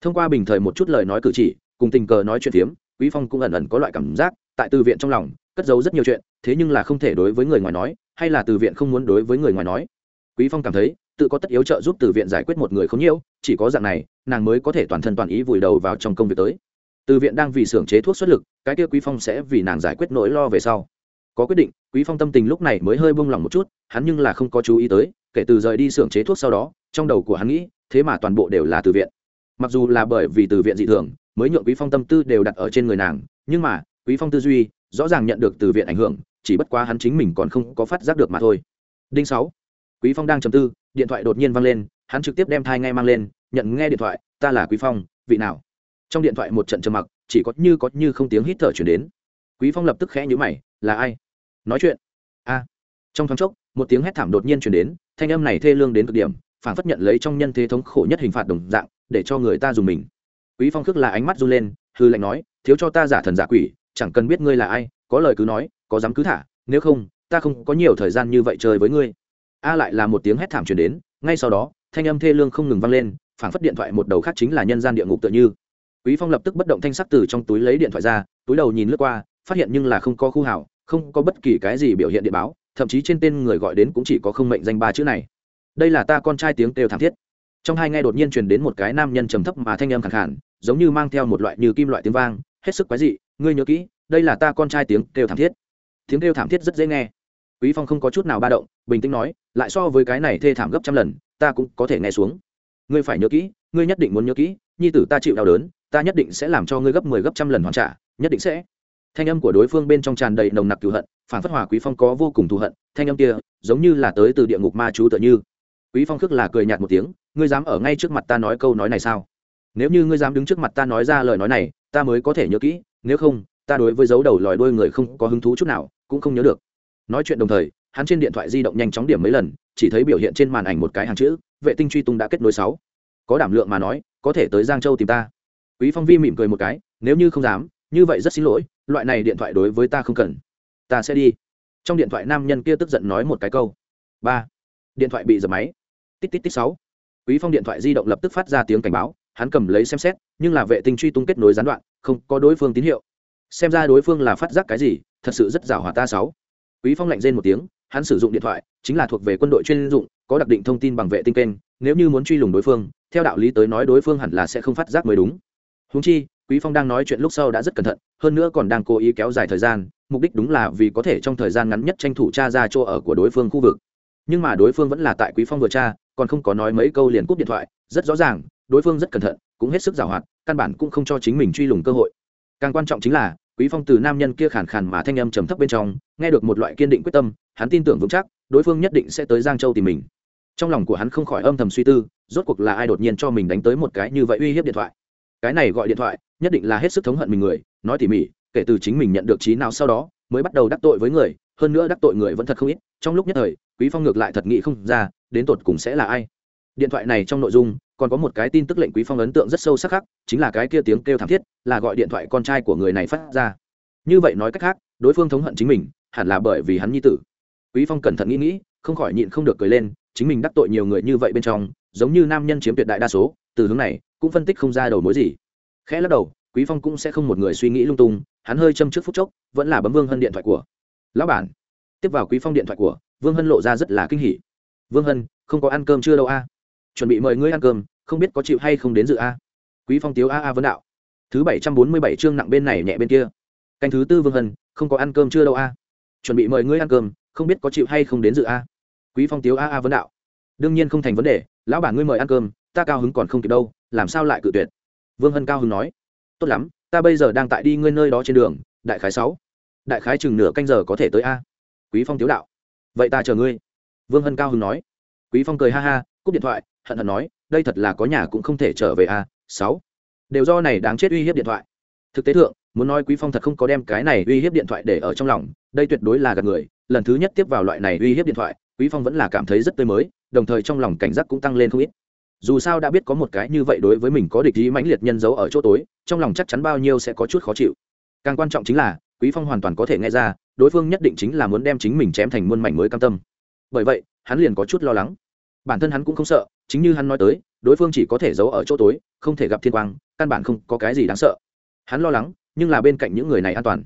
Thông qua bình thời một chút lời nói cử chỉ, cùng tình cờ nói chuyện phiếm, quý phong cũng ẩn ẩn có loại cảm giác, tại từ viện trong lòng, cất giấu rất nhiều chuyện, thế nhưng là không thể đối với người ngoài nói, hay là từ viện không muốn đối với người ngoài nói. Quý phong cảm thấy, tự có tất yếu trợ giúp từ viện giải quyết một người không nhiễu chỉ có dạng này, nàng mới có thể toàn thân toàn ý vùi đầu vào trong công việc tới. Từ viện đang vì xưởng chế thuốc xuất lực, cái kia quý phong sẽ vì nàng giải quyết nỗi lo về sau. Có quyết định, quý phong tâm tình lúc này mới hơi buông lỏng một chút, hắn nhưng là không có chú ý tới, kể từ rời đi xưởng chế thuốc sau đó, trong đầu của hắn nghĩ, thế mà toàn bộ đều là từ viện. Mặc dù là bởi vì từ viện dị thường, mới nhượng quý phong tâm tư đều đặt ở trên người nàng, nhưng mà, quý phong tư duy, rõ ràng nhận được từ viện ảnh hưởng, chỉ bất quá hắn chính mình còn không có phát giác được mà thôi. Đinh sáu. Quý phong đang trầm tư, điện thoại đột nhiên vang lên hắn trực tiếp đem thai ngay mang lên, nhận nghe điện thoại, ta là quý phong, vị nào? Trong điện thoại một trận trầm mặc, chỉ có như có như không tiếng hít thở chuyển đến. Quý phong lập tức khẽ nhíu mày, là ai? Nói chuyện. A. Trong thoáng chốc, một tiếng hét thảm đột nhiên chuyển đến, thanh âm này thê lương đến cực điểm phản phất nhận lấy trong nhân thế thống khổ nhất hình phạt đồng dạng, để cho người ta dùng mình. Quý phong khước là ánh mắt run lên, hư lạnh nói, thiếu cho ta giả thần giả quỷ, chẳng cần biết ngươi là ai, có lời cứ nói, có dám cứ thả, nếu không, ta không có nhiều thời gian như vậy chơi với ngươi. A lại là một tiếng hét thảm truyền đến, ngay sau đó thanh âm thê lương không ngừng vang lên, phảng phất điện thoại một đầu khác chính là nhân gian địa ngục tựa như. Quý phong lập tức bất động thanh sắc từ trong túi lấy điện thoại ra, túi đầu nhìn lướt qua, phát hiện nhưng là không có khu hảo, không có bất kỳ cái gì biểu hiện điện báo, thậm chí trên tên người gọi đến cũng chỉ có không mệnh danh ba chữ này. Đây là ta con trai tiếng kêu thảm thiết. Trong hai nghe đột nhiên truyền đến một cái nam nhân trầm thấp mà thanh âm khẳng khản giống như mang theo một loại như kim loại tiếng vang, hết sức quái dị, ngươi nhớ kỹ, đây là ta con trai tiếng kêu thảm thiết. Tiếng kêu thảm thiết rất dễ nghe. Quý phong không có chút nào ba động, bình tĩnh nói, lại so với cái này thê thảm gấp trăm lần ta cũng có thể nghe xuống. Ngươi phải nhớ kỹ, ngươi nhất định muốn nhớ kỹ, nhi tử ta chịu đau đớn, ta nhất định sẽ làm cho ngươi gấp mười 10 gấp trăm lần hoàn trả, nhất định sẽ. Thanh âm của đối phương bên trong tràn đầy nồng nặc cựu hận, phản phất hòa quý phong có vô cùng thù hận, thanh âm kia giống như là tới từ địa ngục ma chú tựa như. Quý phong khước là cười nhạt một tiếng, ngươi dám ở ngay trước mặt ta nói câu nói này sao? Nếu như ngươi dám đứng trước mặt ta nói ra lời nói này, ta mới có thể nhớ kỹ, nếu không, ta đối với dấu đầu lòi đuôi người không có hứng thú chút nào, cũng không nhớ được. Nói chuyện đồng thời hắn trên điện thoại di động nhanh chóng điểm mấy lần, chỉ thấy biểu hiện trên màn ảnh một cái hàng chữ, vệ tinh truy tung đã kết nối sáu. Có đảm lượng mà nói, có thể tới giang châu tìm ta. Quý phong vi mỉm cười một cái, nếu như không dám, như vậy rất xin lỗi, loại này điện thoại đối với ta không cần. Ta sẽ đi. Trong điện thoại nam nhân kia tức giận nói một cái câu. Ba. Điện thoại bị giật máy. Tít tít tít sáu. Quý phong điện thoại di động lập tức phát ra tiếng cảnh báo, hắn cầm lấy xem xét, nhưng là vệ tinh truy tung kết nối gián đoạn, không có đối phương tín hiệu. Xem ra đối phương là phát giác cái gì, thật sự rất giảo hòa ta sáu. Quý phong lạnh rên một tiếng hắn sử dụng điện thoại, chính là thuộc về quân đội chuyên dụng, có đặc định thông tin bằng vệ tinh kênh, nếu như muốn truy lùng đối phương, theo đạo lý tới nói đối phương hẳn là sẽ không phát giác mới đúng. Húng chi, quý phong đang nói chuyện lúc sau đã rất cẩn thận, hơn nữa còn đang cố ý kéo dài thời gian, mục đích đúng là vì có thể trong thời gian ngắn nhất tranh thủ tra ra chỗ ở của đối phương khu vực. Nhưng mà đối phương vẫn là tại quý phong vừa tra, còn không có nói mấy câu liền cúp điện thoại, rất rõ ràng, đối phương rất cẩn thận, cũng hết sức giảo hoạt, căn bản cũng không cho chính mình truy lùng cơ hội. Càng quan trọng chính là, quý phong từ nam nhân kia khàn khàn mà thanh âm trầm thấp bên trong, nghe được một loại kiên định quyết tâm hắn tin tưởng vững chắc, đối phương nhất định sẽ tới giang châu tìm mình. Trong lòng của hắn không khỏi âm thầm suy tư, rốt cuộc là ai đột nhiên cho mình đánh tới một cái như vậy uy hiếp điện thoại. Cái này gọi điện thoại, nhất định là hết sức thống hận mình người, nói tỉ mỉ, kể từ chính mình nhận được trí nào sau đó, mới bắt đầu đắc tội với người, hơn nữa đắc tội người vẫn thật không ít, trong lúc nhất thời, quý phong ngược lại thật nghĩ không ra, đến tột cùng sẽ là ai. Điện thoại này trong nội dung, còn có một cái tin tức lệnh quý phong ấn tượng rất sâu sắc khác, chính là cái kia tiếng kêu thảm thiết, là gọi điện thoại con trai của người này phát ra. Như vậy nói cách khác, đối phương thống hận chính mình, hẳn là bởi vì hắn nhi tử quý phong cẩn thận nghĩ nghĩ, không khỏi nhịn không được cười lên, chính mình đắc tội nhiều người như vậy bên trong, giống như nam nhân chiếm tuyệt đại đa số, từ hướng này, cũng phân tích không ra đầu mối gì. Khẽ lắc đầu, quý phong cũng sẽ không một người suy nghĩ lung tung, hắn hơi châm trước phút chốc, vẫn là bấm vương hân điện thoại của. Lão bản. Tiếp vào quý phong điện thoại của, vương hân lộ ra rất là kinh hỉ. Vương hân, không có ăn cơm chưa đâu a? Chuẩn bị mời ngươi ăn cơm, không biết có chịu hay không đến dự a? Quý phong tiếu a a vấn đạo. Thứ bảy trăm bốn mươi bảy chương nặng bên này nhẹ bên kia. Canh thứ tư vương hân, không có ăn cơm chưa đâu a? Chuẩn bị mời ngươi ăn cơm không biết có chịu hay không đến dự a. Quý phong tiếu a a vấn đạo. Đương nhiên không thành vấn đề, lão bản ngươi mời ăn cơm, ta cao hứng còn không kịp đâu, làm sao lại cự tuyệt? Vương hân cao hứng nói. Tốt lắm, ta bây giờ đang tại đi ngươi nơi đó trên đường, đại khái sáu, đại khái chừng nửa canh giờ có thể tới a. Quý phong tiếu đạo. Vậy ta chờ ngươi. Vương hân cao hứng nói. Quý phong cười ha ha, cúp điện thoại, hận hận nói, đây thật là có nhà cũng không thể trở về a, sáu. Đều do này đáng chết uy hiếp điện thoại. Thực tế thượng, muốn nói quý phong thật không có đem cái này uy hiếp điện thoại để ở trong lòng, đây tuyệt đối là gạt người lần thứ nhất tiếp vào loại này uy hiếp điện thoại, quý phong vẫn là cảm thấy rất tươi mới, đồng thời trong lòng cảnh giác cũng tăng lên không ít. Dù sao đã biết có một cái như vậy đối với mình có địch ý mãnh liệt nhân dấu ở chỗ tối, trong lòng chắc chắn bao nhiêu sẽ có chút khó chịu. Càng quan trọng chính là, quý phong hoàn toàn có thể nghe ra, đối phương nhất định chính là muốn đem chính mình chém thành muôn mảnh mới cam tâm. Bởi vậy, hắn liền có chút lo lắng. Bản thân hắn cũng không sợ, chính như hắn nói tới, đối phương chỉ có thể giấu ở chỗ tối, không thể gặp thiên quang, căn bản không có cái gì đáng sợ. Hắn lo lắng, nhưng là bên cạnh những người này an toàn.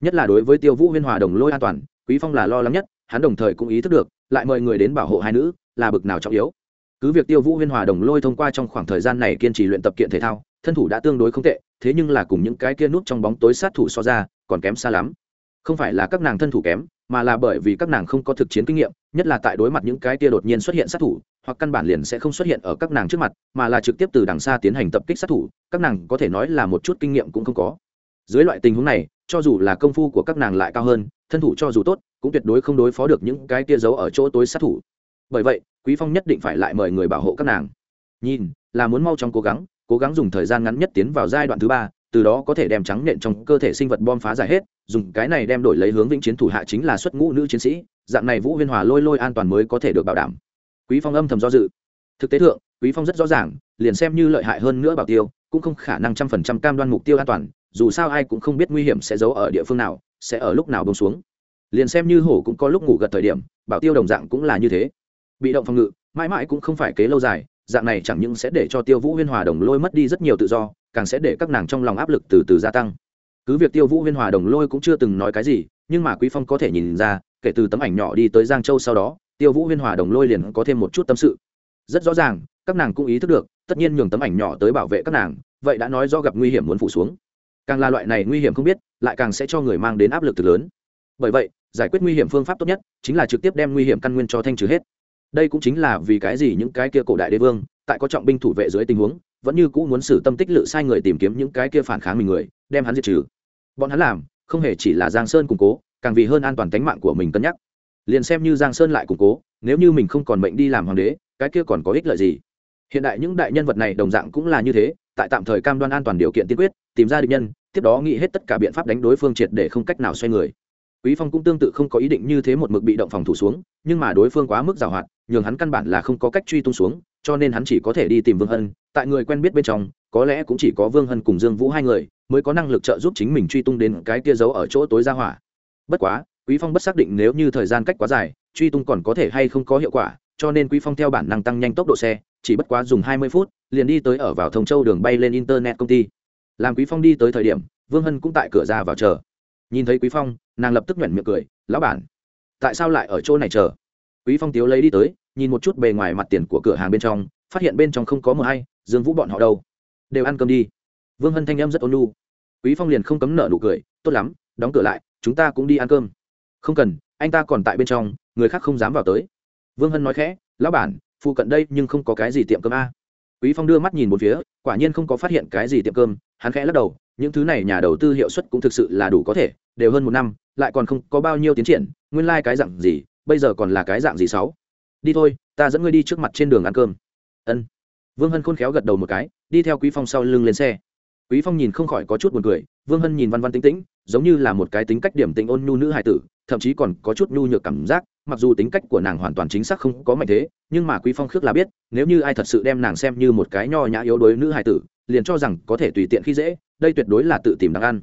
Nhất là đối với tiêu vũ huyên hòa đồng lôi an toàn quý phong là lo lắng nhất, hắn đồng thời cũng ý thức được, lại mời người đến bảo hộ hai nữ, là bực nào trọng yếu. Cứ việc tiêu vũ huyên hòa đồng lôi thông qua trong khoảng thời gian này kiên trì luyện tập kiện thể thao, thân thủ đã tương đối không tệ, thế nhưng là cùng những cái kia nút trong bóng tối sát thủ so ra, còn kém xa lắm. Không phải là các nàng thân thủ kém, mà là bởi vì các nàng không có thực chiến kinh nghiệm, nhất là tại đối mặt những cái kia đột nhiên xuất hiện sát thủ, hoặc căn bản liền sẽ không xuất hiện ở các nàng trước mặt, mà là trực tiếp từ đằng xa tiến hành tập kích sát thủ, các nàng có thể nói là một chút kinh nghiệm cũng không có. Dưới loại tình huống này, cho dù là công phu của các nàng lại cao hơn thân thủ cho dù tốt, cũng tuyệt đối không đối phó được những cái kia giấu ở chỗ tối sát thủ. Bởi vậy, quý phong nhất định phải lại mời người bảo hộ các nàng. Nhìn, là muốn mau chóng cố gắng cố gắng dùng thời gian ngắn nhất tiến vào giai đoạn thứ ba, từ đó có thể đem trắng nện trong cơ thể sinh vật bom phá giải hết, dùng cái này đem đổi lấy hướng vĩnh chiến thủ hạ chính là xuất ngũ nữ chiến sĩ, dạng này vũ huyên hòa lôi lôi an toàn mới có thể được bảo đảm. Quý phong âm thầm do dự. Thực tế thượng, quý phong rất rõ ràng, liền xem như lợi hại hơn nữa bảo tiêu, cũng không khả năng trăm phần trăm cam đoan mục tiêu an toàn dù sao ai cũng không biết nguy hiểm sẽ giấu ở địa phương nào, sẽ ở lúc nào bông xuống. Liền xem như hổ cũng có lúc ngủ gật thời điểm, bảo tiêu đồng dạng cũng là như thế. Bị động phòng ngự, mãi mãi cũng không phải kế lâu dài, dạng này chẳng những sẽ để cho tiêu vũ huyên hòa đồng lôi mất đi rất nhiều tự do, càng sẽ để các nàng trong lòng áp lực từ từ gia tăng. Cứ việc tiêu vũ huyên hòa đồng lôi cũng chưa từng nói cái gì, nhưng mà quý phong có thể nhìn ra, kể từ tấm ảnh nhỏ đi tới giang châu sau đó, tiêu vũ huyên hòa đồng lôi liền có thêm một chút tâm sự. Rất rõ ràng, các nàng cũng ý thức được, tất nhiên nhường tấm ảnh nhỏ tới bảo vệ các nàng, vậy đã nói do gặp nguy hiểm muốn phủ xuống càng là loại này nguy hiểm không biết, lại càng sẽ cho người mang đến áp lực từ lớn. Bởi vậy, giải quyết nguy hiểm phương pháp tốt nhất chính là trực tiếp đem nguy hiểm căn nguyên cho thanh trừ hết. Đây cũng chính là vì cái gì những cái kia cổ đại đế vương, tại có trọng binh thủ vệ dưới tình huống, vẫn như cũ muốn xử tâm tích lự sai người tìm kiếm những cái kia phản kháng mình người, đem hắn diệt trừ. Bọn hắn làm, không hề chỉ là giang sơn củng cố, càng vì hơn an toàn tính mạng của mình cân nhắc. Liền xem như giang sơn lại củng cố, nếu như mình không còn mệnh đi làm hoàng đế, cái kia còn có ích lợi gì? Hiện đại những đại nhân vật này đồng dạng cũng là như thế, tại tạm thời cam đoan an toàn điều kiện tiên quyết, tìm ra định nhân tiếp đó nghĩ hết tất cả biện pháp đánh đối phương triệt để không cách nào xoay người. Quý phong cũng tương tự không có ý định như thế một mực bị động phòng thủ xuống, nhưng mà đối phương quá mức giàu hoạt nhường hắn căn bản là không có cách truy tung xuống, cho nên hắn chỉ có thể đi tìm vương hân. Tại người quen biết bên trong, có lẽ cũng chỉ có vương hân cùng dương vũ hai người mới có năng lực trợ giúp chính mình truy tung đến cái kia giấu ở chỗ tối ra hỏa. Bất quá, quý phong bất xác định nếu như thời gian cách quá dài, truy tung còn có thể hay không có hiệu quả, cho nên quý phong theo bản năng tăng nhanh tốc độ xe, chỉ bất quá dùng 20 phút, liền đi tới ở vào thông châu đường bay lên internet công ty làm quý phong đi tới thời điểm, vương hân cũng tại cửa ra vào chờ. Nhìn thấy quý phong, nàng lập tức nhoẻn miệng cười, lão bản, tại sao lại ở chỗ này chờ? Quý phong tiếu lấy đi tới, nhìn một chút bề ngoài mặt tiền của cửa hàng bên trong, phát hiện bên trong không có mờ hay, dương vũ bọn họ đâu? Đều ăn cơm đi. Vương hân thanh em rất ôn nhu. Quý phong liền không cấm nợ nụ cười, tốt lắm, đóng cửa lại, chúng ta cũng đi ăn cơm. Không cần, anh ta còn tại bên trong, người khác không dám vào tới. Vương hân nói khẽ, lão bản, phụ cận đây nhưng không có cái gì tiệm cơm a quý phong đưa mắt nhìn một phía, quả nhiên không có phát hiện cái gì tiệm cơm, hắn khẽ lắc đầu, những thứ này nhà đầu tư hiệu suất cũng thực sự là đủ có thể, đều hơn một năm, lại còn không có bao nhiêu tiến triển, nguyên lai cái dạng gì, bây giờ còn là cái dạng gì sáu? Đi thôi, ta dẫn ngươi đi trước mặt trên đường ăn cơm. Ân. Vương hân khôn khéo gật đầu một cái, đi theo quý phong sau lưng lên xe quý phong nhìn không khỏi có chút buồn cười, vương hân nhìn văn văn tính tĩnh, giống như là một cái tính cách điểm tình ôn nhu nữ hài tử, thậm chí còn có chút nhu nhược cảm giác, mặc dù tính cách của nàng hoàn toàn chính xác không có mạnh thế, nhưng mà quý phong khước là biết, nếu như ai thật sự đem nàng xem như một cái nho nhã yếu đuối nữ hài tử, liền cho rằng có thể tùy tiện khi dễ, đây tuyệt đối là tự tìm đáng ăn.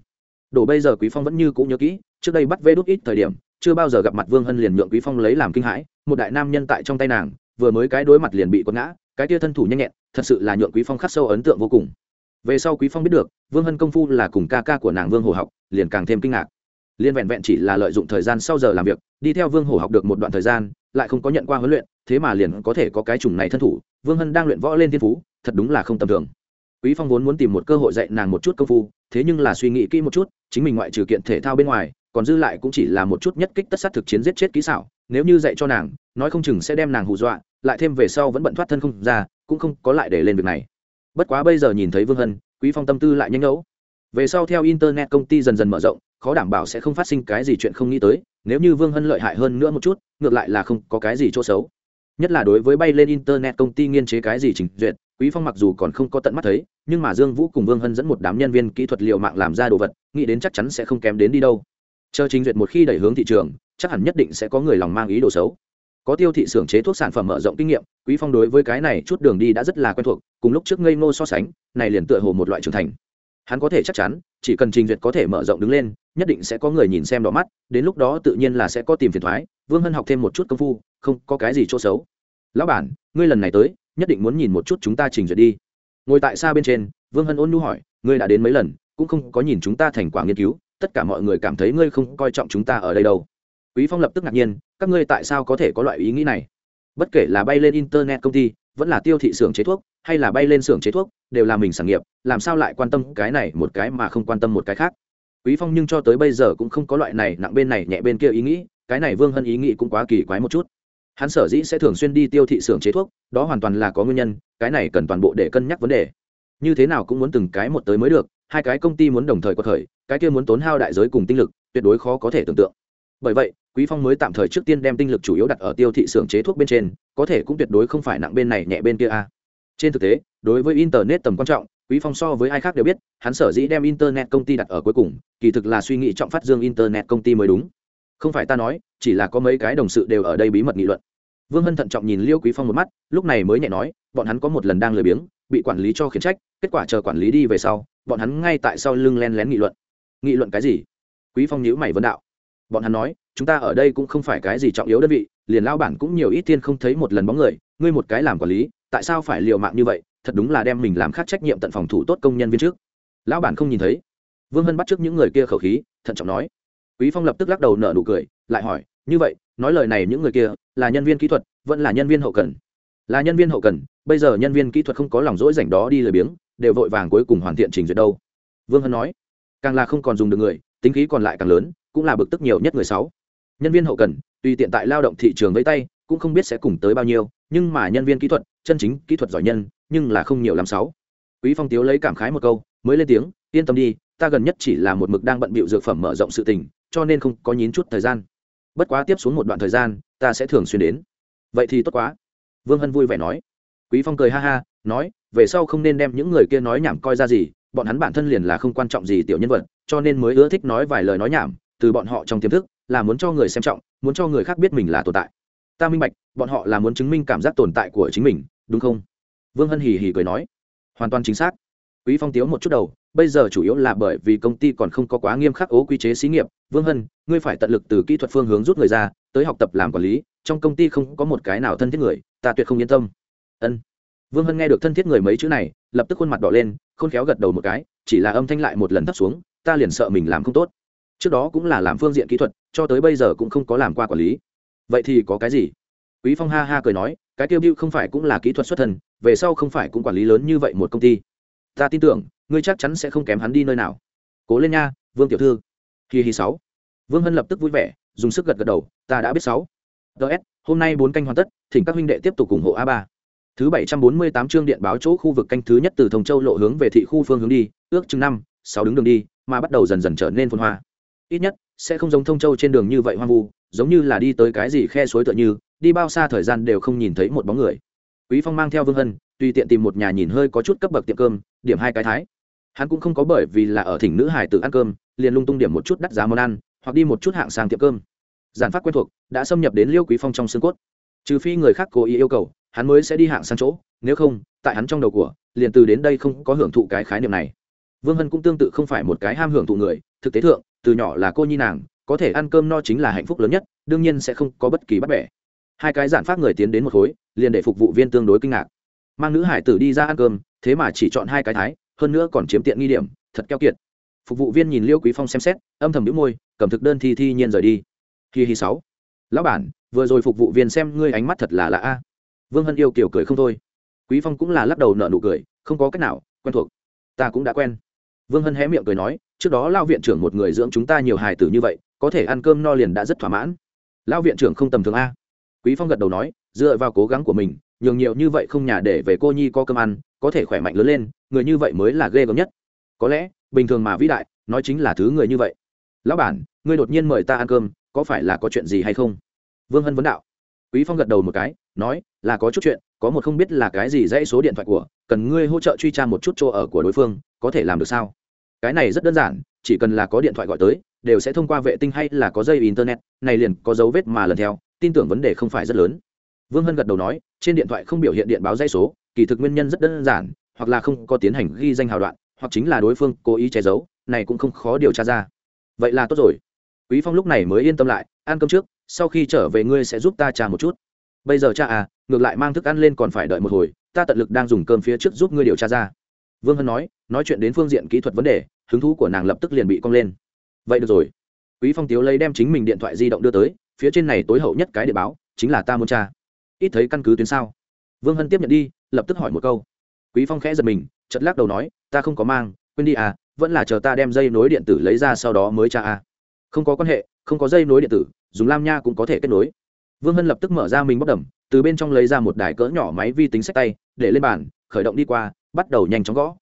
Đổ bây giờ quý phong vẫn như cũng nhớ kỹ, trước đây bắt vê đút ít thời điểm, chưa bao giờ gặp mặt vương hân liền nhượng quý phong lấy làm kinh hãi, một đại nam nhân tại trong tay nàng, vừa mới cái đối mặt liền bị quật ngã, cái tia thân thủ nhanh nhẹn, thật sự là nhượng quý phong khắc sâu ấn tượng vô cùng về sau quý phong biết được, vương hân công phu là cùng ca ca của nàng vương hồ học, liền càng thêm kinh ngạc. Liên vẹn vẹn chỉ là lợi dụng thời gian sau giờ làm việc, đi theo vương hồ học được một đoạn thời gian, lại không có nhận qua huấn luyện, thế mà liền có thể có cái chủng này thân thủ, vương hân đang luyện võ lên thiên phú, thật đúng là không tầm thường. Quý phong vốn muốn tìm một cơ hội dạy nàng một chút công phu, thế nhưng là suy nghĩ kỹ một chút, chính mình ngoại trừ kiện thể thao bên ngoài, còn dư lại cũng chỉ là một chút nhất kích tất sát thực chiến giết chết kỹ xảo, nếu như dạy cho nàng, nói không chừng sẽ đem nàng hù dọa, lại thêm về sau vẫn bận thoát thân không ra, cũng không có lại để lên việc này bất quá bây giờ nhìn thấy vương hân, quý phong tâm tư lại nhanh ngẫu. Về sau theo internet công ty dần dần mở rộng, khó đảm bảo sẽ không phát sinh cái gì chuyện không nghĩ tới, nếu như vương hân lợi hại hơn nữa một chút, ngược lại là không có cái gì chỗ xấu. Nhất là đối với bay lên internet công ty nghiên chế cái gì trình duyệt, quý phong mặc dù còn không có tận mắt thấy, nhưng mà dương vũ cùng vương hân dẫn một đám nhân viên kỹ thuật liệu mạng làm ra đồ vật, nghĩ đến chắc chắn sẽ không kém đến đi đâu. Chờ trình duyệt một khi đẩy hướng thị trường, chắc hẳn nhất định sẽ có người lòng mang ý đồ xấu có tiêu thị xưởng chế thuốc sản phẩm mở rộng kinh nghiệm, quý phong đối với cái này chút đường đi đã rất là quen thuộc, cùng lúc trước ngây ngô so sánh, này liền tựa hồ một loại trưởng thành. Hắn có thể chắc chắn, chỉ cần trình duyệt có thể mở rộng đứng lên, nhất định sẽ có người nhìn xem đỏ mắt, đến lúc đó tự nhiên là sẽ có tìm phiền thoái, vương hân học thêm một chút công phu, không có cái gì chỗ xấu. Lão bản, ngươi lần này tới, nhất định muốn nhìn một chút chúng ta trình duyệt đi. Ngồi tại xa bên trên, vương hân ôn nhu hỏi, ngươi đã đến mấy lần, cũng không có nhìn chúng ta thành quả nghiên cứu, tất cả mọi người cảm thấy ngươi không coi trọng chúng ta ở đây đâu quý phong lập tức ngạc nhiên, các ngươi tại sao có thể có loại ý nghĩ này? Bất kể là bay lên internet công ty, vẫn là tiêu thị xưởng chế thuốc, hay là bay lên xưởng chế thuốc, đều là mình sản nghiệp, làm sao lại quan tâm cái này một cái mà không quan tâm một cái khác? Quý phong nhưng cho tới bây giờ cũng không có loại này nặng bên này, nhẹ bên kia ý nghĩ, cái này vương hân ý nghĩ cũng quá kỳ quái một chút. Hắn sở dĩ sẽ thường xuyên đi tiêu thị xưởng chế thuốc, đó hoàn toàn là có nguyên nhân, cái này cần toàn bộ để cân nhắc vấn đề. Như thế nào cũng muốn từng cái một tới mới được, hai cái công ty muốn đồng thời có thời cái kia muốn tốn hao đại giới cùng tinh lực, tuyệt đối khó có thể tưởng tượng. Bởi vậy quý phong mới tạm thời trước tiên đem tinh lực chủ yếu đặt ở tiêu thị xưởng chế thuốc bên trên, có thể cũng tuyệt đối không phải nặng bên này nhẹ bên kia a. Trên thực tế, đối với internet tầm quan trọng, quý phong so với ai khác đều biết, hắn sở dĩ đem internet công ty đặt ở cuối cùng, kỳ thực là suy nghĩ trọng phát dương internet công ty mới đúng. Không phải ta nói, chỉ là có mấy cái đồng sự đều ở đây bí mật nghị luận. Vương hân thận trọng nhìn liêu quý phong một mắt, lúc này mới nhẹ nói, bọn hắn có một lần đang lười biếng, bị quản lý cho khiển trách, kết quả chờ quản lý đi về sau, bọn hắn ngay tại sau lưng len lén nghị luận. Nghị luận cái gì? Quý phong nhíu mày vấn đạo. Bọn hắn nói chúng ta ở đây cũng không phải cái gì trọng yếu đơn vị, liền lao bản cũng nhiều ít tiên không thấy một lần bóng người, ngươi một cái làm quản lý, tại sao phải liều mạng như vậy, thật đúng là đem mình làm khác trách nhiệm tận phòng thủ tốt công nhân viên trước. Lão bản không nhìn thấy. Vương hân bắt trước những người kia khẩu khí, thận trọng nói. Quý phong lập tức lắc đầu nở nụ cười, lại hỏi, như vậy, nói lời này những người kia, là nhân viên kỹ thuật, vẫn là nhân viên hậu cần? Là nhân viên hậu cần, bây giờ nhân viên kỹ thuật không có lòng dỗi rảnh đó đi lười biếng, đều vội vàng cuối cùng hoàn thiện trình duyệt đâu. Vương hân nói. Càng là không còn dùng được người, tính khí còn lại càng lớn, cũng là bực tức nhiều nhất người sáu nhân viên hậu cần, tùy tiện tại lao động thị trường với tay, cũng không biết sẽ cùng tới bao nhiêu, nhưng mà nhân viên kỹ thuật, chân chính kỹ thuật giỏi nhân, nhưng là không nhiều làm sáu. Quý phong tiếu lấy cảm khái một câu, mới lên tiếng, yên tâm đi, ta gần nhất chỉ là một mực đang bận bịu dược phẩm mở rộng sự tình, cho nên không có nhín chút thời gian. Bất quá tiếp xuống một đoạn thời gian, ta sẽ thường xuyên đến. Vậy thì tốt quá. Vương hân vui vẻ nói. Quý phong cười ha ha, nói, về sau không nên đem những người kia nói nhảm coi ra gì, bọn hắn bản thân liền là không quan trọng gì tiểu nhân vật, cho nên mới ưa thích nói vài lời nói nhảm, từ bọn họ trong tiềm thức là muốn cho người xem trọng, muốn cho người khác biết mình là tồn tại. Ta minh bạch, bọn họ là muốn chứng minh cảm giác tồn tại của chính mình, đúng không? Vương hân hì hì cười nói. Hoàn toàn chính xác. Quý phong tiếu một chút đầu, bây giờ chủ yếu là bởi vì công ty còn không có quá nghiêm khắc ố quy chế xí nghiệp. Vương hân, ngươi phải tận lực từ kỹ thuật phương hướng rút người ra, tới học tập làm quản lý, trong công ty không có một cái nào thân thiết người, ta tuyệt không yên tâm. Ân. Vương hân nghe được thân thiết người mấy chữ này, lập tức khuôn mặt đỏ lên, khôn khéo gật đầu một cái, chỉ là âm thanh lại một lần thấp xuống, ta liền sợ mình làm không tốt trước đó cũng là làm phương diện kỹ thuật, cho tới bây giờ cũng không có làm qua quản lý. Vậy thì có cái gì? Quý phong ha ha cười nói, cái tiêu bưu không phải cũng là kỹ thuật xuất thần về sau không phải cũng quản lý lớn như vậy một công ty. Ta tin tưởng, ngươi chắc chắn sẽ không kém hắn đi nơi nào. Cố lên nha, vương tiểu thư. Kỳ hi sáu. Vương hân lập tức vui vẻ, dùng sức gật gật đầu, ta đã biết sáu. Ts hôm nay bốn canh hoàn tất, thỉnh các huynh đệ tiếp tục ủng hộ a ba. Thứ bảy trăm bốn mươi tám chương điện báo chỗ khu vực canh thứ nhất từ thông châu lộ hướng về thị khu phương hướng đi, ước chừng năm, sáu đứng đường đi, mà bắt đầu dần dần trở nên phồn hoa ít nhất sẽ không giống thông châu trên đường như vậy hoang vu, giống như là đi tới cái gì khe suối tựa như, đi bao xa thời gian đều không nhìn thấy một bóng người. Quý phong mang theo vương hân, tùy tiện tìm một nhà nhìn hơi có chút cấp bậc tiệm cơm, điểm hai cái thái. Hắn cũng không có bởi vì là ở thỉnh nữ hải tự ăn cơm, liền lung tung điểm một chút đắt giá món ăn, hoặc đi một chút hạng sang tiệm cơm. Giản pháp quen thuộc, đã xâm nhập đến liêu quý phong trong xương cốt. Trừ phi người khác cố ý yêu cầu, hắn mới sẽ đi hạng sang chỗ, nếu không, tại hắn trong đầu của, liền từ đến đây không có hưởng thụ cái khái niệm này vương hân cũng tương tự không phải một cái ham hưởng thụ người, thực tế thượng, từ nhỏ là cô nhi nàng, có thể ăn cơm no chính là hạnh phúc lớn nhất, đương nhiên sẽ không có bất kỳ bắt bẻ. Hai cái giản pháp người tiến đến một khối, liền để phục vụ viên tương đối kinh ngạc. Mang nữ hải tử đi ra ăn cơm, thế mà chỉ chọn hai cái thái, hơn nữa còn chiếm tiện nghi điểm, thật keo kiệt. Phục vụ viên nhìn liêu quý phong xem xét, âm thầm nhíu môi, cầm thực đơn thi thi nhiên rời đi. Kỳ hi sáu. Lão bản, vừa rồi phục vụ viên xem ngươi ánh mắt thật là lạ a. Vương hân yêu kiểu cười không thôi. Quý phong cũng là lắc đầu nở nụ cười, không có cách nào, quen thuộc. Ta cũng đã quen vương hân hé miệng cười nói, trước đó lao viện trưởng một người dưỡng chúng ta nhiều hài tử như vậy, có thể ăn cơm no liền đã rất thỏa mãn. Lao viện trưởng không tầm thường a. Quý phong gật đầu nói, dựa vào cố gắng của mình, nhường nhiều như vậy không nhà để về cô nhi có cơm ăn, có thể khỏe mạnh lớn lên, người như vậy mới là ghê gớm nhất. Có lẽ, bình thường mà vĩ đại, nói chính là thứ người như vậy. Lão bản ngươi đột nhiên mời ta ăn cơm, có phải là có chuyện gì hay không? Vương hân vấn đạo. Quý phong gật đầu một cái, nói, là có chút chuyện, có một không biết là cái gì dãy số điện thoại của, cần ngươi hỗ trợ truy tra một chút chỗ ở của đối phương có thể làm được sao? Cái này rất đơn giản, chỉ cần là có điện thoại gọi tới, đều sẽ thông qua vệ tinh hay là có dây internet, này liền có dấu vết mà lần theo, tin tưởng vấn đề không phải rất lớn. Vương hân gật đầu nói, trên điện thoại không biểu hiện điện báo dây số, kỳ thực nguyên nhân rất đơn giản, hoặc là không có tiến hành ghi danh hào đoạn, hoặc chính là đối phương cố ý che giấu, này cũng không khó điều tra ra. Vậy là tốt rồi. Quý phong lúc này mới yên tâm lại, ăn cơm trước, sau khi trở về ngươi sẽ giúp ta trà một chút. Bây giờ cha à ngược lại mang thức ăn lên còn phải đợi một hồi, ta tận lực đang dùng cơm phía trước giúp ngươi điều tra ra vương hân nói nói chuyện đến phương diện kỹ thuật vấn đề, hứng thú của nàng lập tức liền bị cong lên. Vậy được rồi. Quý phong tiếu lấy đem chính mình điện thoại di động đưa tới, phía trên này tối hậu nhất cái điện báo, chính là ta muốn tra. Ít thấy căn cứ tuyến sao? Vương hân tiếp nhận đi, lập tức hỏi một câu. Quý phong khẽ giật mình chật lắc đầu nói, ta không có mang, quên đi à vẫn là chờ ta đem dây nối điện tử lấy ra sau đó mới tra à. Không có quan hệ, không có dây nối điện tử, dùng lam nha cũng có thể kết nối. Vương hân lập tức mở ra mình bóc đầm, từ bên trong lấy ra một đài cỡ nhỏ máy vi tính sách tay, để lên bàn, khởi động đi qua bắt đầu nhanh chóng gõ.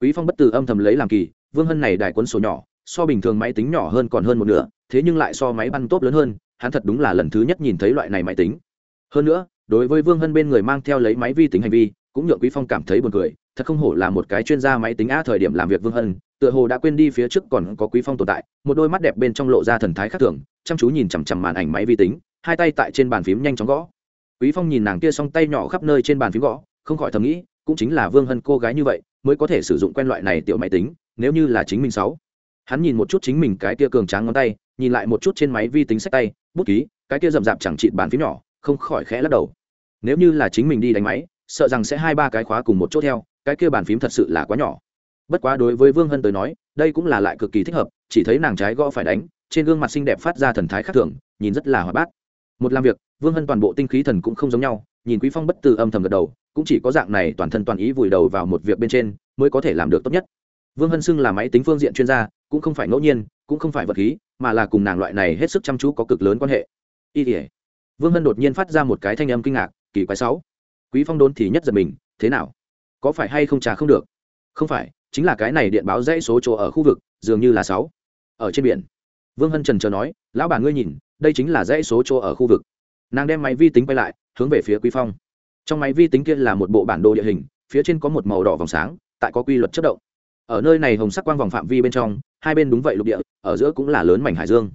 Quý phong bất từ âm thầm lấy làm kỳ, vương hân này đài cuốn sổ nhỏ, so bình thường máy tính nhỏ hơn còn hơn một nửa, thế nhưng lại so máy băng tốt lớn hơn, hắn thật đúng là lần thứ nhất nhìn thấy loại này máy tính. Hơn nữa, đối với vương hân bên người mang theo lấy máy vi tính hành vi, cũng nhượng quý phong cảm thấy buồn cười, thật không hổ là một cái chuyên gia máy tính a thời điểm làm việc vương hân, tựa hồ đã quên đi phía trước còn có quý phong tồn tại, một đôi mắt đẹp bên trong lộ ra thần thái khác thường, chăm chú nhìn chằm chằm màn ảnh máy vi tính, hai tay tại trên bàn phím nhanh chóng gõ. Quý phong nhìn nàng kia song tay nhỏ khắp nơi trên bàn phím gõ, không khỏi thầm nghĩ cũng chính là vương hân cô gái như vậy, mới có thể sử dụng quen loại này tiểu máy tính, nếu như là chính mình sáu. Hắn nhìn một chút chính mình cái kia cường tráng ngón tay, nhìn lại một chút trên máy vi tính sách tay, bút ký, cái kia rậm rạp chẳng chịt bàn phím nhỏ, không khỏi khẽ lắc đầu. Nếu như là chính mình đi đánh máy, sợ rằng sẽ hai ba cái khóa cùng một chỗ theo, cái kia bàn phím thật sự là quá nhỏ. Bất quá đối với vương hân tới nói, đây cũng là lại cực kỳ thích hợp, chỉ thấy nàng trái gõ phải đánh, trên gương mặt xinh đẹp phát ra thần thái khác thường, nhìn rất là hoạt bát. Một làm việc, vương hân toàn bộ tinh khí thần cũng không giống nhau, nhìn quý phong bất từ âm thầm gật đầu cũng chỉ có dạng này toàn thân toàn ý vùi đầu vào một việc bên trên mới có thể làm được tốt nhất. Vương hân xưng là máy tính phương diện chuyên gia, cũng không phải ngẫu nhiên, cũng không phải vật khí, mà là cùng nàng loại này hết sức chăm chú có cực lớn quan hệ. Y tỉa vương hân đột nhiên phát ra một cái thanh âm kinh ngạc, kỳ quái sáu. Quý phong đốn thì nhất giật mình, thế nào? Có phải hay không trà không được? Không phải, chính là cái này điện báo dãy số chỗ ở khu vực, dường như là sáu. Ở trên biển. Vương hân trần chờ nói, lão bà ngươi nhìn, đây chính là dãy số chỗ ở khu vực. Nàng đem máy vi tính quay lại, hướng về phía quý phong trong máy vi tính kia là một bộ bản đồ địa hình, phía trên có một màu đỏ vòng sáng, tại có quy luật chất động. Ở nơi này hồng sắc quang vòng phạm vi bên trong, hai bên đúng vậy lục địa, ở giữa cũng là lớn mảnh hải dương.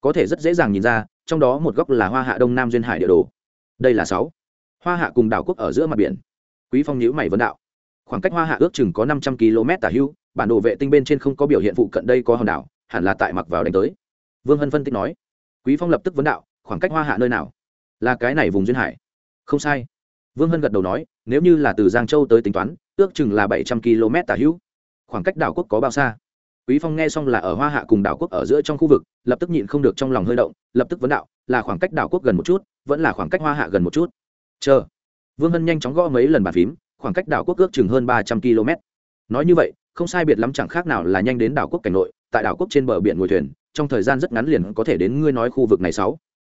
Có thể rất dễ dàng nhìn ra, trong đó một góc là hoa hạ đông nam duyên hải địa đồ. Đây là sáu. Hoa hạ cùng đảo quốc ở giữa mặt biển. Quý phong nhíu mày vấn đạo. Khoảng cách hoa hạ ước chừng có năm trăm km tả hưu, bản đồ vệ tinh bên trên không có biểu hiện phụ cận đây có hòn đảo, hẳn là tại mặc vào đánh tới. Vương hân phân tích nói. Quý phong lập tức vấn đạo, khoảng cách hoa hạ nơi nào? Là cái này vùng duyên hải. Không sai vương hân gật đầu nói, nếu như là từ giang châu tới tính toán, ước chừng là bảy trăm km tả hữu. Khoảng cách đảo quốc có bao xa? Quý phong nghe xong là ở hoa hạ cùng đảo quốc ở giữa trong khu vực, lập tức nhịn không được trong lòng hơi động, lập tức vấn đạo, là khoảng cách đảo quốc gần một chút, vẫn là khoảng cách hoa hạ gần một chút? Chờ. Vương hân nhanh chóng gõ mấy lần bàn phím, khoảng cách đảo quốc ước chừng hơn ba trăm km. Nói như vậy, không sai biệt lắm chẳng khác nào là nhanh đến đảo quốc cảnh nội, tại đảo quốc trên bờ biển ngồi thuyền, trong thời gian rất ngắn liền có thể đến ngươi nói khu vực này sáu.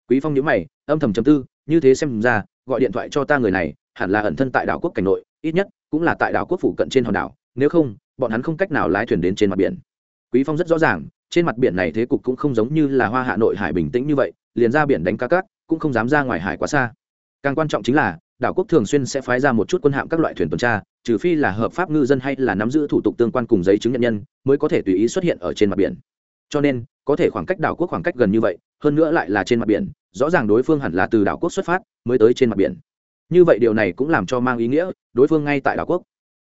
Quý phong nhíu mày, âm thầm chấm tư, như thế xem ra gọi điện thoại cho ta người này, hẳn là ẩn thân tại đảo quốc cảnh nội, ít nhất cũng là tại đảo quốc phụ cận trên hòn đảo, nếu không, bọn hắn không cách nào lái thuyền đến trên mặt biển. Quý phong rất rõ ràng, trên mặt biển này thế cục cũng không giống như là hoa hạ nội hải bình tĩnh như vậy, liền ra biển đánh cá cát, cũng không dám ra ngoài hải quá xa. Càng quan trọng chính là, đảo quốc thường xuyên sẽ phái ra một chút quân hạm các loại thuyền tuần tra, trừ phi là hợp pháp ngư dân hay là nắm giữ thủ tục tương quan cùng giấy chứng nhận nhân, mới có thể tùy ý xuất hiện ở trên mặt biển. Cho nên, có thể khoảng cách đảo quốc khoảng cách gần như vậy hơn nữa lại là trên mặt biển, rõ ràng đối phương hẳn là từ đảo quốc xuất phát mới tới trên mặt biển. Như vậy điều này cũng làm cho mang ý nghĩa đối phương ngay tại đảo quốc.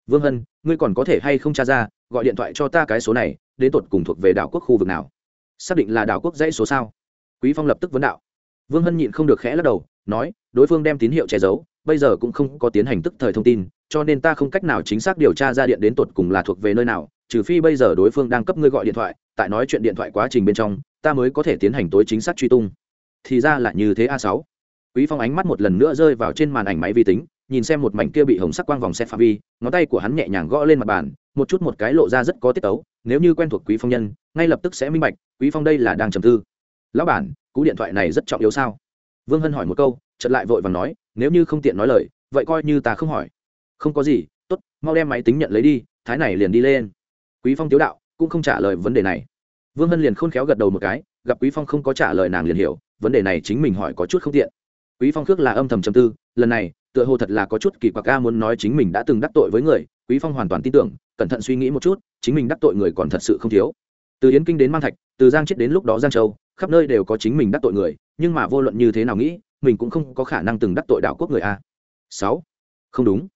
Vương hân, ngươi còn có thể hay không tra ra, gọi điện thoại cho ta cái số này, đến tột cùng thuộc về đảo quốc khu vực nào? Xác định là đảo quốc dãy số sao? Quý phong lập tức vấn đạo. Vương hân nhịn không được khẽ lắc đầu, nói, đối phương đem tín hiệu che giấu, bây giờ cũng không có tiến hành tức thời thông tin, cho nên ta không cách nào chính xác điều tra ra điện đến tột cùng là thuộc về nơi nào, trừ phi bây giờ đối phương đang cấp ngươi gọi điện thoại, tại nói chuyện điện thoại quá trình bên trong ta mới có thể tiến hành tối chính xác truy tung. Thì ra là như thế a sáu. Quý phong ánh mắt một lần nữa rơi vào trên màn ảnh máy vi tính, nhìn xem một mảnh kia bị hồng sắc quang vòng xe phạm vi, ngón tay của hắn nhẹ nhàng gõ lên mặt bàn, một chút một cái lộ ra rất có tiết tấu, nếu như quen thuộc quý phong nhân, ngay lập tức sẽ minh bạch, quý phong đây là đang trầm tư. Lão bản, cú điện thoại này rất trọng yếu sao? Vương hân hỏi một câu, chợt lại vội vàng nói, nếu như không tiện nói lời, vậy coi như ta không hỏi. Không có gì, tốt, mau đem máy tính nhận lấy đi, thái này liền đi lên. Quý phong tiếu đạo, cũng không trả lời vấn đề này vương hân liền khôn khéo gật đầu một cái, gặp quý phong không có trả lời nàng liền hiểu, vấn đề này chính mình hỏi có chút không tiện. Quý phong khước là âm thầm trầm tư, lần này, tựa hồ thật là có chút kỳ quặc ca muốn nói chính mình đã từng đắc tội với người, quý phong hoàn toàn tin tưởng, cẩn thận suy nghĩ một chút, chính mình đắc tội người còn thật sự không thiếu. Từ yến kinh đến mang thạch, từ giang chết đến lúc đó giang châu, khắp nơi đều có chính mình đắc tội người, nhưng mà vô luận như thế nào nghĩ, mình cũng không có khả năng từng đắc tội đảo quốc người a. Sáu. Không đúng.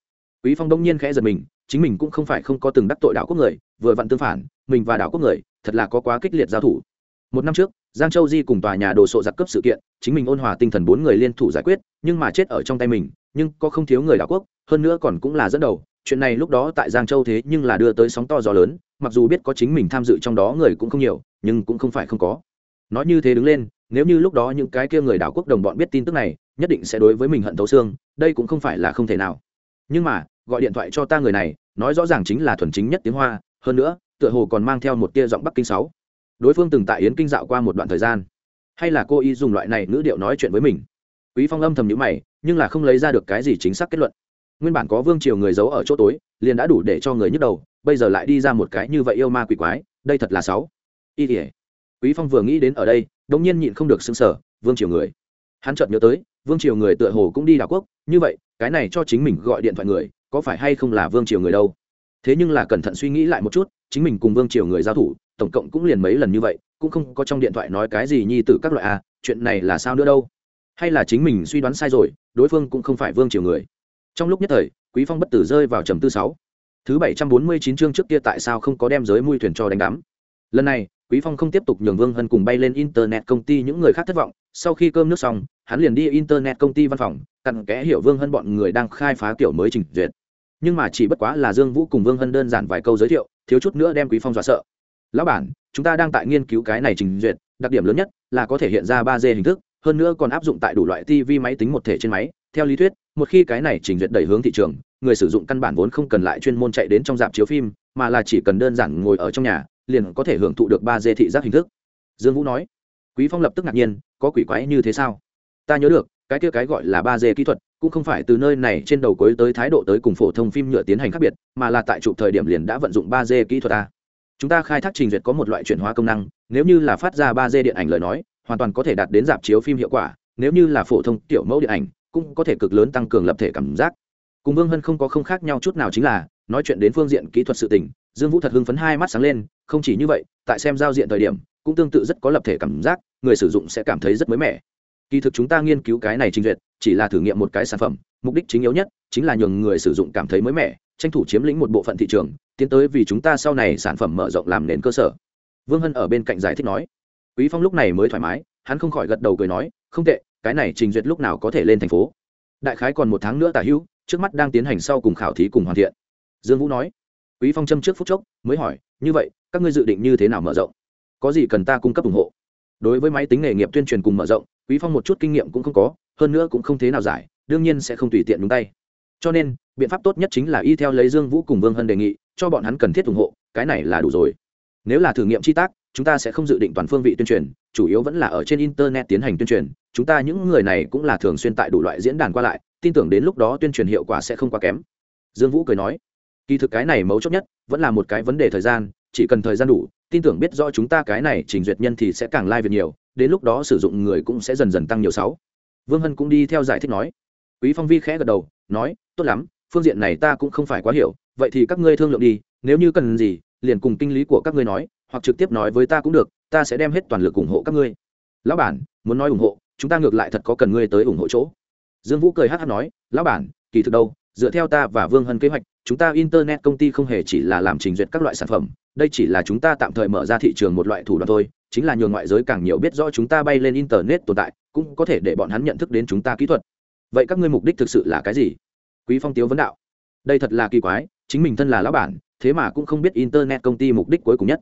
Quý phong đông nhiên khẽ giật mình, chính mình cũng không phải không có từng đắc tội đảo quốc người, vừa vặn tương phản, mình và đảo quốc người thật là có quá kích liệt giao thủ. Một năm trước, giang châu di cùng tòa nhà đồ sộ giặc cấp sự kiện, chính mình ôn hòa tinh thần bốn người liên thủ giải quyết, nhưng mà chết ở trong tay mình, nhưng có không thiếu người đảo quốc, hơn nữa còn cũng là dẫn đầu. Chuyện này lúc đó tại giang châu thế nhưng là đưa tới sóng to gió lớn, mặc dù biết có chính mình tham dự trong đó người cũng không nhiều, nhưng cũng không phải không có. Nói như thế đứng lên, nếu như lúc đó những cái kia người đảo quốc đồng bọn biết tin tức này, nhất định sẽ đối với mình hận thấu xương, đây cũng không phải là không thể nào. Nhưng mà, gọi điện thoại cho ta người này, nói rõ ràng chính là thuần chính nhất tiếng hoa, hơn nữa tựa hồ còn mang theo một tia giọng bắc kinh sáu. Đối phương từng tại yến kinh dạo qua một đoạn thời gian. Hay là cô y dùng loại này ngữ điệu nói chuyện với mình? Quý phong âm thầm nhíu mày, nhưng là không lấy ra được cái gì chính xác kết luận. Nguyên bản có vương triều người giấu ở chỗ tối, liền đã đủ để cho người nhức đầu, bây giờ lại đi ra một cái như vậy yêu ma quỷ quái, đây thật là sáu. Y thể quý phong vừa nghĩ đến ở đây đống nhiên nhịn không được sững sở. vương triều người. Hắn chợt nhớ tới, vương triều người tựa hồ cũng đi đảo quốc, như vậy, cái này cho chính mình gọi điện thoại người, có phải hay không là vương triều người đâu? Thế nhưng là cẩn thận suy nghĩ lại một chút chính mình cùng vương triều người giao thủ tổng cộng cũng liền mấy lần như vậy cũng không có trong điện thoại nói cái gì nhi tử các loại a à, chuyện này là sao nữa đâu? Hay là chính mình suy đoán sai rồi đối phương cũng không phải vương triều người. Trong lúc nhất thời quý phong bất tử rơi vào trầm tư sáu. Thứ bảy trăm bốn mươi chín chương trước kia tại sao không có đem giới mui thuyền cho đánh đắm lần này quý phong không tiếp tục nhường vương hân cùng bay lên internet công ty những người khác thất vọng. Sau khi cơm nước xong hắn liền đi internet công ty văn phòng cặn kẽ hiểu vương hân bọn người đang khai phá kiểu mới trình duyệt nhưng mà chỉ bất quá là dương vũ cùng vương hân đơn giản vài câu giới thiệu, thiếu chút nữa đem quý phong dọa sợ. Lão bản, chúng ta đang tại nghiên cứu cái này trình duyệt, đặc điểm lớn nhất là có thể hiện ra ba d hình thức, hơn nữa còn áp dụng tại đủ loại tv máy tính một thể trên máy. Theo lý thuyết, một khi cái này trình duyệt đẩy hướng thị trường, người sử dụng căn bản vốn không cần lại chuyên môn chạy đến trong dạp chiếu phim, mà là chỉ cần đơn giản ngồi ở trong nhà, liền có thể hưởng thụ được ba d thị giác hình thức. Dương vũ nói. Quý phong lập tức ngạc nhiên, có quỷ quái như thế sao? Ta nhớ được, cái kia cái gọi là ba d kỹ thuật cũng không phải từ nơi này trên đầu cuối tới thái độ tới cùng phổ thông phim nhựa tiến hành khác biệt, mà là tại chụp thời điểm liền đã vận dụng ba d kỹ thuật a. chúng ta khai thác trình duyệt có một loại chuyển hóa công năng, nếu như là phát ra ba d điện ảnh lời nói, hoàn toàn có thể đạt đến dạp chiếu phim hiệu quả, nếu như là phổ thông tiểu mẫu điện ảnh, cũng có thể cực lớn tăng cường lập thể cảm giác cùng vương hân không có không khác nhau chút nào chính là, nói chuyện đến phương diện kỹ thuật sự tình, dương vũ thật hưng phấn hai mắt sáng lên, không chỉ như vậy, tại xem giao diện thời điểm, cũng tương tự rất có lập thể cảm giác, người sử dụng sẽ cảm thấy rất mới mẻ kỳ thực chúng ta nghiên cứu cái này trình duyệt, chỉ là thử nghiệm một cái sản phẩm, mục đích chính yếu nhất chính là nhường người sử dụng cảm thấy mới mẻ, tranh thủ chiếm lĩnh một bộ phận thị trường, tiến tới vì chúng ta sau này sản phẩm mở rộng làm nền cơ sở. Vương hân ở bên cạnh giải thích nói. Quý phong lúc này mới thoải mái, hắn không khỏi gật đầu cười nói, không tệ, cái này trình duyệt lúc nào có thể lên thành phố? Đại khái còn một tháng nữa tả hữu, trước mắt đang tiến hành sau cùng khảo thí cùng hoàn thiện. Dương vũ nói. Quý phong châm trước phút chốc, mới hỏi, như vậy, các ngươi dự định như thế nào mở rộng? Có gì cần ta cung cấp ủng hộ? Đối với máy tính nghề nghiệp tuyên truyền cùng mở rộng quý phong một chút kinh nghiệm cũng không có, hơn nữa cũng không thế nào giải, đương nhiên sẽ không tùy tiện đúng tay. Cho nên, biện pháp tốt nhất chính là y theo lấy dương vũ cùng vương hân đề nghị, cho bọn hắn cần thiết ủng hộ, cái này là đủ rồi. Nếu là thử nghiệm chi tác, chúng ta sẽ không dự định toàn phương vị tuyên truyền, chủ yếu vẫn là ở trên internet tiến hành tuyên truyền. Chúng ta những người này cũng là thường xuyên tại đủ loại diễn đàn qua lại, tin tưởng đến lúc đó tuyên truyền hiệu quả sẽ không quá kém. Dương vũ cười nói, kỳ thực cái này mấu chốt nhất, vẫn là một cái vấn đề thời gian, chỉ cần thời gian đủ, tin tưởng biết rõ chúng ta cái này trình duyệt nhân thì sẽ càng lai、like、việc nhiều đến lúc đó sử dụng người cũng sẽ dần dần tăng nhiều sáu. Vương hân cũng đi theo giải thích nói. Quý phong vi khẽ gật đầu, nói, tốt lắm, phương diện này ta cũng không phải quá hiểu, vậy thì các ngươi thương lượng đi, nếu như cần gì, liền cùng kinh lý của các ngươi nói, hoặc trực tiếp nói với ta cũng được, ta sẽ đem hết toàn lực ủng hộ các ngươi. Lão bản, muốn nói ủng hộ, chúng ta ngược lại thật có cần ngươi tới ủng hộ chỗ. Dương vũ cười hát hát nói, lão bản, kỳ thực đâu, dựa theo ta và vương hân kế hoạch, chúng ta internet công ty không hề chỉ là làm trình duyệt các loại sản phẩm, đây chỉ là chúng ta tạm thời mở ra thị trường một loại thủ đoạn thôi chính là nhường ngoại giới càng nhiều biết rõ chúng ta bay lên internet tồn tại, cũng có thể để bọn hắn nhận thức đến chúng ta kỹ thuật. Vậy các ngươi mục đích thực sự là cái gì? Quý phong tiếu vấn đạo. Đây thật là kỳ quái, chính mình thân là lão bản, thế mà cũng không biết internet công ty mục đích cuối cùng nhất.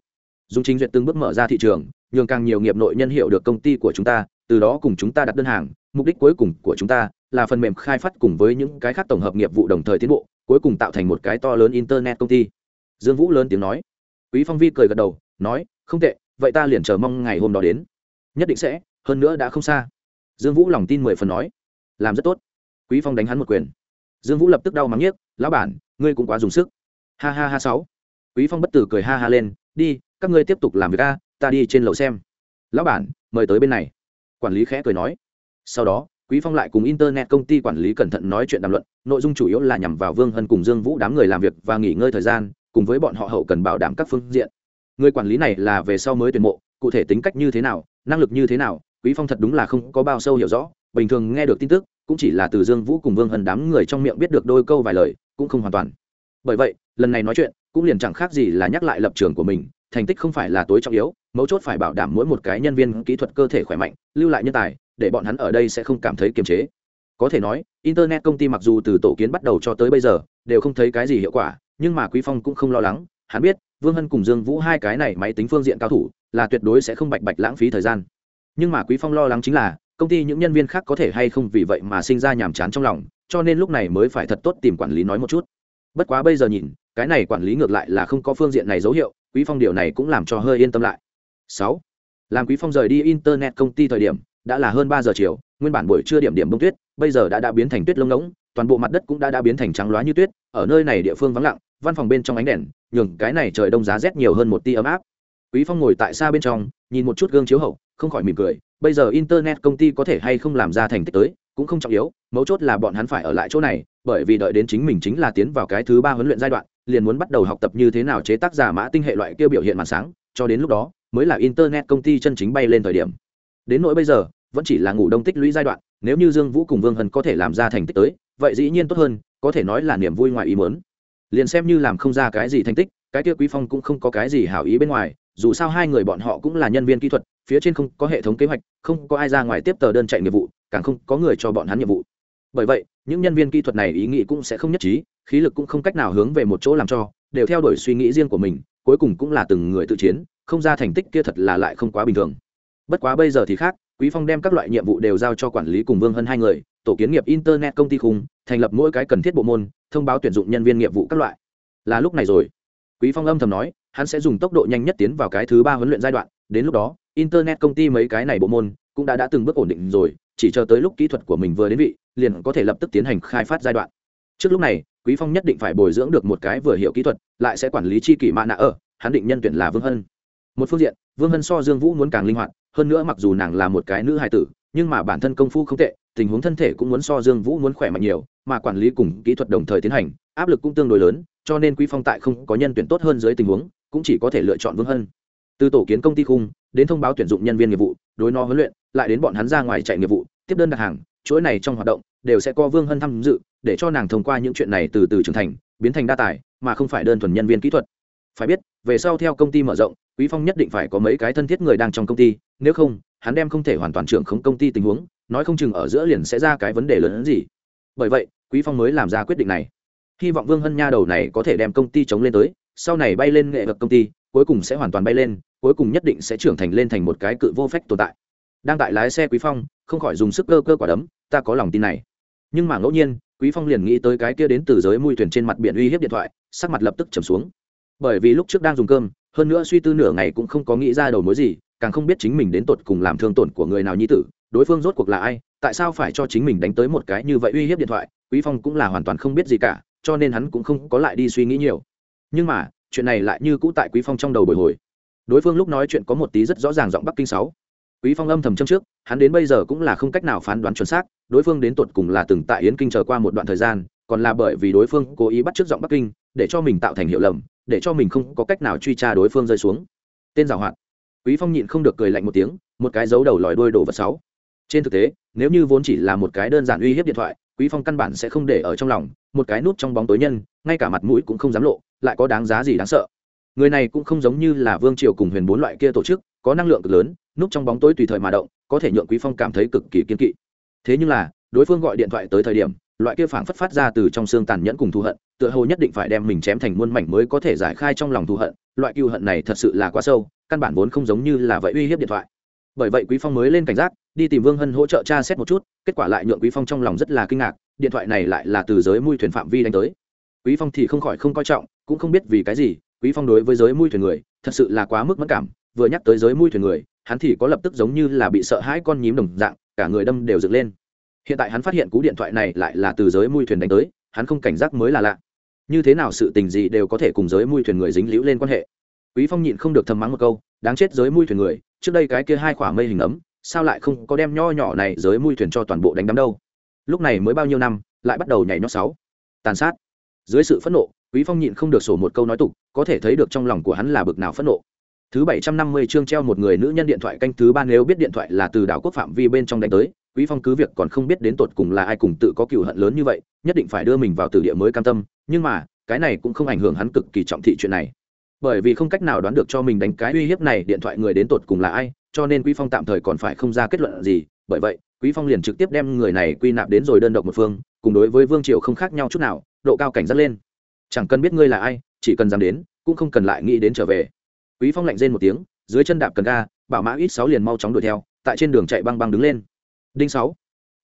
Dùng chính duyệt từng bước mở ra thị trường, nhường càng nhiều nghiệp nội nhân hiệu được công ty của chúng ta, từ đó cùng chúng ta đặt đơn hàng, mục đích cuối cùng của chúng ta là phần mềm khai phát cùng với những cái khác tổng hợp nghiệp vụ đồng thời tiến bộ, cuối cùng tạo thành một cái to lớn internet công ty. Dương vũ lớn tiếng nói. Quý phong vi cười gật đầu, nói, không tệ vậy ta liền chờ mong ngày hôm đó đến. Nhất định sẽ, hơn nữa đã không xa. Dương vũ lòng tin mười phần nói. Làm rất tốt. Quý phong đánh hắn một quyền. Dương vũ lập tức đau mắng nhiếc, lão bản, ngươi cũng quá dùng sức. Ha ha ha sáu. Quý phong bất tử cười ha ha lên, đi, các ngươi tiếp tục làm việc a, ta đi trên lầu xem. Lão bản, mời tới bên này. Quản lý khẽ cười nói. Sau đó, quý phong lại cùng internet công ty quản lý cẩn thận nói chuyện đàm luận, nội dung chủ yếu là nhằm vào vương hân cùng dương vũ đám người làm việc và nghỉ ngơi thời gian, cùng với bọn họ hậu cần bảo đảm các phương diện người quản lý này là về sau mới tuyển mộ, cụ thể tính cách như thế nào, năng lực như thế nào, quý phong thật đúng là không có bao sâu hiểu rõ, bình thường nghe được tin tức, cũng chỉ là từ dương vũ cùng vương hân đám người trong miệng biết được đôi câu vài lời, cũng không hoàn toàn. Bởi vậy, lần này nói chuyện, cũng liền chẳng khác gì là nhắc lại lập trường của mình, thành tích không phải là tối trọng yếu, mấu chốt phải bảo đảm mỗi một cái nhân viên kỹ thuật cơ thể khỏe mạnh, lưu lại nhân tài, để bọn hắn ở đây sẽ không cảm thấy kiềm chế. Có thể nói, internet công ty mặc dù từ tổ kiến bắt đầu cho tới bây giờ, đều không thấy cái gì hiệu quả, nhưng mà quý phong cũng không lo lắng, hắn biết vương hân cùng dương vũ hai cái này máy tính phương diện cao thủ, là tuyệt đối sẽ không bạch bạch lãng phí thời gian nhưng mà quý phong lo lắng chính là, công ty những nhân viên khác có thể hay không vì vậy mà sinh ra nhàm chán trong lòng, cho nên lúc này mới phải thật tốt tìm quản lý nói một chút bất quá bây giờ nhìn, cái này quản lý ngược lại là không có phương diện này dấu hiệu, quý phong điều này cũng làm cho hơi yên tâm lại 6. làm quý phong rời đi internet công ty thời điểm, đã là hơn ba giờ chiều, nguyên bản buổi trưa điểm điểm bông tuyết, bây giờ đã đã biến thành tuyết lông ngỗng, toàn bộ mặt đất cũng đã đã biến thành trắng loá như tuyết, ở nơi này địa phương vắng lặng văn phòng bên trong ánh đèn, nhường cái này trời đông giá rét nhiều hơn một tia ấm áp. Quý phong ngồi tại xa bên trong, nhìn một chút gương chiếu hậu, không khỏi mỉm cười, bây giờ internet công ty có thể hay không làm ra thành tích tới, cũng không trọng yếu, mấu chốt là bọn hắn phải ở lại chỗ này, bởi vì đợi đến chính mình chính là tiến vào cái thứ ba huấn luyện giai đoạn, liền muốn bắt đầu học tập như thế nào chế tác giả mã tinh hệ loại kia biểu hiện màn sáng, cho đến lúc đó, mới là internet công ty chân chính bay lên thời điểm. Đến nỗi bây giờ, vẫn chỉ là ngủ đông tích lũy giai đoạn, nếu như dương vũ cùng vương hân có thể làm ra thành tích tới, vậy dĩ nhiên tốt hơn, có thể nói là niềm vui ngoài ý muốn liền xem như làm không ra cái gì thành tích, cái kia quý phong cũng không có cái gì hảo ý bên ngoài, dù sao hai người bọn họ cũng là nhân viên kỹ thuật, phía trên không có hệ thống kế hoạch, không có ai ra ngoài tiếp tờ đơn chạy nghiệp vụ, càng không có người cho bọn hắn nhiệm vụ. Bởi vậy, những nhân viên kỹ thuật này ý nghĩ cũng sẽ không nhất trí, khí lực cũng không cách nào hướng về một chỗ làm cho, đều theo đuổi suy nghĩ riêng của mình, cuối cùng cũng là từng người tự chiến, không ra thành tích kia thật là lại không quá bình thường. Bất quá bây giờ thì khác, quý phong đem các loại nhiệm vụ đều giao cho quản lý cùng vương hơn hai người, tổ kiến nghiệp internet công ty khung thành lập mỗi cái cần thiết bộ môn, thông báo tuyển dụng nhân viên nghiệp vụ các loại. Là lúc này rồi. Quý phong âm thầm nói, hắn sẽ dùng tốc độ nhanh nhất tiến vào cái thứ ba huấn luyện giai đoạn, đến lúc đó, internet công ty mấy cái này bộ môn cũng đã đã từng bước ổn định rồi, chỉ chờ tới lúc kỹ thuật của mình vừa đến vị, liền có thể lập tức tiến hành khai phát giai đoạn. Trước lúc này, quý phong nhất định phải bồi dưỡng được một cái vừa hiểu kỹ thuật, lại sẽ quản lý chi kỷ mạ nạ ở, hắn định nhân tuyển là vương hân. Một phương diện, vương hân so dương vũ muốn càng linh hoạt, hơn nữa mặc dù nàng là một cái nữ hài tử, nhưng mà bản thân công phu không tệ tình huống thân thể cũng muốn so dương vũ muốn khỏe mạnh nhiều, mà quản lý cùng kỹ thuật đồng thời tiến hành, áp lực cũng tương đối lớn, cho nên quý phong tại không có nhân tuyển tốt hơn dưới tình huống, cũng chỉ có thể lựa chọn vương hân. Từ tổ kiến công ty khung, đến thông báo tuyển dụng nhân viên nghiệp vụ, đối no huấn luyện, lại đến bọn hắn ra ngoài chạy nghiệp vụ, tiếp đơn đặt hàng, chuỗi này trong hoạt động, đều sẽ có vương hân tham dự, để cho nàng thông qua những chuyện này từ từ trưởng thành, biến thành đa tài, mà không phải đơn thuần nhân viên kỹ thuật. Phải biết, về sau theo công ty mở rộng, quý phong nhất định phải có mấy cái thân thiết người đang trong công ty, nếu không, hắn đem không thể hoàn toàn trưởng khống công ty tình huống nói không chừng ở giữa liền sẽ ra cái vấn đề lớn hơn gì. Bởi vậy, quý phong mới làm ra quyết định này. Hy vọng vương hân nha đầu này có thể đem công ty chống lên tới, sau này bay lên nghệ vật công ty, cuối cùng sẽ hoàn toàn bay lên, cuối cùng nhất định sẽ trưởng thành lên thành một cái cự vô phách tồn tại. Đang tại lái xe quý phong, không khỏi dùng sức cơ cơ quả đấm, ta có lòng tin này. Nhưng mà ngẫu nhiên, quý phong liền nghĩ tới cái kia đến từ giới mui thuyền trên mặt biển uy hiếp điện thoại, sắc mặt lập tức trầm xuống. Bởi vì lúc trước đang dùng cơm, hơn nữa suy tư nửa ngày cũng không có nghĩ ra đầu mối gì, càng không biết chính mình đến tột cùng làm thương tổn của người nào nhi tử đối phương rốt cuộc là ai, tại sao phải cho chính mình đánh tới một cái như vậy uy hiếp điện thoại, quý phong cũng là hoàn toàn không biết gì cả, cho nên hắn cũng không có lại đi suy nghĩ nhiều. Nhưng mà, chuyện này lại như cũ tại quý phong trong đầu bồi hồi. Đối phương lúc nói chuyện có một tí rất rõ ràng giọng bắc kinh sáu. Quý phong âm thầm châm trước, hắn đến bây giờ cũng là không cách nào phán đoán chuẩn xác, đối phương đến tột cùng là từng tại yến kinh chờ qua một đoạn thời gian, còn là bởi vì đối phương cố ý bắt trước giọng bắc kinh, để cho mình tạo thành hiệu lầm, để cho mình không có cách nào truy tra đối phương rơi xuống. Tên giảo hoạt. Quý phong nhịn không được cười lạnh một tiếng, một cái dấu đầu lòi đuôi đổ vật sáu trên thực tế, nếu như vốn chỉ là một cái đơn giản uy hiếp điện thoại, quý phong căn bản sẽ không để ở trong lòng, một cái nút trong bóng tối nhân, ngay cả mặt mũi cũng không dám lộ, lại có đáng giá gì đáng sợ. Người này cũng không giống như là vương triều cùng huyền bốn loại kia tổ chức, có năng lượng cực lớn núp trong bóng tối tùy thời mà động, có thể nhượng quý phong cảm thấy cực kỳ kiên kỵ. Thế nhưng là, đối phương gọi điện thoại tới thời điểm, loại kia phảng phất phát ra từ trong xương tàn nhẫn cùng thù hận, tựa hồ nhất định phải đem mình chém thành muôn mảnh mới có thể giải khai trong lòng thù hận, loại cừu hận này thật sự là quá sâu, căn bản vốn không giống như là vậy uy hiếp điện thoại bởi vậy quý phong mới lên cảnh giác, đi tìm vương hân hỗ trợ tra xét một chút, kết quả lại nhượng quý phong trong lòng rất là kinh ngạc, điện thoại này lại là từ giới mui thuyền phạm vi đánh tới. Quý phong thì không khỏi không coi trọng, cũng không biết vì cái gì, quý phong đối với giới mui thuyền người, thật sự là quá mức mất cảm, vừa nhắc tới giới mui thuyền người, hắn thì có lập tức giống như là bị sợ hãi con nhím đồng dạng, cả người đâm đều dựng lên. Hiện tại hắn phát hiện cú điện thoại này lại là từ giới mui thuyền đánh tới, hắn không cảnh giác mới là lạ. Như thế nào sự tình gì đều có thể cùng giới mui thuyền người dính liễu lên quan hệ? Quý phong nhịn không được thầm mắng một câu, đáng chết giới mui thuyền người trước đây cái kia hai khỏa mây hình ấm, sao lại không có đem nho nhỏ này dưới mui thuyền cho toàn bộ đánh đắm đâu? Lúc này mới bao nhiêu năm, lại bắt đầu nhảy nhót sáu. Tàn sát. Dưới sự phẫn nộ, quý phong nhịn không được sổ một câu nói tục, có thể thấy được trong lòng của hắn là bực nào phẫn nộ. Thứ bảy trăm năm mươi chương treo một người nữ nhân điện thoại canh thứ ba nếu biết điện thoại là từ đảo quốc phạm vi bên trong đánh tới, quý phong cứ việc còn không biết đến tột cùng là ai cùng tự có cựu hận lớn như vậy, nhất định phải đưa mình vào tử địa mới cam tâm, nhưng mà, cái này cũng không ảnh hưởng hắn cực kỳ trọng thị chuyện này bởi vì không cách nào đoán được cho mình đánh cái uy hiếp này, điện thoại người đến tột cùng là ai, cho nên quý phong tạm thời còn phải không ra kết luận gì. Bởi vậy, quý phong liền trực tiếp đem người này quy nạp đến rồi đơn độc một phương, cùng đối với vương triều không khác nhau chút nào, độ cao cảnh giác lên. Chẳng cần biết ngươi là ai, chỉ cần dám đến, cũng không cần lại nghĩ đến trở về. Quý phong lạnh rên một tiếng, dưới chân đạp cần ga, bảo mã ít sáu liền mau chóng đuổi theo, tại trên đường chạy băng băng đứng lên. Đinh sáu.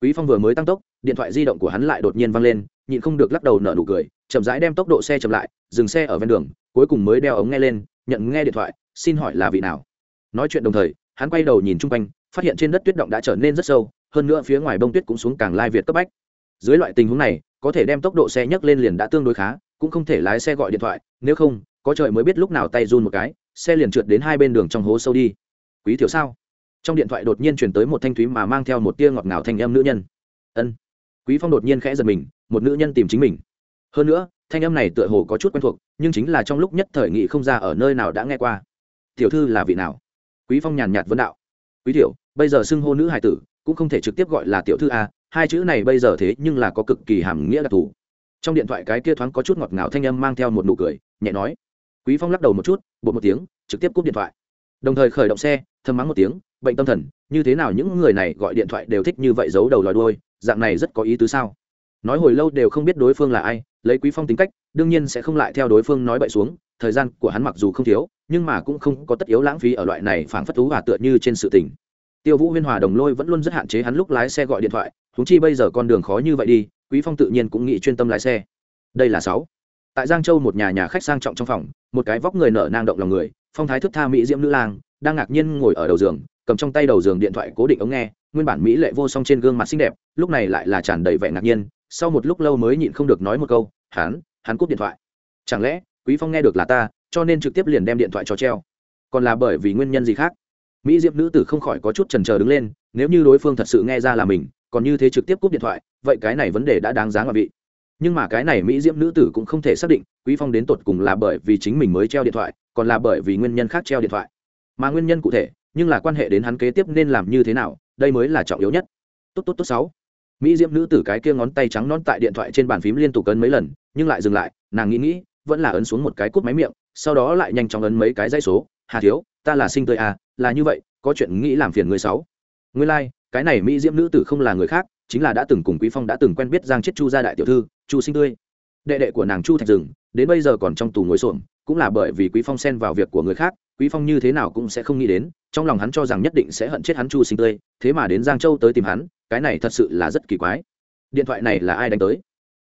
Quý phong vừa mới tăng tốc, điện thoại di động của hắn lại đột nhiên văng lên, nhịn không được lắc đầu nở nụ cười, chậm rãi đem tốc độ xe chậm lại, dừng xe ở ven đường cuối cùng mới đeo ống nghe lên, nhận nghe điện thoại, xin hỏi là vị nào? Nói chuyện đồng thời, hắn quay đầu nhìn chung quanh, phát hiện trên đất tuyết động đã trở nên rất sâu, hơn nữa phía ngoài bông tuyết cũng xuống càng lai việt cấp bách. Dưới loại tình huống này, có thể đem tốc độ xe nhấc lên liền đã tương đối khá, cũng không thể lái xe gọi điện thoại, nếu không, có trời mới biết lúc nào tay run một cái, xe liền trượt đến hai bên đường trong hố sâu đi. Quý thiếu sao? Trong điện thoại đột nhiên chuyển tới một thanh thúy mà mang theo một tia ngọt ngào thanh em nữ nhân. Ân. Quý phong đột nhiên khẽ giật mình, một nữ nhân tìm chính mình. Hơn nữa thanh âm này tựa hồ có chút quen thuộc, nhưng chính là trong lúc nhất thời nghị không ra ở nơi nào đã nghe qua. Tiểu thư là vị nào? Quý phong nhàn nhạt vấn đạo. Quý tiểu, bây giờ xưng hô nữ hài tử, cũng không thể trực tiếp gọi là tiểu thư a hai chữ này bây giờ thế nhưng là có cực kỳ hàm nghĩa đặc thù. Trong điện thoại cái kia thoáng có chút ngọt ngào thanh âm mang theo một nụ cười, nhẹ nói. Quý phong lắc đầu một chút, bột một tiếng, trực tiếp cúp điện thoại. Đồng thời khởi động xe, thầm mắng một tiếng, bệnh tâm thần, như thế nào những người này gọi điện thoại đều thích như vậy giấu đầu lòi đuôi, dạng này rất có ý tứ sao? Nói hồi lâu đều không biết đối phương là ai lấy quý phong tính cách, đương nhiên sẽ không lại theo đối phương nói bậy xuống, thời gian của hắn mặc dù không thiếu, nhưng mà cũng không có tất yếu lãng phí ở loại này phảng phất thú và tựa như trên sự tình. Tiêu vũ huyên hòa đồng lôi vẫn luôn rất hạn chế hắn lúc lái xe gọi điện thoại húng chi bây giờ con đường khó như vậy đi, quý phong tự nhiên cũng nghĩ chuyên tâm lái xe. Đây là sáu. Tại giang châu một nhà nhà khách sang trọng trong phòng, một cái vóc người nở nang động lòng người, phong thái thức tha mỹ diễm nữ lang, đang ngạc nhiên ngồi ở đầu giường, cầm trong tay đầu giường điện thoại cố định ống nghe, nguyên bản mỹ lệ vô song trên gương mặt xinh đẹp, lúc này lại là tràn đầy vẻ ngạc nhiên sau một lúc lâu mới nhịn không được nói một câu hắn hắn cúp điện thoại. Chẳng lẽ quý phong nghe được là ta, cho nên trực tiếp liền đem điện thoại cho treo? Còn là bởi vì nguyên nhân gì khác? Mỹ diệp nữ tử không khỏi có chút trần trờ đứng lên, nếu như đối phương thật sự nghe ra là mình, còn như thế trực tiếp cúp điện thoại, vậy cái này vấn đề đã đáng giá ngoại vị. Nhưng mà cái này mỹ diễm nữ tử cũng không thể xác định quý phong đến tột cùng là bởi vì chính mình mới treo điện thoại, còn là bởi vì nguyên nhân khác treo điện thoại. Mà nguyên nhân cụ thể, nhưng là quan hệ đến hắn kế tiếp nên làm như thế nào, đây mới là trọng yếu nhất. Tốt tốt tốt, sáu mỹ diễm nữ tử cái kia ngón tay trắng non tại điện thoại trên bàn phím liên tục ấn mấy lần nhưng lại dừng lại nàng nghĩ nghĩ vẫn là ấn xuống một cái cút máy miệng sau đó lại nhanh chóng ấn mấy cái dãy số. Hà thiếu ta là sinh tươi à là như vậy có chuyện nghĩ làm phiền người sáu. Ngươi lai like, cái này mỹ diễm nữ tử không là người khác chính là đã từng cùng quý phong đã từng quen biết giang chết chu gia đại tiểu thư chu sinh tươi. Đệ đệ của nàng chu thạch rừng đến bây giờ còn trong tù ngồi xổm cũng là bởi vì quý phong xen vào việc của người khác quý phong như thế nào cũng sẽ không nghĩ đến trong lòng hắn cho rằng nhất định sẽ hận chết hắn chu sinh tươi, thế mà đến giang châu tới tìm hắn, cái này thật sự là rất kỳ quái. Điện thoại này là ai đánh tới?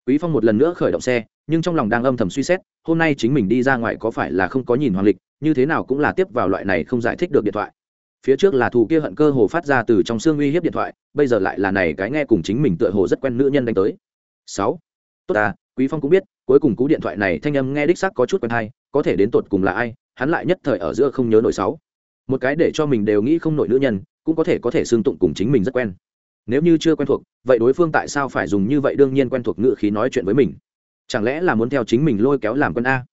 Quý phong một lần nữa khởi động xe, nhưng trong lòng đang âm thầm suy xét, hôm nay chính mình đi ra ngoài có phải là không có nhìn hoàng lịch, như thế nào cũng là tiếp vào loại này không giải thích được điện thoại. Phía trước là thù kia hận cơ hồ phát ra từ trong xương uy hiếp điện thoại, bây giờ lại là này cái nghe cùng chính mình tựa hồ rất quen nữ nhân đánh tới. Sáu. Tốt à quý phong cũng biết, cuối cùng cú điện thoại này thanh âm nghe đích xác có chút quen hay, có thể đến tột cùng là ai, hắn lại nhất thời ở giữa không nhớ nổi sáu một cái để cho mình đều nghĩ không nổi nữ nhân, cũng có thể có thể xương tụng cùng chính mình rất quen. Nếu như chưa quen thuộc, vậy đối phương tại sao phải dùng như vậy đương nhiên quen thuộc ngữ khí nói chuyện với mình? Chẳng lẽ là muốn theo chính mình lôi kéo làm quen a?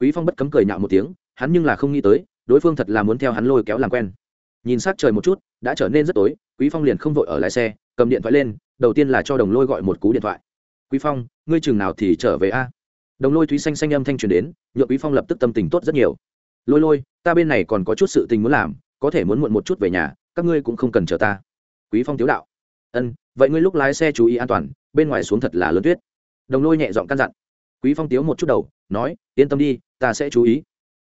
Quý phong bất cấm cười nhạo một tiếng, hắn nhưng là không nghĩ tới, đối phương thật là muốn theo hắn lôi kéo làm quen. Nhìn sát trời một chút, đã trở nên rất tối, quý phong liền không vội ở lái xe, cầm điện thoại lên, đầu tiên là cho đồng lôi gọi một cú điện thoại. Quý phong, ngươi chừng nào thì trở về a? Đồng lôi thúy xanh xanh âm thanh truyền đến, nhượng quý phong lập tức tâm tình tốt rất nhiều. Lôi lôi ta bên này còn có chút sự tình muốn làm, có thể muốn muộn một chút về nhà, các ngươi cũng không cần chờ ta. Quý phong tiếu đạo. Ân, vậy ngươi lúc lái xe chú ý an toàn, bên ngoài xuống thật là lớn tuyết. Đồng lôi nhẹ giọng căn dặn. Quý phong tiếu một chút đầu, nói, yên tâm đi, ta sẽ chú ý.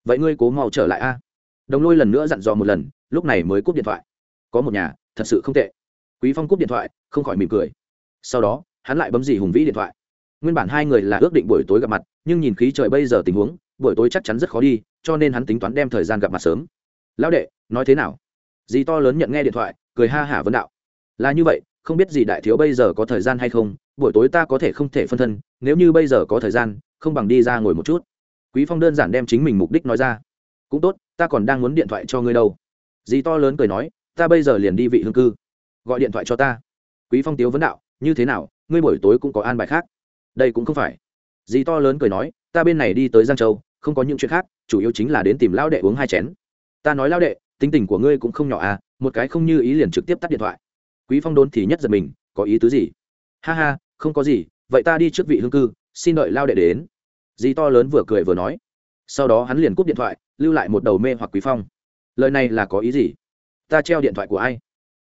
Vậy ngươi cố mau trở lại a. Đồng lôi lần nữa dặn dò một lần, lúc này mới cúp điện thoại. Có một nhà, thật sự không tệ. Quý phong cúp điện thoại, không khỏi mỉm cười. Sau đó, hắn lại bấm dì hùng vĩ điện thoại. Nguyên bản hai người là ước định buổi tối gặp mặt, nhưng nhìn khí trời bây giờ tình huống, buổi tối chắc chắn rất khó đi cho nên hắn tính toán đem thời gian gặp mặt sớm. Lão đệ, nói thế nào? Dì to lớn nhận nghe điện thoại, cười ha hả vấn đạo. Là như vậy, không biết gì đại thiếu bây giờ có thời gian hay không? Buổi tối ta có thể không thể phân thân, nếu như bây giờ có thời gian, không bằng đi ra ngồi một chút. Quý phong đơn giản đem chính mình mục đích nói ra. Cũng tốt, ta còn đang muốn điện thoại cho ngươi đâu. Dì to lớn cười nói, ta bây giờ liền đi vị hương cư. Gọi điện thoại cho ta. Quý phong tiếu vấn đạo, như thế nào, ngươi buổi tối cũng có an bài khác? Đây cũng không phải. Dì to lớn cười nói, ta bên này đi tới giang châu không có những chuyện khác chủ yếu chính là đến tìm lão đệ uống hai chén. Ta nói lão đệ tính tình của ngươi cũng không nhỏ à một cái không như ý liền trực tiếp tắt điện thoại. Quý phong đốn thì nhất giật mình có ý tứ gì? Ha ha không có gì vậy ta đi trước vị hương cư xin đợi lao đệ đến. Dì to lớn vừa cười vừa nói. Sau đó hắn liền cúp điện thoại lưu lại một đầu mê hoặc quý phong. Lời này là có ý gì? Ta treo điện thoại của ai?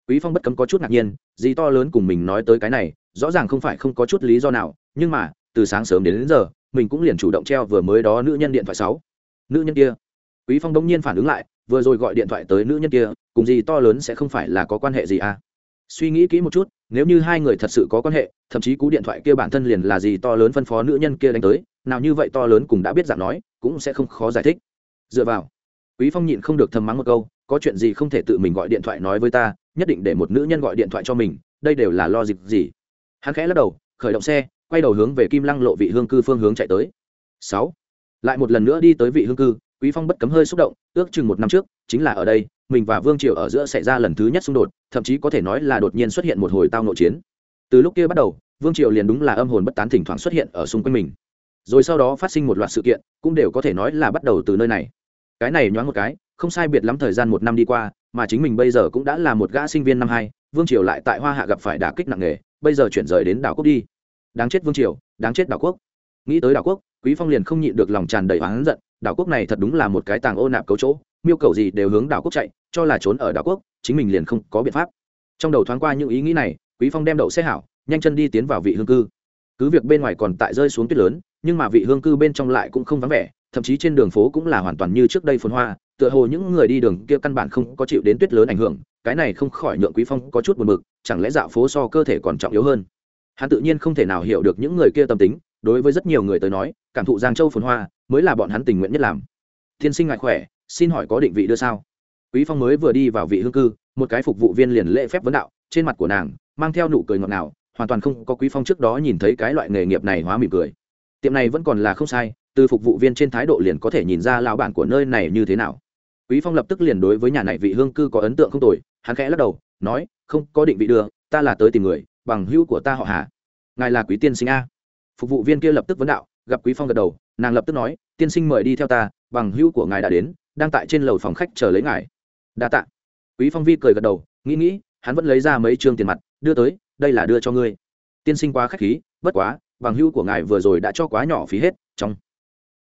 Quý phong bất cấm có chút ngạc nhiên dì to lớn cùng mình nói tới cái này rõ ràng không phải không có chút lý do nào nhưng mà từ sáng sớm đến, đến giờ mình cũng liền chủ động treo vừa mới đó nữ nhân điện thoại sáu. Nữ nhân kia. Quý phong đông nhiên phản ứng lại, vừa rồi gọi điện thoại tới nữ nhân kia, cùng gì to lớn sẽ không phải là có quan hệ gì à? Suy nghĩ kỹ một chút, nếu như hai người thật sự có quan hệ, thậm chí cú điện thoại kia bản thân liền là gì to lớn phân phó nữ nhân kia đánh tới, nào như vậy to lớn cũng đã biết dạng nói, cũng sẽ không khó giải thích. Dựa vào, quý phong nhịn không được thầm mắng một câu, có chuyện gì không thể tự mình gọi điện thoại nói với ta, nhất định để một nữ nhân gọi điện thoại cho mình, đây đều là lo dịp gì? Hắn khẽ lắc đầu, khởi động xe quay đầu hướng về kim lăng lộ vị hương cư phương hướng chạy tới. Sáu. Lại một lần nữa đi tới vị hương cư, quý phong bất cấm hơi xúc động, ước chừng một năm trước, chính là ở đây, mình và vương triều ở giữa xảy ra lần thứ nhất xung đột, thậm chí có thể nói là đột nhiên xuất hiện một hồi tao nội chiến. Từ lúc kia bắt đầu, vương triều liền đúng là âm hồn bất tán thỉnh thoảng xuất hiện ở xung quanh mình. Rồi sau đó phát sinh một loạt sự kiện, cũng đều có thể nói là bắt đầu từ nơi này. Cái này nhoáng một cái, không sai biệt lắm thời gian một năm đi qua, mà chính mình bây giờ cũng đã là một gã sinh viên năm hai, vương triều lại tại hoa hạ gặp phải đả kích nặng nề, bây giờ chuyển rời đến đảo quốc đi đáng chết vương triều, đáng chết đảo quốc. Nghĩ tới đảo quốc, quý phong liền không nhịn được lòng tràn đầy oán giận, đảo quốc này thật đúng là một cái tàng ô nạp cấu chỗ, miêu cầu gì đều hướng đảo quốc chạy, cho là trốn ở đảo quốc, chính mình liền không có biện pháp. Trong đầu thoáng qua những ý nghĩ này, quý phong đem đậu xe hảo, nhanh chân đi tiến vào vị hương cư. Cứ việc bên ngoài còn tại rơi xuống tuyết lớn, nhưng mà vị hương cư bên trong lại cũng không vắng vẻ, thậm chí trên đường phố cũng là hoàn toàn như trước đây phồn hoa, tựa hồ những người đi đường kia căn bản không có chịu đến tuyết lớn ảnh hưởng, cái này không khỏi nhượng quý phong có chút buồn bực, chẳng lẽ dạo phố so cơ thể còn trọng yếu hơn? Hắn tự nhiên không thể nào hiểu được những người kia tâm tính, đối với rất nhiều người tới nói, cảm thụ giang châu phồn hoa mới là bọn hắn tình nguyện nhất làm. Tiên sinh ngại khỏe, xin hỏi có định vị đưa sao? Quý phong mới vừa đi vào vị hương cư, một cái phục vụ viên liền lễ phép vấn đạo, trên mặt của nàng mang theo nụ cười ngọt ngào, hoàn toàn không có quý phong trước đó nhìn thấy cái loại nghề nghiệp này hóa mỉm cười. Tiệm này vẫn còn là không sai, từ phục vụ viên trên thái độ liền có thể nhìn ra lão bản của nơi này như thế nào. Quý phong lập tức liền đối với nhà này vị hương cư có ấn tượng không tồi, hắn khẽ lắc đầu, nói, không, có định vị đưa, ta là tới tìm người bằng hữu của ta họ hà. Ngài là quý tiên sinh a. Phục vụ viên kia lập tức vấn đạo, gặp quý phong gật đầu, nàng lập tức nói, tiên sinh mời đi theo ta, bằng hữu của ngài đã đến, đang tại trên lầu phòng khách chờ lấy ngài. Đa tạ. Quý phong vi cười gật đầu, nghĩ nghĩ, hắn vẫn lấy ra mấy trương tiền mặt, đưa tới, đây là đưa cho ngươi. Tiên sinh quá khách khí, bất quá, bằng hữu của ngài vừa rồi đã cho quá nhỏ phí hết, trong